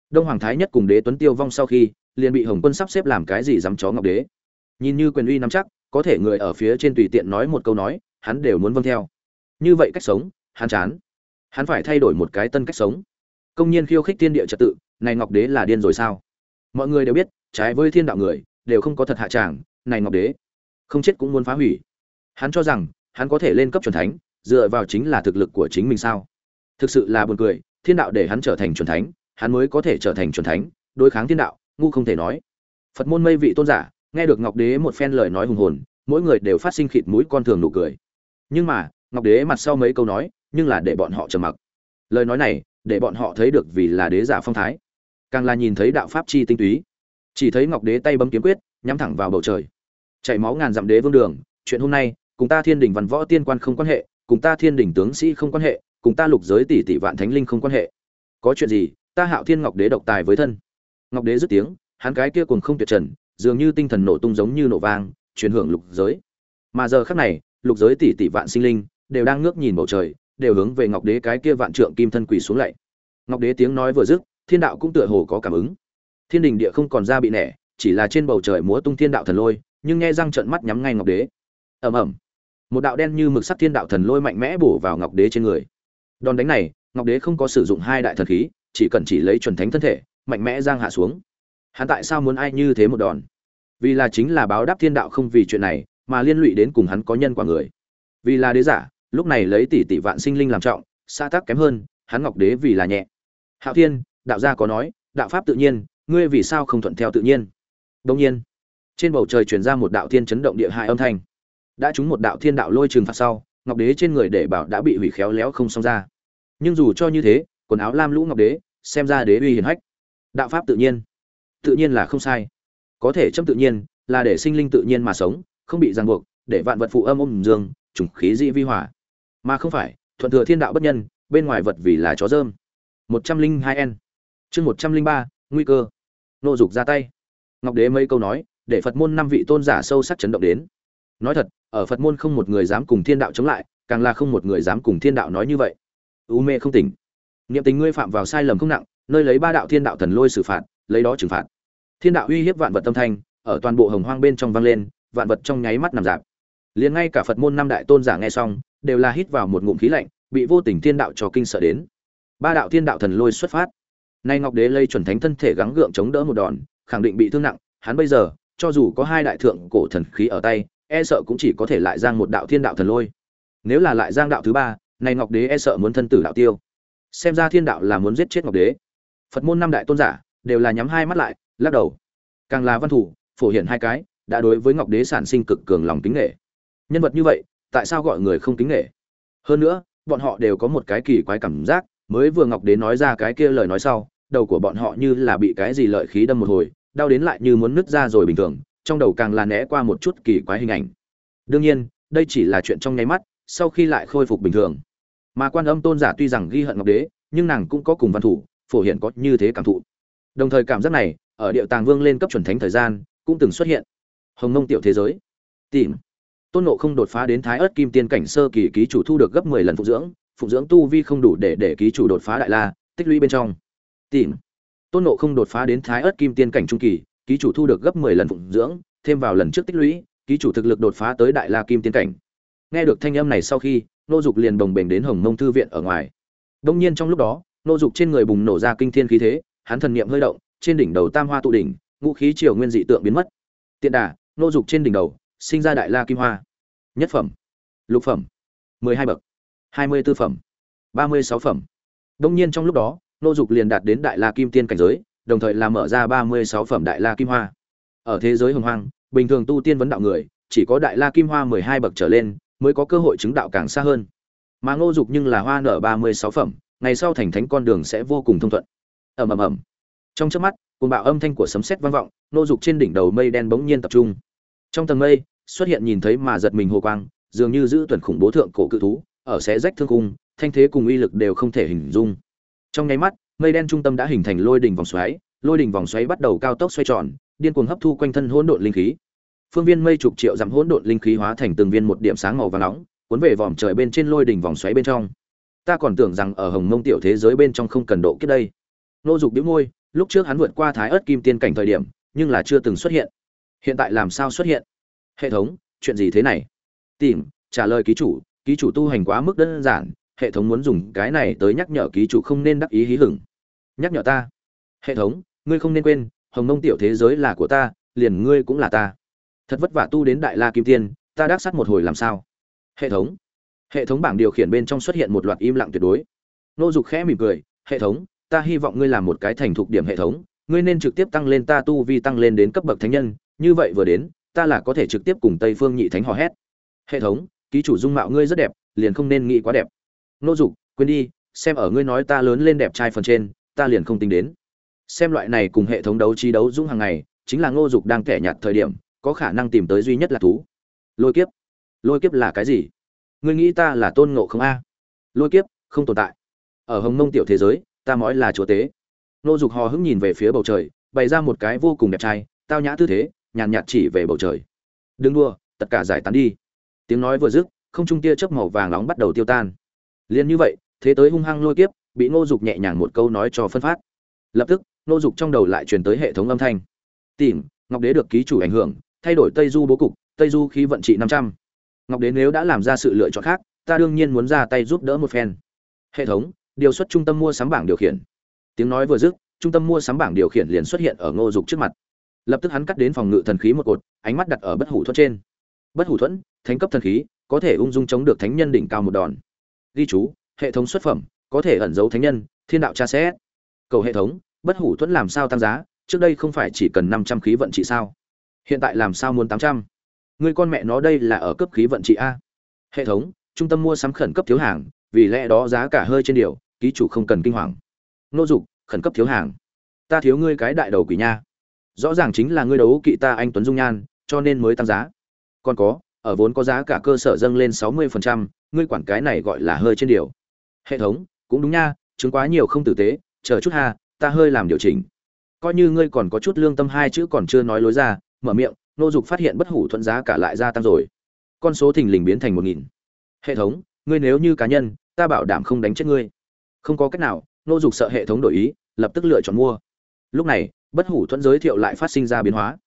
Đông hoàng thái nhất cùng đế tuấn tiêu vong sau khi, liền bị hồng quân sắp xếp làm cái gì dám chó ngọc đế. Nhìn như quyền uy nắm chắc, có thể người ở phía trên tùy tiện nói một câu nói, hắn đều muốn vâng theo như vậy cách sống, hắn chán. Hắn phải thay đổi một cái tân cách sống. Công nhiên khiêu khích thiên địa trật tự, này ngọc đế là điên rồi sao? Mọi người đều biết, trái với thiên đạo người, đều không có thật hạ tràng, này ngọc đế, không chết cũng muốn phá hủy. Hắn cho rằng, hắn có thể lên cấp chuẩn thánh, dựa vào chính là thực lực của chính mình sao? Thực sự là buồn cười, thiên đạo để hắn trở thành chuẩn thánh, hắn mới có thể trở thành chuẩn thánh, đối kháng thiên đạo, ngu không thể nói. Phật môn mây vị tôn giả, nghe được ngọc đế một phen lời nói hùng hồn, mỗi người đều phát sinh khịt mũi con thường nụ cười. Nhưng mà ngọc đế mặt sau mấy câu nói, nhưng là để bọn họ trầm mặc. Lời nói này, để bọn họ thấy được vì là đế giả phong thái. Càng là nhìn thấy đạo pháp chi tinh túy. Chỉ thấy ngọc đế tay bấm kiếm quyết, nhắm thẳng vào bầu trời. Chảy máu ngàn dặm đế vương đường, chuyện hôm nay, cùng ta thiên đình văn võ tiên quan không quan hệ, cùng ta thiên đình tướng sĩ không quan hệ, cùng ta lục giới tỷ tỷ vạn thánh linh không quan hệ. Có chuyện gì, ta hạo thiên ngọc đế độc tài với thân. Ngọc đế dứt tiếng, hắn cái kia cùng không tuyệt trần, dường như tinh thần nổ tung giống như nổ vang truyền hưởng lục giới. Mà giờ khắc này, lục giới tỷ tỷ vạn sinh linh đều đang ngước nhìn bầu trời, đều hướng về ngọc đế cái kia vạn trượng kim thân quỳ xuống lạy. Ngọc đế tiếng nói vừa dứt, thiên đạo cũng tựa hồ có cảm ứng. Thiên đình địa không còn ra bị nẻ, chỉ là trên bầu trời múa tung thiên đạo thần lôi, nhưng nghe răng trợn mắt nhắm ngay ngọc đế. Ầm ầm. Một đạo đen như mực sắc thiên đạo thần lôi mạnh mẽ bổ vào ngọc đế trên người. Đòn đánh này, ngọc đế không có sử dụng hai đại thần khí, chỉ cần chỉ lấy chuẩn thánh thân thể, mạnh mẽ giang hạ xuống. Hắn tại sao muốn ai như thế một đòn? Vì là chính là báo đáp thiên đạo không vì chuyện này, mà liên lụy đến cùng hắn có nhân quả người. Vì là đế giả lúc này lấy tỷ tỷ vạn sinh linh làm trọng xa tác kém hơn, hắn ngọc đế vì là nhẹ. Hạo thiên, đạo gia có nói, đạo pháp tự nhiên, ngươi vì sao không thuận theo tự nhiên? Đông nhiên, trên bầu trời truyền ra một đạo thiên chấn động địa hại âm thanh. Đã trúng một đạo thiên đạo lôi trường phạt sau, ngọc đế trên người để bảo đã bị hủy khéo léo không xong ra. Nhưng dù cho như thế, quần áo lam lũ ngọc đế, xem ra đế uy hiển hách. Đạo pháp tự nhiên. Tự nhiên là không sai. Có thể châm tự nhiên, là để sinh linh tự nhiên mà sống, không bị ràng buộc, để vạn vật phụ âm ôm dương, trùng khí dị vi hỏa mà không phải, thuận thừa thiên đạo bất nhân, bên ngoài vật vì là chó dơm. một trăm linh hai n. Chương một trăm linh ba, nguy cơ. Nô dục ra tay. Ngọc đế mấy câu nói, để phật môn năm vị tôn giả sâu sắc chấn động đến. Nói thật, ở phật môn không một người dám cùng thiên đạo chống lại, càng là không một người dám cùng thiên đạo nói như vậy. U mê không tỉnh. Niệm tình ngươi phạm vào sai lầm không nặng, nơi lấy ba đạo thiên đạo thần lôi xử phạt, lấy đó trừng phạt. Thiên đạo uy hiếp vạn vật tâm thanh, ở toàn bộ hồng hoang bên trong vang lên, vạn vật trong nháy mắt nằm dạp liền ngay cả phật môn năm đại tôn giả nghe xong, đều là hít vào một ngụm khí lạnh, bị vô tình thiên đạo cho kinh sợ đến. Ba đạo thiên đạo thần lôi xuất phát. Nay ngọc đế lây chuẩn thánh thân thể gắng gượng chống đỡ một đòn, khẳng định bị thương nặng, hắn bây giờ, cho dù có hai đại thượng cổ thần khí ở tay e sợ cũng chỉ có thể lại giang một đạo thiên đạo thần lôi. Nếu là lại giang đạo thứ ba này ngọc đế e sợ muốn thân tử đạo tiêu. Xem ra thiên đạo là muốn giết chết ngọc đế. Phật môn năm đại tôn giả, đều là nhắm hai mắt lại, lắc đầu. Càng là văn thủ, phổ hiện hai cái, đã đối với ngọc đế sản sinh cực cường lòng kính nghệ nhân vật như vậy, tại sao gọi người không kính nghệ hơn nữa, bọn họ đều có một cái kỳ quái cảm giác, mới vừa ngọc đế nói ra cái kia lời nói sau, đầu của bọn họ như là bị cái gì lợi khí đâm một hồi, đau đến lại như muốn nứt ra rồi bình thường, trong đầu càng là né qua một chút kỳ quái hình ảnh. Đương nhiên, đây chỉ là chuyện trong nháy mắt, sau khi lại khôi phục bình thường. Mà quan âm tôn giả tuy rằng ghi hận ngọc đế, nhưng nàng cũng có cùng văn thủ, phổ hiện có như thế cảm thụ. Đồng thời cảm giác này, ở địa tàng vương lên cấp chuẩn thánh thời gian, cũng từng xuất hiện. Hồng mông tiểu thế giới. Tìm tôn nộ không đột phá đến thái ớt kim tiên cảnh sơ kỳ ký chủ thu được gấp mười lần phụ dưỡng phụ dưỡng tu vi không đủ để để ký chủ đột phá đại la, tích lũy bên trong. Tìm tôn nộ không đột phá đến thái ớt kim tiên cảnh trung kỳ, ký chủ thu được gấp mười lần phụ dưỡng, thêm vào lần trước tích lũy, ký chủ thực lực đột phá tới đại la kim tiên cảnh. Nghe được thanh âm này sau khi nô dục liền đồng bền đến hồng mông thư viện ở ngoài. Đông nhiên trong lúc đó nô dục trên người bùng nổ ra kinh thiên khí thế, hắn thần niệm hơi động, trên đỉnh đầu tam hoa tụ đỉnh, ngũ khí triều nguyên dị tượng biến mất. Tiện đà nô dục trên đỉnh đầu sinh ra đại la kim hoa. Nhất phẩm, lục phẩm, mười hai bậc, hai mươi tư phẩm, ba mươi sáu phẩm. Đông nhiên trong lúc đó, nô dục liền đạt đến đại la kim tiên cảnh giới, đồng thời làm mở ra ba mươi sáu phẩm đại la kim hoa. Ở thế giới hồng hoang, bình thường tu tiên vấn đạo người, chỉ có đại la kim hoa mười hai bậc trở lên, mới có cơ hội chứng đạo càng xa hơn. Mà ngô dục nhưng là hoa nở ba mươi sáu phẩm, ngày sau thành thánh con đường sẽ vô cùng thông thuận. Ầm ầm ầm. Trong trước mắt cùng bạo âm thanh của sấm sét vang vọng, ngô dục trên đỉnh đầu mây đen bỗng nhiên tập trung. Trong tầng mây xuất hiện nhìn thấy mà giật mình hồ quang, dường như giữ tuần khủng bố thượng cổ cự thú, ở xé rách thương cung thanh thế cùng uy lực đều không thể hình dung. Trong nháy mắt, mây đen trung tâm đã hình thành lôi đỉnh vòng xoáy, lôi đỉnh vòng xoáy bắt đầu cao tốc xoay tròn, điên cuồng hấp thu quanh thân hỗn độn linh khí. Phương viên mây chục triệu dặm hỗn độn linh khí hóa thành từng viên một điểm sáng màu và nóng, cuốn về vòm trời bên trên lôi đỉnh vòng xoáy bên trong. Ta còn tưởng rằng ở hồng mông tiểu thế giới bên trong không cần độ kết đây. Nô dục đĩu môi, lúc trước hắn vượt qua thái ớt kim tiên cảnh thời điểm, nhưng là chưa từng xuất hiện. Hiện tại làm sao xuất hiện? Hệ thống, chuyện gì thế này? Tìm, trả lời ký chủ ký chủ tu hành quá mức đơn giản, hệ thống muốn dùng cái này tới nhắc nhở ký chủ không nên đắc ý hí hửng. Nhắc nhở ta. Hệ thống, ngươi không nên quên, hồng mông tiểu thế giới là của ta, liền ngươi cũng là ta. Thật vất vả tu đến đại la kim tiên, ta đắc sắt một hồi làm sao? Hệ thống. Hệ thống bảng điều khiển bên trong xuất hiện một loạt im lặng tuyệt đối. Nô dục khẽ mỉm cười, hệ thống, ta hy vọng ngươi làm một cái thành thục điểm hệ thống, ngươi nên trực tiếp tăng lên ta tu vi tăng lên đến cấp bậc thánh nhân, như vậy vừa đến ta là có thể trực tiếp cùng tây phương nhị thánh hò hét. Hệ thống, ký chủ dung mạo ngươi rất đẹp, liền không nên nghĩ quá đẹp. Nô dục, quên đi, xem ở ngươi nói ta lớn lên đẹp trai phần trên, ta liền không tính đến. Xem loại này cùng hệ thống đấu trí đấu dũng hàng ngày, chính là ngô dục đang kẻ nhạt thời điểm, có khả năng tìm tới duy nhất là thú. Lôi kiếp. Lôi kiếp là cái gì? Ngươi nghĩ ta là tôn ngộ không a? Lôi kiếp, không tồn tại. Ở hồng mông tiểu thế giới, ta mói là chúa tế. Ngô dục hò hứng nhìn về phía bầu trời, bày ra một cái vô cùng đẹp trai, tao nhã tư thế nhàn nhạt chỉ về bầu trời. Đừng đua tất cả giải tán đi. Tiếng nói vừa dứt, không trung tia chớp màu vàng nóng bắt đầu tiêu tan. Liền như vậy, thế tới hung hăng lôi kiếp, bị ngô dục nhẹ nhàng một câu nói cho phân phát. Lập tức, ngô dục trong đầu lại truyền tới hệ thống âm thanh. Tìm, ngọc đế được ký chủ ảnh hưởng, thay đổi tây du bố cục, tây du khí vận trị năm trăm. Ngọc đế nếu đã làm ra sự lựa chọn khác, ta đương nhiên muốn ra tay giúp đỡ một phen. Hệ thống, điều xuất trung tâm mua sắm bảng điều khiển. Tiếng nói vừa dứt, trung tâm mua sắm bảng điều khiển liền xuất hiện ở ngô dục trước mặt lập tức hắn cắt đến phòng ngự thần khí một cột, ánh mắt đặt ở bất hủ thuẫn trên. Bất hủ thuẫn, thánh cấp thần khí, có thể ung dung chống được thánh nhân đỉnh cao một đòn. Ghi chú, hệ thống xuất phẩm, có thể ẩn giấu thánh nhân, thiên đạo tra xét. Cầu hệ thống, bất hủ thuẫn làm sao tăng giá, trước đây không phải chỉ cần năm trăm khí vận trị sao? Hiện tại làm sao muốn tám trăm? Người con mẹ nó đây là ở cấp khí vận trị a. Hệ thống, trung tâm mua sắm khẩn cấp thiếu hàng, vì lẽ đó giá cả hơi trên điều, ký chủ không cần kinh hoàng. Nô dục, khẩn cấp thiếu hàng. Ta thiếu ngươi cái đại đầu quỷ nha rõ ràng chính là ngươi đấu kỵ ta anh tuấn dung nhan cho nên mới tăng giá. Còn có ở vốn có giá cả cơ sở dâng lên sáu mươi phần trăm, ngươi quản cái này gọi là hơi trên điều. Hệ thống cũng đúng nha chứng quá nhiều không tử tế chờ chút ha ta hơi làm điều chỉnh. Coi như ngươi còn có chút lương tâm hai chữ còn chưa nói lối ra mở miệng nô dục phát hiện bất hủ thuận giá cả lại gia tăng rồi. Con số thình lình biến thành một nghìn. Hệ thống ngươi nếu như cá nhân ta bảo đảm không đánh chết ngươi. Không có cách nào nô dục sợ hệ thống đổi ý lập tức lựa chọn mua. Lúc này bất hủ thuẫn giới thiệu lại phát sinh ra biến hóa.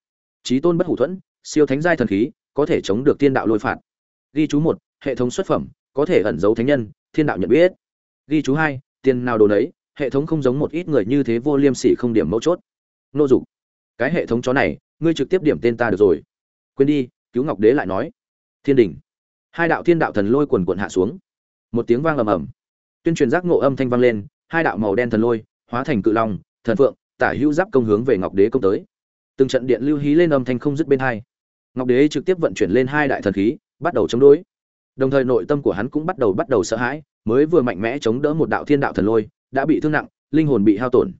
Trí tôn bất hủ thuẫn, siêu thánh giai thần khí, có thể chống được tiên đạo lôi phạt. Ghi chú một, hệ thống xuất phẩm, có thể ẩn giấu thánh nhân, thiên đạo nhận biết. Ghi chú hai, tiền nào đồ đấy hệ thống không giống một ít người như thế vô liêm sỉ không điểm mấu chốt. Nô dục, cái hệ thống chó này, ngươi trực tiếp điểm tên ta được rồi. Quên đi, cứu ngọc đế lại nói. Thiên đình hai đạo thiên đạo thần lôi quần quận hạ xuống. Một tiếng vang ầm ầm. Tuyên truyền giác ngộ âm thanh vang lên, hai đạo màu đen thần lôi, hóa thành cự long, thần phượng tả hữu giáp công hướng về ngọc đế công tới. Từng trận điện lưu hí lên âm thanh không dứt bên hai. Ngọc đế trực tiếp vận chuyển lên hai đại thần khí, bắt đầu chống đối. Đồng thời nội tâm của hắn cũng bắt đầu bắt đầu sợ hãi, mới vừa mạnh mẽ chống đỡ một đạo thiên đạo thần lôi, đã bị thương nặng, linh hồn bị hao tổn.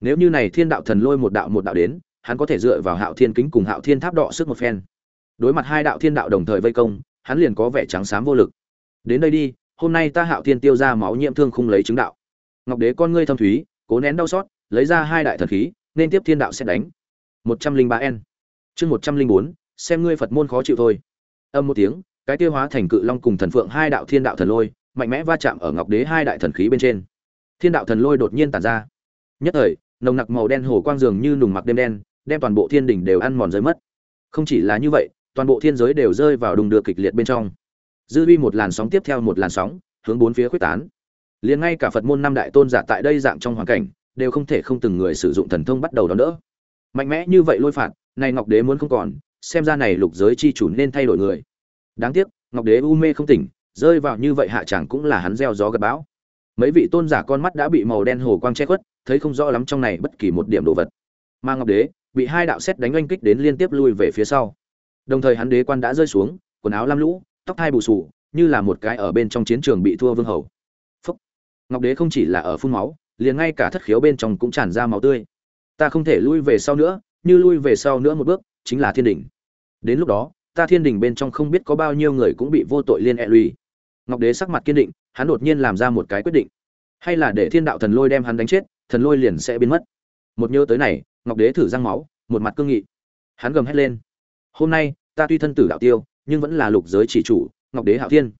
Nếu như này thiên đạo thần lôi một đạo một đạo đến, hắn có thể dựa vào hạo thiên kính cùng hạo thiên tháp đọ sức một phen. Đối mặt hai đạo thiên đạo đồng thời vây công, hắn liền có vẻ trắng xám vô lực. Đến đây đi, hôm nay ta hạo thiên tiêu ra máu nhiễm thương không lấy chứng đạo. Ngọc đế con ngươi thâm thúy, cố nén đau xót lấy ra hai đại thần khí, nên tiếp thiên đạo sẽ đánh. một trăm linh ba n chương một trăm linh bốn, xem ngươi phật môn khó chịu thôi. Âm một tiếng, cái tiêu hóa thành cự long cùng thần phượng hai đạo thiên đạo thần lôi, mạnh mẽ va chạm ở ngọc đế hai đại thần khí bên trên. Thiên đạo thần lôi đột nhiên tản ra. Nhất thời, nồng nặc màu đen hồ quang dường như nùng mặc đêm đen, đem toàn bộ thiên đỉnh đều ăn mòn rơi mất. Không chỉ là như vậy, toàn bộ thiên giới đều rơi vào đùng đưa kịch liệt bên trong. Dư vi một làn sóng tiếp theo một làn sóng, hướng bốn phía quyết tán. Liền ngay cả phật môn năm đại tôn giả tại đây dạng trong hoàn cảnh đều không thể không từng người sử dụng thần thông bắt đầu đón đỡ. Mạnh mẽ như vậy lôi phạt, này ngọc đế muốn không còn, xem ra này lục giới chi chủ nên thay đổi người. Đáng tiếc, ngọc đế u mê không tỉnh, rơi vào như vậy hạ chẳng cũng là hắn gieo gió gặp bão. Mấy vị tôn giả con mắt đã bị màu đen hồ quang che khuất, thấy không rõ lắm trong này bất kỳ một điểm đồ vật. Mà ngọc đế, bị hai đạo xét đánh oanh kích đến liên tiếp lui về phía sau. Đồng thời hắn đế quan đã rơi xuống, quần áo lam lũ, tóc hai bù sù như là một cái ở bên trong chiến trường bị thua vương hầu. Phúc. ngọc đế không chỉ là ở phun máu liền ngay cả thất khiếu bên trong cũng tràn ra máu tươi. Ta không thể lui về sau nữa, như lui về sau nữa một bước, chính là thiên đỉnh đến lúc đó, ta thiên đỉnh bên trong không biết có bao nhiêu người cũng bị vô tội liên hệ lụy. Ngọc đế sắc mặt kiên định, hắn đột nhiên làm ra một cái quyết định. Hay là để thiên đạo thần lôi đem hắn đánh chết, thần lôi liền sẽ biến mất. Một nhớ tới này, ngọc đế thử răng máu, một mặt cương nghị. Hắn gầm hét lên. Hôm nay, ta tuy thân tử đạo tiêu, nhưng vẫn là lục giới chỉ chủ, ngọc đế hạo thiên.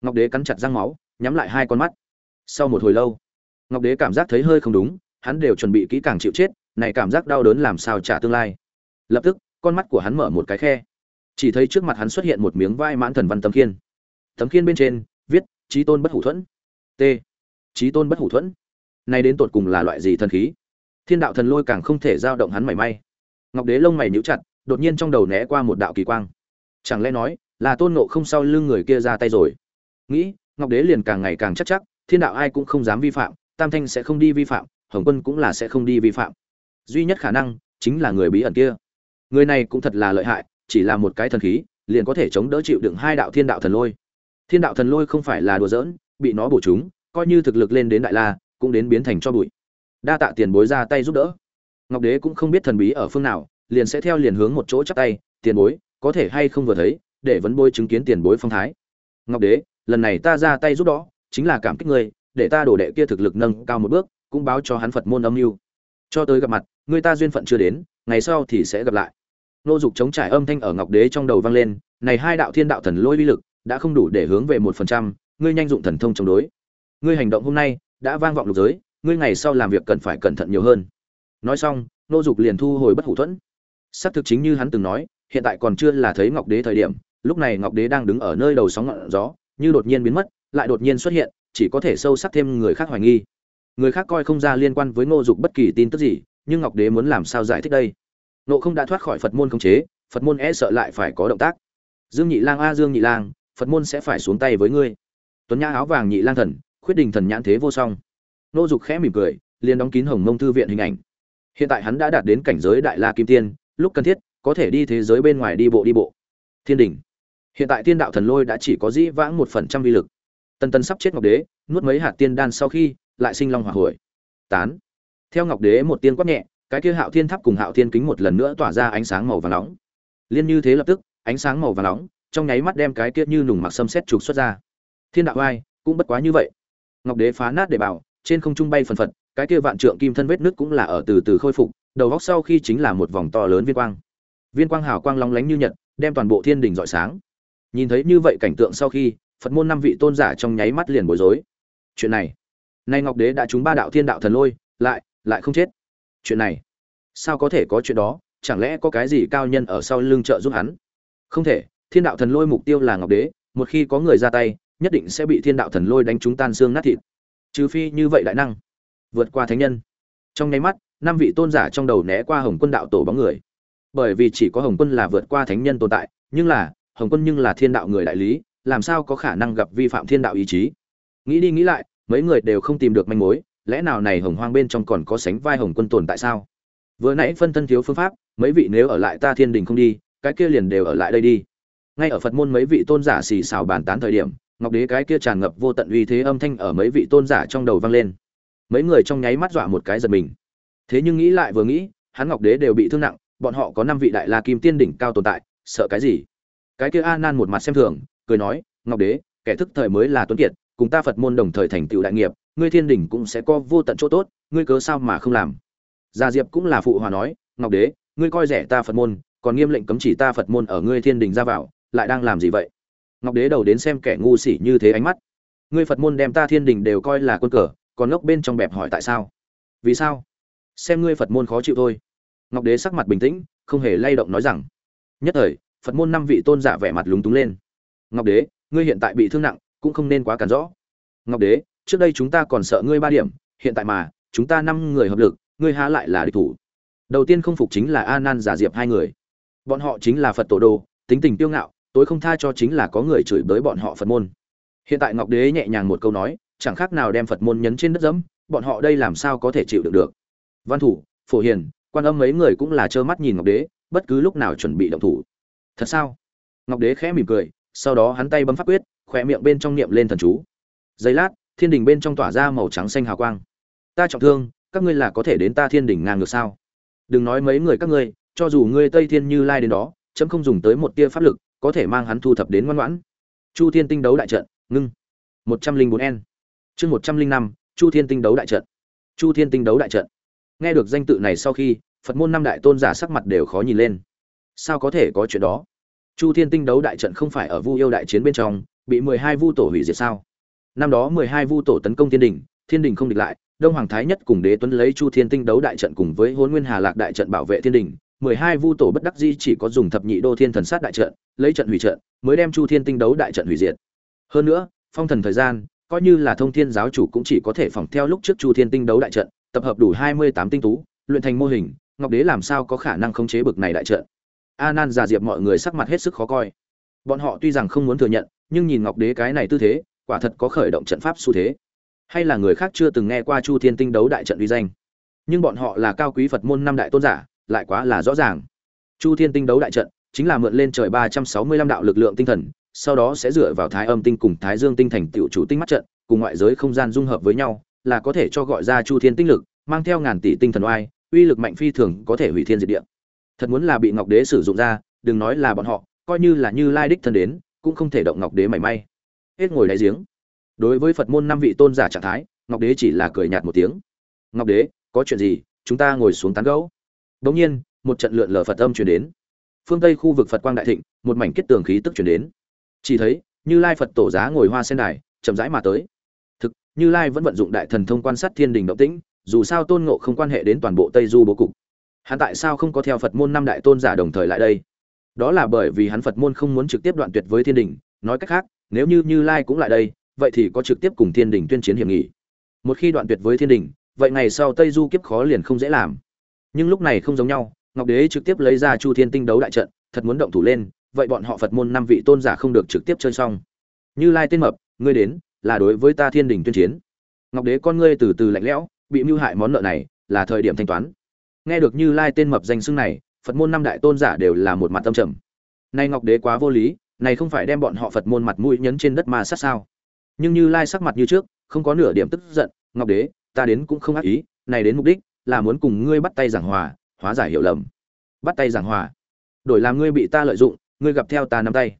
Ngọc đế cắn chặt răng máu, nhắm lại hai con mắt. Sau một hồi lâu ngọc đế cảm giác thấy hơi không đúng, hắn đều chuẩn bị kỹ càng chịu chết, này cảm giác đau đớn làm sao trả tương lai. Lập tức, con mắt của hắn mở một cái khe. Chỉ thấy trước mặt hắn xuất hiện một miếng vai mãn thần văn tấm khiên. Tấm khiên bên trên, viết trí tôn bất hủ thuẫn. T. Trí tôn bất hủ thuẫn. Này đến tột cùng là loại gì thần khí? Thiên đạo thần lôi càng không thể giao động hắn mảy may. Ngọc đế lông mày nhíu chặt, đột nhiên trong đầu né qua một đạo kỳ quang. Chẳng lẽ nói, là tôn nộ không sau lưng người kia ra tay rồi? Nghĩ, ngọc đế liền càng ngày càng chắc chắc, thiên đạo ai cũng không dám vi phạm tam thanh sẽ không đi vi phạm, hồng quân cũng là sẽ không đi vi phạm. Duy nhất khả năng chính là người bí ẩn kia. Người này cũng thật là lợi hại, chỉ là một cái thần khí, liền có thể chống đỡ chịu đựng hai đạo thiên đạo thần lôi. Thiên đạo thần lôi không phải là đùa giỡn, bị nó bổ chúng, coi như thực lực lên đến đại la, cũng đến biến thành cho bụi. Đa tạ tiền bối ra tay giúp đỡ. Ngọc đế cũng không biết thần bí ở phương nào, liền sẽ theo liền hướng một chỗ chắp tay, tiền bối, có thể hay không vừa thấy, để vấn bôi chứng kiến tiền bối phong thái. Ngọc đế, lần này ta ra tay giúp đó, chính là cảm kích ngươi để ta đổ đệ kia thực lực nâng cao một bước, cũng báo cho hắn phật môn âm mưu. Cho tới gặp mặt, người ta duyên phận chưa đến, ngày sau thì sẽ gặp lại. Nô dục chống trải âm thanh ở ngọc đế trong đầu vang lên, này hai đạo thiên đạo thần lôi uy lực đã không đủ để hướng về một phần trăm, ngươi nhanh dụng thần thông chống đối. Ngươi hành động hôm nay đã vang vọng lục giới, ngươi ngày sau làm việc cần phải cẩn thận nhiều hơn. Nói xong, nô dục liền thu hồi bất hủ thuẫn. Xác thực chính như hắn từng nói, hiện tại còn chưa là thấy ngọc đế thời điểm, lúc này ngọc đế đang đứng ở nơi đầu sóng ngọn gió, như đột nhiên biến mất, lại đột nhiên xuất hiện chỉ có thể sâu sắc thêm người khác hoài nghi. Người khác coi không ra liên quan với ngô dục bất kỳ tin tức gì, nhưng ngọc đế muốn làm sao giải thích đây? Nộ không đã thoát khỏi phật môn khống chế, phật môn e sợ lại phải có động tác. Dương nhị lang a, dương nhị lang, phật môn sẽ phải xuống tay với ngươi. Tuấn nhã áo vàng nhị lang thần, khuyết đình thần nhãn thế vô song. Nô dục khẽ mỉm cười, liền đóng kín hồng mông thư viện hình ảnh. Hiện tại hắn đã đạt đến cảnh giới đại la kim tiên, lúc cần thiết, có thể đi thế giới bên ngoài đi bộ đi bộ. Thiên đình. Hiện tại tiên đạo thần lôi đã chỉ có dĩ vãng một phần trăm vi lực tần tần sắp chết ngọc đế, nuốt mấy hạt tiên đan sau khi, lại sinh long hỏa hồi. Tán. Theo ngọc đế một tiên quát nhẹ, cái kia hạo thiên tháp cùng hạo thiên kính một lần nữa tỏa ra ánh sáng màu vàng nóng. Liên như thế lập tức, ánh sáng màu vàng nóng, trong nháy mắt đem cái kia như nùng mặc xâm xét trục xuất ra. Thiên đạo ai, cũng bất quá như vậy. Ngọc đế phá nát để bảo, trên không trung bay phần phật, cái kia vạn trượng kim thân vết nứt cũng là ở từ từ khôi phục, đầu góc sau khi chính là một vòng to lớn viên quang. Viên quang hào quang long lánh như nhật, đem toàn bộ thiên đình rọi sáng. Nhìn thấy như vậy cảnh tượng sau khi phật môn năm vị tôn giả trong nháy mắt liền bối rối. Chuyện này, nay ngọc đế đã trúng ba đạo thiên đạo thần lôi, lại lại không chết. Chuyện này, sao có thể có chuyện đó? Chẳng lẽ có cái gì cao nhân ở sau lưng trợ giúp hắn? Không thể, thiên đạo thần lôi mục tiêu là ngọc đế, một khi có người ra tay, nhất định sẽ bị thiên đạo thần lôi đánh trúng tan xương nát thịt. Trừ phi như vậy đại năng, vượt qua thánh nhân. Trong nháy mắt, năm vị tôn giả trong đầu né qua hồng quân đạo tổ bóng người. Bởi vì chỉ có hồng quân là vượt qua thánh nhân tồn tại, nhưng là, hồng quân nhưng là thiên đạo người đại lý làm sao có khả năng gặp vi phạm thiên đạo ý chí? Nghĩ đi nghĩ lại, mấy người đều không tìm được manh mối, lẽ nào này hồng hoang bên trong còn có sánh vai hồng quân tồn tại sao? Vừa nãy phân thân thiếu phương pháp, mấy vị nếu ở lại ta thiên đình không đi, cái kia liền đều ở lại đây đi. Ngay ở phật môn mấy vị tôn giả xì xào bàn tán thời điểm, ngọc đế cái kia tràn ngập vô tận uy thế âm thanh ở mấy vị tôn giả trong đầu vang lên. Mấy người trong nháy mắt dọa một cái giật mình. Thế nhưng nghĩ lại vừa nghĩ, hắn ngọc đế đều bị thương nặng, bọn họ có năm vị đại la kim tiên đỉnh cao tồn tại, sợ cái gì? Cái kia a nan một mặt xem thường cười nói, ngọc đế, kẻ thức thời mới là tuấn kiệt, cùng ta phật môn đồng thời thành tựu đại nghiệp, ngươi thiên đình cũng sẽ có vô tận chỗ tốt, ngươi cớ sao mà không làm? Gia diệp cũng là phụ hòa nói, ngọc đế, ngươi coi rẻ ta phật môn, còn nghiêm lệnh cấm chỉ ta phật môn ở ngươi thiên đình ra vào, lại đang làm gì vậy? Ngọc đế đầu đến xem kẻ ngu xỉ như thế ánh mắt. Ngươi phật môn đem ta thiên đình đều coi là quân cờ, còn ngốc bên trong bẹp hỏi tại sao? Vì sao? Xem ngươi phật môn khó chịu thôi. Ngọc đế sắc mặt bình tĩnh, không hề lay động nói rằng, nhất thời, phật môn năm vị tôn giả vẻ mặt lúng túng lên ngọc đế, ngươi hiện tại bị thương nặng, cũng không nên quá cản rõ ngọc đế, trước đây chúng ta còn sợ ngươi ba điểm, hiện tại mà, chúng ta năm người hợp lực, ngươi há lại là địch thủ. Đầu tiên không phục chính là a nan giả diệp hai người. Bọn họ chính là phật tổ đồ, tính tình tiêu ngạo, tối không tha cho chính là có người chửi bới bọn họ phật môn. Hiện tại ngọc đế nhẹ nhàng một câu nói, chẳng khác nào đem phật môn nhấn trên đất dẫm, bọn họ đây làm sao có thể chịu được được? Văn thủ, phổ hiền, quan âm mấy người cũng là trơ mắt nhìn ngọc đế, bất cứ lúc nào chuẩn bị động thủ. Thật sao? Ngọc đế khẽ mỉm cười sau đó hắn tay bấm pháp quyết khỏe miệng bên trong niệm lên thần chú. Giây lát, thiên đình bên trong tỏa ra màu trắng xanh hào quang. Ta trọng thương, các ngươi là có thể đến ta thiên đình ngang ngược sao? Đừng nói mấy người các ngươi, cho dù ngươi tây thiên như lai đến đó, chấm không dùng tới một tia pháp lực, có thể mang hắn thu thập đến ngoan ngoãn. Chu thiên tinh đấu đại trận, ngưng. một trăm linh bốn n. Chương một trăm linh năm, chu thiên tinh đấu đại trận. Chu thiên tinh đấu đại trận. Nghe được danh tự này sau khi, phật môn năm đại tôn giả sắc mặt đều khó nhìn lên. Sao có thể có chuyện đó? Chu thiên tinh đấu đại trận không phải ở vu yêu đại chiến bên trong, bị mười hai vu tổ hủy diệt sao? Năm đó mười hai vu tổ tấn công thiên đình thiên đình không địch lại, đông hoàng thái nhất cùng đế tuấn lấy chu thiên tinh đấu đại trận cùng với hôn nguyên hà lạc đại trận bảo vệ thiên đình, mười hai vu tổ bất đắc di chỉ có dùng thập nhị đô thiên thần sát đại trận, lấy trận hủy trận, mới đem chu thiên tinh đấu đại trận hủy diệt. Hơn nữa, phong thần thời gian, coi như là thông thiên giáo chủ cũng chỉ có thể phòng theo lúc trước chu thiên tinh đấu đại trận, tập hợp đủ hai mươi tám tinh tú, luyện thành mô hình, ngọc đế làm sao có khả năng khống chế bực này đại trận? A nan giả diệp mọi người sắc mặt hết sức khó coi. Bọn họ tuy rằng không muốn thừa nhận, nhưng nhìn ngọc đế cái này tư thế, quả thật có khởi động trận pháp xu thế. Hay là người khác chưa từng nghe qua chu thiên tinh đấu đại trận uy danh. Nhưng bọn họ là cao quý phật môn năm đại tôn giả, lại quá là rõ ràng. Chu thiên tinh đấu đại trận, chính là mượn lên trời ba trăm sáu mươi lăm đạo lực lượng tinh thần, sau đó sẽ dựa vào thái âm tinh cùng thái dương tinh thành tựu chủ tinh mắt trận, cùng ngoại giới không gian dung hợp với nhau, là có thể cho gọi ra chu thiên tinh lực, mang theo ngàn tỷ tinh thần oai, uy lực mạnh phi thường có thể hủy thiên diệt địa thật muốn là bị ngọc đế sử dụng ra, đừng nói là bọn họ, coi như là như lai đích thân đến, cũng không thể động ngọc đế mảy may. Hết ngồi đáy giếng. Đối với phật môn năm vị tôn giả trạng thái, ngọc đế chỉ là cười nhạt một tiếng. Ngọc đế, có chuyện gì? Chúng ta ngồi xuống tán gẫu. Đ nhiên, một trận lượn lờ phật âm truyền đến. Phương tây khu vực phật quang đại thịnh, một mảnh kết tường khí tức truyền đến. Chỉ thấy, như lai phật tổ giá ngồi hoa sen đài, chậm rãi mà tới. Thực, như lai vẫn vận dụng đại thần thông quan sát thiên đình động tĩnh, dù sao tôn ngộ không quan hệ đến toàn bộ tây du bố cục hắn tại sao không có theo phật môn năm đại tôn giả đồng thời lại đây? Đó là bởi vì hắn phật môn không muốn trực tiếp đoạn tuyệt với thiên đình. Nói cách khác, nếu như như lai cũng lại đây, vậy thì có trực tiếp cùng thiên đình tuyên chiến hiểm nghị. Một khi đoạn tuyệt với thiên đình, vậy ngày sau tây du kiếp khó liền không dễ làm. Nhưng lúc này không giống nhau, ngọc đế trực tiếp lấy ra chu thiên tinh đấu đại trận, thật muốn động thủ lên, vậy bọn họ phật môn năm vị tôn giả không được trực tiếp chơi xong. Như lai tên mập, ngươi đến, là đối với ta thiên đình tuyên chiến. Ngọc đế con ngươi từ từ lạnh lẽo, bị mưu hại món nợ này là thời điểm thanh toán nghe được như lai tên mập danh xưng này, phật môn năm đại tôn giả đều là một mặt tâm trầm. Nay ngọc đế quá vô lý, này không phải đem bọn họ phật môn mặt mũi nhấn trên đất mà sát sao? Nhưng như lai sắc mặt như trước, không có nửa điểm tức giận, ngọc đế, ta đến cũng không ác ý, này đến mục đích là muốn cùng ngươi bắt tay giảng hòa, hóa giải hiểu lầm. Bắt tay giảng hòa? Đổi làm ngươi bị ta lợi dụng, ngươi gặp theo ta nắm tay.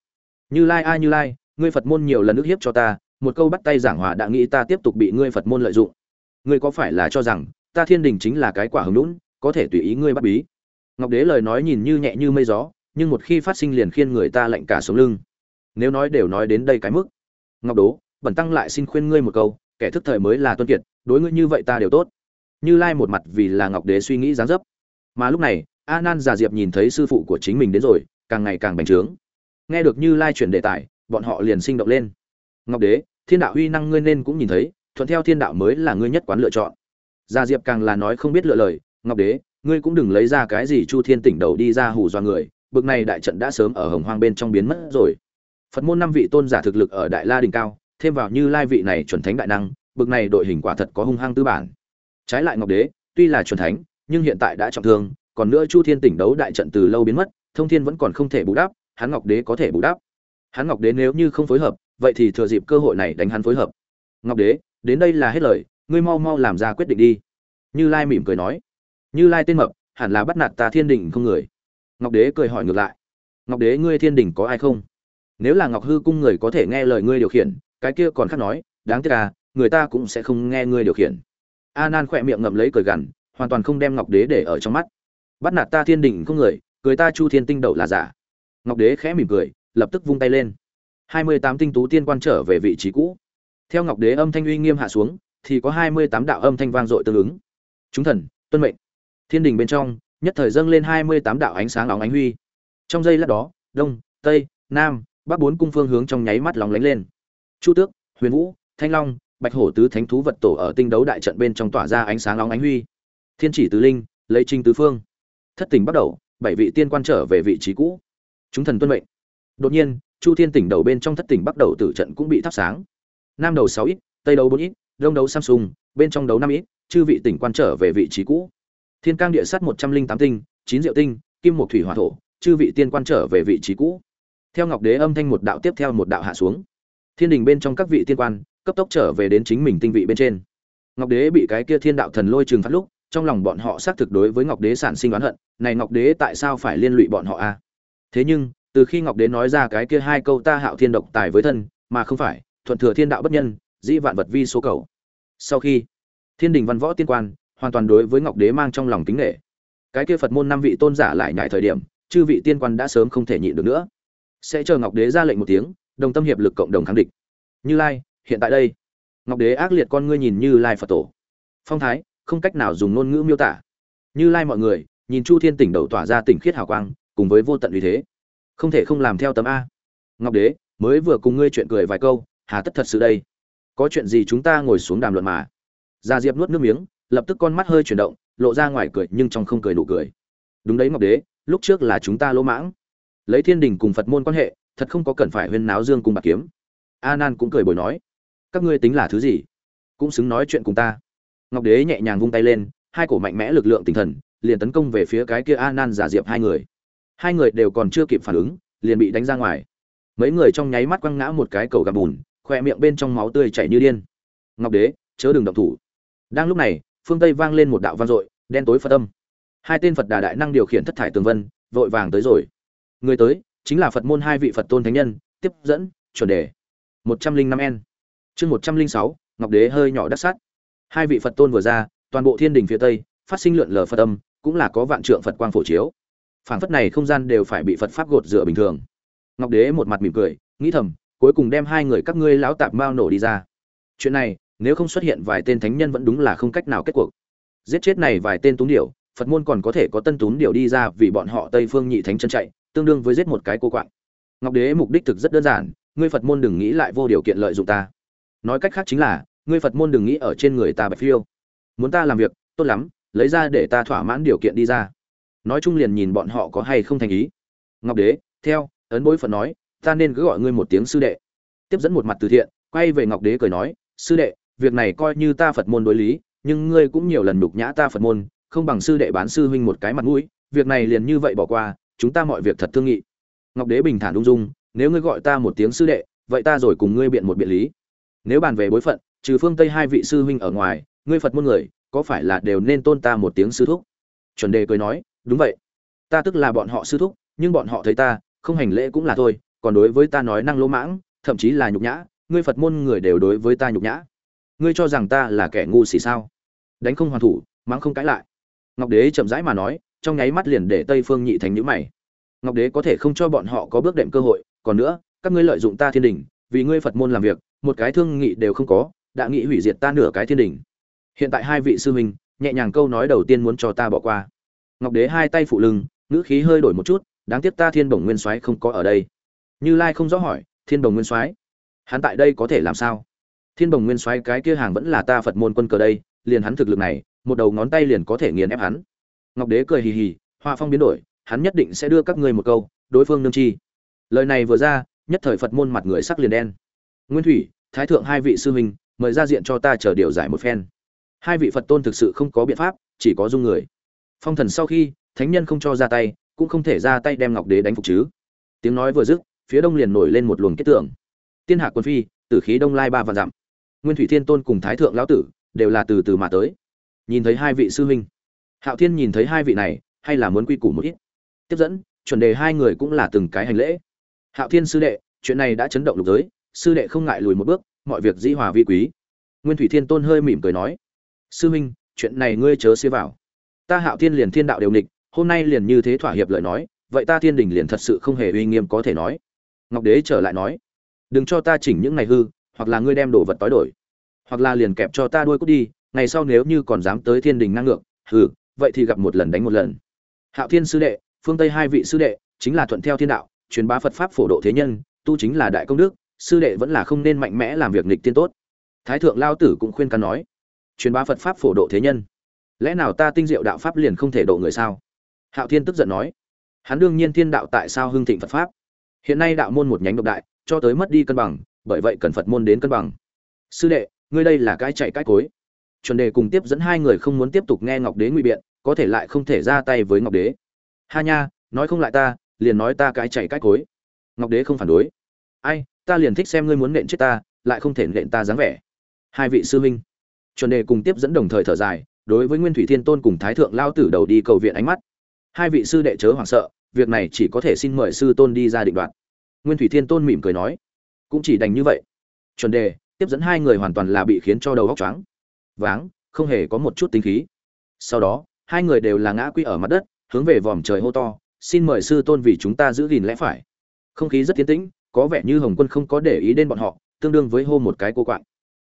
Như lai, ai như lai, ngươi phật môn nhiều lần ức hiếp cho ta, một câu bắt tay giảng hòa đã nghĩ ta tiếp tục bị ngươi phật môn lợi dụng. Ngươi có phải là cho rằng ta thiên đình chính là cái quả hứng lũng có thể tùy ý ngươi bắt bí. Ngọc đế lời nói nhìn như nhẹ như mây gió, nhưng một khi phát sinh liền khiên người ta lạnh cả sống lưng. Nếu nói đều nói đến đây cái mức. Ngọc đố, bẩn tăng lại xin khuyên ngươi một câu, kẻ thức thời mới là tuân kiệt, đối ngươi như vậy ta đều tốt. Như lai một mặt vì là ngọc đế suy nghĩ dáng dấp. Mà lúc này a nan già diệp nhìn thấy sư phụ của chính mình đến rồi, càng ngày càng bành trướng. Nghe được như lai chuyển đề tài, bọn họ liền sinh động lên. Ngọc đế, thiên đạo uy năng ngươi nên cũng nhìn thấy, thuận theo thiên đạo mới là ngươi nhất quán lựa chọn. Gia diệp càng là nói không biết lựa lời ngọc đế, ngươi cũng đừng lấy ra cái gì chu thiên tỉnh đầu đi ra hù do người, bực này đại trận đã sớm ở hồng hoang bên trong biến mất rồi. Phật môn năm vị tôn giả thực lực ở đại la đỉnh cao, thêm vào như lai vị này chuẩn thánh đại năng, bực này đội hình quả thật có hung hăng tư bản. Trái lại ngọc đế, tuy là chuẩn thánh, nhưng hiện tại đã trọng thương, còn nữa chu thiên tỉnh đấu đại trận từ lâu biến mất, thông thiên vẫn còn không thể bù đắp, hắn ngọc đế có thể bù đắp. Hắn ngọc đế nếu như không phối hợp, vậy thì thừa dịp cơ hội này đánh hắn phối hợp. Ngọc đế, đến đây là hết lời, ngươi mau mau làm ra quyết định đi. Như lai mỉm cười nói như lai tên mập, hẳn là bắt nạt ta thiên đình không người. Ngọc đế cười hỏi ngược lại. Ngọc đế, ngươi thiên đình có ai không? Nếu là ngọc hư cung người có thể nghe lời ngươi điều khiển, cái kia còn khác nói, đáng tiếc à người ta cũng sẽ không nghe ngươi điều khiển. A nan khỏe miệng ngậm lấy cười gằn, hoàn toàn không đem ngọc đế để ở trong mắt. Bắt nạt ta thiên đình không người, cười ta chu thiên tinh đậu là giả. Ngọc đế khẽ mỉm cười, lập tức vung tay lên. Hai mươi tám tinh tú tiên quan trở về vị trí cũ. Theo ngọc đế âm thanh uy nghiêm hạ xuống, thì có hai mươi tám đạo âm thanh vang dội tương ứng. Chúng thần, tuân mệnh thiên đình bên trong, nhất thời dâng lên hai mươi tám đạo ánh sáng óng ánh huy. Trong giây lát đó, đông, tây, nam, bắc bốn cung phương hướng trong nháy mắt lóng lánh lên. Chu tước, huyền vũ, thanh long, bạch hổ tứ thánh thú vật tổ ở tinh đấu đại trận bên trong tỏa ra ánh sáng nóng ánh huy. Thiên chỉ tứ linh, lấy trinh tứ phương. Thất tỉnh bắt đầu, bảy vị tiên quan trở về vị trí cũ. Chúng thần tuân mệnh. Đột nhiên, chu thiên tỉnh đầu bên trong thất tỉnh bắt đầu tử trận cũng bị thắp sáng. Nam đầu sáu ít, tây đấu bốn ít, đông đấu samsung, bên trong đấu năm ít, chư vị tỉnh quan trở về vị trí cũ thiên cang địa sát một trăm linh tám tinh, chín diệu tinh, kim một thủy hỏa thổ, chư vị tiên quan trở về vị trí cũ. Theo ngọc đế âm thanh một đạo tiếp theo một đạo hạ xuống. Thiên đình bên trong các vị tiên quan, cấp tốc trở về đến chính mình tinh vị bên trên. Ngọc đế bị cái kia thiên đạo thần lôi trừng phát lúc, trong lòng bọn họ xác thực đối với ngọc đế sản sinh oán hận, này ngọc đế tại sao phải liên lụy bọn họ a thế nhưng, từ khi ngọc đế nói ra cái kia hai câu ta hạo thiên độc tài với thân, mà không phải, thuận thừa thiên đạo bất nhân, dĩ vạn vật vi số cầu. Sau khi, thiên đình văn võ tiên quan hoàn toàn đối với ngọc đế mang trong lòng kính nghệ cái kia phật môn năm vị tôn giả lại nhại thời điểm, chư vị tiên quan đã sớm không thể nhịn được nữa. Sẽ chờ ngọc đế ra lệnh một tiếng, đồng tâm hiệp lực cộng đồng kháng địch. Như lai, hiện tại đây. Ngọc đế ác liệt con ngươi nhìn như lai phật tổ. Phong thái, không cách nào dùng ngôn ngữ miêu tả. Như lai mọi người, nhìn chu thiên tỉnh đầu tỏa ra tỉnh khiết hào quang, cùng với vô tận uy thế. Không thể không làm theo tấm a. Ngọc đế, mới vừa cùng ngươi chuyện cười vài câu, hà tất thật sự đây. Có chuyện gì chúng ta ngồi xuống đàm luận mà? Gia diệp nuốt nước miếng lập tức con mắt hơi chuyển động, lộ ra ngoài cười nhưng trong không cười nụ cười. Đúng đấy ngọc đế, lúc trước là chúng ta lỗ mãng. Lấy thiên đình cùng phật môn quan hệ, thật không có cần phải huyên náo dương cùng bạc kiếm. A nan cũng cười bồi nói, các ngươi tính là thứ gì? Cũng xứng nói chuyện cùng ta. Ngọc đế nhẹ nhàng vung tay lên, hai cổ mạnh mẽ lực lượng tinh thần, liền tấn công về phía cái kia a nan giả diệp hai người. Hai người đều còn chưa kịp phản ứng, liền bị đánh ra ngoài. Mấy người trong nháy mắt quăng ngã một cái cầu gà bùn, khoe miệng bên trong máu tươi chảy như điên. Ngọc đế, chớ đừng động thủ. Đang lúc này phương tây vang lên một đạo vang dội, đen tối phật âm. Hai tên phật đà đại năng điều khiển thất thải tường vân, vội vàng tới rồi. Người tới, chính là phật môn hai vị phật tôn thánh nhân, tiếp dẫn, chuẩn đề. một trăm linh năm n chương một trăm linh sáu, ngọc đế hơi nhỏ đắc sát. Hai vị phật tôn vừa ra, toàn bộ thiên đình phía tây, phát sinh lượn lờ phật âm, cũng là có vạn trượng phật quang phổ chiếu. Phảng phất này không gian đều phải bị phật pháp gột rửa bình thường. Ngọc đế một mặt mỉm cười, nghĩ thầm, cuối cùng đem hai người các ngươi lão tạp mao nổ đi ra. Chuyện này nếu không xuất hiện vài tên thánh nhân vẫn đúng là không cách nào kết cuộc. Giết chết này vài tên túng điệu phật môn còn có thể có tân túng điệu đi ra vì bọn họ tây phương nhị thánh chân chạy, tương đương với giết một cái cô quạng. Ngọc đế mục đích thực rất đơn giản, ngươi phật môn đừng nghĩ lại vô điều kiện lợi dụng ta. Nói cách khác chính là, ngươi phật môn đừng nghĩ ở trên người ta bạch phiêu. Muốn ta làm việc, tốt lắm, lấy ra để ta thỏa mãn điều kiện đi ra. Nói chung liền nhìn bọn họ có hay không thành ý. Ngọc đế, theo, ấn bối phật nói, ta nên cứ gọi ngươi một tiếng sư đệ. Tiếp dẫn một mặt từ thiện, quay về ngọc đế cười nói, sư đệ việc này coi như ta phật môn đối lý, nhưng ngươi cũng nhiều lần nhục nhã ta phật môn, không bằng sư đệ bán sư huynh một cái mặt mũi, việc này liền như vậy bỏ qua, chúng ta mọi việc thật thương nghị. Ngọc đế bình thản ung dung, nếu ngươi gọi ta một tiếng sư đệ, vậy ta rồi cùng ngươi biện một biện lý. Nếu bàn về bối phận, trừ phương tây hai vị sư huynh ở ngoài, ngươi phật môn người, có phải là đều nên tôn ta một tiếng sư thúc? Chuẩn đề cười nói, đúng vậy. Ta tức là bọn họ sư thúc, nhưng bọn họ thấy ta, không hành lễ cũng là thôi, còn đối với ta nói năng lỗ mãng, thậm chí là nhục nhã, ngươi phật môn người đều đối với ta nhục nhã ngươi cho rằng ta là kẻ ngu xì sao? Đánh không hoàn thủ, mắng không cãi lại. Ngọc đế chậm rãi mà nói, trong nháy mắt liền để tây phương nhị thành nhữ mày. Ngọc đế có thể không cho bọn họ có bước đệm cơ hội, còn nữa, các ngươi lợi dụng ta thiên đình, vì ngươi phật môn làm việc, một cái thương nghị đều không có, đã nghĩ hủy diệt ta nửa cái thiên đình. Hiện tại hai vị sư huynh, nhẹ nhàng câu nói đầu tiên muốn cho ta bỏ qua. Ngọc đế hai tay phụ lưng, ngữ khí hơi đổi một chút, đáng tiếc ta thiên bổng nguyên soái không có ở đây. Như lai không rõ hỏi, thiên bổng nguyên soái, hắn tại đây có thể làm sao? Thiên Bồng nguyên soái cái kia hàng vẫn là ta phật môn quân cờ đây, liền hắn thực lực này, một đầu ngón tay liền có thể nghiền ép hắn. Ngọc đế cười hì hì hoa phong biến đổi, hắn nhất định sẽ đưa các ngươi một câu, đối phương nương chi. Lời này vừa ra, nhất thời phật môn mặt người sắc liền đen. Nguyên thủy, thái thượng hai vị sư huynh, mời ra diện cho ta chờ điều giải một phen. Hai vị phật tôn thực sự không có biện pháp, chỉ có dung người. Phong thần sau khi, thánh nhân không cho ra tay, cũng không thể ra tay đem ngọc đế đánh phục chứ. Tiếng nói vừa dứt, phía đông liền nổi lên một luồng kết tượng. Tiên hạ quân phi, tử khí đông lai ba vạn dặm nguyên thủy thiên tôn cùng thái thượng lão tử đều là từ từ mà tới. Nhìn thấy hai vị sư huynh, hạo thiên nhìn thấy hai vị này, hay là muốn quy củ một ít. Tiếp dẫn, chuẩn đề hai người cũng là từng cái hành lễ. Hạo thiên sư đệ, chuyện này đã chấn động lục giới, sư đệ không ngại lùi một bước, mọi việc dĩ hòa vi quý. Nguyên thủy thiên tôn hơi mỉm cười nói, sư huynh, chuyện này ngươi chớ xia vào. Ta hạo thiên liền thiên đạo đều nịch hôm nay liền như thế thỏa hiệp lời nói, vậy ta thiên đình liền thật sự không hề uy nghiêm có thể nói. Ngọc đế trở lại nói, đừng cho ta chỉnh những này hư hoặc là ngươi đem đồ vật tối đổi, hoặc là liền kẹp cho ta đuôi cút đi, ngày sau nếu như còn dám tới thiên đình năng ngược, hừ, vậy thì gặp một lần đánh một lần. Hạo thiên sư đệ, phương tây hai vị sư đệ, chính là thuận theo thiên đạo, truyền bá phật pháp phổ độ thế nhân, tu chính là đại công đức, sư đệ vẫn là không nên mạnh mẽ làm việc nghịch tiên tốt. Thái thượng lao tử cũng khuyên can nói, truyền bá phật pháp phổ độ thế nhân, lẽ nào ta tinh diệu đạo pháp liền không thể độ người sao? Hạo thiên tức giận nói, hắn đương nhiên thiên đạo tại sao hưng thịnh phật pháp? Hiện nay đạo môn một nhánh độc đại, cho tới mất đi cân bằng bởi vậy cần phật môn đến cân bằng. Sư đệ, ngươi đây là cái chạy cái cối. Chuẩn đề cùng tiếp dẫn hai người không muốn tiếp tục nghe ngọc đế ngụy biện, có thể lại không thể ra tay với ngọc đế. Ha nha, nói không lại ta, liền nói ta cái chạy cái cối. Ngọc đế không phản đối. Ai, ta liền thích xem ngươi muốn nện chết ta, lại không thể nện ta dáng vẻ. Hai vị sư huynh. Chuẩn đề cùng tiếp dẫn đồng thời thở dài, đối với nguyên thủy thiên tôn cùng thái thượng lao tử đầu đi cầu viện ánh mắt. Hai vị sư đệ chớ hoảng sợ, việc này chỉ có thể xin mời sư tôn đi ra định đoạt. Nguyên thủy thiên tôn mỉm cười nói cũng chỉ đành như vậy. Chuẩn đề, tiếp dẫn hai người hoàn toàn là bị khiến cho đầu óc choáng. Váng, không hề có một chút tính khí. Sau đó, hai người đều là ngã quỵ ở mặt đất, hướng về vòm trời hô to, xin mời sư tôn vì chúng ta giữ gìn lẽ phải. Không khí rất tiến tĩnh, có vẻ như hồng quân không có để ý đến bọn họ, tương đương với hô một cái cô quạng.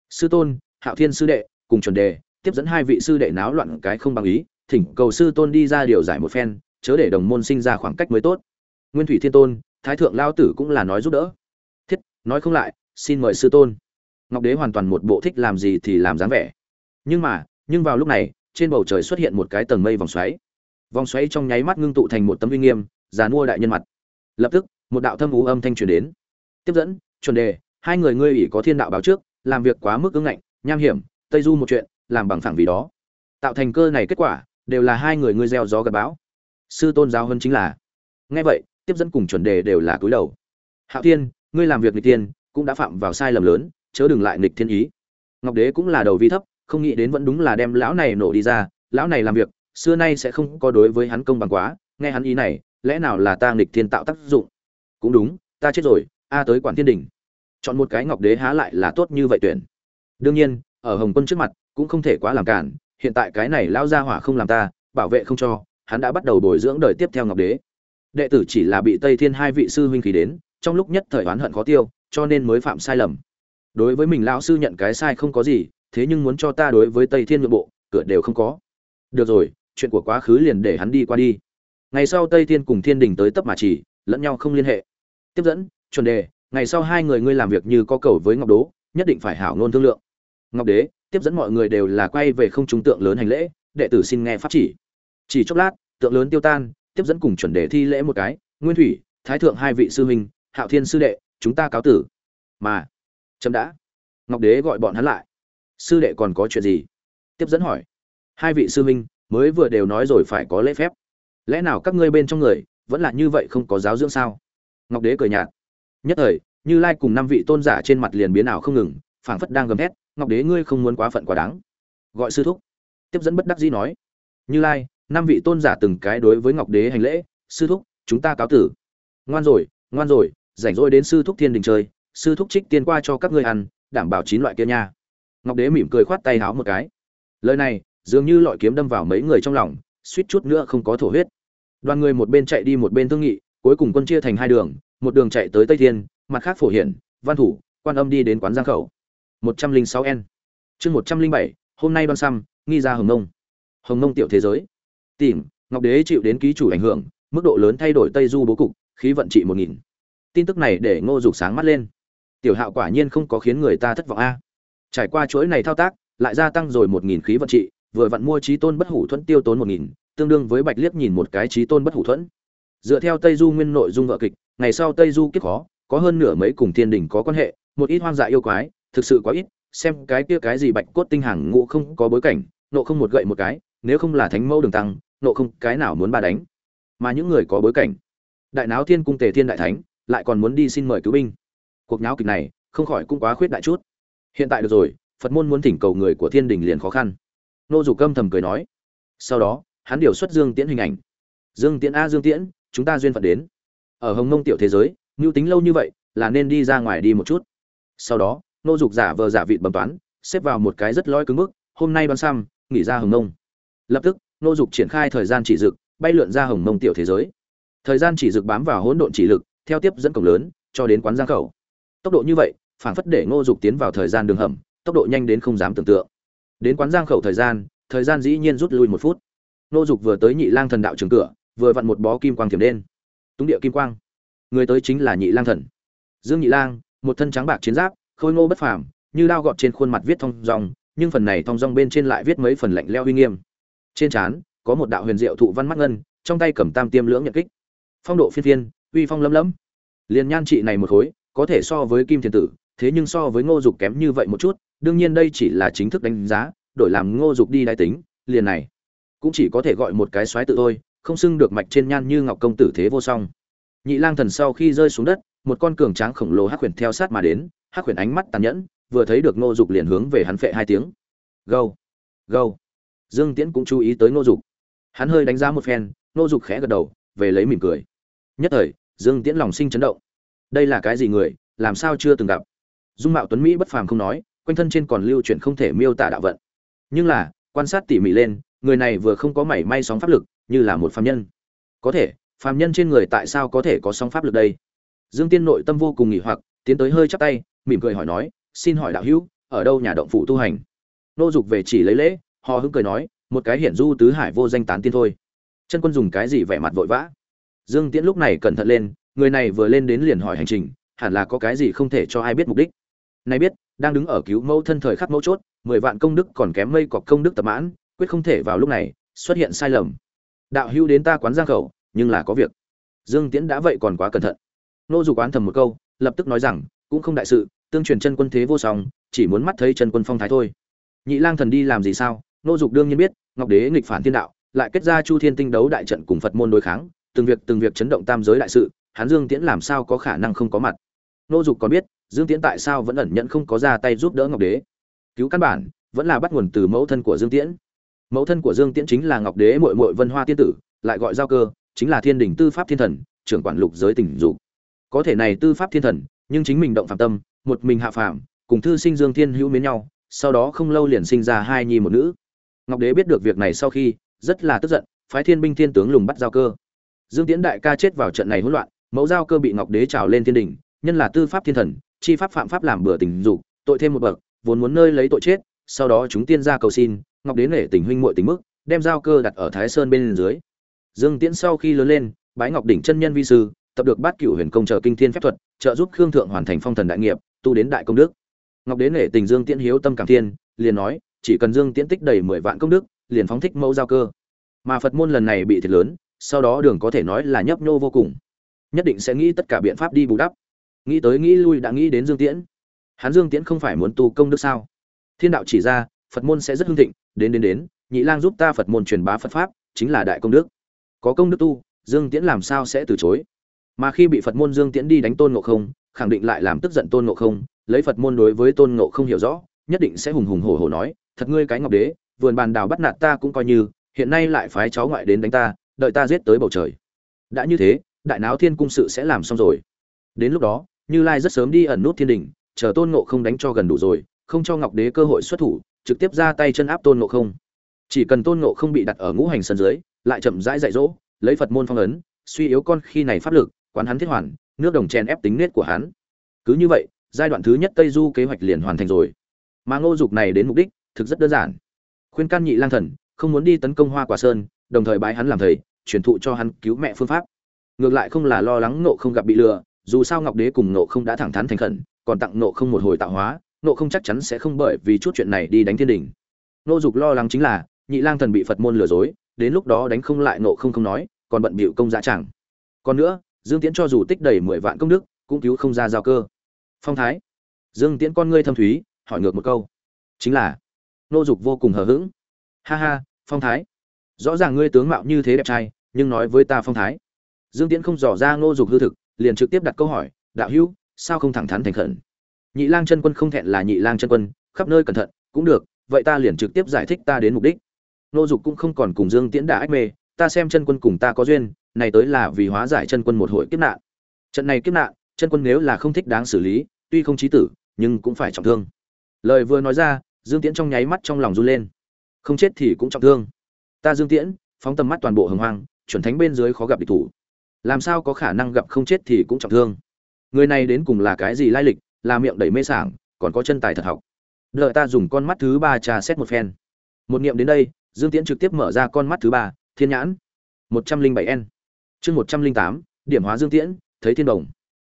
Sư tôn, hạo thiên sư đệ, cùng chuẩn đề, tiếp dẫn hai vị sư đệ náo loạn cái không bằng ý, thỉnh cầu sư tôn đi ra điều giải một phen, chớ để đồng môn sinh ra khoảng cách mới tốt. Nguyên thủy thiên tôn, thái thượng lao tử cũng là nói giúp đỡ nói không lại, xin mời sư tôn. Ngọc đế hoàn toàn một bộ thích làm gì thì làm dáng vẻ. Nhưng mà, nhưng vào lúc này, trên bầu trời xuất hiện một cái tầng mây vòng xoáy. Vòng xoáy trong nháy mắt ngưng tụ thành một tấm uy nghiêm dàn mua đại nhân mặt. Lập tức, một đạo thâm ú âm thanh truyền đến. Tiếp dẫn, chuẩn đề, hai người ngươi ủy có thiên đạo báo trước, làm việc quá mức ứng ngạnh, nham hiểm, tây du một chuyện, làm bằng phẳng vì đó. Tạo thành cơ này kết quả, đều là hai người ngươi gieo gió gặp bão. Sư tôn giáo hơn chính là. Nghe vậy, tiếp dẫn cùng chuẩn đề đều là cúi đầu. Hạo thiên ngươi làm việc nghịch tiên cũng đã phạm vào sai lầm lớn, chớ đừng lại nghịch thiên ý. Ngọc đế cũng là đầu vi thấp, không nghĩ đến vẫn đúng là đem lão này nổ đi ra, lão này làm việc, xưa nay sẽ không có đối với hắn công bằng quá, nghe hắn ý này, lẽ nào là ta nghịch thiên tạo tác dụng? Cũng đúng, ta chết rồi, a tới quản thiên đình chọn một cái ngọc đế há lại là tốt như vậy tuyển. Đương nhiên, ở hồng quân trước mặt, cũng không thể quá làm cản, hiện tại cái này lão gia hỏa không làm ta, bảo vệ không cho, hắn đã bắt đầu bồi dưỡng đời tiếp theo ngọc đế. Đệ tử chỉ là bị tây thiên hai vị sư huynh khí đến trong lúc nhất thời oán hận khó tiêu, cho nên mới phạm sai lầm. Đối với mình lão sư nhận cái sai không có gì, thế nhưng muốn cho ta đối với tây thiên nhượng bộ, cửa đều không có. Được rồi, chuyện của quá khứ liền để hắn đi qua đi. Ngày sau tây thiên cùng thiên đình tới tấp mà chỉ, lẫn nhau không liên hệ. Tiếp dẫn, chuẩn đề, ngày sau hai người ngươi làm việc như có cầu với ngọc đố, nhất định phải hảo ngôn thương lượng. Ngọc đế, tiếp dẫn mọi người đều là quay về không trung tượng lớn hành lễ, đệ tử xin nghe pháp chỉ. Chỉ chốc lát, tượng lớn tiêu tan, tiếp dẫn cùng chuẩn đề thi lễ một cái, nguyên thủy, thái thượng hai vị sư huynh hạo thiên sư đệ chúng ta cáo tử. Mà chấm đã. Ngọc đế gọi bọn hắn lại. Sư đệ còn có chuyện gì? Tiếp dẫn hỏi. Hai vị sư minh, mới vừa đều nói rồi phải có lễ phép. Lẽ nào các ngươi bên trong người vẫn là như vậy không có giáo dưỡng sao? Ngọc đế cười nhạt. Nhất thời như lai cùng năm vị tôn giả trên mặt liền biến ảo không ngừng phảng phất đang gầm hét. ngọc đế ngươi không muốn quá phận quá đáng. Gọi sư thúc. Tiếp dẫn bất đắc dĩ nói như lai năm vị tôn giả từng cái đối với ngọc đế hành lễ sư thúc chúng ta cáo tử. Ngoan rồi ngoan rồi rảnh rỗi đến sư thúc thiên đình chơi, sư thúc trích tiền qua cho các ngươi ăn, đảm bảo chín loại kia nha. Ngọc đế mỉm cười khoát tay háo một cái. Lời này, dường như lọi kiếm đâm vào mấy người trong lòng, suýt chút nữa không có thổ huyết. Đoàn người một bên chạy đi một bên thương nghị, cuối cùng quân chia thành hai đường, một đường chạy tới tây thiên, mặt khác phổ hiển, văn thủ, quan âm đi đến quán giang khẩu. một trăm linh sáu n. Chương một trăm linh bảy, hôm nay đoan xăm, nghi ra hồng nông. Hồng nông tiểu thế giới. Tìm ngọc đế chịu đến ký chủ ảnh hưởng, mức độ lớn thay đổi tây du bố cục, khí vận trị một nghìn tin tức này để ngô dục sáng mắt lên. Tiểu hạo quả nhiên không có khiến người ta thất vọng a. Trải qua chuỗi này thao tác, lại gia tăng rồi một nghìn khí vận trị, vừa vặn mua trí tôn bất hủ thuẫn tiêu tốn một nghìn, tương đương với bạch liếc nhìn một cái trí tôn bất hủ thuẫn. Dựa theo tây du nguyên nội dung vợ kịch, ngày sau tây du kiếp khó, có hơn nửa mấy cùng thiên đình có quan hệ, một ít hoang dại yêu quái, thực sự quá ít, xem cái kia cái gì bạch cốt tinh hàng ngũ không có bối cảnh, nộ không một gậy một cái, nếu không là thánh mẫu đường tăng, nộ không cái nào muốn ba đánh. Mà những người có bối cảnh, đại náo thiên cung tề thiên đại thánh lại còn muốn đi xin mời cứu binh. Cuộc nháo kịch này, không khỏi cũng quá khuyết đại chút. Hiện tại được rồi, phật môn muốn thỉnh cầu người của thiên đình liền khó khăn. Nô dục câm thầm cười nói. Sau đó, hắn điều xuất dương tiễn hình ảnh. Dương tiễn a, dương tiễn, chúng ta duyên phận đến. Ở hồng Nông tiểu thế giới, mưu tính lâu như vậy, là nên đi ra ngoài đi một chút. Sau đó, nô dục giả vờ giả vị bẩm toán, xếp vào một cái rất lõi cứng mức hôm nay đoan xăm, nghỉ ra hồng Nông. lập tức, nô dục triển khai thời gian chỉ dực, bay lượn ra hồng Nông tiểu thế giới. Thời gian chỉ dực bám vào hỗn độn chỉ lực theo tiếp dẫn cổng lớn, cho đến quán giang khẩu. Tốc độ như vậy, phảng phất để ngô dục tiến vào thời gian đường hầm, tốc độ nhanh đến không dám tưởng tượng. Đến quán giang khẩu thời gian thời gian dĩ nhiên rút lui một phút. Ngô dục vừa tới nhị lang thần đạo trường cửa, vừa vặn một bó kim quang thiểm đen túng địa kim quang. Người tới chính là nhị lang thần. Dương nhị lang, một thân trắng bạc chiến giáp, khôi ngô bất phàm, như đao gọt trên khuôn mặt viết thong dòng nhưng phần này thong dong bên trên lại viết mấy phần lạnh leo uy nghiêm. Trên trán, có một đạo huyền diệu thụ văn mắt ngân, trong tay cầm tam tiêm lưỡng nhật kích. Phong độ phiên phiên uy phong lấm lấm. Liền nhan trị này một khối, có thể so với kim thiền tử, thế nhưng so với ngô dục kém như vậy một chút, đương nhiên đây chỉ là chính thức đánh giá, đổi làm ngô dục đi đại tính, liền này cũng chỉ có thể gọi một cái xoáy tự thôi, không xưng được mạch trên nhan như ngọc công tử thế vô song. Nhị lang thần sau khi rơi xuống đất, một con cường tráng khổng lồ hắc huyền theo sát mà đến, hắc huyền ánh mắt tàn nhẫn, vừa thấy được ngô dục liền hướng về hắn phệ hai tiếng. Gâu gâu. Dương tiễn cũng chú ý tới ngô dục. Hắn hơi đánh giá một phen, ngô dục khẽ gật đầu, về lấy mỉm cười. Nhất thời dương tiễn lòng sinh chấn động. Đây là cái gì người, làm sao chưa từng gặp? Dung mạo tuấn mỹ bất phàm không nói, quanh thân trên còn lưu chuyển không thể miêu tả đạo vận. Nhưng là, quan sát tỉ mỉ lên, người này vừa không có mảy may sóng pháp lực, như là một phàm nhân. Có thể, phàm nhân trên người tại sao có thể có sóng pháp lực đây? Dương tiên nội tâm vô cùng nghỉ hoặc, tiến tới hơi chắp tay, mỉm cười hỏi nói, xin hỏi đạo hữu, ở đâu nhà động phủ tu hành? Nô dục về chỉ lấy lễ họ hứng cười nói, một cái hiển du tứ hải vô danh tán tiên thôi. Chân quân dùng cái gì vẻ mặt vội vã? Dương tiễn lúc này cẩn thận lên, người này vừa lên đến liền hỏi hành trình, hẳn là có cái gì không thể cho ai biết mục đích. Nay biết, đang đứng ở cứu mẫu thân thời khắc mẫu chốt, mười vạn công đức còn kém mây cọc công đức tập mãn, quyết không thể vào lúc này, xuất hiện sai lầm. Đạo hữu đến ta quán giang khẩu, nhưng là có việc. Dương tiễn đã vậy còn quá cẩn thận. Nô dục quán thầm một câu, lập tức nói rằng, cũng không đại sự, tương truyền chân quân thế vô song, chỉ muốn mắt thấy chân quân phong thái thôi. Nhị lang thần đi làm gì sao? Nô dục đương nhiên biết, ngọc đế nghịch phản thiên đạo, lại kết ra chu thiên tinh đấu đại trận cùng phật môn đối kháng từng việc từng việc chấn động tam giới đại sự, hắn dương tiễn làm sao có khả năng không có mặt? Nô dục còn biết, dương tiễn tại sao vẫn ẩn nhận không có ra tay giúp đỡ ngọc đế? Cứu căn bản, vẫn là bắt nguồn từ mẫu thân của dương tiễn. Mẫu thân của dương tiễn chính là ngọc đế mội mội vân hoa tiên tử, lại gọi giao cơ, chính là thiên đình tư pháp thiên thần, trưởng quản lục giới tình dục. Có thể này tư pháp thiên thần, nhưng chính mình động phạm tâm, một mình hạ phạm cùng thư sinh dương thiên hữu mến nhau, sau đó không lâu liền sinh ra hai nhi một nữ. Ngọc đế biết được việc này sau khi, rất là tức giận, phái thiên binh thiên tướng lùng bắt giao cơ dương tiễn đại ca chết vào trận này hỗn loạn, mẫu giao cơ bị ngọc đế trào lên thiên đình, nhân là tư pháp thiên thần, chi pháp phạm pháp làm bừa tình dục, tội thêm một bậc, vốn muốn nơi lấy tội chết, sau đó chúng tiên ra cầu xin, ngọc đế nể tình huynh muội tình mức, đem giao cơ đặt ở thái sơn bên dưới. Dương tiễn sau khi lớn lên, bái ngọc đỉnh chân nhân vi sư, tập được bát cửu huyền công chờ kinh thiên phép thuật, trợ giúp khương thượng hoàn thành phong thần đại nghiệp, tu đến đại công đức. Ngọc đế nể tình dương tiễn hiếu tâm cảm thiên, liền nói, chỉ cần dương tiễn tích đầy mười vạn công đức, liền phóng thích mẫu giao cơ. Mà phật môn lần này bị thiệt lớn sau đó đường có thể nói là nhấp nhô vô cùng. Nhất định sẽ nghĩ tất cả biện pháp đi bù đắp. Nghĩ tới nghĩ lui đã nghĩ đến dương tiễn. Hắn dương tiễn không phải muốn tu công đức sao? Thiên đạo chỉ ra, phật môn sẽ rất hưng thịnh, đến đến đến, nhị lang giúp ta phật môn truyền bá phật pháp, chính là đại công đức. Có công đức tu, dương tiễn làm sao sẽ từ chối? Mà khi bị phật môn dương tiễn đi đánh tôn ngộ không, khẳng định lại làm tức giận tôn ngộ không, lấy phật môn đối với tôn ngộ không hiểu rõ, nhất định sẽ hùng hùng hổ hổ nói, thật ngươi cái ngọc đế, vườn bàn đào bắt nạt ta cũng coi như, hiện nay lại phái cháu ngoại đến đánh ta đợi ta giết tới bầu trời. Đã như thế, đại náo thiên cung sự sẽ làm xong rồi. Đến lúc đó, như lai rất sớm đi ẩn nút thiên đình, chờ tôn ngộ không đánh cho gần đủ rồi, không cho ngọc đế cơ hội xuất thủ, trực tiếp ra tay chân áp tôn ngộ không. Chỉ cần tôn ngộ không bị đặt ở ngũ hành sân dưới, lại chậm rãi dạy dỗ, lấy phật môn phong ấn, suy yếu con khi này pháp lực, quán hắn thiết hoàn, nước đồng chèn ép tính nết của hắn. Cứ như vậy, giai đoạn thứ nhất tây du kế hoạch liền hoàn thành rồi. Mà ngô dục này đến mục đích, thực rất đơn giản. Khuyên can nhị lang thần, không muốn đi tấn công hoa quả sơn, đồng thời bái hắn làm thầy truyền thụ cho hắn cứu mẹ phương pháp. Ngược lại không là lo lắng nộ không gặp bị lừa, dù sao ngọc đế cùng nộ không đã thẳng thắn thành khẩn, còn tặng nộ không một hồi tạo hóa nộ không chắc chắn sẽ không bởi vì chút chuyện này đi đánh thiên đình. Nô dục lo lắng chính là, nhị lang thần bị phật môn lừa dối, đến lúc đó đánh không lại nộ không không nói, còn bận bịu công giá chẳng. Còn nữa, dương tiễn cho dù tích đầy mười vạn công đức, cũng cứu không ra giao cơ. Phong thái. Dương tiễn con ngươi thâm thúy, hỏi ngược một câu. Chính là, nô dục vô cùng hờ hững. Ha ha, phong thái rõ ràng ngươi tướng mạo như thế đẹp trai, nhưng nói với ta phong thái. Dương tiễn không dò ra nô dục hư thực, liền trực tiếp đặt câu hỏi, đạo hữu, sao không thẳng thắn thành khẩn? Nhị lang chân quân không thẹn là nhị lang chân quân, khắp nơi cẩn thận, cũng được, vậy ta liền trực tiếp giải thích ta đến mục đích. Nô dục cũng không còn cùng dương tiễn đả ách mê, ta xem chân quân cùng ta có duyên, này tới là vì hóa giải chân quân một hội kiếp nạn. Trận này kiếp nạn, chân quân nếu là không thích đáng xử lý, tuy không chí tử, nhưng cũng phải trọng thương. Lời vừa nói ra, dương tiễn trong nháy mắt trong lòng run lên. Không chết thì cũng trọng thương ta dương tiễn, phóng tầm mắt toàn bộ hồng hoang, chuẩn thánh bên dưới khó gặp địch thủ. Làm sao có khả năng gặp không chết thì cũng trọng thương. Người này đến cùng là cái gì lai lịch, là miệng đầy mê sảng, còn có chân tài thật học. Đợi ta dùng con mắt thứ ba trà xét một phen. Một niệm đến đây, dương tiễn trực tiếp mở ra con mắt thứ ba, thiên nhãn. một trăm linh bảy n. Chương một trăm linh tám, điểm hóa dương tiễn, thấy thiên đồng.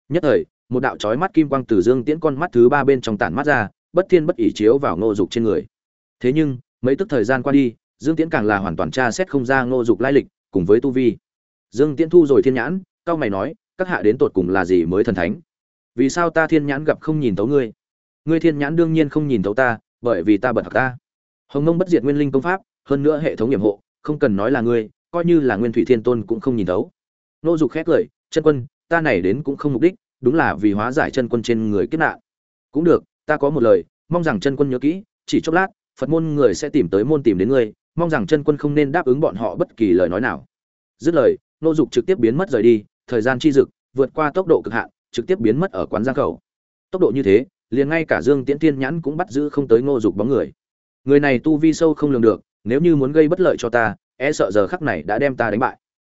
Nhất thời, một đạo trói mắt kim quang từ dương tiễn con mắt thứ ba bên trong tản mắt ra, bất thiên bất ỷ chiếu vào ngô dục trên người. Thế nhưng, mấy tức thời gian qua đi dương tiễn càng là hoàn toàn tra xét không ra ngô dục lai lịch, cùng với tu vi. Dương tiễn thu rồi thiên nhãn, cao mày nói, các hạ đến tột cùng là gì mới thần thánh? Vì sao ta thiên nhãn gặp không nhìn tấu ngươi? Ngươi thiên nhãn đương nhiên không nhìn tấu ta, bởi vì ta bật học ta. Hồng mông bất diệt nguyên linh công pháp, hơn nữa hệ thống nhiệm hộ, không cần nói là ngươi, coi như là nguyên thủy thiên tôn cũng không nhìn tấu nô dục khét lời chân quân, ta này đến cũng không mục đích, đúng là vì hóa giải chân quân trên người kết nạn. Cũng được, ta có một lời, mong rằng chân quân nhớ kỹ, chỉ chốc lát, phật môn người sẽ tìm tới môn tìm đến ngươi mong rằng chân quân không nên đáp ứng bọn họ bất kỳ lời nói nào. Dứt lời, nô dục trực tiếp biến mất rời đi, thời gian chi dực, vượt qua tốc độ cực hạn, trực tiếp biến mất ở quán giang khẩu tốc độ như thế, liền ngay cả dương tiễn tiên nhãn cũng bắt giữ không tới ngô dục bóng người. Người này tu vi sâu không lường được, nếu như muốn gây bất lợi cho ta e sợ giờ khắc này đã đem ta đánh bại.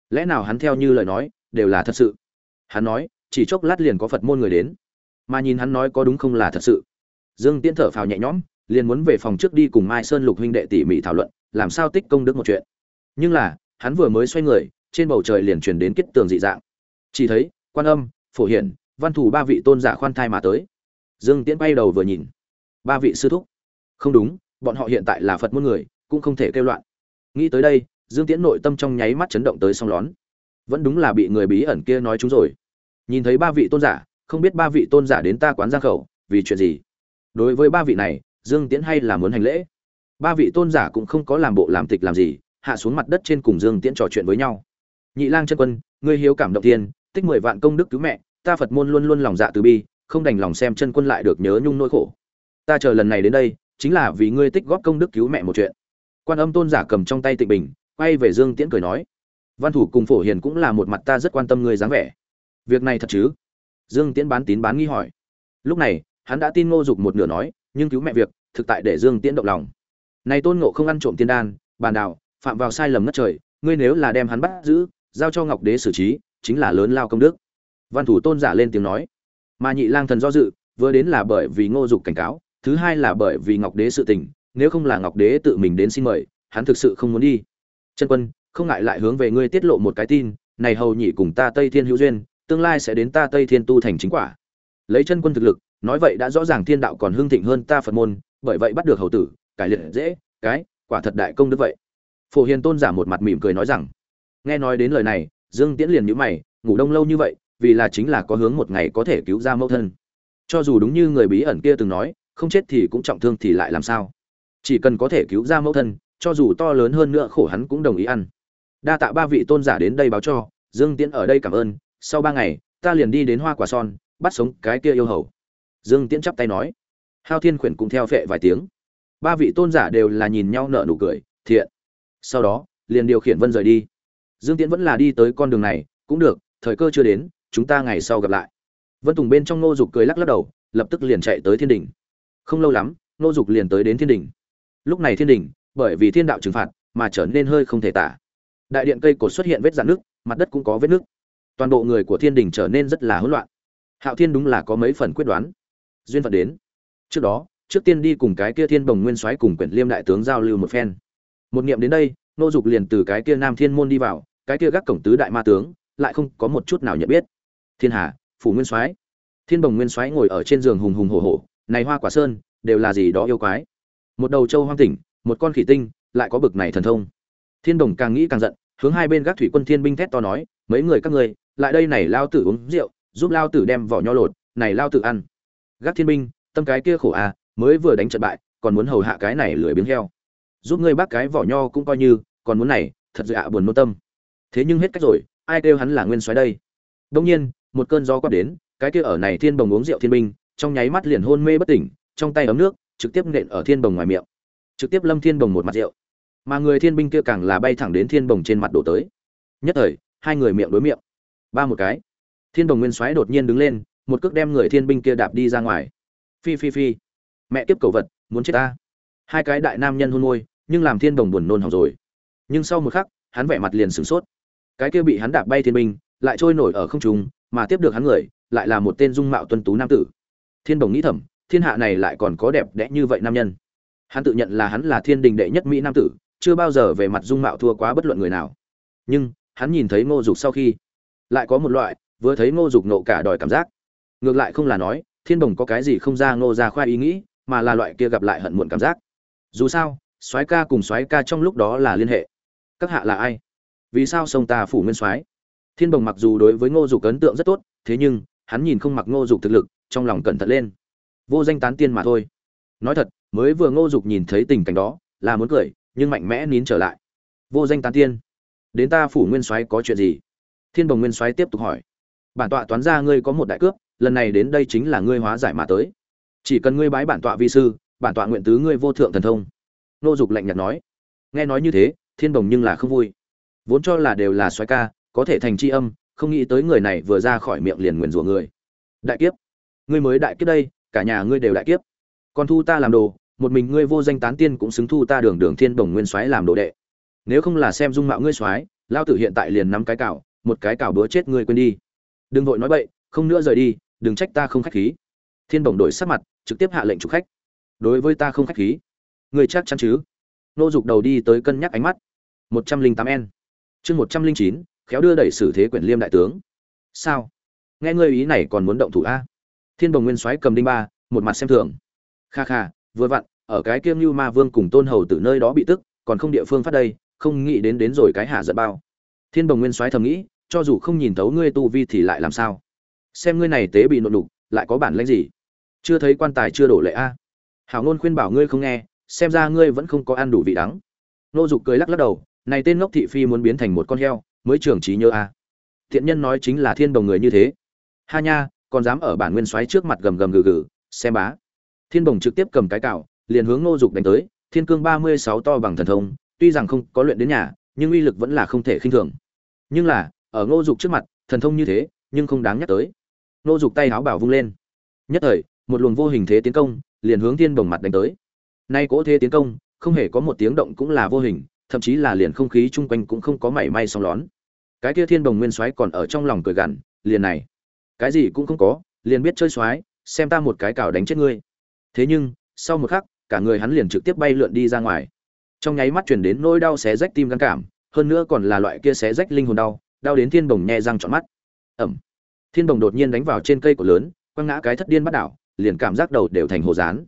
Lẽ nào hắn theo như lời nói, đều là thật sự? Hắn nói, chỉ chốc lát liền có phật môn người đến. Mà nhìn hắn nói có đúng không là thật sự. Dương tiễn thở phào nhẹ nhõm, liền muốn về phòng trước đi cùng mai sơn lục huynh đệ tỉ mỉ thảo luận làm sao tích công đức một chuyện. Nhưng là, hắn vừa mới xoay người, trên bầu trời liền truyền đến kết tường dị dạng. Chỉ thấy, quan âm, phổ hiển, văn thủ ba vị tôn giả khoan thai mà tới. Dương tiễn bay đầu vừa nhìn. Ba vị sư thúc. Không đúng, bọn họ hiện tại là phật môn người, cũng không thể kêu loạn. Nghĩ tới đây, dương tiễn nội tâm trong nháy mắt chấn động tới song lón. Vẫn đúng là bị người bí ẩn kia nói chúng rồi. Nhìn thấy ba vị tôn giả, không biết ba vị tôn giả đến ta quán giang khẩu, vì chuyện gì? Đối với ba vị này, dương tiễn hay là muốn hành lễ? Ba vị tôn giả cũng không có làm bộ làm tịch làm gì, hạ xuống mặt đất trên cùng dương tiễn trò chuyện với nhau. Nhị lang chân quân, ngươi hiếu cảm động tiên, tích mười vạn công đức cứu mẹ, ta phật môn luôn luôn lòng dạ từ bi, không đành lòng xem chân quân lại được nhớ nhung nỗi khổ. Ta chờ lần này đến đây, chính là vì ngươi tích góp công đức cứu mẹ một chuyện. Quan âm tôn giả cầm trong tay tịnh bình, quay về dương tiễn cười nói, văn thủ cùng phổ hiền cũng là một mặt ta rất quan tâm ngươi dáng vẻ. Việc này thật chứ? Dương tiễn bán tín bán nghi hỏi. Lúc này, hắn đã tin ngô dục một nửa nói, nhưng cứu mẹ việc, thực tại để dương tiễn động lòng này tôn ngộ không ăn trộm tiên đan bàn đảo, phạm vào sai lầm ngất trời ngươi nếu là đem hắn bắt giữ giao cho ngọc đế xử trí chính là lớn lao công đức. Văn thủ tôn giả lên tiếng nói. Mà nhị lang thần do dự vừa đến là bởi vì ngô dục cảnh cáo thứ hai là bởi vì ngọc đế sự tình nếu không là ngọc đế tự mình đến xin mời hắn thực sự không muốn đi. Chân quân không ngại lại hướng về ngươi tiết lộ một cái tin này hầu nhị cùng ta tây thiên hữu duyên tương lai sẽ đến ta tây thiên tu thành chính quả. Lấy chân quân thực lực nói vậy đã rõ ràng thiên đạo còn hưng thịnh hơn ta phật môn bởi vậy bắt được hầu tử cải liệt dễ, cái, quả thật đại công đức vậy. Phổ hiền tôn giả một mặt mỉm cười nói rằng, nghe nói đến lời này, dương tiễn liền nhữ mày, ngủ đông lâu như vậy, vì là chính là có hướng một ngày có thể cứu ra mẫu thân. Cho dù đúng như người bí ẩn kia từng nói, không chết thì cũng trọng thương thì lại làm sao? Chỉ cần có thể cứu ra mẫu thân, cho dù to lớn hơn nữa khổ hắn cũng đồng ý ăn. Đa tạ ba vị tôn giả đến đây báo cho, dương tiễn ở đây cảm ơn, sau ba ngày, ta liền đi đến hoa quả son, bắt sống cái kia yêu hầu. Dương tiễn chắp tay nói. Hao thiên khuyển cũng theo phệ vài tiếng ba vị tôn giả đều là nhìn nhau nở nụ cười, thiện. Sau đó, liền điều khiển vân rời đi. Dương tiễn vẫn là đi tới con đường này, cũng được, thời cơ chưa đến, chúng ta ngày sau gặp lại. Vân tùng bên trong ngô dục cười lắc lắc đầu, lập tức liền chạy tới thiên đình không lâu lắm, ngô dục liền tới đến thiên đình lúc này thiên đình bởi vì thiên đạo trừng phạt, mà trở nên hơi không thể tả. Đại điện cây cột xuất hiện vết dạn nước mặt đất cũng có vết nước toàn bộ người của thiên đình trở nên rất là hỗn loạn. Hạo thiên đúng là có mấy phần quyết đoán. Duyên phận đến. Trước đó trước tiên đi cùng cái kia thiên bồng nguyên soái cùng quyển liêm đại tướng giao lưu một phen. Một niệm đến đây, nô dục liền từ cái kia nam thiên môn đi vào, cái kia gác cổng tứ đại ma tướng, lại không có một chút nào nhận biết. Thiên hà, phủ nguyên soái. Thiên bồng nguyên soái ngồi ở trên giường hùng hùng hổ hổ, này hoa quả sơn, đều là gì đó yêu quái. Một đầu châu hoang tỉnh một con khỉ tinh, lại có bực này thần thông. Thiên đồng càng nghĩ càng giận, hướng hai bên gác thủy quân thiên binh thét to nói, mấy người các ngươi, lại đây này lao tử uống rượu, giúp lao tử đem vỏ nho lột, này lao tử ăn. Gác thiên binh, tâm cái kia khổ à mới vừa đánh trận bại, còn muốn hầu hạ cái này lười biếng heo. Giúp ngươi bác cái vỏ nho cũng coi như, còn muốn này, thật dạ buồn nôn tâm. Thế nhưng hết cách rồi, ai kêu hắn là nguyên soái đây? Đông nhiên, một cơn gió quát đến, cái kia ở này thiên bồng uống rượu thiên binh, trong nháy mắt liền hôn mê bất tỉnh, trong tay ấm nước, trực tiếp nện ở thiên bồng ngoài miệng. Trực tiếp lâm thiên bồng một mặt rượu. Mà người thiên binh kia càng là bay thẳng đến thiên bồng trên mặt đổ tới. Nhất thời, hai người miệng đối miệng. Ba một cái. Thiên bồng nguyên soái đột nhiên đứng lên, một cước đem người thiên binh kia đạp đi ra ngoài. Phi phi phi mẹ tiếp cầu vật, muốn chết ta. Hai cái đại nam nhân hôn môi, nhưng làm thiên Đồng buồn nôn hỏng rồi. Nhưng sau một khắc, hắn vẻ mặt liền sửng sốt. Cái kia bị hắn đạp bay thiên binh, lại trôi nổi ở không trung, mà tiếp được hắn người, lại là một tên dung mạo tuân tú nam tử. Thiên Đồng nghĩ thầm, thiên hạ này lại còn có đẹp đẽ như vậy nam nhân. Hắn tự nhận là hắn là thiên đình đệ nhất mỹ nam tử, chưa bao giờ về mặt dung mạo thua quá bất luận người nào. Nhưng, hắn nhìn thấy ngô dục sau khi, lại có một loại vừa thấy ngô dục nộ cả đòi cảm giác. Ngược lại không là nói, thiên đồng có cái gì không ra ngô ra khoa ý nghĩ mà là loại kia gặp lại hận muộn cảm giác. Dù sao, soái ca cùng soái ca trong lúc đó là liên hệ. Các hạ là ai? Vì sao sông ta phủ nguyên soái? Thiên bồng mặc dù đối với ngô dục ấn tượng rất tốt, thế nhưng, hắn nhìn không mặc ngô dục thực lực, trong lòng cẩn thận lên. Vô danh tán tiên mà thôi. Nói thật, mới vừa ngô dục nhìn thấy tình cảnh đó, là muốn cười, nhưng mạnh mẽ nín trở lại. Vô danh tán tiên, đến ta phủ nguyên soái có chuyện gì? Thiên bồng nguyên soái tiếp tục hỏi. Bản tọa toán ra ngươi có một đại cướp lần này đến đây chính là ngươi hóa giải mà tới chỉ cần ngươi bái bản tọa vi sư, bản tọa nguyện tứ ngươi vô thượng thần thông. Nô dục lạnh nhạt nói. Nghe nói như thế, thiên đồng nhưng là không vui. Vốn cho là đều là xoái ca, có thể thành c h i âm, không nghĩ tới người này vừa ra khỏi miệng liền nguyền rủa người. Đại kiếp. Ngươi mới đại kiếp đây, cả nhà ngươi đều đại kiếp. Còn thu ta làm đồ, một mình ngươi vô danh tán tiên cũng xứng thu ta đường đường thiên đồng nguyên soái làm đồ đệ. Nếu không là xem dung mạo ngươi soái lao tử hiện tại liền nắm cái cào, một cái cào bữa chết ngươi quên đi. Đừng vội nói bậy, không nữa rời đi, đừng trách ta không khách khí. Thiên đồng đổi sắc mặt trực tiếp hạ lệnh chủ khách. Đối với ta không khách khí. Người chắc chắn chứ? Nô dục đầu đi tới cân nhắc ánh mắt. một trăm linh tám n. Chương một trăm linh chín, khéo đưa đẩy xử thế quyển liêm đại tướng. Sao? Nghe ngươi ý này còn muốn động thủ a? Thiên bồng nguyên soái cầm đinh ba, một mặt xem thường. Kha kha, vừa vặn, ở cái kiêm như ma vương cùng tôn hầu từ nơi đó bị tức, còn không địa phương phát đây, không nghĩ đến đến rồi cái hạ giận bao. Thiên bồng nguyên soái thầm nghĩ, cho dù không nhìn thấu ngươi tu vi thì lại làm sao? Xem ngươi này tế bị nộn đục lại có bản lãnh gì? Chưa thấy quan tài chưa đổ lệ a. Hảo ngôn khuyên bảo ngươi không nghe, xem ra ngươi vẫn không có ăn đủ vị đắng. Nô dục cười lắc lắc đầu, này tên ngốc thị phi muốn biến thành một con heo, mới trưởng trí nhớ a. Thiện nhân nói chính là thiên đồng người như thế. Ha nha, còn dám ở bản nguyên xoáy trước mặt gầm gầm gừ gừ, xem bá. Thiên đồng trực tiếp cầm cái cạo liền hướng nô dục đánh tới, thiên cương ba mươi sáu to bằng thần thông, tuy rằng không có luyện đến nhà, nhưng uy lực vẫn là không thể khinh thường. Nhưng là, ở ngô dục trước mặt, thần thông như thế, nhưng không đáng nhắc tới. Ngô dục tay háo bảo vung lên. Nhất thời một luồng vô hình thế tiến công, liền hướng thiên bồng mặt đánh tới. Nay cỗ thế tiến công, không hề có một tiếng động cũng là vô hình, thậm chí là liền không khí chung quanh cũng không có mảy may sóng lón. Cái kia thiên bồng nguyên soái còn ở trong lòng cười gằn, liền này, cái gì cũng không có, liền biết chơi soái, xem ta một cái cào đánh chết ngươi. Thế nhưng, sau một khắc, cả người hắn liền trực tiếp bay lượn đi ra ngoài. Trong nháy mắt chuyển đến nỗi đau xé rách tim gan cảm, hơn nữa còn là loại kia xé rách linh hồn đau đau đến thiên bồng nhẹ răng trọn mắt. Ẩm. Thiên bồng đột nhiên đánh vào trên cây cổ lớn, quăng ngã cái thất điên bắt đảo liền cảm giác đầu đều thành hồ dán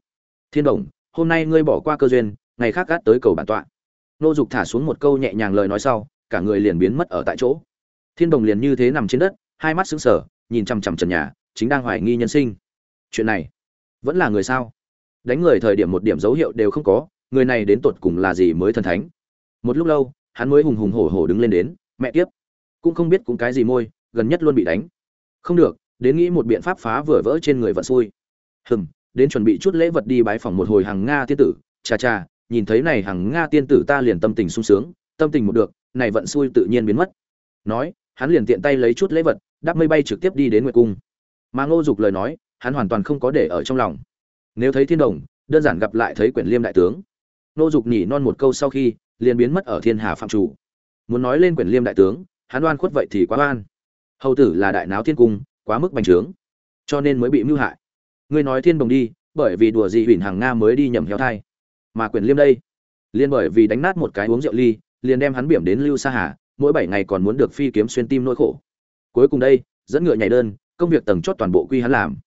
thiên đồng, hôm nay ngươi bỏ qua cơ duyên, ngày khác gắt tới cầu bản tọa. Nô dục thả xuống một câu nhẹ nhàng lời nói sau, cả người liền biến mất ở tại chỗ. Thiên đồng liền như thế nằm trên đất, hai mắt sững sờ, nhìn chằm chằm trần nhà, chính đang hoài nghi nhân sinh. Chuyện này, vẫn là người sao? Đánh người thời điểm một điểm dấu hiệu đều không có, người này đến tột cùng là gì mới thần thánh? Một lúc lâu, hắn mới hùng hùng hổ hổ đứng lên đến, mẹ tiếp cũng không biết cũng cái gì môi, gần nhất luôn bị đánh. Không được, đến nghĩ một biện pháp phá vừa vỡ trên người vận xui hừm, đến chuẩn bị chút lễ vật đi bái phòng một hồi hàng nga tiên tử. Cha cha nhìn thấy này hàng nga tiên tử ta liền tâm tình sung sướng, tâm tình một được, này vận xui tự nhiên biến mất. Nói, hắn liền tiện tay lấy chút lễ vật, đáp mây bay trực tiếp đi đến nguyệt cung. Mà ngô dục lời nói, hắn hoàn toàn không có để ở trong lòng. Nếu thấy thiên đồng, đơn giản gặp lại thấy quyển liêm đại tướng. Ngô dục nhỉ non một câu sau khi, liền biến mất ở thiên hà phạm chủ. Muốn nói lên quyển liêm đại tướng, hắn oan khuất vậy thì quá oan. Hầu tử là đại náo thiên cung, quá mức bành trướng. Cho nên mới bị mưu hại ngươi nói thiên bồng đi, bởi vì đùa gì huỳnh hàng nga mới đi nhầm heo thai. Mà quyền liêm đây, liên bởi vì đánh nát một cái uống rượu ly, liền đem hắn biểm đến lưu sa hà, mỗi bảy ngày còn muốn được phi kiếm xuyên tim nỗi khổ. Cuối cùng đây, dẫn ngựa nhảy đơn, công việc tầng chót toàn bộ quy hắn làm.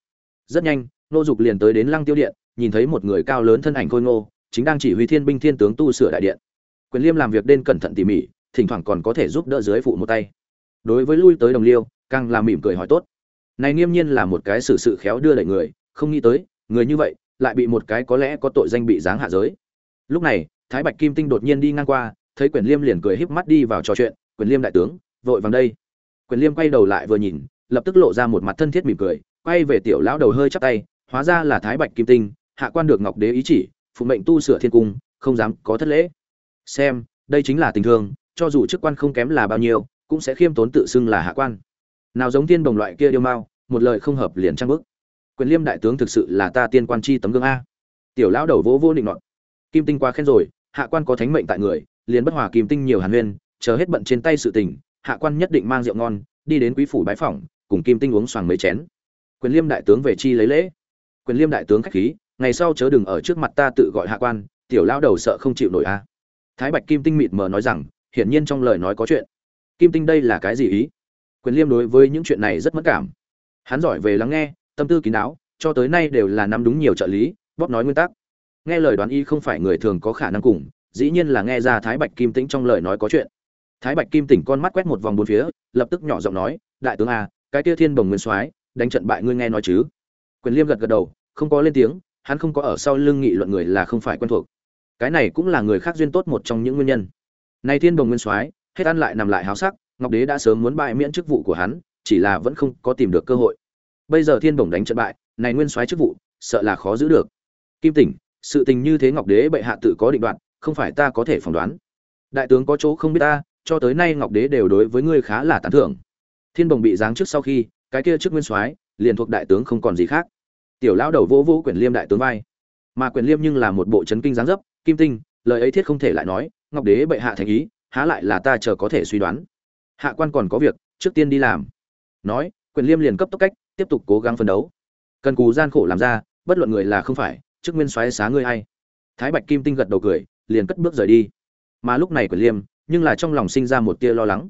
Rất nhanh, nô dục liền tới đến lăng tiêu điện, nhìn thấy một người cao lớn thân ảnh khôi ngô, chính đang chỉ huy thiên binh thiên tướng tu sửa đại điện. Quyền liêm làm việc đen cẩn thận tỉ mỉ, thỉnh thoảng còn có thể giúp đỡ dưới phụ một tay. Đối với lui tới đồng liêu, càng làm mỉm cười hỏi tốt. Này nghiêm nhiên là một cái xử sự khéo đưa đẩy người không nghĩ tới, người như vậy lại bị một cái có lẽ có tội danh bị giáng hạ giới. Lúc này, thái bạch kim tinh đột nhiên đi ngang qua, thấy quyền liêm liền cười híp mắt đi vào trò chuyện, quyền liêm đại tướng, vội vàng đây. Quyền liêm quay đầu lại vừa nhìn, lập tức lộ ra một mặt thân thiết mỉm cười, quay về tiểu lão đầu hơi chắp tay, hóa ra là thái bạch kim tinh, hạ quan được ngọc đế ý chỉ, phụ mệnh tu sửa thiên cung, không dám có thất lễ. Xem, đây chính là tình thương, cho dù chức quan không kém là bao nhiêu, cũng sẽ khiêm tốn tự xưng là hạ quan. Nào giống tiên đồng loại kia điêu mao một lời không hợp liền trang bức quyền liêm đại tướng thực sự là ta tiên quan chi tấm gương a. Tiểu lão đầu vỗ vô định nọt. Kim tinh quá khen rồi, hạ quan có thánh mệnh tại người, liền bất hòa kim tinh nhiều hàn huyên, chờ hết bận trên tay sự tình, hạ quan nhất định mang rượu ngon, đi đến quý phủ bái phỏng, cùng kim tinh uống xoàng mấy chén. Quyền liêm đại tướng về chi lấy lễ. Quyền liêm đại tướng khách khí, ngày sau chớ đừng ở trước mặt ta tự gọi hạ quan, tiểu lão đầu sợ không chịu nổi a. Thái bạch kim tinh mịt mờ nói rằng, hiển nhiên trong lời nói có chuyện. Kim tinh đây là cái gì ý? Quyền liêm đối với những chuyện này rất mất cảm. Hắn giỏi về lắng nghe tâm tư kín đáo, cho tới nay đều là nắm đúng nhiều trợ lý, bóp nói nguyên tắc. Nghe lời đoán y không phải người thường có khả năng cùng, dĩ nhiên là nghe ra thái bạch kim tĩnh trong lời nói có chuyện. Thái bạch kim tỉnh con mắt quét một vòng bốn phía, lập tức nhỏ giọng nói, đại tướng a cái kia thiên bồng nguyên soái, đánh trận bại ngươi nghe nói chứ? Quyền liêm gật gật đầu, không có lên tiếng, hắn không có ở sau lưng nghị luận người là không phải quen thuộc. Cái này cũng là người khác duyên tốt một trong những nguyên nhân. Nay thiên bồng nguyên soái, hết ăn lại nằm lại háo sắc, ngọc đế đã sớm muốn bại miễn chức vụ của hắn, chỉ là vẫn không có tìm được cơ hội bây giờ thiên bồng đánh trận bại, này nguyên soái chức vụ, sợ là khó giữ được. Kim tỉnh, sự tình như thế ngọc đế bệ hạ tự có định đoạt, không phải ta có thể phỏng đoán. Đại tướng có chỗ không biết ta, cho tới nay ngọc đế đều đối với ngươi khá là tán thưởng. Thiên bồng bị giáng trước sau khi, cái kia trước nguyên soái liền thuộc đại tướng không còn gì khác. Tiểu lão đầu vô vô quyển liêm đại tướng vai. Mà quyển liêm nhưng là một bộ chấn kinh giáng dấp, kim tinh, lời ấy thiết không thể lại nói, ngọc đế bệ hạ thành ý, há lại là ta chờ có thể suy đoán. Hạ quan còn có việc, trước tiên đi làm. Nói quyển liêm liền cấp tốc cách tiếp tục cố gắng phấn đấu. Cần cù gian khổ làm ra, bất luận người là không phải, trước nguyên soái xá ngươi hay thái bạch kim tinh gật đầu cười, liền cất bước rời đi. Mà lúc này của liêm, nhưng là trong lòng sinh ra một tia lo lắng.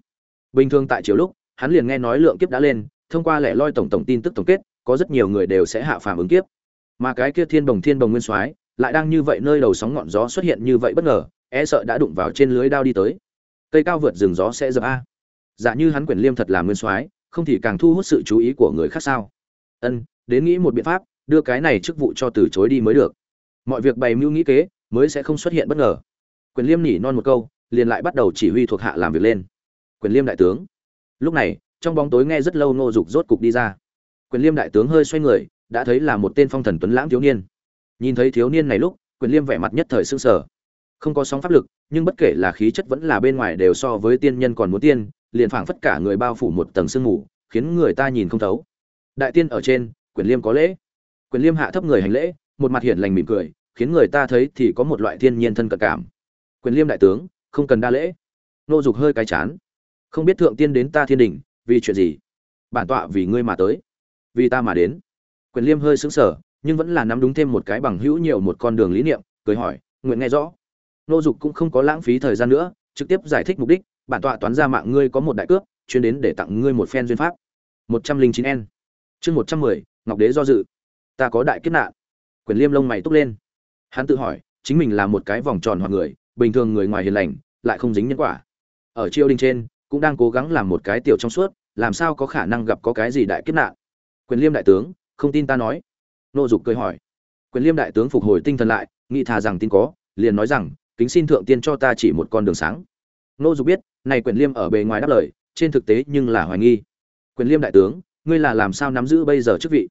Bình thường tại chiều lúc, hắn liền nghe nói lượng kiếp đã lên, thông qua lẻ loi tổng tổng tin tức tổng kết, có rất nhiều người đều sẽ hạ phàm ứng kiếp. Mà cái kia thiên bồng thiên bồng nguyên soái, lại đang như vậy nơi đầu sóng ngọn gió xuất hiện như vậy bất ngờ e sợ đã đụng vào trên lưới đao đi tới. Cây cao vượt rừng gió sẽ dập a. Dạ như hắn quyền liêm thật là nguyên soái không thì càng thu hút sự chú ý của người khác sao? Ân, đến nghĩ một biện pháp, đưa cái này chức vụ cho từ chối đi mới được. Mọi việc bày mưu nghĩ kế, mới sẽ không xuất hiện bất ngờ. Quyền liêm nỉ non một câu, liền lại bắt đầu chỉ huy thuộc hạ làm việc lên. Quyền liêm đại tướng. Lúc này, trong bóng tối nghe rất lâu nô dục rốt cục đi ra. Quyền liêm đại tướng hơi xoay người, đã thấy là một tên phong thần tuấn lãng thiếu niên. Nhìn thấy thiếu niên này lúc, quyền liêm vẻ mặt nhất thời sương sở không có sóng pháp lực, nhưng bất kể là khí chất vẫn là bên ngoài đều so với tiên nhân còn muốn tiên liền phảng phất cả người bao phủ một tầng sương mù, khiến người ta nhìn không thấu. Đại tiên ở trên, quyền liêm có lễ. Quyền liêm hạ thấp người hành lễ, một mặt hiển lành mỉm cười, khiến người ta thấy thì có một loại thiên nhiên thân cận cảm. Quyền liêm đại tướng, không cần đa lễ. Nô dục hơi cái chán. Không biết thượng tiên đến ta thiên đình, vì chuyện gì? Bản tọa vì ngươi mà tới. Vì ta mà đến. Quyền liêm hơi sững sờ, nhưng vẫn là nắm đúng thêm một cái bằng hữu nhiều một con đường lý niệm, cười hỏi, nguyện nghe rõ. Nô dục cũng không có lãng phí thời gian nữa, trực tiếp giải thích mục đích bản tọa toán ra mạng ngươi có một đại cướp chuyên đến để tặng ngươi một phen duyên pháp. một trăm linh chín n. Chương một trăm mười, ngọc đế do dự. Ta có đại kiếp nạn. Quyền liêm lông mày túc lên. Hắn tự hỏi, chính mình là một cái vòng tròn hoặc người, bình thường người ngoài hiền lành, lại không dính nhân quả. Ở triều đình trên, cũng đang cố gắng làm một cái tiểu trong suốt, làm sao có khả năng gặp có cái gì đại kiếp nạn? Quyền liêm đại tướng, không tin ta nói. Nô dục cười hỏi. Quyền liêm đại tướng phục hồi tinh thần lại, nghĩ thà rằng tin có, liền nói rằng, kính xin thượng tiên cho ta chỉ một con đường sáng nô dục biết này quyền liêm ở bề ngoài đáp lời trên thực tế nhưng là hoài nghi. Quyền liêm đại tướng ngươi là làm sao nắm giữ bây giờ chức vị?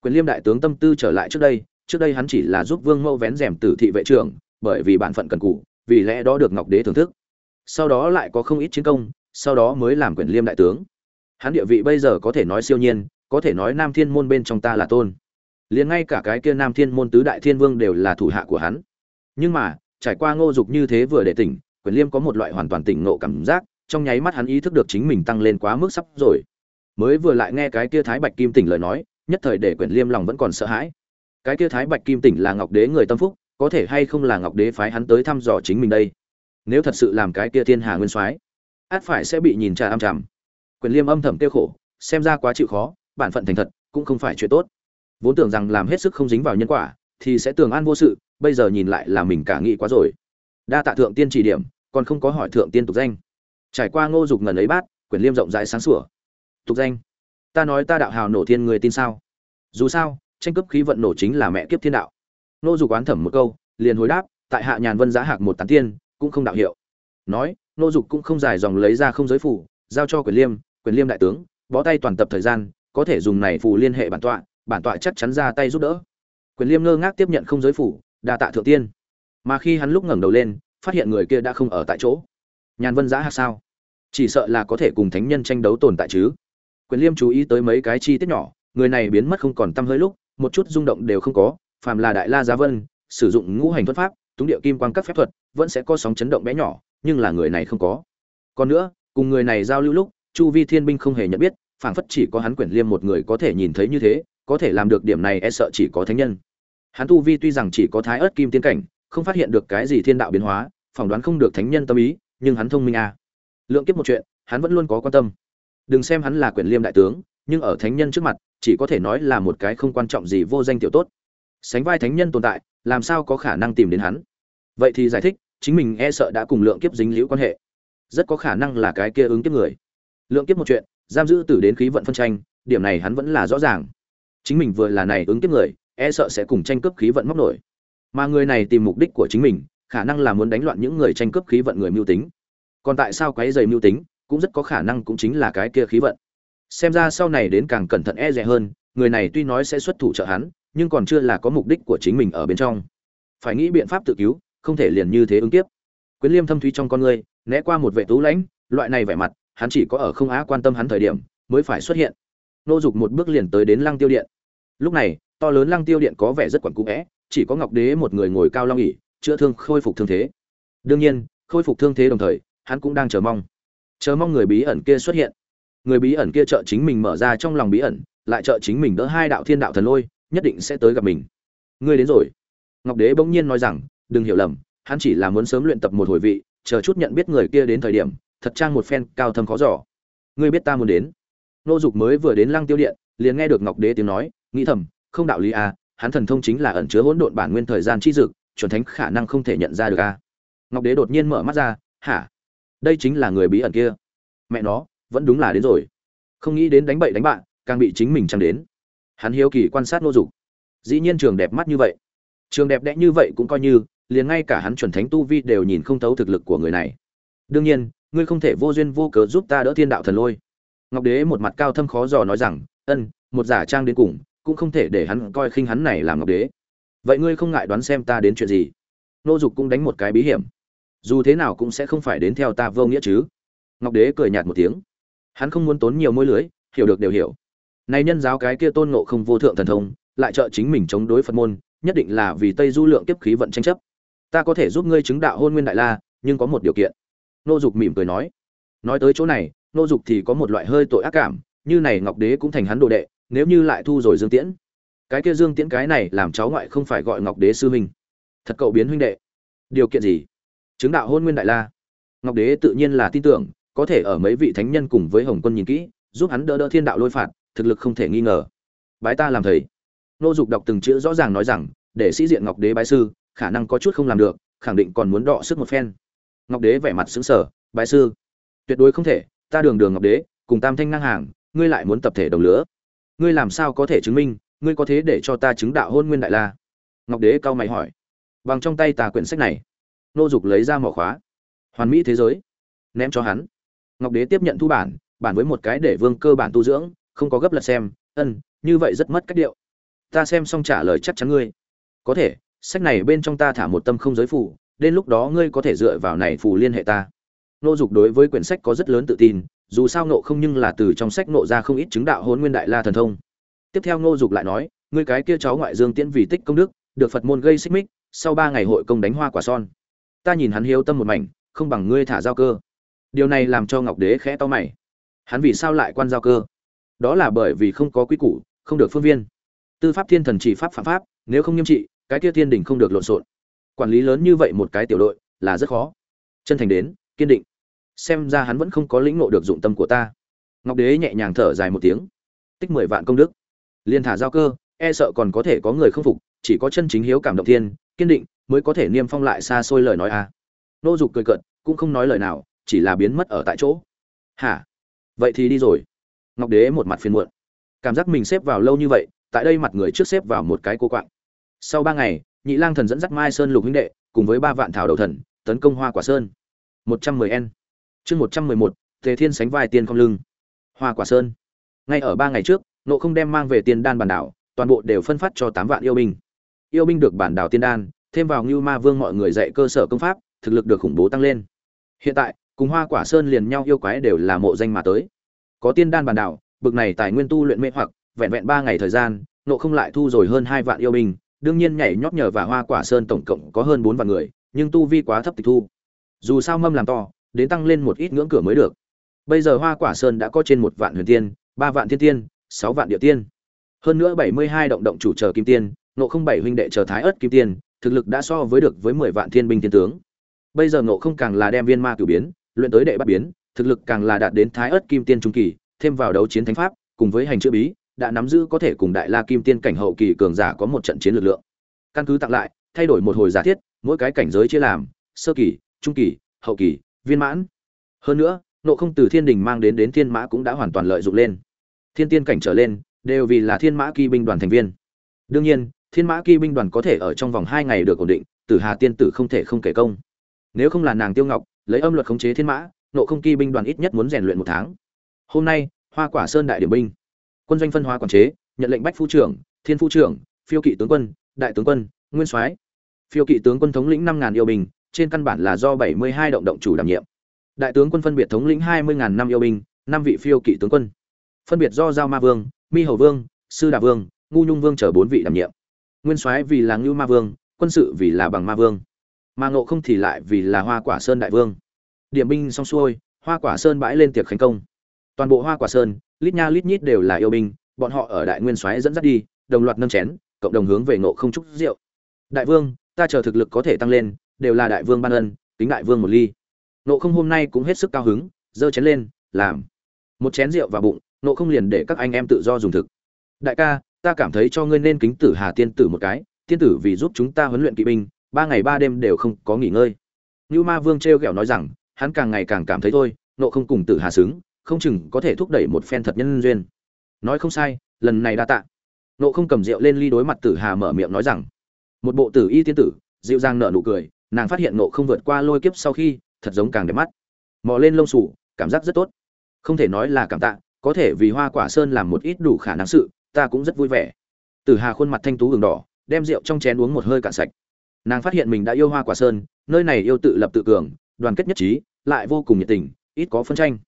Quyền liêm đại tướng tâm tư trở lại trước đây trước đây hắn chỉ là giúp vương mẫu vén rèm tử thị vệ trưởng bởi vì bản phận cần cù, vì lẽ đó được ngọc đế thưởng thức. Sau đó lại có không ít chiến công sau đó mới làm quyền liêm đại tướng. Hắn địa vị bây giờ có thể nói siêu nhiên có thể nói nam thiên môn bên trong ta là tôn. Liền ngay cả cái kia nam thiên môn tứ đại thiên vương đều là thủ hạ của hắn. Nhưng mà trải qua ngô dục như thế vừa để tỉnh quyền liêm có một loại hoàn toàn tỉnh ngộ cảm giác, trong nháy mắt hắn ý thức được chính mình tăng lên quá mức sắp rồi. Mới vừa lại nghe cái kia thái bạch kim tỉnh lời nói, nhất thời để quyền liêm lòng vẫn còn sợ hãi. Cái kia thái bạch kim tỉnh là ngọc đế người tâm phúc, có thể hay không là ngọc đế phái hắn tới thăm dò chính mình đây? Nếu thật sự làm cái kia thiên hà nguyên soái, át phải sẽ bị nhìn trà âm chằm quyền liêm âm thầm tiêu khổ, xem ra quá chịu khó, bản phận thành thật, cũng không phải chuyện tốt. Vốn tưởng rằng làm hết sức không dính vào nhân quả, thì sẽ tường an vô sự, bây giờ nhìn lại là mình cả nghĩ quá rồi đa tạ thượng tiên chỉ điểm, còn không có hỏi thượng tiên tục danh. Trải qua ngô dục ngần ấy bát, quyền liêm rộng rãi sáng sủa. Tục danh. Ta nói ta đạo hào nổ thiên người tin sao? Dù sao, tranh cướp khí vận nổ chính là mẹ kiếp thiên đạo. Ngô dục oán thẩm một câu, liền hồi đáp, tại hạ nhàn vân giá hạc một tán tiên, cũng không đạo hiệu. Nói, ngô dục cũng không dài dòng lấy ra không giới phủ, giao cho quyền liêm quyền liêm đại tướng, bó tay toàn tập thời gian, có thể dùng này phù liên hệ bản tọa bản tọa chắc chắn ra tay giúp đỡ. Quyền liêm ngơ ngác tiếp nhận không giới phủ, đa tạ thượng tiên mà khi hắn lúc ngẩng đầu lên, phát hiện người kia đã không ở tại chỗ. Nhàn vân giã hạc sao? Chỉ sợ là có thể cùng thánh nhân tranh đấu tồn tại chứ. Quyền liêm chú ý tới mấy cái chi tiết nhỏ, người này biến mất không còn tăm hơi lúc, một chút rung động đều không có, phàm là đại la giá vân, sử dụng ngũ hành thuật pháp, túng điệu kim quan các phép thuật, vẫn sẽ có sóng chấn động bé nhỏ, nhưng là người này không có. Còn nữa, cùng người này giao lưu lúc, chu vi thiên binh không hề nhận biết, phảng phất chỉ có hắn quyển liêm một người có thể nhìn thấy như thế, có thể làm được điểm này e sợ chỉ có thánh nhân. Hắn tu vi tuy rằng chỉ có thái ớt kim tiên cảnh không phát hiện được cái gì thiên đạo biến hóa, phỏng đoán không được thánh nhân tâm ý, nhưng hắn thông minh à. lượng kiếp một chuyện, hắn vẫn luôn có quan tâm. Đừng xem hắn là quyền liêm đại tướng, nhưng ở thánh nhân trước mặt, chỉ có thể nói là một cái không quan trọng gì vô danh tiểu tốt. Sánh vai thánh nhân tồn tại, làm sao có khả năng tìm đến hắn? Vậy thì giải thích, chính mình e sợ đã cùng lượng kiếp dính liễu quan hệ. Rất có khả năng là cái kia ứng kiếp người. Lượng kiếp một chuyện, giam giữ tử đến khí vận phân tranh, điểm này hắn vẫn là rõ ràng. Chính mình vừa là này ứng kiếp người e sợ sẽ cùng tranh cướp khí vận móc nổi mà người này tìm mục đích của chính mình, khả năng là muốn đánh loạn những người tranh cướp khí vận người mưu tính. Còn tại sao quấy dày mưu tính, cũng rất có khả năng cũng chính là cái kia khí vận. Xem ra sau này đến càng cẩn thận e rẻ hơn, người này tuy nói sẽ xuất thủ trợ hắn, nhưng còn chưa là có mục đích của chính mình ở bên trong. Phải nghĩ biện pháp tự cứu, không thể liền như thế ứng tiếp. Quyến liêm thâm thúy trong con người, né qua một vệ tú lãnh, loại này vẻ mặt, hắn chỉ có ở không á quan tâm hắn thời điểm, mới phải xuất hiện. Nô dục một bước liền tới đến lăng tiêu điện. Lúc này, to lớn lăng tiêu điện có vẻ rất quẩn cũ vẽ chỉ có ngọc đế một người ngồi cao long ỉ chữa thương khôi phục thương thế. Đương nhiên, khôi phục thương thế đồng thời, hắn cũng đang chờ mong. Chờ mong người bí ẩn kia xuất hiện. Người bí ẩn kia trợ chính mình mở ra trong lòng bí ẩn, lại trợ chính mình đỡ hai đạo thiên đạo thần lôi, nhất định sẽ tới gặp mình. Ngươi đến rồi. Ngọc đế bỗng nhiên nói rằng, đừng hiểu lầm, hắn chỉ là muốn sớm luyện tập một hồi vị, chờ chút nhận biết người kia đến thời điểm, thật trang một phen cao thâm khó giỏ ngươi biết ta muốn đến. Nô dục mới vừa đến lăng tiêu điện, liền nghe được ngọc đế tiếng nói, nghĩ thầm, không đạo lý à hắn thần thông chính là ẩn chứa hỗn độn bản nguyên thời gian chi dực, chuẩn thánh khả năng không thể nhận ra được à ngọc đế đột nhiên mở mắt ra, hả? Đây chính là người bí ẩn kia. Mẹ nó, vẫn đúng là đến rồi. Không nghĩ đến đánh bậy đánh bạn càng bị chính mình chẳng đến. Hắn hiếu kỳ quan sát nô dục. Dĩ nhiên trường đẹp mắt như vậy. Trường đẹp đẽ như vậy cũng coi như, liền ngay cả hắn chuẩn thánh tu vi đều nhìn không thấu thực lực của người này. Đương nhiên, ngươi không thể vô duyên vô cớ giúp ta đỡ thiên đạo thần lôi. Ngọc đế một mặt cao thâm khó dò nói rằng, ân, một giả trang đến cùng cũng không thể để hắn coi khinh hắn này làm ngọc đế. Vậy ngươi không ngại đoán xem ta đến chuyện gì? Nô dục cũng đánh một cái bí hiểm. Dù thế nào cũng sẽ không phải đến theo ta vô nghĩa chứ. Ngọc đế cười nhạt một tiếng. Hắn không muốn tốn nhiều môi lưới, hiểu được đều hiểu. Nay nhân giáo cái kia tôn ngộ không vô thượng thần thông, lại trợ chính mình chống đối phật môn, nhất định là vì tây du lượng kiếp khí vận tranh chấp. Ta có thể giúp ngươi chứng đạo hôn nguyên đại la, nhưng có một điều kiện. Nô dục mỉm cười nói. Nói tới chỗ này, nô dục thì có một loại hơi tội ác cảm, như này ngọc đế cũng thành hắn đồ đệ nếu như lại thu rồi dương tiễn, cái kia dương tiễn cái này làm cháu ngoại không phải gọi ngọc đế sư huynh. Thật cậu biến huynh đệ. Điều kiện gì? Chứng đạo hôn nguyên đại la. Ngọc đế tự nhiên là tin tưởng, có thể ở mấy vị thánh nhân cùng với hồng quân nhìn kỹ, giúp hắn đỡ đỡ thiên đạo lôi phạt, thực lực không thể nghi ngờ. Bái ta làm thầy. Nô dục đọc từng chữ rõ ràng nói rằng, để sĩ diện ngọc đế bái sư, khả năng có chút không làm được, khẳng định còn muốn đọ sức một phen. Ngọc đế vẻ mặt xứng sở bái sư, tuyệt đối không thể, ta đường đường ngọc đế, cùng tam thanh ngang hàng, ngươi lại muốn tập thể đồng lứa ngươi làm sao có thể chứng minh, ngươi có thế để cho ta chứng đạo hôn nguyên đại la? Ngọc đế cao mày hỏi. Bằng trong tay tà quyển sách này, nô dục lấy ra mỏ khóa. Hoàn mỹ thế giới, ném cho hắn. Ngọc đế tiếp nhận thu bản bản với một cái để vương cơ bản tu dưỡng, không có gấp lật xem, ân, như vậy rất mất cách điệu. Ta xem xong trả lời chắc chắn ngươi. Có thể, sách này bên trong ta thả một tâm không giới phủ đến lúc đó ngươi có thể dựa vào này phù liên hệ ta. Nô dục đối với quyển sách có rất lớn tự tin dù sao nộ không nhưng là từ trong sách nộ ra không ít chứng đạo hôn nguyên đại la thần thông. Tiếp theo Ngô dục lại nói, ngươi cái kia cháu ngoại dương tiễn vì tích công đức, được phật môn gây xích mích, sau ba ngày hội công đánh hoa quả son. Ta nhìn hắn hiếu tâm một mảnh, không bằng ngươi thả giao cơ. Điều này làm cho ngọc đế khẽ to mày. Hắn vì sao lại quan giao cơ? Đó là bởi vì không có quy củ, không được phương viên. Tư pháp thiên thần chỉ pháp phạm pháp, nếu không nghiêm trị, cái kia thiên đình không được lộn xộn. Quản lý lớn như vậy một cái tiểu đội là rất khó. Chân thành đến, kiên định xem ra hắn vẫn không có lĩnh ngộ được dụng tâm của ta. Ngọc đế nhẹ nhàng thở dài một tiếng. Tích mười vạn công đức. Liên thả giao cơ e sợ còn có thể có người không phục, chỉ có chân chính hiếu cảm động thiên, kiên định mới có thể niêm phong lại xa xôi lời nói a. À. nô dục cười cợt, cũng không nói lời nào, chỉ là biến mất ở tại chỗ. Hả? Vậy thì đi rồi. Ngọc đế một mặt phiền muộn. Cảm giác mình xếp vào lâu như vậy, tại đây mặt người trước xếp vào một cái cô quạng. Sau ba ngày, nhị lang thần dẫn dắt mai sơn lục huynh đệ, cùng với ba vạn thảo đầu thần, tấn công hoa quả sơn. Một trăm mười n chương một trăm mười một, tề thiên sánh vai tiên không lưng. Hoa quả sơn. Ngay ở ba ngày trước nộ không đem mang về tiên đan bản đảo, toàn bộ đều phân phát cho tám vạn yêu binh. Yêu binh được bản đảo tiên đan, thêm vào ngưu ma vương mọi người dạy cơ sở công pháp, thực lực được khủng bố tăng lên. Hiện tại, cùng hoa quả sơn liền nhau yêu quái đều là mộ danh mà tới. Có tiên đan bản đảo, bực này tài nguyên tu luyện mê hoặc, vẹn vẹn ba ngày thời gian nộ không lại thu rồi hơn hai vạn yêu binh, đương nhiên nhảy nhót nhờ và hoa quả sơn tổng cộng có hơn bốn vạn người, nhưng tu vi quá thấp tịch thu. Dù sao mâm làm to đến tăng lên một ít ngưỡng cửa mới được. Bây giờ hoa quả sơn đã có trên một vạn huyền tiên, ba vạn thiên tiên, sáu vạn địa tiên. Hơn nữa bảy mươi hai động động chủ chờ kim tiên nộ không bảy huynh đệ chờ thái ớt kim tiên, thực lực đã so với được với mười vạn thiên binh thiên tướng. Bây giờ nộ không càng là đem viên ma cửu biến, luyện tới đệ bắt biến, thực lực càng là đạt đến thái ớt kim tiên trung kỳ, thêm vào đấu chiến thánh pháp, cùng với hành chữ bí, đã nắm giữ có thể cùng đại la kim tiên cảnh hậu kỳ cường giả có một trận chiến lực lượng. Căn cứ tặng lại, thay đổi một hồi giả thiết, mỗi cái cảnh giới chia làm, sơ kỳ, trung kỳ, hậu kỳ viên mãn. Hơn nữa, nộ không từ thiên đình mang đến đến thiên mã cũng đã hoàn toàn lợi dụng lên. Thiên tiên cảnh trở lên, đều vì là thiên mã kỳ binh đoàn thành viên. Đương nhiên, thiên mã kỳ binh đoàn có thể ở trong vòng hai ngày được ổn định, tử hà tiên tử không thể không kể công. Nếu không là nàng tiêu ngọc, lấy âm luật khống chế thiên mã, nộ không kỳ binh đoàn ít nhất muốn rèn luyện một tháng. Hôm nay, hoa quả sơn đại điểm binh. Quân doanh phân hóa quản chế, nhận lệnh bách phu trưởng, thiên phu trưởng, phiêu kỵ tướng quân, đại tướng quân, nguyên soái. Phiêu kỵ tướng quân thống lĩnh năm ngàn yêu binh trên căn bản là do bảy mươi hai động động chủ đảm nhiệm. Đại tướng quân phân biệt thống lĩnh hai mươi ngàn năm yêu binh, năm vị phiêu kỵ tướng quân. Phân biệt do giao ma vương, mi hầu vương, sư đà vương, ngu nhung vương trở bốn vị đảm nhiệm. Nguyên soái vì là ngưu ma vương, quân sự vì là bằng ma vương. Ma ngộ không thì lại vì là hoa quả sơn đại vương. Điểm binh xong xuôi, hoa quả sơn bãi lên tiệc khánh công. Toàn bộ hoa quả sơn, lít nha lít nhít đều là yêu binh, bọn họ ở đại nguyên soái dẫn dắt đi, đồng loạt nâng chén, cộng đồng hướng về ngộ không chúc rượu. Đại vương, ta chờ thực lực có thể tăng lên đều là đại vương ban ân tính đại vương một ly. Nộ không hôm nay cũng hết sức cao hứng, giơ chén lên, làm. Một chén rượu vào bụng nộ không liền để các anh em tự do dùng thực. Đại ca, ta cảm thấy cho ngươi nên kính tử hà tiên tử một cái, tiên tử vì giúp chúng ta huấn luyện kỵ binh, ba ngày ba đêm đều không có nghỉ ngơi. Như ma vương t r nói rằng, hắn càng ngày càng cảm thấy thôi nộ không cùng tử hà xứng, không chừng có thể thúc đẩy một phen thật nhân duyên. Nói không sai, lần này đa tạ. Nộ không cầm rượu lên ly đối mặt tử hà mở miệng nói rằng, một bộ tử y tiên tử, dịu dàng nở nụ cười nàng phát hiện nộ không vượt qua lôi kiếp sau khi, thật giống càng đẹp mắt. Mò lên lông sủ cảm giác rất tốt. Không thể nói là cảm tạ, có thể vì hoa quả sơn làm một ít đủ khả năng sự, ta cũng rất vui vẻ. Từ hà khuôn mặt thanh tú hừng đỏ, đem rượu trong chén uống một hơi cạn sạch. Nàng phát hiện mình đã yêu hoa quả sơn, nơi này yêu tự lập tự cường, đoàn kết nhất trí, lại vô cùng nhiệt tình, ít có phân tranh.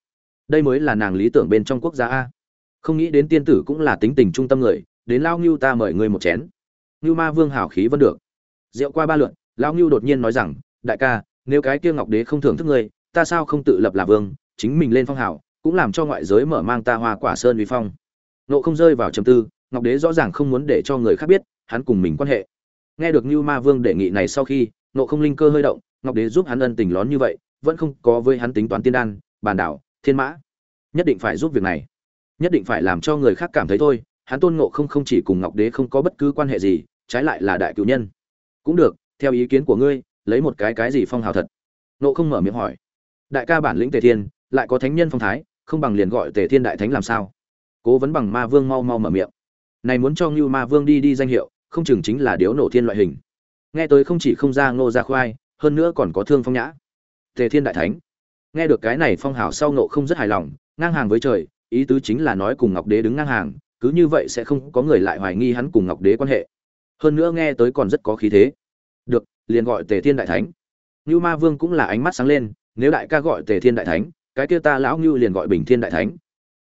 Đây mới là nàng lý tưởng bên trong quốc gia a. Không nghĩ đến tiên tử cũng là tính tình trung tâm người, đến lao ngưu ta mời ngươi một chén. Ngưu ma vương hào khí vẫn được. Rượu qua ba lượn Lão ngưu đột nhiên nói rằng, đại ca, nếu cái kia ngọc đế không thưởng thức ngươi, ta sao không tự lập là vương, chính mình lên phong hào, cũng làm cho ngoại giới mở mang ta hoa quả sơn uy phong. Nộ không rơi vào trầm tư, ngọc đế rõ ràng không muốn để cho người khác biết, hắn cùng mình quan hệ. Nghe được như ma vương đề nghị này sau khi, nộ không linh cơ hơi động, ngọc đế giúp hắn ân tình lón như vậy, vẫn không có với hắn tính toán tiên đan, bàn đảo, thiên mã. Nhất định phải giúp việc này. Nhất định phải làm cho người khác cảm thấy thôi, hắn tôn ngộ không không chỉ cùng ngọc đế không có bất cứ quan hệ gì, trái lại là đại cựu nhân. Cũng được theo ý kiến của ngươi, lấy một cái cái gì phong hào thật? Nộ không mở miệng hỏi. Đại ca bản lĩnh tề thiên, lại có thánh nhân phong thái, không bằng liền gọi tề thiên đại thánh làm sao? Cố vấn bằng ma vương mau mau mở miệng. Này muốn cho ngưu ma vương đi đi danh hiệu, không chừng chính là điếu nổ thiên loại hình. Nghe tới không chỉ không ra ngô ra khoai, hơn nữa còn có thương phong nhã. Tề thiên đại thánh. Nghe được cái này phong hào sau nộ không rất hài lòng, ngang hàng với trời, ý tứ chính là nói cùng ngọc đế đứng ngang hàng, cứ như vậy sẽ không có người lại hoài nghi hắn cùng ngọc đế quan hệ. Hơn nữa nghe tới còn rất có khí thế được, liền gọi tề thiên đại thánh. Như ma vương cũng là ánh mắt sáng lên, nếu đại ca gọi tề thiên đại thánh, cái kia ta lão ngưu liền gọi bình thiên đại thánh.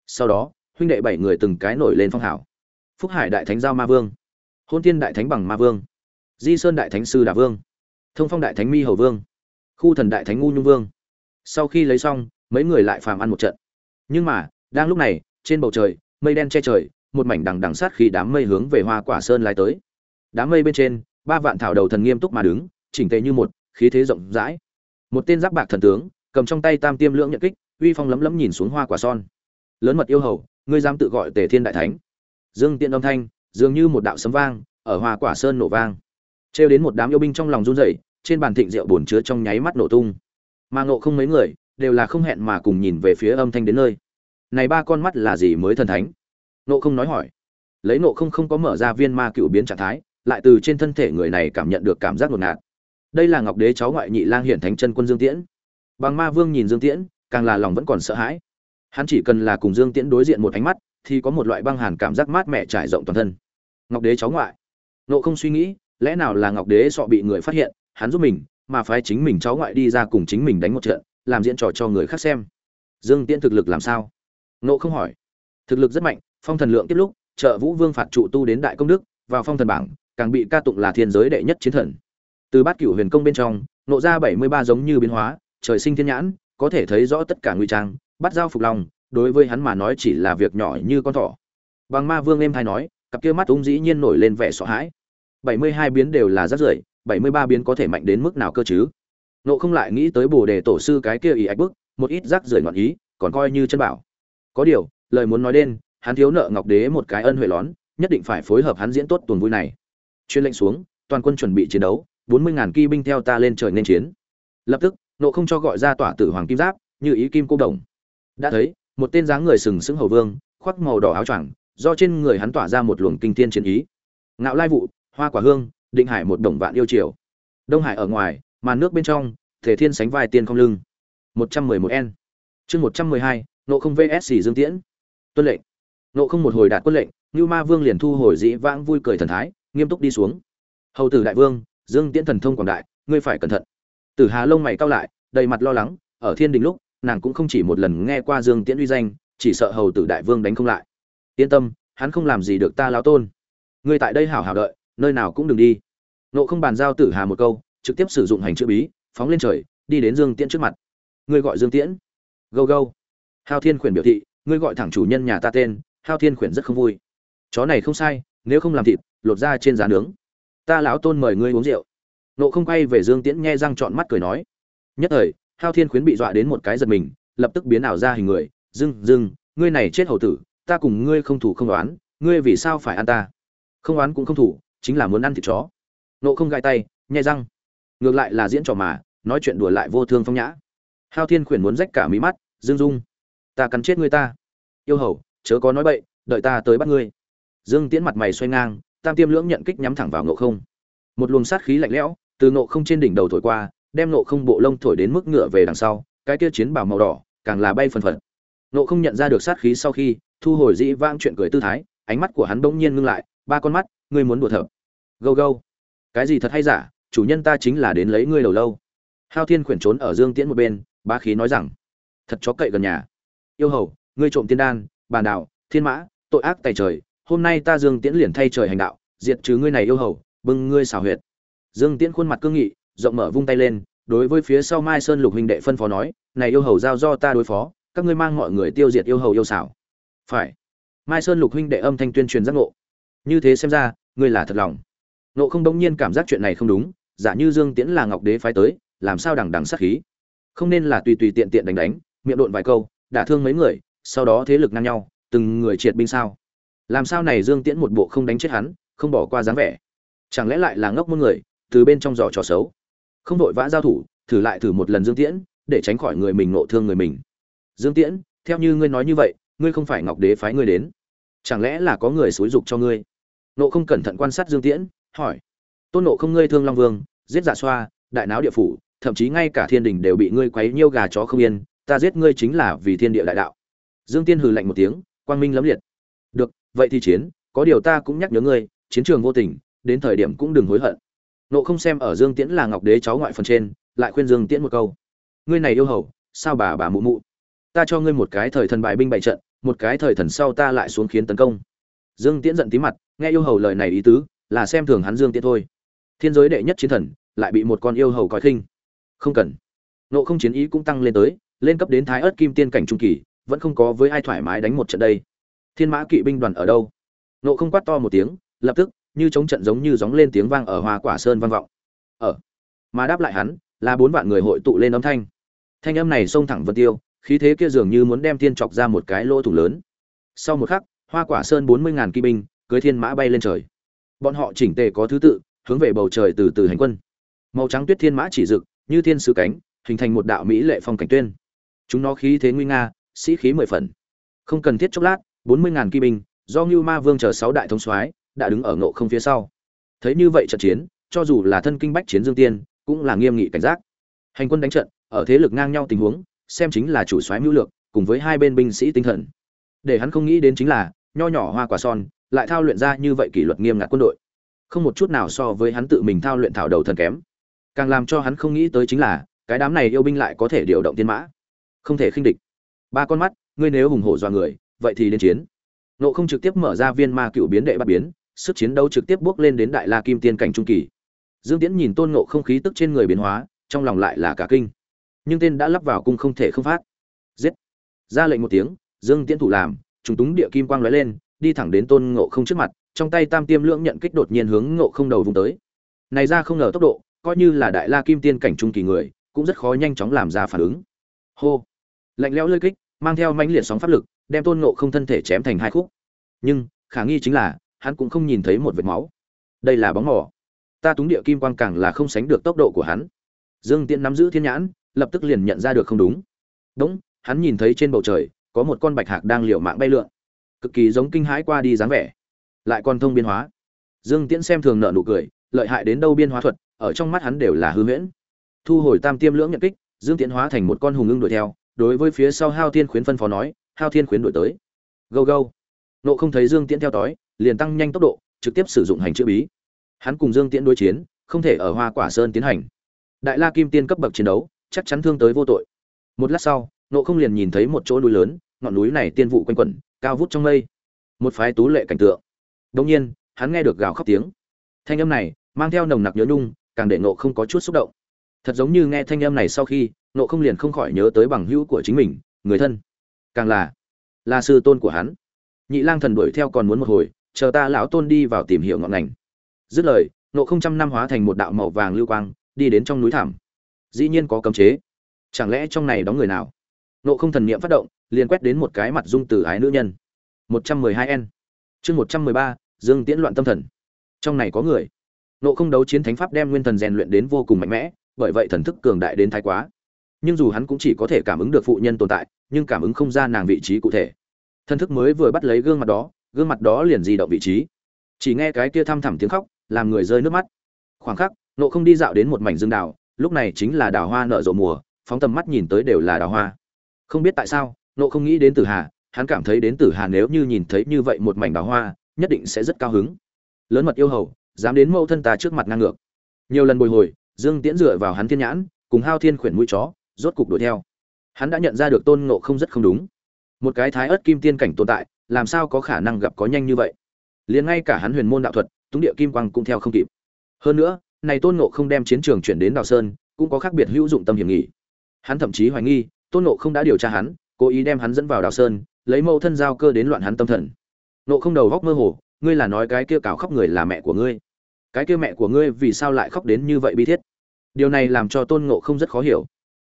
Sau đó, huynh đệ bảy người từng cái nổi lên phong hào. Phúc hải đại thánh giao ma vương. Hôn thiên đại thánh bằng ma vương. Di sơn đại thánh sư đà vương. Thông phong đại thánh mi hầu vương. Khu thần đại thánh ngu nhung vương. Sau khi lấy xong, mấy người lại phàm ăn một trận. Nhưng mà, đang lúc này, trên bầu trời, mây đen che trời, một mảnh đằng đằng sát khi đám mây hướng về hoa quả sơn lai tới. Đám mây bên trên ba vạn thảo đầu thần nghiêm túc mà đứng, chỉnh tề như một, khí thế rộng rãi. Một tên giáp bạc thần tướng, cầm trong tay tam tiêm lưỡng nhận kích, uy phong lấm lấm nhìn xuống hoa quả son. Lớn mật yêu hầu, ngươi dám tự gọi tề thiên đại thánh. Dương tiện âm thanh, dường như một đạo sấm vang, ở hoa quả sơn nổ vang. Trêu đến một đám yêu binh trong lòng run rẩy, trên bàn thịnh rượu bồn chứa trong nháy mắt nổ tung. Mà ngộ không mấy người, đều là không hẹn mà cùng nhìn về phía âm thanh đến nơi. Này ba con mắt là gì mới thần thánh? Ngộ không nói hỏi. Lấy ngộ không không có mở ra viên ma cựu biến trạng thái lại từ trên thân thể người này cảm nhận được cảm giác ngột ngạt. Đây là ngọc đế cháu ngoại nhị lang hiển thánh chân quân dương tiễn. Bằng ma vương nhìn dương tiễn, càng là lòng vẫn còn sợ hãi. Hắn chỉ cần là cùng dương tiễn đối diện một ánh mắt, thì có một loại băng hàn cảm giác mát mẻ trải rộng toàn thân. Ngọc đế cháu ngoại. Nộ không suy nghĩ, lẽ nào là ngọc đế sọ bị người phát hiện, hắn giúp mình, mà phái chính mình cháu ngoại đi ra cùng chính mình đánh một trận, làm diễn trò cho người khác xem. Dương tiễn thực lực làm sao? Nộ không hỏi. Thực lực rất mạnh, phong thần lượng tiếp lúc, trợ vũ vương phạt trụ tu đến đại công đức, vào phong thần bảng càng bị ca tụng là thiên giới đệ nhất chiến thần. Từ bát cửu huyền công bên trong, nộ ra bảy mươi ba giống như biến hóa, trời sinh thiên nhãn, có thể thấy rõ tất cả nguy trang, bắt giao phục lòng, đối với hắn mà nói chỉ là việc nhỏ như con thỏ. Bằng ma vương em thay nói, cặp kia mắt ung dĩ nhiên nổi lên vẻ sợ hãi. bảy mươi hai biến đều là rất rưởi, bảy mươi ba biến có thể mạnh đến mức nào cơ chứ? Nộ không lại nghĩ tới bồ đề tổ sư cái kia ý ạch bức, một ít rác rưởi ngọn ý, còn coi như chân bảo. Có điều, lời muốn nói đến, hắn thiếu nợ ngọc đế một cái ân huệ lón, nhất định phải phối hợp hắn diễn tốt tuần vui này chuyên lệnh xuống, toàn quân chuẩn bị chiến đấu, bốn mươi ngàn kỵ binh theo ta lên trời nên chiến. Lập tức, nộ không cho gọi ra tỏa tử hoàng kim giáp, như ý kim cô đồng. Đã thấy, một tên dáng người sừng sững hầu vương, khoác màu đỏ áo choàng, do trên người hắn tỏa ra một luồng kinh thiên chiến ý. Ngạo lai vụ, hoa quả hương, định hải một đồng vạn yêu triều. Đông hải ở ngoài màn nước bên trong, thể thiên sánh vai tiên không lưng. một trăm mười một n chương một trăm mười hai, nộ không vsc dương tiễn. Tuân lệnh. Nộ không một hồi đạt quân lệnh như ma vương liền thu hồi dĩ vãng vui cười thần thái nghiêm túc đi xuống. Hầu tử đại vương, dương tiễn thần thông quảng đại, ngươi phải cẩn thận. Tử hà lông mày cao lại, đầy mặt lo lắng, ở thiên đình lúc, nàng cũng không chỉ một lần nghe qua dương tiễn uy danh, chỉ sợ hầu tử đại vương đánh không lại. Yên tâm, hắn không làm gì được ta lao tôn. Ngươi tại đây hảo hảo đợi, nơi nào cũng đừng đi. Nộ không bàn giao tử hà một câu, trực tiếp sử dụng hành chữ bí, phóng lên trời, đi đến dương tiễn trước mặt. Ngươi gọi dương tiễn. Gâu gâu. Hao thiên khuyển biểu thị, ngươi gọi thẳng chủ nhân nhà ta tên, hao thiên khuyển rất không vui. Chó này không sai nếu không làm thịt, lột ra trên giá nướng. Ta lão tôn mời ngươi uống rượu. Nộ không quay về dương tiễn nghe răng trọn mắt cười nói. Nhất thời, hao thiên khuyến bị dọa đến một cái giật mình, lập tức biến ảo ra hình người. Dưng dưng ngươi này chết hầu tử, ta cùng ngươi không thủ không đoán ngươi vì sao phải ăn ta? Không oán cũng không thủ, chính là muốn ăn thịt chó. Nộ không gai tay nhai răng. Ngược lại là diễn trò mà, nói chuyện đùa lại vô thương phong nhã. Hao thiên khuyển muốn rách cả mí mắt, dương dung, ta cắn chết ngươi ta. Yêu hầu, chớ có nói bậy, đợi ta tới bắt ngươi dương tiễn mặt mày xoay ngang, tam tiêm lưỡng nhận kích nhắm thẳng vào nộ không. Một luồng sát khí lạnh lẽo từ nộ không trên đỉnh đầu thổi qua, đem nộ không bộ lông thổi đến mức ngựa về đằng sau, cái kia chiến bảo màu đỏ càng là bay phần phật. Nộ không nhận ra được sát khí sau khi, thu hồi dĩ vang chuyện cười tư thái, ánh mắt của hắn bỗng nhiên ngưng lại, ba con mắt, ngươi muốn đùa thở. Gâu gâu. Cái gì thật hay giả? Chủ nhân ta chính là đến lấy ngươi đầu lâu. Hao thiên khuyển trốn ở dương tiễn một bên ba khí nói rằng, thật chó cậy gần nhà. Yêu hầu, ngươi trộm tiên đan, bàn đạo, thiên mã, tội ác tày trời hôm nay ta dương tiễn liền thay trời hành đạo, diệt trừ ngươi này yêu hầu, bưng ngươi xảo huyệt. Dương tiễn khuôn mặt cương nghị, rộng mở vung tay lên, đối với phía sau mai sơn lục huynh đệ phân phó nói, này yêu hầu giao do ta đối phó, các ngươi mang mọi người tiêu diệt yêu hầu yêu xảo. Phải. Mai sơn lục huynh đệ âm thanh tuyên truyền giác ngộ. Như thế xem ra, ngươi là thật lòng. Nộ không đống nhiên cảm giác chuyện này không đúng, giả như dương tiễn là ngọc đế phái tới, làm sao đằng đằng sát khí? Không nên là tùy tùy tiện tiện đánh đánh, miệng độn vài câu, đả thương mấy người, sau đó thế lực ngang nhau, từng người triệt binh sao? Làm sao này dương tiễn một bộ không đánh chết hắn, không bỏ qua dáng vẻ? Chẳng lẽ lại là ngốc muôn người, từ bên trong giỏ trò xấu? Không vội vã giao thủ, thử lại thử một lần dương tiễn, để tránh khỏi người mình nộ thương người mình. Dương tiễn, theo như ngươi nói như vậy, ngươi không phải ngọc đế phái ngươi đến. Chẳng lẽ là có người xúi dục cho ngươi? Nộ không cẩn thận quan sát dương tiễn, hỏi. Tôn nộ không ngươi thương long vương, giết giả xoa, đại náo địa phủ, thậm chí ngay cả thiên đình đều bị ngươi quấy nhiêu gà chó không yên, ta giết ngươi chính là vì thiên địa đại đạo. Dương tiên hừ lạnh một tiếng, quang minh lấm liệt vậy thì chiến, có điều ta cũng nhắc nhớ ngươi, chiến trường vô tình, đến thời điểm cũng đừng hối hận. Nộ không xem ở dương tiễn là ngọc đế cháu ngoại phần trên, lại khuyên dương tiễn một câu. Ngươi này yêu hầu, sao bà bà mụ mụ? Ta cho ngươi một cái thời thần bài binh bại trận, một cái thời thần sau ta lại xuống khiến tấn công. Dương tiễn giận tí mặt, nghe yêu hầu lời này ý tứ, là xem thường hắn dương tiễn thôi. Thiên giới đệ nhất chiến thần, lại bị một con yêu hầu coi khinh. Không cần. Nộ không chiến ý cũng tăng lên tới, lên cấp đến thái ớt kim tiên cảnh trung kỳ, vẫn không có với ai thoải mái đánh một trận đây thiên mã kỵ binh đoàn ở đâu? Nộ không quát to một tiếng, lập tức, như chống trận giống như gióng lên tiếng vang ở hoa quả sơn vang vọng. Ở, mà đáp lại hắn, là bốn vạn người hội tụ lên âm thanh. Thanh âm này xông thẳng vân tiêu, khí thế kia dường như muốn đem thiên chọc ra một cái lỗ thủng lớn. Sau một khắc, hoa quả sơn bốn mươi ngàn kỵ binh, cưới thiên mã bay lên trời. Bọn họ chỉnh tề có thứ tự, hướng về bầu trời từ từ hành quân. Màu trắng tuyết thiên mã chỉ rực, như thiên sứ cánh, hình thành một đạo mỹ lệ phong cảnh tuyên. Chúng nó khí thế nguy nga, sĩ khí mười phần. Không cần thiết chốc lát bốn mươi ngàn kỵ binh do Ngưu Ma Vương chờ sáu đại thống soái đã đứng ở ngộ không phía sau. Thấy như vậy trận chiến, cho dù là thân kinh bách chiến Dương Tiên, cũng là nghiêm nghị cảnh giác. Hành quân đánh trận, ở thế lực ngang nhau tình huống, xem chính là chủ soái mưu lược, cùng với hai bên binh sĩ tinh thần. Để hắn không nghĩ đến chính là, nho nhỏ hoa quả son, lại thao luyện ra như vậy kỷ luật nghiêm ngặt quân đội. Không một chút nào so với hắn tự mình thao luyện thảo đầu thần kém. Càng làm cho hắn không nghĩ tới chính là, cái đám này yêu binh lại có thể điều động tiên mã. Không thể khinh địch. Ba con mắt, ngươi nếu hùng hổ dọa người, vậy thì đến chiến. Nộ không trực tiếp mở ra viên ma cựu biến đệ bắt biến, sức chiến đấu trực tiếp bước lên đến đại la kim tiên cảnh trung kỳ. Dương tiễn nhìn tôn nộ không khí tức trên người biến hóa, trong lòng lại là cả kinh. Nhưng tên đã lắp vào cung không thể không phát. Giết! Ra lệnh một tiếng, dương tiễn thủ làm, trùng túng địa kim quang lóe lên, đi thẳng đến tôn ngộ không trước mặt, trong tay tam tiêm lưỡng nhận kích đột nhiên hướng ngộ không đầu vùng tới. Này ra không ngờ tốc độ, coi như là đại la kim tiên cảnh trung kỳ người, cũng rất khó nhanh chóng làm ra phản ứng. Hô! Lạnh lẽo lơi kích, mang theo mãnh liệt sóng pháp lực đem tôn ngộ không thân thể chém thành hai khúc. Nhưng, khả nghi chính là, hắn cũng không nhìn thấy một vệt máu. Đây là bóng mỏ ta túng địa kim quang càng là không sánh được tốc độ của hắn. Dương tiễn nắm giữ thiên nhãn, lập tức liền nhận ra được không đúng. Đúng, hắn nhìn thấy trên bầu trời, có một con bạch hạc đang liều mạng bay lượn. Cực kỳ giống kinh hãi qua đi dáng vẻ. Lại còn thông biên hóa. Dương tiễn xem thường nợ nụ cười, lợi hại đến đâu biên hóa thuật, ở trong mắt hắn đều là hư huyễn. Thu hồi tam tiêm lưỡng nhận kích, dương tiễn hóa thành một con hùng ưng đuổi theo, đối với phía sau hao thiên khuyến phân phó nói hao thiên khuyến đuổi tới. Gâu gâu. Nộ không thấy dương tiễn theo tói liền tăng nhanh tốc độ, trực tiếp sử dụng hành chữ bí. Hắn cùng dương tiễn đối chiến, không thể ở hoa quả sơn tiến hành. Đại la kim tiên cấp bậc chiến đấu, chắc chắn thương tới vô tội. Một lát sau, nộ không liền nhìn thấy một chỗ núi lớn, ngọn núi này tiên vụ quanh quẩn, cao vút trong mây. Một phái tú lệ cảnh tượng. Đông nhiên, hắn nghe được gào khóc tiếng. Thanh âm này, mang theo nồng nặc nhớ nhung, càng để nộ không có chút xúc động. Thật giống như nghe thanh âm này sau khi, nộ không liền không khỏi nhớ tới bằng hữu của chính mình, người thân càng là là sư tôn của hắn. Nhị lang thần đuổi theo còn muốn một hồi, chờ ta lão tôn đi vào tìm hiểu ngọn ngành. Dứt lời nộ không trăm năm hóa thành một đạo màu vàng lưu quang, đi đến trong núi thảm dĩ nhiên có cấm chế. Chẳng lẽ trong này đóng người nào? Nộ không thần niệm phát động, liền quét đến một cái mặt dung từ ái nữ nhân. một trăm mười hai n chương một trăm mười ba, dương tiễn loạn tâm thần. Trong này có người. Nộ không đấu chiến thánh pháp đem nguyên thần rèn luyện đến vô cùng mạnh mẽ, bởi vậy thần thức cường đại đến thái quá nhưng dù hắn cũng chỉ có thể cảm ứng được phụ nhân tồn tại, nhưng cảm ứng không ra nàng vị trí cụ thể. Thân thức mới vừa bắt lấy gương mặt đó, gương mặt đó liền di động vị trí. Chỉ nghe cái kia thăm thẳm tiếng khóc, làm người rơi nước mắt. Khoảng khắc, nộ không đi dạo đến một mảnh dương đào, lúc này chính là đào hoa nở rộ mùa, phóng tầm mắt nhìn tới đều là đào hoa. Không biết tại sao, nộ không nghĩ đến tử hà, hắn cảm thấy đến tử hà nếu như nhìn thấy như vậy một mảnh đào hoa, nhất định sẽ rất cao hứng. Lớn mật yêu hầu, dám đến mẫu thân ta trước mặt ngang ngược. Nhiều lần bồi hồi, dương tiễn dựa vào hắn thiên nhãn, cùng hao thiên khuyển mũi chó rốt cục đuổi theo. Hắn đã nhận ra được tôn ngộ không rất không đúng. Một cái thái ớt kim tiên cảnh tồn tại, làm sao có khả năng gặp có nhanh như vậy? Liền ngay cả hắn huyền môn đạo thuật, túng địa kim quang cũng theo không kịp. Hơn nữa, này tôn ngộ không đem chiến trường chuyển đến đào sơn, cũng có khác biệt hữu dụng tâm hiểm nghỉ hắn thậm chí hoài nghi, tôn ngộ không đã điều tra hắn, cố ý đem hắn dẫn vào đào sơn, lấy mâu thân giao cơ đến loạn hắn tâm thần. Ngộ không đầu góc mơ hồ, ngươi là nói cái kia cào khóc người là mẹ của ngươi. Cái kia mẹ của ngươi vì sao lại khóc đến như vậy bi thiết? Điều này làm cho tôn ngộ không rất khó hiểu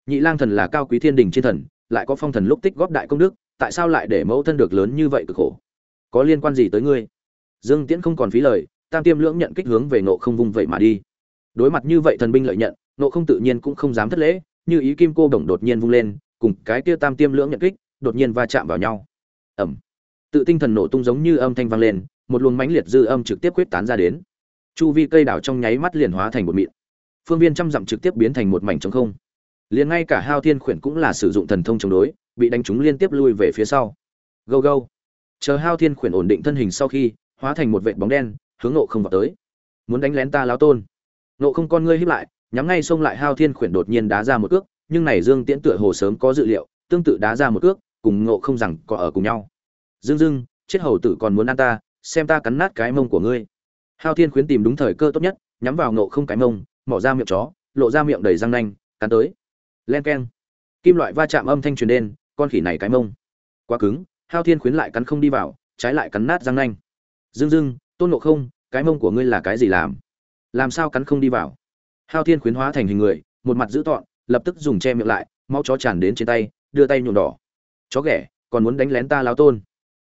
nhị lang thần là cao quý thiên đình trên thần, lại có phong thần lúc tích góp đại công đức, tại sao lại để mẫu thân được lớn như vậy cực khổ? Có liên quan gì tới ngươi? Dương tiễn không còn phí lời, tam tiêm lưỡng nhận kích hướng về nộ không vung vậy mà đi. Đối mặt như vậy thần binh lợi nhận nộ không tự nhiên cũng không dám thất lễ, như ý kim cô đồng đột nhiên vung lên, cùng cái kia tam tiêm lưỡng nhận kích, đột nhiên va chạm vào nhau. Ẩm tự tinh thần nổ tung giống như âm thanh vang lên, một luồng mãnh liệt dư âm trực tiếp quyết tán ra đến. Chu vi cây đảo trong nháy mắt liền hóa thành một mịn. Phương viên trăm dặm trực tiếp biến thành một mảnh trống không liền ngay cả hao thiên khuyển cũng là sử dụng thần thông chống đối, bị đánh trúng liên tiếp lui về phía sau. Gâu gâu. Chờ hao thiên khuyển ổn định thân hình sau khi, hóa thành một vệt bóng đen, hướng nộ không vào tới. Muốn đánh lén ta láo tôn. Nộ không con ngươi hiếp lại, nhắm ngay xông lại hao thiên khuyển đột nhiên đá ra một cước, nhưng này dương tiễn tựa hồ sớm có dự liệu, tương tự đá ra một cước, cùng nộ không rằng có ở cùng nhau. Dương dưng chết hầu tử còn muốn ăn ta, xem ta cắn nát cái mông của ngươi. Hao thiên khuyến tìm đúng thời cơ tốt nhất, nhắm vào nộ không cái mông, mỏ ra miệng chó, lộ ra miệng đầy răng nanh, cắn tới len keng. Kim loại va chạm âm thanh truyền đến, con khỉ này cái mông. Quá cứng, hao thiên khuyến lại cắn không đi vào, trái lại cắn nát răng nanh. Dưng dưng tôn nộ không, cái mông của ngươi là cái gì làm? Làm sao cắn không đi vào? Hao thiên khuyến hóa thành hình người, một mặt dữ tọn, lập tức dùng che miệng lại mau chó tràn đến trên tay, đưa tay nhuộm đỏ. Chó ghẻ, còn muốn đánh lén ta lao tôn.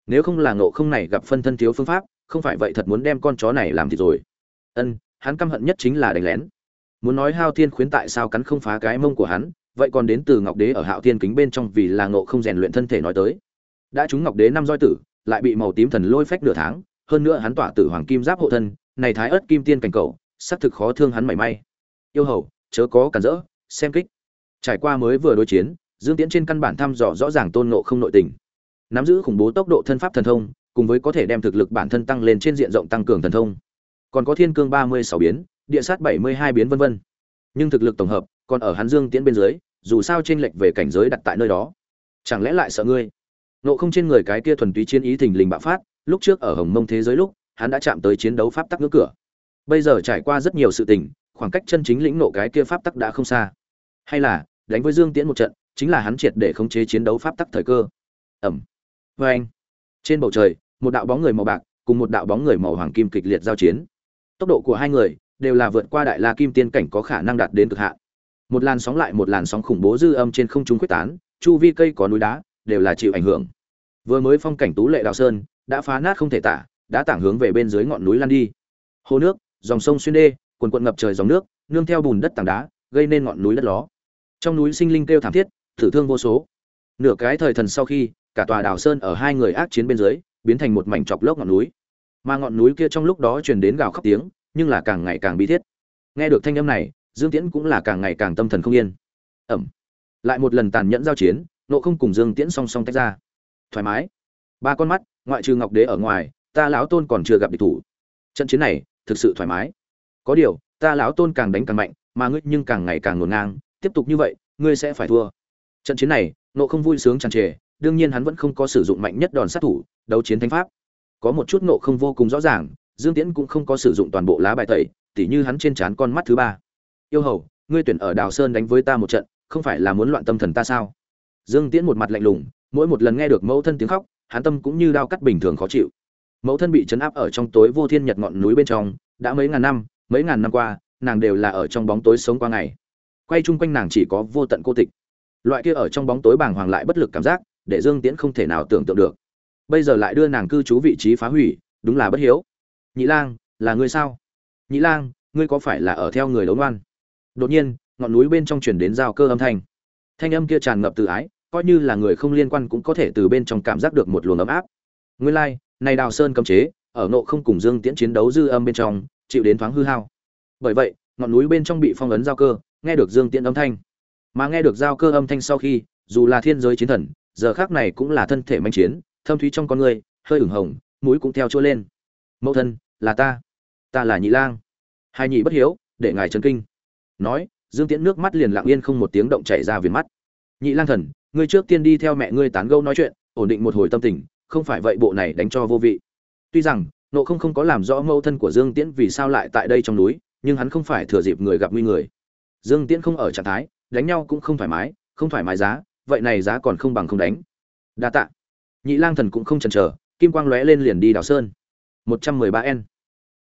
Nếu không là ngộ không này gặp phân thân thiếu phương pháp, không phải vậy thật muốn đem con chó này làm thì rồi. Ân, hắn căm hận nhất chính là đánh lén. Muốn nói hao thiên khuyến tại sao cắn không phá cái mông của hắn vậy còn đến từ ngọc đế ở hạo thiên kính bên trong vì là ngộ không rèn luyện thân thể nói tới. Đã trúng ngọc đế năm roi tử, lại bị màu tím thần lôi phách nửa tháng, hơn nữa hắn tỏa tử hoàng kim giáp hộ thân, này thái ớt kim tiên cảnh cầu xác thực khó thương hắn mảy may. Yêu hầu, chớ có cản rỡ, xem kích. Trải qua mới vừa đối chiến, dương tiễn trên căn bản thăm dò rõ ràng tôn ngộ không nội tình. Nắm giữ khủng bố tốc độ thân pháp thần thông, cùng với có thể đem thực lực bản thân tăng lên trên diện rộng tăng cường thần thông. Còn có thiên cương ba mươi sáu biến, địa sát bảy mươi hai biến vân vân. Nhưng thực lực tổng hợp, còn ở hắn dương tiễn bên dưới dù sao trên lệch về cảnh giới đặt tại nơi đó. Chẳng lẽ lại sợ ngươi? Nộ không trên người cái kia thuần túy chiến ý thình lình bạo phát, lúc trước ở hồng mông thế giới lúc, hắn đã chạm tới chiến đấu pháp tắc ngưỡng cửa. Bây giờ trải qua rất nhiều sự tình, khoảng cách chân chính lĩnh nộ cái kia pháp tắc đã không xa. Hay là, đánh với dương tiễn một trận, chính là hắn triệt để khống chế chiến đấu pháp tắc thời cơ. Ẩm. Vê anh. Trên bầu trời, một đạo bóng người màu bạc cùng một đạo bóng người màu hoàng kim kịch liệt giao chiến. Tốc độ của hai người đều là vượt qua đại la kim tiên cảnh có khả năng đạt đến cực hạn một làn sóng lại một làn sóng khủng bố dư âm trên không trung quyết tán, chu vi cây có núi đá đều là chịu ảnh hưởng. Vừa mới phong cảnh tú lệ đào sơn đã phá nát không thể tả, đã tảng hướng về bên dưới ngọn núi lan đi. Hồ nước, dòng sông xuyên đê, quần quận ngập trời dòng nước, nương theo bùn đất tảng đá, gây nên ngọn núi đất ló. Trong núi sinh linh kêu thảm thiết, thử thương vô số. Nửa cái thời thần sau khi, cả tòa đảo sơn ở hai người ác chiến bên dưới, biến thành một mảnh chọc lốc ngọn núi. Mà ngọn núi kia trong lúc đó truyền đến gào khóc tiếng, nhưng là càng ngày càng bi thiết. Nghe được thanh âm này dương tiễn cũng là càng ngày càng tâm thần không yên. Ẩm. Lại một lần tàn nhẫn giao chiến, nộ không cùng dương tiễn song song tách ra. Thoải mái. Ba con mắt, ngoại trừ ngọc đế ở ngoài, ta lão tôn còn chưa gặp địch thủ. Trận chiến này, thực sự thoải mái. Có điều, ta lão tôn càng đánh càng mạnh, mà ngươi nhưng càng ngày càng ngổn ngang. Tiếp tục như vậy, ngươi sẽ phải thua. Trận chiến này, nộ không vui sướng tràn trề, đương nhiên hắn vẫn không có sử dụng mạnh nhất đòn sát thủ, đấu chiến thánh pháp. Có một chút nộ không vô cùng rõ ràng, dương tiễn cũng không có sử dụng toàn bộ lá bài tẩy, tỉ như hắn trên trán con mắt thứ ba yêu hầu, ngươi tuyển ở đào sơn đánh với ta một trận, không phải là muốn loạn tâm thần ta sao? Dương tiễn một mặt lạnh lùng, mỗi một lần nghe được mẫu thân tiếng khóc hán tâm cũng như đao cắt bình thường khó chịu. Mẫu thân bị chấn áp ở trong tối vô thiên nhật ngọn núi bên trong, đã mấy ngàn năm, mấy ngàn năm qua, nàng đều là ở trong bóng tối sống qua ngày. Quay chung quanh nàng chỉ có vô tận cô tịch. Loại kia ở trong bóng tối bàng hoàng lại bất lực cảm giác, để dương tiễn không thể nào tưởng tượng được. Bây giờ lại đưa nàng cư trú vị trí phá hủy, đúng là bất hiếu. Nhị lang, là ngươi sao? Nhị lang, ngươi có phải là ở theo người đấu ngoan đột nhiên ngọn núi bên trong truyền đến giao cơ âm thanh. Thanh âm kia tràn ngập từ ái coi như là người không liên quan cũng có thể từ bên trong cảm giác được một luồng ấm áp. Nguyên lai、like, này đào sơn cấm chế ở nộ không cùng dương tiễn chiến đấu dư âm bên trong chịu đến thoáng hư hao. Bởi vậy ngọn núi bên trong bị phong ấn giao cơ nghe được dương tiễn âm thanh. Mà nghe được giao cơ âm thanh sau khi dù là thiên giới chiến thần giờ khác này cũng là thân thể manh chiến thâm thúy trong con người hơi ửng hồng mũi cũng theo trôi lên. Mẫu thân là ta. Ta là nhị lang. Hai nhị bất hiếu để ngài trấn kinh nói, dương tiễn nước mắt liền lặng yên không một tiếng động chảy ra viền mắt. Nhị lang thần, ngươi trước tiên đi theo mẹ ngươi tán gẫu nói chuyện, ổn định một hồi tâm tình, không phải vậy bộ này đánh cho vô vị. Tuy rằng, nộ không không có làm rõ mâu thân của dương tiễn vì sao lại tại đây trong núi, nhưng hắn không phải thừa dịp người gặp nguy người. Dương tiễn không ở trạng thái, đánh nhau cũng không thoải mái, không thoải mái giá, vậy này giá còn không bằng không đánh. Đa tạ. Nhị lang thần cũng không chần chờ, kim quang lóe lên liền đi đào sơn. Một trăm mười ba n